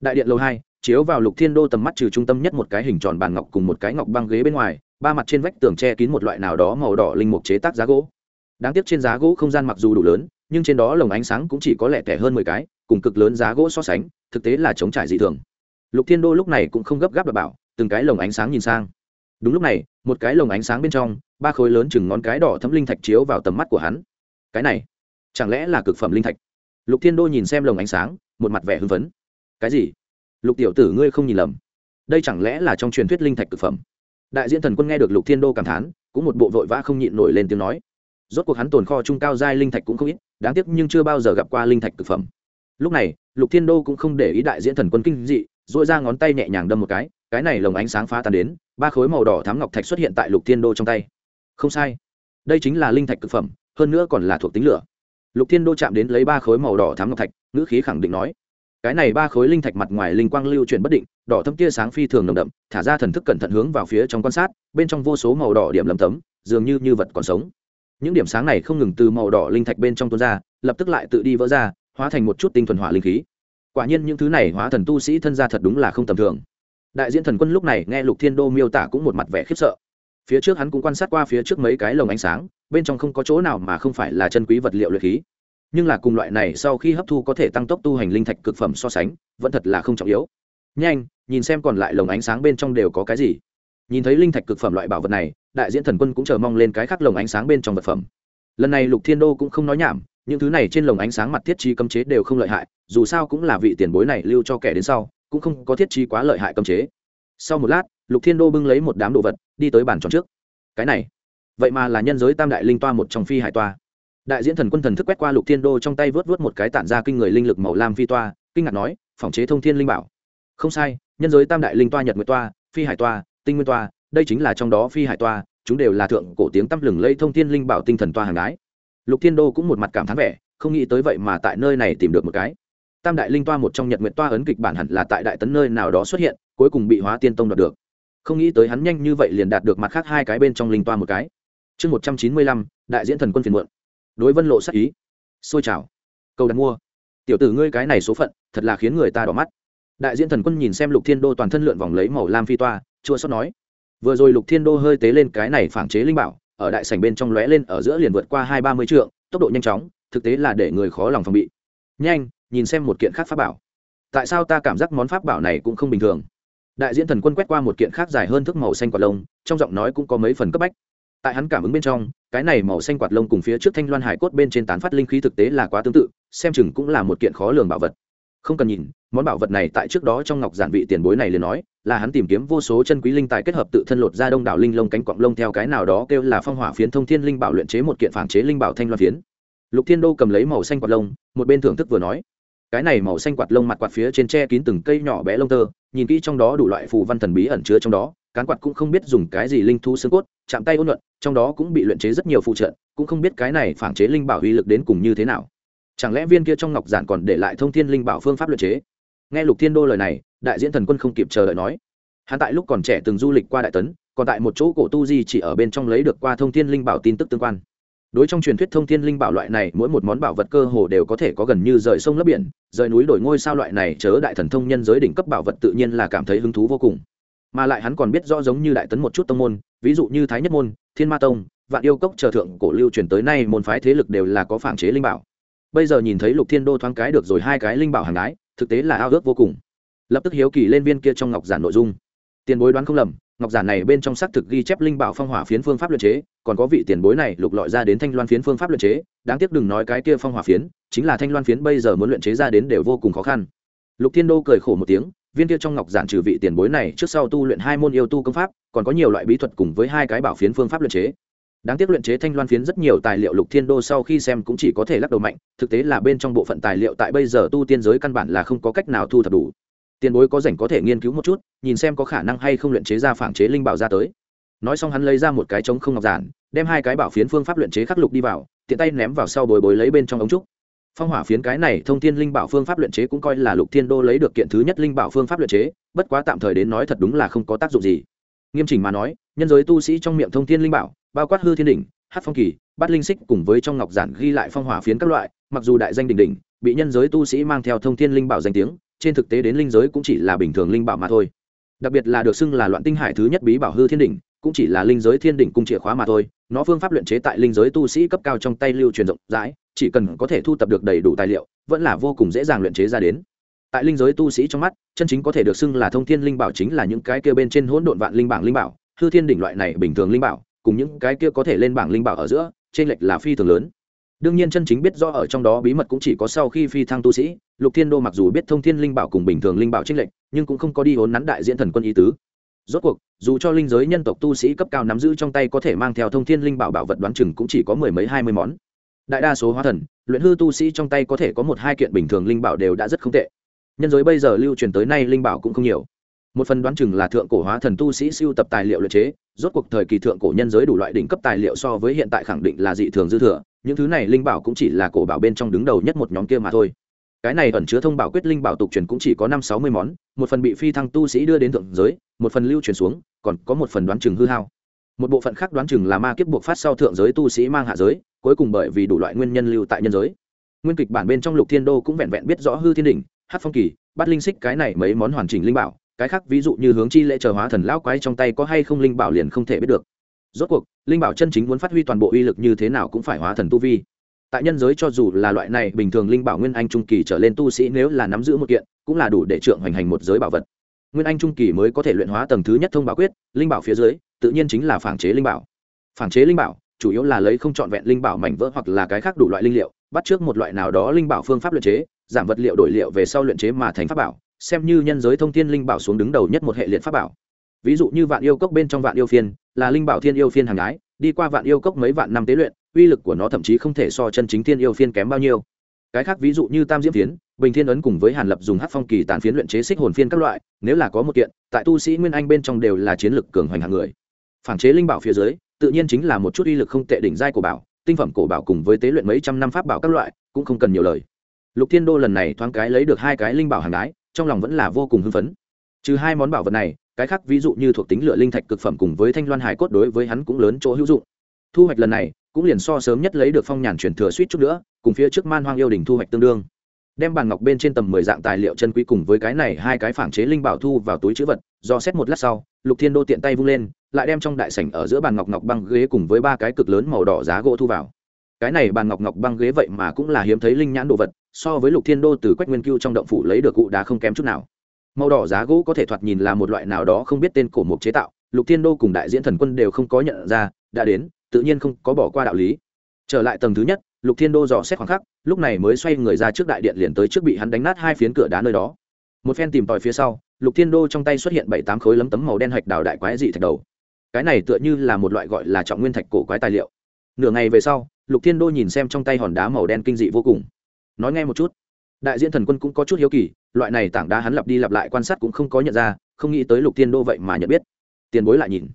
Đại điện lầu hai, chiếu vào lục thiên đô tầm mắt trừ trung tâm nhất một cái hình tròn bàn ngọc cùng một cái ngọc băng ghế bên ngoài, ba mặt trên vách tường che kín một loại nào đó màu đỏ linh mục chế tác giá gỗ. Đáng tiếc trên giá gỗ không gian mặc dù đủ lớn, nhưng trên đó lồng ánh sáng cũng chỉ có lẻ tẻ hơn mười cái, cùng cực lớn giá gỗ so sánh, thực tế là chống trải dị thường. Lục thiên đô lúc này cũng không gấp gáp đảm bảo từng cái lồng ánh sáng nhìn sang. Đúng lúc này, một cái lồng ánh sáng bên trong, ba khối lớn chừng ngón cái đỏ thấm linh thạch chiếu vào tầm mắt của hắn. Cái này, chẳng lẽ là cực phẩm linh thạch? Lục thiên đô nhìn xem lồng ánh sáng, một mặt vẻ hưng phấn. Cái gì? Lục tiểu tử ngươi không nhìn lầm. Đây chẳng lẽ là trong truyền thuyết linh thạch cực phẩm? Đại diễn thần quân nghe được lục thiên đô cảm thán, cũng một bộ vội vã không nhịn nổi lên tiếng nói. Rốt cuộc hắn tồn kho trung cao giai linh thạch cũng không ít, đáng tiếc nhưng chưa bao giờ gặp qua linh thạch cực phẩm. Lúc này, lục thiên đô cũng không để ý đại diễn thần quân kinh dị dội ra ngón tay nhẹ nhàng đâm một cái cái này lồng ánh sáng phá tan đến, ba khối màu đỏ thám ngọc thạch xuất hiện tại lục thiên đô trong tay. Không sai. Đây chính là linh thạch cực phẩm, hơn nữa còn là thuộc tính lửa. Lục thiên đô chạm đến lấy ba khối màu đỏ thám ngọc thạch, ngữ khí khẳng định nói, cái này ba khối linh thạch mặt ngoài linh quang lưu chuyển bất định, đỏ thâm tia sáng phi thường nồng đậm, thả ra thần thức cẩn thận hướng vào phía trong quan sát, bên trong vô số màu đỏ điểm lầm tấm, dường như như vật còn sống. Những điểm sáng này không ngừng từ màu đỏ linh thạch bên trong tuôn ra, lập tức lại tự đi vỡ ra, hóa thành một chút tinh thuần hỏa linh khí. Quả nhiên những thứ này hóa thần tu sĩ thân ra thật đúng là không tầm thường đại diễn thần quân lúc này nghe lục thiên đô miêu tả cũng một mặt vẻ khiếp sợ. Phía trước hắn cũng quan sát qua phía trước mấy cái lồng ánh sáng, bên trong không có chỗ nào mà không phải là chân quý vật liệu luyện khí. Nhưng là cùng loại này sau khi hấp thu có thể tăng tốc tu hành linh thạch cực phẩm so sánh, vẫn thật là không trọng yếu. Nhanh, nhìn xem còn lại lồng ánh sáng bên trong đều có cái gì. Nhìn thấy linh thạch cực phẩm loại bảo vật này, đại diễn thần quân cũng chờ mong lên cái khác lồng ánh sáng bên trong vật phẩm. Lần này lục thiên đô cũng không nói nhảm những thứ này trên lồng ánh sáng mặt thiết trí cấm chế đều không lợi hại, dù sao cũng là vị tiền bối này lưu cho kẻ đến sau, cũng không có thiết trí quá lợi hại cấm chế. Sau một lát, lục thiên đô bưng lấy một đám đồ vật, đi tới bàn tròn trước. Cái này, vậy mà là nhân giới tam đại linh toa một trong phi hải toa. Đại diễn thần quân thần thức quét qua lục thiên đô trong tay vớt vớt một cái tản ra kinh người linh lực màu lam phi toa, kinh ngạc nói, phòng chế thông thiên linh bảo. Không sai, nhân giới tam đại linh toa nhật nguyệt toa, phi hải toa, tinh nguyên toa, đây chính là trong đó phi hải toa, chúng đều là thượng cổ tiếng tăm lừng lây thông thiên linh bảo tinh thần toa hàng đái lục thiên đô cũng một mặt cảm thán vẻ, không nghĩ tới vậy mà tại nơi này tìm được một cái. Tam đại linh toa một trong nhật nguyệt toa ấn kịch bản hẳn là tại đại tấn nơi nào đó xuất hiện, cuối cùng bị hóa tiên tông đoạt được. Không nghĩ tới hắn nhanh như vậy liền đạt được mặt khác hai cái bên trong linh toa một cái. Chương một trăm chín mươi lăm, đại diễn thần quân phiền muộn. Đối vân lộ sắc ý. Xôi chào câu đặt mua. Tiểu tử ngươi cái này số phận, thật là khiến người ta đỏ mắt. Đại diễn thần quân nhìn xem lục thiên đô toàn thân lượn vòng lấy màu lam phi toa, chua sót nói. Vừa rồi lục thiên đô hơi tế lên cái này phản chế linh bảo ở đại sảnh bên trong lóe lên ở giữa liền vượt qua hai ba mươi trượng, tốc độ nhanh chóng, thực tế là để người khó lòng phòng bị. Nhanh, nhìn xem một kiện khác pháp bảo. Tại sao ta cảm giác món pháp bảo này cũng không bình thường? Đại diễn thần quân quét qua một kiện khác dài hơn thước màu xanh quạt lông, trong giọng nói cũng có mấy phần cấp bách. Tại hắn cảm ứng bên trong, cái này màu xanh quạt lông cùng phía trước thanh loan hải cốt bên trên tán phát linh khí thực tế là quá tương tự, xem chừng cũng là một kiện khó lường bảo vật không cần nhìn, món bảo vật này tại trước đó trong ngọc giản vị tiền bối này liền nói, là hắn tìm kiếm vô số chân quý linh tài kết hợp tự thân lột ra đông đảo linh lông cánh quạng lông theo cái nào đó kêu là phong hỏa phiến thông thiên linh bảo luyện chế một kiện phản chế linh bảo thanh loan phiến. Lục thiên đô cầm lấy màu xanh quạt lông, một bên thưởng thức vừa nói. Cái này màu xanh quạt lông mặt quạt phía trên tre kín từng cây nhỏ bé lông tơ, nhìn kỹ trong đó đủ loại phù văn thần bí ẩn chứa trong đó, cán quạt cũng không biết dùng cái gì linh thu xương cốt, chạm tay ôn nhuận, trong đó cũng bị luyện chế rất nhiều phụ trợ, cũng không biết cái này phản chế linh bảo uy lực đến cùng như thế nào chẳng lẽ viên kia trong ngọc giản còn để lại thông thiên linh bảo phương pháp luyện chế? Nghe lục thiên đô lời này, đại diễn thần quân không kịp chờ đợi nói. Hắn tại lúc còn trẻ từng du lịch qua đại tấn, còn tại một chỗ cổ tu di chỉ ở bên trong lấy được qua thông thiên linh bảo tin tức tương quan. Đối trong truyền thuyết thông thiên linh bảo loại này, mỗi một món bảo vật cơ hồ đều có thể có gần như rời sông lấp biển, rời núi đổi ngôi sao loại này chớ đại thần thông nhân giới đỉnh cấp bảo vật tự nhiên là cảm thấy hứng thú vô cùng. Mà lại hắn còn biết rõ giống như đại tấn một chút tông môn, ví dụ như thái nhất môn, thiên ma tông, vạn yêu cốc chờ thượng cổ lưu truyền tới nay môn phái thế lực đều là có phản chế linh bảo bây giờ nhìn thấy lục thiên đô thoáng cái được rồi hai cái linh bảo hàng đái, thực tế là ao ước vô cùng. Lập tức hiếu kỳ lên viên kia trong ngọc giản nội dung. Tiền bối đoán không lầm, ngọc giản này bên trong xác thực ghi chép linh bảo phong hỏa phiến phương pháp luyện chế, còn có vị tiền bối này lục lọi ra đến thanh loan phiến phương pháp luyện chế, đáng tiếc đừng nói cái kia phong hỏa phiến, chính là thanh loan phiến bây giờ muốn luyện chế ra đến đều vô cùng khó khăn. Lục thiên đô cười khổ một tiếng, viên kia trong ngọc giản trừ vị tiền bối này trước sau tu luyện hai môn yêu tu công pháp, còn có nhiều loại bí thuật cùng với hai cái bảo phiến phương pháp luyện chế đáng tiếc luyện chế thanh loan phiến rất nhiều tài liệu lục thiên đô sau khi xem cũng chỉ có thể lắc đầu mạnh, thực tế là bên trong bộ phận tài liệu tại bây giờ tu tiên giới căn bản là không có cách nào thu thập đủ. Tiền bối có rảnh có thể nghiên cứu một chút, nhìn xem có khả năng hay không luyện chế ra phản chế linh bảo ra tới. Nói xong hắn lấy ra một cái trống không ngọc giản, đem hai cái bảo phiến phương pháp luyện chế khắc lục đi vào, tiện tay ném vào sau bồi bồi lấy bên trong ống trúc. Phong hỏa phiến cái này thông thiên linh bảo phương pháp luyện chế cũng coi là lục thiên đô lấy được kiện thứ nhất linh bảo phương pháp luyện chế, bất quá tạm thời đến nói thật đúng là không có tác dụng gì nghiêm chỉnh mà nói, nhân giới tu sĩ trong miệng thông thiên linh bảo, bao quát hư thiên đỉnh hát phong kỳ, bát linh xích cùng với trong ngọc giản ghi lại phong hỏa phiến các loại, mặc dù đại danh đỉnh đỉnh, bị nhân giới tu sĩ mang theo thông thiên linh bảo danh tiếng, trên thực tế đến linh giới cũng chỉ là bình thường linh bảo mà thôi. Đặc biệt là được xưng là loạn tinh hải thứ nhất bí bảo hư thiên đỉnh, cũng chỉ là linh giới thiên đỉnh cung chìa khóa mà thôi. Nó phương pháp luyện chế tại linh giới tu sĩ cấp cao trong tay lưu truyền rộng rãi, chỉ cần có thể thu tập được đầy đủ tài liệu, vẫn là vô cùng dễ dàng luyện chế ra đến tại linh giới tu sĩ trong mắt, chân chính có thể được xưng là thông thiên linh bảo chính là những cái kia bên trên hỗn độn vạn linh bảng linh bảo, hư thiên đỉnh loại này bình thường linh bảo, cùng những cái kia có thể lên bảng linh bảo ở giữa trên lệch là phi thường lớn. Đương nhiên chân chính biết rõ ở trong đó bí mật cũng chỉ có sau khi phi thăng tu sĩ, lục thiên đô mặc dù biết thông thiên linh bảo cùng bình thường linh bảo trích lệnh nhưng cũng không có đi hốn nắn đại diễn thần quân ý tứ. Rốt cuộc, dù cho linh giới nhân tộc tu sĩ cấp cao nắm giữ trong tay có thể mang theo thông thiên linh bảo bảo vật đoán chừng cũng chỉ có mười mấy hai mươi món. Đại đa số hóa thần, luyện hư tu sĩ trong tay có thể có một hai kiện bình thường linh bảo đều đã rất không tệ nhân giới bây giờ lưu truyền tới nay linh bảo cũng không nhiều. Một phần đoán chừng là thượng cổ hóa thần tu sĩ siêu tập tài liệu luyện chế, rốt cuộc thời kỳ thượng cổ nhân giới đủ loại đỉnh cấp tài liệu so với hiện tại khẳng định là dị thường dư thừa, những thứ này linh bảo cũng chỉ là cổ bảo bên trong đứng đầu nhất một nhóm kia mà thôi. Cái này ẩn chứa thông bảo quyết linh bảo tục truyền cũng chỉ có năm sáu mươi món, một phần bị phi thăng tu sĩ đưa đến thượng giới, một phần lưu truyền xuống, còn có một phần đoán chừng hư hao. Một bộ phận khác đoán chừng là ma kiếp buộc phát sau thượng giới tu sĩ mang hạ giới, cuối cùng bởi vì đủ loại nguyên nhân lưu tại nhân giới. Nguyên kịch bản bên trong lục thiên đô cũng vẹn vẹn biết rõ hư thiên đỉnh hát phong kỳ bắt linh xích, cái này mấy món hoàn chỉnh linh bảo, cái khác ví dụ như hướng chi lễ chờ hóa thần lão quái trong tay có hay không linh bảo liền không thể biết được. Rốt cuộc, linh bảo chân chính muốn phát huy toàn bộ uy lực như thế nào cũng phải hóa thần tu vi. Tại nhân giới cho dù là loại này bình thường linh bảo nguyên anh trung kỳ trở lên tu sĩ nếu là nắm giữ một kiện, cũng là đủ để trượng hoành hành một giới bảo vật. Nguyên anh trung kỳ mới có thể luyện hóa tầng thứ nhất thông bảo quyết, linh bảo phía dưới, tự nhiên chính là phản chế linh bảo. Phản chế linh bảo, chủ yếu là lấy không trọn vẹn linh bảo mảnh vỡ hoặc là cái khác đủ loại linh liệu, bắt trước một loại nào đó linh bảo phương pháp luyện chế giảm vật liệu đổi liệu về sau luyện chế mà thành pháp bảo, xem như nhân giới thông thiên linh bảo xuống đứng đầu nhất một hệ liệt pháp bảo. Ví dụ như vạn yêu cốc bên trong vạn yêu phiên, là linh bảo thiên yêu phiên hàng ái đi qua vạn yêu cốc mấy vạn năm tế luyện, uy lực của nó thậm chí không thể so chân chính thiên yêu phiên kém bao nhiêu. Cái khác ví dụ như tam diễm phiến, bình thiên ấn cùng với hàn lập dùng hát phong kỳ tàn phiến luyện chế xích hồn phiên các loại, nếu là có một kiện, tại tu sĩ nguyên anh bên trong đều là chiến lực cường hoành hạng người. Phản chế linh bảo phía dưới, tự nhiên chính là một chút uy lực không tệ đỉnh giai của bảo, tinh phẩm cổ bảo cùng với tế luyện mấy trăm năm pháp bảo các loại, cũng không cần nhiều lời lục thiên đô lần này thoáng cái lấy được hai cái linh bảo hàng đái, trong lòng vẫn là vô cùng hưng phấn. Trừ hai món bảo vật này, cái khác ví dụ như thuộc tính lựa linh thạch cực phẩm cùng với thanh loan hải cốt đối với hắn cũng lớn chỗ hữu dụng. Thu hoạch lần này, cũng liền so sớm nhất lấy được phong nhàn truyền thừa suýt chút nữa, cùng phía trước man hoang yêu đình thu hoạch tương đương. Đem bàn ngọc bên trên tầm mười dạng tài liệu chân quý cùng với cái này hai cái phản chế linh bảo thu vào túi chữ vật, do xét một lát sau, lục thiên đô tiện tay vung lên, lại đem trong đại sảnh ở giữa bàn ngọc ngọc băng ghế cùng với ba cái cực lớn màu đỏ giá gỗ thu vào cái này bàn ngọc ngọc băng ghế vậy mà cũng là hiếm thấy linh nhãn đồ vật, so với lục thiên đô từ quách nguyên cưu trong động phủ lấy được cụ đá không kém chút nào. Màu đỏ giá gỗ có thể thoạt nhìn là một loại nào đó không biết tên cổ mục chế tạo, lục thiên đô cùng đại diễn thần quân đều không có nhận ra, đã đến, tự nhiên không có bỏ qua đạo lý. Trở lại tầng thứ nhất, lục thiên đô dò xét khoảng khắc, lúc này mới xoay người ra trước đại điện liền tới trước bị hắn đánh nát hai phiến cửa đá nơi đó. Một phen tìm tòi phía sau, lục thiên đô trong tay xuất hiện bảy tám khối lấm tấm màu đen hạch đào đại quái dị thạch đầu. Cái này tựa như là một loại gọi là trọng nguyên thạch cổ quái tài liệu. Nửa ngày về sau lục thiên đô nhìn xem trong tay hòn đá màu đen kinh dị vô cùng. Nói nghe một chút. Đại diện thần quân cũng có chút hiếu kỳ, loại này tảng đá hắn lặp đi lặp lại quan sát cũng không có nhận ra, không nghĩ tới lục thiên đô vậy mà nhận biết. Tiền bối lại nhìn.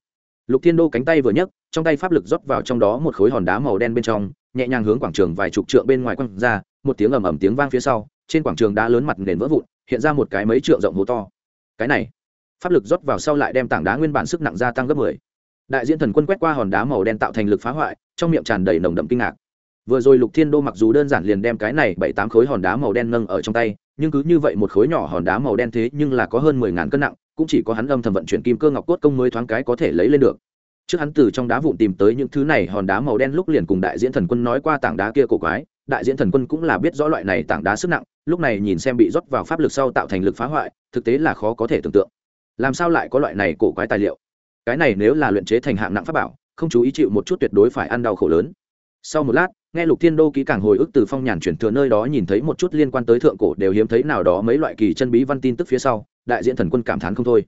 Lục thiên đô cánh tay vừa nhấc, trong tay pháp lực rót vào trong đó một khối hòn đá màu đen bên trong, nhẹ nhàng hướng quảng trường vài chục trượng bên ngoài quăng ra, một tiếng ầm ầm tiếng vang phía sau, trên quảng trường đá lớn mặt nền vỡ vụn, hiện ra một cái mấy trượng rộng hố to. Cái này, pháp lực rót vào sau lại đem tảng đá nguyên bản sức nặng gia tăng gấp mười đại diễn thần quân quét qua hòn đá màu đen tạo thành lực phá hoại, trong miệng tràn đầy nồng đậm kinh ngạc. Vừa rồi lục thiên đô mặc dù đơn giản liền đem cái này bảy tám khối hòn đá màu đen nâng ở trong tay, nhưng cứ như vậy một khối nhỏ hòn đá màu đen thế nhưng là có hơn mười ngàn cân nặng, cũng chỉ có hắn âm thầm vận chuyển kim cơ ngọc cốt công mới thoáng cái có thể lấy lên được. Trước hắn từ trong đá vụn tìm tới những thứ này hòn đá màu đen lúc liền cùng đại diễn thần quân nói qua tảng đá kia cổ quái, đại diễn thần quân cũng là biết rõ loại này tảng đá sức nặng, lúc này nhìn xem bị rót vào pháp lực sau tạo thành lực phá hoại, thực tế là khó có thể tưởng tượng. Làm sao lại có loại này cổ quái tài liệu? Cái này nếu là luyện chế thành hạng nặng pháp bảo, không chú ý chịu một chút tuyệt đối phải ăn đau khổ lớn. Sau một lát, nghe lục thiên đô ký càng hồi ức từ phong nhàn chuyển thừa nơi đó nhìn thấy một chút liên quan tới thượng cổ đều hiếm thấy nào đó mấy loại kỳ chân bí văn tin tức phía sau, đại diện thần quân cảm thán không thôi.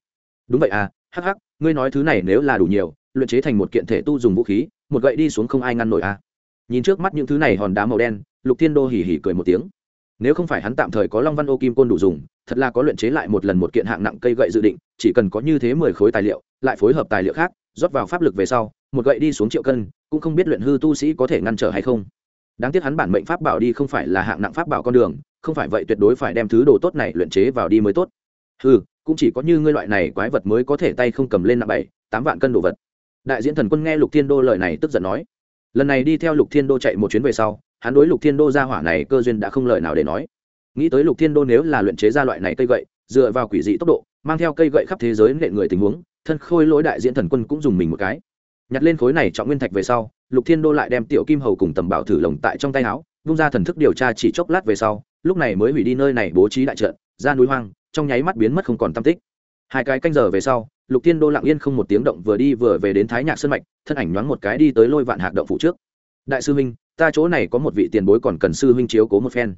Đúng vậy à hắc hắc, ngươi nói thứ này nếu là đủ nhiều, luyện chế thành một kiện thể tu dùng vũ khí, một gậy đi xuống không ai ngăn nổi à. Nhìn trước mắt những thứ này hòn đá màu đen, lục thiên đô hỉ hỉ cười một tiếng. Nếu không phải hắn tạm thời có long văn ô kim côn đủ dùng, thật là có luyện chế lại một lần một kiện hạng nặng cây gậy dự định, chỉ cần có như thế mười khối tài liệu lại phối hợp tài liệu khác, rót vào pháp lực về sau, một gậy đi xuống triệu cân, cũng không biết luyện hư tu sĩ có thể ngăn trở hay không. Đáng tiếc hắn bản mệnh pháp bảo đi không phải là hạng nặng pháp bảo con đường, không phải vậy tuyệt đối phải đem thứ đồ tốt này luyện chế vào đi mới tốt. Hư cũng chỉ có như ngươi loại này quái vật mới có thể tay không cầm lên nặng bảy, tám vạn cân đồ vật. Đại diễn thần quân nghe lục thiên đô lời này tức giận nói. Lần này đi theo lục thiên đô chạy một chuyến về sau, hắn đối lục thiên đô ra hỏa này cơ duyên đã không lời nào để nói. Nghĩ tới lục thiên đô nếu là luyện chế ra loại này cây gậy, dựa vào quỷ dị tốc độ, mang theo cây gậy khắp thế giới nện người tình huống thân khôi lỗi đại diễn thần quân cũng dùng mình một cái. Nhặt lên khối này trọng nguyên thạch về sau, lục thiên đô lại đem tiểu kim hầu cùng tầm bảo thử lồng tại trong tay áo, vung ra thần thức điều tra chỉ chốc lát về sau, lúc này mới hủy đi nơi này bố trí đại trận, ra núi hoang, trong nháy mắt biến mất không còn tam tích. Hai cái canh giờ về sau, lục thiên đô lặng yên không một tiếng động vừa đi vừa về đến thái nhạc sân mạch, thân ảnh nhoáng một cái đi tới lôi vạn hạc động phủ trước. Đại sư huynh, ta chỗ này có một vị tiền bối còn cần sư huynh chiếu cố một phen.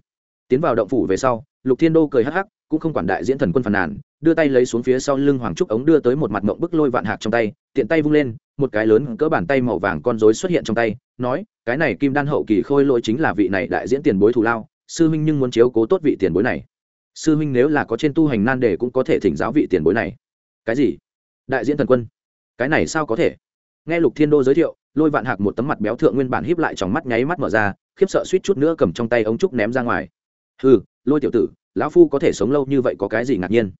Tiến vào động phủ về sau, lục thiên đô cười hắc hắc, cũng không quản đại diễn thần quân phàn nàn đưa tay lấy xuống phía sau lưng hoàng trúc ống đưa tới một mặt mộng bức lôi vạn hạc trong tay, tiện tay vung lên, một cái lớn cỡ bàn tay màu vàng con rối xuất hiện trong tay, nói, cái này kim đan hậu kỳ khôi lỗi chính là vị này đại diễn tiền bối thù lao, sư huynh nhưng muốn chiếu cố tốt vị tiền bối này. Sư huynh nếu là có trên tu hành nan đề cũng có thể thỉnh giáo vị tiền bối này. Cái gì? Đại diễn thần quân. Cái này sao có thể? Nghe lục thiên đô giới thiệu, lôi vạn hạc một tấm mặt béo thượng nguyên bản híp lại trong mắt nháy mắt mở ra, khiếp sợ suýt chút nữa cầm trong tay ống trúc ném ra ngoài. Hừ, lôi tiểu tử, lão phu có thể sống lâu như vậy có cái gì ngạc nhiên?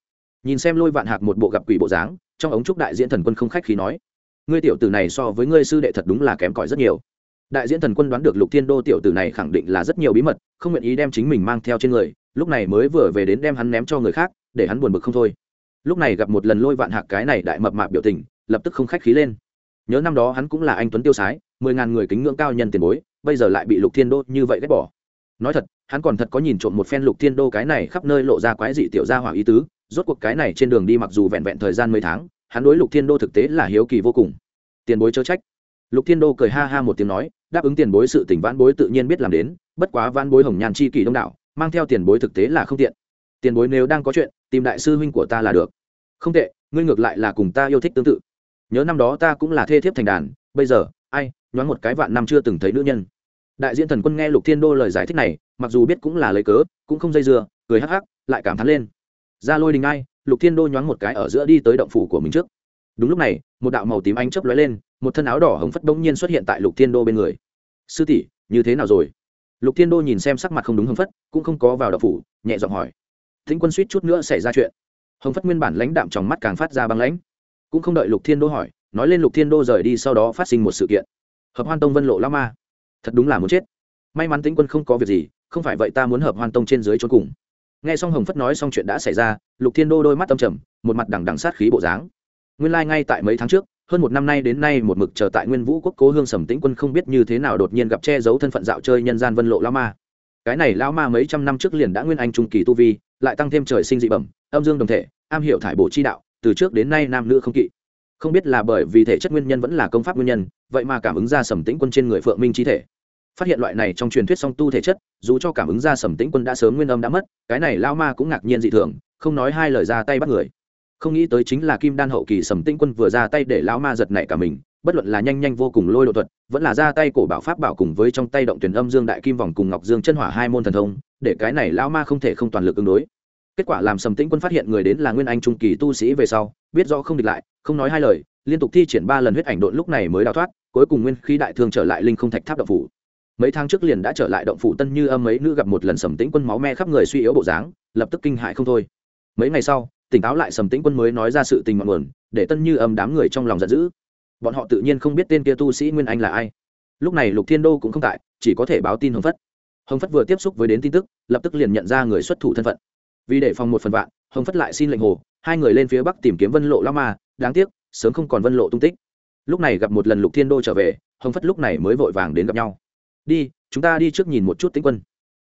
Nhìn xem lôi vạn hạc một bộ gặp quỷ bộ dáng, trong ống trúc đại diễn thần quân không khách khí nói, ngươi tiểu tử này so với ngươi sư đệ thật đúng là kém cỏi rất nhiều. Đại diễn thần quân đoán được lục thiên đô tiểu tử này khẳng định là rất nhiều bí mật, không nguyện ý đem chính mình mang theo trên người, lúc này mới vừa về đến đem hắn ném cho người khác, để hắn buồn bực không thôi. Lúc này gặp một lần lôi vạn hạc cái này đại mập mạp biểu tình, lập tức không khách khí lên. Nhớ năm đó hắn cũng là anh tuấn tiêu sái, mười ngàn người kính ngưỡng cao nhân tiền bối, bây giờ lại bị lục thiên đô như vậy ghét bỏ. Nói thật, hắn còn thật có nhìn trộm một phen lục thiên đô cái này khắp nơi lộ ra quái dị tiểu gia hỏa ý tứ rốt cuộc cái này trên đường đi mặc dù vẹn vẹn thời gian mấy tháng, hắn đối lục thiên đô thực tế là hiếu kỳ vô cùng. Tiền bối chớ trách. Lục thiên đô cười ha ha một tiếng nói, đáp ứng tiền bối sự tỉnh vãn bối tự nhiên biết làm đến, bất quá vãn bối hồng nhàn chi kỳ đông đảo, mang theo tiền bối thực tế là không tiện. Tiền bối nếu đang có chuyện, tìm đại sư huynh của ta là được. Không tệ, ngươi ngược lại là cùng ta yêu thích tương tự. Nhớ năm đó ta cũng là thê thiếp thành đàn, bây giờ, ai, nhoáng một cái vạn năm chưa từng thấy nữ nhân. Đại diện thần quân nghe lục thiên đô lời giải thích này, mặc dù biết cũng là lấy cớ, cũng không dây dưa, cười hắc hắc, lại cảm thán lên ra lôi đình ai, lục thiên đô nhoáng một cái ở giữa đi tới động phủ của mình trước. Đúng lúc này, một đạo màu tím ánh chớp lóe lên, một thân áo đỏ hồng phất bỗng nhiên xuất hiện tại lục thiên đô bên người. Sư tỷ, như thế nào rồi? Lục thiên đô nhìn xem sắc mặt không đúng hồng phất, cũng không có vào động phủ, nhẹ giọng hỏi. Thính quân suýt chút nữa xảy ra chuyện. Hồng phất nguyên bản lãnh đạm trong mắt càng phát ra băng lãnh. Cũng không đợi lục thiên đô hỏi, nói lên lục thiên đô rời đi sau đó phát sinh một sự kiện. Hợp hoan tông vân lộ lao ma. Thật đúng là muốn chết. May mắn tính quân không có việc gì, không phải vậy ta muốn hợp hoan tông trên dưới trốn cùng nghe xong hồng phất nói xong chuyện đã xảy ra, lục thiên đô đôi mắt tâm trầm, một mặt đằng đằng sát khí bộ dáng. Nguyên lai、like、ngay tại mấy tháng trước, hơn một năm nay đến nay một mực chờ tại nguyên vũ quốc cố hương sầm tĩnh quân không biết như thế nào đột nhiên gặp che giấu thân phận dạo chơi nhân gian vân lộ lao ma. Cái này lao ma mấy trăm năm trước liền đã nguyên anh trung kỳ tu vi, lại tăng thêm trời sinh dị bẩm, âm dương đồng thể, am hiểu thải bổ chi đạo, từ trước đến nay nam nữ không kỵ. Không biết là bởi vì thể chất nguyên nhân vẫn là công pháp nguyên nhân, vậy mà cảm ứng ra sầm tĩnh quân trên người phượng minh chi thể phát hiện loại này trong truyền thuyết song tu thể chất, dù cho cảm ứng ra sầm tĩnh quân đã sớm nguyên âm đã mất, cái này lao ma cũng ngạc nhiên dị thường, không nói hai lời ra tay bắt người. Không nghĩ tới chính là kim đan hậu kỳ sầm tĩnh quân vừa ra tay để lao ma giật nảy cả mình, bất luận là nhanh nhanh vô cùng lôi độ thuật, vẫn là ra tay cổ bảo pháp bảo cùng với trong tay động tuyển âm dương đại kim vòng cùng ngọc dương chân hỏa hai môn thần thông, để cái này lao ma không thể không toàn lực ứng đối. Kết quả làm sầm tĩnh quân phát hiện người đến là nguyên anh trung kỳ tu sĩ về sau, biết rõ không địch lại, không nói hai lời, liên tục thi triển ba lần huyết ảnh độn lúc này mới đào thoát, cuối cùng nguyên khí đại thương trở lại linh không thạch tháp động phủ mấy tháng trước liền đã trở lại động phủ tân như âm mấy nữ gặp một lần sầm tĩnh quân máu me khắp người suy yếu bộ dáng, lập tức kinh hại không thôi. Mấy ngày sau, tỉnh táo lại sầm tĩnh quân mới nói ra sự tình ngọn nguồn, để tân như âm đám người trong lòng giận dữ. Bọn họ tự nhiên không biết tên kia tu sĩ nguyên anh là ai. Lúc này lục thiên đô cũng không tại, chỉ có thể báo tin hồng phất. Hồng phất vừa tiếp xúc với đến tin tức, lập tức liền nhận ra người xuất thủ thân phận. Vì để phòng một phần vạn, hồng phất lại xin lệnh hồ, hai người lên phía bắc tìm kiếm vân lộ lao ma, đáng tiếc, sớm không còn vân lộ tung tích. Lúc này gặp một lần lục thiên đô trở về, hồng phất lúc này mới vội vàng đến gặp nhau đi, chúng ta đi trước nhìn một chút tĩnh quân.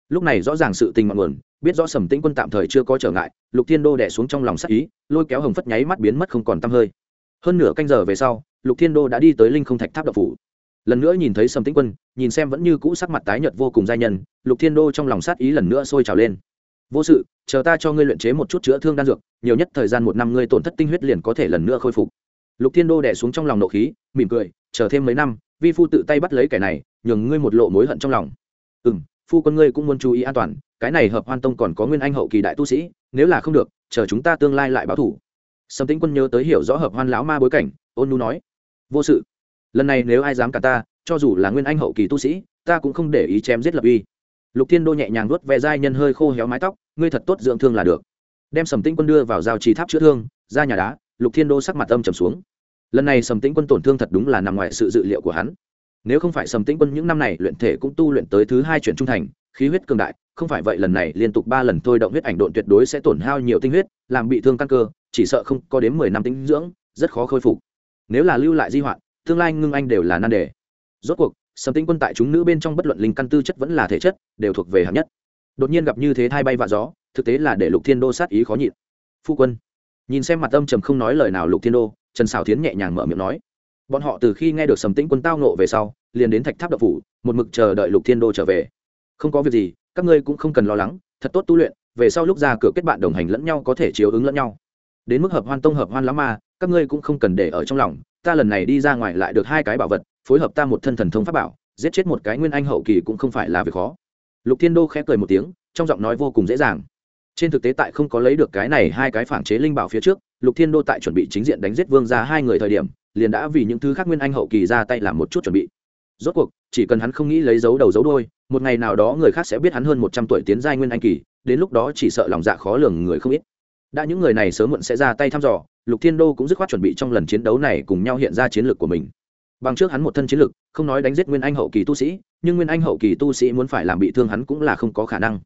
Lúc này rõ ràng sự tình mọi nguồn, biết rõ sầm tĩnh quân tạm thời chưa có trở ngại, lục thiên đô đẻ xuống trong lòng sắc ý, lôi kéo hồng phất nháy mắt biến mất không còn t hơi. Hơn nửa canh giờ về sau, lục thiên đô đã đi tới linh không thạch tháp độc phủ. Lần nữa nhìn thấy sầm tĩnh quân, nhìn xem vẫn như cũ sắc mặt tái nhợt vô cùng giai nhân, lục thiên đô trong lòng sát ý lần nữa sôi trào lên. Vô sự, chờ ta cho ngươi luyện chế một chút chữa thương đan dược, nhiều nhất thời gian một năm ngươi tổn thất tinh huyết liền có thể lần nữa khôi phục lục thiên đô đẻ xuống trong lòng nộ khí, mỉm cười, chờ thêm mấy năm, vi phu tự tay bắt lấy kẻ này, nhường ngươi một lộ mối hận trong lòng. Ừ m phu con ngươi cũng muốn chú ý an toàn, cái này hợp hoan tông còn có nguyên anh hậu kỳ đại tu sĩ, nếu là không được, chờ chúng ta tương lai lại báo thủ. Sầm tĩnh quân nhớ tới hiểu rõ hợp hoan lão ma bối cảnh, ôn nu nói, vô sự. Lần này nếu ai dám cả ta, cho dù là nguyên anh hậu kỳ tu sĩ, ta cũng không để ý chém giết lập uy. Lục thiên đô nhẹ nhàng nuốt ve dai nhân hơi khô héo mái tóc, ngươi thật tốt dưỡng thương là được. Đem sầm tĩnh quân đưa vào giao trì tháp chữa thương, ra nhà đá lục thiên đô sắc mặt âm trầm xuống. Lần này sầm tĩnh quân tổn thương thật đúng là nằm ngoài sự dự liệu của hắn. Nếu không phải sầm tĩnh quân những năm này luyện thể cũng tu luyện tới thứ hai chuyển trung thành, khí huyết cường đại, không phải vậy lần này liên tục ba lần thôi động huyết ảnh độn tuyệt đối sẽ tổn hao nhiều tinh huyết, làm bị thương căn cơ, chỉ sợ không có đến mười năm tính dưỡng, rất khó khôi phục. Nếu là lưu lại di hoạn, tương lai ngưng anh đều là nan đề. Rốt cuộc, sầm tĩnh quân tại chúng nữ bên trong bất luận linh căn tư chất vẫn là thể chất, đều thuộc về hạng nhất. Đột nhiên gặp như thế thai bay vạ gió, thực tế là để lục thiên đô sát ý khó nhịn. Phu quân nhìn xem mặt âm trầm không nói lời nào lục thiên đô, trần xào tiến nhẹ nhàng mở miệng nói, bọn họ từ khi nghe được sầm tĩnh quân tao nộ về sau, liền đến thạch tháp đập phủ, một mực chờ đợi lục thiên đô trở về. Không có việc gì, các ngươi cũng không cần lo lắng, thật tốt tu luyện, về sau lúc ra cửa kết bạn đồng hành lẫn nhau có thể chiếu ứng lẫn nhau. Đến mức hợp hoan tông hợp hoan lắm mà, các ngươi cũng không cần để ở trong lòng, ta lần này đi ra ngoài lại được hai cái bảo vật, phối hợp ta một thân thần thông pháp bảo, giết chết một cái nguyên anh hậu kỳ cũng không phải là việc khó. Lục thiên đô khẽ cười một tiếng, trong giọng nói vô cùng dễ dàng trên thực tế tại không có lấy được cái này hai cái phản chế linh bảo phía trước, lục thiên đô tại chuẩn bị chính diện đánh giết vương ra hai người thời điểm, liền đã vì những thứ khác nguyên anh hậu kỳ ra tay làm một chút chuẩn bị. Rốt cuộc, chỉ cần hắn không nghĩ lấy dấu đầu dấu đôi một ngày nào đó người khác sẽ biết hắn hơn một trăm tuổi tiến giai nguyên anh kỳ, đến lúc đó chỉ sợ lòng dạ khó lường người không ít. Đã những người này sớm muộn sẽ ra tay thăm dò, lục thiên đô cũng dứt khoát chuẩn bị trong lần chiến đấu này cùng nhau hiện ra chiến lược của mình. Bằng trước hắn một thân chiến lược không nói đánh giết nguyên anh hậu kỳ tu sĩ, nhưng nguyên anh hậu kỳ tu sĩ muốn phải làm bị thương hắn cũng là không có khả năng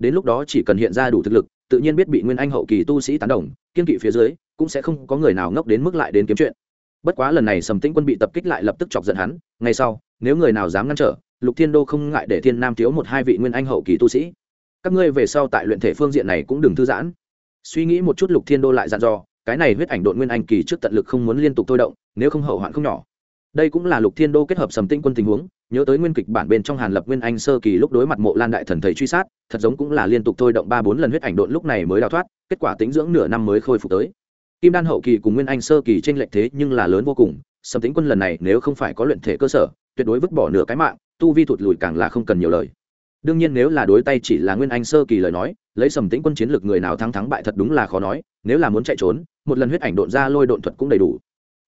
đến lúc đó chỉ cần hiện ra đủ thực lực, tự nhiên biết bị nguyên anh hậu kỳ tu sĩ tán đồng, kiên kỵ phía dưới, cũng sẽ không có người nào ngốc đến mức lại đến kiếm chuyện. Bất quá lần này sầm tĩnh quân bị tập kích lại lập tức chọc giận hắn, ngay sau, nếu người nào dám ngăn trở, lục thiên đô không ngại để thiên nam thiếu một hai vị nguyên anh hậu kỳ tu sĩ. Các ngươi về sau tại luyện thể phương diện này cũng đừng thư giãn. Suy nghĩ một chút lục thiên đô lại dặn dò, cái này huyết ảnh đội nguyên anh kỳ trước tận lực không muốn liên tục thôi động, nếu không hậu hoạn không nhỏ. Đây cũng là lục thiên đô kết hợp sầm tĩnh quân tình huống nhớ tới nguyên kịch bản bên trong hàn lập nguyên anh sơ kỳ lúc đối mặt mộ lan đại thần thầy truy sát, thật giống cũng là liên tục thôi động ba bốn lần huyết ảnh độn lúc này mới đào thoát, kết quả tính dưỡng nửa năm mới khôi phục tới. Kim đan hậu kỳ cùng nguyên anh sơ kỳ t r ê n lệch thế nhưng là lớn vô cùng sầm tính quân lần này nếu không phải có luyện thể cơ sở, tuyệt đối vứt bỏ nửa cái mạng, tu vi thụt lùi càng là không cần nhiều lời. Đương nhiên nếu là đối tay chỉ là nguyên anh sơ kỳ lời nói, lấy sầm tính quân chiến lược người nào thắng thắng bại thật đúng là khó nói, nếu là muốn chạy trốn, một lần huyết ảnh độn ra lôi độn thuật cũng đầy đủ.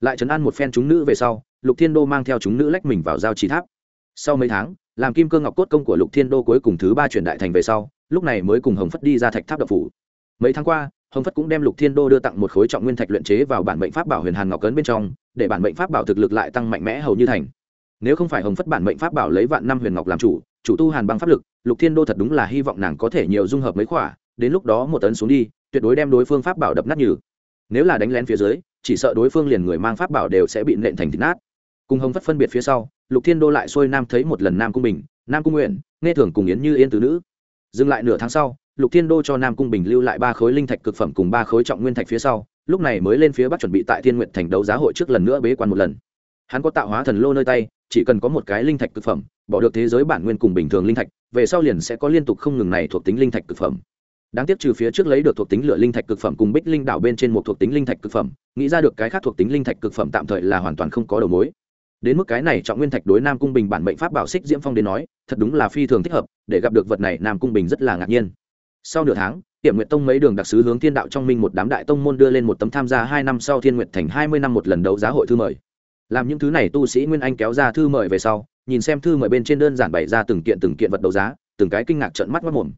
Lại trấn an một phen chúng nữ về sau, lục thiên đô mang theo chúng nữ lách mình vào giao trì tháp sau mấy tháng, làm kim cơ ngọc cốt công của lục thiên đô cuối cùng thứ ba chuyển đại thành về sau, lúc này mới cùng hồng phất đi ra thạch tháp đập phủ. Mấy tháng qua, hồng phất cũng đem lục thiên đô đưa tặng một khối trọng nguyên thạch luyện chế vào bản mệnh pháp bảo huyền hàn ngọc cấn bên trong, để bản mệnh pháp bảo thực lực lại tăng mạnh mẽ hầu như thành. Nếu không phải hồng phất bản mệnh pháp bảo lấy vạn năm huyền ngọc làm chủ chủ tu hàn băng pháp lực, lục thiên đô thật đúng là hy vọng nàng có thể nhiều dung hợp mấy khỏa, đến lúc đó một tấn xuống đi, tuyệt đối đem đối phương pháp bảo đập nát nhừ. Nếu là đánh lén phía dưới, chỉ sợ đối phương liền người mang pháp bảo đều sẽ bị nện thành thịt nát. Cùng hồng phất phân biệt phía sau lục thiên đô lại xuôi nam thấy một lần nam cung bình, nam cung nguyện, nghe thường cùng yến như yên tử nữ. Dừng lại nửa tháng sau, lục thiên đô cho nam cung bình lưu lại ba khối linh thạch cực phẩm cùng ba khối trọng nguyên thạch phía sau, lúc này mới lên phía bắc chuẩn bị tại thiên nguyện thành đấu giá hội trước lần nữa bế quan một lần. Hắn có tạo hóa thần lô nơi tay, chỉ cần có một cái linh thạch cực phẩm, bỏ được thế giới bản nguyên cùng bình thường linh thạch, về sau liền sẽ có liên tục không ngừng này thuộc tính linh thạch cực phẩm. Đáng tiếc trừ phía trước lấy được thuộc tính lửa linh thạch cực phẩm cùng bích linh đảo bên trên một thuộc tính linh thạch cực phẩm, nghĩ ra được cái khác thuộc tính linh thạch cực phẩm tạm thời là hoàn toàn không có đầu mối đến mức cái này trọng nguyên thạch đối nam cung bình bản mệnh pháp bảo xích diễm phong đến nói, thật đúng là phi thường thích hợp, để gặp được vật này nam cung bình rất là ngạc nhiên. Sau nửa tháng, tiệm nguyện tông mấy đường đặc sứ hướng thiên đạo trong minh một đám đại tông môn đưa lên một tấm tham gia hai năm sau thiên nguyện thành hai mươi năm một lần đấu giá hội thư mời. Làm những thứ này tu sĩ nguyên anh kéo ra thư mời về sau, nhìn xem thư mời bên trên đơn giản bày ra từng kiện từng kiện vật đấu giá, từng cái kinh ngạc trận mắt mất mồm.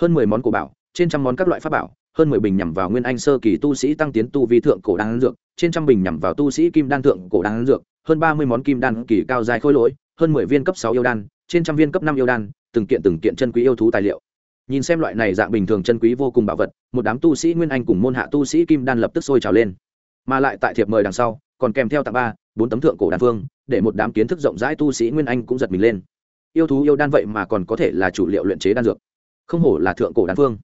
Hơn mười món cổ bảo, trên trăm món các loại pháp bảo, hơn mười bình nhằm vào nguyên anh sơ kỳ tu sĩ tăng tiến tu vi thượng cổ đan dược, trên trăm bình nhằm vào tu sĩ kim đan thượng cổ đan dược hơn ba mươi món kim đan kỳ cao dài khôi lỗi, hơn mười viên cấp sáu yêu đan, trên trăm viên cấp năm yêu đan, từng kiện từng kiện chân quý yêu thú tài liệu. Nhìn xem loại này dạng bình thường chân quý vô cùng bảo vật, một đám tu sĩ nguyên anh cùng môn hạ tu sĩ kim đan lập tức sôi trào lên. Mà lại tại thiệp mời đằng sau, còn kèm theo tặng ba, bốn tấm thượng cổ đan phương để một đám kiến thức rộng rãi tu sĩ nguyên anh cũng giật mình lên. Yêu thú yêu đan vậy mà còn có thể là chủ liệu luyện chế đan dược. Không hổ là thượng cổ đan phương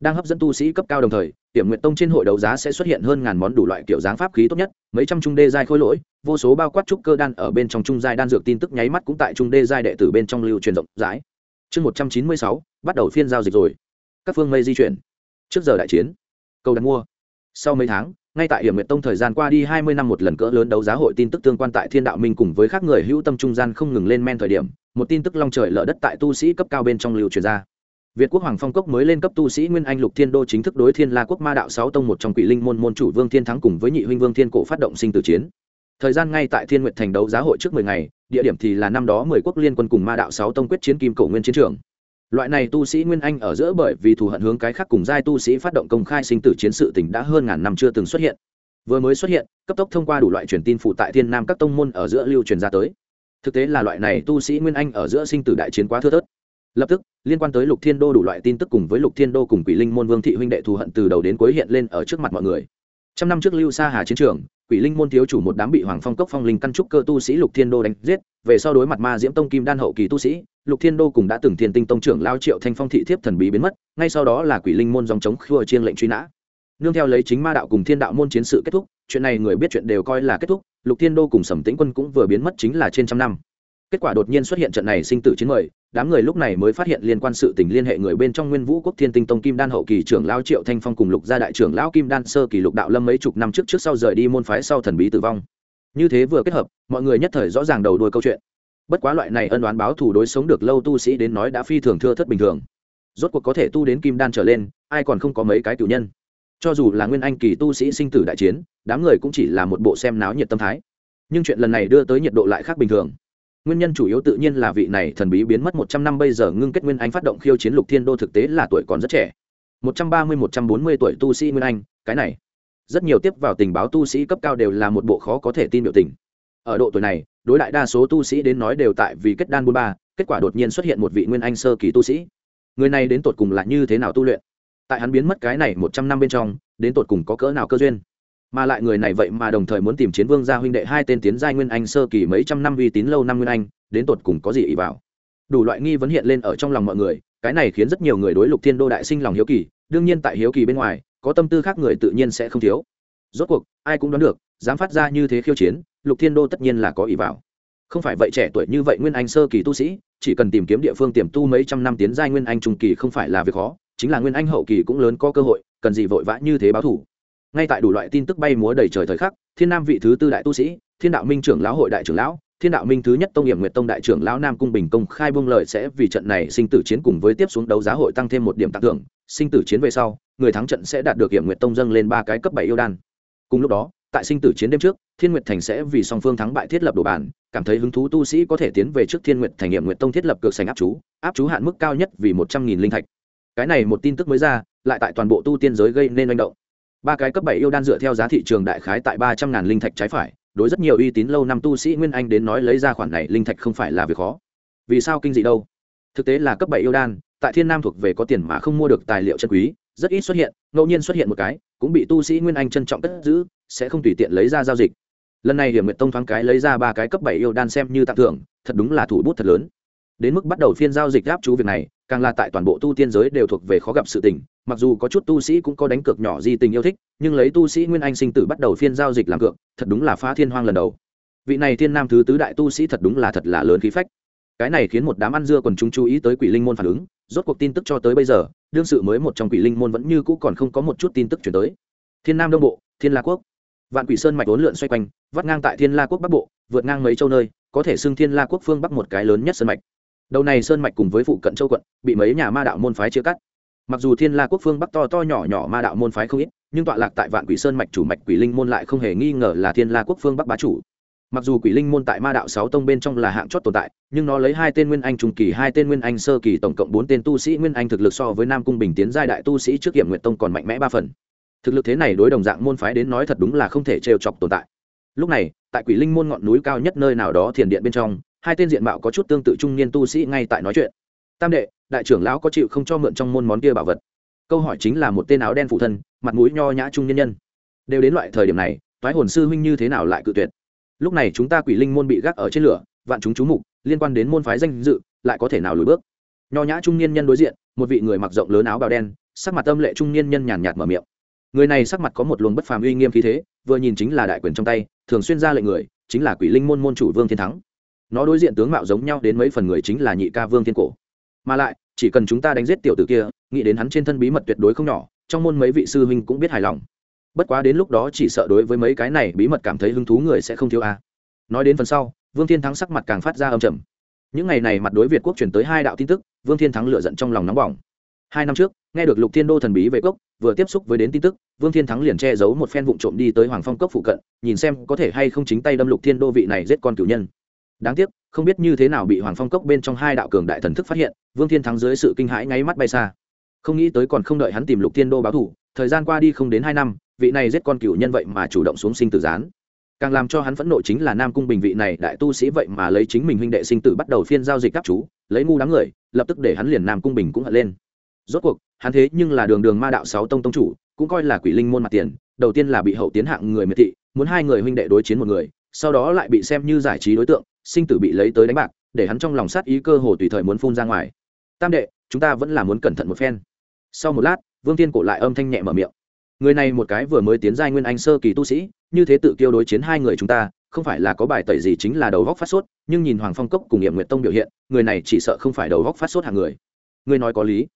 đang hấp dẫn tu sĩ cấp cao đồng thời tiệm nguyện tông trên hội đấu giá sẽ xuất hiện hơn ngàn món đủ loại kiểu dáng pháp khí tốt nhất, mấy trăm trung đê giai khôi lỗi, vô số bao quát trúc cơ đan ở bên trong trung giai đan dược tin tức nháy mắt cũng tại trung đê giai đệ tử bên trong lưu truyền rộng rãi. Chương một trăm chín mươi sáu, bắt đầu phiên giao dịch rồi. Các phương mây di chuyển. Trước giờ đại chiến. Câu đặt mua. Sau mấy tháng, ngay tại hiểm nguyện tông thời gian qua đi hai mươi năm một lần cỡ lớn đấu giá hội tin tức tương quan tại thiên đạo minh cùng với các người hữu tâm trung gian không ngừng lên men thời điểm, một tin tức long trời lở đất tại tu sĩ cấp cao bên trong lưu truyền ra. Việt quốc hoàng phong cốc mới lên cấp tu sĩ Nguyên Anh Lục Thiên Đô chính thức đối Thiên La quốc Ma đạo sáu tông một trong Quỷ Linh môn môn chủ Vương Thiên Thắng cùng với nhị huynh Vương Thiên Cổ phát động sinh tử chiến. Thời gian ngay tại Thiên Nguyệt thành đấu giá hội trước mười ngày, địa điểm thì là năm đó mười quốc liên quân cùng Ma đạo sáu tông quyết chiến kim cổ nguyên chiến trường. Loại này tu sĩ Nguyên Anh ở giữa bởi vì thù hận hướng cái khác cùng giai tu sĩ phát động công khai sinh tử chiến sự tình đã hơn ngàn năm chưa từng xuất hiện. Vừa mới xuất hiện, cấp tốc thông qua đủ loại truyền tin phụ tại Thiên Nam các tông môn ở giữa lưu truyền ra tới. Thực tế là loại này tu sĩ Nguyên Anh ở giữa sinh tử đại chiến quá thưa thớt lập tức, liên quan tới lục thiên đô đủ loại tin tức cùng với lục thiên đô cùng quỷ linh môn vương thị huynh đệ thù hận từ đầu đến cuối hiện lên ở trước mặt mọi người. Trăm năm trước lưu sa hà chiến trường, quỷ linh môn thiếu chủ một đám bị hoàng phong cốc phong linh căn trúc cơ tu sĩ lục thiên đô đánh giết, về sau đối mặt ma diễm tông kim đan hậu kỳ tu sĩ, lục thiên đô cùng đã từng thiên tinh tông trưởng lao triệu thanh phong thị thiếp thần bí biến mất, ngay sau đó là quỷ linh môn dòng chống khua chiên lệnh truy nã. Nương theo lấy chính ma đạo cùng thiên đạo môn chiến sự kết thúc, chuyện này người biết chuyện đều coi là kết thúc, lục thiên đô cùng sầm tĩnh quân cũng vừa biến mất chính là trên trăm năm kết quả đột nhiên xuất hiện trận này sinh tử chiến mời, đám người lúc này mới phát hiện liên quan sự tình liên hệ người bên trong nguyên vũ quốc thiên tinh tông kim đan hậu kỳ trưởng lão triệu thanh phong cùng lục gia đại trưởng lão kim đan sơ kỳ lục đạo lâm mấy chục năm trước trước sau rời đi môn phái sau thần bí tử vong. Như thế vừa kết hợp, mọi người nhất thời rõ ràng đầu đuôi câu chuyện. Bất quá loại này ân đoán báo thủ đối sống được lâu tu sĩ đến nói đã phi thường thưa thất bình thường. Rốt cuộc có thể tu đến kim đan trở lên, ai còn không có mấy cái cử nhân. Cho dù là nguyên anh kỳ tu sĩ sinh tử đại chiến, đám người cũng chỉ là một bộ xem náo nhiệt tâm thái. Nhưng chuyện lần này đưa tới nhiệt độ lại khác bình thường nguyên nhân chủ yếu tự nhiên là vị này thần bí biến mất một trăm năm bây giờ ngưng kết nguyên anh phát động khiêu chiến lục thiên đô thực tế là tuổi còn rất trẻ. Một trăm ba mươi, một trăm bốn mươi tuổi tu sĩ nguyên anh, cái này. Rất nhiều tiếp vào tình báo tu sĩ cấp cao đều là một bộ khó có thể tin biểu tình. Ở độ tuổi này, đối đại đa số tu sĩ đến nói đều tại vì kết đan bốn ba, kết quả đột nhiên xuất hiện một vị nguyên anh sơ kỳ tu sĩ. Người này đến tột cùng là như thế nào tu luyện? Tại hắn biến mất cái này một trăm năm bên trong, đến tột cùng có cỡ nào cơ duyên? Mà lại người này vậy mà đồng thời muốn tìm chiến vương gia huynh đệ hai tên tiến giai nguyên anh sơ kỳ mấy trăm năm uy tín lâu năm nguyên anh, đến tột cùng có gì ý vào? Đủ loại nghi vấn hiện lên ở trong lòng mọi người, cái này khiến rất nhiều người đối lục thiên đô đại sinh lòng hiếu kỳ, đương nhiên tại hiếu kỳ bên ngoài, có tâm tư khác người tự nhiên sẽ không thiếu. Rốt cuộc, ai cũng đoán được, dám phát ra như thế khiêu chiến, lục thiên đô tất nhiên là có ý vào. Không phải vậy trẻ tuổi như vậy nguyên anh sơ kỳ tu sĩ, chỉ cần tìm kiếm địa phương tiềm tu mấy trăm năm tiến giai nguyên anh trung kỳ không phải là việc khó, chính là nguyên anh hậu kỳ cũng lớn có cơ hội, cần gì vội vã như thế báo thủ? Ngay tại đủ loại tin tức bay múa đầy trời thời khắc, thiên nam vị thứ tư đại tu sĩ, thiên đạo minh trưởng lão hội đại trưởng lão, thiên đạo minh thứ nhất tông hiểm nguyệt tông đại trưởng lão nam cung bình công khai buông lời sẽ vì trận này sinh tử chiến cùng với tiếp xuống đấu giá hội tăng thêm một điểm tặng thưởng. Sinh tử chiến về sau, người thắng trận sẽ đạt được hiểm nguyệt tông dâng lên ba cái cấp bảy yêu đan. Cùng lúc đó, tại sinh tử chiến đêm trước, thiên nguyệt thành sẽ vì song phương thắng bại thiết lập đồ bản cảm thấy hứng thú tu sĩ có thể tiến về trước thiên nguyệt thành hiểm nguyệt tông thiết lập cược sành áp chú áp chú hạn mức cao nhất vì một trăm nghìn linh thạch. Cái này một tin tức mới ra, lại tại toàn bộ tu tiên giới gây nên manh động ba cái cấp bảy yêu đan dựa theo giá thị trường đại khái tại ba trăm ngàn linh thạch trái phải, đối rất nhiều uy tín lâu năm tu sĩ nguyên anh đến nói lấy ra khoản này linh thạch không phải là việc khó. Vì sao kinh dị đâu? Thực tế là cấp bảy yêu đan, tại thiên nam thuộc về có tiền mà không mua được tài liệu chân quý, rất ít xuất hiện, ngẫu nhiên xuất hiện một cái, cũng bị tu sĩ nguyên anh trân trọng cất giữ, sẽ không tùy tiện lấy ra giao dịch. Lần này hiểm nguyệt tông thoáng cái lấy ra ba cái cấp bảy yêu đan xem như tặng thưởng, thật đúng là thủ bút thật lớn. Đến mức bắt đầu phiên giao dịch gáp chú việc này, càng là tại toàn bộ tu tiên giới đều thuộc về khó gặp sự tình mặc dù có chút tu sĩ cũng có đánh cược nhỏ di tình yêu thích, nhưng lấy tu sĩ nguyên anh sinh tử bắt đầu phiên giao dịch làm cược, thật đúng là phá thiên hoang lần đầu. Vị này thiên nam thứ tứ đại tu sĩ thật đúng là thật là lớn khí phách. Cái này khiến một đám ăn dưa còn chúng chú ý tới quỷ linh môn phản ứng, rốt cuộc tin tức cho tới bây giờ, đương sự mới một trong quỷ linh môn vẫn như cũ còn không có một chút tin tức chuyển tới. Thiên nam đông bộ, thiên la quốc. Vạn quỷ sơn mạch ốn lượn xoay quanh, vắt ngang tại thiên la quốc bắc bộ, vượt ngang mấy châu nơi, có thể xưng thiên la quốc phương bắc một cái lớn nhất sơn mạch. Đầu này sơn mạch cùng với phụ cận châu quận, bị mấy nhà ma đạo môn phái chia cắt mặc dù thiên la quốc phương bắc to to nhỏ nhỏ ma đạo môn phái không ít, nhưng tọa lạc tại vạn quỷ sơn mạch chủ mạch quỷ linh môn lại không hề nghi ngờ là thiên la quốc phương bắc bá chủ. Mặc dù quỷ linh môn tại ma đạo sáu tông bên trong là hạng chót tồn tại, nhưng nó lấy hai tên nguyên anh trung kỳ, hai tên nguyên anh sơ kỳ, tổng cộng bốn tên tu sĩ nguyên anh thực lực so với nam cung bình tiến giai đại tu sĩ trước hiểm nguyện tông còn mạnh mẽ ba phần. Thực lực thế này đối đồng dạng môn phái đến nói thật đúng là không thể trêu chọc tồn tại. Lúc này, tại quỷ linh môn ngọn núi cao nhất nơi nào đó thiền điện bên trong, hai tên diện mạo có chút tương tự trung niên tu sĩ ngay tại nói chuyện tam đệ, đại trưởng lão có chịu không cho mượn trong môn món kia bảo vật? Câu hỏi chính là một tên áo đen phụ thân, mặt mũi nho nhã trung nhân nhân. Đều đến loại thời điểm này, toái hồn sư huynh như thế nào lại cự tuyệt? Lúc này chúng ta quỷ linh môn bị gác ở trên lửa, vạn chúng chú mục, liên quan đến môn phái danh dự, lại có thể nào lùi bước? Nho nhã trung niên nhân đối diện, một vị người mặc rộng lớn áo bào đen, sắc mặt âm lệ trung niên nhân nhàn nhạt mở miệng. Người này sắc mặt có một luồng bất phàm uy nghiêm khí thế, vừa nhìn chính là đại quyền trong tay, thường xuyên ra lệnh người, chính là quỷ linh môn môn chủ vương thiên thắng. Nó đối diện tướng mạo giống nhau đến mấy phần người chính là nhị ca vương thiên cổ mà lại, chỉ cần chúng ta đánh giết tiểu tử kia, nghĩ đến hắn trên thân bí mật tuyệt đối không nhỏ, trong môn mấy vị sư huynh cũng biết hài lòng. Bất quá đến lúc đó chỉ sợ đối với mấy cái này bí mật cảm thấy hứng thú người sẽ không thiếu a. Nói đến phần sau, vương thiên thắng sắc mặt càng phát ra âm trầm. Những ngày này mặt đối việt quốc chuyển tới hai đạo tin tức, vương thiên thắng lựa giận trong lòng nóng bỏng. Hai năm trước, nghe được lục thiên đô thần bí về cốc, vừa tiếp xúc với đến tin tức, vương thiên thắng liền che giấu một phen vụ trộm đi tới hoàng phong cốc phụ cận, nhìn xem có thể hay không chính tay đâm lục thiên đô vị này giết con cử nhân đáng tiếc, không biết như thế nào bị hoàng phong cốc bên trong hai đạo cường đại thần thức phát hiện, vương thiên thắng dưới sự kinh hãi ngáy mắt bay xa. Không nghĩ tới còn không đợi hắn tìm lục thiên đô báo thủ, thời gian qua đi không đến hai năm, vị này giết con cựu nhân vậy mà chủ động xuống sinh tử gián. Càng làm cho hắn phẫn nộ chính là nam cung bình vị này đại tu sĩ vậy mà lấy chính mình huynh đệ sinh tử bắt đầu phiên giao dịch các chú, lấy ngu đám người, lập tức để hắn liền nam cung bình cũng hận lên. Rốt cuộc, hắn thế nhưng là đường đường ma đạo sáu tông tông chủ, cũng coi là quỷ linh môn mặt tiền, đầu tiên là bị hậu tiến hạng người miệt thị, muốn hai người huynh đệ đối chiến một người sau đó lại bị xem như giải trí đối tượng, sinh tử bị lấy tới đánh bạc, để hắn trong lòng sát ý cơ hồ tùy thời muốn phun ra ngoài. Tam đệ, chúng ta vẫn là muốn cẩn thận một phen. Sau một lát, vương tiên cổ lại âm thanh nhẹ mở miệng. Người này một cái vừa mới tiến giai nguyên anh sơ kỳ tu sĩ, như thế tự kiêu đối chiến hai người chúng ta, không phải là có bài tẩy gì chính là đầu góc phát sốt, nhưng nhìn hoàng phong cốc cùng nghiệm nguyệt tông biểu hiện, người này chỉ sợ không phải đầu góc phát sốt hàng người. Người nói có lý.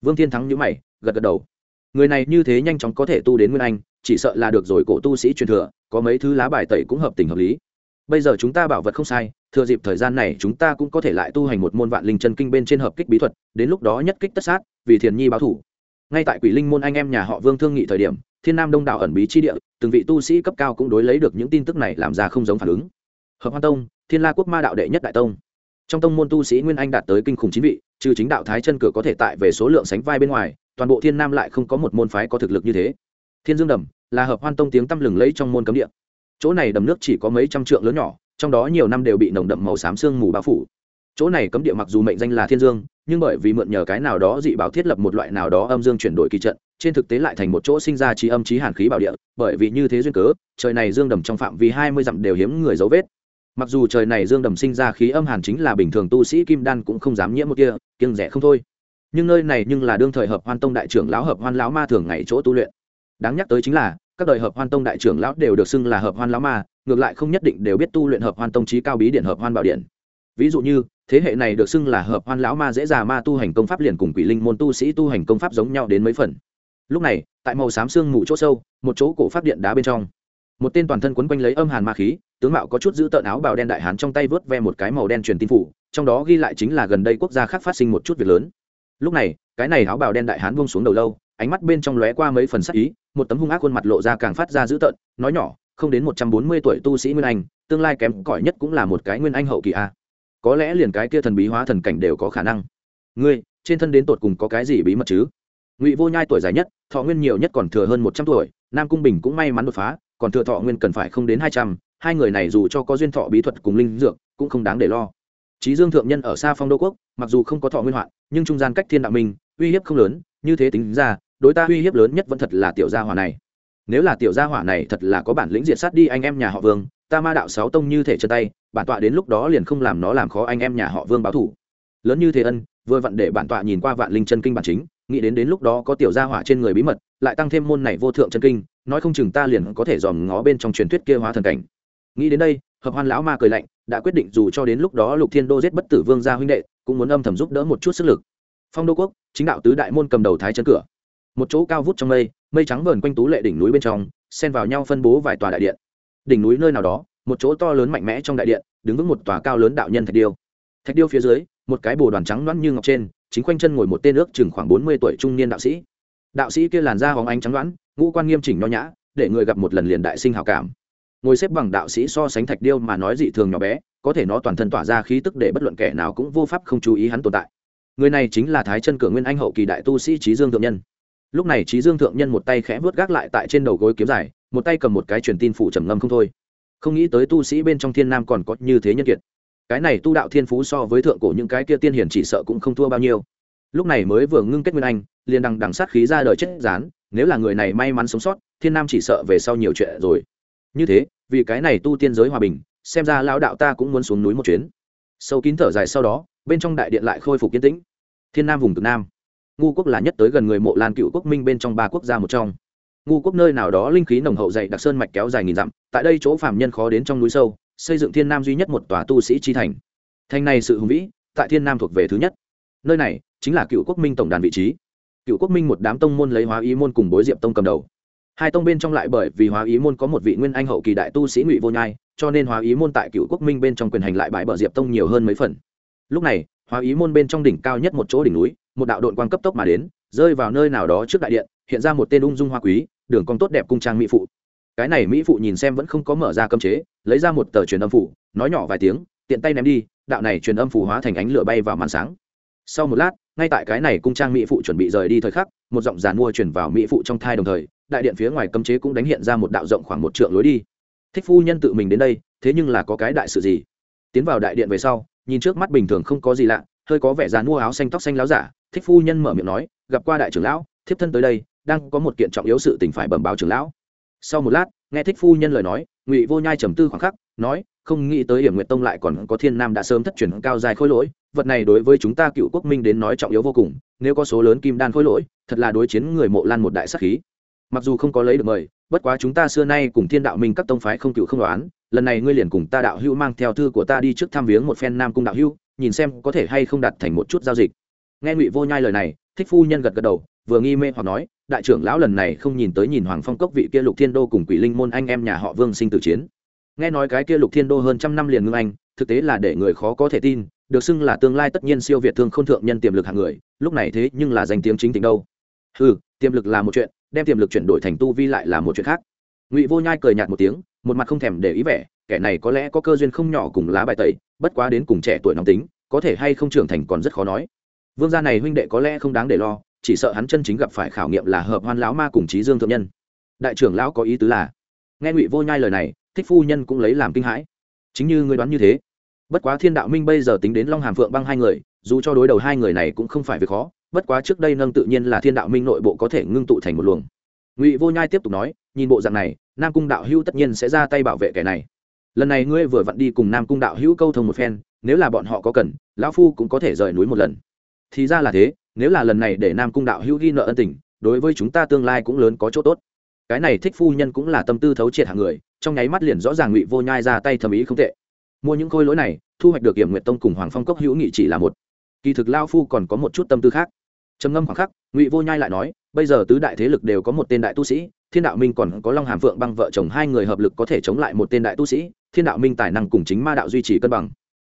Vương thiên thắng nhữ mày, gật gật đầu. Người này như thế nhanh chóng có thể tu đến nguyên anh, chỉ sợ là được rồi cổ tu sĩ truyền thừa có mấy thứ lá bài tẩy cũng hợp tình hợp lý. Bây giờ chúng ta bảo vật không sai, thừa dịp thời gian này chúng ta cũng có thể lại tu hành một môn vạn linh chân kinh bên trên hợp kích bí thuật, đến lúc đó nhất kích tất sát, vì thiền nhi báo thủ. Ngay tại quỷ linh môn anh em nhà họ vương thương nghị thời điểm, thiên nam đông đảo ẩn bí chi địa, từng vị tu sĩ cấp cao cũng đối lấy được những tin tức này làm ra không giống phản ứng. Hợp hoan tông, thiên la quốc ma đạo đệ nhất đại tông. Trong tông môn tu sĩ nguyên anh đạt tới kinh khủng chín vị, trừ chính đạo thái chân cửa có thể tại về số lượng sánh vai bên ngoài, toàn bộ thiên nam lại không có một môn phái có thực lực như thế. Thiên dương đầm là hợp hoan tông tiếng tăm lừng lấy trong môn cấm địa. Chỗ này đầm nước chỉ có mấy trăm trượng lớn nhỏ, trong đó nhiều năm đều bị nồng đậm màu xám sương mù bao phủ. Chỗ này cấm địa mặc dù mệnh danh là thiên dương, nhưng bởi vì mượn nhờ cái nào đó dị bảo thiết lập một loại nào đó âm dương chuyển đổi kỳ trận, trên thực tế lại thành một chỗ sinh ra trí âm trí hàn khí bảo địa, bởi vì như thế duyên cớ, trời này dương đầm trong phạm vi hai mươi dặm đều hiếm người dấu vết. Mặc dù trời này dương đầm sinh ra khí âm hàn chính là bình thường tu sĩ kim đan cũng không dám nhiễm một kia kiêng rẻ không thôi. Nhưng nơi này nhưng là đương thời hợp hoan tông đại trưởng lão, hợp hoan lão ma thường ngày chỗ tu luyện đáng nhắc tới chính là, các đời hợp hoan tông đại trưởng lão đều được xưng là hợp hoan lão ma, ngược lại không nhất định đều biết tu luyện hợp hoan tông trí cao bí điện hợp hoan bảo điện ví dụ như, thế hệ này được xưng là hợp hoan lão ma dễ già ma tu hành công pháp liền cùng quỷ linh môn tu sĩ tu hành công pháp giống nhau đến mấy phần. Lúc này, tại màu xám xương mù chỗ sâu, một chỗ cổ pháp điện đá bên trong, một tên toàn thân quấn quanh lấy âm hàn ma khí, tướng mạo có chút giữ tợn áo bào đen đại hán trong tay vớt ve một cái màu đen truyền tin phủ, trong đó ghi lại chính là gần đây quốc gia khác phát sinh một chút việc lớn. Lúc này, cái này áo bào đen đại hán buông xuống đầu lâu, ánh mắt bên trong lóe qua mấy phần sắc ý một tấm hung ác khuôn mặt lộ ra càng phát ra dữ tợn, nói nhỏ, không đến một trăm bốn mươi tuổi tu sĩ nguyên anh, tương lai kém cỏi nhất cũng là một cái nguyên anh hậu kỳ a. Có lẽ liền cái kia thần bí hóa thần cảnh đều có khả năng. Ngươi, trên thân đến tột cùng có cái gì bí mật chứ? Ngụy vô nhai tuổi dài nhất, thọ nguyên nhiều nhất còn thừa hơn một trăm tuổi, nam cung bình cũng may mắn đột phá, còn thừa thọ nguyên cần phải không đến hai trăm, hai người này dù cho có duyên thọ bí thuật cùng linh dược, cũng không đáng để lo. Trí dương thượng nhân ở xa phong đô quốc, mặc dù không có thọ nguyên hoạn, nhưng trung gian cách thiên đạo minh, uy hiếp không lớn, như thế tính ra đối ta uy hiếp lớn nhất vẫn thật là tiểu gia hỏa này. Nếu là tiểu gia hỏa này thật là có bản lĩnh diệt sát đi anh em nhà họ vương, ta ma đạo sáu tông như thể chân tay, bản tọa đến lúc đó liền không làm nó làm khó anh em nhà họ vương báo thủ. Lớn như thế ân, vừa vặn để bản tọa nhìn qua vạn linh chân kinh bản chính, nghĩ đến đến lúc đó có tiểu gia hỏa trên người bí mật, lại tăng thêm môn này vô thượng chân kinh, nói không chừng ta liền có thể dòm ngó bên trong truyền thuyết kia hóa thần cảnh. Nghĩ đến đây, hợp hoan lão ma cười lạnh, đã quyết định dù cho đến lúc đó lục thiên đô giết bất tử vương gia huynh đệ, cũng muốn âm thầm giúp đỡ một chút sức lực. Phong đô quốc, chính đạo tứ đại môn cầm đầu thái chân cửa một chỗ cao vút trong mây mây trắng vờn quanh tú lệ đỉnh núi bên trong, xen vào nhau phân bố vài tòa đại điện. Đỉnh núi nơi nào đó, một chỗ to lớn mạnh mẽ trong đại điện, đứng vững một tòa cao lớn đạo nhân thạch điêu. Thạch điêu phía dưới, một cái bồ đoàn trắng loãng như ngọc trên, chính quanh chân ngồi một tên ước chừng khoảng bốn mươi tuổi trung niên đạo sĩ. Đạo sĩ kia làn da hóng ánh trắng loãng, ngũ quan nghiêm chỉnh nho nhã, để người gặp một lần liền đại sinh hào cảm. Ngồi xếp bằng đạo sĩ so sánh thạch điêu mà nói dị thường nhỏ bé, có thể nó toàn thân tỏa ra khí tức để bất luận kẻ nào cũng vô pháp không chú ý hắn tồn tại. Người này chính là thái chân cửa nguyên anh hậu kỳ đại tu sĩ trí dương thượng nhân lúc này trí dương thượng nhân một tay khẽ vớt gác lại tại trên đầu gối kiếm dài một tay cầm một cái truyền tin phủ trầm ngâm không thôi. Không nghĩ tới tu sĩ bên trong thiên nam còn có như thế nhân kiệt. Cái này tu đạo thiên phú so với thượng cổ những cái kia tiên hiển chỉ sợ cũng không thua bao nhiêu. Lúc này mới vừa ngưng kết nguyên anh, liền đằng đằng sát khí ra đời chết rán nếu là người này may mắn sống sót, thiên nam chỉ sợ về sau nhiều chuyện rồi. Như thế, vì cái này tu tiên giới hòa bình, xem ra lão đạo ta cũng muốn xuống núi một chuyến. Sâu kín thở dài sau đó, bên trong đại điện lại khôi phục yên tĩnh. Thiên nam vùng cực nam ngu quốc là nhất tới gần người mộ lan cựu quốc minh bên trong ba quốc gia một trong. Ngu quốc nơi nào đó linh khí nồng hậu dày đặc sơn mạch kéo dài nghìn dặm, tại đây chỗ phạm nhân khó đến trong núi sâu, xây dựng thiên nam duy nhất một tòa tu sĩ chi thành. Thành này sự hùng vĩ, tại thiên nam thuộc về thứ nhất. Nơi này chính là cựu quốc minh tổng đàn vị trí. Cựu quốc minh một đám tông môn lấy hóa ý môn cùng bối diệm tông cầm đầu. Hai tông bên trong lại bởi vì hóa ý môn có một vị nguyên anh hậu kỳ đại tu sĩ ngụy vô nhai, cho nên hóa ý môn tại cựu quốc minh bên trong quyền hành lại bãi bờ diệp tông nhiều hơn mấy phần. Lúc này, hóa ý môn bên trong đỉnh cao nhất một chỗ đỉnh núi một đạo đội quan cấp tốc mà đến, rơi vào nơi nào đó trước đại điện, hiện ra một tên ung dung hoa quý, đường cong tốt đẹp cung trang mỹ phụ. Cái này mỹ phụ nhìn xem vẫn không có mở ra cơm chế, lấy ra một tờ truyền âm phủ, nói nhỏ vài tiếng, tiện tay ném đi, đạo này truyền âm phủ hóa thành ánh lửa bay vào màn sáng. Sau một lát, ngay tại cái này cung trang mỹ phụ chuẩn bị rời đi thời khắc, một giọng giàn mua chuyển vào mỹ phụ trong thai đồng thời, đại điện phía ngoài cấm chế cũng đánh hiện ra một đạo rộng khoảng một trượng lối đi. Thích phu nhân tự mình đến đây, thế nhưng là có cái đại sự gì? Tiến vào đại điện về sau, nhìn trước mắt bình thường không có gì lạ, hơi có vẻ giàn mua áo xanh tóc xanh láo giả thích phu nhân mở miệng nói, gặp qua đại trưởng lão, thiếp thân tới đây, đang có một kiện trọng yếu sự tình phải bẩm báo trưởng lão. Sau một lát, nghe thích phu nhân lời nói, ngụy vô nhai trầm tư khoảng khắc, nói, không nghĩ tới hiểm nguyện tông lại còn có thiên nam đã sớm thất truyền cao dài khôi lỗi, vật này đối với chúng ta cựu quốc minh đến nói trọng yếu vô cùng, nếu có số lớn kim đan khôi lỗi, thật là đối chiến người mộ lan một đại sắc khí. Mặc dù không có lấy được mời, bất quá chúng ta xưa nay cùng thiên đạo minh các tông phái không cựu không đoán, lần này ngươi liền cùng ta đạo hữu mang theo thư của ta đi trước thăm viếng một phen nam cung đạo hữu, nhìn xem có thể hay không đặt thành một chút giao dịch nghe ngụy vô nhai lời này, thích phu nhân gật gật đầu, vừa nghi mê hoặc nói, đại trưởng lão lần này không nhìn tới nhìn hoàng phong cốc vị kia lục thiên đô cùng quỷ linh môn anh em nhà họ vương sinh tử chiến. Nghe nói cái kia lục thiên đô hơn trăm năm liền ngưng anh, thực tế là để người khó có thể tin, được xưng là tương lai tất nhiên siêu việt thương k h ô n thượng nhân tiềm lực hạng người, lúc này thế nhưng là danh tiếng chính tình đâu. Ừ tiềm lực là một chuyện, đem tiềm lực chuyển đổi thành tu vi lại là một chuyện khác. Ngụy vô nhai cười nhạt một tiếng, một mặt không thèm để ý vẻ, kẻ này có lẽ có cơ duyên không nhỏ cùng lá bài tẩy, bất quá đến cùng trẻ tuổi nóng tính, có thể hay không trưởng thành còn rất khó nói vương gia này huynh đệ có lẽ không đáng để lo, chỉ sợ hắn chân chính gặp phải khảo nghiệm là hợp hoan lão ma cùng trí dương thượng nhân. Đại trưởng lão có ý tứ là, nghe ngụy vô nhai lời này, thích phu nhân cũng lấy làm kinh hãi. Chính như ngươi đoán như thế. Bất quá thiên đạo minh bây giờ tính đến long hàm phượng băng hai người, dù cho đối đầu hai người này cũng không phải việc khó, bất quá trước đây nâng tự nhiên là thiên đạo minh nội bộ có thể ngưng tụ thành một luồng. Ngụy vô nhai tiếp tục nói, nhìn bộ dạng này, nam cung đạo hữu tất nhiên sẽ ra tay bảo vệ kẻ này. Lần này ngươi vừa vặn đi cùng nam cung đạo hữu câu thông một phen, nếu là bọn họ có cần, lão phu cũng có thể rời núi một lần thì ra là thế, nếu là lần này để nam cung đạo hữu ghi nợ ân tình, đối với chúng ta tương lai cũng lớn có chỗ tốt. Cái này thích phu nhân cũng là tâm tư thấu triệt hạng người, trong nháy mắt liền rõ ràng ngụy vô nhai ra tay thầm ý không tệ. Mua những khôi lỗi này, thu hoạch được hiểm nguyện tông cùng hoàng phong cốc hữu nghị chỉ là một. Kỳ thực lao phu còn có một chút tâm tư khác. Trầm ngâm khoảng khắc, ngụy vô nhai lại nói, bây giờ tứ đại thế lực đều có một tên đại tu sĩ, thiên đạo minh còn có long hàm phượng băng vợ chồng hai người hợp lực có thể chống lại một tên đại tu sĩ, thiên đạo minh tài năng cùng chính ma đạo duy trì cân bằng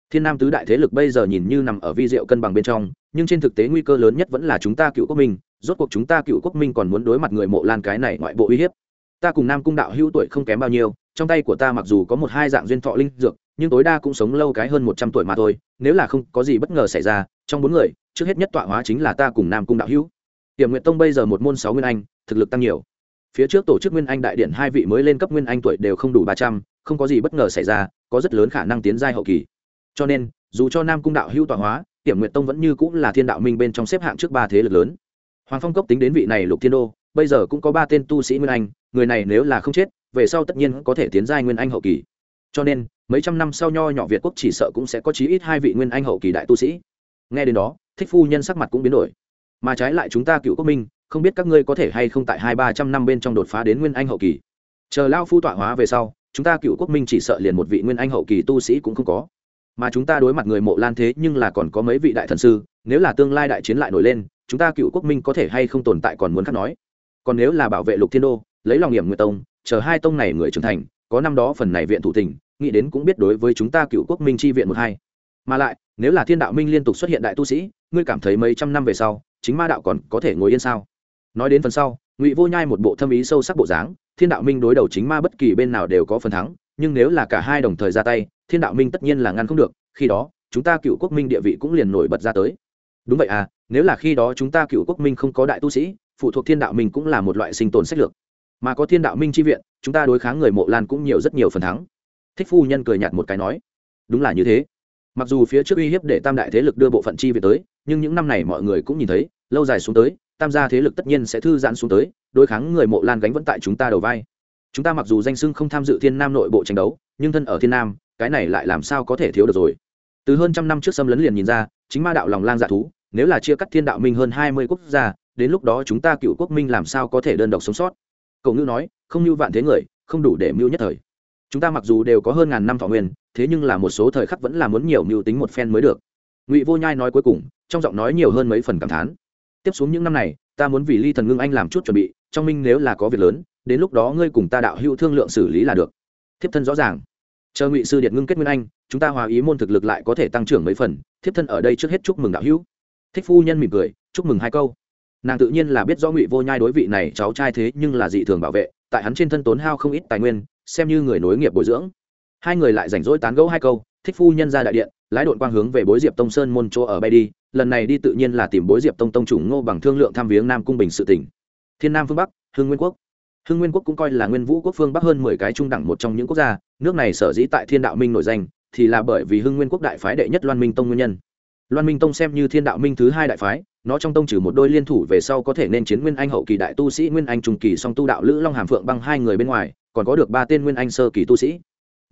thiên nam tứ đại thế lực bây giờ nhìn như nằm ở vi diệu cân bằng bên trong, nhưng trên thực tế nguy cơ lớn nhất vẫn là chúng ta cựu quốc minh, rốt cuộc chúng ta cựu quốc minh còn muốn đối mặt người mộ lan cái này ngoại bộ uy hiếp. Ta cùng nam cung đạo hữu tuổi không kém bao nhiêu, trong tay của ta mặc dù có một hai dạng duyên thọ linh dược, nhưng tối đa cũng sống lâu cái hơn một trăm tuổi mà thôi, nếu là không có gì bất ngờ xảy ra, trong bốn người, trước hết nhất tọa hóa chính là ta cùng nam cung đạo hữu. Hiểm nguyện tông bây giờ một môn sáu nguyên anh, thực lực tăng nhiều. Phía trước tổ chức nguyên anh đại điện hai vị mới lên cấp nguyên anh tuổi đều không đủ ba trăm, không có gì bất ngờ xảy ra, có rất lớn khả năng tiến giai hậu kỳ cho nên, dù cho nam cung đạo hữu tọa hóa, tiểm nguyện tông vẫn như cũng là thiên đạo minh bên trong xếp hạng trước ba thế lực lớn. Hoàng phong cốc tính đến vị này lục thiên đô, bây giờ cũng có ba tên tu sĩ nguyên anh, người này nếu là không chết, về sau tất nhiên có thể tiến giai nguyên anh hậu kỳ. Cho nên, mấy trăm năm sau nho nhỏ việt quốc chỉ sợ cũng sẽ có chí ít hai vị nguyên anh hậu kỳ đại tu sĩ. Nghe đến đó, thích phu nhân sắc mặt cũng biến đổi. Mà trái lại chúng ta cựu quốc minh, không biết các ngươi có thể hay không tại hai ba trăm năm bên trong đột phá đến nguyên anh hậu kỳ. Chờ lao phu tọa hóa về sau, chúng ta cựu quốc minh chỉ sợ liền một vị nguyên anh hậu kỳ tu sĩ cũng không có mà chúng ta đối mặt người mộ lan thế nhưng là còn có mấy vị đại thần sư, nếu là tương lai đại chiến lại nổi lên, chúng ta cựu quốc minh có thể hay không tồn tại còn muốn khắc nói. Còn nếu là bảo vệ lục thiên đô, lấy lòng hiểm nguyệt tông, chờ hai tông này người trưởng thành, có năm đó phần này viện thủ tỉnh nghĩ đến cũng biết đối với chúng ta cựu quốc minh chi viện một hai. Mà lại, nếu là thiên đạo minh liên tục xuất hiện đại tu sĩ, ngươi cảm thấy mấy trăm năm về sau, chính ma đạo còn có thể ngồi yên sao? Nói đến phần sau, ngụy vô nhai một bộ thâm ý sâu sắc bộ dáng, thiên đạo minh đối đầu chính ma bất kỳ bên nào đều có phần thắng, nhưng nếu là cả hai đồng thời ra tay thiên đạo minh tất nhiên là ngăn không được, khi đó, chúng ta cựu quốc minh địa vị cũng liền nổi bật ra tới. Đúng vậy à nếu là khi đó chúng ta cựu quốc minh không có đại tu sĩ, phụ thuộc thiên đạo minh cũng là một loại sinh tồn sách lược. Mà có thiên đạo minh chi viện, chúng ta đối kháng người mộ lan cũng nhiều rất nhiều phần thắng. Thích phu nhân cười nhạt một cái nói, đúng là như thế. Mặc dù phía trước uy hiếp để tam đại thế lực đưa bộ phận chi viện tới, nhưng những năm này mọi người cũng nhìn thấy, lâu dài xuống tới, tam gia thế lực tất nhiên sẽ thư giãn xuống tới, đối kháng người mộ lan gánh vẫn tại chúng ta đầu vai. Chúng ta mặc dù danh sưng không tham dự thiên nam nội bộ tranh đấu, nhưng thân ở thiên nam cái này lại làm sao có thể thiếu được rồi? Từ hơn trăm năm trước xâm lấn liền nhìn ra, chính ma đạo lòng lang dạ thú, nếu là chia cắt thiên đạo minh hơn hai mươi quốc gia, đến lúc đó chúng ta cựu quốc minh làm sao có thể đơn độc sống sót? Cậu ngữ nói, không như vạn thế người, không đủ để mưu nhất thời. Chúng ta mặc dù đều có hơn ngàn năm thọ nguyên, thế nhưng là một số thời khắc vẫn là muốn nhiều mưu tính một phen mới được. Ngụy vô nhai nói cuối cùng, trong giọng nói nhiều hơn mấy phần cảm thán. Tiếp xuống những năm này, ta muốn vì ly thần ngưng anh làm chút chuẩn bị, trong minh nếu là có việc lớn, đến lúc đó ngươi cùng ta đạo hữu thương lượng xử lý là được. Thiếp thân rõ ràng chờ ngụy sư điện ngưng kết nguyên anh, chúng ta hòa ý môn thực lực lại có thể tăng trưởng mấy phần, thiếp thân ở đây trước hết chúc mừng đạo hữu. Thích phu nhân mỉm cười, chúc mừng hai câu. Nàng tự nhiên là biết rõ ngụy vô nhai đối vị này cháu trai thế nhưng là dị thường bảo vệ, tại hắn trên thân tốn hao không ít tài nguyên, xem như người nối nghiệp bồi dưỡng. Hai người lại rảnh rỗi tán gẫu hai câu, thích phu nhân ra đại điện, lái đội quang hướng về bối diệp tông sơn môn chỗ ở bay đi, lần này đi tự nhiên là tìm bối diệp tông tông chủ ngô bằng thương lượng tham viếng nam cung bình sự tỉnh. Thiên nam phương bắc hương nguyên quốc hưng nguyên quốc cũng coi là nguyên vũ quốc phương bắc hơn mười cái trung đẳng một trong những quốc gia, nước này sở dĩ tại thiên đạo minh nổi danh, thì là bởi vì hưng nguyên quốc đại phái đệ nhất loan minh tông nguyên nhân. Loan minh tông xem như thiên đạo minh thứ hai đại phái, nó trong tông trừ một đôi liên thủ về sau có thể nên chiến nguyên anh hậu kỳ đại tu sĩ, nguyên anh trung kỳ song tu đạo lữ long hàm phượng băng hai người bên ngoài, còn có được ba tên nguyên anh sơ kỳ tu sĩ.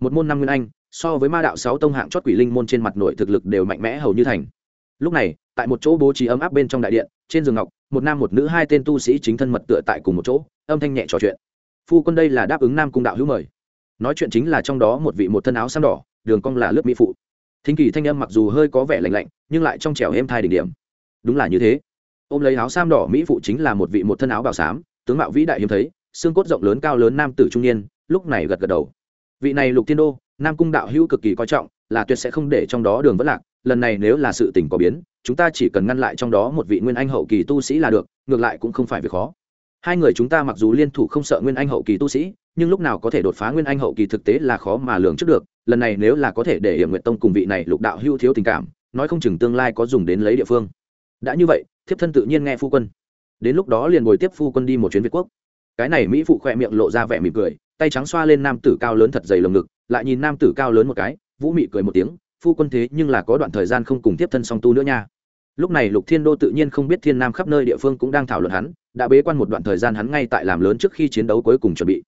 Một môn năm nguyên anh, so với ma đạo sáu tông hạng chót quỷ linh môn trên mặt nội thực lực đều mạnh mẽ hầu như thành. Lúc này, tại một chỗ bố trí ấm áp bên trong đại điện, trên giường ngọc, một nam một nữ hai tên tu sĩ chính thân mật tựa tại cùng một chỗ âm thanh nhẹ trò chuyện. Phu quân đây là đáp ứng nam cung đạo hữu mời. Nói chuyện chính là trong đó một vị một thân áo xăm đỏ, đường cong là lớp mỹ phụ. Thính kỳ thanh âm mặc dù hơi có vẻ lạnh lạnh, nhưng lại trong trẻo êm thai đỉnh điểm. Đúng là như thế. Ôm lấy áo xanh đỏ mỹ phụ chính là một vị một thân áo bào xám, tướng mạo vĩ đại hiếm thấy, xương cốt rộng lớn cao lớn nam tử trung niên, lúc này gật gật đầu. Vị này lục tiên đô, nam cung đạo hữu cực kỳ coi trọng, là tuyệt sẽ không để trong đó đường vất lạc, lần này nếu là sự tình có biến, chúng ta chỉ cần ngăn lại trong đó một vị nguyên anh hậu kỳ tu sĩ là được, ngược lại cũng không phải việc khó hai người chúng ta mặc dù liên thủ không sợ nguyên anh hậu kỳ tu sĩ, nhưng lúc nào có thể đột phá nguyên anh hậu kỳ thực tế là khó mà lường trước được. Lần này nếu là có thể để hiểm nguyện tông cùng vị này lục đạo hưu thiếu tình cảm, nói không chừng tương lai có dùng đến lấy địa phương. Đã như vậy, thiếp thân tự nhiên nghe phu quân. Đến lúc đó liền ngồi tiếp phu quân đi một chuyến việt quốc. Cái này mỹ phụ khoe miệng lộ ra vẻ mỉm cười, tay trắng xoa lên nam tử cao lớn thật dày lồng ngực, lại nhìn nam tử cao lớn một cái, vũ mị cười một tiếng, phu quân thế nhưng là có đoạn thời gian không cùng tiếp thân song tu nữa nha lúc này lục thiên đô tự nhiên không biết thiên nam khắp nơi địa phương cũng đang thảo luận hắn, đã bế quan một đoạn thời gian hắn ngay tại làm lớn trước khi chiến đấu cuối cùng chuẩn bị.